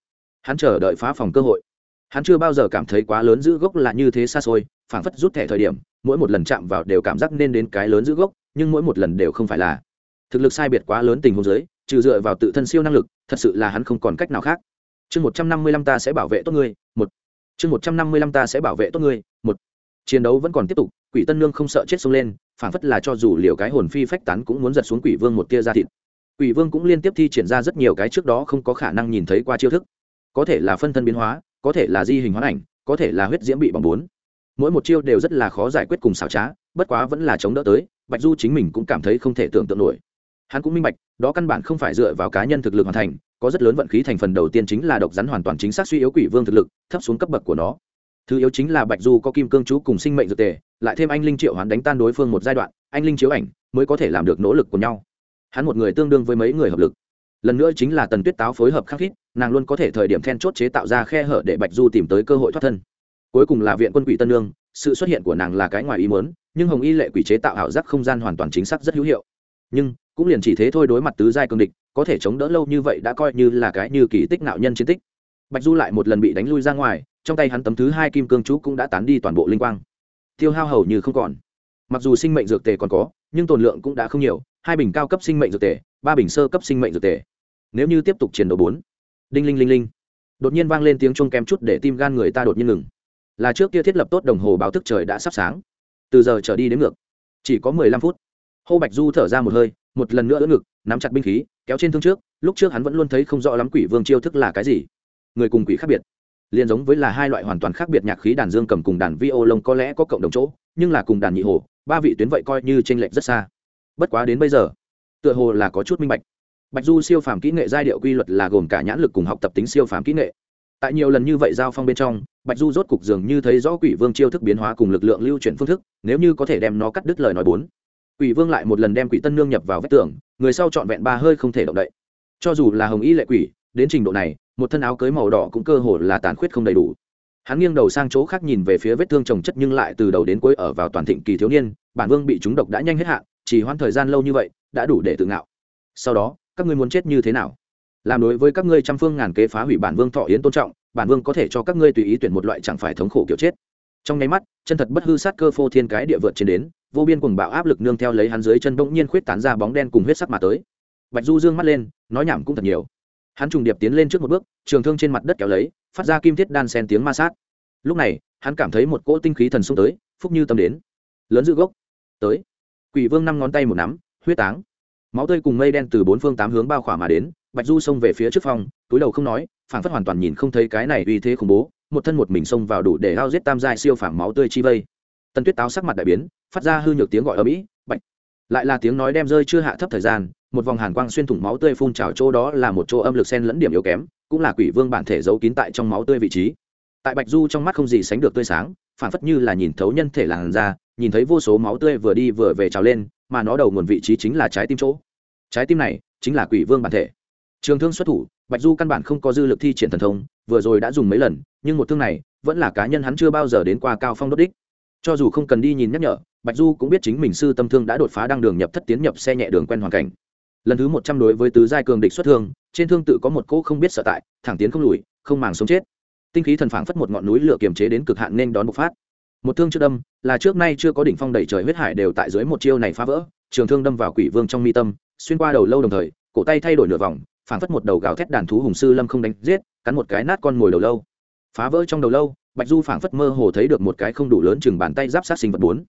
Hắn chờ đợi phá phòng cơ hội. Hắn chưa bao giờ cảm thấy quá lớn giữ gốc là như thế xa xôi, phảng phất rút thẻ thời điểm, mỗi một lần chạm vào đều cảm giác nên đến cái lớn giữ gốc nhưng mỗi một lần đều không phải là. Thực lực sai biệt quá lớn tình huống giới trừ dựa vào tự thân siêu năng lực, thật sự là hắn không còn cách nào khác. Chương một trăm năm mươi lăm ta sẽ bảo vệ tốt ngươi, một. Chương một trăm năm mươi lăm ta sẽ bảo vệ tốt ngươi, một. Chiến đấu vẫn còn tiếp tục, quỷ tân nương không sợ chết xông lên phản phất là cho dù liều cái hồn phi phách tán cũng muốn giật xuống quỷ vương một tia ra thịt. Quỷ vương cũng liên tiếp thi triển ra rất nhiều cái trước đó không có khả năng nhìn thấy qua chiêu thức. Có thể là phân thân biến hóa, có thể là di hình hóa ảnh, có thể là huyết diễm bị bỏng bốn. Mỗi một chiêu đều rất là khó giải quyết cùng xảo trá bất quá vẫn là chống đỡ tới, bạch du chính mình cũng cảm thấy không thể tưởng tượng nổi. Hắn cũng minh bạch, đó căn bản không phải dựa vào cá nhân thực lực hoàn thành, có rất lớn vận khí thành phần đầu tiên chính là độc rắn hoàn toàn chính xác suy yếu quỷ vương thực lực, thấp xuống cấp bậc của nó. Thứ yếu chính là bạch du có kim cương chú cùng sinh mệnh dược tề, lại thêm anh linh triệu hoán đánh tan đối phương một giai đoạn, anh linh chiếu ảnh mới có thể làm được nỗ lực của nhau. Hắn một người tương đương với mấy người hợp lực. Lần nữa chính là tần tuyết táo phối hợp khắc khít, nàng luôn có thể thời điểm then chốt chế tạo ra khe hở để bạch du tìm tới cơ hội thoát thân. Cuối cùng là viện quân quỷ tân lương sự xuất hiện của nàng là cái ngoài ý muốn, nhưng hồng y lệ quỷ chế tạo ảo giác không gian hoàn toàn chính xác rất hữu hiệu. Nhưng, cũng liền chỉ thế thôi đối mặt tứ giai cường địch, có thể chống đỡ lâu như vậy đã coi như là cái như kỳ tích nạo nhân chiến tích. Bạch du lại một lần bị đánh lui ra ngoài, trong tay hắn tấm thứ hai kim cương chú cũng đã tán đi toàn bộ linh quang. Tiêu hao hầu như không còn. Mặc dù sinh mệnh dược tề còn có, nhưng tồn lượng cũng đã không nhiều, hai bình cao cấp sinh mệnh dược tề, ba bình sơ cấp sinh mệnh dược tề. Nếu như tiếp tục chiến đấu bốn, đinh linh linh linh, đột nhiên vang lên tiếng chuông kém chút để tim gan người ta đột nhiên ngừng là trước kia thiết lập tốt đồng hồ báo thức trời đã sắp sáng. Từ giờ trở đi đến ngược, chỉ có mười lăm phút. Hô bạch du thở ra một hơi, một lần nữa đỡ ngực, nắm chặt binh khí, kéo trên thương trước, lúc trước hắn vẫn luôn thấy không rõ lắm quỷ vương chiêu thức là cái gì. Người cùng quỷ khác biệt. Liền giống với là hai loại hoàn toàn khác biệt nhạc khí đàn dương cầm cùng đàn vi ô lông có lẽ có cộng đồng chỗ, nhưng là cùng đàn nhị hồ, ba vị tuyến vậy coi như t r ê n lệch rất xa. Bất quá đến bây giờ, tựa hồ là có chút minh bạch. Bạch du siêu phàm kỹ nghệ giai điệu quy luật là gồm cả nhãn lực cùng học tập tính siêu phàm kỹ nghệ tại nhiều lần như vậy giao phong bên trong, bạch du rốt cục dường như thấy rõ quỷ vương chiêu thức biến hóa cùng lực lượng lưu chuyển phương thức, nếu như có thể đem nó cắt đứt lời nói bốn. Quỷ vương lại một lần đem quỷ tân nương nhập vào vách tường, người sau trọn vẹn ba hơi không thể động đậy. Cho dù là hồng y lệ quỷ, đến trình độ này, một thân áo cưới màu đỏ cũng cơ hồ là tàn khuyết không đầy đủ. Hắn nghiêng đầu sang chỗ khác nhìn về phía vết thương trồng chất nhưng lại từ đầu đến cuối ở vào toàn thịnh kỳ thiếu niên, bản vương bị chúng độc đã nhanh hết hạn, chỉ hoãn thời gian lâu như vậy, đã đủ để tự ngạo. Sau đó, các ngươi muốn chết như thế nào? Làm đối với các ngươi trăm phương ngàn kế phá hủy bản vương thọ yến tôn trọng, bản vương có thể cho các ngươi tùy ý tuyển một loại chẳng phải thống khổ kiểu chết. Trong nháy mắt, chân thật bất hư sát cơ phô thiên cái địa vượt trên đến, vô biên cùng bạo áp lực nương theo lấy hắn dưới chân bỗng nhiên khuyết tán ra bóng đen cùng huyết sắc mà tới. Bạch du dương mắt lên, nói nhảm cũng thật nhiều. Hắn trùng điệp tiến lên trước một bước, trường thương trên mặt đất kéo lấy, phát ra kim thiết đan sen tiếng ma sát. Lúc này, hắn cảm thấy một cỗ tinh khí thần xung tới, phúc như tâm đến. Lớn giữ gốc. Tới. Quỷ vương năm ngón tay một nắm, huyết táng máu tươi cùng mây đen từ bốn phương tám hướng bao khỏa mà đến, bạch du xông về phía trước phòng túi đầu không nói, phảng phất hoàn toàn nhìn không thấy cái này uy thế khủng bố, một thân một mình xông vào đủ để hao giết tam giai siêu phảng máu tươi chi vây. Tần tuyết táo sắc mặt đại biến, phát ra hư nhược tiếng gọi ở mỹ, bạch. Lại là tiếng nói đem rơi chưa hạ thấp thời gian, một vòng hàn quang xuyên thủng máu tươi phun trào chỗ đó là một chỗ âm lực sen lẫn điểm yếu kém, cũng là quỷ vương bản thể giấu kín tại trong máu tươi vị trí. Tại bạch du trong mắt không gì sánh được tươi sáng phản phất như là nhìn thấu nhân thể làn da, nhìn thấy vô số máu tươi vừa đi vừa về trào lên, mà nó đầu nguồn vị trí chính là trái tim chỗ trái tim này chính là quỷ vương bản thể. Trường thương xuất thủ, bạch du căn bản không có dư lực thi triển thần thông, vừa rồi đã dùng mấy lần, nhưng một thương này vẫn là cá nhân hắn chưa bao giờ đến qua cao phong đốt đích. Cho dù không cần đi nhìn nhắc nhở, bạch du cũng biết chính mình sư tâm thương đã đột phá đăng đường nhập thất tiến nhập xe nhẹ đường quen hoàn cảnh. Lần thứ một trăm đối với tứ giai cường địch xuất thương, trên thương tự có một cỗ không biết sợ tại, thẳng tiến không lùi, không màng sống chết. Tinh khí thần phảng phất một ngọn núi lửa kiềm chế đến cực hạn nên đón bộc phát. Một thương chưa đâm, là trước nay chưa có đỉnh phong đẩy trời huyết hải đều tại dưới một chiêu này phá vỡ, trường thương đâm vào quỷ vương trong mi tâm xuyên qua đầu lâu đồng thời, cổ tay thay đổi nửa vòng, phảng phất một đầu gào thét đàn thú hùng sư lâm không đánh giết, cắn một cái nát con mồi đầu lâu. Phá vỡ trong đầu lâu, bạch du phảng phất mơ hồ thấy được một cái không đủ lớn chừng bàn tay giáp sát sinh vật bốn.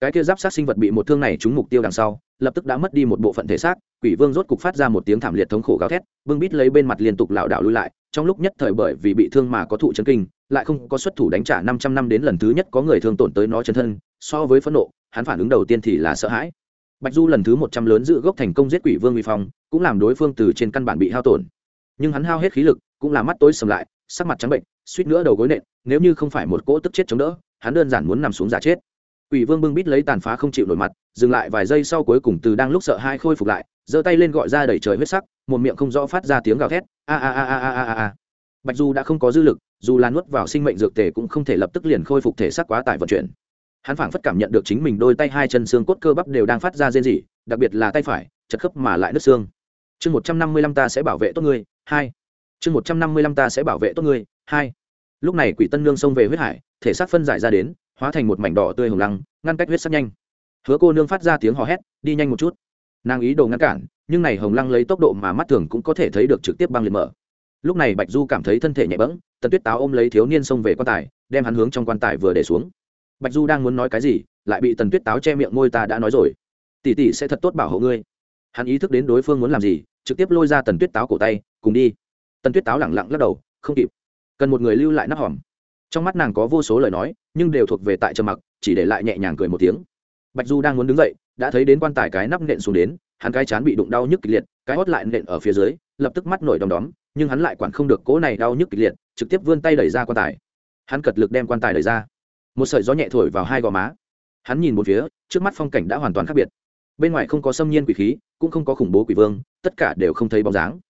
Cái kia giáp sát sinh vật bị một thương này trúng mục tiêu đằng sau, lập tức đã mất đi một bộ phận thể xác, quỷ vương rốt cục phát ra một tiếng thảm liệt thống khổ gào thét, vương bít lấy bên mặt liên tục lảo đảo lui lại, trong lúc nhất thời bởi vì bị thương mà có thụ chấn kinh, lại không có xuất thủ đánh trả năm trăm năm đến lần thứ nhất có người thương tổn tới nó chân thân, so với phẫn nộ, hắn phản ứng đầu tiên thì là sợ hãi bạch du lần thứ một trăm lớn giữ gốc thành công giết quỷ vương uy phong, cũng làm đối phương từ trên căn bản bị hao tổn. Nhưng hắn hao hết khí lực, cũng làm mắt tối sầm lại, sắc mặt trắng bệnh, suýt nữa đầu gối nện, nếu như không phải một cỗ tức chết chống đỡ, hắn đơn giản muốn nằm xuống giả chết. Quỷ vương bưng bít lấy tàn phá không chịu nổi mặt, dừng lại vài giây sau cuối cùng từ đang lúc sợ hai khôi phục lại, giơ tay lên gọi ra đẩy trời huyết sắc, một miệng không rõ phát ra tiếng gào thét a a a a a a a. Bạch du đã không có dư lực, dù là nuốt vào sinh mệnh dược tề cũng không thể lập tức liền khôi phục thể xác quá tải vận chuyển hắn phảng phất cảm nhận được chính mình đôi tay hai chân xương cốt cơ bắp đều đang phát ra rên rỉ, đặc biệt là tay phải, chật khớp mà lại nứt xương. Chương một trăm năm mươi lăm ta sẽ bảo vệ tốt ngươi, hai. Chương một trăm năm mươi lăm ta sẽ bảo vệ tốt ngươi, hai. Lúc này quỷ tân nương xông về huyết hải, thể xác phân giải ra đến, hóa thành một mảnh đỏ tươi hồng lăng, ngăn cách huyết sắc nhanh. Hứa cô nương phát ra tiếng hò hét, đi nhanh một chút. Nàng ý đồ ngăn cản, nhưng này hồng lăng lấy tốc độ mà mắt thường cũng có thể thấy được trực tiếp băng liệt mở. Lúc này bạch du cảm thấy thân thể nhẹ bẫng, tần tuyết táo ôm lấy thiếu niên xông về quan tài, đem hắn hướng trong quan tài vừa để xuống bạch du đang muốn nói cái gì, lại bị tần tuyết táo che miệng môi ta đã nói rồi. Tỷ tỷ sẽ thật tốt bảo hộ ngươi. Hắn ý thức đến đối phương muốn làm gì, trực tiếp lôi ra tần tuyết táo cổ tay, cùng đi. Tần tuyết táo lẳng lặng lắc đầu, không kịp. Cần một người lưu lại nắp hòm. Trong mắt nàng có vô số lời nói, nhưng đều thuộc về tại trầm mặc, chỉ để lại nhẹ nhàng cười một tiếng. Bạch du đang muốn đứng dậy, đã thấy đến quan tài cái nắp nện xuống đến, hắn cái chán bị đụng đau nhức kịch liệt, cái hót lại nện ở phía dưới, lập tức mắt nổi đom đóm, nhưng hắn lại quản không được cỗ này đau nhức kịch liệt, trực tiếp vươn tay đẩy ra quan tài. Hắn cật lực đem quan tài đẩy ra một sợi gió nhẹ thổi vào hai gò má. Hắn nhìn một phía, trước mắt phong cảnh đã hoàn toàn khác biệt. Bên ngoài không có xâm nhiên quỷ khí, cũng không có khủng bố quỷ vương, tất cả đều không thấy bóng dáng.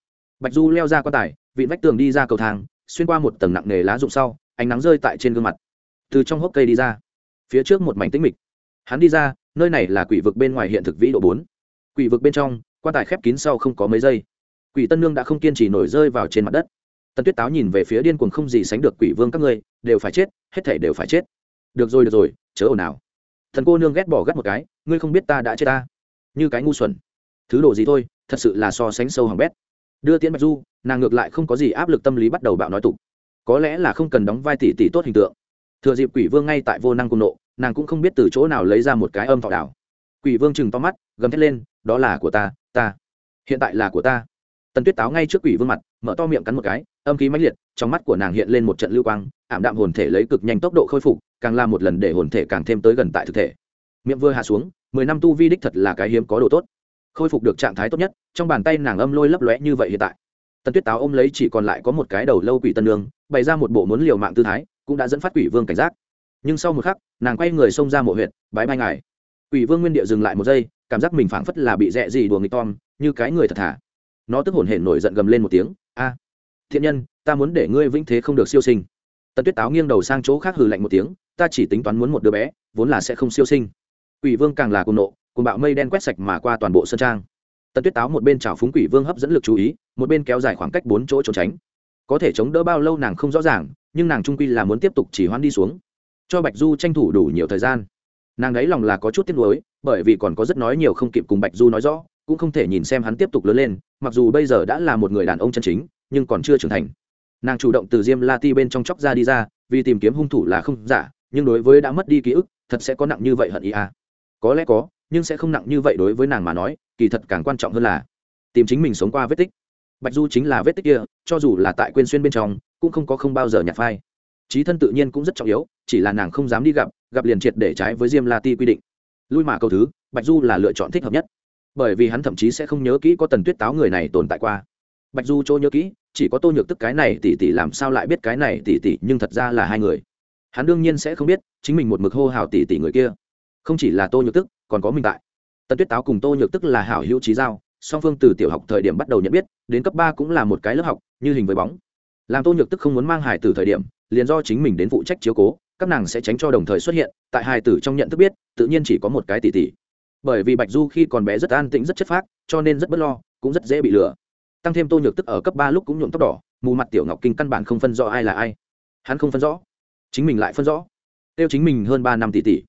Bạch du leo ra quan tài vịn vách tường đi ra cầu thang, xuyên qua một tầng nặng nề lá rụng sau, ánh nắng rơi tại trên gương mặt. Từ trong hốc cây đi ra, phía trước một mảnh tĩnh mịch. Hắn đi ra, nơi này là quỷ vực bên ngoài hiện thực vĩ độ bốn. Quỷ vực bên trong, quan tài khép kín sau không có mấy giây. Quỷ tân nương đã không kiên trì nổi rơi vào trên mặt đất. Tần tuyết táo nhìn về phía điên cuồng không gì sánh được quỷ vương các ngươi, đều phải chết, hết thể đều phải chết được rồi được rồi, chớ ồn ào. Thần cô nương ghét bỏ gắt một cái, ngươi không biết ta đã chết ta. Như cái ngu xuẩn. Thứ đồ gì thôi, thật sự là so sánh sâu hỏng bét. Đưa tiễn bạch du, nàng ngược lại không có gì áp lực tâm lý bắt đầu bạo nói tục. Có lẽ là không cần đóng vai tỷ tỷ tốt hình tượng. Thừa dịp quỷ vương ngay tại vô năng cung nộ, nàng cũng không biết từ chỗ nào lấy ra một cái âm thọ đảo. Quỷ vương chừng to mắt, gầm thét lên, đó là của ta ta. Hiện tại là của ta. Tần tuyết táo ngay trước quỷ vương mặt, mở to miệng cắn một cái, âm khí mãnh liệt, trong mắt của nàng hiện lên một trận lưu quang, ảm đạm hồn thể lấy cực nhanh tốc độ khôi phục càng làm một lần để hồn thể càng thêm tới gần tại thực thể. Miệng vừa hạ xuống, mười năm tu vi đích thật là cái hiếm có đồ tốt. Khôi phục được trạng thái tốt nhất, trong bàn tay nàng âm lôi lấp lóe như vậy hiện tại. Tần tuyết táo ôm lấy chỉ còn lại có một cái đầu lâu quỷ tân nương, bày ra một bộ muốn liều mạng tư thái, cũng đã dẫn phát quỷ vương cảnh giác. Nhưng sau một khắc, nàng quay người xông ra mộ huyện bãi bay ngài. Quỷ vương nguyên địa dừng lại một giây, cảm giác mình phảng phất là bị rẽ gì đùa nghịch tom, như cái người thật thà. Nó tức hổn hển nổi giận gầm lên một tiếng, a, thiện nhân, ta muốn để ngươi vĩnh thế không được siêu sinh tần tuyết táo nghiêng đầu sang chỗ khác hừ lạnh một tiếng, ta chỉ tính toán muốn một đứa bé, vốn là sẽ không siêu sinh. Quỷ vương càng là cùng nộ cùng bạo mây đen quét sạch mà qua toàn bộ sân trang. Tần tuyết táo một bên chào phúng quỷ vương hấp dẫn lực chú ý, một bên kéo dài khoảng cách bốn chỗ trốn tránh. Có thể chống đỡ bao lâu nàng không rõ ràng, nhưng nàng trung quy là muốn tiếp tục chỉ hoan đi xuống. Cho bạch du tranh thủ đủ nhiều thời gian. Nàng ấy lòng là có chút tiếc nuối, bởi vì còn có rất nói nhiều không kịp cùng bạch du nói rõ, cũng không thể nhìn xem hắn tiếp tục lớn lên, mặc dù bây giờ đã là một người đàn ông chân chính, nhưng còn chưa trưởng thành nàng chủ động từ diêm la ti bên trong chóc ra đi ra, vì tìm kiếm hung thủ là không giả, nhưng đối với đã mất đi ký ức, thật sẽ có nặng như vậy hận ý à? Có lẽ có, nhưng sẽ không nặng như vậy đối với nàng mà nói, kỳ thật càng quan trọng hơn là tìm chính mình sống qua vết tích. Bạch du chính là vết tích kia, cho dù là tại quên xuyên bên trong, cũng không có không bao giờ nhặt phai. Trí thân tự nhiên cũng rất trọng yếu, chỉ là nàng không dám đi gặp gặp liền triệt để trái với diêm la ti quy định. Lui mà câu thứ, bạch du là lựa chọn thích hợp nhất. Bởi vì hắn thậm chí sẽ không nhớ kỹ có tần tuyết táo người này tồn tại qua. Bạch du chỗ nhớ kỹ chỉ có tô nhược tức cái này tỷ tỷ làm sao lại biết cái này tỷ tỷ nhưng thật ra là hai người. Hắn đương nhiên sẽ không biết chính mình một mực hô hào tỷ tỷ người kia. Không chỉ là tô nhược tức, còn có mình tại. Tần tuyết táo cùng tô nhược tức là hảo hữu trí giao, song phương từ tiểu học thời điểm bắt đầu nhận biết, đến cấp ba cũng là một cái lớp học, như hình với bóng. Làm tô nhược tức không muốn mang hải từ thời điểm, liền do chính mình đến phụ trách chiếu cố, các nàng sẽ tránh cho đồng thời xuất hiện, tại hài tử trong nhận thức biết, tự nhiên chỉ có một cái tỷ tỷ bởi vì bạch du khi còn bé rất an tĩnh, rất chất phác, cho nên rất bất lo, cũng rất dễ bị lừa tăng thêm tô nhược tức ở cấp ba lúc cũng nhuộm tóc đỏ, mù mặt tiểu ngọc kinh căn bản không phân rõ ai là ai. Hắn không phân rõ. Chính mình lại phân rõ. Tiêu chính mình hơn ba năm tỷ tỷ.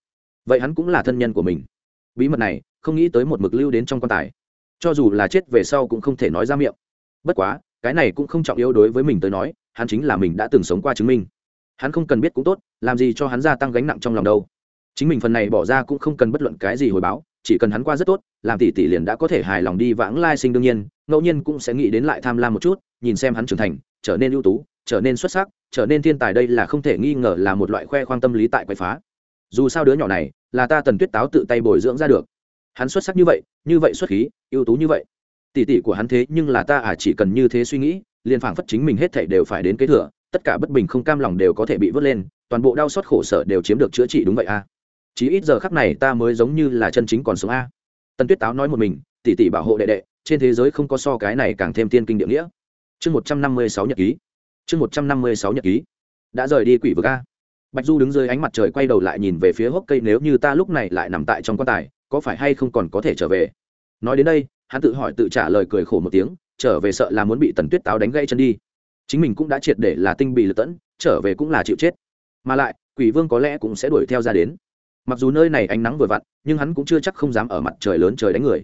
Vậy hắn cũng là thân nhân của mình. Bí mật này, không nghĩ tới một mực lưu đến trong quan tài. Cho dù là chết về sau cũng không thể nói ra miệng. Bất quá, cái này cũng không trọng yếu đối với mình tới nói, hắn chính là mình đã từng sống qua chứng minh. Hắn không cần biết cũng tốt, làm gì cho hắn gia tăng gánh nặng trong lòng đâu. Chính mình phần này bỏ ra cũng không cần bất luận cái gì hồi báo, chỉ cần hắn qua rất tốt, làm tỷ tỷ liền đã có thể hài lòng đi vãng lai sinh đương nhiên ngẫu nhiên cũng sẽ nghĩ đến lại tham lam một chút, nhìn xem hắn trưởng thành, trở nên ưu tú, trở nên xuất sắc, trở nên thiên tài đây là không thể nghi ngờ là một loại khoe khoang tâm lý tại quậy phá dù sao đứa nhỏ này là ta tần tuyết táo tự tay bồi dưỡng ra được hắn xuất sắc như vậy như vậy xuất khí, ưu tú như vậy tỷ tỷ của hắn thế nhưng là ta à chỉ cần như thế suy nghĩ, liền phảng phất chính mình hết thảy đều phải đến kế thừa, tất cả bất bình không cam lòng đều có thể bị vớt lên, toàn bộ đau xót khổ sở đều chiếm được chữa trị đúng vậy a à. chỉ ít giờ khắc này ta mới giống như là chân chính còn sống a à. tần tuyết táo nói một mình tỷ tỷ bảo hộ đệ đệ, trên thế giới không có so cái này càng thêm tiên kinh địa nghĩa. Chương một trăm năm mươi sáu nhật ký. Chương một trăm năm mươi sáu nhật ký. Đã rời đi quỷ vực a. Bạch du đứng dưới ánh mặt trời quay đầu lại nhìn về phía hốc cây, nếu như ta lúc này lại nằm tại trong quan tài, có phải hay không còn có thể trở về? Nói đến đây, hắn tự hỏi tự trả lời cười khổ một tiếng, trở về sợ là muốn bị tần tuyết táo đánh gãy chân đi. Chính mình cũng đã triệt để là tinh bị lật tẫn, trở về cũng là chịu chết. Mà lại, quỷ vương có lẽ cũng sẽ đuổi theo ra đến. Mặc dù nơi này ánh nắng vừa vặn, nhưng hắn cũng chưa chắc không dám ở mặt trời lớn trời đánh người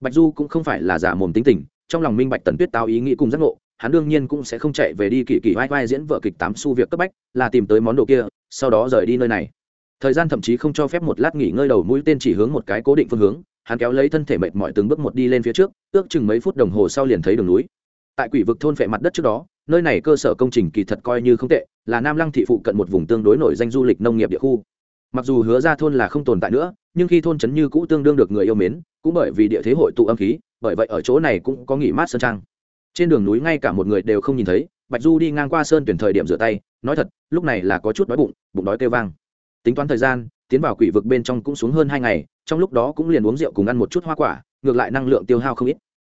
bạch du cũng không phải là giả mồm tính tình, trong lòng minh bạch tần tuyết táo ý nghĩ cùng giác ngộ, hắn đương nhiên cũng sẽ không chạy về đi kỳ kỳ vai vai diễn vợ kịch tám xu việc cấp bách, là tìm tới món đồ kia, sau đó rời đi nơi này. Thời gian thậm chí không cho phép một lát nghỉ ngơi đầu mũi tên chỉ hướng một cái cố định phương hướng, hắn kéo lấy thân thể mệt mỏi từng bước một đi lên phía trước, ước chừng mấy phút đồng hồ sau liền thấy đường núi. Tại quỷ vực thôn phệ mặt đất trước đó, nơi này cơ sở công trình kỳ thật coi như không tệ, là nam lăng thị phụ cận một vùng tương đối nổi danh du lịch nông nghiệp địa khu mặc dù hứa ra thôn là không tồn tại nữa, nhưng khi thôn trấn như cũ tương đương được người yêu mến, cũng bởi vì địa thế hội tụ âm khí, bởi vậy ở chỗ này cũng có nghỉ mát sơn trang. Trên đường núi ngay cả một người đều không nhìn thấy, bạch du đi ngang qua sơn tuyển thời điểm rửa tay, nói thật, lúc này là có chút đói bụng bụng đói kêu vang. Tính toán thời gian, tiến vào quỷ vực bên trong cũng xuống hơn hai ngày, trong lúc đó cũng liền uống rượu cùng ăn một chút hoa quả, ngược lại năng lượng tiêu hao không ít.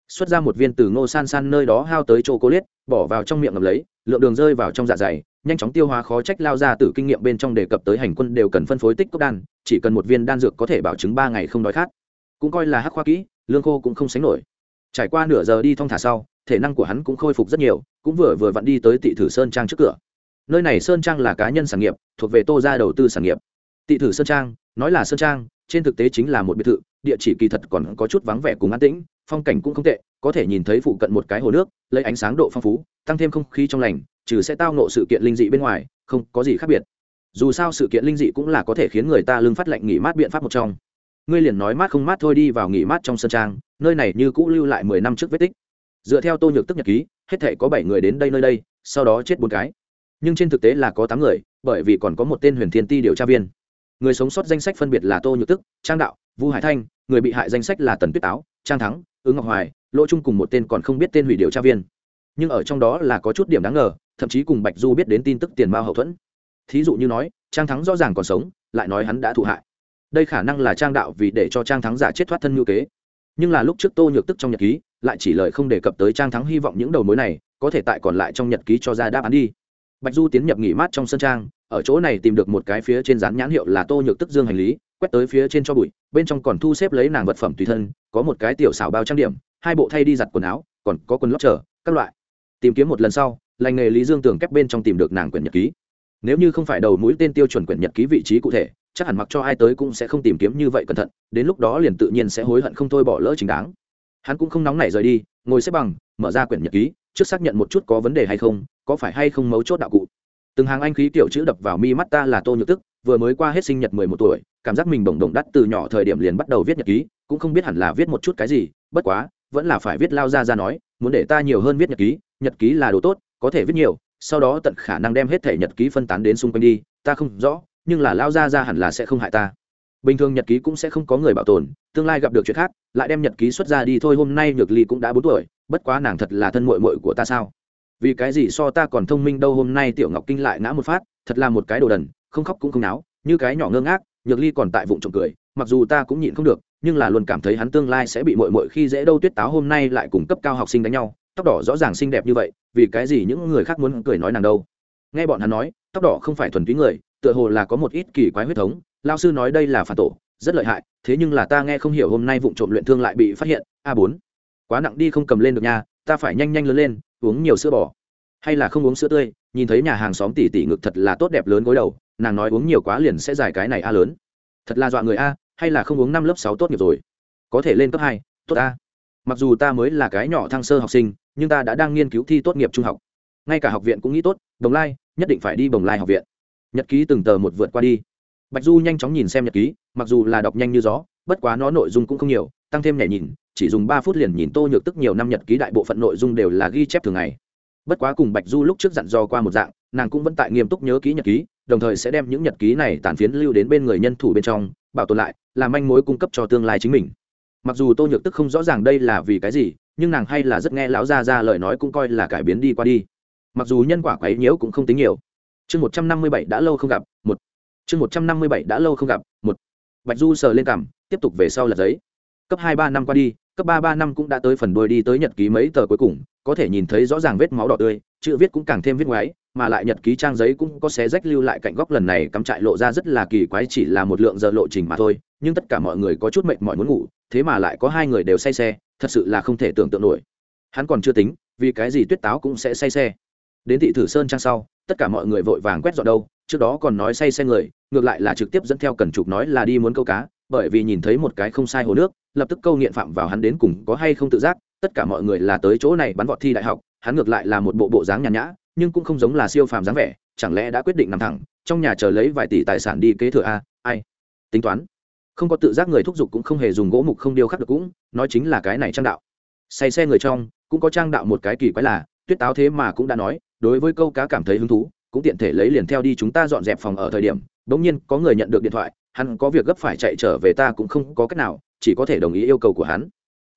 Xuất ra một viên từ ngô san san nơi đó hao tới chỗ cô liết bỏ vào trong miệng ngầm lấy, lượng đường rơi vào trong dạ dày nhanh chóng tiêu hóa khó trách lao ra từ kinh nghiệm bên trong đề cập tới hành quân đều cần phân phối tích cốc đan, chỉ cần một viên đan dược có thể bảo chứng ba ngày không đói khát. Cũng coi là hắc khoa kỹ, lương khô cũng không sánh nổi. Trải qua nửa giờ đi thong thả sau, thể năng của hắn cũng khôi phục rất nhiều, cũng vừa vừa vặn đi tới tị thử sơn trang trước cửa. Nơi này sơn trang là cá nhân sản nghiệp, thuộc về tô ra đầu tư sản nghiệp tị thử sơn trang, nói là sơn trang, trên thực tế chính là một biệt thự, địa chỉ kỳ thật còn có chút vắng vẻ cùng an tĩnh, phong cảnh cũng không tệ, có thể nhìn thấy phụ cận một cái hồ nước, lấy ánh sáng độ phong phú, tăng thêm không khí trong lành, trừ sẽ tao nộ sự kiện linh dị bên ngoài, không có gì khác biệt. Dù sao sự kiện linh dị cũng là có thể khiến người ta lưng phát lệnh nghỉ mát biện pháp một trong. Ngươi liền nói mát không mát thôi đi vào nghỉ mát trong sân trang, nơi này như cũ lưu lại mười năm trước vết tích. Dựa theo tô nhược tức nhật ký, hết thể có bảy người đến đây nơi đây, sau đó chết bốn cái. Nhưng trên thực tế là có tám người, bởi vì còn có một tên huyền thiên ti điều tra viên người sống sót danh sách phân biệt là tô nhược tức, trang đạo, vu hải thanh, người bị hại danh sách là tần tuyết táo, trang thắng, ứng ngọc hoài, lỗ trung cùng một tên còn không biết tên hủy điều tra viên. Nhưng ở trong đó là có chút điểm đáng ngờ, thậm chí cùng bạch du biết đến tin tức tiền mao hậu thuẫn. Thí dụ như nói, trang thắng rõ ràng còn sống, lại nói hắn đã thụ hại. Đây khả năng là trang đạo vì để cho trang thắng giả chết thoát thân ngữ kế. Nhưng là lúc trước tô nhược tức trong nhật ký, lại chỉ lời không đề cập tới trang thắng hy vọng những đầu mối này có thể tại còn lại trong nhật ký cho ra đáp án đi. Bạch du tiến nhập nghỉ mát trong sân trang ở chỗ này tìm được một cái phía trên dán nhãn hiệu là tô nhược tức dương hành lý, quét tới phía trên cho bụi, bên trong còn thu xếp lấy nàng vật phẩm tùy thân, có một cái tiểu xảo bao trang điểm, hai bộ thay đi giặt quần áo, còn có quần lót trở các loại. Tìm kiếm một lần sau, lành nghề lý dương tường kép bên trong tìm được nàng quyển nhật ký. Nếu như không phải đầu mũi tên tiêu chuẩn quyển nhật ký vị trí cụ thể, chắc hẳn mặc cho ai tới cũng sẽ không tìm kiếm như vậy cẩn thận, đến lúc đó liền tự nhiên sẽ hối hận không thôi bỏ lỡ chính đáng. Hắn cũng không nóng nảy rời đi, ngồi xếp bằng, mở ra quyển nhật ký, trước xác nhận một chút có vấn đề hay không, có phải hay không mấu chốt đạo cụ từng hàng anh khí kiểu chữ đập vào mi mắt ta là tô nhược tức, vừa mới qua hết sinh nhật mười một tuổi, cảm giác mình bổng đồng đắt từ nhỏ thời điểm liền bắt đầu viết nhật ký, cũng không biết hẳn là viết một chút cái gì, bất quá, vẫn là phải viết lao ra ra nói, muốn để ta nhiều hơn viết nhật ký nhật ký là đồ tốt, có thể viết nhiều, sau đó tận khả năng đem hết thể nhật ký phân tán đến xung quanh đi, ta không rõ, nhưng là lao ra ra hẳn là sẽ không hại ta. Bình thường nhật ký cũng sẽ không có người bảo tồn, tương lai gặp được chuyện khác, lại đem nhật ký xuất ra đi thôi, hôm nay nhược ly cũng đã bốn tuổi, bất quá nàng thật là thân mội mội của ta sao? Vì cái gì so ta còn thông minh đâu hôm nay tiểu ngọc kinh lại ngã một phát, thật là một cái đồ đần, không khóc cũng không náo, như cái nhỏ ngơ ngác, nhược ly còn tại vụng trộm cười, mặc dù ta cũng nhịn không được, nhưng là luôn cảm thấy hắn tương lai sẽ bị mội mội khi dễ đâu tuyết táo hôm nay lại cùng cấp cao học sinh đánh nhau, tóc đỏ rõ ràng xinh đẹp như vậy, vì cái gì những người khác muốn cười nói nàng đâu. Nghe bọn hắn nói, tóc đỏ không phải thuần túy người, tựa hồ là có một ít kỳ quái huyết thống, lao sư nói đây là phản tổ, rất lợi hại, thế nhưng là ta nghe không hiểu hôm nay vụ trộm luyện thương lại bị phát hiện, a bốn, quá nặng đi không cầm lên được nha, ta phải nhanh nhanh lớn lên uống nhiều sữa bò. Hay là không uống sữa tươi, nhìn thấy nhà hàng xóm tỉ tỉ ngực thật là tốt đẹp lớn gối đầu, nàng nói uống nhiều quá liền sẽ giải cái này a lớn. Thật là dọa người a, hay là không uống năm lớp sáu tốt nghiệp rồi? Có thể lên cấp hai, tốt a. Mặc dù ta mới là cái nhỏ thăng sơ học sinh, nhưng ta đã đang nghiên cứu thi tốt nghiệp trung học. Ngay cả học viện cũng nghĩ tốt, đồng lai, nhất định phải đi bồng lai học viện. Nhật ký từng tờ một vượt qua đi. Bạch du nhanh chóng nhìn xem nhật ký, mặc dù là đọc nhanh như gió, bất quá nó nội dung cũng không nhiều tăng thêm nhảy nhìn, chỉ dùng ba phút liền nhìn tô nhược tức nhiều năm nhật ký đại bộ phận nội dung đều là ghi chép thường ngày. Bất quá cùng bạch du lúc trước dặn dò qua một dạng, nàng cũng vẫn tại nghiêm túc nhớ ký nhật ký, đồng thời sẽ đem những nhật ký này tàn phiến lưu đến bên người nhân thủ bên trong, bảo tồn lại, làm manh mối cung cấp cho tương lai chính mình. Mặc dù tô nhược tức không rõ ràng đây là vì cái gì, nhưng nàng hay là rất nghe lão gia ra lời nói cũng coi là cải biến đi qua đi. Mặc dù nhân quả quấy nhiễu cũng không tính nhiều. Chương một trăm năm mươi bảy đã lâu không gặp, một. Chương một trăm năm mươi bảy đã lâu không gặp, một. Bạch du sờ lên cằm, tiếp tục về sau là giấy cấp hai ba năm qua đi, cấp ba ba năm cũng đã tới phần đôi đi tới nhật ký mấy tờ cuối cùng, có thể nhìn thấy rõ ràng vết máu đỏ tươi, chữ viết cũng càng thêm viết ngoáy, mà lại nhật ký trang giấy cũng có xé rách lưu lại cạnh góc lần này cắm trại lộ ra rất là kỳ quái chỉ là một lượng giờ lộ trình mà thôi, nhưng tất cả mọi người có chút mệt mỏi muốn ngủ, thế mà lại có hai người đều say xe, thật sự là không thể tưởng tượng nổi. Hắn còn chưa tính, vì cái gì tuyết táo cũng sẽ say xe. Đến thị thử sơn trang sau, tất cả mọi người vội vàng quét dọn đâu, trước đó còn nói say xe người, ngược lại là trực tiếp dẫn theo cần trục nói là đi muốn câu cá bởi vì nhìn thấy một cái không sai hồ nước, lập tức câu nghiện phạm vào hắn đến cùng có hay không tự giác, tất cả mọi người là tới chỗ này bắn vọt thi đại học, hắn ngược lại là một bộ bộ dáng nhàn nhã, nhưng cũng không giống là siêu phàm dáng vẻ, chẳng lẽ đã quyết định nằm thẳng, trong nhà chờ lấy vài tỷ tài sản đi kế thừa a, ai? Tính toán. Không có tự giác người thúc giục cũng không hề dùng gỗ mục không điêu khắc được cũng, nói chính là cái này trang đạo. Say xe người trong, cũng có trang đạo một cái kỳ quái là, tuyết táo thế mà cũng đã nói, đối với câu cá cảm thấy hứng thú, cũng tiện thể lấy liền theo đi chúng ta dọn dẹp phòng ở thời điểm, bỗng nhiên có người nhận được điện thoại hắn có việc gấp phải chạy trở về ta cũng không có cách nào chỉ có thể đồng ý yêu cầu của hắn.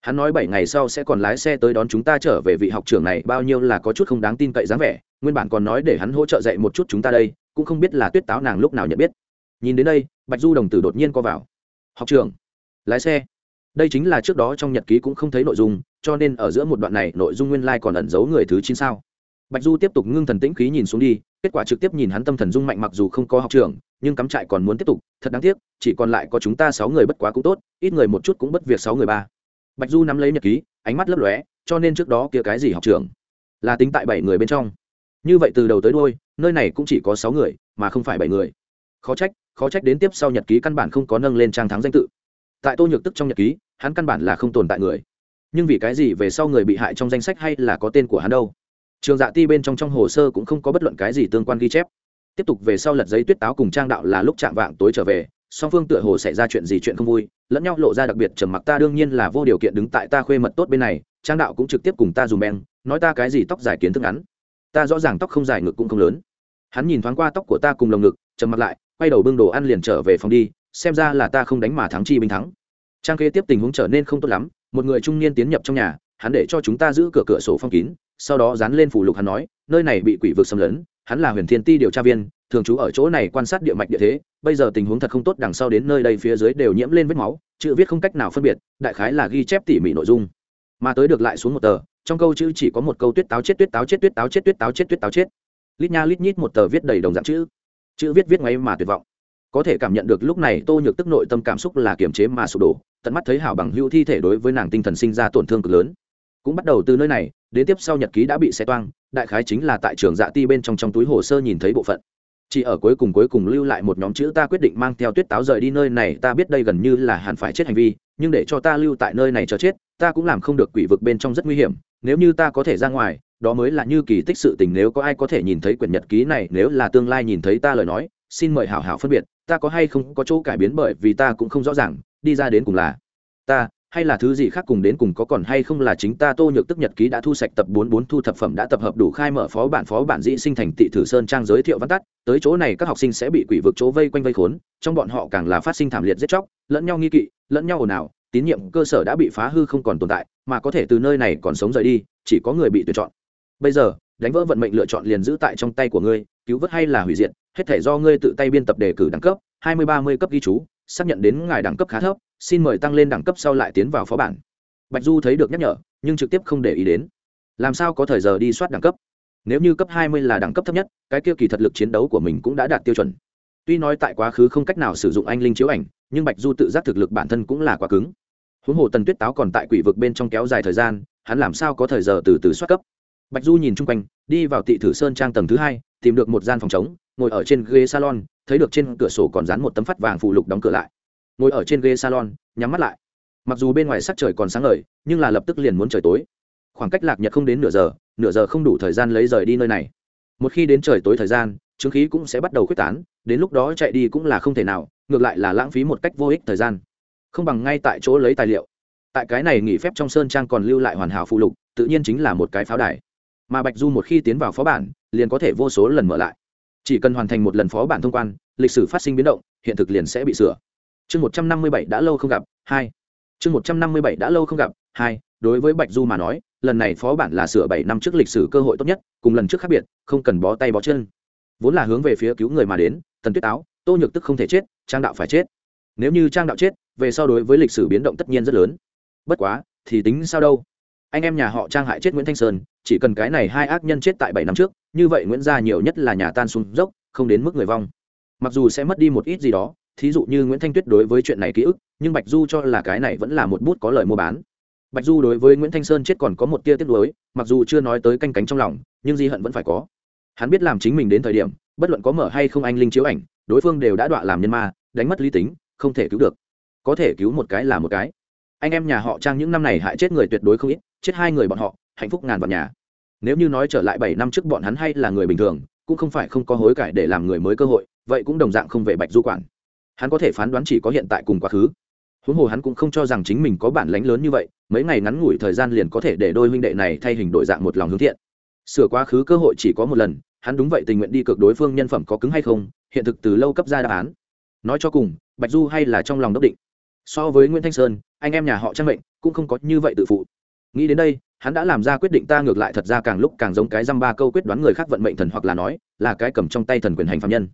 Hắn nói bảy ngày sau sẽ còn lái xe tới đón chúng ta trở về vị học trưởng này bao nhiêu là có chút không đáng tin cậy dáng vẻ nguyên bản còn nói để hắn hỗ trợ dạy một chút chúng ta đây cũng không biết là tuyết táo nàng lúc nào nhận biết. Nhìn đến đây bạch du đồng tử đột nhiên co vào. Học trưởng, lái xe. Đây chính là trước đó trong nhật ký cũng không thấy nội dung cho nên ở giữa một đoạn này nội dung nguyên lai、like、còn ẩn giấu người thứ chín sao? Bạch du tiếp tục ngưng thần tĩnh khí nhìn xuống đi kết quả trực tiếp nhìn hắn tâm thần dung mạnh mặc dù không có học trường, nhưng cắm trại còn muốn tiếp tục, thật đáng tiếc, chỉ còn lại có chúng ta sáu người bất quá cũng tốt, ít người một chút cũng bất việc sáu người ba. Bạch du nắm lấy nhật ký, ánh mắt lấp lóe, cho nên trước đó kia cái gì học trường? Là tính tại bảy người bên trong. Như vậy từ đầu tới đôi nơi này cũng chỉ có sáu người, mà không phải bảy người. Khó trách khó trách đến tiếp sau nhật ký căn bản không có nâng lên trang thắng danh tự. Tại tô nhược tức trong nhật ký, hắn căn bản là không tồn tại người. Nhưng vì cái gì về sau người bị hại trong danh sách hay là có tên của hắn đâu? Trường dạ ti bên trong trong hồ sơ cũng không có bất luận cái gì tương quan ghi chép. Tiếp tục về sau lật giấy tuyết táo cùng trang đạo là lúc chạm vạng tối trở về, song phương tựa hồ xảy ra chuyện gì chuyện không vui, lẫn nhau lộ ra đặc biệt trầm mặc ta đương nhiên là vô điều kiện đứng tại ta khuê mật tốt bên này, trang đạo cũng trực tiếp cùng ta dùng beng, nói ta cái gì tóc dài kiến thức ngắn. Ta rõ ràng tóc không dài ngực cũng không lớn. Hắn nhìn thoáng qua tóc của ta cùng lồng ngực, trầm mặc lại, quay đầu bưng đồ ăn liền trở về phòng đi, xem ra là ta không đánh mà thắng chi binh thắng. Trang kế tiếp tình huống trở nên không tốt lắm, một người trung niên tiến nhập trong nhà, hắn để cho chúng ta giữ cửa cửa sổ phong kín sau đó dán lên phủ lục hắn nói, nơi này bị quỷ vực xâm lấn, hắn là huyền thiên ti điều tra viên, thường trú ở chỗ này quan sát địa mạch địa thế, bây giờ tình huống thật không tốt, đằng sau đến nơi đây phía dưới đều nhiễm lên vết máu, chữ viết không cách nào phân biệt, đại khái là ghi chép tỉ mỉ nội dung. Mà tới được lại xuống một tờ, trong câu chữ chỉ có một câu tuyết táo chết, tuyết táo chết, tuyết táo chết, tuyết táo chết, tuyết táo chết. Lít nha lít nhít một tờ viết đầy đồng dạng chữ. Chữ viết viết ngay mà tuyệt vọng. Có thể cảm nhận được lúc này tô nhược tức nội tâm cảm xúc là kiềm chế mà sụp đổ, tận mắt thấy hảo bằng hữu thi thể đối với nàng tinh thần sinh ra tổn thương cực lớn. Cũng bắt đầu từ nơi này đến tiếp sau nhật ký đã bị xé toang, đại khái chính là tại trường dạ ti bên trong trong túi hồ sơ nhìn thấy bộ phận. Chỉ ở cuối cùng cuối cùng lưu lại một nhóm chữ ta quyết định mang theo tuyết táo rời đi nơi này, ta biết đây gần như là hẳn phải chết hành vi, nhưng để cho ta lưu tại nơi này chờ chết, ta cũng làm không được quỷ vực bên trong rất nguy hiểm, nếu như ta có thể ra ngoài, đó mới là như kỳ tích sự tình, nếu có ai có thể nhìn thấy quyển nhật ký này, nếu là tương lai nhìn thấy ta lời nói, xin mời hảo hảo phân biệt, ta có hay không có chỗ cải biến bởi vì ta cũng không rõ ràng, đi ra đến cùng là ta hay là thứ gì khác cùng đến cùng có còn hay không là chính ta tô nhược tức nhật ký đã thu sạch tập bốn bốn thu thập phẩm đã tập hợp đủ khai mở phó bản phó bản dĩ sinh thành tị thử sơn trang giới thiệu văn tắt, tới chỗ này các học sinh sẽ bị quỷ vực chỗ vây quanh vây khốn, trong bọn họ càng là phát sinh thảm liệt giết chóc, lẫn nhau nghi kỵ, lẫn nhau ồn ào, tín nhiệm cơ sở đã bị phá hư không còn tồn tại, mà có thể từ nơi này còn sống rời đi, chỉ có người bị tuyển chọn. Bây giờ, đánh vỡ vận mệnh lựa chọn liền giữ tại trong tay của ngươi, cứu vớt hay là hủy diệt, hết thể do ngươi tự tay biên tập đề cử đẳng cấp, hai mươi ba mươi cấp ghi chú xác nhận đến ngài đẳng cấp khá thấp, xin mời tăng lên đẳng cấp sau lại tiến vào phó bản. Bạch du thấy được nhắc nhở, nhưng trực tiếp không để ý đến. Làm sao có thời giờ đi soát đẳng cấp? Nếu như cấp hai mươi là đẳng cấp thấp nhất, cái kia kỳ thật lực chiến đấu của mình cũng đã đạt tiêu chuẩn. Tuy nói tại quá khứ không cách nào sử dụng anh linh chiếu ảnh, nhưng bạch du tự giác thực lực bản thân cũng là quá cứng. Huống hồ tần tuyết táo còn tại quỷ vực bên trong kéo dài thời gian, hắn làm sao có thời giờ từ từ soát cấp? Bạch du nhìn chung quanh, đi vào tị thử sơn trang tầng thứ hai, tìm được một gian phòng trống, ngồi ở trên ghế salon thấy được trên cửa sổ còn dán một tấm phát vàng phụ lục đóng cửa lại. Ngồi ở trên ghế salon, nhắm mắt lại. Mặc dù bên ngoài sắc trời còn sáng ngời, nhưng là lập tức liền muốn trời tối. Khoảng cách lạc nhật không đến nửa giờ nửa giờ không đủ thời gian lấy rời đi nơi này. Một khi đến trời tối thời gian, chứng khí cũng sẽ bắt đầu k h u ế c tán, đến lúc đó chạy đi cũng là không thể nào, ngược lại là lãng phí một cách vô ích thời gian. Không bằng ngay tại chỗ lấy tài liệu. Tại cái này nghỉ phép trong sơn trang còn lưu lại hoàn hảo phụ lục, tự nhiên chính là một cái pháo đài. Mà bạch du một khi tiến vào phó bản, liền có thể vô số lần mở lại chỉ cần hoàn thành một lần phó bản thông quan, lịch sử phát sinh biến động, hiện thực liền sẽ bị sửa. Chương một trăm năm mươi bảy đã lâu không gặp, hai. Chương một trăm năm mươi bảy đã lâu không gặp, hai. Đối với bạch du mà nói, lần này phó bản là sửa bảy năm trước lịch sử cơ hội tốt nhất, cùng lần trước khác biệt, không cần bó tay bó chân. Vốn là hướng về phía cứu người mà đến, tần tuyết áo tô nhược tức không thể chết, trang đạo phải chết. Nếu như trang đạo chết, về so đối với lịch sử biến động tất nhiên rất lớn. Bất quá, thì tính sao đâu? Anh em nhà họ trang hại chết nguyễn thanh sơn, chỉ cần cái này hai ác nhân chết tại bảy năm trước, như vậy nguyễn gia nhiều nhất là nhà tan xuống dốc, không đến mức người vong. Mặc dù sẽ mất đi một ít gì đó, thí dụ như nguyễn thanh tuyết đối với chuyện này ký ức, nhưng bạch du cho là cái này vẫn là một bút có lời mua bán. Bạch du đối với nguyễn thanh sơn chết còn có một tia tiếc nuối, mặc dù chưa nói tới canh cánh trong lòng, nhưng di hận vẫn phải có. Hắn biết làm chính mình đến thời điểm, bất luận có mở hay không anh linh chiếu ảnh, đối phương đều đã đọa làm nhân ma, đánh mất lý tính, không thể cứu được. Có thể cứu một cái là một cái anh em nhà họ trang những năm này hại chết người tuyệt đối không ít, chết hai người bọn họ, hạnh phúc ngàn vào nhà. Nếu như nói trở lại bảy năm trước bọn hắn hay là người bình thường, cũng không phải không có hối cải để làm người mới cơ hội, vậy cũng đồng dạng không về bạch du quản. Hắn có thể phán đoán chỉ có hiện tại cùng quá khứ. Huống hồ hắn cũng không cho rằng chính mình có bản lánh lớn như vậy, mấy ngày ngắn ngủi thời gian liền có thể để đôi huynh đệ này thay hình đổi dạng một lòng hướng thiện. Sửa quá khứ cơ hội chỉ có một lần, hắn đúng vậy tình nguyện đi cực đối phương nhân phẩm có cứng hay không, hiện thực từ lâu cấp ra đáp án. Nói cho cùng, bạch du hay là trong lòng đốc định so với nguyễn thanh sơn, anh em nhà họ trang mệnh cũng không có như vậy tự phụ. Nghĩ đến đây, hắn đã làm ra quyết định ta ngược lại thật ra càng lúc càng giống cái dăm ba câu quyết đoán người khác vận mệnh thần hoặc là nói, là cái cầm trong tay thần quyền hành phạm nhân.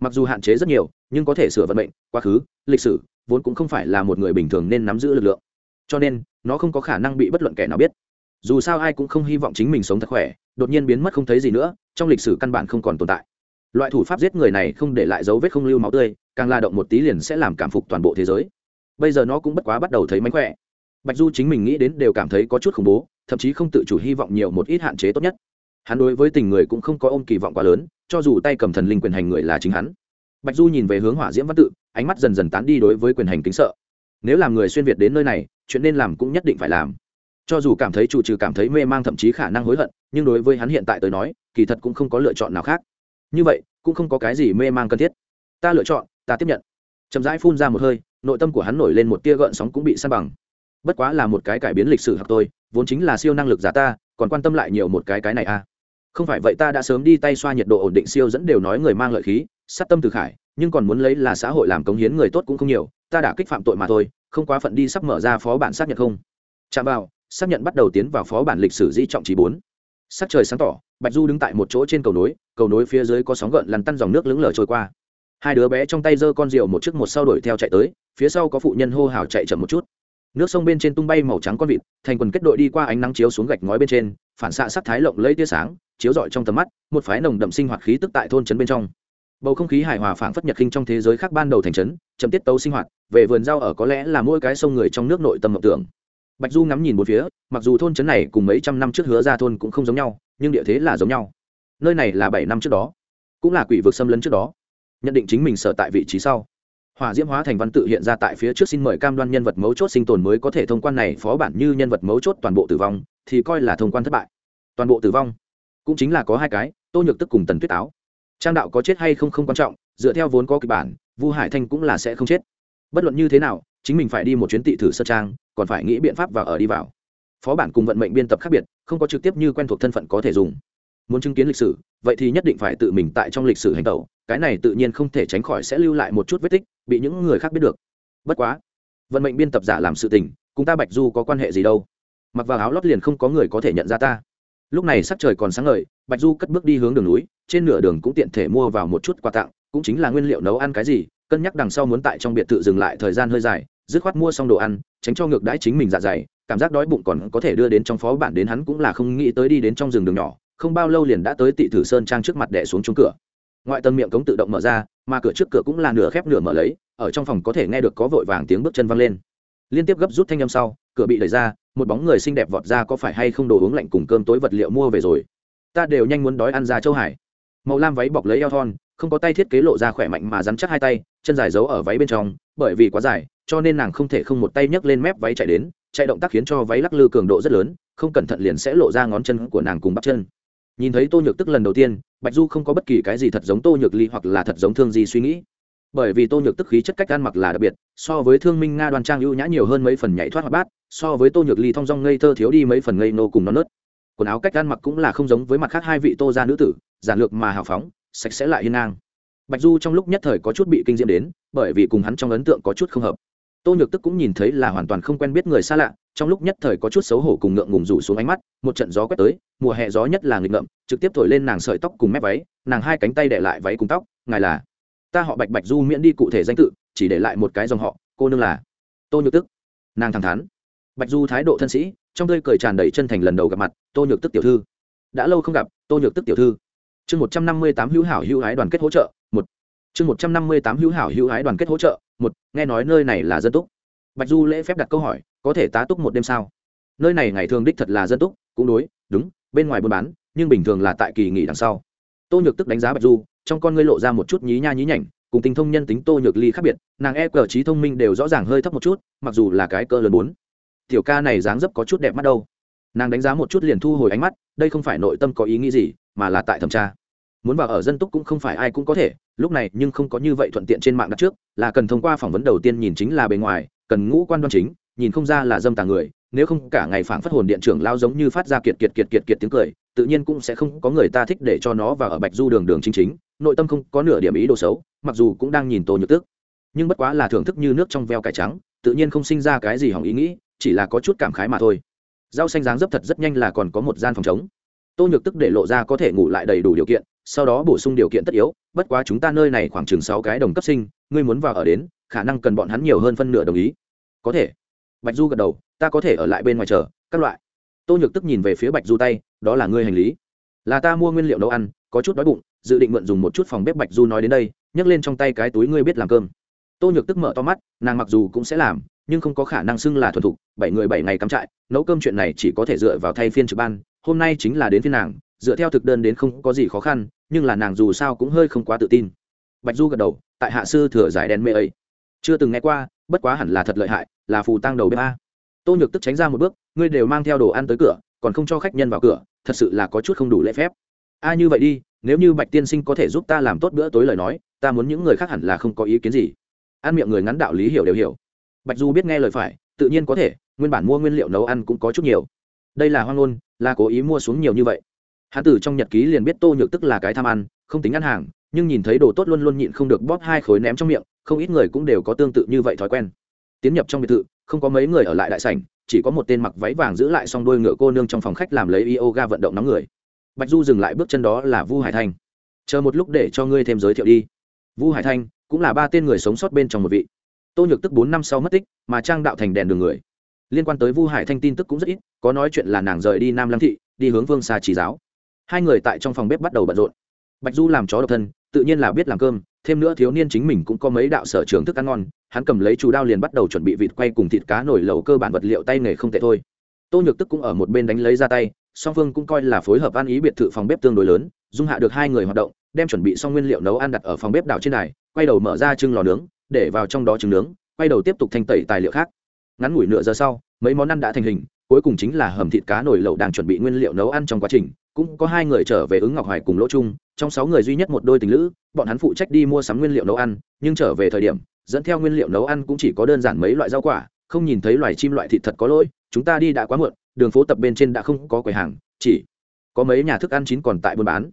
Mặc dù hạn chế rất nhiều, nhưng có thể sửa vận mệnh, quá khứ, lịch sử, vốn cũng không phải là một người bình thường nên nắm giữ lực lượng. Cho nên, nó không có khả năng bị bất luận kẻ nào biết. Dù sao ai cũng không hy vọng chính mình sống thật khỏe, đột nhiên biến mất không thấy gì nữa, trong lịch sử căn bản không còn tồn tại. Loại thủ pháp giết người này không để lại dấu vết không lưu máu tươi, càng la động một tí liền sẽ làm cảm phục toàn bộ thế giới bây giờ nó cũng bất quá bắt đầu thấy mánh khỏe. Bạch du chính mình nghĩ đến đều cảm thấy có chút khủng bố, thậm chí không tự chủ hy vọng nhiều một ít hạn chế tốt nhất. Hắn đối với tình người cũng không có ôm kỳ vọng quá lớn, cho dù tay cầm thần linh quyền hành người là chính hắn. Bạch du nhìn về hướng hỏa diễm văn tự, ánh mắt dần dần tán đi đối với quyền hành kính sợ. Nếu làm người xuyên việt đến nơi này, chuyện nên làm cũng nhất định phải làm. Cho dù cảm thấy chủ trừ cảm thấy mê mang thậm chí khả năng hối hận, nhưng đối với hắn hiện tại tới nói, kỳ thật cũng không có lựa chọn nào khác. Như vậy, cũng không có cái gì mê mang cần thiết. Ta lựa chọn, ta tiếp nhận. Chậm rãi phun ra một hơi nội tâm của hắn nổi lên một tia gợn sóng cũng bị san bằng. Bất quá là một cái cải biến lịch sử học tôi, vốn chính là siêu năng lực giả ta, còn quan tâm lại nhiều một cái cái này à. Không phải vậy ta đã sớm đi tay xoa nhiệt độ ổn định siêu dẫn đều nói người mang lợi khí, sát tâm từ khải, nhưng còn muốn lấy là xã hội làm cống hiến người tốt cũng không nhiều, ta đã kích phạm tội mà thôi, không quá phận đi sắp mở ra phó bản xác nhận không? Chạm vào, xác nhận bắt đầu tiến vào phó bản lịch sử di trọng trí bốn. Sắc trời sáng tỏ, bạch du đứng tại một chỗ trên cầu nối cầu nối phía dưới có sóng gợn lăn tăn dòng nước lững lờ trôi qua hai đứa bé trong tay giơ con rượu một chiếc một sau đuổi theo chạy tới, phía sau có phụ nhân hô hào chạy chậm một chút. Nước sông bên trên tung bay màu trắng con vịt, thành quần kết đội đi qua ánh nắng chiếu xuống gạch ngói bên trên, phản xạ sắc thái lộng lấy tia sáng, chiếu rọi trong tầm mắt, một phái nồng đậm sinh hoạt khí tức tại thôn trấn bên trong. Bầu không khí hài hòa phảng phất nhật khinh trong thế giới khác ban đầu thành trấn, chậm tiết tấu sinh hoạt, về vườn rau ở có lẽ là mỗi cái sông người trong nước nội tâm mộng tưởng. Bạch du ngắm nhìn một phía, mặc dù thôn trấn này cùng mấy trăm năm trước hứa ra thôn cũng không giống nhau, nhưng địa thế là giống nhau. Nơi này là bảy năm trước đó, cũng là quỷ vực xâm lấn trước đó nhận định chính mình sở tại vị trí sau. Hỏa diễm hóa thành văn tự hiện ra tại phía trước xin mời cam đoan nhân vật mấu chốt sinh tồn mới có thể thông quan này phó bản như nhân vật mấu chốt toàn bộ tử vong, thì coi là thông quan thất bại. Toàn bộ tử vong cũng chính là có hai cái, tô nhược tức cùng tần tuyết áo trang đạo có chết hay không không quan trọng, dựa theo vốn có kịch bản, vu hải thanh cũng là sẽ không chết. Bất luận như thế nào, chính mình phải đi một chuyến tị thử sơ trang, còn phải nghĩ biện pháp vào ở đi vào. Phó bản cùng vận mệnh biên tập khác biệt, không có trực tiếp như quen thuộc thân phận có thể dùng. Muốn chứng kiến lịch sử, vậy thì nhất định phải tự mình tại trong lịch sử hành tẩu cái này tự nhiên không thể tránh khỏi sẽ lưu lại một chút vết tích, bị những người khác biết được. Bất quá, vận mệnh biên tập giả làm sự tình, cùng ta bạch du có quan hệ gì đâu? Mặc vào áo lót liền không có người có thể nhận ra ta. Lúc này sắc trời còn sáng ngời, bạch du cất bước đi hướng đường núi, trên nửa đường cũng tiện thể mua vào một chút quà tặng, cũng chính là nguyên liệu nấu ăn cái gì, cân nhắc đằng sau muốn tại trong biệt thự dừng lại thời gian hơi dài, dứt khoát mua xong đồ ăn, tránh cho ngược đãi chính mình dạ dày, cảm giác đói bụng còn có thể đưa đến trong phó bản đến hắn cũng là không nghĩ tới đi đến trong rừng đường nhỏ, không bao lâu liền đã tới tị thử sơn trang trước mặt đẻ xuống chống cửa ngoại tầng miệng cống tự động mở ra, mà cửa trước cửa cũng là nửa khép nửa mở lấy, ở trong phòng có thể nghe được có vội vàng tiếng bước chân văng lên. Liên tiếp gấp rút thanh â m sau, cửa bị đẩy ra, một bóng người xinh đẹp vọt ra có phải hay không đồ uống lạnh cùng cơm tối vật liệu mua về rồi. Ta đều nhanh muốn đói ăn ra châu hải. Màu lam váy bọc lấy eo thon, không có tay thiết kế lộ ra khỏe mạnh mà dám chắc hai tay, chân dài giấu ở váy bên trong, bởi vì quá dài, cho nên nàng không thể không một tay nhấc lên mép váy chạy đến, chạy động tác khiến cho váy lắc lư cường độ rất lớn, không cẩn thận liền sẽ lộ ra ngón chân của nàng cùng bắp chân nhìn thấy tô nhược tức lần đầu tiên, bạch du không có bất kỳ cái gì thật giống tô nhược ly hoặc là thật giống thương gì suy nghĩ. Bởi vì tô nhược tức khí chất cách ăn mặc là đặc biệt, so với thương minh nga đoan trang ưu nhã nhiều hơn mấy phần nhảy thoát hoạt bát, so với tô nhược ly thong dong ngây thơ thiếu đi mấy phần ngây nô cùng non nớt. Quần áo cách ăn mặc cũng là không giống với mặt khác hai vị tô gia nữ tử, giản lược mà hào phóng, sạch sẽ lại hiên ngang. Bạch du trong lúc nhất thời có chút bị kinh diễm đến, bởi vì cùng hắn trong ấn tượng có chút không hợp tô nhược tức cũng nhìn thấy là hoàn toàn không quen biết người xa lạ, trong lúc nhất thời có chút xấu hổ cùng ngượng ngùng rủ xuống ánh mắt, một trận gió quét tới, mùa hè gió nhất là nghịch ngợm, trực tiếp thổi lên nàng sợi tóc cùng mép váy, nàng hai cánh tay để lại váy cùng tóc, ngài là? Ta họ bạch bạch du miễn đi cụ thể danh tự, chỉ để lại một cái dòng họ, cô nương là? Tô nhược tức. Nàng thẳng thắn. Bạch du thái độ thân sĩ, trong tươi cười tràn đầy chân thành lần đầu gặp mặt, tô nhược tức tiểu thư. Đã lâu không gặp, tô nhược tức tiểu thư. Chương một trăm năm mươi tám hữu hảo hữu ái đoàn kết hỗ trợ, một. Chương một trăm năm mươi tám hữu hảo hữu ái đoàn kết hỗ trợ một, nghe nói nơi này là dân túc. Bạch du lễ phép đặt câu hỏi, có thể tá túc một đêm sao? Nơi này ngày thường đích thật là dân túc, cũng đối, đúng, bên ngoài buôn bán, nhưng bình thường là tại kỳ nghỉ đằng sau. Tô nhược tức đánh giá bạch du, trong con ngươi lộ ra một chút nhí nha nhí nhảnh, cùng tinh thông nhân tính tô nhược ly khác biệt, nàng e cờ trí thông minh đều rõ ràng hơi thấp một chút, mặc dù là cái cơ lớn bốn. Tiểu ca này dáng dấp có chút đẹp mắt đâu. Nàng đánh giá một chút liền thu hồi ánh mắt, đây không phải nội tâm có ý nghĩ gì, mà là tại thẩm tra muốn vào ở dân túc cũng không phải ai cũng có thể, lúc này nhưng không có như vậy thuận tiện trên mạng đặt trước, là cần thông qua phỏng vấn đầu tiên nhìn chính là bề ngoài, cần ngũ quan đoan chính, nhìn không ra là dâm tà người, nếu không cả ngày phảng phất hồn điện trưởng lao giống như phát ra kiệt kiệt kiệt kiệt kiệt tiếng cười, tự nhiên cũng sẽ không có người ta thích để cho nó vào ở bạch du đường đường chính chính, nội tâm không có nửa điểm ý đồ xấu, mặc dù cũng đang nhìn tô nhược tước nhưng bất quá là thưởng thức như nước trong veo cải trắng, tự nhiên không sinh ra cái gì hỏng ý nghĩ, chỉ là có chút cảm khái mà thôi. Rau xanh dáng dấp thật rất nhanh là còn có một gian phòng trống. Tô nhược tức để lộ ra có thể ngủ lại đầy đủ điều kiện sau đó bổ sung điều kiện tất yếu, bất quá chúng ta nơi này khoảng chừng sáu cái đồng cấp sinh, ngươi muốn vào ở đến, khả năng cần bọn hắn nhiều hơn phân nửa đồng ý. Có thể. Bạch du gật đầu, ta có thể ở lại bên ngoài chờ, các loại. Tô nhược tức nhìn về phía bạch du tay, đó là ngươi hành lý. Là ta mua nguyên liệu nấu ăn, có chút đói bụng, dự định mượn dùng một chút phòng bếp bạch du nói đến đây, nhấc lên trong tay cái túi ngươi biết làm cơm. Tô nhược tức mở to mắt, nàng mặc dù cũng sẽ làm, nhưng không có khả năng xưng là thuần thục, bảy người bảy ngày cắm trại, nấu cơm chuyện này chỉ có thể dựa vào thay phiên trực ban, hôm nay chính là đến phiên nàng dựa theo thực đơn đến không có gì khó khăn, nhưng là nàng dù sao cũng hơi không quá tự tin. Bạch du gật đầu, tại hạ sư thừa giải đèn mê ấy. Chưa từng nghe qua, bất quá hẳn là thật lợi hại, là phù tăng đầu bếp a. Tô nhược tức tránh ra một bước, ngươi đều mang theo đồ ăn tới cửa, còn không cho khách nhân vào cửa, thật sự là có chút không đủ lễ phép. A, như vậy đi, nếu như bạch tiên sinh có thể giúp ta làm tốt bữa tối lời nói, ta muốn những người khác hẳn là không có ý kiến gì. Ăn miệng người ngắn đạo lý hiểu đều hiểu. Bạch du biết nghe lời phải, tự nhiên có thể, nguyên bản mua nguyên liệu nấu ăn cũng có chút nhiều. Đây là hoang ngôn, là cố ý mua xuống nhiều như vậy hán tử trong nhật ký liền biết tô nhược tức là cái tham ăn, không tính ăn hàng, nhưng nhìn thấy đồ tốt luôn luôn nhịn không được bóp hai khối ném trong miệng, không ít người cũng đều có tương tự như vậy thói quen. Tiến nhập trong biệt thự, không có mấy người ở lại đại sảnh, chỉ có một tên mặc váy vàng giữ lại xong đôi ngựa cô nương trong phòng khách làm lấy yoga vận động nóng người. Bạch du dừng lại bước chân đó là vu hải thanh. Chờ một lúc để cho ngươi thêm giới thiệu đi. Vu hải thanh cũng là ba tên người sống sót bên trong một vị. Tô nhược tức bốn năm sau mất tích, mà trang đạo thành đèn đường người. Liên quan tới vu hải thanh tin tức cũng rất ít, có nói chuyện là nàng rời đi nam lăng thị, đi hướng vương xa trí giáo hai người tại trong phòng bếp bắt đầu bận rộn. Bạch du làm chó độc thân, tự nhiên là biết làm cơm, thêm nữa thiếu niên chính mình cũng có mấy đạo sở trường thức ăn ngon, hắn cầm lấy chú đao liền bắt đầu chuẩn bị vịt quay cùng thịt cá nổi lẩu cơ bản vật liệu tay nghề không tệ thôi. Tô nhược tức cũng ở một bên đánh lấy ra tay, song phương cũng coi là phối hợp ăn ý biệt thự phòng bếp tương đối lớn, dung hạ được hai người hoạt động, đem chuẩn bị xong nguyên liệu nấu ăn đặt ở phòng bếp đảo trên này quay đầu mở ra trưng lò nướng, để vào trong đó trứng nướng, quay đầu tiếp tục thanh tẩy tài liệu khác. Ngắn ngủi nửa giờ sau, mấy món ăn đã thành hình, cuối cùng chính là hầm thịt cá nổi lẩu đang chuẩn bị nguyên liệu nấu ăn trong quá trình cũng có hai người trở về ứng ngọc hoài cùng lỗ trung, trong sáu người duy nhất một đôi tình lữ, bọn hắn phụ trách đi mua sắm nguyên liệu nấu ăn, nhưng trở về thời điểm, dẫn theo nguyên liệu nấu ăn cũng chỉ có đơn giản mấy loại rau quả, không nhìn thấy loài chim loại thịt thật có lỗi, chúng ta đi đã quá muộn, đường phố tập bên trên đã không có quầy hàng, chỉ có mấy nhà thức ăn chín còn tại buôn bán.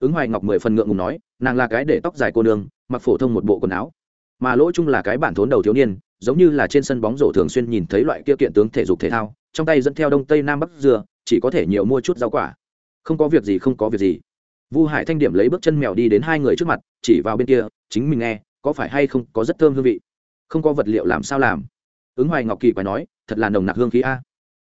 Ứng hoài ngọc mười phần ngượng ngùng nói, nàng là cái để tóc dài cô nương, mặc phổ thông một bộ quần áo. Mà lỗ chung là cái bản thốn đầu thiếu niên, giống như là trên sân bóng rổ thường xuyên nhìn thấy loại kia kiện tướng thể dục thể thao, trong tay dẫn theo đông tây nam bắc dừa, chỉ có thể nhiều mua chút rau quả không có việc gì, không có việc gì. Vu hải thanh điểm lấy bước chân mèo đi đến hai người trước mặt, chỉ vào bên kia, chính mình nghe, có phải hay không có rất thơm hương vị? Không có vật liệu làm sao làm? Ứng hoài ngọc kỳ quái nói, thật là nồng nặc hương khí a.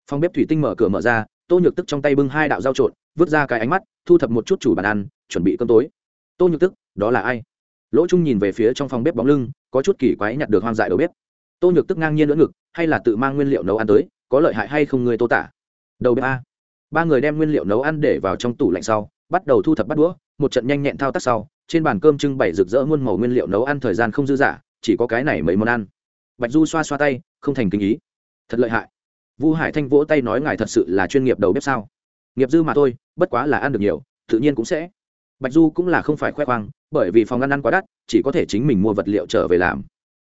Phòng bếp thủy tinh mở cửa mở ra, tô nhược tức trong tay bưng hai đạo dao trộn, vứt ra cái ánh mắt, thu thập một chút chủ bàn ăn, chuẩn bị cơm tối. Tô nhược tức, đó là ai? Lỗ trung nhìn về phía trong phòng bếp bóng lưng, có chút kỳ quái nhặt được hoang dại đầu bếp. Tô nhược tức ngang nhiên lỡ ngực, hay là tự mang nguyên liệu nấu ăn tới, có lợi hại hay không người tô tả? Đầu bếp a ba người đem nguyên liệu nấu ăn để vào trong tủ lạnh sau, bắt đầu thu thập bắt đũa, một trận nhanh nhẹn thao tác sau, trên bàn cơm trưng bày rực rỡ muôn màu nguyên liệu nấu ăn thời gian không dư dả, chỉ có cái này mấy món ăn. Bạch du xoa xoa tay, không thành kinh ý. Thật lợi hại. Vu hải thanh vỗ tay nói ngài thật sự là chuyên nghiệp đầu bếp sao? Nghiệp dư mà thôi, bất quá là ăn được nhiều, tự nhiên cũng sẽ. Bạch du cũng là không phải khoe khoang, bởi vì phòng ăn ăn quá đắt, chỉ có thể chính mình mua vật liệu trở về làm.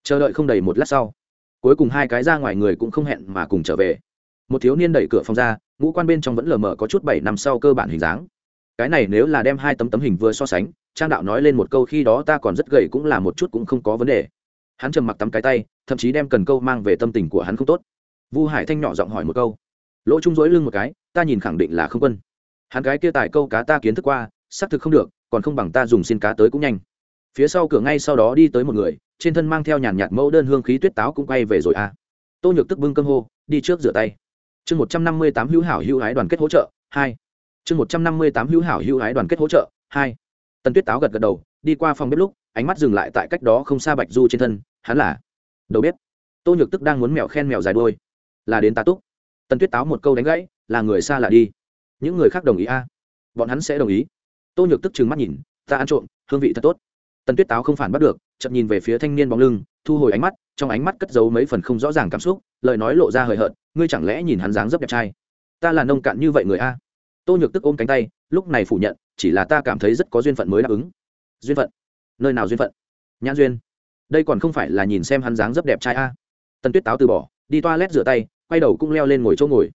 Chờ đợi không đầy một lát sau, cuối cùng hai cái ra ngoài người cũng không hẹn mà cùng trở về. Một thiếu niên đẩy cửa phòng ra ngũ quan bên trong vẫn lờ mờ có chút bảy năm sau cơ bản hình dáng. Cái này nếu là đem hai tấm tấm hình vừa so sánh, trang đạo nói lên một câu khi đó ta còn rất gầy cũng là một chút cũng không có vấn đề. Hắn trầm mặc tắm cái tay, thậm chí đem cần câu mang về tâm tình của hắn không tốt. Vu hải thanh nhỏ giọng hỏi một câu. Lỗ trung dối lưng một cái, ta nhìn khẳng định là không quân. Hắn cái kia tài câu cá ta kiến thức qua, xác thực không được, còn không bằng ta dùng xin cá tới cũng nhanh. Phía sau cửa ngay sau đó đi tới một người, trên thân mang theo nhàn nhạt mẫu đơn hương khí tuyết táo cũng quay về rồi à. tô nhược tức bưng cơm hô, đi trước rửa tay chương một trăm năm mươi tám hữu hảo hữu ái đoàn kết hỗ trợ, hai. Chương một trăm năm mươi tám hữu hảo hữu ái đoàn kết hỗ trợ, hai. Tần tuyết táo gật gật đầu, đi qua phòng bếp lúc, ánh mắt dừng lại tại cách đó không xa bạch du trên thân, hắn là đầu bếp. Tô nhược tức đang muốn mèo khen mèo dài đôi là đến tá túc. Tần tuyết táo một câu đánh gãy, là người xa lạ đi. Những người khác đồng ý a. Bọn hắn sẽ đồng ý. Tô nhược tức trừng mắt nhìn, ta ăn trộm, hương vị thật tốt tần tuyết táo không phản bắt được chậm nhìn về phía thanh niên bóng lưng, thu hồi ánh mắt, trong ánh mắt cất giấu mấy phần không rõ ràng cảm xúc, lời nói lộ ra hời hợt, ngươi chẳng lẽ nhìn hắn dáng dấp đẹp trai? Ta là nông cạn như vậy người a? Tô nhược tức ôm cánh tay, lúc này phủ nhận, chỉ là ta cảm thấy rất có duyên phận mới đáp ứng. Duyên phận? Nơi nào duyên phận? Nhãn duyên. Đây còn không phải là nhìn xem hắn dáng dấp đẹp trai a? Tần tuyết táo từ bỏ, đi toilet rửa tay, quay đầu cũng leo lên ngồi chỗ ngồi.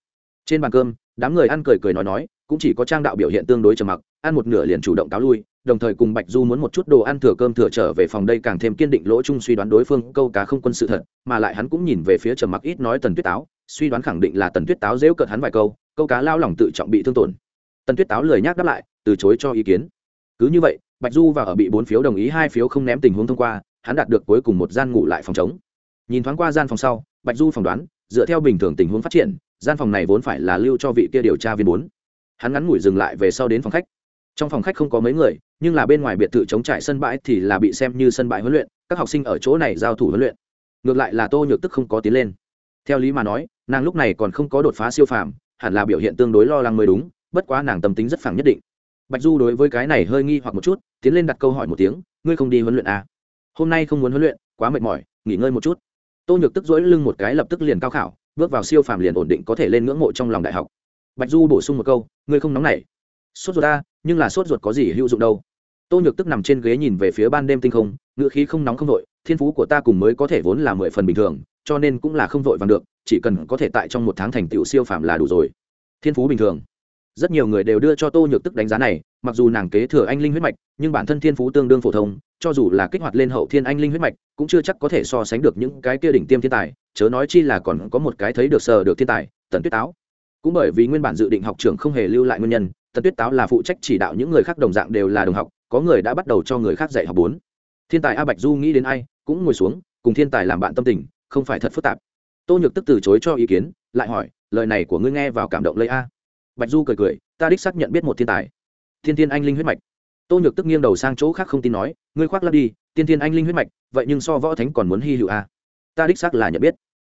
Trên bàn cơm, đám người ăn cười cười nói nói cũng chỉ có trang đạo biểu hiện tương đối trầm mặc, ăn một nửa liền chủ động cáo lui, đồng thời cùng bạch du muốn một chút đồ ăn thừa cơm thừa trở về phòng đây càng thêm kiên định lỗ chung suy đoán đối phương câu cá không quân sự thật, mà lại hắn cũng nhìn về phía trầm mặc ít nói tần tuyết táo, suy đoán khẳng định là tần tuyết táo dễu cợt hắn vài câu câu cá lao lòng tự trọng bị thương tổn. Tần tuyết táo lười nhác đáp lại, từ chối cho ý kiến. Cứ như vậy, bạch du và ở bị bốn phiếu đồng ý, hai phiếu không ném tình huống thông qua, hắn đạt được cuối cùng một gian ngủ lại phòng chống nhìn thoáng qua gian phòng sau, bạch du phỏng đoán, dựa theo bình thường tình huống phát triển, gian phòng này vốn phải là lưu cho vị kia điều tra viên bốn hắn ngắn ngủi dừng lại về sau đến phòng khách. Trong phòng khách không có mấy người, nhưng là bên ngoài biệt thự chống trải sân bãi thì là bị xem như sân bãi huấn luyện, các học sinh ở chỗ này giao thủ huấn luyện. Ngược lại là tô nhược tức không có tiến lên. Theo lý mà nói, nàng lúc này còn không có đột phá siêu phàm, hẳn là biểu hiện tương đối lo lắng mới đúng, bất quá nàng tâm tính rất phẳng nhất định. Bạch du đối với cái này hơi nghi hoặc một chút, tiến lên đặt câu hỏi một tiếng, ngươi không đi huấn luyện à? hôm nay không muốn huấn luyện, quá mệt mỏi, nghỉ ngơi một chút. Tô nhược tức dỗi lưng một cái lập tức liền cao khảo, bước vào siêu phàm liền ổn định có thể lên ngưỡng mộ trong lòng đại học bạch du bổ sung một câu, ngươi không nóng nảy. Sốt ruột ta, nhưng là sốt ruột có gì hữu dụng đâu. Tô nhược tức nằm trên ghế nhìn về phía ban đêm tinh không ngựa khí không nóng không vội, thiên phú của ta cùng mới có thể vốn là mười phần bình thường, cho nên cũng là không vội vàng được, chỉ cần có thể tại trong một tháng thành tựu siêu phàm là đủ rồi. Thiên phú bình thường. Rất nhiều người đều đưa cho tô nhược tức đánh giá này, mặc dù nàng kế thừa anh linh huyết mạch, nhưng bản thân thiên phú tương đương phổ thông, cho dù là kích hoạt lên hậu thiên anh linh huyết mạch, cũng chưa chắc có thể so sánh được những cái kia đỉnh tiêm thiên tài, chớ nói chi là còn có một cái thấy được sờ được thiên tài tần tuyết táo cũng bởi vì nguyên bản dự định học trường không hề lưu lại nguyên nhân, tần tuyết táo là phụ trách chỉ đạo những người khác đồng dạng đều là đồng học, có người đã bắt đầu cho người khác dạy học bốn. Thiên tài a bạch du nghĩ đến ai, cũng ngồi xuống, cùng thiên tài làm bạn tâm tình, không phải thật phức tạp. Tô nhược tức từ chối cho ý kiến, lại hỏi, lời này của ngươi nghe vào cảm động lấy a? Bạch du cười cười, ta đích xác nhận biết một thiên tài. Thiên thiên anh linh huyết mạch. Tô nhược tức nghiêng đầu sang chỗ khác không tin nói, ngươi khoác lắp đi tiên thiên anh linh huyết mạch, vậy nhưng so võ thánh còn muốn hy hữu A? ta đích xác là nhận biết.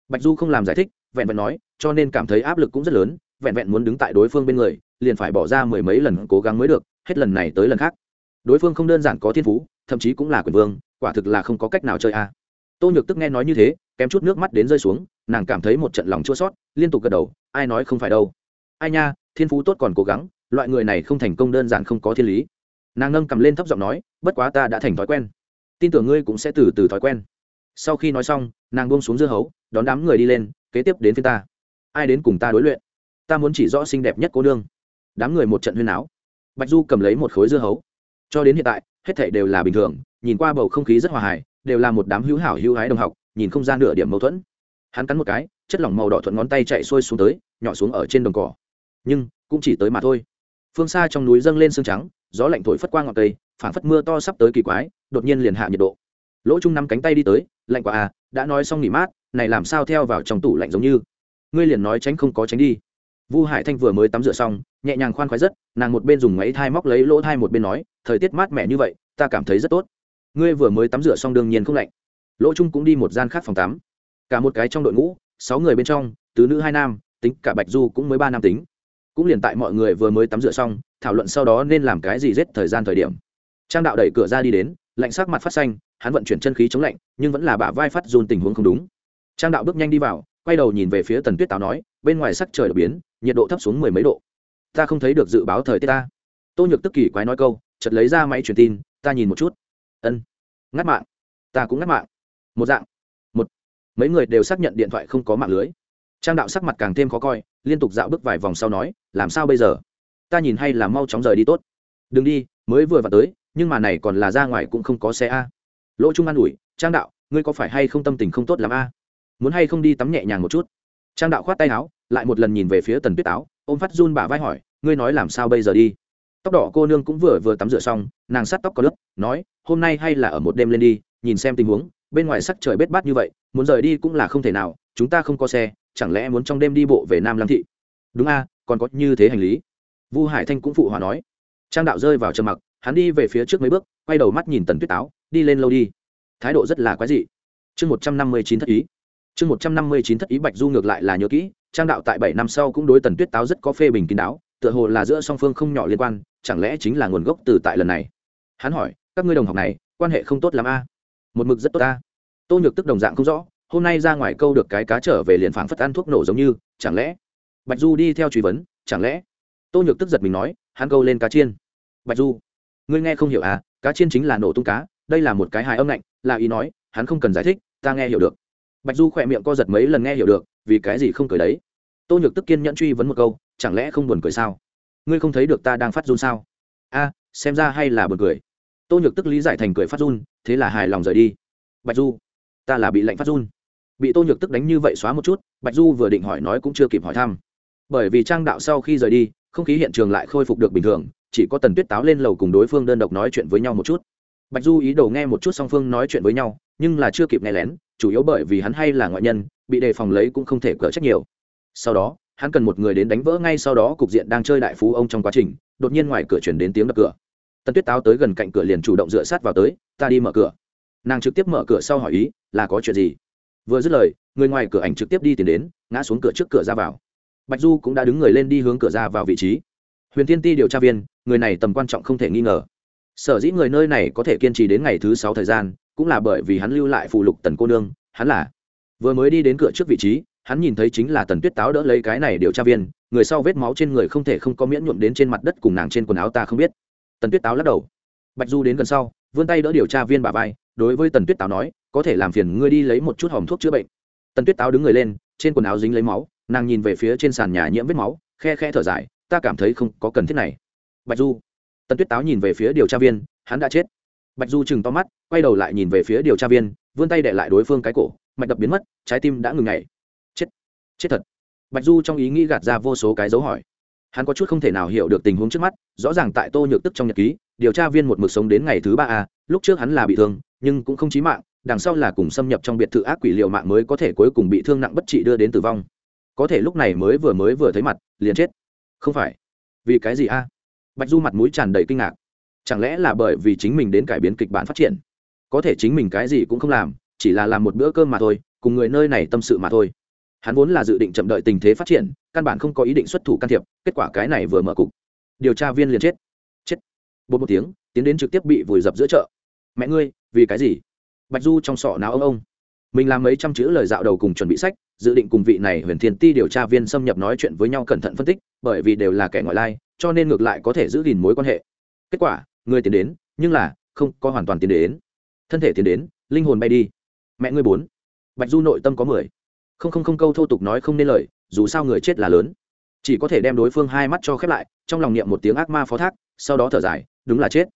Bạch du không làm giải thích vẹn vẹn nói, cho nên cảm thấy áp lực cũng rất lớn, vẹn vẹn muốn đứng tại đối phương bên người, liền phải bỏ ra mười mấy lần cố gắng mới được, hết lần này tới lần khác. Đối phương không đơn giản có thiên phú, thậm chí cũng là quyền vương, quả thực là không có cách nào chơi a. À. tô nhược tức nghe nói như thế, kém chút nước mắt đến rơi xuống, nàng cảm thấy một trận lòng chua sót liên tục gật đầu, ai nói không phải đâu. Ai nha, thiên phú tốt còn cố gắng, loại người này không thành công đơn giản không có thiên lý. Nàng nâng cầm lên thấp giọng nói, bất quá ta đã thành thói quen. Tin tưởng ngươi cũng sẽ từ từ thói quen. Sau khi nói xong, nàng buông xuống dưa hấu, đón đám người đi lên kế tiếp đến phía ta. Ai đến cùng ta đối luyện? Ta muốn chỉ rõ xinh đẹp nhất cô nương. Đám người một trận huyên áo bạch du cầm lấy một khối dưa hấu. Cho đến hiện tại, hết thảy đều là bình thường, nhìn qua bầu không khí rất hòa hài, đều là một đám hữu hảo hữu hái đồng học, nhìn không ra nửa điểm mâu thuẫn. Hắn cắn một cái, chất lỏng màu đỏ thuận ngón tay chạy xuôi xuống tới, nhỏ xuống ở trên đồng cỏ. Nhưng, cũng chỉ tới mà thôi. Phương xa trong núi dâng lên sương trắng, gió lạnh thổi phất qua ngọn cây, phảng phất mưa to sắp tới kỳ quái, đột nhiên liền hạ nhiệt độ. Lỗ trung năm cánh tay đi tới lạnh quá à đã nói xong nghỉ mát, này làm sao theo vào trong tủ lạnh giống như? Ngươi liền nói tránh không có tránh đi. Vu hải thanh vừa mới tắm rửa xong, nhẹ nhàng khoan khoái rất, nàng một bên dùng máy thai móc lấy lỗ thai một bên nói, thời tiết mát mẻ như vậy, ta cảm thấy rất tốt. Ngươi vừa mới tắm rửa xong đương nhiên không lạnh. Lỗ trung cũng đi một gian khác phòng tắm. Cả một cái trong đội ngũ, sáu người bên trong, tứ nữ hai nam, tính cả bạch du cũng mới ba nam tính. Cũng liền tại mọi người vừa mới tắm rửa xong, thảo luận sau đó nên làm cái gì rết thời gian thời điểm. Trang đạo đẩy cửa ra đi đến, lạnh sắc mặt phát xanh hắn vận chuyển chân khí chống lạnh, nhưng vẫn là bả vai phát dồn tình huống không đúng. Trang đạo bước nhanh đi vào, quay đầu nhìn về phía tần tuyết táo nói, bên ngoài sắc trời đột biến, nhiệt độ thấp xuống mười mấy độ. Ta không thấy được dự báo thời tiết ta. Tô nhược tức kỳ quái nói câu, chợt lấy ra máy truyền tin, ta nhìn một chút. Ân. Ngắt mạng. Ta cũng ngắt mạng. Một dạng. Một. Mấy người đều xác nhận điện thoại không có mạng lưới. Trang đạo sắc mặt càng thêm khó coi, liên tục dạo bước vài vòng sau nói, làm sao bây giờ? Ta nhìn hay là mau chóng rời đi tốt. Đừng đi, mới vừa vào tới, nhưng mà này còn là ra ngoài cũng không có xe a lỗ trung an ủi, trang đạo, ngươi có phải hay không tâm tình không tốt lắm a? Muốn hay không đi tắm nhẹ nhàng một chút? Trang đạo khoát tay áo, lại một lần nhìn về phía tần tuyết áo ôm phát run bả vai hỏi, ngươi nói làm sao bây giờ đi? Tóc đỏ cô nương cũng vừa vừa tắm rửa xong, nàng sát tóc có lớp, nói, hôm nay hay là ở một đêm lên đi, nhìn xem tình huống, bên ngoài sắc trời bết bát như vậy, muốn rời đi cũng là không thể nào, chúng ta không có xe, chẳng lẽ muốn trong đêm đi bộ về nam lam thị? Đúng a, còn có như thế hành lý. Vu hải thanh cũng phụ hòa nói. Trang đạo rơi vào trầm mặc, hắn đi về phía trước mấy bước, quay đầu mắt nhìn tần tuyết táo đi lên lâu đi. Thái độ rất là quái dị. Chương một trăm năm mươi chín thất ý. Chương một trăm năm mươi chín thất ý bạch du ngược lại là nhớ kỹ, trang đạo tại bảy năm sau cũng đối tần tuyết táo rất có phê bình kín đáo, tựa hồ là giữa song phương không nhỏ liên quan, chẳng lẽ chính là nguồn gốc từ tại lần này? Hắn hỏi, các ngươi đồng học này, quan hệ không tốt l a? Một mực rất tốt ta. Tô nhược tức đồng dạng không rõ, hôm nay ra ngoài câu được cái cá trở về liền phảng phất ăn thuốc nổ giống như, chẳng lẽ? Bạch du đi theo truy vấn, chẳng lẽ? Tô nhược tức giật mình nói, hắn câu lên cá chiên. Bạch du, ngươi nghe không hiểu à cá chiên chính là nổ tung cá đây là một cái hài âm lạnh, là ý nói, hắn không cần giải thích, ta nghe hiểu được. Bạch du khỏe miệng co giật mấy lần nghe hiểu được, vì cái gì không cười đấy? Tô nhược tức kiên nhẫn truy vấn một câu, chẳng lẽ không buồn cười sao? Ngươi không thấy được ta đang phát run sao? A, xem ra hay là buồn cười. Tô nhược tức lý giải thành cười phát run, thế là hài lòng rời đi. Bạch du, ta là bị lạnh phát run. Bị tô nhược tức đánh như vậy xóa một chút, bạch du vừa định hỏi nói cũng chưa kịp hỏi thăm. Bởi vì trang đạo sau khi rời đi, không khí hiện trường lại khôi phục được bình thường, chỉ có tần tuyết táo lên lầu cùng đối phương đơn độc nói chuyện với nhau một chút bạch du ý đồ nghe một chút song phương nói chuyện với nhau, nhưng là chưa kịp nghe lén, chủ yếu bởi vì hắn hay là ngoại nhân, bị đề phòng lấy cũng không thể cỡ trách nhiều. Sau đó, hắn cần một người đến đánh vỡ ngay sau đó cục diện đang chơi đại phú ông trong quá trình, đột nhiên ngoài cửa chuyển đến tiếng đập cửa. Tần tuyết táo tới gần cạnh cửa liền chủ động dựa sát vào tới, ta đi mở cửa. Nàng trực tiếp mở cửa sau hỏi ý, là có chuyện gì? Vừa dứt lời, người ngoài cửa ảnh trực tiếp đi tìm đến, ngã xuống cửa trước cửa ra vào. Bạch du cũng đã đứng người lên đi hướng cửa ra vào vị trí. Huyền thiên ti điều tra viên, người này tầm quan trọng không thể nghi ngờ sở dĩ người nơi này có thể kiên trì đến ngày thứ sáu thời gian, cũng là bởi vì hắn lưu lại phụ lục tần cô nương, hắn là vừa mới đi đến cửa trước vị trí, hắn nhìn thấy chính là tần tuyết táo đỡ lấy cái này điều tra viên, người sau vết máu trên người không thể không có miễn nhuộm đến trên mặt đất cùng nàng trên quần áo ta không biết. Tần tuyết táo lắc đầu. Bạch du đến gần sau, vươn tay đỡ điều tra viên bà vai, đối với tần tuyết táo nói, có thể làm phiền ngươi đi lấy một chút hòm thuốc chữa bệnh. Tần tuyết táo đứng người lên, trên quần áo dính lấy máu, nàng nhìn về phía trên sàn nhà nhiễm vết máu, khe khe thở dài, ta cảm thấy không có cần thiết này. Bạch du tần tuyết táo nhìn về phía điều tra viên, hắn đã chết. Bạch du chừng to mắt, quay đầu lại nhìn về phía điều tra viên, vươn tay để lại đối phương cái cổ, mạch đập biến mất, trái tim đã ngừng ngày chết chết thật. Bạch du trong ý nghĩ gạt ra vô số cái dấu hỏi. Hắn có chút không thể nào hiểu được tình huống trước mắt, rõ ràng tại tô nhược tức trong nhật ký, điều tra viên một mực sống đến ngày thứ ba a, lúc trước hắn là bị thương, nhưng cũng không chí mạng, đằng sau là cùng xâm nhập trong biệt thự ác quỷ liệu mạng mới có thể cuối cùng bị thương nặng bất trị đưa đến tử vong. Có thể lúc này mới vừa mới vừa thấy mặt, liền chết. Không phải. Vì cái gì a? Bạch du mặt mũi tràn đầy kinh ngạc. Chẳng lẽ là bởi vì chính mình đến cải biến kịch bản phát triển? Có thể chính mình cái gì cũng không làm, chỉ là làm một bữa cơm mà thôi, cùng người nơi này tâm sự mà thôi. Hắn vốn là dự định chậm đợi tình thế phát triển, căn bản không có ý định xuất thủ can thiệp, kết quả cái này vừa mở cục. Điều tra viên liền chết. Chết. Bột một tiếng, tiến đến trực tiếp bị vùi dập giữa chợ. Mẹ ngươi, vì cái gì? Bạch du trong sọ não ông ông. Mình làm mấy trăm chữ lời dạo đầu cùng chuẩn bị sách, dự định cùng vị này huyền thiên ti điều tra viên xâm nhập nói chuyện với nhau cẩn thận phân tích, bởi vì đều là kẻ ngoại lai cho nên ngược lại có thể giữ gìn mối quan hệ. Kết quả, người tiến đến, nhưng là, không có hoàn toàn tiến đến. Thân thể tiến đến, linh hồn bay đi. Mẹ ngươi bốn. Bạch du nội tâm có mười. Không không không câu thô tục nói không nên lời, dù sao người chết là lớn. Chỉ có thể đem đối phương hai mắt cho khép lại, trong lòng niệm một tiếng ác ma phó thác, sau đó thở dài, đúng là chết.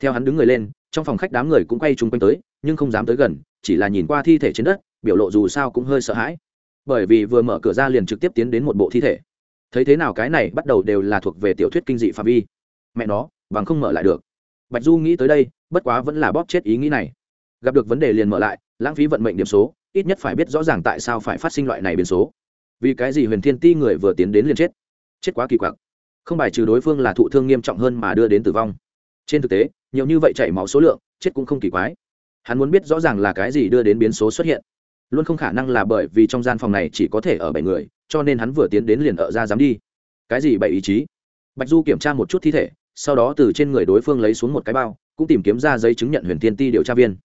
Theo hắn đứng người lên, trong phòng khách đám người cũng quay chung quanh tới, nhưng không dám tới gần, chỉ là nhìn qua thi thể trên đất, biểu lộ dù sao cũng hơi sợ hãi. Bởi vì vừa mở cửa ra liền trực tiếp tiến đến một bộ thi thể thấy thế nào cái này bắt đầu đều là thuộc về tiểu thuyết kinh dị phạm vi. Mẹ nó, bằng không mở lại được. Bạch du nghĩ tới đây, bất quá vẫn là bóp chết ý nghĩ này. Gặp được vấn đề liền mở lại, lãng phí vận mệnh điểm số, ít nhất phải biết rõ ràng tại sao phải phát sinh loại này biến số. Vì cái gì huyền thiên ti người vừa tiến đến liền chết? Chết quá kỳ quặc. Không bài trừ đối phương là thụ thương nghiêm trọng hơn mà đưa đến tử vong. Trên thực tế, nhiều như vậy chảy máu số lượng, chết cũng không kỳ quái. Hắn muốn biết rõ ràng là cái gì đưa đến biến số xuất hiện. Luôn không khả năng là bởi vì trong gian phòng này chỉ có thể ở bảy người cho nên hắn vừa tiến đến liền ở ra dám đi. Cái gì bảy ý chí? Bạch du kiểm tra một chút thi thể, sau đó từ trên người đối phương lấy xuống một cái bao, cũng tìm kiếm ra giấy chứng nhận huyền thiên ti điều tra viên.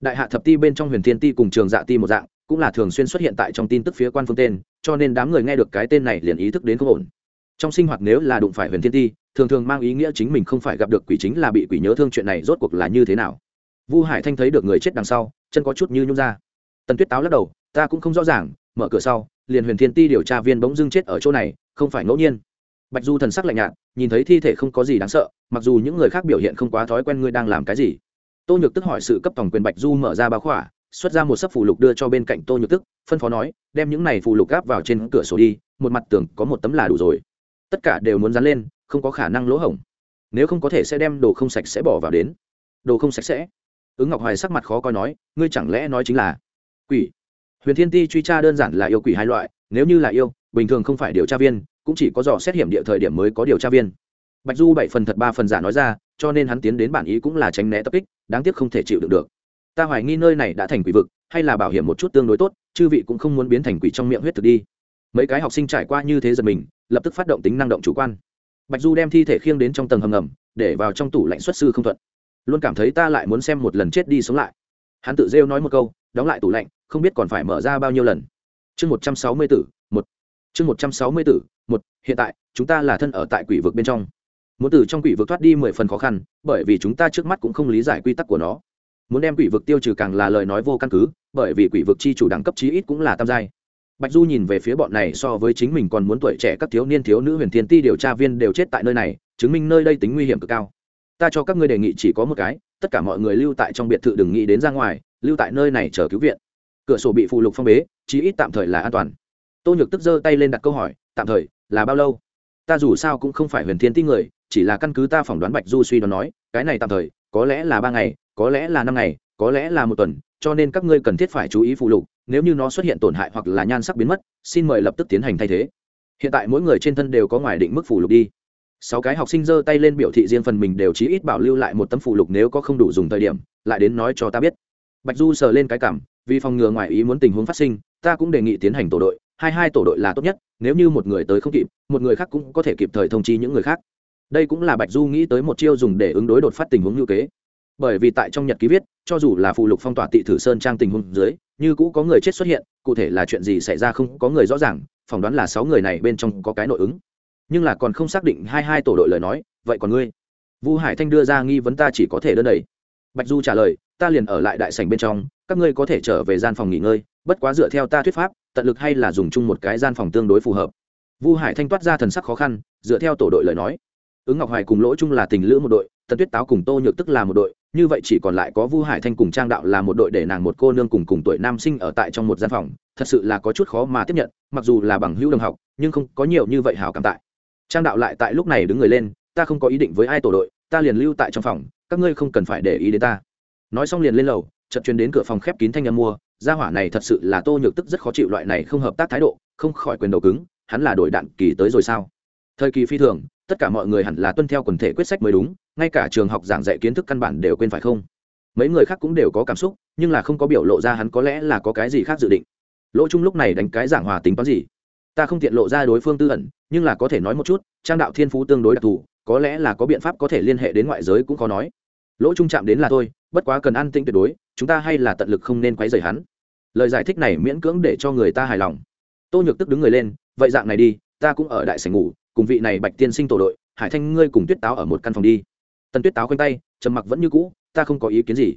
Đại hạ thập ti bên trong huyền thiên ti cùng trường dạ ti một dạng, cũng là thường xuyên xuất hiện tại trong tin tức phía quan phương tên, cho nên đám người nghe được cái tên này liền ý thức đến không ổn. Trong sinh hoạt nếu là đụng phải huyền thiên ti, thường thường mang ý nghĩa chính mình không phải gặp được quỷ chính là bị quỷ nhớ thương chuyện này rốt cuộc là như thế nào. Vu hải thanh thấy được người chết đằng sau, chân có chút như nhung ra. Tần tuyết táo lắc đầu, ta cũng không rõ ràng mở cửa sau, liền huyền thiên ti điều tra viên bỗng dưng chết ở chỗ này, không phải ngẫu nhiên. Bạch du thần sắc lạnh nhạt, nhìn thấy thi thể không có gì đáng sợ, mặc dù những người khác biểu hiện không quá thói quen ngươi đang làm cái gì. Tô nhược tức hỏi sự cấp tổng quyền bạch du mở ra báo khỏa, xuất ra một sấp phù lục đưa cho bên cạnh tô nhược tức, phân phó nói, đem những này phù lục gáp vào trên cửa sổ đi, một mặt tường có một tấm là đủ rồi. Tất cả đều muốn dán lên, không có khả năng lỗ hổng. Nếu không có thể sẽ đem đồ không sạch sẽ bỏ vào đến. Đồ không sạch sẽ. Ứng ngọc hoài sắc mặt khó coi nói, ngươi chẳng lẽ nói chính là quỷ? Huyền thiên ti truy tra đơn giản là yêu quỷ hai loại, nếu như là yêu, bình thường không phải điều tra viên, cũng chỉ có dò xét hiểm địa thời điểm mới có điều tra viên. Bạch du bảy phần thật, ba phần giả nói ra, cho nên hắn tiến đến bản ý cũng là tránh né tập kích, đáng tiếc không thể chịu được được. Ta hoài nghi nơi này đã thành quỷ vực, hay là bảo hiểm một chút tương đối tốt, chư vị cũng không muốn biến thành quỷ trong miệng huyết thực đi. Mấy cái học sinh trải qua như thế giật mình, lập tức phát động tính năng động chủ quan. Bạch du đem thi thể khiêng đến trong tầng hầm ngầm, để vào trong tủ lạnh xuất sư không thuận. Luôn cảm thấy ta lại muốn xem một lần chết đi sống lại. Hắn tự rêu nói một câu, đóng lại tủ lạnh không biết còn phải mở ra bao nhiêu lần. Chương một trăm sáu mươi tử một. Chương một trăm sáu mươi tử một. Hiện tại, chúng ta là thân ở tại quỷ vực bên trong. Muốn từ trong quỷ vực thoát đi mười phần khó khăn, bởi vì chúng ta trước mắt cũng không lý giải quy tắc của nó. Muốn đem quỷ vực tiêu trừ càng là lời nói vô căn cứ, bởi vì quỷ vực chi chủ đẳng cấp chí ít cũng là tam giai. Bạch du nhìn về phía bọn này so với chính mình còn muốn tuổi trẻ các thiếu niên thiếu nữ huyền thiên ti điều tra viên đều chết tại nơi này, chứng minh nơi đây tính nguy hiểm cực cao. Ta cho các ngươi đề nghị chỉ có một cái, tất cả mọi người lưu tại trong biệt thự đừng nghĩ đến ra ngoài, lưu tại nơi này chờ cứu viện cửa sổ bị phụ lục phong bế, chí ít tạm thời là an toàn. Tô nhược tức giơ tay lên đặt câu hỏi, tạm thời là bao lâu? Ta dù sao cũng không phải huyền thiên ti người, chỉ là căn cứ ta phỏng đoán bạch du suy đoán nói, cái này tạm thời, có lẽ là ba ngày, có lẽ là năm ngày, có lẽ là một tuần, cho nên các ngươi cần thiết phải chú ý phụ lục, nếu như nó xuất hiện tổn hại hoặc là nhan sắc biến mất, xin mời lập tức tiến hành thay thế. Hiện tại mỗi người trên thân đều có ngoài định mức phụ lục đi. Sáu cái học sinh giơ tay lên biểu thị riêng phần mình đều chí ít bảo lưu lại một tấm phụ lục nếu có không đủ dùng thời điểm, lại đến nói cho ta biết. Bạch du sờ lên cái cảm vì phòng ngừa ngoài ý muốn tình huống phát sinh, ta cũng đề nghị tiến hành tổ đội. Hai hai tổ đội là tốt nhất, nếu như một người tới không kịp, một người khác cũng có thể kịp thời thông chi những người khác. Đây cũng là bạch du nghĩ tới một chiêu dùng để ứng đối đột phát tình huống như kế. Bởi vì tại trong nhật ký viết, cho dù là phụ lục phong tỏa tị thử sơn trang tình huống dưới, như cũ có người chết xuất hiện, cụ thể là chuyện gì xảy ra không có người rõ ràng, phỏng đoán là sáu người này bên trong có cái nội ứng. Nhưng là còn không xác định hai hai tổ đội lời nói, vậy còn ngươi? Vu hải thanh đưa ra nghi vấn ta chỉ có thể đơn đẩy bạch du trả lời, ta liền ở lại đại sảnh bên trong, các ngươi có thể trở về gian phòng nghỉ ngơi, bất quá dựa theo ta thuyết pháp, tận lực hay là dùng chung một cái gian phòng tương đối phù hợp. Vu hải thanh toát ra thần sắc khó khăn, dựa theo tổ đội lời nói. Ứng ngọc hoài cùng lỗ chung là tình lữ một đội, tần tuyết táo cùng tô nhược tức là một đội, như vậy chỉ còn lại có vu hải thanh cùng trang đạo là một đội để nàng một cô nương cùng cùng tuổi nam sinh ở tại trong một gian phòng, thật sự là có chút khó mà tiếp nhận, mặc dù là bằng hữu đồng học, nhưng không có nhiều như vậy hảo cảm tại. Trang đạo lại tại lúc này đứng người lên, ta không có ý định với ai tổ đội, ta liền lưu tại trong phòng các ngươi không cần phải để ý đến ta. Nói xong liền lên lầu, chợt truyền đến cửa phòng khép kín thanh âm mua, gia hỏa này thật sự là tô nhược tức rất khó chịu loại này không hợp tác thái độ, không khỏi quyền đầu cứng, hắn là đổi đạn kỳ tới rồi sao? Thời kỳ phi thường, tất cả mọi người hẳn là tuân theo quần thể quyết sách mới đúng, ngay cả trường học giảng dạy kiến thức căn bản đều quên phải không? Mấy người khác cũng đều có cảm xúc, nhưng là không có biểu lộ ra hắn có lẽ là có cái gì khác dự định. Lỗ trung lúc này đánh cái giảng hòa tính toán gì? Ta không tiện lộ ra đối phương tư ẩn, nhưng là có thể nói một chút, trang đạo thiên phú tương đối đặc thù, có lẽ là có biện pháp có thể liên hệ đến ngoại giới cũng khó nói lỗ trung chạm đến là thôi, bất quá cần an tĩnh tuyệt đối, chúng ta hay là tận lực không nên quấy rầy hắn. Lời giải thích này miễn cưỡng để cho người ta hài lòng. Tô nhược tức đứng người lên, vậy dạng này đi, ta cũng ở đại sảnh ngủ, cùng vị này bạch tiên sinh tổ đội, hải thanh ngươi cùng tuyết táo ở một căn phòng đi. Tần tuyết táo khoanh tay, trầm mặc vẫn như cũ, ta không có ý kiến gì.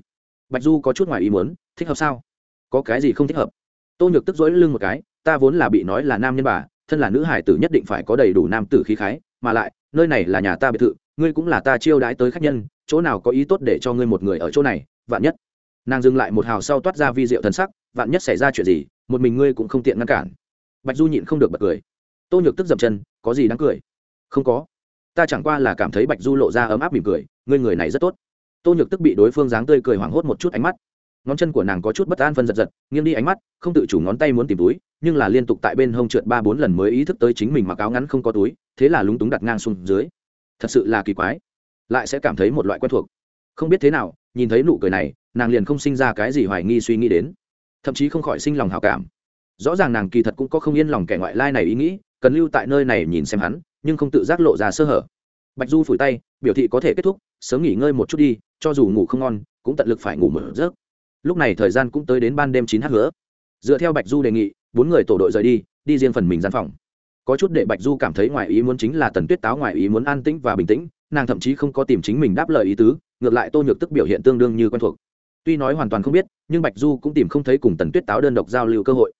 Bạch du có chút ngoài ý muốn, thích hợp sao? Có cái gì không thích hợp? Tô nhược tức dỗi lưng một cái, ta vốn là bị nói là nam nhân bà, thân là nữ hải tử nhất định phải có đầy đủ nam tử khí khái, mà lại, nơi này là nhà ta biệt thự ngươi cũng là ta chiêu đãi tới khách nhân, chỗ nào có ý tốt để cho ngươi một người ở chỗ này, vạn nhất. Nàng dừng lại một hào sau toát ra vi diệu thần sắc, vạn nhất xảy ra chuyện gì, một mình ngươi cũng không tiện ngăn cản. Bạch du nhịn không được bật cười. Tô nhược tức dậm chân, có gì đáng cười? Không có. Ta chẳng qua là cảm thấy bạch du lộ ra ấm áp mỉm cười, ngươi người này rất tốt. Tô nhược tức bị đối phương dáng tươi cười hoảng hốt một chút ánh mắt. Ngón chân của nàng có chút bất an phân giật giật, nghiêng đi ánh mắt, không tự chủ ngón tay muốn tìm túi, nhưng là liên tục tại bên hông trượt ba bốn lần mới ý thức tới chính mình mặc áo ngắn không có túi, thế là lúng túng đặt ngang xuống dưới thật sự là kỳ quái. Lại sẽ cảm thấy một loại quen thuộc. Không biết thế nào, nhìn thấy nụ cười này, nàng liền không sinh ra cái gì hoài nghi suy nghĩ đến. Thậm chí không khỏi sinh lòng hào cảm. Rõ ràng nàng kỳ thật cũng có không yên lòng kẻ ngoại lai này ý nghĩ, cần lưu tại nơi này nhìn xem hắn, nhưng không tự giác lộ ra sơ hở. Bạch du phủi tay, biểu thị có thể kết thúc, sớm nghỉ ngơi một chút đi, cho dù ngủ không ngon, cũng tận lực phải ngủ mở giấc. Lúc này thời gian cũng tới đến ban đêm chín h nữa dựa theo bạch du đề nghị, bốn người tổ đội rời đi đi riêng phần mình gian phòng có chút để bạch du cảm thấy ngoài ý muốn chính là tần tuyết táo ngoài ý muốn an tĩnh và bình tĩnh, nàng thậm chí không có tìm chính mình đáp lời ý tứ, ngược lại tô nhược tức biểu hiện tương đương như quen thuộc. Tuy nói hoàn toàn không biết, nhưng bạch du cũng tìm không thấy cùng tần tuyết táo đơn độc giao lưu cơ hội.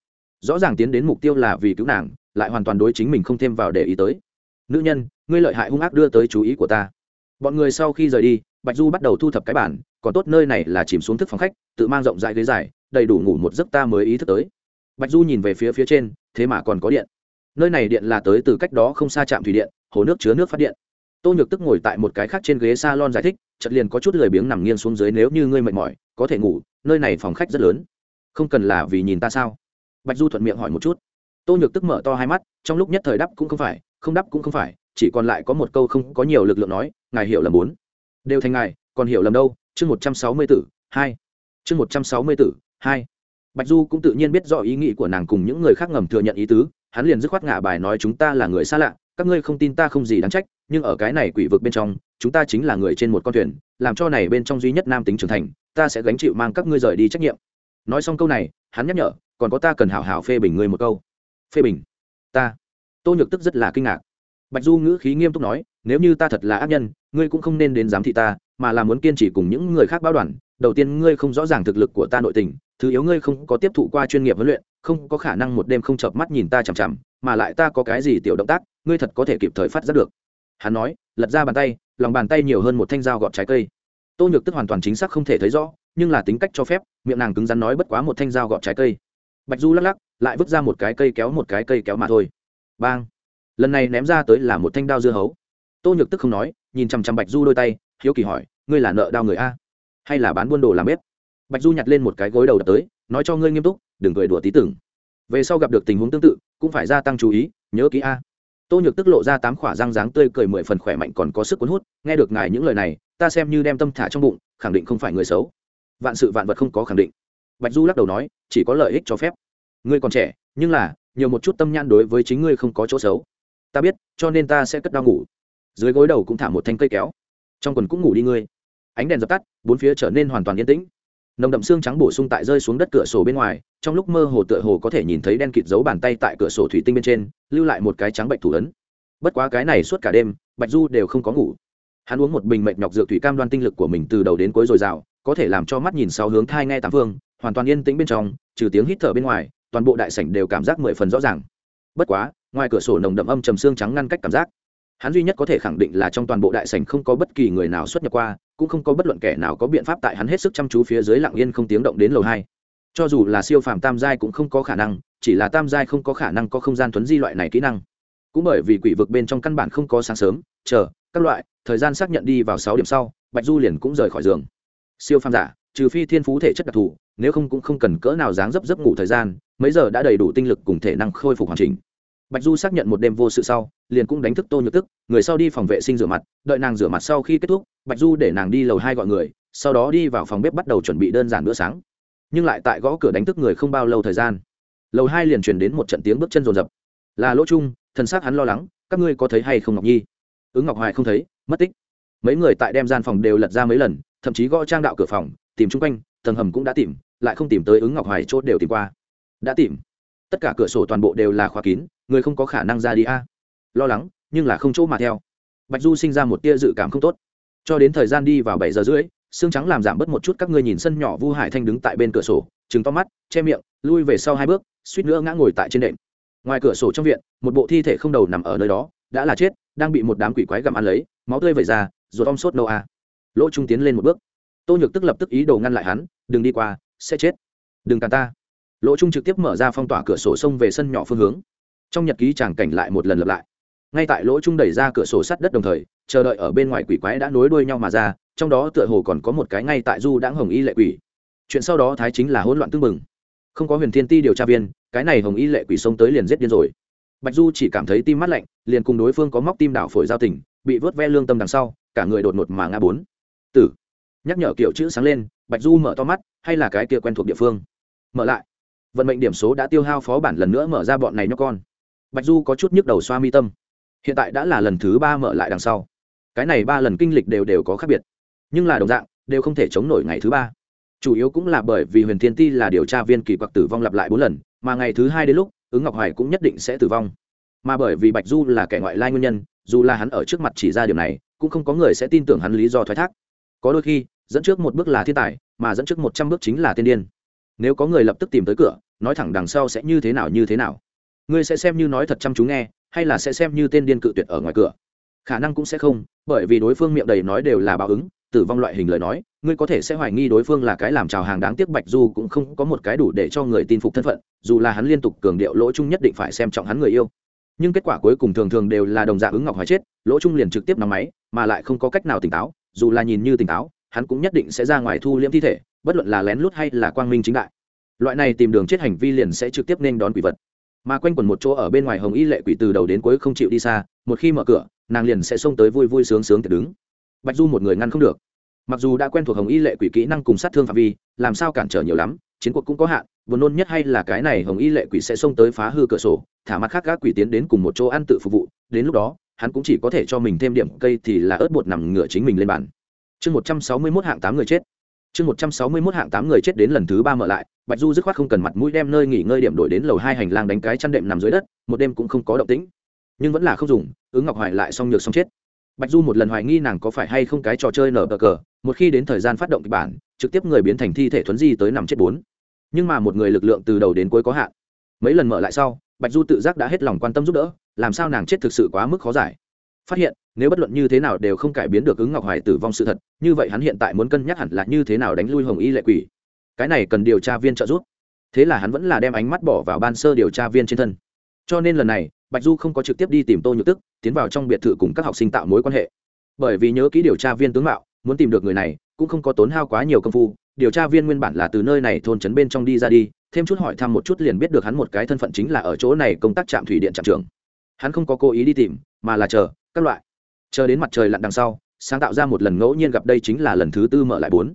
Rõ ràng tiến đến mục tiêu là vì cứu nàng, lại hoàn toàn đối chính mình không thêm vào để ý tới. Nữ nhân, ngươi lợi hại hung ác đưa tới chú ý của ta. Bọn người sau khi rời đi, bạch du bắt đầu thu thập cái bản, còn tốt nơi này là chìm xuống thức phòng khách, tự mang rộng rãi ghế dài, đầy đủ ngủ một giấc ta mới ý thức tới. Bạch du nhìn về phía phía trên, thế mà còn có điện nơi này điện là tới từ cách đó không xa trạm thủy điện, hồ nước chứa nước phát điện. Tô nhược tức ngồi tại một cái khác trên ghế s a lon giải thích chật liền có chút lười biếng nằm nghiêng xuống dưới, nếu như ngươi mệt mỏi, có thể ngủ, nơi này phòng khách rất lớn. Không cần là vì nhìn ta sao? Bạch du thuận miệng hỏi một chút. Tô nhược tức mở to hai mắt, trong lúc nhất thời đắp cũng không phải, không đắp cũng không phải, chỉ còn lại có một câu không có nhiều lực lượng nói, ngài hiểu lầm bốn. Đều thành ngài, còn hiểu lầm đâu, chương một trăm sáu mươi tử hai. Chương một trăm sáu mươi tử hai. Bạch du cũng tự nhiên biết rõ ý nghĩ của nàng cùng những người khác ngầm thừa nhận ý tứ hắn liền dứt khoát ngả bài nói chúng ta là người xa lạ, các ngươi không tin ta không gì đáng trách, nhưng ở cái này quỷ vực bên trong, chúng ta chính là người trên một con thuyền, làm cho này bên trong duy nhất nam tính trưởng thành, ta sẽ gánh chịu mang các ngươi rời đi trách nhiệm. Nói xong câu này, hắn nhắc nhở, còn có ta cần hảo hảo phê bình ngươi một câu. Phê bình? Ta? Tô nhược tức rất là kinh ngạc. Bạch du ngữ khí nghiêm túc nói, nếu như ta thật là ác nhân, ngươi cũng không nên đến giám thị ta, mà là muốn kiên trì cùng những người khác báo đoàn, đầu tiên ngươi không rõ ràng thực lực của ta nội tình thứ yếu ngươi không có tiếp thụ qua chuyên nghiệp huấn luyện, không có khả năng một đêm không chợp mắt nhìn ta chằm chằm, mà lại ta có cái gì tiểu động tác, ngươi thật có thể kịp thời phát giác được. Hắn nói, lật ra bàn tay, lòng bàn tay nhiều hơn một thanh dao gọt trái cây. Tô nhược tức hoàn toàn chính xác không thể thấy rõ, nhưng là tính cách cho phép, miệng nàng cứng rắn nói bất quá một thanh dao gọt trái cây. Bạch du lắc lắc, lại vứt ra một cái cây kéo một cái cây kéo mà thôi. Bang! Lần này ném ra tới là một thanh đao dưa hấu. Tô nhược tức không nói, nhìn chằm chằm bạch du đôi tay, hiếu kỳ hỏi, ngươi là nợ đao người a? Hay là bán buôn đồ làm bếp? Bạch du nhặt lên một cái gối đầu đập tới, nói cho ngươi nghiêm túc, đừng cười đùa tí tưởng. Về sau gặp được tình huống tương tự, cũng phải gia tăng chú ý, nhớ kỹ a. Tô nhược tức lộ ra tám khỏa răng dáng tươi cười mười phần khỏe mạnh còn có sức cuốn hút, nghe được ngài những lời này, ta xem như đem tâm thả trong bụng, khẳng định không phải người xấu. Vạn sự vạn vật không có khẳng định. Bạch du lắc đầu nói, chỉ có lợi ích cho phép. Ngươi còn trẻ, nhưng là, nhiều một chút tâm nhan đối với chính ngươi không có chỗ xấu. Ta biết, cho nên ta sẽ cất đau ngủ. Dưới gối đầu cũng thả một thanh cây kéo. Trong quần cũng ngủ đi ngươi. Ánh đèn dập tắt, bốn phía trở nên hoàn toàn yên tĩnh nồng đậm xương trắng bổ sung tại rơi xuống đất cửa sổ bên ngoài, trong lúc mơ hồ tựa hồ có thể nhìn thấy đen kịt dấu bàn tay tại cửa sổ thủy tinh bên trên, lưu lại một cái trắng bệnh thủ ấn. Bất quá cái này suốt cả đêm, bạch du đều không có ngủ. Hắn uống một bình mệnh nhọc dược thủy cam đoan tinh lực của mình từ đầu đến cuối dồi dào, có thể làm cho mắt nhìn sau hướng thai nghe tám phương, hoàn toàn yên tĩnh bên trong, trừ tiếng hít thở bên ngoài, toàn bộ đại sảnh đều cảm giác mười phần rõ ràng. Bất quá, ngoài cửa sổ nồng đậm âm trầm xương trắng ngăn cách cảm giác. Hắn duy nhất có thể khẳng định là trong toàn bộ đại sảnh không có bất kỳ người nào xuất nhập qua cũng không có bất luận kẻ nào có biện pháp tại hắn hết sức chăm chú phía dưới lặng yên không tiếng động đến lầu hai. Cho dù là siêu phàm tam giai cũng không có khả năng, chỉ là tam giai không có khả năng có không gian thuấn di loại này kỹ năng. Cũng bởi vì quỷ vực bên trong căn bản không có sáng sớm, chờ, các loại, thời gian xác nhận đi vào sáu điểm sau, bạch du liền cũng rời khỏi giường. Siêu phàm giả, trừ phi thiên phú thể chất đặc thù, nếu không cũng không cần cỡ nào dáng dấp giấc ngủ thời gian, mấy giờ đã đầy đủ tinh lực cùng thể năng khôi phục hoàn chỉnh. Bạch du xác nhận một đêm vô sự sau liền cũng đánh thức tô nhược tức, người sau đi phòng vệ sinh rửa mặt, đợi nàng rửa mặt sau khi kết thúc, bạch du để nàng đi lầu hai gọi người, sau đó đi vào phòng bếp bắt đầu chuẩn bị đơn giản bữa sáng. Nhưng lại tại gõ cửa đánh thức người không bao lâu thời gian. Lầu hai liền truyền đến một trận tiếng bước chân rồn rập. Là lỗ trung thân xác hắn lo lắng, các ngươi có thấy hay không ngọc nhi? Ứng ngọc hoài không thấy, mất tích. Mấy người tại đem gian phòng đều lật ra mấy lần, thậm chí gõ trang đạo cửa phòng, tìm chung quanh, tầng hầm cũng đã tìm, lại không tìm tới ứng ngọc hoài chốt đều tìm qua. Đã tìm. Tất cả cửa sổ toàn bộ đều là khóa kín, người không có khả năng ra đi a lo lắng, nhưng là không chỗ mà theo. Bạch du sinh ra một tia dự cảm không tốt. Cho đến thời gian đi vào bảy giờ rưỡi, xương trắng làm giảm bớt một chút các ngươi nhìn sân nhỏ vu hải thanh đứng tại bên cửa sổ, trừng to mắt, che miệng, lui về sau hai bước, suýt nữa ngã ngồi tại trên đệm. Ngoài cửa sổ trong viện, một bộ thi thể không đầu nằm ở nơi đó, đã là chết, đang bị một đám quỷ quái gặm ăn lấy, máu tươi vẩy ra rồi om sốt nâu a. Lỗ trung tiến lên một bước. Tô nhược tức lập tức ý đồ ngăn lại hắn, đừng đi qua, sẽ chết. Đừng càn ta. Lỗ trung trực tiếp mở ra phong tỏa cửa sổ sông về sân nhỏ phương hướng. Trong nhật ký chàng cảnh lại một lần lặp lại ngay tại lỗ trung đẩy ra cửa sổ sắt đất đồng thời, chờ đợi ở bên ngoài quỷ quái đã nối đuôi nhau mà ra, trong đó tựa hồ còn có một cái ngay tại du đãng hồng y lệ quỷ. Chuyện sau đó thái chính là hỗn loạn tương mừng không có huyền thiên ti điều tra viên, cái này hồng y lệ quỷ xông tới liền giết điên rồi. Bạch du chỉ cảm thấy tim mắt lạnh, liền cùng đối phương có móc tim đảo phổi giao tình, bị vớt ve lương tâm đằng sau, cả người đột ngột mà ngã bốn. Tử. Nhắc nhở kiểu chữ sáng lên, bạch du mở to mắt, hay là cái kia quen thuộc địa phương? Mở lại. Vận mệnh điểm số đã tiêu hao, phó bản lần nữa mở ra bọn này nhóc con. Bạch du có chút nhức đầu xoa mi tâm hiện tại đã là lần thứ ba mở lại đằng sau. Cái này ba lần kinh lịch đều đều có khác biệt, nhưng là đồng dạng, đều không thể chống nổi ngày thứ ba. Chủ yếu cũng là bởi vì huyền thiên ti là điều tra viên kỳ quặc tử vong lặp lại bốn lần, mà ngày thứ hai đến lúc, ứng ngọc hoài cũng nhất định sẽ tử vong. Mà bởi vì bạch du là kẻ ngoại lai nguyên nhân, dù là hắn ở trước mặt chỉ ra điều này, cũng không có người sẽ tin tưởng hắn lý do thoái thác. Có đôi khi, dẫn trước một bước là thiên tài, mà dẫn trước một trăm bước chính là tiên điên. Nếu có người lập tức tìm tới cửa, nói thẳng đằng sau sẽ như thế nào, như thế nào. Ngươi sẽ xem như nói thật chăm chú nghe hay là sẽ xem như tên điên cự tuyệt ở ngoài cửa? Khả năng cũng sẽ không, bởi vì đối phương miệng đầy nói đều là báo ứng, tử vong loại hình lời nói, ngươi có thể sẽ hoài nghi đối phương là cái làm trào hàng đáng tiếc bạch du cũng không có một cái đủ để cho người tin phục thân phận, dù là hắn liên tục cường điệu lỗ chung nhất định phải xem trọng hắn người yêu. Nhưng kết quả cuối cùng thường thường đều là đồng dạng ứng ngọc hoài chết, lỗ chung liền trực tiếp nằm máy, mà lại không có cách nào tỉnh táo, dù là nhìn như tỉnh táo, hắn cũng nhất định sẽ ra ngoài thu liễm thi thể, bất luận là lén lút hay là quang minh chính đại. Loại này tìm đường chết hành vi liền sẽ trực tiếp nên đón quỷ vật mà quanh quẩn một chỗ ở bên ngoài hồng y lệ quỷ từ đầu đến cuối không chịu đi xa, một khi mở cửa, nàng liền sẽ xông tới vui vui sướng sướng thì đứng. Bạch du một người ngăn không được. Mặc dù đã quen thuộc hồng y lệ quỷ kỹ năng cùng sát thương phạm vi, làm sao cản trở nhiều lắm, chiến cuộc cũng có hạn, buồn nôn nhất hay là cái này hồng y lệ quỷ sẽ xông tới phá hư cửa sổ, thả mặt khác các quỷ tiến đến cùng một chỗ ăn tự phục vụ, đến lúc đó, hắn cũng chỉ có thể cho mình thêm điểm cây thì là ớt bột nằm ngửa chính mình lên bàn. Chương một trăm sáu mươi mốt hạng tám người chết chương một trăm sáu mươi mốt hạng tám người chết đến lần thứ ba mở lại, bạch du dứt khoát không cần mặt mũi đem nơi nghỉ ngơi điểm đổi đến lầu hai hành lang đánh cái chăn đệm nằm dưới đất, một đêm cũng không có động tĩnh. Nhưng vẫn là không dùng, ứng ngọc hoài lại xong nhược xong chết. Bạch du một lần hoài nghi nàng có phải hay không cái trò chơi nở bờ cờ, một khi đến thời gian phát động kịch bản, trực tiếp người biến thành thi thể thuấn di tới nằm chết bốn. Nhưng mà một người lực lượng từ đầu đến cuối có hạn. Mấy lần mở lại sau, bạch du tự giác đã hết lòng quan tâm giúp đỡ, làm sao nàng chết thực sự quá mức khó giải phát hiện, nếu bất luận như thế nào đều không cải biến được ứng ngọc hoài tử vong sự thật, như vậy hắn hiện tại muốn cân nhắc hẳn là như thế nào đánh lui hồng y lệ quỷ. Cái này cần điều tra viên trợ giúp. Thế là hắn vẫn là đem ánh mắt bỏ vào ban sơ điều tra viên trên thân. Cho nên lần này, bạch du không có trực tiếp đi tìm tô nhược tức, tiến vào trong biệt thự cùng các học sinh tạo mối quan hệ. Bởi vì nhớ kỹ điều tra viên tướng mạo, muốn tìm được người này, cũng không có tốn hao quá nhiều công phu, điều tra viên nguyên bản là từ nơi này thôn trấn bên trong đi ra đi, thêm chút hỏi thăm một chút liền biết được hắn một cái thân phận chính là ở chỗ này công tác trạm thủy điện trạm trường hắn không có cố ý đi tìm, mà là chờ các loại. Chờ đến mặt trời lặn đằng sau, sáng tạo ra một lần ngẫu nhiên gặp đây chính là lần thứ tư mở lại bốn.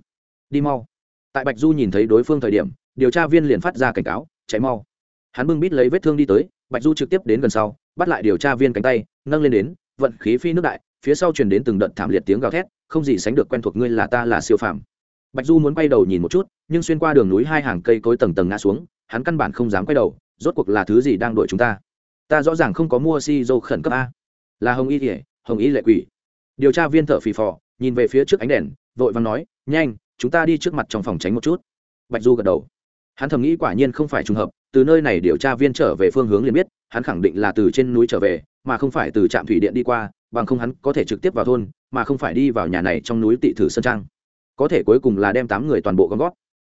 Đi mau. Tại bạch du nhìn thấy đối phương thời điểm, điều tra viên liền phát ra cảnh cáo cháy mau. Hắn bưng bít lấy vết thương đi tới, bạch du trực tiếp đến gần sau, bắt lại điều tra viên cánh tay, nâng lên đến, vận khí phi nước đại, phía sau truyền đến từng đợt thảm liệt tiếng gào thét, không gì sánh được quen thuộc ngươi là ta là siêu phàm. Bạch du muốn quay đầu nhìn một chút, nhưng xuyên qua đường núi hai hàng cây cối tầng tầng ngã xuống, hắn căn bản không dám quay đầu, rốt cuộc là thứ gì đang đuổi chúng ta? Ta rõ ràng không có mua si dô khẩn cấp a là hồng y kỉa hồng y lệ quỷ. Điều tra viên thợ phì phò, nhìn về phía trước ánh đèn, vội vàng nói, nhanh, chúng ta đi trước mặt trong phòng tránh một chút. Bạch du gật đầu. Hắn thầm nghĩ quả nhiên không phải trùng hợp, từ nơi này điều tra viên trở về phương hướng liền biết, hắn khẳng định là từ trên núi trở về, mà không phải từ trạm thủy điện đi qua, bằng không hắn có thể trực tiếp vào thôn, mà không phải đi vào nhà này trong núi tị thử sơn trang. Có thể cuối cùng là đem tám người toàn bộ gom gót.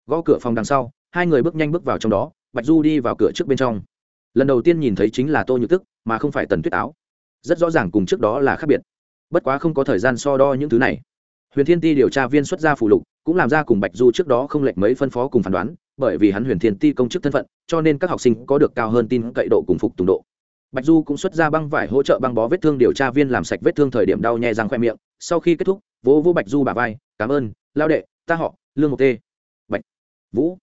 Gõ cửa phòng đằng sau, hai người bước nhanh bước vào trong đó, bạch du đi vào cửa trước bên trong. Lần đầu tiên nhìn thấy chính là tô nhược tức, mà không phải tần tuyết áo rất rõ ràng cùng trước đó là khác biệt. Bất quá không có thời gian so đo những thứ này. Huyền thiên ti điều tra viên xuất gia phủ lục, cũng làm ra cùng bạch du trước đó không lệnh mấy phân phó cùng phán đoán, bởi vì hắn huyền thiên ti công chức thân phận, cho nên các học sinh có được cao hơn tin cậy độ cùng phục tùng độ. Bạch du cũng xuất ra băng vải hỗ trợ băng bó vết thương điều tra viên làm sạch vết thương thời điểm đau nhẹ răng khoe miệng, sau khi kết thúc, vỗ vỗ bạch du bà vai, cảm ơn, lao đệ, ta họ, lương mộc tê. Bạch, vũ.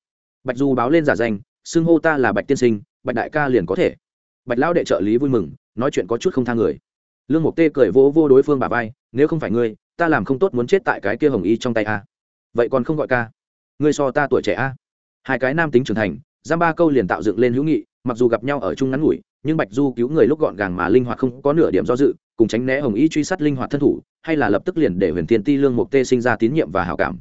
Bạch du báo lên giả danh, xưng hô ta là bạch tiên sinh, bạch đại ca liền có thể. Bạch lão đệ trợ lý vui mừng nói chuyện có chút không thang người. Lương Mục tê cười vỗ vô đối phương bà vai, nếu không phải ngươi, ta làm không tốt muốn chết tại cái kia hồng y trong tay a. Vậy còn không gọi ca? Ngươi so ta tuổi trẻ a. Hai cái nam tính trưởng thành, giam ba câu liền tạo dựng lên hữu nghị, mặc dù gặp nhau ở chung ngắn ngủi, nhưng bạch du cứu người lúc gọn gàng mà linh hoạt không có nửa điểm do dự, cùng tránh né hồng y truy sát linh hoạt thân thủ, hay là lập tức liền để huyền tiên ti lương Mục tê sinh ra tín nhiệm và hảo cảm.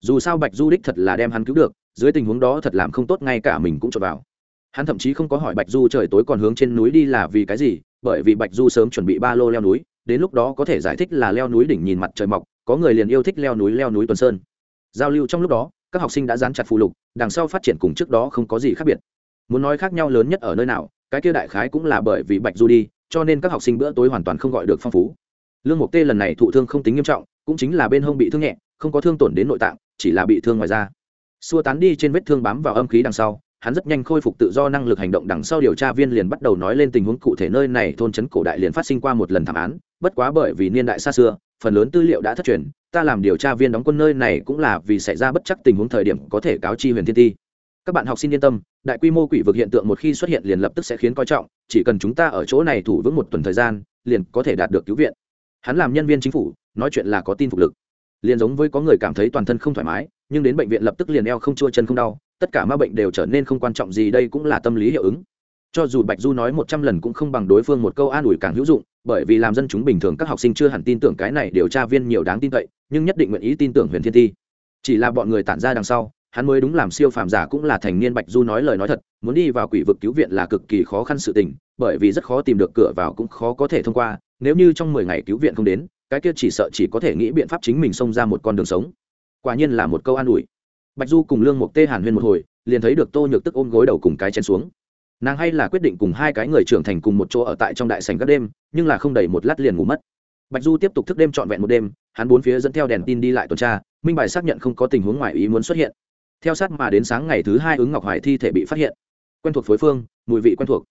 Dù sao bạch du đích thật là đem hắn cứu được, dưới tình huống đó thật làm không tốt ngay cả mình cũng trộn vào hắn thậm chí không có hỏi bạch du trời tối còn hướng trên núi đi là vì cái gì, bởi vì bạch du sớm chuẩn bị ba lô leo núi, đến lúc đó có thể giải thích là leo núi đỉnh nhìn mặt trời mọc, có người liền yêu thích leo núi leo núi tuần sơn. Giao lưu trong lúc đó, các học sinh đã dán chặt phụ lục, đằng sau phát triển cùng trước đó không có gì khác biệt. Muốn nói khác nhau lớn nhất ở nơi nào, cái kia đại khái cũng là bởi vì bạch du đi, cho nên các học sinh bữa tối hoàn toàn không gọi được phong phú. Lương mục tê lần này thụ thương không tính nghiêm trọng, cũng chính là bên hông bị thương nhẹ, không có thương tổn đến nội tạng, chỉ là bị thương ngoài da. Xua tán đi trên vết thương bám vào âm khí đằng sau hắn rất nhanh khôi phục tự do năng lực hành động đằng sau điều tra viên liền bắt đầu nói lên tình huống cụ thể nơi này thôn trấn cổ đại liền phát sinh qua một lần thảm án. Bất quá bởi vì niên đại xa xưa, phần lớn tư liệu đã thất truyền, ta làm điều tra viên đóng quân nơi này cũng là vì xảy ra bất chắc tình huống thời điểm có thể cáo chi huyền thiên ti. Các bạn học sinh yên tâm, đại quy mô quỷ vực hiện tượng một khi xuất hiện liền lập tức sẽ khiến coi trọng, chỉ cần chúng ta ở chỗ này thủ vững một tuần thời gian, liền có thể đạt được cứu viện. Hắn làm nhân viên chính phủ, nói chuyện là có tin phục lực. Liền giống với có người cảm thấy toàn thân không thoải mái nhưng đến bệnh viện lập tức liền eo không chua chân không đau, tất cả ma bệnh đều trở nên không quan trọng gì, đây cũng là tâm lý hiệu ứng. Cho dù bạch du nói một trăm lần cũng không bằng đối phương một câu an ủi càng hữu dụng, bởi vì làm dân chúng bình thường các học sinh chưa hẳn tin tưởng cái này điều tra viên nhiều đáng tin cậy, nhưng nhất định nguyện ý tin tưởng huyền thiên thi. Chỉ là bọn người tản ra đằng sau, hắn mới đúng làm siêu phàm giả cũng là thành niên bạch du nói lời nói thật, muốn đi vào quỷ vực cứu viện là cực kỳ khó khăn sự tình, bởi vì rất khó tìm được cửa vào cũng khó có thể thông qua, nếu như trong mười ngày cứu viện không đến, cái kia chỉ sợ chỉ có thể nghĩ biện pháp chính mình xông ra một con đường sống quả nhiên là một câu an ủi. Bạch du cùng lương mục tê hàn huyên một hồi, liền thấy được tô nhược tức ôm gối đầu cùng cái chén xuống. Nàng hay là quyết định cùng hai cái người trưởng thành cùng một chỗ ở tại trong đại sành các đêm, nhưng là không đầy một lát liền ngủ mất. Bạch du tiếp tục thức đêm trọn vẹn một đêm, hắn bốn phía dẫn theo đèn tin đi lại tuần tra, minh bài xác nhận không có tình huống ngoài ý muốn xuất hiện. Theo sát mà đến sáng ngày thứ hai ứng ngọc hoài thi thể bị phát hiện. Quen thuộc phối phương, mùi vị quen thuộc.